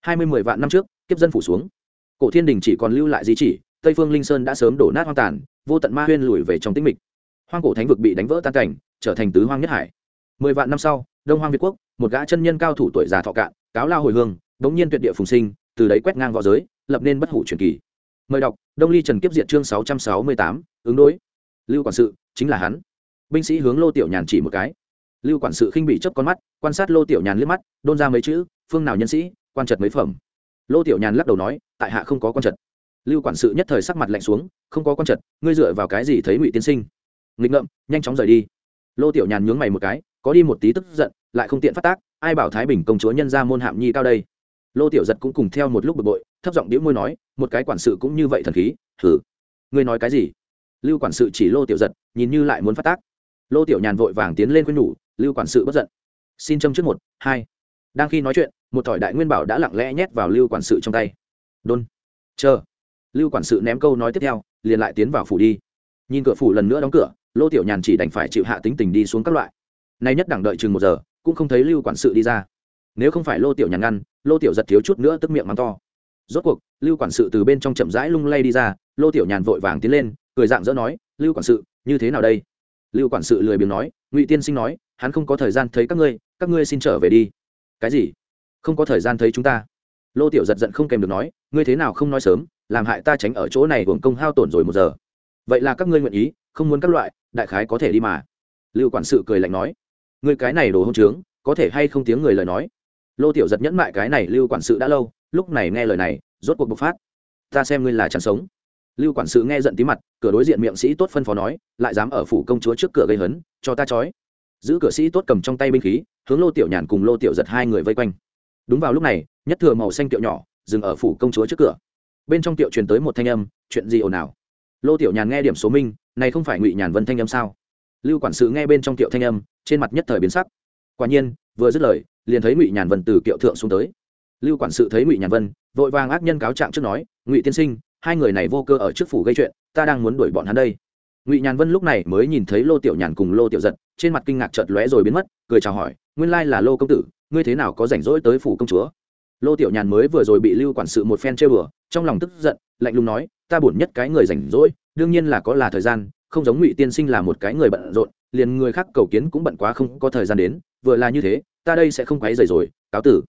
Hai mươi mười vạn năm trước, kiếp dân phủ xuống. Cổ thiên đình chỉ còn lưu lại di chỉ, tây phương linh sơn đã sớm đổ nát hoang tàn, vô tận ma huyên lùi về trong tĩnh mịch. Hoang cổ thánh vực bị đánh vỡ tan cảnh, trở thành tứ hoang nhất hải. Mười vạn năm sau, đông hoang việt quốc, một gã chân nhân cao thủ tuổi già thọ cạn, cáo lao hồi hương đống nhiên tuyệt địa phùng sinh, từ đấy quét ngang v õ giới, lập nên bất hủ truyền kỳ. Mời đọc, đông ly trần kiếp diệt chương sáu trăm sáu mươi tám, ứng đối. Lưu quản sự chính là hắn. Binh sĩ hướng lô tiểu nhàn chỉ một cái. Lưu quản sự khinh bị chấp con mắt, quan sát lô tiểu nhàn liếc mắt, đôn ra mấy chữ, phương nào nhân sĩ, quan trật mấy phẩm? Lô tiểu nhàn lắc đầu nói, tại hạ không có quan trật. Lưu quản sự nhất thời sắc mặt lạnh xuống, không có quan trật, ngươi dựa vào cái gì thấy ngụy tiên sinh? Nghịch ngợm, nhanh chóng rời đi. Lô tiểu nhàn nhướng mày một cái, có đi một tí tức giận, lại không tiện phát tác, ai bảo thái bình công chúa nhân ra môn hạm nhi cao đây? Lô tiểu giật cũng cùng theo một lúc bực bội, thấp giọng đĩu môi nói, một cái quản sự cũng như vậy thần khí thử ngươi nói cái gì? Lưu quản sự chỉ lô tiểu giật, nhìn như lại muốn phát tác. Lô tiểu nhàn vội vàng tiến lên khuyên nhủ, lưu quản sự bất giận. Xin châm trước một, hai. Đang khi nói chuyện, một thỏi đại nguyên bảo đã lặng lẽ nhét vào lưu quản sự trong tay. Đôn, chờ. Lưu quản sự ném câu nói tiếp theo, liền lại tiến vào phủ đi. Nhìn cửa phủ lần nữa đóng cửa, lô tiểu nhàn chỉ đành phải chịu hạ tính tình đi xuống các loại. Nay nhất đẳng đợi chừng một giờ, cũng không thấy lưu quản sự đi ra. Nếu không phải lô tiểu nhàn ngăn, lô tiểu giật thiếu chút nữa tức miệng mắng to. Rốt cuộc, lưu quản sự từ bên trong chậm rãi lung lay đi ra, lô tiểu nhàn vội vàng tiến lên cười dạng dỡ nói, lưu quản sự, như thế nào đây? Lưu quản sự lười biếng nói, ngụy tiên sinh nói, hắn không có thời gian thấy các ngươi các ngươi xin trở về đi. Cái gì? Không có thời gian thấy chúng ta? Lô tiểu giật giận không kèm được nói, ngươi thế nào không nói sớm, làm hại ta tránh ở chỗ này hưởng công hao tổn rồi một giờ. Vậy là các ngươi nguyện ý, không muốn các loại, đại khái có thể đi mà. Lưu quản sự cười lạnh nói, ngươi cái này đồ hông trướng, có thể hay không tiếng người lời nói? Lô tiểu giật nhẫn mại cái này lưu quản sự đã lâu, lúc này nghe lời này, rốt cuộc bộc phát. Ta xem ngươi là chẳng sống lưu quản sự nghe giận tí mặt, cửa đối diện miệng sĩ tốt phân phó nói, lại dám ở phủ công chúa trước cửa gây hấn, cho ta trói. Giữ cửa sĩ tốt cầm trong tay binh khí, hướng lô tiểu nhàn cùng lô tiểu giật hai người vây quanh. Đúng vào lúc này, nhất thừa màu xanh tiệu nhỏ dừng ở phủ công chúa trước cửa. Bên trong tiệu truyền tới một thanh âm, chuyện gì ồn ào? Lô tiểu nhàn nghe điểm số minh, này không phải ngụy nhàn vân thanh âm sao? Lưu quản sự nghe bên trong tiệu thanh âm, trên mặt nhất thời biến sắc. Quả nhiên, vừa dứt lời, liền thấy ngụy nhàn vân từ kiệu thượng xuống tới. Lưu quản sự thấy ngụy nhàn vân, vội vàng ác nhân cáo trạng trước nói, ngụy tiên sinh hai người này vô cơ ở trước phủ gây chuyện, ta đang muốn đuổi bọn hắn đây. Ngụy nhàn vân lúc này mới nhìn thấy lô tiểu nhàn cùng lô tiểu giật, trên mặt kinh ngạc chợt lóe rồi biến mất, cười chào hỏi, nguyên lai là lô công tử, ngươi thế nào có rảnh rỗi tới phủ công chúa? Lô tiểu nhàn mới vừa rồi bị lưu quản sự một phen chơi bừa trong lòng tức giận, lạnh lùng nói, ta buồn nhất cái người rảnh rỗi, đương nhiên là có là thời gian, không giống ngụy tiên sinh là một cái người bận rộn, liền người khác cầu kiến cũng bận quá không có thời gian đến, vừa là như thế, ta đây sẽ không quấy rầy rồi, cáo tử.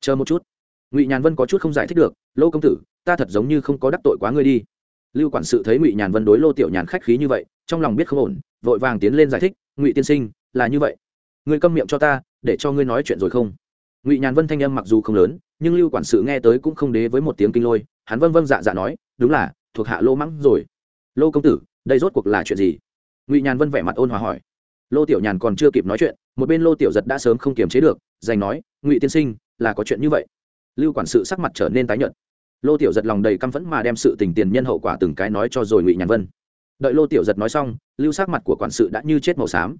Chờ một chút ngụy nhàn vân có chút không giải thích được, lô công tử, ta thật giống như không có đắc tội quá ngươi đi. Lưu quản sự thấy ngụy nhàn vân đối lô tiểu nhàn khách khí như vậy, trong lòng biết không ổn, vội vàng tiến lên giải thích, ngụy tiên sinh, là như vậy. Ngươi câm miệng cho ta, để cho ngươi nói chuyện rồi không? Ngụy nhàn vân thanh âm mặc dù không lớn, nhưng lưu quản sự nghe tới cũng không đế với một tiếng kinh lôi, hắn vân vân dạ dạ nói, đúng là, thuộc hạ lô mắng rồi. Lô công tử, đây rốt cuộc là chuyện gì? Ngụy nhàn vân vẻ mặt ôn hòa hỏi. Lô tiểu nhàn còn chưa kịp nói chuyện, một bên lô tiểu giật đã sớm không kiềm chế được, giành nói, ngụy tiên sinh, là có chuyện như vậy lưu quản sự sắc mặt trở nên tái nhợt. Lô tiểu giật lòng đầy căm phẫn mà đem sự tình tiền nhân hậu quả từng cái nói cho rồi ngụy nhàn vân. Đợi lô tiểu giật nói xong, lưu sắc mặt của quản sự đã như chết màu xám.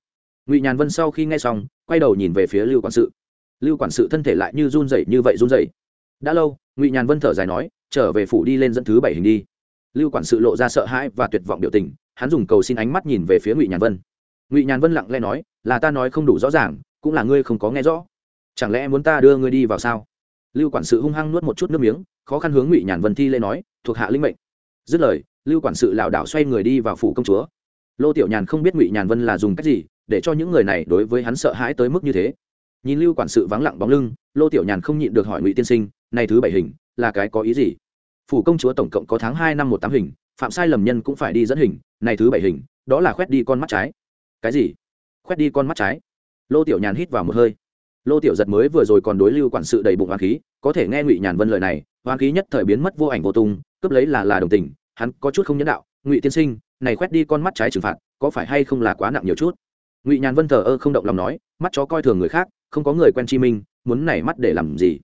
Ngụy nhàn vân sau khi nghe xong, quay đầu nhìn về phía lưu quản sự. Lưu quản sự thân thể lại như run rẩy như vậy run rẩy. Đã lâu, ngụy nhàn vân thở dài nói, trở về phủ đi lên dẫn thứ bảy hình đi. Lưu quản sự lộ ra sợ hãi và tuyệt vọng biểu tình, hắn dùng cầu xin ánh mắt nhìn về phía ngụy nhàn vân. Ngụy nhàn vân lặng lẽ nói, là ta nói không đủ rõ ràng, cũng là ngươi không có nghe rõ. Chẳng lẽ muốn ta đưa ngươi đi vào sao? Lưu quản sự hung hăng nuốt một chút nước miếng, khó khăn hướng ngụy nhàn vân thi lê nói, thuộc hạ linh mệnh. Dứt lời, lưu quản sự lảo đảo xoay người đi vào phủ công chúa. Lô tiểu nhàn không biết ngụy nhàn vân là dùng cách gì, để cho những người này đối với hắn sợ hãi tới mức như thế. Nhìn lưu quản sự vắng lặng bóng lưng, lô tiểu nhàn không nhịn được hỏi ngụy tiên sinh, này thứ bảy hình, là cái có ý gì? Phủ công chúa tổng cộng có tháng hai năm một tám hình, phạm sai lầm nhân cũng phải đi dẫn hình, này thứ bảy hình, đó là khoét đi con mắt trái. Cái gì? Khoét đi con mắt trái? Lô tiểu nhàn hít vào một hơi. Lô tiểu giật mới vừa rồi còn đối lưu quản sự đầy bụng hoàng khí có thể nghe ngụy nhàn vân lời này hoa khí nhất thời biến mất vô ảnh vô tung, cướp lấy là là đồng tình, hắn có chút không nhẫn đạo, ngụy tiên sinh, này khoét đi con mắt trái trừng phạt, có phải hay không là quá nặng nhiều chút? Ngụy nhàn vân thờ ơ không động lòng nói, mắt chó coi thường người khác, không có người quen chi minh muốn nảy mắt để làm gì?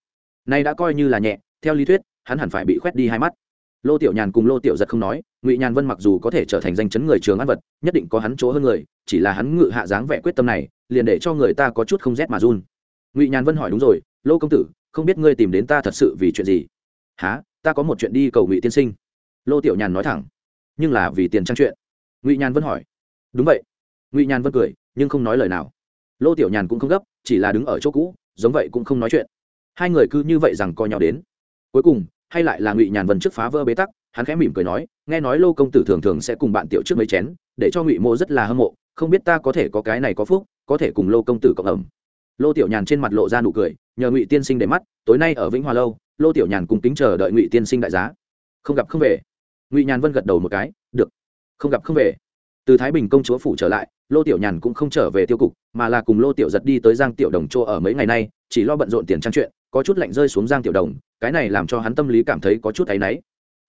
Nay đã coi như là nhẹ, theo lý thuyết, hắn hẳn phải bị khoét đi hai mắt. Lô tiểu nhàn cùng lô tiểu giật không nói, ngụy nhàn vân mặc dù có thể trở thành danh chấn người trường ăn vật, nhất định có hắn chỗ hơn người, chỉ là hắn ngự hạ dáng vẻ quyết tâm này, liền để cho người ta có chút không rét mà run. Ngụy nhàn vân hỏi đúng rồi, lô công tử không biết ngươi tìm đến ta thật sự vì chuyện gì? Há ta có một chuyện đi cầu ngụy tiên sinh. Lô tiểu nhàn nói thẳng. Nhưng là vì tiền trang chuyện. Ngụy nhàn vân hỏi. Đúng vậy. Ngụy nhàn vân cười, nhưng không nói lời nào. Lô tiểu nhàn cũng không gấp, chỉ là đứng ở chỗ cũ, giống vậy cũng không nói chuyện. Hai người cứ như vậy rằng co nhau đến. Cuối cùng, hay lại là ngụy nhàn vân trước phá vỡ bế tắc, hắn khẽ mỉm cười nói, nghe nói lô công tử thường thường sẽ cùng bạn tiểu trước mấy chén, để cho ngụy mô rất là hâm mộ, không biết ta có thể có cái này có phúc, có thể cùng lô công tử cộng ẩm. Lô tiểu nhàn trên mặt lộ ra nụ cười nhờ ngụy tiên sinh để mắt tối nay ở vĩnh hòa lâu lô tiểu nhàn cùng kính chờ đợi ngụy tiên sinh đại giá không gặp không về ngụy nhàn vân gật đầu một cái được không gặp không về từ thái bình công chúa phủ trở lại lô tiểu nhàn cũng không trở về tiêu cục mà là cùng lô tiểu giật đi tới giang tiểu đồng chỗ ở mấy ngày nay chỉ lo bận rộn tiền trang chuyện có chút lạnh rơi xuống giang tiểu đồng cái này làm cho hắn tâm lý cảm thấy có chút áy náy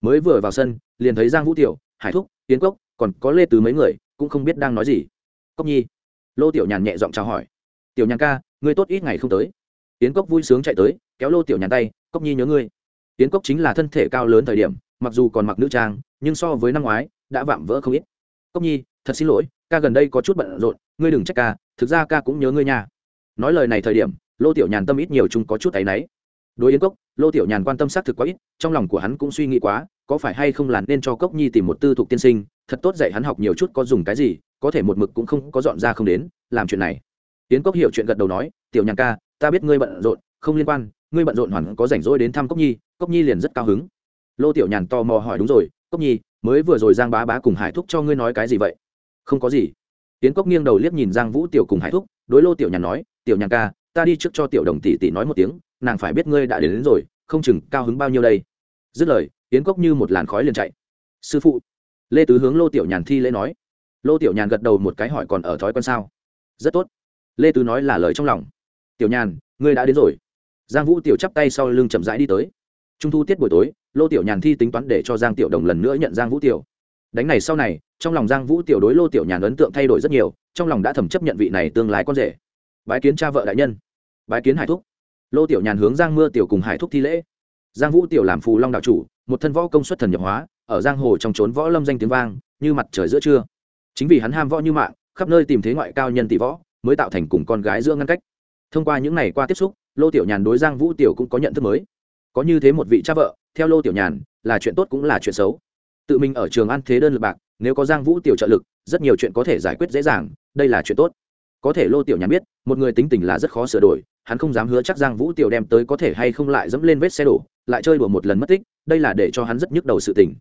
mới vừa vào sân liền thấy giang vũ tiểu hải thúc tiến cốc còn có lê từ mấy người cũng không biết đang nói gì cốc nhi lô tiểu nhàn nhẹ giọng chào hỏi tiểu nhàn ca ngươi tốt ít ngày không tới tiến cốc vui sướng chạy tới, kéo lô tiểu nhàn tay, cốc nhi nhớ ngươi. Tiến cốc chính là thân thể cao lớn thời điểm, mặc dù còn mặc nữ trang, nhưng so với năm ngoái, đã vạm vỡ không ít. Cốc nhi, thật xin lỗi, ca gần đây có chút bận rộn, ngươi đừng trách ca, thực ra ca cũng nhớ ngươi nha. Nói lời này thời điểm, lô tiểu nhàn tâm ít nhiều chung có chút áy náy. Đối yến cốc, lô tiểu nhàn quan tâm xác thực quá ít, trong lòng của hắn cũng suy nghĩ quá, có phải hay không là nên cho cốc nhi tìm một tư thục tiên sinh, thật tốt dạy hắn học nhiều chút có dùng cái gì, có thể một mực cũng không có dọn ra không đến, làm chuyện này. Yến cốc hiểu chuyện gật đầu nói, tiểu nhàn ca ta biết ngươi bận rộn không liên quan ngươi bận rộn hoàn có rảnh rỗi đến thăm cốc nhi cốc nhi liền rất cao hứng. Lô tiểu nhàn tò mò hỏi đúng rồi cốc nhi mới vừa rồi giang bá bá cùng hải thúc cho ngươi nói cái gì vậy? Không có gì. Tiến cốc nghiêng đầu liếc nhìn giang vũ tiểu cùng hải thúc đối lô tiểu nhàn nói tiểu nhàn ca ta đi trước cho tiểu đồng tỷ tỷ nói một tiếng nàng phải biết ngươi đã đến, đến rồi không chừng cao hứng bao nhiêu đây. Dứt lời tiến cốc như một làn khói liền chạy. Sư phụ. Lê tứ hướng lô tiểu nhàn thi lễ nói. Lô tiểu nhàn gật đầu một cái hỏi còn ở thói quen sao? Rất tốt. Lê tứ nói là lời trong lòng tiểu nhàn, ngươi đã đến rồi. Giang vũ tiểu chắp tay sau lưng chậm rãi đi tới. Trung thu tiết buổi tối, lô tiểu nhàn thi tính toán để cho giang tiểu đồng lần nữa nhận giang vũ tiểu. Đánh này sau này, trong lòng giang vũ tiểu đối lô tiểu nhàn ấn tượng thay đổi rất nhiều, trong lòng đã thẩm chấp nhận vị này tương lai con rể. Bái kiến cha vợ đại nhân. Bái kiến hải thúc. Lô tiểu nhàn hướng giang mưa tiểu cùng hải thúc thi lễ. Giang vũ tiểu làm phù long đạo chủ, một thân võ công suất thần nhập hóa, ở giang hồ trong trốn võ lâm danh tiếng vang, như mặt trời giữa trưa. Chính vì hắn ham võ như mạng, khắp nơi tìm thế ngoại cao nhân tỷ võ, mới tạo thành cùng con gái giữa ngăn cách thông qua những ngày qua tiếp xúc, lô tiểu nhàn đối giang vũ tiểu cũng có nhận thức mới. Có như thế một vị cha vợ, theo lô tiểu nhàn, là chuyện tốt cũng là chuyện xấu. Tự mình ở trường ăn thế đơn lực bạc, nếu có giang vũ tiểu trợ lực, rất nhiều chuyện có thể giải quyết dễ dàng, đây là chuyện tốt. Có thể lô tiểu nhàn biết, một người tính tình là rất khó sửa đổi, hắn không dám hứa chắc giang vũ tiểu đem tới có thể hay không lại dẫm lên vết xe đổ, lại chơi đùa một lần mất tích, đây là để cho hắn rất nhức đầu sự tình.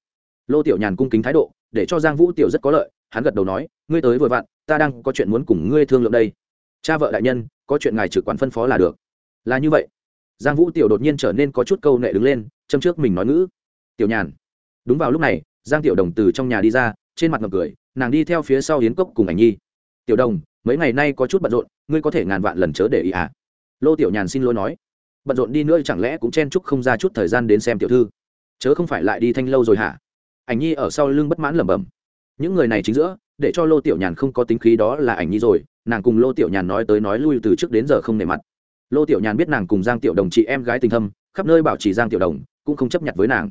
Lô tiểu nhàn cung kính thái độ, để cho giang vũ tiểu rất có lợi, hắn gật đầu nói, ngươi tới vừa vặn, ta đang có chuyện muốn cùng ngươi thương lượng đây cha vợ đại nhân, có chuyện ngài trực quản phân phó là được. Là như vậy. Giang vũ tiểu đột nhiên trở nên có chút câu nệ đứng lên, châm trước mình nói ngữ. Tiểu nhàn. Đúng vào lúc này, giang tiểu đồng từ trong nhà đi ra, trên mặt ngập cười, nàng đi theo phía sau hiến cốc cùng ảnh nhi. Tiểu đồng, mấy ngày nay có chút bận rộn, ngươi có thể ngàn vạn lần chớ để ý à? Lô tiểu nhàn xin lỗi nói. Bận rộn đi nữa chẳng lẽ cũng chen chúc không ra chút thời gian đến xem tiểu thư? Chớ không phải lại đi thanh lâu rồi hả? Ảnh nhi ở sau lưng bất mãn lẩm bẩm. Những người này chính giữa, để cho lô tiểu nhàn không có tính khí đó là ảnh nhi rồi nàng cùng lô tiểu nhàn nói tới nói lui từ trước đến giờ không nề mặt. Lô tiểu nhàn biết nàng cùng giang tiểu đồng chị em gái tình thâm, khắp nơi bảo trì giang tiểu đồng, cũng không chấp nhận với nàng.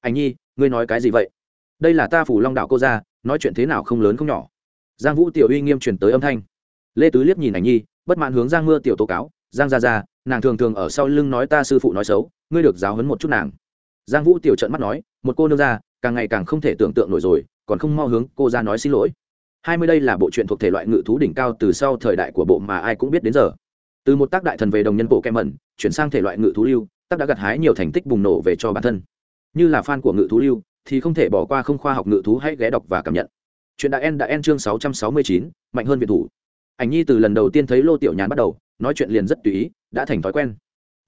Ảnh nhi, ngươi nói cái gì vậy? Đây là ta phủ long đạo cô ra nói chuyện thế nào không lớn không nhỏ. Giang vũ tiểu uy nghiêm truyền tới âm thanh. Lê tứ liếc nhìn ảnh nhi, bất mãn hướng giang mưa tiểu tố cáo, giang ra ra nàng thường thường ở sau lưng nói ta sư phụ nói xấu, ngươi được giáo hấn một chút nàng. Giang vũ tiểu trận mắt nói, một cô nương ra càng ngày càng không thể tưởng tượng nổi rồi, còn không mau hướng cô ra nói xin lỗi hai mươi đây là bộ truyện thuộc thể loại ngự thú đỉnh cao từ sau thời đại của bộ mà ai cũng biết đến giờ. Từ một tác đại thần về đồng nhân bộ kem mẩn, chuyển sang thể loại ngự thú lưu, tác đã gặt hái nhiều thành tích bùng nổ về cho bản thân. Như là fan của ngự thú lưu, thì không thể bỏ qua không khoa học ngự thú hãy ghé đọc và cảm nhận. Chuyện đại en đã en chương sáu trăm sáu mươi chín, mạnh hơn việt thủ. Ảnh nhi từ lần đầu tiên thấy lô tiểu nhàn bắt đầu, nói chuyện liền rất tùy ý, đã thành thói quen.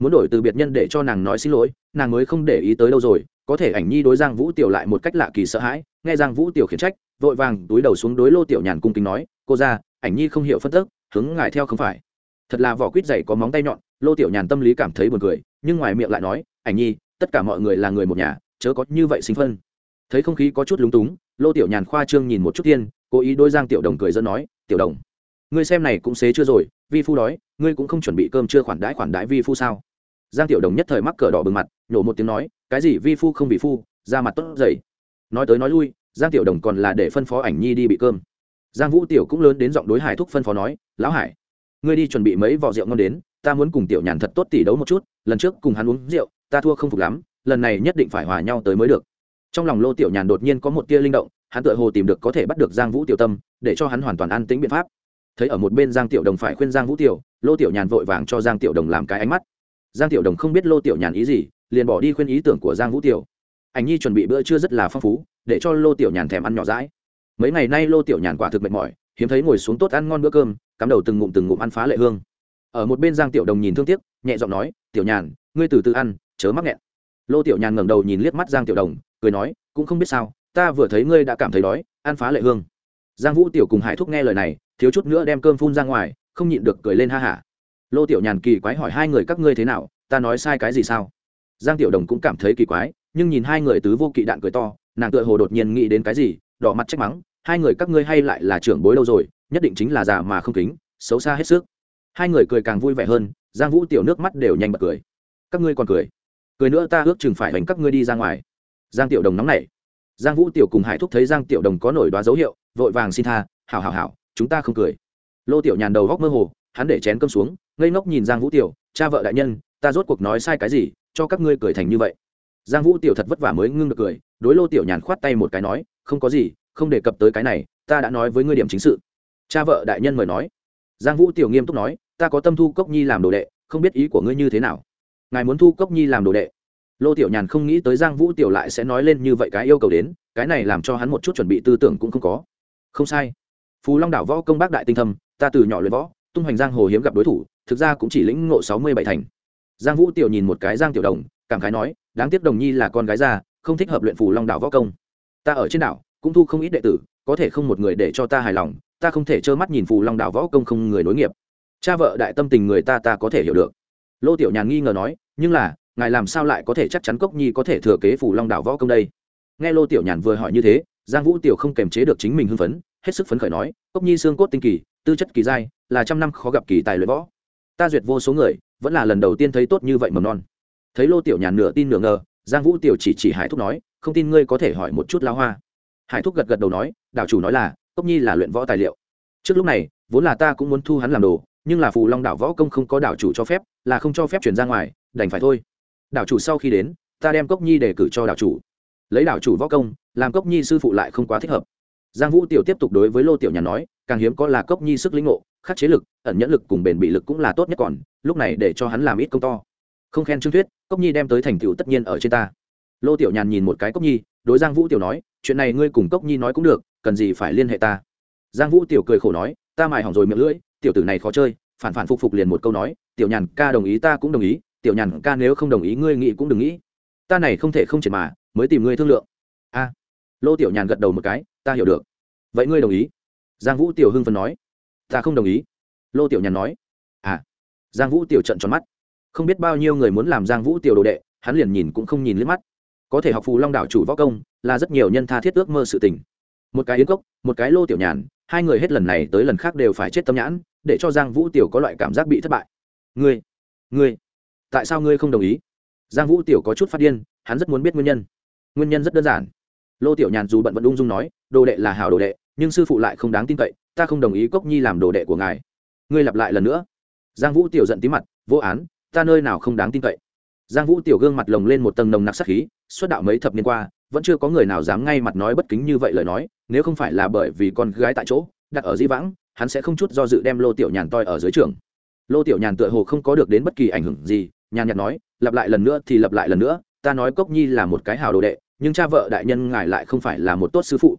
Muốn đổi từ biệt nhân để cho nàng nói xin lỗi, nàng mới không để ý tới đâu rồi có thể ảnh nhi đối giang vũ tiểu lại một cách lạ kỳ sợ hãi, nghe giang vũ tiểu khiển trách, vội vàng túi đầu xuống đối lô tiểu nhàn cung kính nói, cô ra ảnh nhi không hiểu phân tức, hướng ngài theo không phải. Thật là vỏ quýt dày có móng tay nhọn, lô tiểu nhàn tâm lý cảm thấy buồn cười, nhưng ngoài miệng lại nói, ảnh nhi, tất cả mọi người là người một nhà, chớ có như vậy sinh phân. Thấy không khí có chút lúng túng, lô tiểu nhàn khoa trương nhìn một chút tiên, cố ý đôi giang tiểu đồng cười dẫn nói, tiểu đồng, ngươi xem này cũng xế chưa rồi, vi phu đói, ngươi cũng không chuẩn bị cơm chưa khoản đãi khoản đãi vi phu sao? Giang tiểu đồng nhất thời mắc cờ đỏ bừng mặt, nhổ một tiếng nói, cái gì, vi phu không bị phu, ra mặt tốt dày nói tới nói lui, giang tiểu đồng còn là để phân phó ảnh nhi đi bị cơm. Giang vũ tiểu cũng lớn đến giọng đối hải thúc phân phó nói, lão hải, ngươi đi chuẩn bị mấy vỏ rượu ngon đến, ta muốn cùng tiểu nhàn thật tốt tỷ đấu một chút, lần trước cùng hắn uống rượu, ta thua không phục lắm, lần này nhất định phải hòa nhau tới mới được. Trong lòng lô tiểu nhàn đột nhiên có một tia linh động, hắn tự hồ tìm được có thể bắt được giang vũ tiểu tâm, để cho hắn hoàn toàn an tĩnh biện pháp. Thấy ở một bên giang tiểu đồng phải khuyên giang vũ tiểu, lô tiểu nhàn vội vàng cho giang tiểu đồng làm cái ánh mắt giang tiểu đồng không biết lô tiểu nhàn ý gì, liền bỏ đi khuyên ý tưởng của giang vũ tiểu. Ảnh nhi chuẩn bị bữa trưa rất là phong phú, để cho lô tiểu nhàn thèm ăn nhỏ rãi mấy ngày nay lô tiểu nhàn quả thực mệt mỏi, hiếm thấy ngồi xuống tốt ăn ngon bữa cơm, cắm đầu từng ngụm từng ngụm ăn phá lệ hương. Ở một bên giang tiểu đồng nhìn thương tiếc, nhẹ giọng nói, tiểu nhàn, ngươi từ từ ăn, chớ mắc nghẹn. Lô tiểu nhàn ngẩng đầu nhìn liếc mắt giang tiểu đồng, cười nói, cũng không biết sao, ta vừa thấy ngươi đã cảm thấy đói, ăn phá lệ hương. Giang vũ tiểu cùng hải thúc nghe lời này, thiếu chút nữa đem cơm phun ra ngoài, không nhịn được cười lên ha hả lô tiểu nhàn kỳ quái hỏi hai người các ngươi thế nào, ta nói sai cái gì sao? Giang tiểu đồng cũng cảm thấy kỳ quái, nhưng nhìn hai người tứ vô kỵ đạn cười to, nàng tựa hồ đột nhiên nghĩ đến cái gì, đỏ mặt trách mắng, hai người các ngươi hay lại là trưởng bối lâu rồi, nhất định chính là già mà không kính, xấu xa hết sức. Hai người cười càng vui vẻ hơn, giang vũ tiểu nước mắt đều nhanh bật cười. Các ngươi còn cười? Cười nữa ta ước chừng phải đánh các ngươi đi ra ngoài. Giang tiểu đồng nóng nảy. Giang vũ tiểu cùng hải thúc thấy giang tiểu đồng có nổi đoá dấu hiệu, vội vàng xin tha, hảo hảo hảo, chúng ta không cười. Lô tiểu nhàn đầu góc mơ hồ, hắn để chén cơm xuống ngây ngốc nhìn giang vũ tiểu, cha vợ đại nhân, ta rốt cuộc nói sai cái gì, cho các ngươi cười thành như vậy? Giang vũ tiểu thật vất vả mới ngưng được cười, đối lô tiểu nhàn khoát tay một cái nói, không có gì, không đề cập tới cái này, ta đã nói với ngươi điểm chính sự. Cha vợ đại nhân mời nói. Giang vũ tiểu nghiêm túc nói, ta có tâm thu cốc nhi làm đồ đệ, không biết ý của ngươi như thế nào. Ngài muốn thu cốc nhi làm đồ đệ? Lô tiểu nhàn không nghĩ tới giang vũ tiểu lại sẽ nói lên như vậy cái yêu cầu đến, cái này làm cho hắn một chút chuẩn bị tư tưởng cũng không có. Không sai. Phú long đảo võ công bác đại tinh thâm, ta từ nhỏ luyện võ tung hoành giang hồ hiếm gặp đối thủ, thực ra cũng chỉ lĩnh ngộ sáu mươi bảy thành. Giang vũ tiểu nhìn một cái giang tiểu đồng, cảm khái nói, đáng tiếc đồng nhi là con gái già, không thích hợp luyện phù long đảo võ công. Ta ở trên đảo, cũng thu không ít đệ tử, có thể không một người để cho ta hài lòng, ta không thể trơ mắt nhìn phù long đảo võ công không người nối nghiệp. Cha vợ đại tâm tình người ta ta có thể hiểu được. Lô tiểu nhàn nghi ngờ nói, nhưng là, ngài làm sao lại có thể chắc chắn cốc nhi có thể thừa kế phù long đảo võ công đây? Nghe lô tiểu nhàn vừa hỏi như thế, giang vũ tiểu không kềm chế được chính mình hưng phấn, hết sức phấn khởi nói, cốc nhi xương cốt tinh kỳ tư chất kỳ giai, là trăm năm khó gặp kỳ tài luyện võ. Ta duyệt vô số người, vẫn là lần đầu tiên thấy tốt như vậy mầm non. Thấy lô tiểu nhàn nửa tin nửa ngờ, giang vũ tiểu chỉ chỉ hải thúc nói, không tin ngươi có thể hỏi một chút lao hoa. Hải thúc gật gật đầu nói đạo chủ nói là, cốc nhi là luyện võ tài liệu. Trước lúc này, vốn là ta cũng muốn thu hắn làm đồ, nhưng là phù long đảo võ công không có đảo chủ cho phép, là không cho phép chuyển ra ngoài, đành phải thôi. Đảo chủ sau khi đến, ta đem cốc nhi đề cử cho đảo chủ. Lấy đảo chủ võ công, làm cốc nhi sư phụ lại không quá thích hợp giang vũ tiểu tiếp tục đối với lô tiểu nhàn nói, càng hiếm có là cốc nhi sức lĩnh ngộ, khắc chế lực, ẩn nhẫn lực cùng bền bị lực cũng là tốt nhất còn, lúc này để cho hắn làm ít công to. Không khen trương thuyết cốc nhi đem tới thành tựu tất nhiên ở trên ta. Lô tiểu nhàn nhìn một cái cốc nhi, đối giang vũ tiểu nói, chuyện này ngươi cùng cốc nhi nói cũng được, cần gì phải liên hệ ta. Giang vũ tiểu cười khổ nói, ta mài hỏng rồi miệng lưỡi, tiểu tử này khó chơi, phản phản phục phục liền một câu nói, tiểu nhàn ca đồng ý ta cũng đồng ý, tiểu nhàn ca nếu không đồng ý ngươi nghĩ cũng đừng nghĩ. Ta này không thể không triệt mà, mới tìm ngươi thương lượng. A. Lô tiểu nhàn gật đầu một cái ta hiểu được. Vậy ngươi đồng ý? Giang vũ tiểu hưng phân nói. Ta không đồng ý. Lô tiểu nhàn nói. À. Giang vũ tiểu trận tròn mắt. Không biết bao nhiêu người muốn làm giang vũ tiểu đồ đệ, hắn liền nhìn cũng không nhìn liếc mắt. Có thể học phù long đảo chủ võ công, là rất nhiều nhân tha thiết ước mơ sự tình. Một cái yến cốc, một cái lô tiểu nhàn, hai người hết lần này tới lần khác đều phải chết tâm nhãn, để cho giang vũ tiểu có loại cảm giác bị thất bại. Ngươi ngươi, tại sao ngươi không đồng ý? Giang vũ tiểu có chút phát điên, hắn rất muốn biết nguyên nhân. Nguyên nhân rất đơn giản lô tiểu nhàn dù bận vẫn ung dung nói, đồ đệ là hảo đồ đệ, nhưng sư phụ lại không đáng tin cậy, ta không đồng ý cốc nhi làm đồ đệ của ngài. Ngươi lặp lại lần nữa. Giang vũ tiểu giận tí mặt, vô án, ta nơi nào không đáng tin cậy? Giang vũ tiểu gương mặt lồng lên một tầng nồng nặc sắc khí suốt đạo mấy thập niên qua, vẫn chưa có người nào dám ngay mặt nói bất kính như vậy lời nói, nếu không phải là bởi vì con gái tại chỗ, đặt ở di vãng, hắn sẽ không chút do dự đem lô tiểu nhàn toi ở dưới trường. Lô tiểu nhàn tựa hồ không có được đến bất kỳ ảnh hưởng gì, nhàn nhạt nói, lặp lại lần nữa thì lặp lại lần nữa, ta nói cốc nhi là một cái hào đồ đệ nhưng cha vợ đại nhân ngài lại không phải là một tốt sư phụ.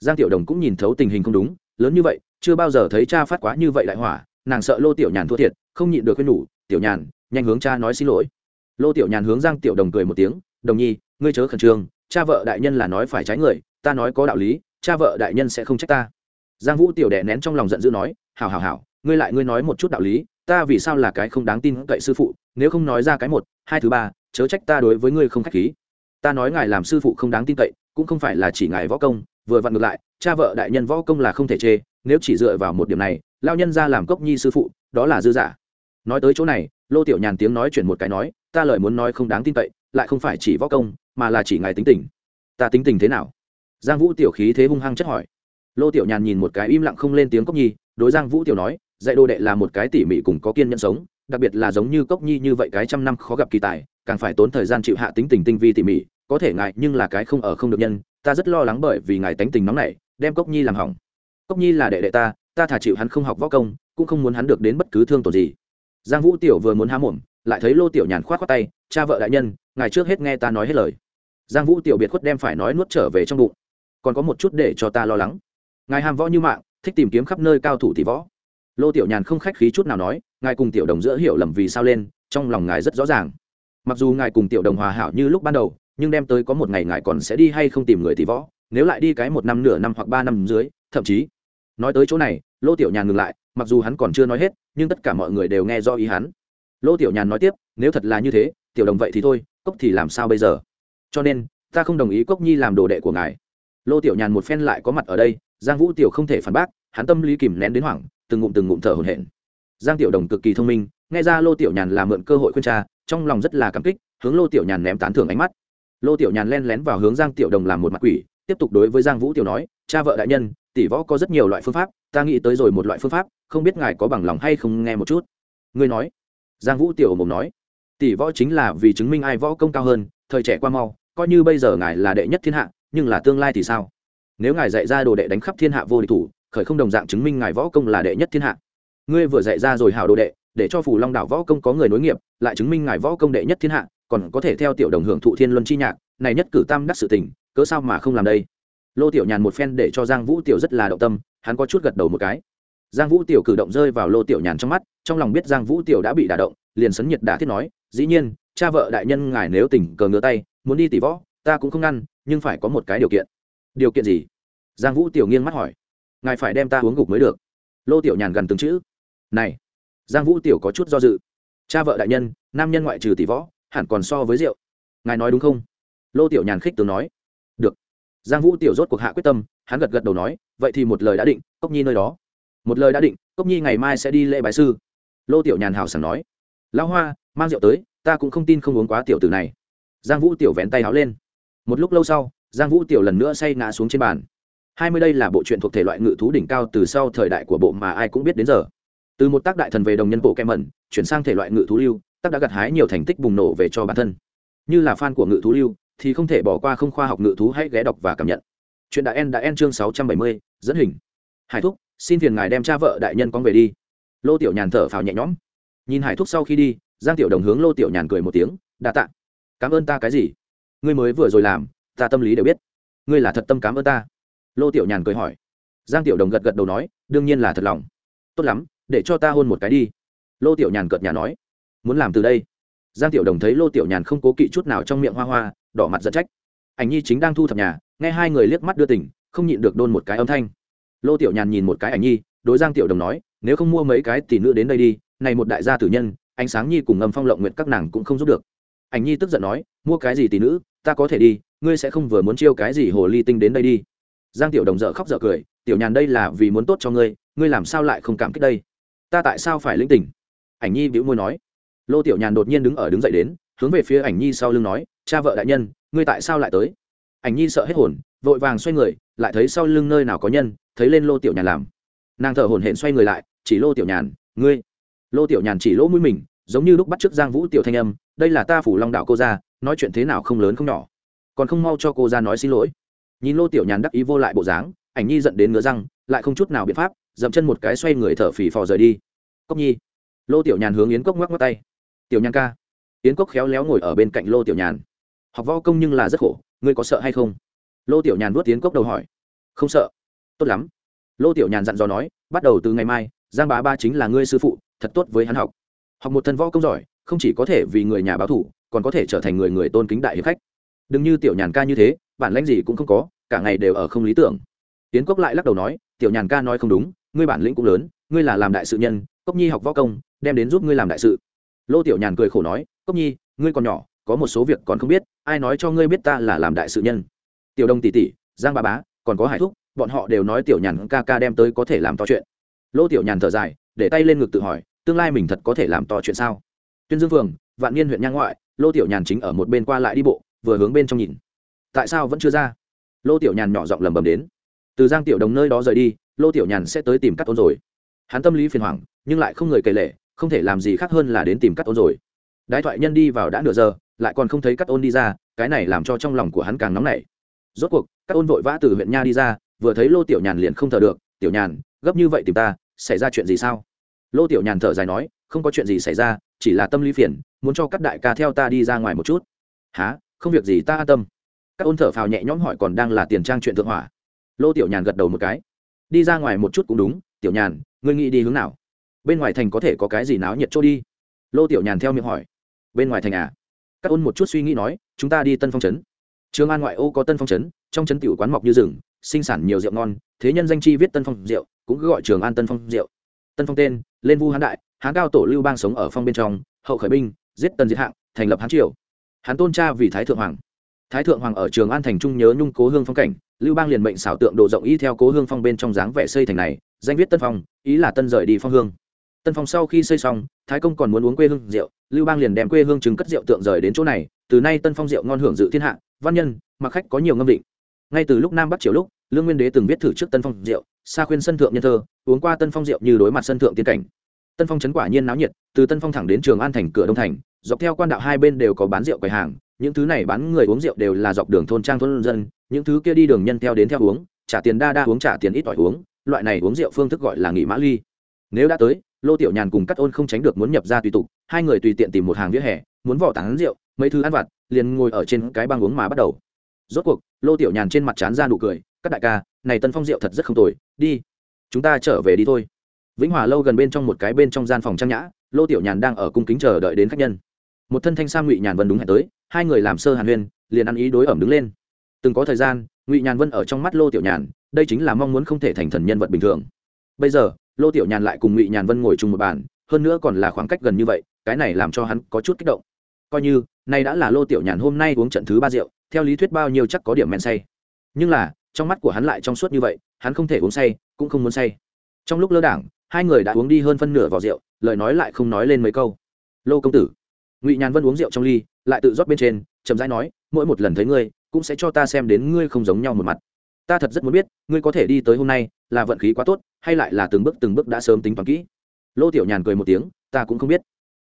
Giang tiểu đồng cũng nhìn thấu tình hình không đúng, lớn như vậy, chưa bao giờ thấy cha phát quá như vậy đại hỏa, nàng sợ lô tiểu nhàn thua thiệt, không nhịn được khuyên nhủ, tiểu nhàn, nhanh hướng cha nói xin lỗi. Lô tiểu nhàn hướng giang tiểu đồng cười một tiếng, đồng nhi, ngươi chớ khẩn trương, cha vợ đại nhân là nói phải trái người, ta nói có đạo lý, cha vợ đại nhân sẽ không trách ta. Giang vũ tiểu đẻ nén trong lòng giận dữ nói, hảo hảo hào ngươi lại ngươi nói một chút đạo lý, ta vì sao là cái không đáng tin cậy sư phụ, nếu không nói ra cái một, hai thứ ba, chớ trách ta đối với ngươi không k h á c h khí ta nói ngài làm sư phụ không đáng tin cậy, cũng không phải là chỉ ngài võ công, vừa vặn ngược lại, cha vợ đại nhân võ công là không thể chê, nếu chỉ dựa vào một điểm này lao nhân ra làm cốc nhi sư phụ, đó là dư giả nói tới chỗ này, lô tiểu nhàn tiếng nói chuyển một cái nói, ta lời muốn nói không đáng tin cậy, lại không phải chỉ võ công, mà là chỉ ngài tính tình. Ta tính tình thế nào? Giang vũ tiểu khí thế hung hăng chất hỏi. Lô tiểu nhàn nhìn một cái im lặng không lên tiếng cốc nhi, đối giang vũ tiểu nói, dạy đồ đệ là một cái tỉ mỉ cùng có kiên nhẫn sống, đặc biệt là giống như cốc nhi như vậy cái trăm năm khó gặp kỳ tài càng phải tốn thời gian chịu hạ tính tình tinh vi tỉ mỉ, có thể ngại nhưng là cái không ở không được nhân, ta rất lo lắng bởi vì ngài tánh tình nóng này đem cốc nhi làm hỏng. Cốc nhi là đệ đệ ta ta thả chịu hắn không học võ công, cũng không muốn hắn được đến bất cứ thương tổn gì. Giang vũ tiểu vừa muốn há mồm, lại thấy lô tiểu nhàn khoát khoát tay, cha vợ đại nhân, ngài trước hết nghe ta nói hết lời. Giang vũ tiểu biệt khuất đem phải nói nuốt trở về trong bụng. Còn có một chút để cho ta lo lắng. Ngài hàm võ như mạng, thích tìm kiếm khắp nơi cao thủ tỷ võ. Lô tiểu nhàn không khách khí chút nào nói, ngài cùng tiểu đồng giữa hiểu lầm vì sao lên, trong lòng ngài rất rõ ràng mặc dù ngài cùng tiểu đồng hòa hảo như lúc ban đầu, nhưng đem tới có một ngày ngài còn sẽ đi hay không tìm người tỷ võ, nếu lại đi cái một năm nửa năm hoặc ba năm dưới, thậm chí. Nói tới chỗ này, lô tiểu nhàn ngừng lại, mặc dù hắn còn chưa nói hết, nhưng tất cả mọi người đều nghe do ý hắn. Lô tiểu nhàn nói tiếp, nếu thật là như thế, tiểu đồng vậy thì thôi, cốc thì làm sao bây giờ? Cho nên, ta không đồng ý cốc nhi làm đồ đệ của ngài. Lô tiểu nhàn một phen lại có mặt ở đây, giang vũ tiểu không thể phản bác, hắn tâm lý kìm nén đến hoảng, từng ngụm từng ngụm thở hổn hển. Giang tiểu đồng cực kỳ thông minh, nghe ra lô tiểu nhàn làm mượn cơ hội khuyên cha trong lòng rất là cảm kích, hướng lô tiểu nhàn ném tán thưởng ánh mắt. Lô tiểu nhàn len lén vào hướng giang tiểu đồng làm một mặt quỷ, tiếp tục đối với giang vũ tiểu nói, cha vợ đại nhân, tỷ võ có rất nhiều loại phương pháp, ta nghĩ tới rồi một loại phương pháp, không biết ngài có bằng lòng hay không nghe một chút. Ngươi nói. Giang vũ tiểu mồm nói, tỷ võ chính là vì chứng minh ai võ công cao hơn, thời trẻ qua mau, coi như bây giờ ngài là đệ nhất thiên hạ, nhưng là tương lai thì sao? Nếu ngài dạy ra đồ đệ đánh khắp thiên hạ vô địch thủ, khởi không đồng dạng chứng minh ngài võ công là đệ nhất thiên hạ. Ngươi vừa dạy ra rồi hảo đồ đệ để cho phù long đảo võ công có người nối nghiệp, lại chứng minh ngài võ công đệ nhất thiên hạ, còn có thể theo tiểu đồng hưởng thụ thiên luân chi nhạc, này nhất cử tam đắc sự tình, cớ sao mà không làm đây? Lô tiểu nhàn một phen để cho giang vũ tiểu rất là động tâm, hắn có chút gật đầu một cái. Giang vũ tiểu cử động rơi vào lô tiểu nhàn trong mắt, trong lòng biết giang vũ tiểu đã bị đả động, liền sấn nhiệt đả thiết nói, dĩ nhiên, cha vợ đại nhân ngài nếu tỉnh cờ ngứa tay, muốn đi tỷ võ, ta cũng không ngăn, nhưng phải có một cái điều kiện. Điều kiện gì? Giang vũ tiểu nghiêng mắt hỏi. Ngài phải đem ta uống gục mới được. Lô tiểu nhàn gần từng chữ. Này giang vũ tiểu có chút do dự. Cha vợ đại nhân, nam nhân ngoại trừ tỷ võ, hẳn còn so với rượu. Ngài nói đúng không? Lô tiểu nhàn khích tướng nói. Được. Giang vũ tiểu rốt cuộc hạ quyết tâm, hắn gật gật đầu nói, vậy thì một lời đã định, cốc nhi nơi đó. Một lời đã định, cốc nhi ngày mai sẽ đi lễ bài sư. Lô tiểu nhàn hào sảng nói. Lão hoa, mang rượu tới, ta cũng không tin không uống quá tiểu tử này. Giang vũ tiểu vén tay háo lên. Một lúc lâu sau, giang vũ tiểu lần nữa say ngã xuống trên bàn. Hai mươi đây là bộ truyện thuộc thể loại ngự thú đỉnh cao từ sau thời đại của bộ mà ai cũng biết đến giờ từ một tác đại thần về đồng nhân bộ kem mẩn, chuyển sang thể loại ngự thú lưu, tác đã gặt hái nhiều thành tích bùng nổ về cho bản thân. Như là fan của ngự thú lưu, thì không thể bỏ qua không khoa học ngự thú hãy ghé đọc và cảm nhận. Chuyện đại en đã en chương sáu trăm bảy mươi, dẫn hình. Hải thúc, xin phiền ngài đem cha vợ đại nhân con về đi. Lô tiểu nhàn thở phào nhẹ nhõm. Nhìn hải thúc sau khi đi, giang tiểu đồng hướng lô tiểu nhàn cười một tiếng, đa tạ. Cảm ơn ta cái gì? Ngươi mới vừa rồi làm, ta tâm lý đều biết. Ngươi là thật tâm cảm ơn ta. Lô tiểu nhàn cười hỏi. Giang tiểu đồng gật gật đầu nói, đương nhiên là thật lòng. Tốt lắm để cho ta hôn một cái đi. Lô tiểu nhàn cợt nhà nói. Muốn làm từ đây? Giang tiểu đồng thấy lô tiểu nhàn không cố kỵ chút nào trong miệng hoa hoa, đỏ mặt giận trách. Ảnh nhi chính đang thu thập nhà, nghe hai người liếc mắt đưa tỉnh không nhịn được đôn một cái âm thanh. Lô tiểu nhàn nhìn một cái ảnh nhi, đối giang tiểu đồng nói, nếu không mua mấy cái thì nữ đến đây đi, này một đại gia tử nhân, ánh sáng nhi cùng ngầm phong lộng nguyện các nàng cũng không giúp được. Ảnh nhi tức giận nói, mua cái gì tỷ nữ, ta có thể đi, ngươi sẽ không vừa muốn chiêu cái gì hồ ly tinh đến đây đi. Giang tiểu đồng dợ khóc dợ cười, tiểu nhàn đây là vì muốn tốt cho ngươi ngươi làm sao lại không cảm kích đây? Ta tại sao phải linh tỉnh? Ảnh nhi bĩu môi nói. Lô tiểu nhàn đột nhiên đứng ở đứng dậy đến, hướng về phía ảnh nhi sau lưng nói, cha vợ đại nhân, ngươi tại sao lại tới? Ảnh nhi sợ hết hồn, vội vàng xoay người, lại thấy sau lưng nơi nào có nhân, thấy lên lô tiểu nhàn làm. Nàng thở hồn hển xoay người lại, chỉ lô tiểu nhàn, ngươi. Lô tiểu nhàn chỉ lỗ mũi mình, giống như lúc bắt trước giang vũ tiểu thanh âm, đây là ta phủ long đạo cô ra nói chuyện thế nào không lớn không nhỏ. Còn không mau cho cô ra nói xin lỗi. Nhìn lô tiểu nhàn đắc ý vô lại bộ dáng, ảnh nhi giận đến ngứa răng, lại không chút nào biện pháp dậm chân một cái xoay người thở phì phò rời đi. Cốc nhi. Lô tiểu nhàn hướng yến cốc ngoắc ngoắc tay. Tiểu nhàn ca. Yến cốc khéo léo ngồi ở bên cạnh lô tiểu nhàn. Học võ công nhưng là rất khổ, ngươi có sợ hay không? Lô tiểu nhàn vuốt yến cốc đầu hỏi. Không sợ. Tốt lắm. Lô tiểu nhàn dặn dò nói, bắt đầu từ ngày mai, giang bá ba chính là ngươi sư phụ, thật tốt với hắn học. Học một thân võ công giỏi, không chỉ có thể vì người nhà báo thủ, còn có thể trở thành người người tôn kính đại hiệp khách. Đừng như tiểu nhàn ca như thế, bản lãnh gì cũng không có, cả ngày đều ở không lý tưởng. Tiến cốc lại lắc đầu nói, tiểu nhàn ca nói không đúng ngươi bản lĩnh cũng lớn, ngươi là làm đại sự nhân, cốc nhi học võ công, đem đến giúp ngươi làm đại sự. Lô tiểu nhàn cười khổ nói, cốc nhi, ngươi còn nhỏ, có một số việc còn không biết, ai nói cho ngươi biết ta là làm đại sự nhân? Tiểu đông tỷ tỷ, giang bà bá, còn có hải thúc, bọn họ đều nói tiểu nhàn ca ca đem tới có thể làm to chuyện. Lô tiểu nhàn thở dài, để tay lên ngực tự hỏi, tương lai mình thật có thể làm to chuyện sao? Tuyên dương phường, vạn niên huyện nhang ngoại, lô tiểu nhàn chính ở một bên qua lại đi bộ, vừa hướng bên trong nhìn. Tại sao vẫn chưa ra? Lô tiểu nhàn nhỏ giọng lầm bầm đến từ giang tiểu đồng nơi đó rời đi, lô tiểu nhàn sẽ tới tìm cắt ôn rồi. Hắn tâm lý phiền hoảng, nhưng lại không người kể lệ không thể làm gì khác hơn là đến tìm cắt ôn rồi. Đái thoại nhân đi vào đã nửa giờ, lại còn không thấy cắt ôn đi ra, cái này làm cho trong lòng của hắn càng nóng nảy. Rốt cuộc cắt ôn vội vã từ huyện nha đi ra, vừa thấy lô tiểu nhàn liền không thở được, tiểu nhàn, gấp như vậy tìm ta, xảy ra chuyện gì sao? Lô tiểu nhàn thở dài nói, không có chuyện gì xảy ra, chỉ là tâm lý phiền, muốn cho các đại ca theo ta đi ra ngoài một chút. Há không việc gì ta an tâm. Các ôn thở phào nhẹ nhõm hỏi còn đang là tiền trang chuyện thượng hỏa lô tiểu nhàn gật đầu một cái. Đi ra ngoài một chút cũng đúng, tiểu nhàn, ngươi nghĩ đi hướng nào? Bên ngoài thành có thể có cái gì náo nhiệt chỗ đi? Lô tiểu nhàn theo miệng hỏi. Bên ngoài thành à? Các ôn một chút suy nghĩ nói, chúng ta đi tân phong trấn. Trường an ngoại ô có tân phong trấn, trong trấn tiểu quán mọc như rừng, sinh sản nhiều rượu ngon, thế nhân danh chi viết tân phong rượu, cũng cứ gọi trường an tân phong rượu. Tân phong tên, lên vu hán đại, hán cao tổ lưu bang sống ở phong bên trong, hậu khởi binh, giết tân diệt hạng, thành lập hán triều. Hán tôn cha vì thái thượng hoàng. Thái thượng hoàng ở trường an thành trung nhớ nhung cố hương phong cảnh lưu bang liền mệnh xảo tượng đồ rộng y theo cố hương phong bên trong dáng vẻ xây thành này, danh viết tân phong, ý là tân rời đi phong hương. Tân phong sau khi xây xong, thái công còn muốn uống quê hương rượu, lưu bang liền đem quê hương trứng cất rượu tượng rời đến chỗ này, từ nay tân phong rượu ngon hưởng dự thiên hạ, văn nhân, mặc khách có nhiều ngâm định. Ngay từ lúc nam bắc triều lúc, lương nguyên đế từng viết thử trước tân phong rượu xa khuyên sân thượng nhân thơ, uống qua tân phong rượu như đối mặt sân thượng tiên cảnh. Tân phong trấn quả nhiên náo nhiệt, từ tân phong thẳng đến trường an thành, cửa đông thành, dọc theo quan đạo hai bên đều có bán rượu quầy hàng, những thứ này bán người uống rượu đều là dọc đường thôn trang thôn dân những thứ kia đi đường nhân theo đến theo uống, trả tiền đa đa uống, trả tiền ít ỏi uống, loại này uống rượu phương thức gọi là nghỉ mã ly. Nếu đã tới, lô tiểu nhàn cùng cắt ôn không tránh được muốn nhập ra tùy tục, hai người tùy tiện tìm một hàng vỉa hè, muốn vỏ tán rượu, mấy thứ ăn vặt, liền ngồi ở trên cái băng uống mà bắt đầu. Rốt cuộc, lô tiểu nhàn trên mặt chán ra nụ cười các đại ca, này tân phong rượu thật rất không tồi, đi, chúng ta trở về đi thôi. Vĩnh hòa lâu gần bên trong một cái bên trong gian phòng trang nhã, lô tiểu nhàn đang ở cung kính chờ đợi đến khách nhân. Một thân thanh sang ngụy nhàn vân đúng hẹn tới, hai người làm sơ hàn huyên, liền ăn ý đối ẩm đứng lên từng có thời gian, ngụy nhàn vân ở trong mắt lô tiểu nhàn, đây chính là mong muốn không thể thành thần nhân vật bình thường. Bây giờ, lô tiểu nhàn lại cùng ngụy nhàn vân ngồi chung một bàn, hơn nữa còn là khoảng cách gần như vậy, cái này làm cho hắn có chút kích động. Coi như, nay đã là lô tiểu nhàn hôm nay uống trận thứ ba rượu, theo lý thuyết bao nhiêu chắc có điểm men say. Nhưng là, trong mắt của hắn lại trong suốt như vậy, hắn không thể uống say, cũng không muốn say. Trong lúc lơ đảng, hai người đã uống đi hơn phân nửa vào rượu, lời nói lại không nói lên mấy câu. Lô công tử. Ngụy nhàn vân uống rượu trong ly, lại tự rót bên trên, chậm rãi nói, mỗi một lần thấy ngươi cũng sẽ cho ta xem đến ngươi không giống nhau một mặt. Ta thật rất muốn biết, ngươi có thể đi tới hôm nay, là vận khí quá tốt, hay lại là từng bước từng bước đã sớm tính toán kỹ? Lô tiểu nhàn cười một tiếng, ta cũng không biết.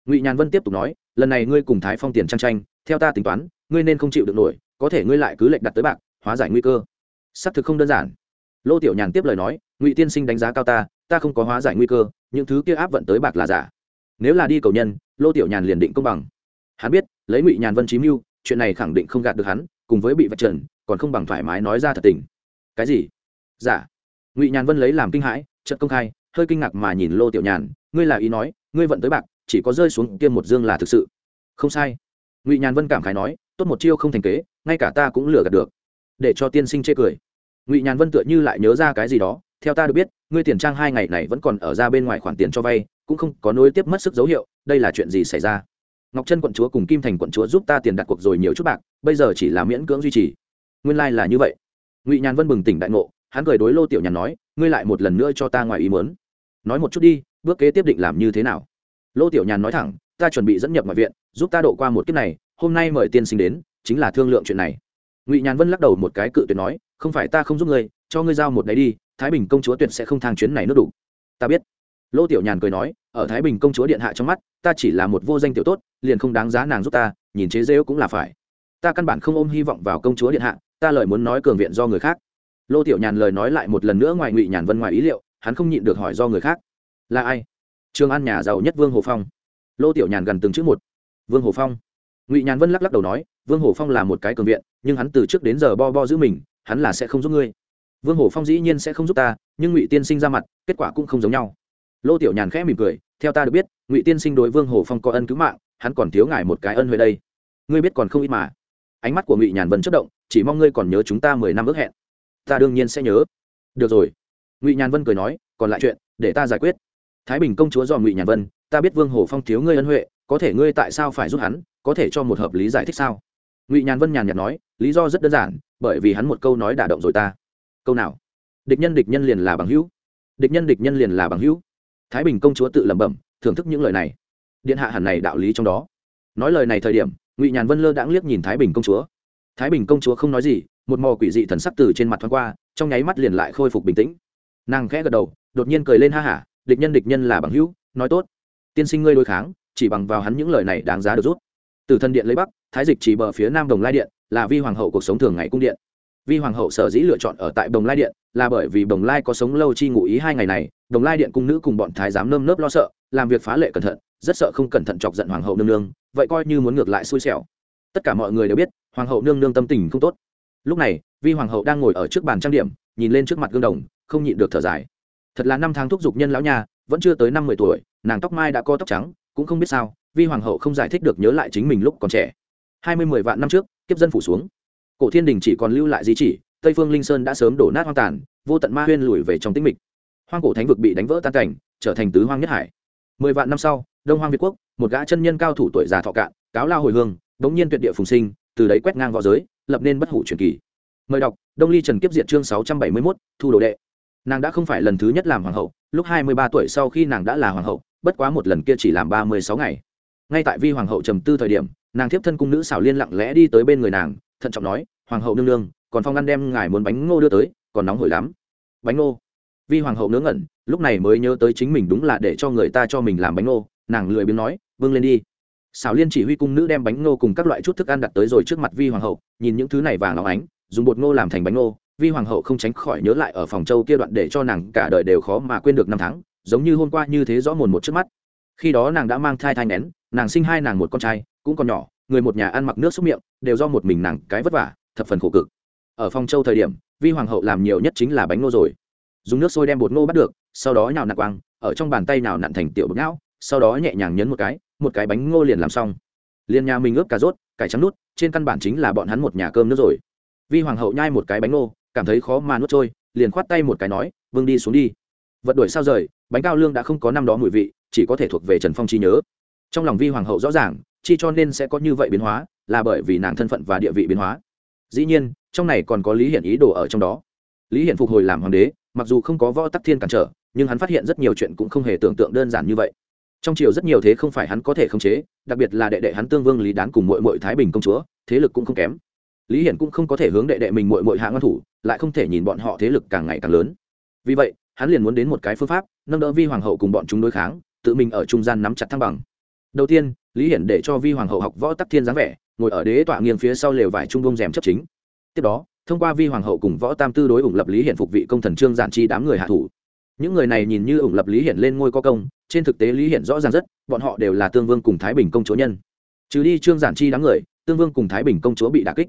Ngụy nhàn vân tiếp tục nói, lần này ngươi cùng thái phong tiền trang tranh, theo ta tính toán, ngươi nên không chịu được nổi, có thể ngươi lại cứ lệnh đặt tới bạc, hóa giải nguy cơ. Xác thực không đơn giản. Lô tiểu nhàn tiếp lời nói, ngụy tiên sinh đánh giá cao ta ta không có hóa giải nguy cơ, những thứ kia áp vận tới bạc là giả. Nếu là đi cầu nhân, lô tiểu nhàn liền định công bằng. Hắn biết, lấy ngụy nhàn vân chí mưu, chuyện này khẳng định không gạt được hắn cùng với bị vạch trần, còn không bằng thoải mái nói ra thật tình. Cái gì? Giả ngụy nhàn vân lấy làm kinh hãi trận công khai, hơi kinh ngạc mà nhìn lô tiểu nhàn, ngươi là ý nói, ngươi vận tới bạc, chỉ có rơi xuống kia một dương là thực sự. Không sai. Ngụy nhàn vân cảm khái nói, tốt một chiêu không thành kế, ngay cả ta cũng lừa gạt được. Để cho tiên sinh chê cười. Ngụy nhàn vân tựa như lại nhớ ra cái gì đó, theo ta được biết, ngươi tiền trang hai ngày này vẫn còn ở ra bên ngoài khoản tiền cho vay, cũng không có nối tiếp mất sức dấu hiệu, đây là chuyện gì xảy ra? Ngọc trân quận chúa cùng kim thành quận chúa giúp ta tiền đặt cuộc rồi nhiều chút bạc, bây giờ chỉ là miễn cưỡng duy trì. Nguyên lai、like、là như vậy. Ngụy nhàn vân bừng tỉnh đại ngộ, hắn cười đối lô tiểu nhàn nói, ngươi lại một lần nữa cho ta ngoài ý mớn nói một chút đi, bước kế tiếp định làm như thế nào? Lô tiểu nhàn nói thẳng, ta chuẩn bị dẫn nhập ngoại viện, giúp ta độ qua một kiếp này, hôm nay mời tiên sinh đến, chính là thương lượng chuyện này. Ngụy nhàn vân lắc đầu một cái cự tuyệt nói, không phải ta không giúp ngươi, cho ngươi giao một đấy đi, thái bình công chúa tuyệt sẽ không thang chuyến này nước đủ. Ta biết lô tiểu nhàn cười nói, ở thái bình công chúa điện hạ trong mắt, ta chỉ là một vô danh tiểu tốt, liền không đáng giá nàng giúp ta, nhìn chế rêu cũng là phải. Ta căn bản không ôm hy vọng vào công chúa điện hạ, ta lời muốn nói cường viện do người khác. Lô tiểu nhàn lời nói lại một lần nữa ngoài ngụy nhàn vân ngoài ý liệu, hắn không nhịn được hỏi do người khác, là ai? Trường an nhà giàu nhất vương hồ phong. Lô tiểu nhàn gần từng chữ một. Vương hồ phong. Ngụy nhàn vân lắc lắc đầu nói, vương hồ phong là một cái cường viện, nhưng hắn từ trước đến giờ bo bo giữ mình, hắn là sẽ không giúp ngươi. Vương hồ phong dĩ nhiên sẽ không giúp ta, nhưng ngụy tiên sinh ra mặt, kết quả cũng không giống nhau lô tiểu nhàn khẽ mỉm cười, theo ta được biết, ngụy tiên sinh đối vương hồ phong có ân cứu mạng, hắn còn thiếu ngài một cái ân huệ đây. Ngươi biết còn không ít mà. Ánh mắt của ngụy nhàn vân chất động, chỉ mong ngươi còn nhớ chúng ta mười năm ước hẹn. Ta đương nhiên sẽ nhớ. Được rồi. Ngụy nhàn vân cười nói, còn lại chuyện, để ta giải quyết. Thái bình công chúa dò ngụy nhàn vân, ta biết vương hồ phong thiếu ngươi ân huệ, có thể ngươi tại sao phải giúp hắn, có thể cho một hợp lý giải thích sao? Ngụy nhàn vân nhàn nhạt nói, lý do rất đơn giản, bởi vì hắn một câu nói đả động rồi ta. Câu nào? Địch nhân địch nhân liền là bằng hữu. Địch nhân địch nhân liền là bằng hữu thái bình công chúa tự lẩm bẩm, thưởng thức những lời này. Điện hạ hẳn này đạo lý trong đó. Nói lời này thời điểm, ngụy nhàn vân lơ đãng liếc nhìn thái bình công chúa. Thái bình công chúa không nói gì, một mò quỷ dị thần sắc từ trên mặt thoáng qua, trong nháy mắt liền lại khôi phục bình tĩnh. Nàng khẽ gật đầu, đột nhiên cười lên ha hả, địch nhân địch nhân là bằng hữu, nói tốt. Tiên sinh ngươi đối kháng, chỉ bằng vào hắn những lời này đáng giá được rút. Từ thân điện lấy bắc, thái dịch chỉ bờ phía nam đồng lai điện, là vi hoàng hậu cuộc sống thường ngày cung điện vi hoàng hậu sở dĩ lựa chọn ở tại đồng lai điện là bởi vì đồng lai có sống lâu chi ngụ ý hai ngày này. Đồng lai điện cung nữ cùng bọn thái giám nơm nớp lo sợ, làm việc phá lệ cẩn thận, rất sợ không cẩn thận chọc giận hoàng hậu nương nương, vậy coi như muốn ngược lại xui xẻo. Tất cả mọi người đều biết, hoàng hậu nương nương tâm tình không tốt. Lúc này, vi hoàng hậu đang ngồi ở trước bàn trang điểm, nhìn lên trước mặt gương đồng, không nhịn được thở dài. Thật là năm tháng thúc giục nhân lão nhà vẫn chưa tới năm mười tuổi, nàng tóc mai đã co tóc trắng, cũng không biết sao, vi hoàng hậu không giải thích được nhớ lại chính mình lúc còn trẻ. Hai mươi mười vạn năm trước, kiếp dân phủ xuống cổ thiên đình chỉ còn lưu lại di chỉ, tây phương linh sơn đã sớm đổ nát hoang tàn, vô tận ma huyên lùi về trong tĩnh mịch. Hoang cổ thánh vực bị đánh vỡ tan cảnh, trở thành tứ hoang nhất hải. Mười vạn năm sau, đông hoang việt quốc, một gã chân nhân cao thủ tuổi già thọ cạn, cáo lao hồi hương bỗng nhiên tuyệt địa phùng sinh, từ đấy quét ngang v õ giới, lập nên bất hủ truyền kỳ. Mời đọc, đông ly trần kiếp diệt chương sáu trăm bảy mươi mốt, thu đồ đệ. Nàng đã không phải lần thứ nhất làm hoàng hậu, lúc hai mươi ba tuổi sau khi nàng đã là hoàng hậu, bất quá một lần kia chỉ làm ba mươi sáu ngày. Ngay tại vi hoàng hậu trầm tư thời điểm, nàng thiếp thân cung nữ xảo liên lặng lẽ đi tới bên người nàng thận trọng nói, hoàng hậu nương nương, còn phong ngăn đem ngài muốn bánh ngô đưa tới, còn nóng hổi lắm. Bánh ngô? Vi hoàng hậu ngớ ngẩn, lúc này mới nhớ tới chính mình đúng là để cho người ta cho mình làm bánh ngô, nàng lười biếng nói, vương lên đi. Xảo liên chỉ huy cung nữ đem bánh ngô cùng các loại chút thức ăn đặt tới rồi trước mặt vi hoàng hậu, nhìn những thứ này vàng óng ánh, dùng bột ngô làm thành bánh ngô. Vi hoàng hậu không tránh khỏi nhớ lại ở phòng châu kia đoạn để cho nàng cả đời đều khó mà quên được năm tháng, giống như hôm qua như thế rõ mồn một trước mắt. Khi đó nàng đã mang thai thai nén, nàng sinh hai nàng một con trai, cũng còn nhỏ người một nhà ăn mặc nước xúc miệng, đều do một mình nàng cái vất vả, thập phần khổ cực. Ở Phong châu thời điểm, vi hoàng hậu làm nhiều nhất chính là bánh ngô rồi. Dùng nước sôi đem bột ngô bắt được, sau đó nhào nặn quang, ở trong bàn tay nào nặn thành tiểu bột não sau đó nhẹ nhàng nhấn một cái một cái bánh ngô liền làm xong. Liền nhà mình ướp cà rốt, cải trắng nút, trên căn bản chính là bọn hắn một nhà cơm nước rồi. Vi hoàng hậu nhai một cái bánh ngô, cảm thấy khó mà nuốt trôi, liền khoát tay một cái nói, vương đi xuống đi. Vật đuổi sao rời, bánh cao lương đã không có năm đó mùi vị, chỉ có thể thuộc về trần phong trí nhớ trong lòng vi hoàng hậu rõ ràng, chi cho nên sẽ có như vậy biến hóa, là bởi vì nàng thân phận và địa vị biến hóa. Dĩ nhiên, trong này còn có lý hiển ý đồ ở trong đó. Lý hiển phục hồi làm hoàng đế, mặc dù không có võ tắc thiên cản trở, nhưng hắn phát hiện rất nhiều chuyện cũng không hề tưởng tượng đơn giản như vậy. Trong triều rất nhiều thế không phải hắn có thể khống chế, đặc biệt là đệ đệ hắn tương vương lý đán cùng mội mội thái bình công chúa, thế lực cũng không kém. Lý hiển cũng không có thể hướng đệ đệ mình mội mội hạ ngân thủ, lại không thể nhìn bọn họ thế lực càng ngày càng lớn. Vì vậy, hắn liền muốn đến một cái phương pháp, nâng đỡ vi hoàng hậu cùng bọn chúng đối kháng, tự mình ở trung gian nắm chặt thăng bằng đầu tiên, lý hiển để cho vi hoàng hậu học võ tắc thiên dáng vẻ, ngồi ở đế tọa nghiêng phía sau lều vải trung bông rèm chấp chính. Tiếp đó, thông qua vi hoàng hậu cùng võ tam tư đối ủng lập lý hiển phục vị công thần trương giản chi đám người hạ thủ. Những người này nhìn như ủng lập lý hiển lên ngôi có công, trên thực tế lý hiển rõ ràng rất, bọn họ đều là tương vương cùng thái bình công chúa nhân. Trừ đi trương giản chi đám người, tương vương cùng thái bình công chúa bị đà kích.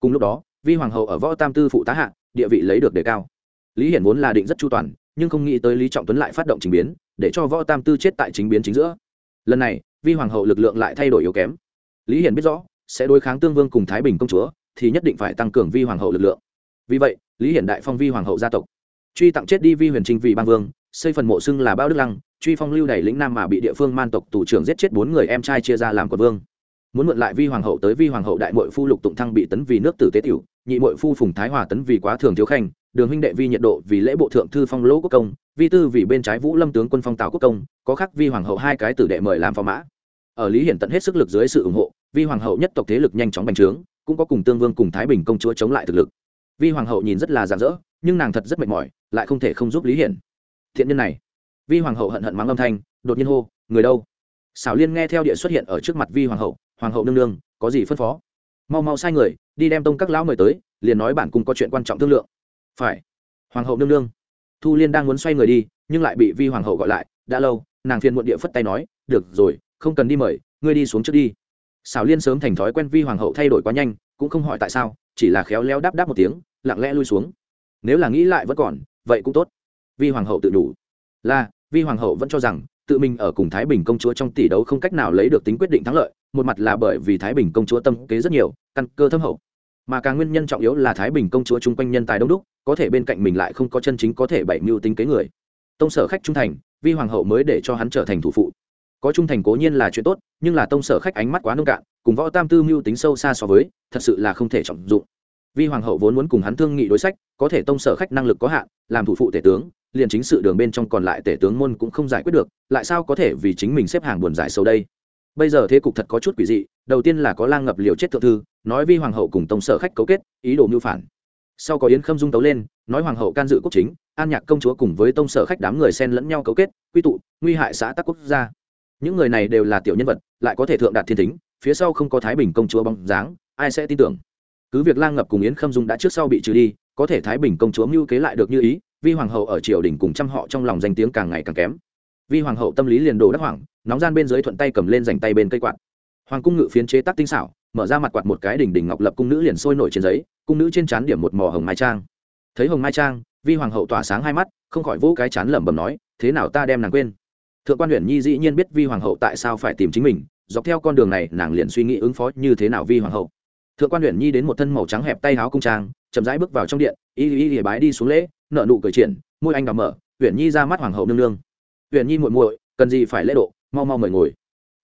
Cùng lúc đó, vi hoàng hậu ở võ tam tư phụ tá hạ, địa vị lấy được đề cao. Lý hiển vốn là định rất chu toàn, nhưng không nghĩ tới lý trọng tuấn lại phát động trình biến, để cho võ tam tư chết tại chính biến chính giữa. Lần này vi hoàng hậu lực lượng lại thay đổi yếu kém. Lý hiển biết rõ, sẽ đối kháng tương vương cùng thái bình công chúa, thì nhất định phải tăng cường vi hoàng hậu lực lượng. Vì vậy, lý hiển đại phong vi hoàng hậu gia tộc. Truy tặng chết đi vi huyền trinh vì bang vương, xây phần mộ xưng là bao đức lăng, truy phong lưu đầy lĩnh nam mà bị địa phương man tộc tù trưởng giết chết bốn người em trai chia ra làm quận vương. Muốn mượn lại vi hoàng hậu tới vi hoàng hậu đại mội phu lục tụng thăng bị tấn vì nước tử tế tiểu, nhị mội phu phùng thái hòa tấn vì quá thường thiếu khanh, đường huynh đệ vi nhiệt độ vì lễ bộ thượng thư phong lỗ quốc công, vi tư vì bên trái vũ lâm tướng quân phong tào quốc công, có khắc vi hoàng hậu hai cái tử đệ mời làm phò mã ở lý hiển tận hết sức lực dưới sự ủng hộ, vi hoàng hậu nhất tộc thế lực nhanh chóng bành trướng, cũng có cùng tương vương cùng thái bình công chúa chống lại thực lực. Vi hoàng hậu nhìn rất là rạng rỡ, nhưng nàng thật rất mệt mỏi, lại không thể không giúp lý hiển. Thiện nhân này. Vi hoàng hậu hận hận mắng âm thanh, đột nhiên hô, người đâu? Xảo liên nghe theo địa xuất hiện ở trước mặt vi hoàng hậu hoàng hậu nương nương, có gì phân phó? Mau mau sai người, đi đem tông các lão mời tới, liền nói bản cung có chuyện quan trọng thương lượng. Phải. Hoàng hậu nương nương. Thu liên đang muốn xoay người đi, nhưng lại bị vi hoàng hậu gọi lại, đã lâu, nàng phiền muộn địa phất tay nói, được rồi không cần đi mời, ngươi đi xuống trước đi. Xảo liên sớm thành thói quen vi hoàng hậu thay đổi quá nhanh, cũng không hỏi tại sao, chỉ là khéo léo đáp đáp một tiếng, lặng lẽ lui xuống. Nếu là nghĩ lại vẫn còn, vậy cũng tốt. Vi hoàng hậu tự đủ là, vi hoàng hậu vẫn cho rằng, tự mình ở cùng thái bình công chúa trong tỷ đấu không cách nào lấy được tính quyết định thắng lợi, một mặt là bởi vì thái bình công chúa tâm kế rất nhiều, căn cơ thâm hậu. Mà càng nguyên nhân trọng yếu là thái bình công chúa chung quanh nhân tài đông đúc, có thể bên cạnh mình lại không có chân chính có thể bảy mưu tính kế người. Tông sở khách trung thành, vi hoàng hậu mới để cho hắn trở thành thủ phụ có trung thành cố nhiên là chuyện tốt, nhưng là tông sở khách ánh mắt quá nông cạn, cùng võ tam tư mưu tính sâu xa so với, thật sự là không thể trọng dụng. Vi hoàng hậu vốn muốn cùng hắn thương nghị đối sách, có thể tông sở khách năng lực có hạn, làm thủ phụ tể tướng, liền chính sự đường bên trong còn lại tể tướng môn cũng không giải quyết được, lại sao có thể vì chính mình xếp hàng buồn giải sâu đây? Bây giờ thế cục thật có chút quỷ dị, đầu tiên là có lang ngập liều chết thượng thư, nói vi hoàng hậu cùng tông sở khách cấu kết, ý đồ mưu phản. Sau có yến khâm dung tấu lên, nói hoàng hậu can dự quốc chính, an nhạc công chúa cùng với tông sở khách đám người xen lẫn nhau cấu kết, quy tụ, nguy hại xã tắc quốc gia những người này đều là tiểu nhân vật, lại có thể thượng đạt thiên tính phía sau không có thái bình công chúa bóng dáng, ai sẽ tin tưởng? Cứ việc lang ngập cùng yến khâm dung đã trước sau bị trừ đi, có thể thái bình công chúa mưu kế lại được như ý, vi hoàng hậu ở triều đình cùng trăm họ trong lòng danh tiếng càng ngày càng kém. Vi hoàng hậu tâm lý liền đồ đắc hoảng, nóng gian bên dưới thuận tay cầm lên dành tay bên cây quạt. Hoàng cung ngự phiến chế tác tinh xảo, mở ra mặt quạt một cái đỉnh đỉnh ngọc lập cung nữ liền sôi nổi trên giấy, cung nữ trên trán điểm một mò hồng mai trang. Thấy hồng mai trang, vi hoàng hậu tỏa sáng hai mắt, không khỏi vỗ cái chán lẩm bẩm nói, thế nào ta đem nàng quên? Thượng quan huyện nhi dĩ nhiên biết vi hoàng hậu tại sao phải tìm chính mình, dọc theo con đường này, nàng liền suy nghĩ ứng phó như thế nào vi hoàng hậu. Thượng quan huyện nhi đến một thân màu trắng hẹp tay áo cung trang, chậm rãi bước vào trong điện, y y y bái đi xuống lễ nợ nụ cười triển, môi anh đào mở huyện nhi ra mắt hoàng hậu nương nương. Huyện nhi muội muội, cần gì phải lễ độ, mau mau mời ngồi.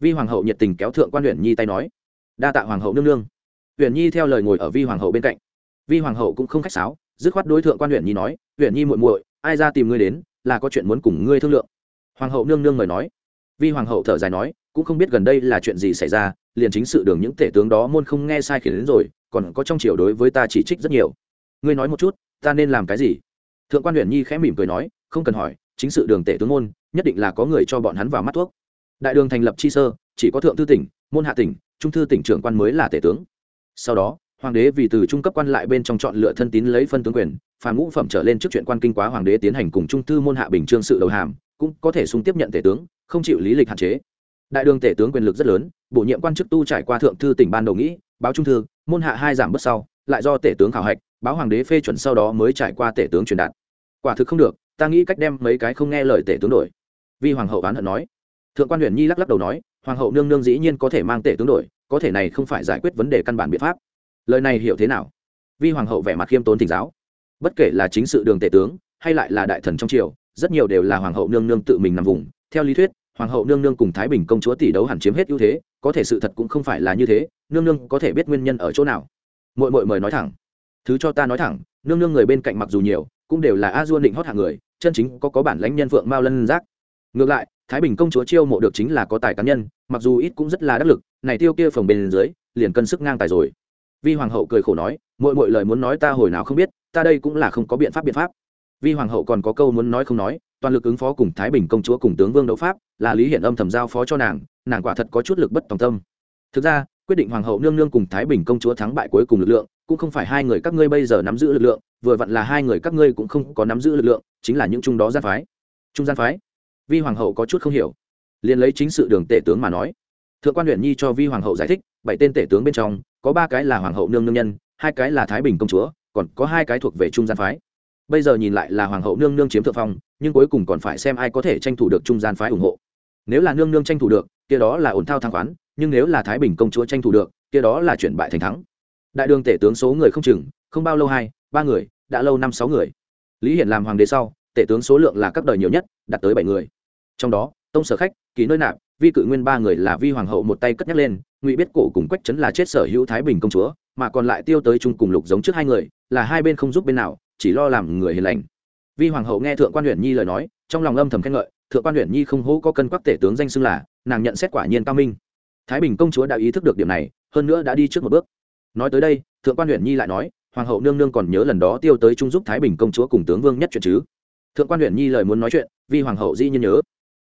Vi hoàng hậu nhiệt tình kéo thượng quan huyện nhi tay nói, đa tạ hoàng hậu nương nương. Huyện nhi theo lời ngồi ở vi hoàng hậu bên cạnh. Vi hoàng hậu cũng không khách sáo, dứt khoát đối thượng quan huyện nhi nói huyện nhi muội muội, ai ra tìm ngươi đến, là có chuyện muốn cùng ngươi thương lượng hoàng hậu nương nương mời nói. Vi hoàng hậu thở dài nói, cũng không biết gần đây là chuyện gì xảy ra, liền chính sự đường những tể tướng đó môn không nghe sai khiến đến rồi, còn có trong triều đối với ta chỉ trích rất nhiều. Ngươi nói một chút, ta nên làm cái gì? Thượng quan huyện nhi khẽ mỉm cười nói, không cần hỏi, chính sự đường tể tướng môn, nhất định là có người cho bọn hắn vào mắt thuốc. Đại đường thành lập chi sơ, chỉ có thượng thư tỉnh, môn hạ tỉnh, trung thư tỉnh trưởng quan mới là tể tướng. Sau đó, hoàng đế vì từ trung cấp quan lại bên trong chọn lựa thân tín lấy phân tướng quyền, phàm ngũ phẩm trở lên trước chuyện quan kinh quá hoàng đế tiến hành cùng trung thư môn hạ bình trương sự đầu hàm cũng có thể xung tiếp nhận tể tướng, không chịu lý lịch hạn chế. Đại đường tể tướng quyền lực rất lớn, bổ nhiệm quan chức tu trải qua thượng thư tỉnh ban đầu nghĩ, báo trung thư, môn hạ hai giảm bớt sau, lại do tể tướng khảo hạch, báo hoàng đế phê chuẩn sau đó mới trải qua tể tướng truyền đạt. Quả thực không được, ta nghĩ cách đem mấy cái không nghe lời tể tướng đổi. Vì hoàng hậu oán hận nói. Thượng quan huyền nhi lắc lắc đầu nói, hoàng hậu nương nương dĩ nhiên có thể mang tể tướng đổi, có thể này không phải giải quyết vấn đề căn bản biện pháp. Lời này hiểu thế nào? Vi hoàng hậu vẻ mặt khiêm tốn thỉnh giáo. Bất kể là chính sự đường tể tướng, hay lại là đại thần trong triều rất nhiều đều là hoàng hậu nương nương tự mình nằm vùng. Theo lý thuyết, hoàng hậu nương nương cùng thái bình công chúa tỷ đấu hẳn chiếm hết ưu thế, có thể sự thật cũng không phải là như thế, nương nương có thể biết nguyên nhân ở chỗ nào. Mội mội mời nói thẳng. Thứ cho ta nói thẳng, nương nương người bên cạnh mặc dù nhiều, cũng đều là a duôn định hót hạng người, chân chính có có bản lãnh nhân phượng mao lân giác. Ngược lại, thái bình công chúa chiêu mộ được chính là có tài cá nhân, mặc dù ít cũng rất là đắc lực, này tiêu kia phồng bên dưới, liền cân sức ngang tài rồi. Vi hoàng hậu cười khổ nói mỗi mỗi lời muốn nói ta hồi nào không biết, ta đây cũng là không có biện pháp biện pháp vi hoàng hậu còn có câu muốn nói không nói, toàn lực ứng phó cùng thái bình công chúa cùng tướng vương đấu pháp, là lý hiện âm thầm giao phó cho nàng nàng quả thật có chút lực bất tòng tâm. Thực ra, quyết định hoàng hậu nương nương cùng thái bình công chúa thắng bại cuối cùng lực lượng, cũng không phải hai người các ngươi bây giờ nắm giữ lực lượng, vừa vặn là hai người các ngươi cũng không có nắm giữ lực lượng, chính là những trung đó gian phái. Trung gian phái? Vi hoàng hậu có chút không hiểu. Liền lấy chính sự đường tể tướng mà nói. Thượng quan huyện nhi cho vi hoàng hậu giải thích, bảy tên tể tướng bên trong, có ba cái là hoàng hậu nương nương nhân, hai cái là thái bình công chúa, còn có hai cái thuộc về trung gian phái bây giờ nhìn lại là hoàng hậu nương nương chiếm thượng phong, nhưng cuối cùng còn phải xem ai có thể tranh thủ được trung gian phái ủng hộ. Nếu là nương nương tranh thủ được, kia đó là ổn thao thang khoán, nhưng nếu là thái bình công chúa tranh thủ được, kia đó là chuyển bại thành thắng. Đại đường tể tướng số người không chừng, không bao lâu hai, ba người, đã lâu năm sáu người. Lý hiển làm hoàng đế sau, tể tướng số lượng là các đời nhiều nhất, đạt tới bảy người. Trong đó, tông sở khách ký nơi nạp, vi cự nguyên ba người là vi hoàng hậu một tay cất nhắc lên, ngụy biết cổ cùng quách trấn là chết sở hữu thái bình công chúa, mà còn lại tiêu tới chung cùng lục giống trước hai người, là hai bên không giúp bên nào chỉ lo làm người hiền lành. Vi hoàng hậu nghe thượng quan huyện nhi lời nói, trong lòng âm thầm khen ngợi, thượng quan huyện nhi không hố có cân quắc tể tướng danh xưng là, nàng nhận xét quả nhiên cao minh. Thái bình công chúa đã ý thức được điểm này, hơn nữa đã đi trước một bước. Nói tới đây, thượng quan huyện nhi lại nói, hoàng hậu nương nương còn nhớ lần đó tiêu tới trung giúp thái bình công chúa cùng tướng vương nhất chuyện chứ? Thượng quan huyện nhi lời muốn nói chuyện, vi hoàng hậu dĩ nhiên nhớ.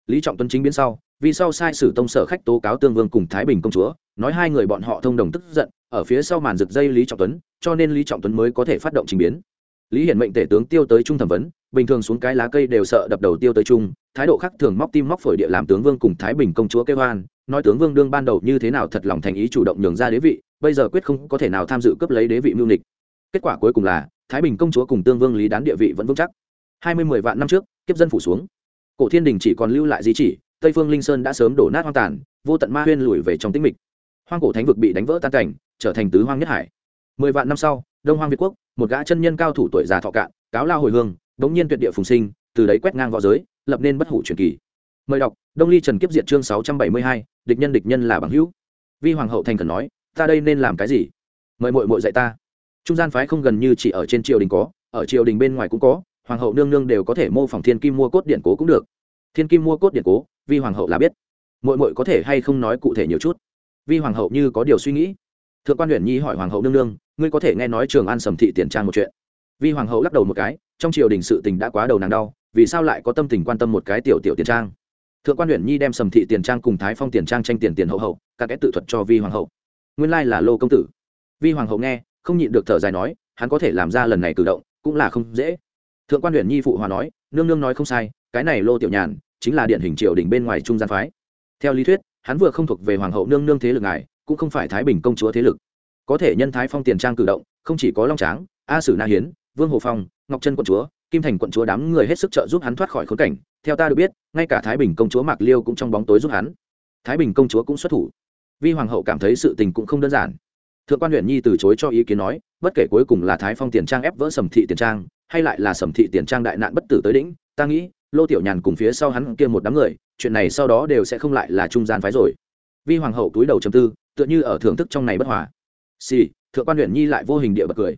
Lý trọng tuấn chính biến sau, vì sau sai sử tông sở khách tố cáo tương vương cùng thái bình công chúa, nói hai người bọn họ thông đồng tức giận, ở phía sau màn rực dây lý trọng tuấn, cho nên lý trọng tuấn mới có thể phát động trình biến lý hiển mệnh tể tướng tiêu tới trung thẩm vấn, bình thường xuống cái lá cây đều sợ đập đầu tiêu tới trung, thái độ khác thường móc tim móc phổi địa làm tướng vương cùng thái bình công chúa kêu hoan nói tướng vương đương ban đầu như thế nào thật lòng thành ý chủ động nhường ra đế vị, bây giờ quyết không có thể nào tham dự cấp lấy đế vị mưu nịch kết quả cuối cùng là, thái bình công chúa cùng tương vương lý đán địa vị vẫn vững chắc. Hai mươi mười vạn năm trước, kiếp dân phủ xuống. Cổ thiên đình chỉ còn lưu lại di chỉ, tây phương linh sơn đã sớm đổ nát hoang tàn, vô tận ma huyên lùi về trong tĩnh mịch. Hoang cổ thánh vực bị đánh vỡ tan cảnh, trở thành tứ hoang nhất hải. Mười vạn năm sau đông hoang việt quốc, một gã chân nhân cao thủ tuổi già thọ cạn, cáo lao hồi hương, đống nhiên tuyệt địa phùng sinh, từ đấy quét ngang v õ giới, lập nên bất hủ truyền kỳ. Mời đọc, đông ly trần kiếp diệt chương sáu trăm bảy mươi hai, địch nhân địch nhân là bằng hữu. Vi hoàng hậu thành cần nói, ta đây nên làm cái gì? Mời mội mội dạy ta. Trung gian phái không gần như chỉ ở trên triều đình có, ở triều đình bên ngoài cũng có, hoàng hậu nương nương đều có thể mô phỏng thiên kim mua cốt điện cố cũng được. Thiên kim mua cốt điện cố, vi hoàng hậu là biết. Mội mội có thể hay không nói cụ thể nhiều chút? Vi hoàng hậu như có điều suy nghĩ. Thượng quan huyện nhi hỏi hoàng hậu nương nương ngươi có thể nghe nói trường an sầm thị tiền trang một chuyện. Vi hoàng hậu lắc đầu một cái, trong triều đình sự tình đã quá đầu nàng đau, vì sao lại có tâm tình quan tâm một cái tiểu tiểu tiền trang? Thượng quan huyện nhi đem sầm thị tiền trang cùng thái phong tiền trang tranh tiền tiền hậu hậu, các cái tự thuật cho vi hoàng hậu. Nguyên lai là lô công tử. Vi hoàng hậu nghe, không nhịn được thở dài nói, hắn có thể làm ra lần này cử động, cũng là không dễ. Thượng quan huyện nhi phụ hòa nói, nương nương nói không sai, cái này lô tiểu nhàn, chính là điển hình triều đình bên ngoài trung gian phái. Theo lý thuyết, hắn vừa không thuộc về hoàng hậu nương nương thế lực ngài, cũng không phải thái bình công chúa thế lực có thể nhân thái phong tiền trang cử động, không chỉ có long tráng, a sử na hiến, vương hồ phong, ngọc trân quận chúa, kim thành quận chúa đám người hết sức trợ giúp hắn thoát khỏi khốn cảnh. theo ta được biết, ngay cả thái bình công chúa mạc liêu cũng trong bóng tối giúp hắn. thái bình công chúa cũng xuất thủ. vi hoàng hậu cảm thấy sự tình cũng không đơn giản. thượng quan huyện nhi từ chối cho ý kiến nói, bất kể cuối cùng là thái phong tiền trang ép vỡ sầm thị tiền trang, hay lại là sầm thị tiền trang đại nạn bất tử tới đỉnh, ta nghĩ, lô tiểu nhàn cùng phía sau hắn kia một đám người, chuyện này sau đó đều sẽ không lại là trung gian phái rồi. vi hoàng hậu túi đầu chầm tư, tựa như ở thưởng thức trong này bất hòa xì, thượng quan huyện nhi lại vô hình địa bật cười.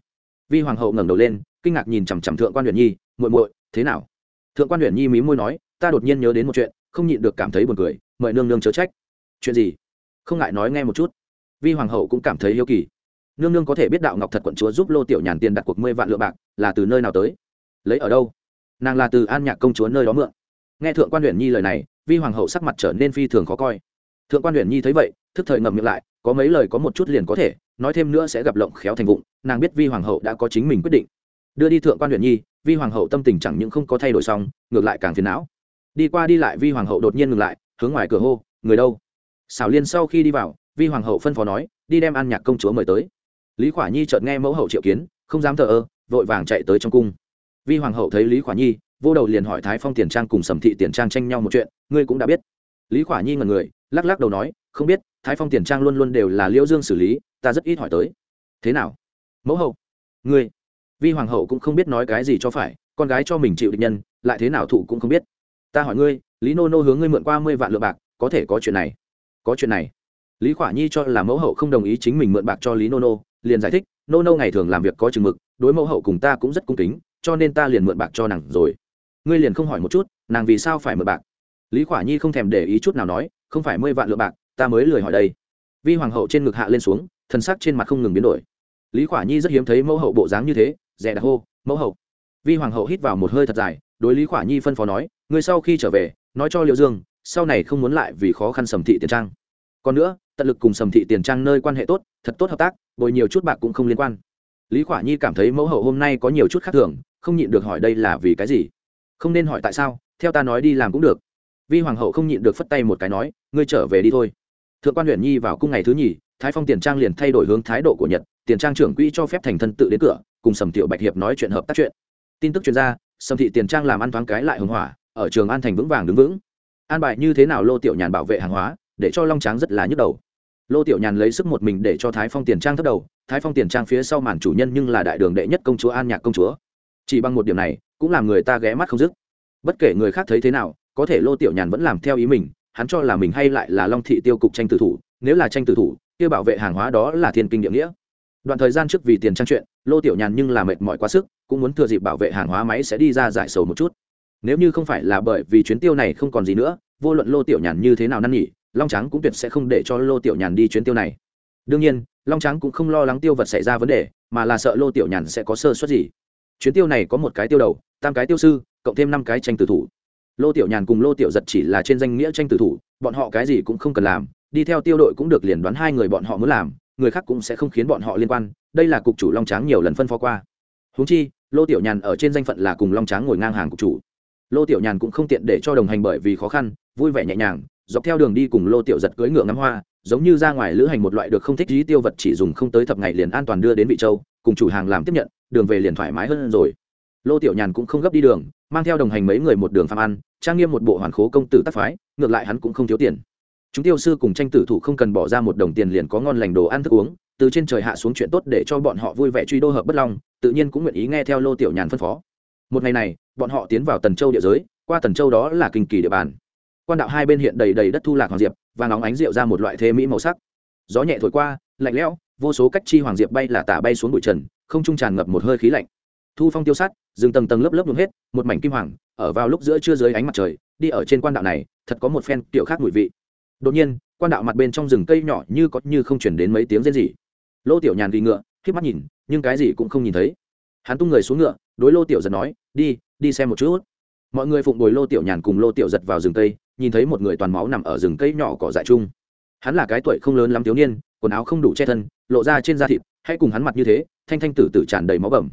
Vi hoàng hậu ngẩng đầu lên, kinh ngạc nhìn chằm chằm thượng quan huyện nhi, muội muội, thế nào? Thượng quan huyện nhi mí môi nói, ta đột nhiên nhớ đến một chuyện, không nhịn được cảm thấy buồn cười, mời nương nương chớ trách. Chuyện gì? Không ngại nói nghe một chút. Vi hoàng hậu cũng cảm thấy yêu kỳ. Nương nương có thể biết đạo ngọc thật quận chúa giúp lô tiểu nhàn tiền đặt cuộc mười vạn lượng bạc, là từ nơi nào tới? Lấy ở đâu? Nàng là từ an nhạc công chúa nơi đó mượn. Nghe thượng quan huyện nhi lời này, vi hoàng hậu sắc mặt trở nên phi thường khó coi. Thượng quan huyện nhi thấy vậy, thức thời ngậm miệng lại, có mấy lời có một chút liền có thể nói thêm nữa sẽ gặp lộng khéo thành vụng, nàng biết vi hoàng hậu đã có chính mình quyết định. Đưa đi thượng quan huyện nhi, vi hoàng hậu tâm tình chẳng những không có thay đổi xong, ngược lại càng phiền não. Đi qua đi lại, vi hoàng hậu đột nhiên ngừng lại, hướng ngoài cửa hô, người đâu? Xảo liên sau khi đi vào, vi hoàng hậu phân phó nói, đi đem an nhạc công chúa mời tới. Lý khỏa nhi chợt nghe mẫu hậu triệu kiến, không dám thờ ơ, vội vàng chạy tới trong cung. Vi hoàng hậu thấy lý khỏa nhi, vô đầu liền hỏi thái phong tiền trang cùng sầm thị tiền trang tranh nhau một chuyện, ngươi cũng đã biết? Lý khỏa nhi ngần người, lắc lắc đầu nói, không biết thái phong tiền trang luôn luôn đều là liễu dương xử lý, ta rất ít hỏi tới. Thế nào? Mẫu hậu, ngươi, vi hoàng hậu cũng không biết nói cái gì cho phải, con gái cho mình chịu địch nhân, lại thế nào thụ cũng không biết. Ta hỏi ngươi, lý nô nô hướng ngươi mượn qua mươi vạn lượng bạc, có thể có chuyện này? Có chuyện này. Lý khỏa nhi cho là mẫu hậu không đồng ý chính mình mượn bạc cho lý nô nô, liền giải thích, nô nô ngày thường làm việc có chừng mực, đối mẫu hậu cùng ta cũng rất cung kính, cho nên ta liền mượn bạc cho nàng rồi. Ngươi liền không hỏi một chút, nàng vì sao phải mượn bạc? Lý khỏa nhi không thèm để ý chút nào nói, không phải mươi vạn lượng bạc ta mới lười hỏi đây. Vi hoàng hậu trên ngực hạ lên xuống thân sắc trên mặt không ngừng biến đổi. Lý khỏa nhi rất hiếm thấy mẫu hậu bộ dáng như thế, rẻ đặc hô, mẫu hậu. Vi hoàng hậu hít vào một hơi thật dài, đối lý khỏa nhi phân phó nói người sau khi trở về, nói cho liệu dương, sau này không muốn lại vì khó khăn sầm thị tiền trang. Còn nữa, tận lực cùng sầm thị tiền trang nơi quan hệ tốt, thật tốt hợp tác, bồi nhiều chút bạc cũng không liên quan. Lý khỏa nhi cảm thấy mẫu hậu hôm nay có nhiều chút khác thường, không nhịn được hỏi đây là vì cái gì? Không nên hỏi tại sao, theo ta nói đi làm cũng được. Vi hoàng hậu không nhịn được phất tay một cái nói, ngươi trở về đi thôi thượng quan huyện nhi vào cung ngày thứ nhì, thái phong tiền trang liền thay đổi hướng thái độ của nhật, tiền trang trưởng quỹ cho phép thành thân tự đến cửa, cùng sầm tiểu bạch hiệp nói chuyện hợp tác chuyện. Tin tức chuyên gia sầm thị tiền trang làm ăn thoáng cái lại hưng hỏa, ở trường an thành vững vàng đứng vững. An bài như thế nào lô tiểu nhàn bảo vệ hàng hóa, để cho long tráng rất là nhức đầu. Lô tiểu nhàn lấy sức một mình để cho thái phong tiền trang thất đầu, thái phong tiền trang phía sau màn chủ nhân nhưng là đại đường đệ nhất công chúa an nhạc công chúa. Chỉ bằng một điểm này, cũng làm người ta ghé mắt không dứt. Bất kể người khác thấy thế nào, có thể lô tiểu nhàn vẫn làm theo ý mình hắn cho là mình hay lại là long thị tiêu cục tranh tử thủ, nếu là tranh tử thủ, kia bảo vệ hàng hóa đó là thiên kinh địa nghĩa. Đoạn thời gian trước vì tiền trang chuyện, lô tiểu nhàn nhưng là mệt mỏi quá sức, cũng muốn thừa dịp bảo vệ hàng hóa máy sẽ đi ra giải sầu một chút. Nếu như không phải là bởi vì chuyến tiêu này không còn gì nữa, vô luận lô tiểu nhàn như thế nào năn nhỉ long trắng cũng tuyệt sẽ không để cho lô tiểu nhàn đi chuyến tiêu này. Đương nhiên, long trắng cũng không lo lắng tiêu vật xảy ra vấn đề, mà là sợ lô tiểu nhàn sẽ có sơ suất gì. Chuyến tiêu này có một cái tiêu đầu, tam cái tiêu sư, cộng thêm năm cái tranh tử thủ lô tiểu nhàn cùng lô tiểu giật chỉ là trên danh nghĩa tranh tử thủ, bọn họ cái gì cũng không cần làm, đi theo tiêu đội cũng được liền đoán hai người bọn họ muốn làm, người khác cũng sẽ không khiến bọn họ liên quan, đây là cục chủ long tráng nhiều lần phân phó qua. Húng chi, lô tiểu nhàn ở trên danh phận là cùng long tráng ngồi ngang hàng cục chủ. Lô tiểu nhàn cũng không tiện để cho đồng hành bởi vì khó khăn, vui vẻ nhẹ nhàng, dọc theo đường đi cùng lô tiểu giật cưỡi ngựa ngắm hoa, giống như ra ngoài lữ hành một loại được không thích dí tiêu vật chỉ dùng không tới thập ngày liền an toàn đưa đến vị châu, cùng chủ hàng làm tiếp nhận, đường về liền thoải mái hơn rồi lô tiểu nhàn cũng không gấp đi đường, mang theo đồng hành mấy người một đường phạm ăn, trang nghiêm một bộ hoàn khố công tử tác phái, ngược lại hắn cũng không thiếu tiền. Chúng tiêu sư cùng tranh tử thủ không cần bỏ ra một đồng tiền liền có ngon lành đồ ăn thức uống, từ trên trời hạ xuống chuyện tốt để cho bọn họ vui vẻ truy đô hợp bất long, tự nhiên cũng nguyện ý nghe theo lô tiểu nhàn phân phó. Một ngày này, bọn họ tiến vào tần châu địa giới, qua tần châu đó là kinh kỳ địa bàn. Quan đạo hai bên hiện đầy đầy đất thu lạc hoàng diệp, và nóng ánh rượu ra một loại thế mỹ màu sắc. Gió nhẹ thổi qua, lạnh lẽo, vô số cách chi hoàng diệp bay là tả bay xuống bụi trần, không trung tràn ngập một hơi khí lạnh thu phong tiêu sát, rừng tầng tầng lớp lớp nhuộm hết một mảnh kim hoàng ở vào lúc giữa trưa dưới ánh mặt trời đi ở trên quan đạo này thật có một phen tiểu khác mùi vị. Đột nhiên quan đạo mặt bên trong rừng cây nhỏ như có như không chuyển đến mấy tiếng rên rỉ. Lô tiểu nhàn ghi ngựa k mắt nhìn nhưng cái gì cũng không nhìn thấy. Hắn tung người xuống ngựa đối lô tiểu giật nói đi đi xem một chút. Mọi người phụng bồi lô tiểu nhàn cùng lô tiểu giật vào rừng cây nhìn thấy một người toàn máu nằm ở rừng cây nhỏ cỏ dại chung. Hắn là cái tuổi không lớn lắm thiếu niên quần áo không đủ che thân lộ ra trên da thịt hãy cùng hắn mặt như thế thanh thanh tử tử tràn đầy máu bầm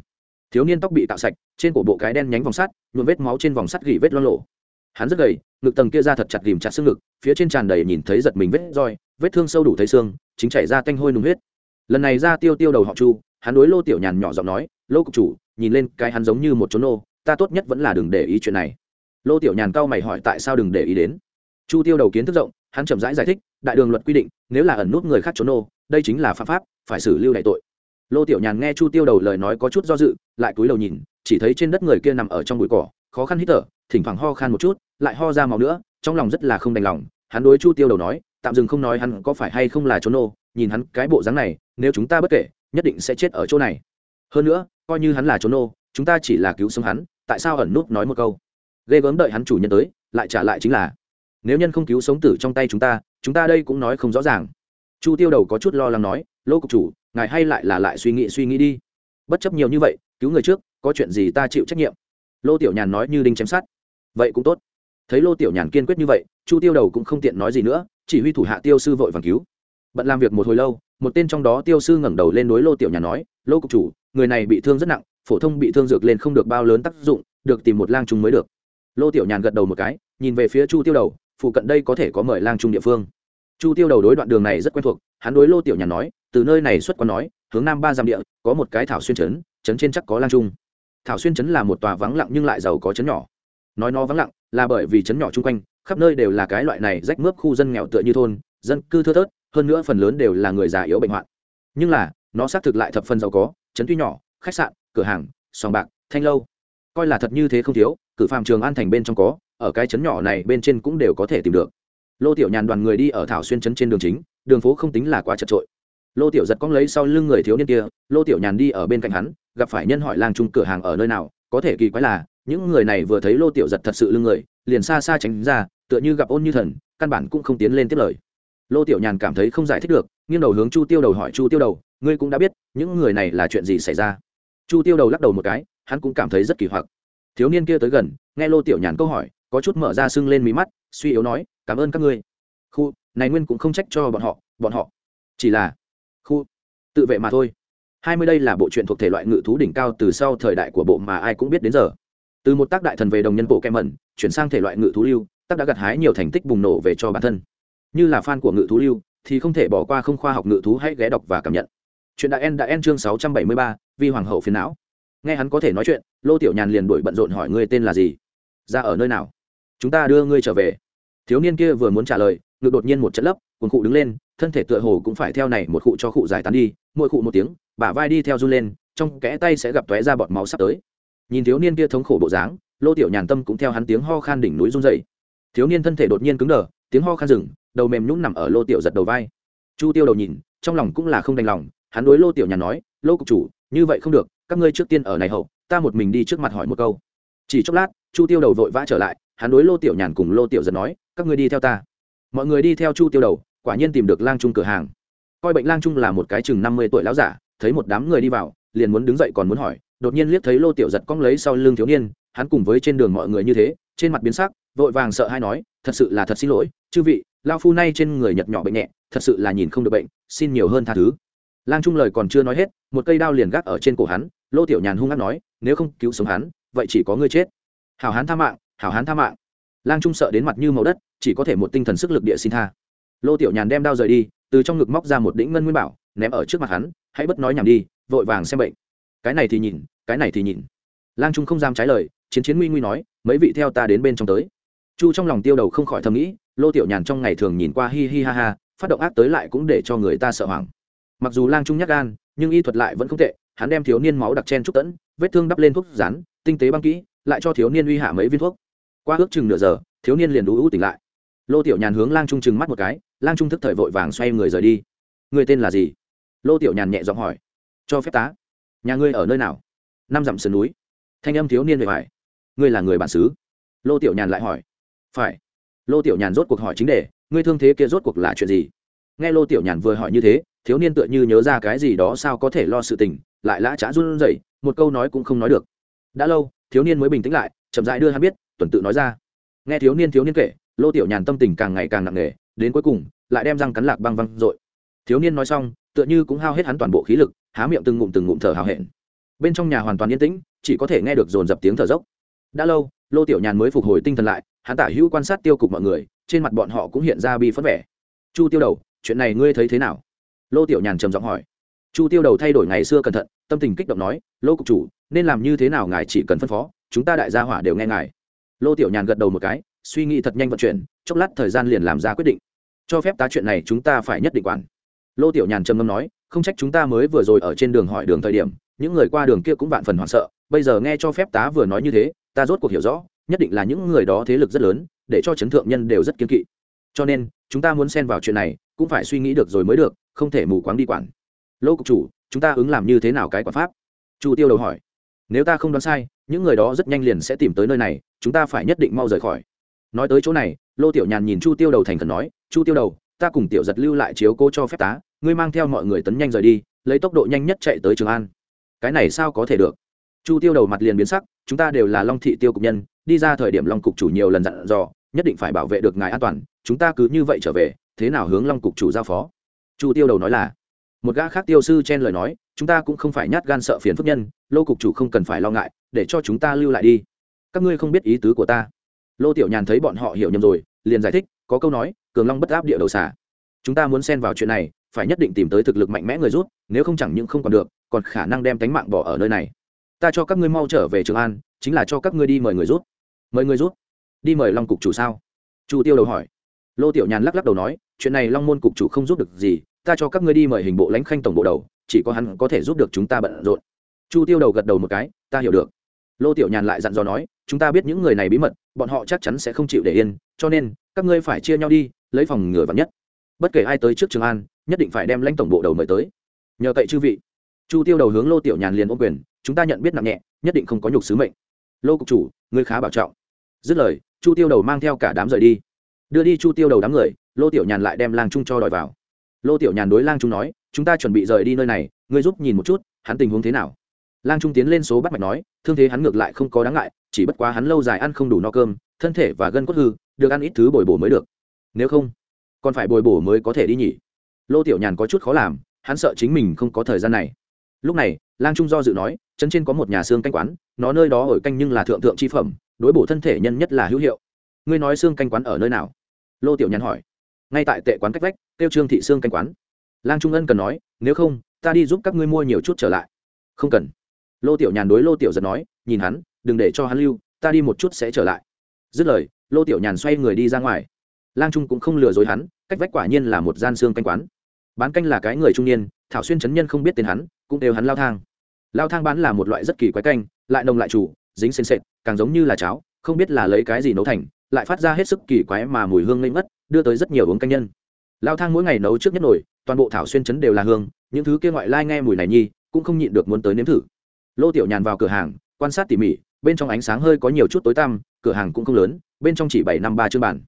thiếu niên tóc bị tạo sạch trên cổ bộ cái đen nhánh vòng sắt nhuộm vết máu trên vòng sắt gỉ vết lo lộ hắn rất gầy ngực tầng kia ra thật chặt ghìm chặt xương ngực phía trên tràn đầy nhìn thấy giật mình vết roi vết thương sâu đủ thấy xương chính chảy ra tanh hôi nùng huyết. Lần này ra tiêu tiêu đầu họ chu hắn đối lô tiểu nhàn nhỏ giọng nói lô cục chủ nhìn lên cái hắn giống như một chốn nô ta tốt nhất vẫn là đừng để ý chuyện này. Lô tiểu nhàn cao mày hỏi tại sao đừng để ý đến. Chu tiêu đầu kiến thức rộng hắn chậm rãi giải, giải thích đại đường luật quy định nếu là ẩn nút người khác trốn nô đây chính là pháp pháp phải xử lưu đại tội lô tiểu nhàn nghe chu tiêu đầu lời nói có chút do dự, lại cúi đầu nhìn, chỉ thấy trên đất người kia nằm ở trong bụi cỏ, khó khăn hít thở, thỉnh thoảng ho khan một chút, lại ho ra màu nữa, trong lòng rất là không đành lòng. Hắn đối chu tiêu đầu nói, tạm dừng không nói hắn có phải hay không là trốn nô, nhìn hắn cái bộ dáng này, nếu chúng ta bất kể, nhất định sẽ chết ở chỗ này. Hơn nữa, coi như hắn là trốn nô, chúng ta chỉ là cứu sống hắn, tại sao ẩn nút nói một câu? Ghê gớm đợi hắn chủ nhân tới, lại trả lại chính là, nếu nhân không cứu sống tử trong tay chúng ta chúng ta đây cũng nói không rõ ràng. Chu tiêu đầu có chút lo lắng nói, lô cục chủ ngài hay lại là lại suy nghĩ suy nghĩ đi. Bất chấp nhiều như vậy, cứu người trước, có chuyện gì ta chịu trách nhiệm? Lô tiểu nhàn nói như đinh chém sát vậy cũng tốt. Thấy lô tiểu nhàn kiên quyết như vậy, chu tiêu đầu cũng không tiện nói gì nữa, chỉ huy thủ hạ tiêu sư vội vàng cứu. Bận làm việc một hồi lâu, một tên trong đó tiêu sư ngẩng đầu lên đối lô tiểu nhàn nói, lô cục chủ, người này bị thương rất nặng, phổ thông bị thương dược lên không được bao lớn tác dụng, được tìm một lang trung mới được. Lô tiểu nhàn gật đầu một cái, nhìn về phía chu tiêu đầu, phụ cận đây có thể có mời lang trung địa phương. Chu tiêu đầu đối đoạn đường này rất quen thuộc, hắn đối lô tiểu nhàn nói từ nơi này xuất quan nói, hướng nam ba dặm địa, có một cái thảo xuyên trấn trấn trên chắc có lang trung. Thảo xuyên trấn là một tòa vắng lặng nhưng lại giàu có trấn nhỏ. Nói nó vắng lặng, là bởi vì trấn nhỏ chung quanh, khắp nơi đều là cái loại này rách mướp khu dân nghèo tựa như thôn, dân cư thưa thớt, hơn nữa phần lớn đều là người già yếu bệnh hoạn. Nhưng là, nó xác thực lại thập phần giàu có, trấn tuy nhỏ, khách sạn, cửa hàng, sòng bạc, thanh lâu. Coi là thật như thế không thiếu, cử phạm trường an thành bên trong có, ở cái trấn nhỏ này bên trên cũng đều có thể tìm được. Lô tiểu nhàn đoàn người đi ở thảo xuyên trấn trên đường chính, đường phố không tính là quá chật trội lô tiểu giật cong lấy sau lưng người thiếu niên kia, lô tiểu nhàn đi ở bên cạnh hắn, gặp phải nhân hỏi làng trung cửa hàng ở nơi nào, có thể kỳ quái là, những người này vừa thấy lô tiểu giật thật sự lưng người, liền xa xa tránh ra, tựa như gặp ôn như thần, căn bản cũng không tiến lên tiếp lời. Lô tiểu nhàn cảm thấy không giải thích được, nghiêng đầu hướng chu tiêu đầu hỏi, chu tiêu đầu, ngươi cũng đã biết những người này là chuyện gì xảy ra? Chu tiêu đầu lắc đầu một cái, hắn cũng cảm thấy rất kỳ hoặc. Thiếu niên kia tới gần, nghe lô tiểu nhàn câu hỏi, có chút mở ra sưng lên mí mắt, suy yếu nói, cảm ơn các ngươi. Khu, này nguyên cũng không trách cho bọn họ bọn họ chỉ là khu. Tự vệ mà thôi. Hai mươi đây là bộ truyện thuộc thể loại ngự thú đỉnh cao từ sau thời đại của bộ mà ai cũng biết đến giờ. Từ một tác đại thần về đồng nhân bộ kem mẩn chuyển sang thể loại ngự thú lưu, tác đã gặt hái nhiều thành tích bùng nổ về cho bản thân. Như là fan của ngự thú lưu, thì không thể bỏ qua không khoa học ngự thú hãy ghé đọc và cảm nhận. Chuyện đại en đã en chương sáu trăm bảy mươi ba, vi hoàng hậu phiền não. Nghe hắn có thể nói chuyện, lô tiểu nhàn liền đổi bận rộn hỏi ngươi tên là gì? Ra ở nơi nào? Chúng ta đưa ngươi trở về. Thiếu niên kia vừa muốn trả lời ngực đột nhiên một trận lấp, cuồng cụ đứng lên, thân thể tựa hồ cũng phải theo này một cụ cho cụ giải tán đi, mỗi cụ một tiếng, bả vai đi theo run lên, trong kẽ tay sẽ gặp tóe ra bọt máu sắp tới. Nhìn thiếu niên kia thống khổ bộ dáng, lô tiểu nhàn tâm cũng theo hắn tiếng ho khan đỉnh núi run dậy thiếu niên thân thể đột nhiên cứng đờ, tiếng ho khan rừng đầu mềm nhũng nằm ở lô tiểu giật đầu vai. Chu tiêu đầu nhìn, trong lòng cũng là không đành lòng, hắn đối lô tiểu nhàn nói, lô cục chủ, như vậy không được, các ngươi trước tiên ở này hậu, ta một mình đi trước mặt hỏi một câu. Chỉ chốc lát, chu tiêu đầu vội vã trở lại, hắn đối lô tiểu nhàn cùng lô tiểu giật nói, các ngươi đi theo ta mọi người đi theo chu tiêu đầu, quả nhiên tìm được lang trung cửa hàng. Coi bệnh lang trung là một cái chừng năm mươi tuổi lão giả, thấy một đám người đi vào, liền muốn đứng dậy còn muốn hỏi, đột nhiên liếc thấy lô tiểu giật cong lấy sau lưng thiếu niên, hắn cùng với trên đường mọi người như thế, trên mặt biến sắc, vội vàng sợ hay nói, thật sự là thật xin lỗi, chư vị lao phu nay trên người nhật nhỏ bệnh nhẹ, thật sự là nhìn không được bệnh, xin nhiều hơn tha thứ. Lang trung lời còn chưa nói hết, một cây đao liền gác ở trên cổ hắn, lô tiểu nhàn hung hát nói, nếu không cứu sống hắn, vậy chỉ có ngươi chết. Hảo hán tha mạng, hảo hán tha mạng lang trung sợ đến mặt như màu đất, chỉ có thể một tinh thần sức lực địa xin tha. Lô tiểu nhàn đem đao rời đi, từ trong ngực móc ra một đĩnh ngân nguyên bảo, ném ở trước mặt hắn, hãy bất nói nhảm đi, vội vàng xem bệnh. Cái này thì nhìn, cái này thì nhìn. Lang trung không dám trái lời, chiến chiến nguy nguy nói, mấy vị theo ta đến bên trong tới. Chu trong lòng tiêu đầu không khỏi thầm nghĩ, lô tiểu nhàn trong ngày thường nhìn qua hi hi ha ha, phát động ác tới lại cũng để cho người ta sợ hoảng. Mặc dù lang trung nhắc gan, nhưng y thuật lại vẫn không tệ, hắn đem thiếu niên máu đặc chen trúc tẫn, vết thương đắp lên thuốc rán, tinh tế băng kỹ, lại cho thiếu niên uy hạ mấy viên thuốc qua ước chừng nửa giờ, thiếu niên liền đủ ưu tỉnh lại. Lô tiểu nhàn hướng lang trung chừng mắt một cái, lang trung thức thời vội vàng xoay người rời đi. Người tên là gì? Lô tiểu nhàn nhẹ giọng hỏi. Cho phép tá. Nhà ngươi ở nơi nào? Năm dặm sườn núi. Thanh âm thiếu niên về phải ngươi là người bản xứ? Lô tiểu nhàn lại hỏi. Phải. Lô tiểu nhàn rốt cuộc hỏi chính đề, ngươi thương thế kia rốt cuộc là chuyện gì? Nghe lô tiểu nhàn vừa hỏi như thế, thiếu niên tựa như nhớ ra cái gì đó sao có thể lo sự tình, lại lã trá run rẩy, một câu nói cũng không nói được. Đã lâu, thiếu niên mới bình tĩnh lại, chậm rãi đưa hắn biết tuần tự nói ra. Nghe thiếu niên thiếu niên kể, lô tiểu nhàn tâm tình càng ngày càng nặng nề, đến cuối cùng, lại đem răng cắn lạc băng văng dội thiếu niên nói xong, tựa như cũng hao hết hắn toàn bộ khí lực, há miệng từng ngụm từng ngụm thở hào hẹn. Bên trong nhà hoàn toàn yên tĩnh, chỉ có thể nghe được dồn dập tiếng thở dốc. Đã lâu, lô tiểu nhàn mới phục hồi tinh thần lại, hắn tả hữu quan sát tiêu cục mọi người, trên mặt bọn họ cũng hiện ra bi phất vẻ. Chu tiêu đầu, chuyện này ngươi thấy thế nào? Lô tiểu nhàn trầm giọng hỏi. Chu tiêu đầu thay đổi ngày xưa cẩn thận, tâm tình kích động nói, lô cục chủ, nên làm như thế nào ngài chỉ cần phân phó, chúng ta đại gia hỏa đều nghe ngài lô tiểu nhàn gật đầu một cái, suy nghĩ thật nhanh vận chuyển, chốc lát thời gian liền làm ra quyết định. Cho phép tá chuyện này chúng ta phải nhất định quản. Lô tiểu nhàn trầm ngâm nói, không trách chúng ta mới vừa rồi ở trên đường hỏi đường thời điểm, những người qua đường kia cũng vạn phần hoảng sợ, bây giờ nghe cho phép tá vừa nói như thế, ta rốt cuộc hiểu rõ, nhất định là những người đó thế lực rất lớn, để cho chấn thượng nhân đều rất kiên kỵ. Cho nên, chúng ta muốn xen vào chuyện này, cũng phải suy nghĩ được rồi mới được, không thể mù quáng đi quản. Lô cục chủ, chúng ta ứng làm như thế nào cái quản pháp? Chu tiêu đầu hỏi. Nếu ta không đoán sai, những người đó rất nhanh liền sẽ tìm tới nơi này chúng ta phải nhất định mau rời khỏi. Nói tới chỗ này, lô tiểu nhàn nhìn chu tiêu đầu thành khẩn nói, chu tiêu đầu, ta cùng tiểu giật lưu lại chiếu cố cho phép tá, ngươi mang theo mọi người tấn nhanh rời đi, lấy tốc độ nhanh nhất chạy tới trường an. Cái này sao có thể được? Chu tiêu đầu mặt liền biến sắc, chúng ta đều là long thị tiêu cục nhân, đi ra thời điểm long cục chủ nhiều lần dặn dò, nhất định phải bảo vệ được ngài an toàn, chúng ta cứ như vậy trở về, thế nào hướng long cục chủ giao phó? Chu tiêu đầu nói là, một gã khác tiêu sư chen lời nói, chúng ta cũng không phải nhát gan sợ phiền phức nhân, lô cục chủ không cần phải lo ngại, để cho chúng ta lưu lại đi các ngươi không biết ý tứ của ta. Lô tiểu nhàn thấy bọn họ hiểu nhầm rồi, liền giải thích, có câu nói, cường long bất áp địa đầu xả chúng ta muốn xen vào chuyện này, phải nhất định tìm tới thực lực mạnh mẽ người rút nếu không chẳng những không còn được, còn khả năng đem tánh mạng bỏ ở nơi này. Ta cho các ngươi mau trở về trường an, chính là cho các ngươi đi mời người rút mời người rút đi mời long cục chủ sao? Chu tiêu đầu hỏi. Lô tiểu nhàn lắc lắc đầu nói, chuyện này long môn cục chủ không giúp được gì, ta cho các ngươi đi mời hình bộ lãnh khanh tổng bộ đầu, chỉ có hắn có thể giúp được chúng ta bận rộn. Chu tiêu đầu gật đầu một cái, ta hiểu được. Lô tiểu nhàn lại dặn dò nói chúng ta biết những người này bí mật, bọn họ chắc chắn sẽ không chịu để yên, cho nên, các ngươi phải chia nhau đi, lấy phòng ngừa vắng nhất. Bất kể ai tới trước trường an, nhất định phải đem lãnh tổng bộ đầu mời tới. Nhờ cậy chư vị. Chu tiêu đầu hướng lô tiểu nhàn liền ôm quyền, chúng ta nhận biết nặng nhẹ, nhất định không có nhục sứ mệnh. Lô cục chủ, ngươi khá bảo trọng. Dứt lời, chu tiêu đầu mang theo cả đám rời đi. Đưa đi chu tiêu đầu đám người, lô tiểu nhàn lại đem lang trung cho đòi vào. Lô tiểu nhàn đối lang trung nói, chúng ta chuẩn bị rời đi nơi này, ngươi giúp nhìn một chút, hắn tình huống thế nào? Lang trung tiến lên số bắt mạch nói, thương thế hắn ngược lại không có đáng ngại, chỉ bất quá hắn lâu dài ăn không đủ no cơm, thân thể và gân cốt hư, được ăn ít thứ bồi bổ mới được. Nếu không, còn phải bồi bổ mới có thể đi nhỉ? Lô tiểu nhàn có chút khó làm, hắn sợ chính mình không có thời gian này. Lúc này, lang trung do dự nói chân trên có một nhà xương canh quán, nó nơi đó ở canh nhưng là thượng thượng chi phẩm, đối bổ thân thể nhân nhất là hữu hiệu. Ngươi nói xương canh quán ở nơi nào? Lô tiểu nhàn hỏi. Ngay tại tệ quán cách vách tiêu trương thị xương canh quán. Lang trung ân cần nói, nếu không, ta đi giúp các ngươi mua nhiều chút trở lại. Không cần lô tiểu nhàn đối lô tiểu giật nói, nhìn hắn, đừng để cho hắn lưu, ta đi một chút sẽ trở lại. Dứt lời, lô tiểu nhàn xoay người đi ra ngoài. Lang trung cũng không lừa dối hắn, cách vách quả nhiên là một gian xương canh quán. Bán canh là cái người trung niên, thảo xuyên chấn nhân không biết tên hắn, cũng đều hắn lao thang. Lao thang bán là một loại rất kỳ quái canh, lại nồng lại chủ, dính sên sệt, càng giống như là cháo, không biết là lấy cái gì nấu thành, lại phát ra hết sức kỳ quái mà mùi hương lên mất đưa tới rất nhiều uống canh nhân. Lao thang mỗi ngày nấu trước nhất nổi toàn bộ thảo xuyên chấn đều là hương, những thứ kia ngoại lai nghe mùi này nhi, cũng không nhịn được muốn tới nếm thử lô tiểu nhàn vào cửa hàng, quan sát tỉ mỉ, bên trong ánh sáng hơi có nhiều chút tối tăm, cửa hàng cũng không lớn, bên trong chỉ bảy năm ba chương bản.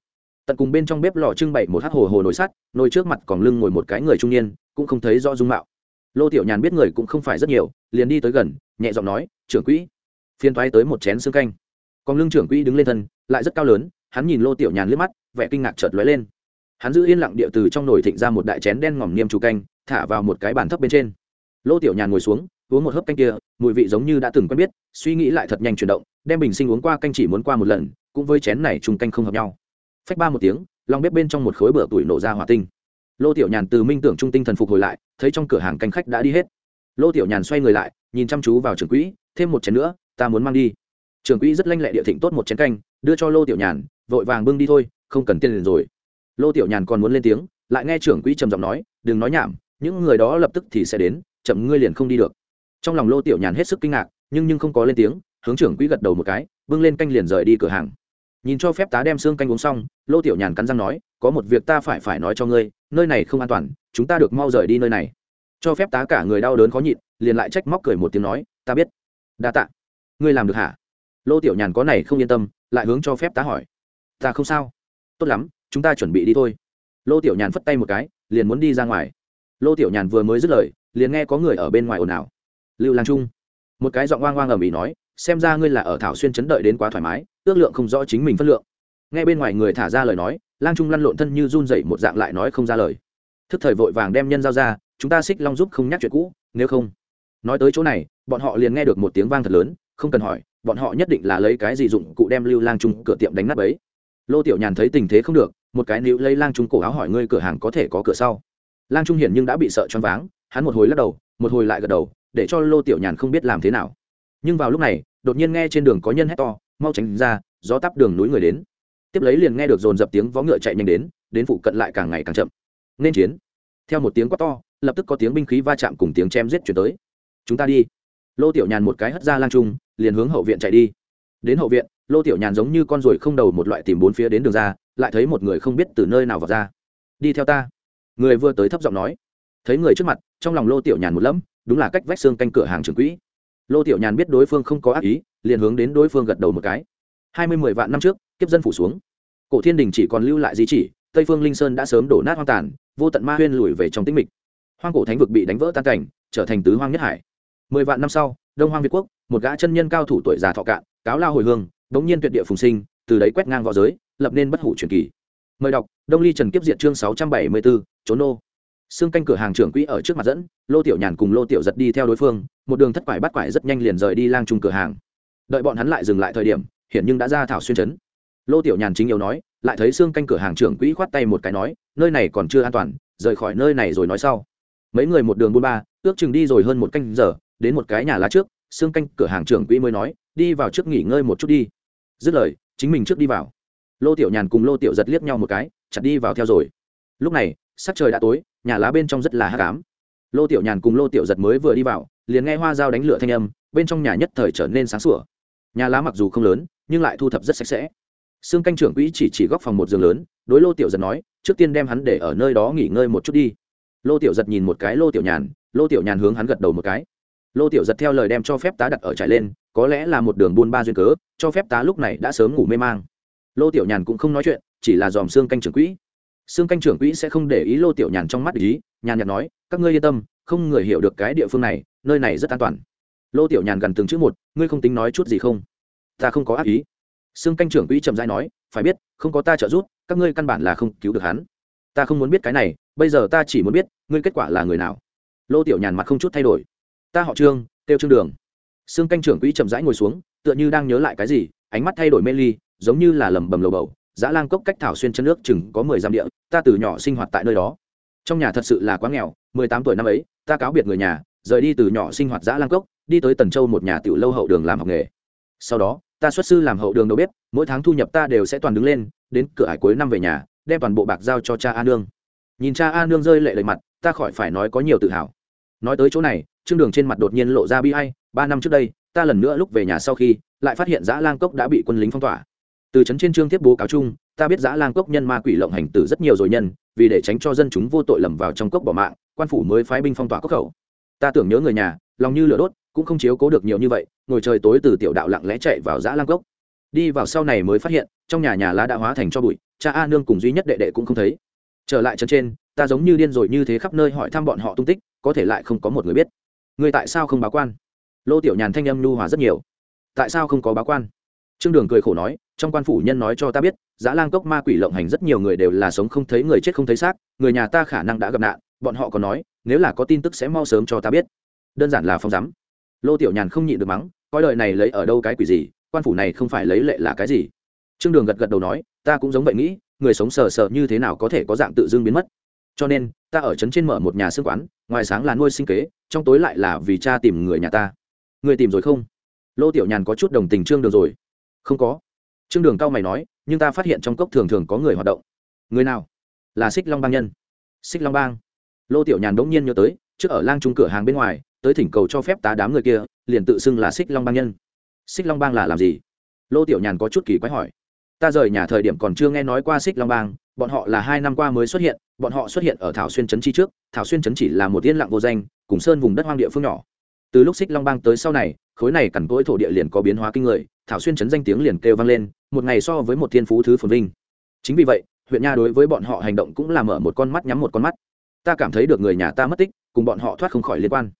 Tận cùng bên trong bếp lò trưng bày một hát hồ hồ nồi sắt, nồi trước mặt còn lưng ngồi một cái người trung niên, cũng không thấy rõ dung mạo. Lô tiểu nhàn biết người cũng không phải rất nhiều, liền đi tới gần, nhẹ giọng nói, trưởng quỹ. Phiên thoái tới một chén xương canh. Còn lưng trưởng quỹ đứng lên thân, lại rất cao lớn, hắn nhìn lô tiểu nhàn liếc mắt, vẻ kinh ngạc chợt lóe lên. Hắn giữ yên lặng địa từ trong nồi thịnh ra một đại chén đen ngòm niêm chủ canh, thả vào một cái bàn thấp bên trên. Lô tiểu nhàn ngồi xuống uống một hớp canh kia, mùi vị giống như đã từng quen biết, suy nghĩ lại thật nhanh chuyển động, đem bình sinh uống qua canh chỉ muốn qua một lần, cũng với chén này chung canh không hợp nhau. Phách ba một tiếng, lòng bếp bên trong một khối bữa tuổi nổ ra hỏa tinh. Lô tiểu nhàn từ minh tưởng trung tinh thần phục hồi lại, thấy trong cửa hàng canh khách đã đi hết. Lô tiểu nhàn xoay người lại, nhìn chăm chú vào trường quỹ, thêm một chén nữa, ta muốn mang đi. Trường quỹ rất lanh lẹ địa thịnh tốt một chén canh, đưa cho lô tiểu nhàn, vội vàng bưng đi thôi, không cần tiền liền rồi. Lô tiểu nhàn còn muốn lên tiếng, lại nghe trưởng quỹ trầm giọng nói, đừng nói nhảm, những người đó lập tức thì sẽ đến, chậm ngươi liền không đi được trong lòng lô tiểu nhàn hết sức kinh ngạc, nhưng nhưng không có lên tiếng, hướng trưởng quỹ gật đầu một cái, bưng lên canh liền rời đi cửa hàng. Nhìn cho phép tá đem xương canh uống xong, lô tiểu nhàn cắn răng nói, có một việc ta phải phải nói cho ngươi, nơi này không an toàn, chúng ta được mau rời đi nơi này. Cho phép tá cả người đau đớn khó nhịn, liền lại trách móc cười một tiếng nói, ta biết. Đa tạ. Ngươi làm được hả? Lô tiểu nhàn có này không yên tâm, lại hướng cho phép tá hỏi. Ta không sao. Tốt lắm, chúng ta chuẩn bị đi thôi. Lô tiểu nhàn phất tay một cái, liền muốn đi ra ngoài. Lô tiểu nhàn vừa mới dứt lời, liền nghe có người ở bên ngoài ồn ào lưu lang trung. Một cái giọng oang oang ầm ĩ nói, xem ra ngươi là ở thảo xuyên chấn đợi đến quá thoải mái, ước lượng không rõ chính mình phân lượng. Nghe bên ngoài người thả ra lời nói, lang trung lăn lộn thân như run dậy một dạng lại nói không ra lời. Thức thời vội vàng đem nhân giao ra, chúng ta xích long giúp không nhắc chuyện cũ, nếu không. Nói tới chỗ này, bọn họ liền nghe được một tiếng vang thật lớn, không cần hỏi, bọn họ nhất định là lấy cái gì dụng cụ đem lưu lang trung cửa tiệm đánh nắp ấy lô tiểu nhàn thấy tình thế không được, một cái níu lấy lang trung cổ áo hỏi ngươi cửa hàng có thể có cửa sau. Lang trung hiển nhưng đã bị sợ choáng váng, hắn một hồi lắc đầu, một hồi lại gật đầu để cho lô tiểu nhàn không biết làm thế nào. Nhưng vào lúc này, đột nhiên nghe trên đường có nhân hét to, mau tránh ra, gió tắp đường núi người đến. Tiếp lấy liền nghe được dồn dập tiếng vó ngựa chạy nhanh đến đến phụ cận lại càng ngày càng chậm. Nên chiến. Theo một tiếng quát to, lập tức có tiếng binh khí va chạm cùng tiếng chém giết chuyển tới. Chúng ta đi. Lô tiểu nhàn một cái hất ra lang trung, liền hướng hậu viện chạy đi. Đến hậu viện, lô tiểu nhàn giống như con ruồi không đầu một loại tìm bốn phía đến đường ra, lại thấy một người không biết từ nơi nào vào ra. Đi theo ta. Người vừa tới thấp giọng nói. Thấy người trước mặt, trong lòng lô tiểu nhàn một lẫm đúng là cách vách xương canh cửa hàng trưởng quỹ. Lô tiểu nhàn biết đối phương không có ác ý, liền hướng đến đối phương gật đầu một cái. Hai mươi mười vạn năm trước, kiếp dân phủ xuống. Cổ thiên đình chỉ còn lưu lại di chỉ, tây phương linh sơn đã sớm đổ nát hoang tàn, vô tận ma huyên lùi về trong tĩnh mịch. Hoang cổ thánh vực bị đánh vỡ tan cảnh, trở thành tứ hoang nhất hải. Mười vạn năm sau, đông hoang việt quốc, một gã chân nhân cao thủ tuổi già thọ cạn, cáo lao hồi hương, đống nhiên tuyệt địa phùng sinh, từ đấy quét ngang v õ giới, lập nên bất hủ truyền kỳ. Mời đọc, đông ly trần kiếp diệt chương sáu trăm bảy mươi bốn, trốn nô xương canh cửa hàng trưởng quỹ ở trước mặt dẫn, lô tiểu nhàn cùng lô tiểu giật đi theo đối phương, một đường thất quải bắt quải rất nhanh liền rời đi lang trung cửa hàng. Đợi bọn hắn lại dừng lại thời điểm hiện nhưng đã ra thảo xuyên chấn lô tiểu nhàn chính yếu nói, lại thấy xương canh cửa hàng trưởng quỹ khoát tay một cái nói, nơi này còn chưa an toàn, rời khỏi nơi này rồi nói sau. Mấy người một đường buôn ba, ước chừng đi rồi hơn một canh giờ, đến một cái nhà lá trước, xương canh cửa hàng trưởng quỹ mới nói, đi vào trước nghỉ ngơi một chút đi. Dứt lời, chính mình trước đi vào. Lô tiểu nhàn cùng lô tiểu giật liếc nhau một cái, chặt đi vào theo rồi. Lúc này sắc trời đã tối, nhà lá bên trong rất là hát cám lô tiểu nhàn cùng lô tiểu giật mới vừa đi vào, liền nghe hoa dao đánh lửa thanh âm, bên trong nhà nhất thời trở nên sáng sủa. Nhà lá mặc dù không lớn, nhưng lại thu thập rất sạch sẽ. Xương canh trưởng quỹ chỉ chỉ góc phòng một giường lớn, đối lô tiểu giật nói, trước tiên đem hắn để ở nơi đó nghỉ ngơi một chút đi. Lô tiểu giật nhìn một cái lô tiểu nhàn, lô tiểu nhàn hướng hắn gật đầu một cái. Lô tiểu giật theo lời đem cho phép tá đặt ở trải lên, có lẽ là một đường buôn ba duyên cớ, cho phép tá lúc này đã sớm ngủ mê mang. Lô tiểu nhàn cũng không nói chuyện, chỉ là dòm xương canh trưởng quỹ xương canh trưởng quỹ sẽ không để ý lô tiểu nhàn trong mắt ý, nhàn nhạt nói, các ngươi yên tâm, không người hiểu được cái địa phương này, nơi này rất an toàn. Lô tiểu nhàn gần từng chữ một, ngươi không tính nói chút gì không? Ta không có ác ý. Xương canh trưởng quỹ trầm dai nói, phải biết, không có ta trợ giúp, các ngươi căn bản là không cứu được hắn. Ta không muốn biết cái này, bây giờ ta chỉ muốn biết, ngươi kết quả là người nào. Lô tiểu nhàn mặt không chút thay đổi, ta họ trương, kêu trương đường. Xương canh trưởng quỹ chậm rãi ngồi xuống, tựa như đang nhớ lại cái gì, ánh mắt thay đổi mê ly, giống như là lầm bầm lầu bầu dã lang cốc cách thảo xuyên chân nước chừng có mười dặm địa, ta từ nhỏ sinh hoạt tại nơi đó. Trong nhà thật sự là quá nghèo, mười tám tuổi năm ấy, ta cáo biệt người nhà, rời đi từ nhỏ sinh hoạt dã lang cốc, đi tới tần châu một nhà tiểu lâu hậu đường làm học nghề. Sau đó, ta xuất sư làm hậu đường đầu bếp, mỗi tháng thu nhập ta đều sẽ toàn đứng lên, đến cửa hải cuối năm về nhà, đem toàn bộ bạc giao cho cha a nương. Nhìn cha a nương rơi lệ lệ mặt, ta khỏi phải nói có nhiều tự hào. Nói tới chỗ này trương đường trên mặt đột nhiên lộ ra bi hay ba năm trước đây, ta lần nữa lúc về nhà sau khi, lại phát hiện dã lang cốc đã bị quân lính phong tỏa từ trấn trên trương tiếp bố cáo chung, ta biết giã lang cốc nhân ma quỷ lộng hành tử rất nhiều rồi nhân, vì để tránh cho dân chúng vô tội lầm vào trong cốc bỏ mạng, quan phủ mới phái binh phong tỏa cốc khẩu. Ta tưởng nhớ người nhà, lòng như lửa đốt, cũng không chiếu cố được nhiều như vậy, ngồi trời tối từ tiểu đạo lặng lẽ chạy vào giã lang cốc. Đi vào sau này mới phát hiện, trong nhà nhà lá đã hóa thành cho bụi, cha a nương cùng duy nhất đệ đệ cũng không thấy. Trở lại chân trên, ta giống như điên rồi như thế khắp nơi hỏi thăm bọn họ tung tích, có thể lại không có một người biết. Người tại sao không báo quan? Lô tiểu nhàn thanh âm nhu hòa rất nhiều. Tại sao không có báo quan? Trương đường cười khổ nói trong quan phủ nhân nói cho ta biết, giã lang cốc ma quỷ lộng hành rất nhiều người đều là sống không thấy người chết không thấy xác, người nhà ta khả năng đã gặp nạn, bọn họ còn nói, nếu là có tin tức sẽ mau sớm cho ta biết. Đơn giản là phong rắm lô tiểu nhàn không nhịn được mắng, coi đời này lấy ở đâu cái quỷ gì, quan phủ này không phải lấy lệ là cái gì. Trương đường gật gật đầu nói, ta cũng giống vậy nghĩ, người sống sờ sờ như thế nào có thể có dạng tự dưng biến mất. Cho nên, ta ở trấn trên mở một nhà xương quán, ngoài sáng là nuôi sinh kế, trong tối lại là vì cha tìm người nhà ta. Người tìm rồi không? Lô tiểu nhàn có chút đồng tình trương đường rồi. Không có trương đường cao mày nói, nhưng ta phát hiện trong cốc thường thường có người hoạt động. Người nào? Là xích long bang nhân. Xích long bang. Lô tiểu nhàn đống nhiên nhớ tới, trước ở lang trung cửa hàng bên ngoài, tới thỉnh cầu cho phép tá đám người kia, liền tự xưng là xích long bang nhân. Xích long bang là làm gì? Lô tiểu nhàn có chút kỳ quái hỏi. Ta rời nhà thời điểm còn chưa nghe nói qua xích long bang, bọn họ là hai năm qua mới xuất hiện, bọn họ xuất hiện ở thảo xuyên trấn chi trước, thảo xuyên trấn chỉ là một yên lặng vô danh, cùng sơn vùng đất hoang địa phương nhỏ. Từ lúc xích long bang tới sau này khối này cằn cỗi thổ địa liền có biến hóa kinh người, thảo xuyên chấn danh tiếng liền kêu vang lên, một ngày so với một thiên phú thứ phồn vinh. Chính vì vậy, huyện nha đối với bọn họ hành động cũng là mở một con mắt nhắm một con mắt. Ta cảm thấy được người nhà ta mất tích, cùng bọn họ thoát không khỏi liên quan.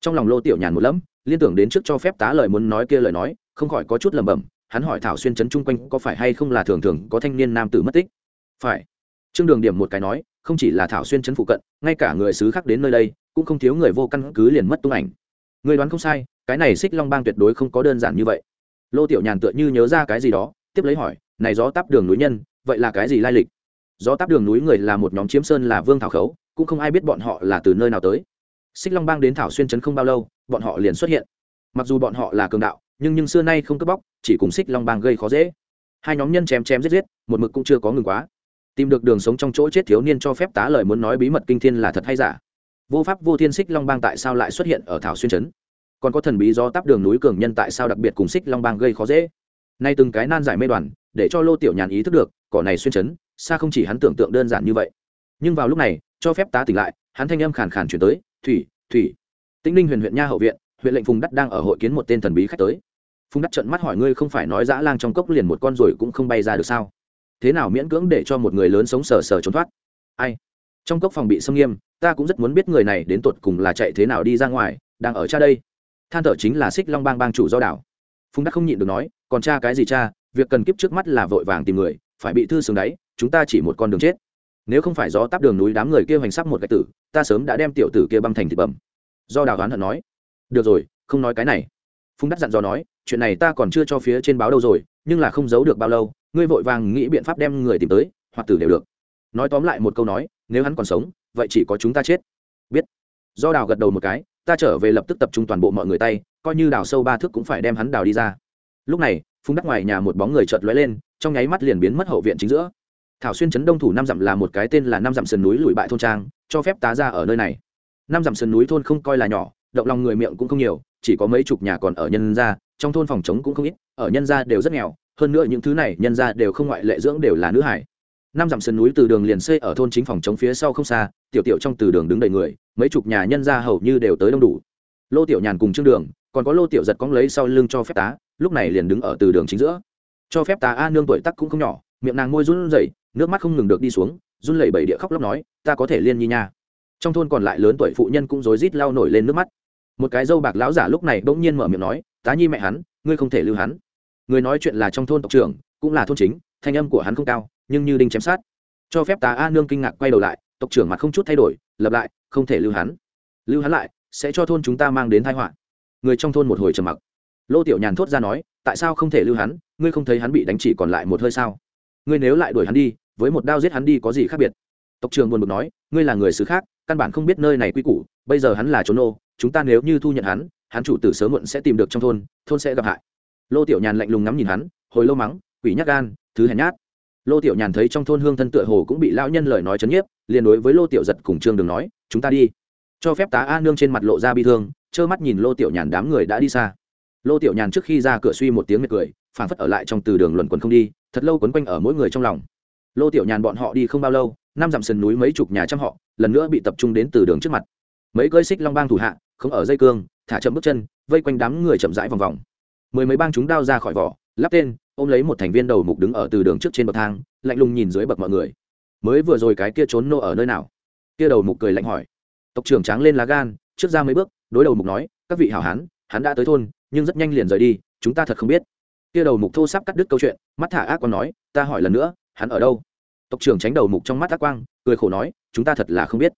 Trong lòng lô tiểu nhàn một lẫm, liên tưởng đến trước cho phép tá lời muốn nói kia lời nói, không khỏi có chút lẩm bẩm, hắn hỏi thảo xuyên chấn chung quanh có phải hay không là thường thường có thanh niên nam tử mất tích? Phải. Trương đường điểm một cái nói, không chỉ là thảo xuyên chấn phụ cận, ngay cả người xứ khác đến nơi đây, cũng không thiếu người vô căn cứ liền mất tung ảnh. Người đoán không sai cái này xích long bang tuyệt đối không có đơn giản như vậy. Lô tiểu nhàn tựa như nhớ ra cái gì đó, tiếp lấy hỏi, này gió táp đường núi nhân, vậy là cái gì lai lịch? Gió táp đường núi người là một nhóm chiếm sơn là vương thảo khấu, cũng không ai biết bọn họ là từ nơi nào tới. Xích long bang đến thảo xuyên trấn không bao lâu, bọn họ liền xuất hiện. Mặc dù bọn họ là cường đạo, nhưng nhưng xưa nay không cướp bóc, chỉ cùng xích long bang gây khó dễ. Hai nhóm nhân chém chém giết giết, một mực cũng chưa có ngừng quá. Tìm được đường sống trong chỗ chết thiếu niên cho phép tá lời muốn nói bí mật kinh thiên là thật hay giả. Vô pháp vô thiên xích long bang tại sao lại xuất hiện ở thảo xuyên trấn? Còn có thần bí do tắp đường núi cường nhân tại sao đặc biệt cùng xích long bang gây khó dễ? Nay từng cái nan giải mê đoàn, để cho lô tiểu nhàn ý thức được, cỏ này xuyên chấn xa không chỉ hắn tưởng tượng đơn giản như vậy. Nhưng vào lúc này, cho phép tá tỉnh lại, hắn thanh âm khàn khàn chuyển tới, thủy thủy. Tĩnh ninh huyền huyện nha hậu viện, huyện lệnh phùng đắt đang ở hội kiến một tên thần bí khách tới. Phùng đắt trận mắt hỏi, ngươi không phải nói dã lang trong cốc liền một con rồi cũng không bay ra được sao? Thế nào miễn cưỡng để cho một người lớn sống sờ sờ trốn thoát? Ai? Trong cốc phòng bị xâm nghiêm, ta cũng rất muốn biết người này đến tột cùng là chạy thế nào đi ra ngoài, đang ở cha đây than thở chính là xích long bang bang chủ do đảo. Phùng đắc không nhịn được nói, còn cha cái gì cha, việc cần kiếp trước mắt là vội vàng tìm người, phải bị thư sướng đáy chúng ta chỉ một con đường chết. Nếu không phải gió tắp đường núi đám người kia hoành sắp một cái tử, ta sớm đã đem tiểu tử kia băng thành thịt bẩm. Do đào đoán hận nói, được rồi, không nói cái này. Phùng đắc dặn dò nói, chuyện này ta còn chưa cho phía trên báo đâu rồi, nhưng là không giấu được bao lâu, ngươi vội vàng nghĩ biện pháp đem người tìm tới, hoặc tử đều được. Nói tóm lại một câu nói, nếu hắn còn sống, vậy chỉ có chúng ta chết. Biết. Do đào gật đầu một cái ta trở về lập tức tập trung toàn bộ mọi người tay, coi như đào sâu ba thước cũng phải đem hắn đào đi ra. Lúc này phung đắc ngoài nhà một bóng người chợt lóe lên, trong nháy mắt liền biến mất hậu viện chính giữa. Thảo xuyên trấn đông thủ năm dặm là một cái tên là năm dặm sườn núi lùi bại thôn trang, cho phép tá ra ở nơi này. Năm dặm sườn núi thôn không coi là nhỏ, động lòng người miệng cũng không nhiều, chỉ có mấy chục nhà còn ở nhân gia, trong thôn phòng chống cũng không ít, ở nhân gia đều rất nghèo, hơn nữa những thứ này nhân gia đều không ngoại lệ dưỡng đều là nữ hải. Năm dặm sườn núi từ đường liền xây ở thôn chính phòng chống phía sau không xa, tiểu tiểu trong từ đường đứng đầy người mấy chục nhà nhân gia hầu như đều tới đông đủ. Lô tiểu nhàn cùng trương đường, còn có lô tiểu giật cóng lấy sau lưng cho phép tá, lúc này liền đứng ở từ đường chính giữa. Cho phép tá a nương tuổi tắc cũng không nhỏ, miệng nàng môi run rẩy, nước mắt không ngừng được đi xuống, run lẩy bẩy địa khóc lóc nói, ta có thể liên nhi nha. Trong thôn còn lại lớn tuổi phụ nhân cũng rối rít lau nổi lên nước mắt. Một cái dâu bạc lão giả lúc này bỗng nhiên mở miệng nói, tá nhi mẹ hắn, ngươi không thể lưu hắn. Người nói chuyện là trong thôn tộc trưởng, cũng là thôn chính, thanh âm của hắn không cao, nhưng như đinh chém sát. Cho phép tá a nương kinh ngạc quay đầu lại, tộc trưởng mặt không chút thay đổi lập lại không thể lưu hắn. Lưu hắn lại, sẽ cho thôn chúng ta mang đến tai họa. Người trong thôn một hồi trầm mặc. Lô tiểu nhàn thốt ra nói, tại sao không thể lưu hắn? Ngươi không thấy hắn bị đánh chỉ còn lại một hơi sao? Ngươi nếu lại đuổi hắn đi, với một đao giết hắn đi có gì khác biệt? Tộc trường buồn bực nói, ngươi là người xứ khác, căn bản không biết nơi này quy củ, bây giờ hắn là trốn ô chúng ta nếu như thu nhận hắn hắn chủ tử sớm muộn sẽ tìm được trong thôn thôn sẽ gặp hại. Lô tiểu nhàn lạnh lùng ngắm nhìn hắn, hồi lâu mắng, quỷ nhắc gan, thứ hèn nhát lô tiểu nhàn thấy trong thôn hương thân tựa hồ cũng bị lão nhân lời nói chấn nhiếp, liền đối với lô tiểu giật cùng trương đường nói, chúng ta đi. Cho phép tá a nương trên mặt lộ ra bi thương, trơ mắt nhìn lô tiểu nhàn đám người đã đi xa. Lô tiểu nhàn trước khi ra cửa suy một tiếng mệt cười phản phất ở lại trong từ đường luẩn quẩn không đi, thật lâu quấn quanh ở mỗi người trong lòng. Lô tiểu nhàn bọn họ đi không bao lâu, năm dặm sườn núi mấy chục nhà trăm họ, lần nữa bị tập trung đến từ đường trước mặt. Mấy cơi xích long bang thủ hạ, không ở dây cương, thả chậm bước chân, vây quanh đám người chậm rãi vòng vòng. Mười mấy bang chúng đao ra khỏi vỏ, lắp tên ôm lấy một thành viên đầu mục đứng ở từ đường trước trên bậc thang, lạnh lùng nhìn dưới bậc mọi người. Mới vừa rồi cái kia trốn nô ở nơi nào? Kia đầu mục cười lạnh hỏi. Tộc trưởng tráng lên lá gan, trước ra mấy bước, đối đầu mục nói, các vị hảo hán, hắn đã tới thôn, nhưng rất nhanh liền rời đi, chúng ta thật không biết. Kia đầu mục thô sắp cắt đứt câu chuyện, mắt thả ác còn nói, ta hỏi lần nữa, hắn ở đâu? Tộc trưởng tránh đầu mục trong mắt ác quang, cười khổ nói, chúng ta thật là không biết.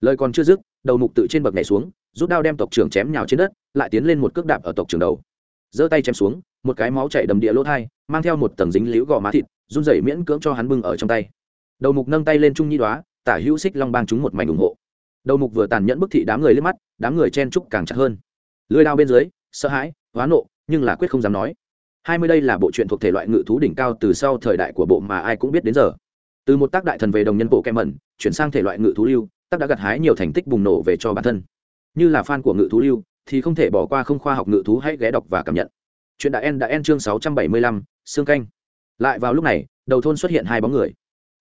Lời còn chưa dứt, đầu mục tự trên bậc nhảy xuống, rút đao đem tộc trưởng chém nhào trên đất, lại tiến lên một cước đạp ở tộc trưởng đầu. Giơ tay chém xuống một cái máu chảy đầm địa lỗ thai, mang theo một tầng dính liễu gò má thịt, run rẩy miễn cưỡng cho hắn bưng ở trong tay. Đầu mục nâng tay lên trung nhi đoá tả hữu xích long bang chúng một mảnh ủng hộ. Đầu mục vừa tàn nhẫn bức thị đám người lên mắt, đám người chen trúc càng chặt hơn. Lưới đao bên dưới, sợ hãi hóa nộ, nhưng là quyết không dám nói. Hai mươi đây là bộ truyện thuộc thể loại ngự thú đỉnh cao từ sau thời đại của bộ mà ai cũng biết đến giờ. Từ một tác đại thần về đồng nhân bộ kem mẩn, chuyển sang thể loại ngự thú lưu, tác đã gặt hái nhiều thành tích bùng nổ về cho bản thân. Như là fan của ngự thú lưu, thì không thể bỏ qua không khoa học ngự thú hãy ghé đọc và cảm nhận chuyện đại en đã en chương sáu trăm bảy mươi lăm xương canh. Lại vào lúc này, đầu thôn xuất hiện hai bóng người.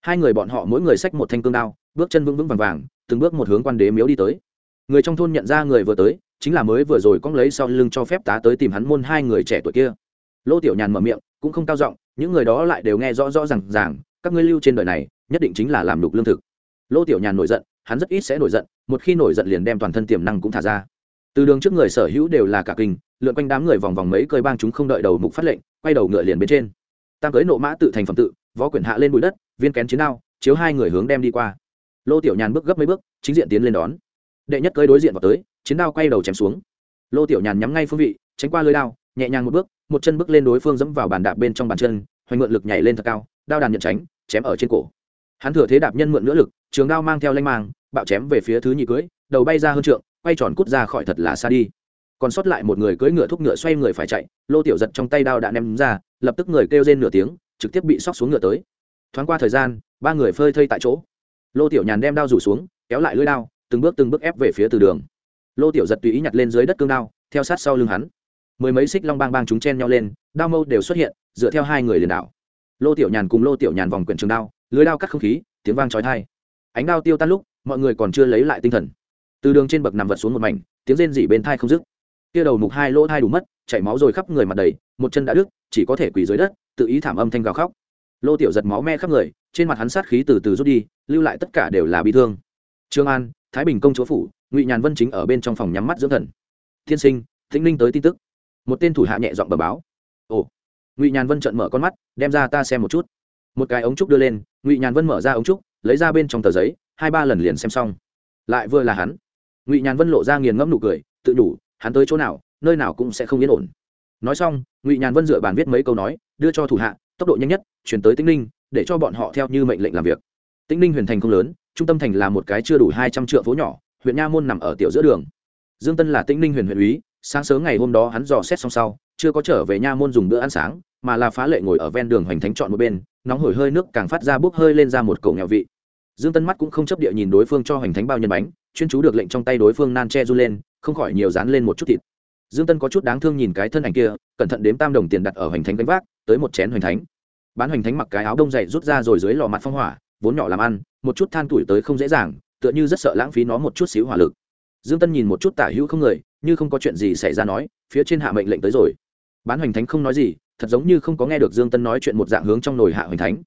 Hai người bọn họ mỗi người xách một thanh cương đao, bước chân vững vững vàng vàng, từng bước một hướng quan đế miếu đi tới. Người trong thôn nhận ra người vừa tới, chính là mới vừa rồi cong lấy sau lưng cho phép tá tới tìm hắn môn hai người trẻ tuổi kia. Lô tiểu nhàn mở miệng, cũng không cao giọng, những người đó lại đều nghe rõ rõ r à n g ràng, các ngươi lưu trên đời này, nhất định chính là làm đục lương thực. Lô tiểu nhàn nổi giận, hắn rất ít sẽ nổi giận, một khi nổi giận liền đem toàn thân tiềm năng cũng thả ra. Từ đường trước người sở hữu đều là cả kinh lượn quanh đám người vòng vòng mấy cơi bang chúng không đợi đầu mục phát lệnh, quay đầu ngựa liền bên trên. Tam cưới nộ mã tự thành phẩm tự, võ quyển hạ lên bụi đất, viên kén chiến đao, chiếu hai người hướng đem đi qua. Lô tiểu nhàn bước gấp mấy bước, chính diện tiến lên đón. Đệ nhất cưới đối diện vào tới, chiến đao quay đầu chém xuống. Lô tiểu nhàn nhắm ngay phương vị, tránh qua lưới đao, nhẹ nhàng một bước, một chân bước lên đối phương dẫm vào bàn đạp bên trong bàn chân, hoành mượn lực nhảy lên thật cao, đao đàn nhận tránh, chém ở trên cổ. Hắn thừa thế đạp nhân mượn nữa lực, trường đao mang theo lanh mang, bạo chém về phía thứ nhị cưới, đầu bay ra hơn trượng, quay tròn cút ra khỏi thật là xa đi còn sót lại một người cưỡi ngựa thúc ngựa xoay người phải chạy, lô tiểu giật trong tay đao đã ném ra, lập tức người kêu rên nửa tiếng, trực tiếp bị sóc xuống ngựa tới. Thoáng qua thời gian, ba người phơi thây tại chỗ. Lô tiểu nhàn đem đao rủ xuống, kéo lại lưỡi đao, từng bước từng bước ép về phía từ đường. Lô tiểu giật tùy ý nhặt lên dưới đất cương đao, theo sát sau lưng hắn. Mười mấy xích long bang bang chúng chen nhau lên, đao mâu đều xuất hiện, dựa theo hai người liền đảo. Lô tiểu nhàn cùng lô tiểu nhàn vòng quyển trường đao, lưới đao cắt không khí, tiếng vang trói thai ánh đao tiêu tan lúc, mọi người còn chưa lấy lại tinh thần. Từ đường trên bậc nằm vật xuống một mảnh, tiếng rên dỉ bên thai không dứt kia đầu mục hai lỗ thai đủ mất, chảy máu rồi khắp người mặt đầy, một chân đã đứt, chỉ có thể quỳ dưới đất, tự ý thảm âm thanh gào khóc. Lô tiểu giật máu me khắp người, trên mặt hắn sát khí từ từ rút đi, lưu lại tất cả đều là bi thương. Trương an, thái bình công chúa phủ, ngụy nhàn vân chính ở bên trong phòng nhắm mắt dưỡng thần. Thiên sinh, thịnh ninh tới tin tức. Một tên thủ hạ nhẹ giọng bờ báo. Ồ. Ngụy nhàn vân trợn mở con mắt, đem ra ta xem một chút. Một cái ống trúc đưa lên, ngụy nhàn vân mở ra ống trúc, lấy ra bên trong tờ giấy, hai ba lần liền xem xong. Lại vừa là hắn. Ngụy nhàn vân lộ ra nghiền ngẫm nụ cười, tự đủ hắn tới chỗ nào, nơi nào cũng sẽ không yên ổn. Nói xong, ngụy nhàn vân dựa bàn viết mấy câu nói, đưa cho thủ hạ, tốc độ nhanh nhất, chuyển tới tĩnh ninh, để cho bọn họ theo như mệnh lệnh làm việc. Tĩnh ninh huyền thành không lớn, trung tâm thành là một cái chưa đủ hai trăm triệu phố nhỏ, huyện nha môn nằm ở tiểu giữa đường. Dương tân là tĩnh ninh huyền huyện úy, sáng sớm ngày hôm đó hắn dò xét xong sau, chưa có trở về nha môn dùng bữa ăn sáng, mà là phá lệ ngồi ở ven đường hoành thánh chọn một bên, nóng hổi hơi nước càng phát ra bốc hơi lên ra một cầu nghèo vị. Dương tân mắt cũng không chấp địa nhìn đối phương cho hoành thánh bao nhân bánh, chuyên chú được lệnh trong tay đối phương nan che run lên không khỏi nhiều dán lên một chút thịt. Dương tân có chút đáng thương nhìn cái thân ảnh kia, cẩn thận đếm tam đồng tiền đặt ở hoành thánh gánh vác, tới một chén hoành thánh. Bán hoành thánh mặc cái áo đông dày rút ra rồi dưới lò mặt phong hỏa, vốn nhỏ làm ăn, một chút than tuổi tới không dễ dàng, tựa như rất sợ lãng phí nó một chút xíu hỏa lực. Dương tân nhìn một chút tả hữu không người, như không có chuyện gì xảy ra nói, phía trên hạ mệnh lệnh tới rồi. Bán hoành thánh không nói gì, thật giống như không có nghe được dương tân nói chuyện một dạng hướng trong nồi hạ hoành thánh.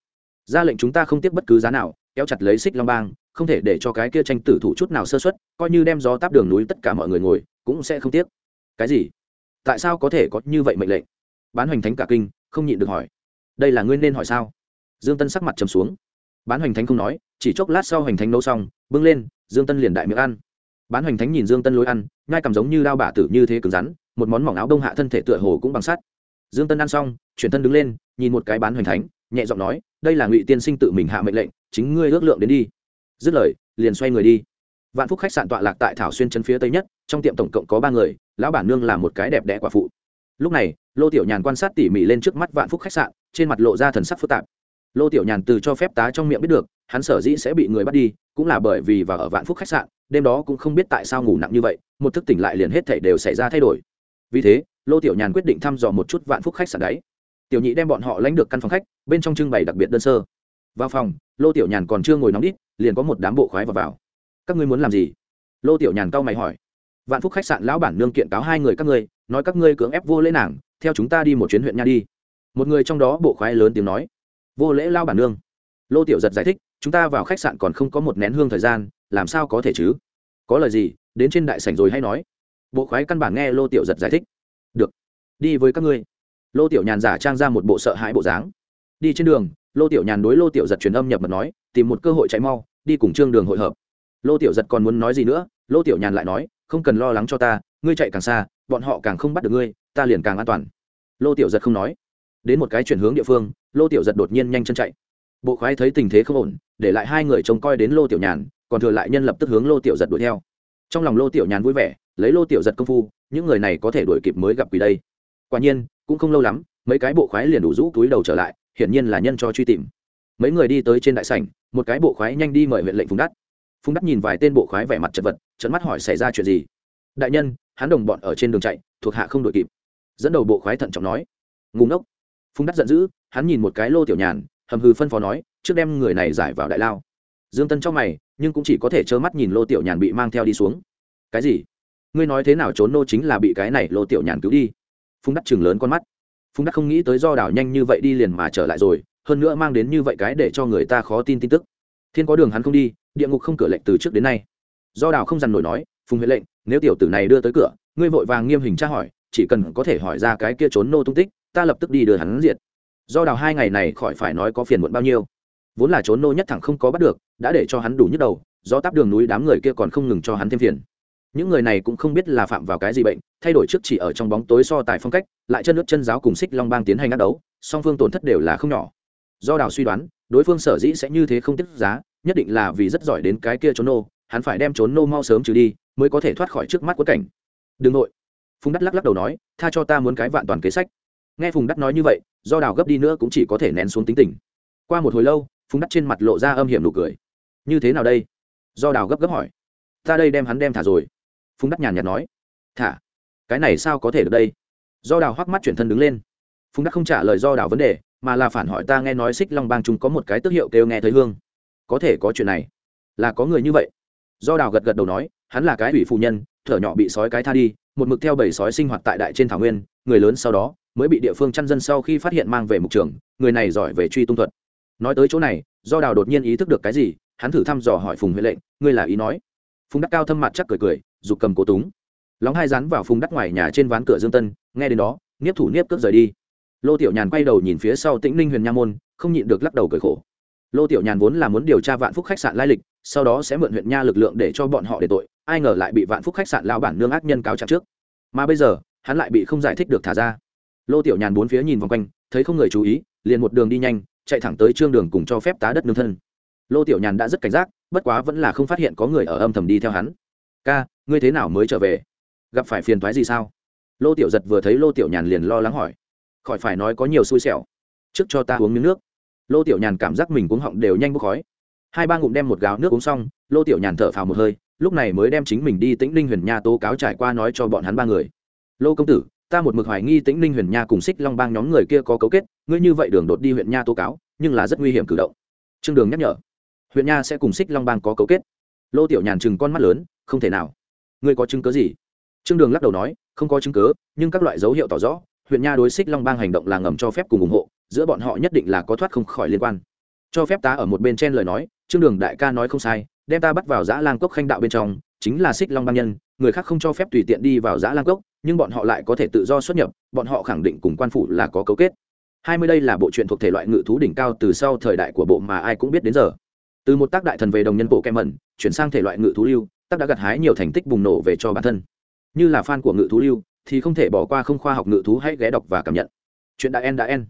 Ra lệnh chúng ta không tiếp bất cứ giá nào, kéo chặt lấy xích long bang không thể để cho cái kia tranh tử thủ chút nào sơ xuất coi như đem gió táp đường núi tất cả mọi người ngồi, cũng sẽ không tiếc. Cái gì? Tại sao có thể có như vậy mệnh lệnh? Bán hoành thánh cả kinh, không nhịn được hỏi. Đây là ngươi nên hỏi sao? Dương tân sắc mặt trầm xuống. Bán hoành thánh không nói, chỉ chốc lát sau hoành thánh nấu xong, bưng lên, dương tân liền đại miệng ăn. Bán hoành thánh nhìn dương tân lối ăn ngai cầm giống như đao bả tử như thế cứng rắn, một món mỏng áo đông hạ thân thể tựa hồ cũng bằng sắt. Dương tân ăn xong, chuyển thân đứng lên, nhìn một cái bán hoành thánh, nhẹ giọng nói, đây là ngụy tiên sinh tự mình hạ mệnh lệnh, chính ngươi ước lượng đến đi dứt lời, liền xoay người đi. Vạn phúc khách sạn tọa lạc tại thảo xuyên chân phía tây nhất, trong tiệm tổng cộng có ba người, lão bản nương là một cái đẹp đẽ quả phụ. Lúc này, lô tiểu nhàn quan sát tỉ mỉ lên trước mắt vạn phúc khách sạn, trên mặt lộ ra thần sắc phức tạp. Lô tiểu nhàn từ cho phép tá trong miệng biết được, hắn sở dĩ sẽ bị người bắt đi, cũng là bởi vì và ở vạn phúc khách sạn, đêm đó cũng không biết tại sao ngủ nặng như vậy, một thức tỉnh lại liền hết thảy đều xảy ra thay đổi. Vì thế, lô tiểu nhàn quyết định thăm dò một chút vạn phúc khách sạn đấy. Tiểu nhị đem bọn họ lãnh được căn phòng khách, bên trong trưng bày đặc biệt đơn sơ. Vào phòng, lô tiểu nhàn còn chưa ngồi nóng đít liền có một đám bộ khoái vào vào. Các ngươi muốn làm gì? Lô tiểu nhàn cau mày hỏi. Vạn phúc khách sạn lão bản nương kiện cáo hai người các ngươi, nói các ngươi cưỡng ép vô lễ nàng, theo chúng ta đi một chuyến huyện nha đi. Một người trong đó bộ khoái lớn tiếng nói. Vô lễ lao bản nương. Lô tiểu giật giải thích, chúng ta vào khách sạn còn không có một nén hương thời gian, làm sao có thể chứ? Có lời gì, đến trên đại sảnh rồi hay nói. Bộ khoái căn bản nghe lô tiểu giật giải thích. Được, đi với các ngươi. Lô tiểu nhàn giả trang ra một bộ sợ hãi bộ dáng. Đi trên đường lô tiểu nhàn đối lô tiểu giật truyền âm nhập mật nói tìm một cơ hội chạy mau đi cùng trương đường hội hợp lô tiểu giật còn muốn nói gì nữa lô tiểu nhàn lại nói không cần lo lắng cho ta ngươi chạy càng xa bọn họ càng không bắt được ngươi ta liền càng an toàn lô tiểu giật không nói đến một cái chuyển hướng địa phương lô tiểu giật đột nhiên nhanh chân chạy bộ khoái thấy tình thế không ổn để lại hai người trông coi đến lô tiểu nhàn còn thừa lại nhân lập tức hướng lô tiểu giật đuổi theo trong lòng lô tiểu nhàn vui vẻ lấy lô tiểu giật công phu những người này có thể đuổi kịp mới gặp quỷ đây quả nhiên cũng không lâu lắm mấy cái bộ khoái liền đủ rũ túi đầu trở lại hiển nhiên là nhân cho truy tìm. Mấy người đi tới trên đại sảnh, một cái bộ khoái nhanh đi mời huyện lệnh phùng đắt phùng đắt nhìn vài tên bộ khoái vẻ mặt chật vật trận mắt hỏi xảy ra chuyện gì? Đại nhân, hắn đồng bọn ở trên đường chạy, thuộc hạ không đội kịp. Dẫn đầu bộ khoái thận trọng nói. Ngùng ngốc. Phùng đắt giận dữ, hắn nhìn một cái lô tiểu nhàn, hầm hư phân phó nói, trước đem người này giải vào đại lao. Dương tân trong mày, nhưng cũng chỉ có thể trơ mắt nhìn lô tiểu nhàn bị mang theo đi xuống. Cái gì? Ngươi nói thế nào trốn nô chính là bị cái này lô tiểu nhàn cứu đi? Phùng đắt chừng lớn con mắt phùng Đắc không nghĩ tới do đảo nhanh như vậy đi liền mà trở lại rồi, hơn nữa mang đến như vậy cái để cho người ta khó tin tin tức. Thiên có đường hắn không đi, địa ngục không cửa lệnh từ trước đến nay. Do đảo không dằn nổi nói, phùng huệ lệnh, nếu tiểu tử này đưa tới cửa, ngươi vội vàng nghiêm hình tra hỏi, chỉ cần có thể hỏi ra cái kia trốn nô tung tích, ta lập tức đi đưa hắn diệt. Do đào hai ngày này khỏi phải nói có phiền muộn bao nhiêu. Vốn là trốn nô nhất thẳng không có bắt được, đã để cho hắn đủ nhức đầu do táp đường núi đám người kia còn không ngừng cho hắn thêm phiền những người này cũng không biết là phạm vào cái gì bệnh, thay đổi trước chỉ ở trong bóng tối so tài phong cách, lại chân nước chân giáo cùng xích long bang tiến hành ác đấu, song phương tổn thất đều là không nhỏ. Do đào suy đoán, đối phương sở dĩ sẽ như thế không tiết giá, nhất định là vì rất giỏi đến cái kia trốn nô, hắn phải đem trốn nô mau sớm trừ đi, mới có thể thoát khỏi trước mắt quất cảnh. Đừng nội. Phùng đắt lắc lắc đầu nói, tha cho ta muốn cái vạn toàn kế sách. Nghe phùng đắt nói như vậy, do đào gấp đi nữa cũng chỉ có thể nén xuống tính tình. Qua một hồi lâu, phùng đắt trên mặt lộ ra âm hiểm nụ cười. Như thế nào đây? Do đào gấp gấp hỏi. Ta đây đem hắn đem thả rồi phùng Đắc nhàn nhạt nói, thả, cái này sao có thể được đây? Do đào hoắc mắt chuyển thân đứng lên. Phùng Đắc không trả lời do đào vấn đề, mà là phản hỏi ta nghe nói xích long bang chúng có một cái tước hiệu kêu nghe thấy hương. Có thể có chuyện này. Là có người như vậy. Do đào gật gật đầu nói, hắn là cái ủy phụ nhân, thở nhỏ bị sói cái tha đi, một mực theo bầy sói sinh hoạt tại đại trên thảo nguyên, người lớn sau đó mới bị địa phương chăn dân sau khi phát hiện mang về mục trường, người này giỏi về truy tung thuật. Nói tới chỗ này, do đào đột nhiên ý thức được cái gì, hắn thử thăm dò hỏi phùng huệ lệnh, ngươi là ý nói? Phùng đắc cao thâm mặt chắc cười cười dục cầm cố túng. Lóng hai rán vào phùng đất ngoài nhà trên ván cửa dương tân, nghe đến đó niếp thủ niếp cướp rời đi. Lô tiểu nhàn quay đầu nhìn phía sau tĩnh ninh huyền nha môn, không nhịn được lắc đầu cởi khổ. Lô tiểu nhàn vốn là muốn điều tra vạn phúc khách sạn lai lịch, sau đó sẽ mượn huyện nha lực lượng để cho bọn họ để tội, ai ngờ lại bị vạn phúc khách sạn lao bản nương ác nhân cáo trạng trước. Mà bây giờ, hắn lại bị không giải thích được thả ra. Lô tiểu nhàn bốn phía nhìn vòng quanh, thấy không người chú ý, liền một đường đi nhanh, chạy thẳng tới trương đường cùng cho phép tá đất nương thân. Lô tiểu nhàn đã rất cảnh giác, bất quá vẫn là không phát hiện có người ở âm thầm đi theo hắn. Ca ngươi thế nào mới trở về? Gặp phải phiền thoái gì sao? Lô tiểu giật vừa thấy lô tiểu nhàn liền lo lắng hỏi. Khỏi phải nói có nhiều xui xẻo. Trước cho ta uống miếng nước. Lô tiểu nhàn cảm giác mình cuống họng đều nhanh bốc khói. Hai ba ngụm đem một gáo nước uống xong, lô tiểu nhàn thở phào một hơi, lúc này mới đem chính mình đi tĩnh ninh huyền nha tố cáo trải qua nói cho bọn hắn ba người. Lô công tử, ta một mực hoài nghi tĩnh ninh huyền nha cùng xích long bang nhóm người kia có cấu kết, ngươi như vậy đường đột đi huyện nha tố cáo, nhưng là rất nguy hiểm cử động. Trương đường nhắc nhở huyện nha sẽ cùng xích long bang có cấu kết. Lô tiểu nhàn chừng con mắt lớn, không thể nào ngươi có chứng cớ gì? Trương đường lắc đầu nói, không có chứng cớ nhưng các loại dấu hiệu tỏ rõ, huyện nha đối xích long bang hành động là ngầm cho phép cùng ủng hộ, giữa bọn họ nhất định là có thoát không khỏi liên quan. Cho phép ta ở một bên trên lời nói, trương đường đại ca nói không sai, đem ta bắt vào giã lang cốc khanh đạo bên trong, chính là xích long bang nhân, người khác không cho phép tùy tiện đi vào giã lang cốc, nhưng bọn họ lại có thể tự do xuất nhập, bọn họ khẳng định cùng quan phủ là có cấu kết. Hai mươi đây là bộ truyện thuộc thể loại ngự thú đỉnh cao từ sau thời đại của bộ mà ai cũng biết đến giờ. Từ một tác đại thần về đồng nhân bộ kem mẩn, chuyển sang thể loại ngự thú lưu tác đã gặt hái nhiều thành tích bùng nổ về cho bản thân. Như là fan của ngự thú lưu, thì không thể bỏ qua không khoa học ngự thú hãy ghé đọc và cảm nhận. Chuyện đã en đã en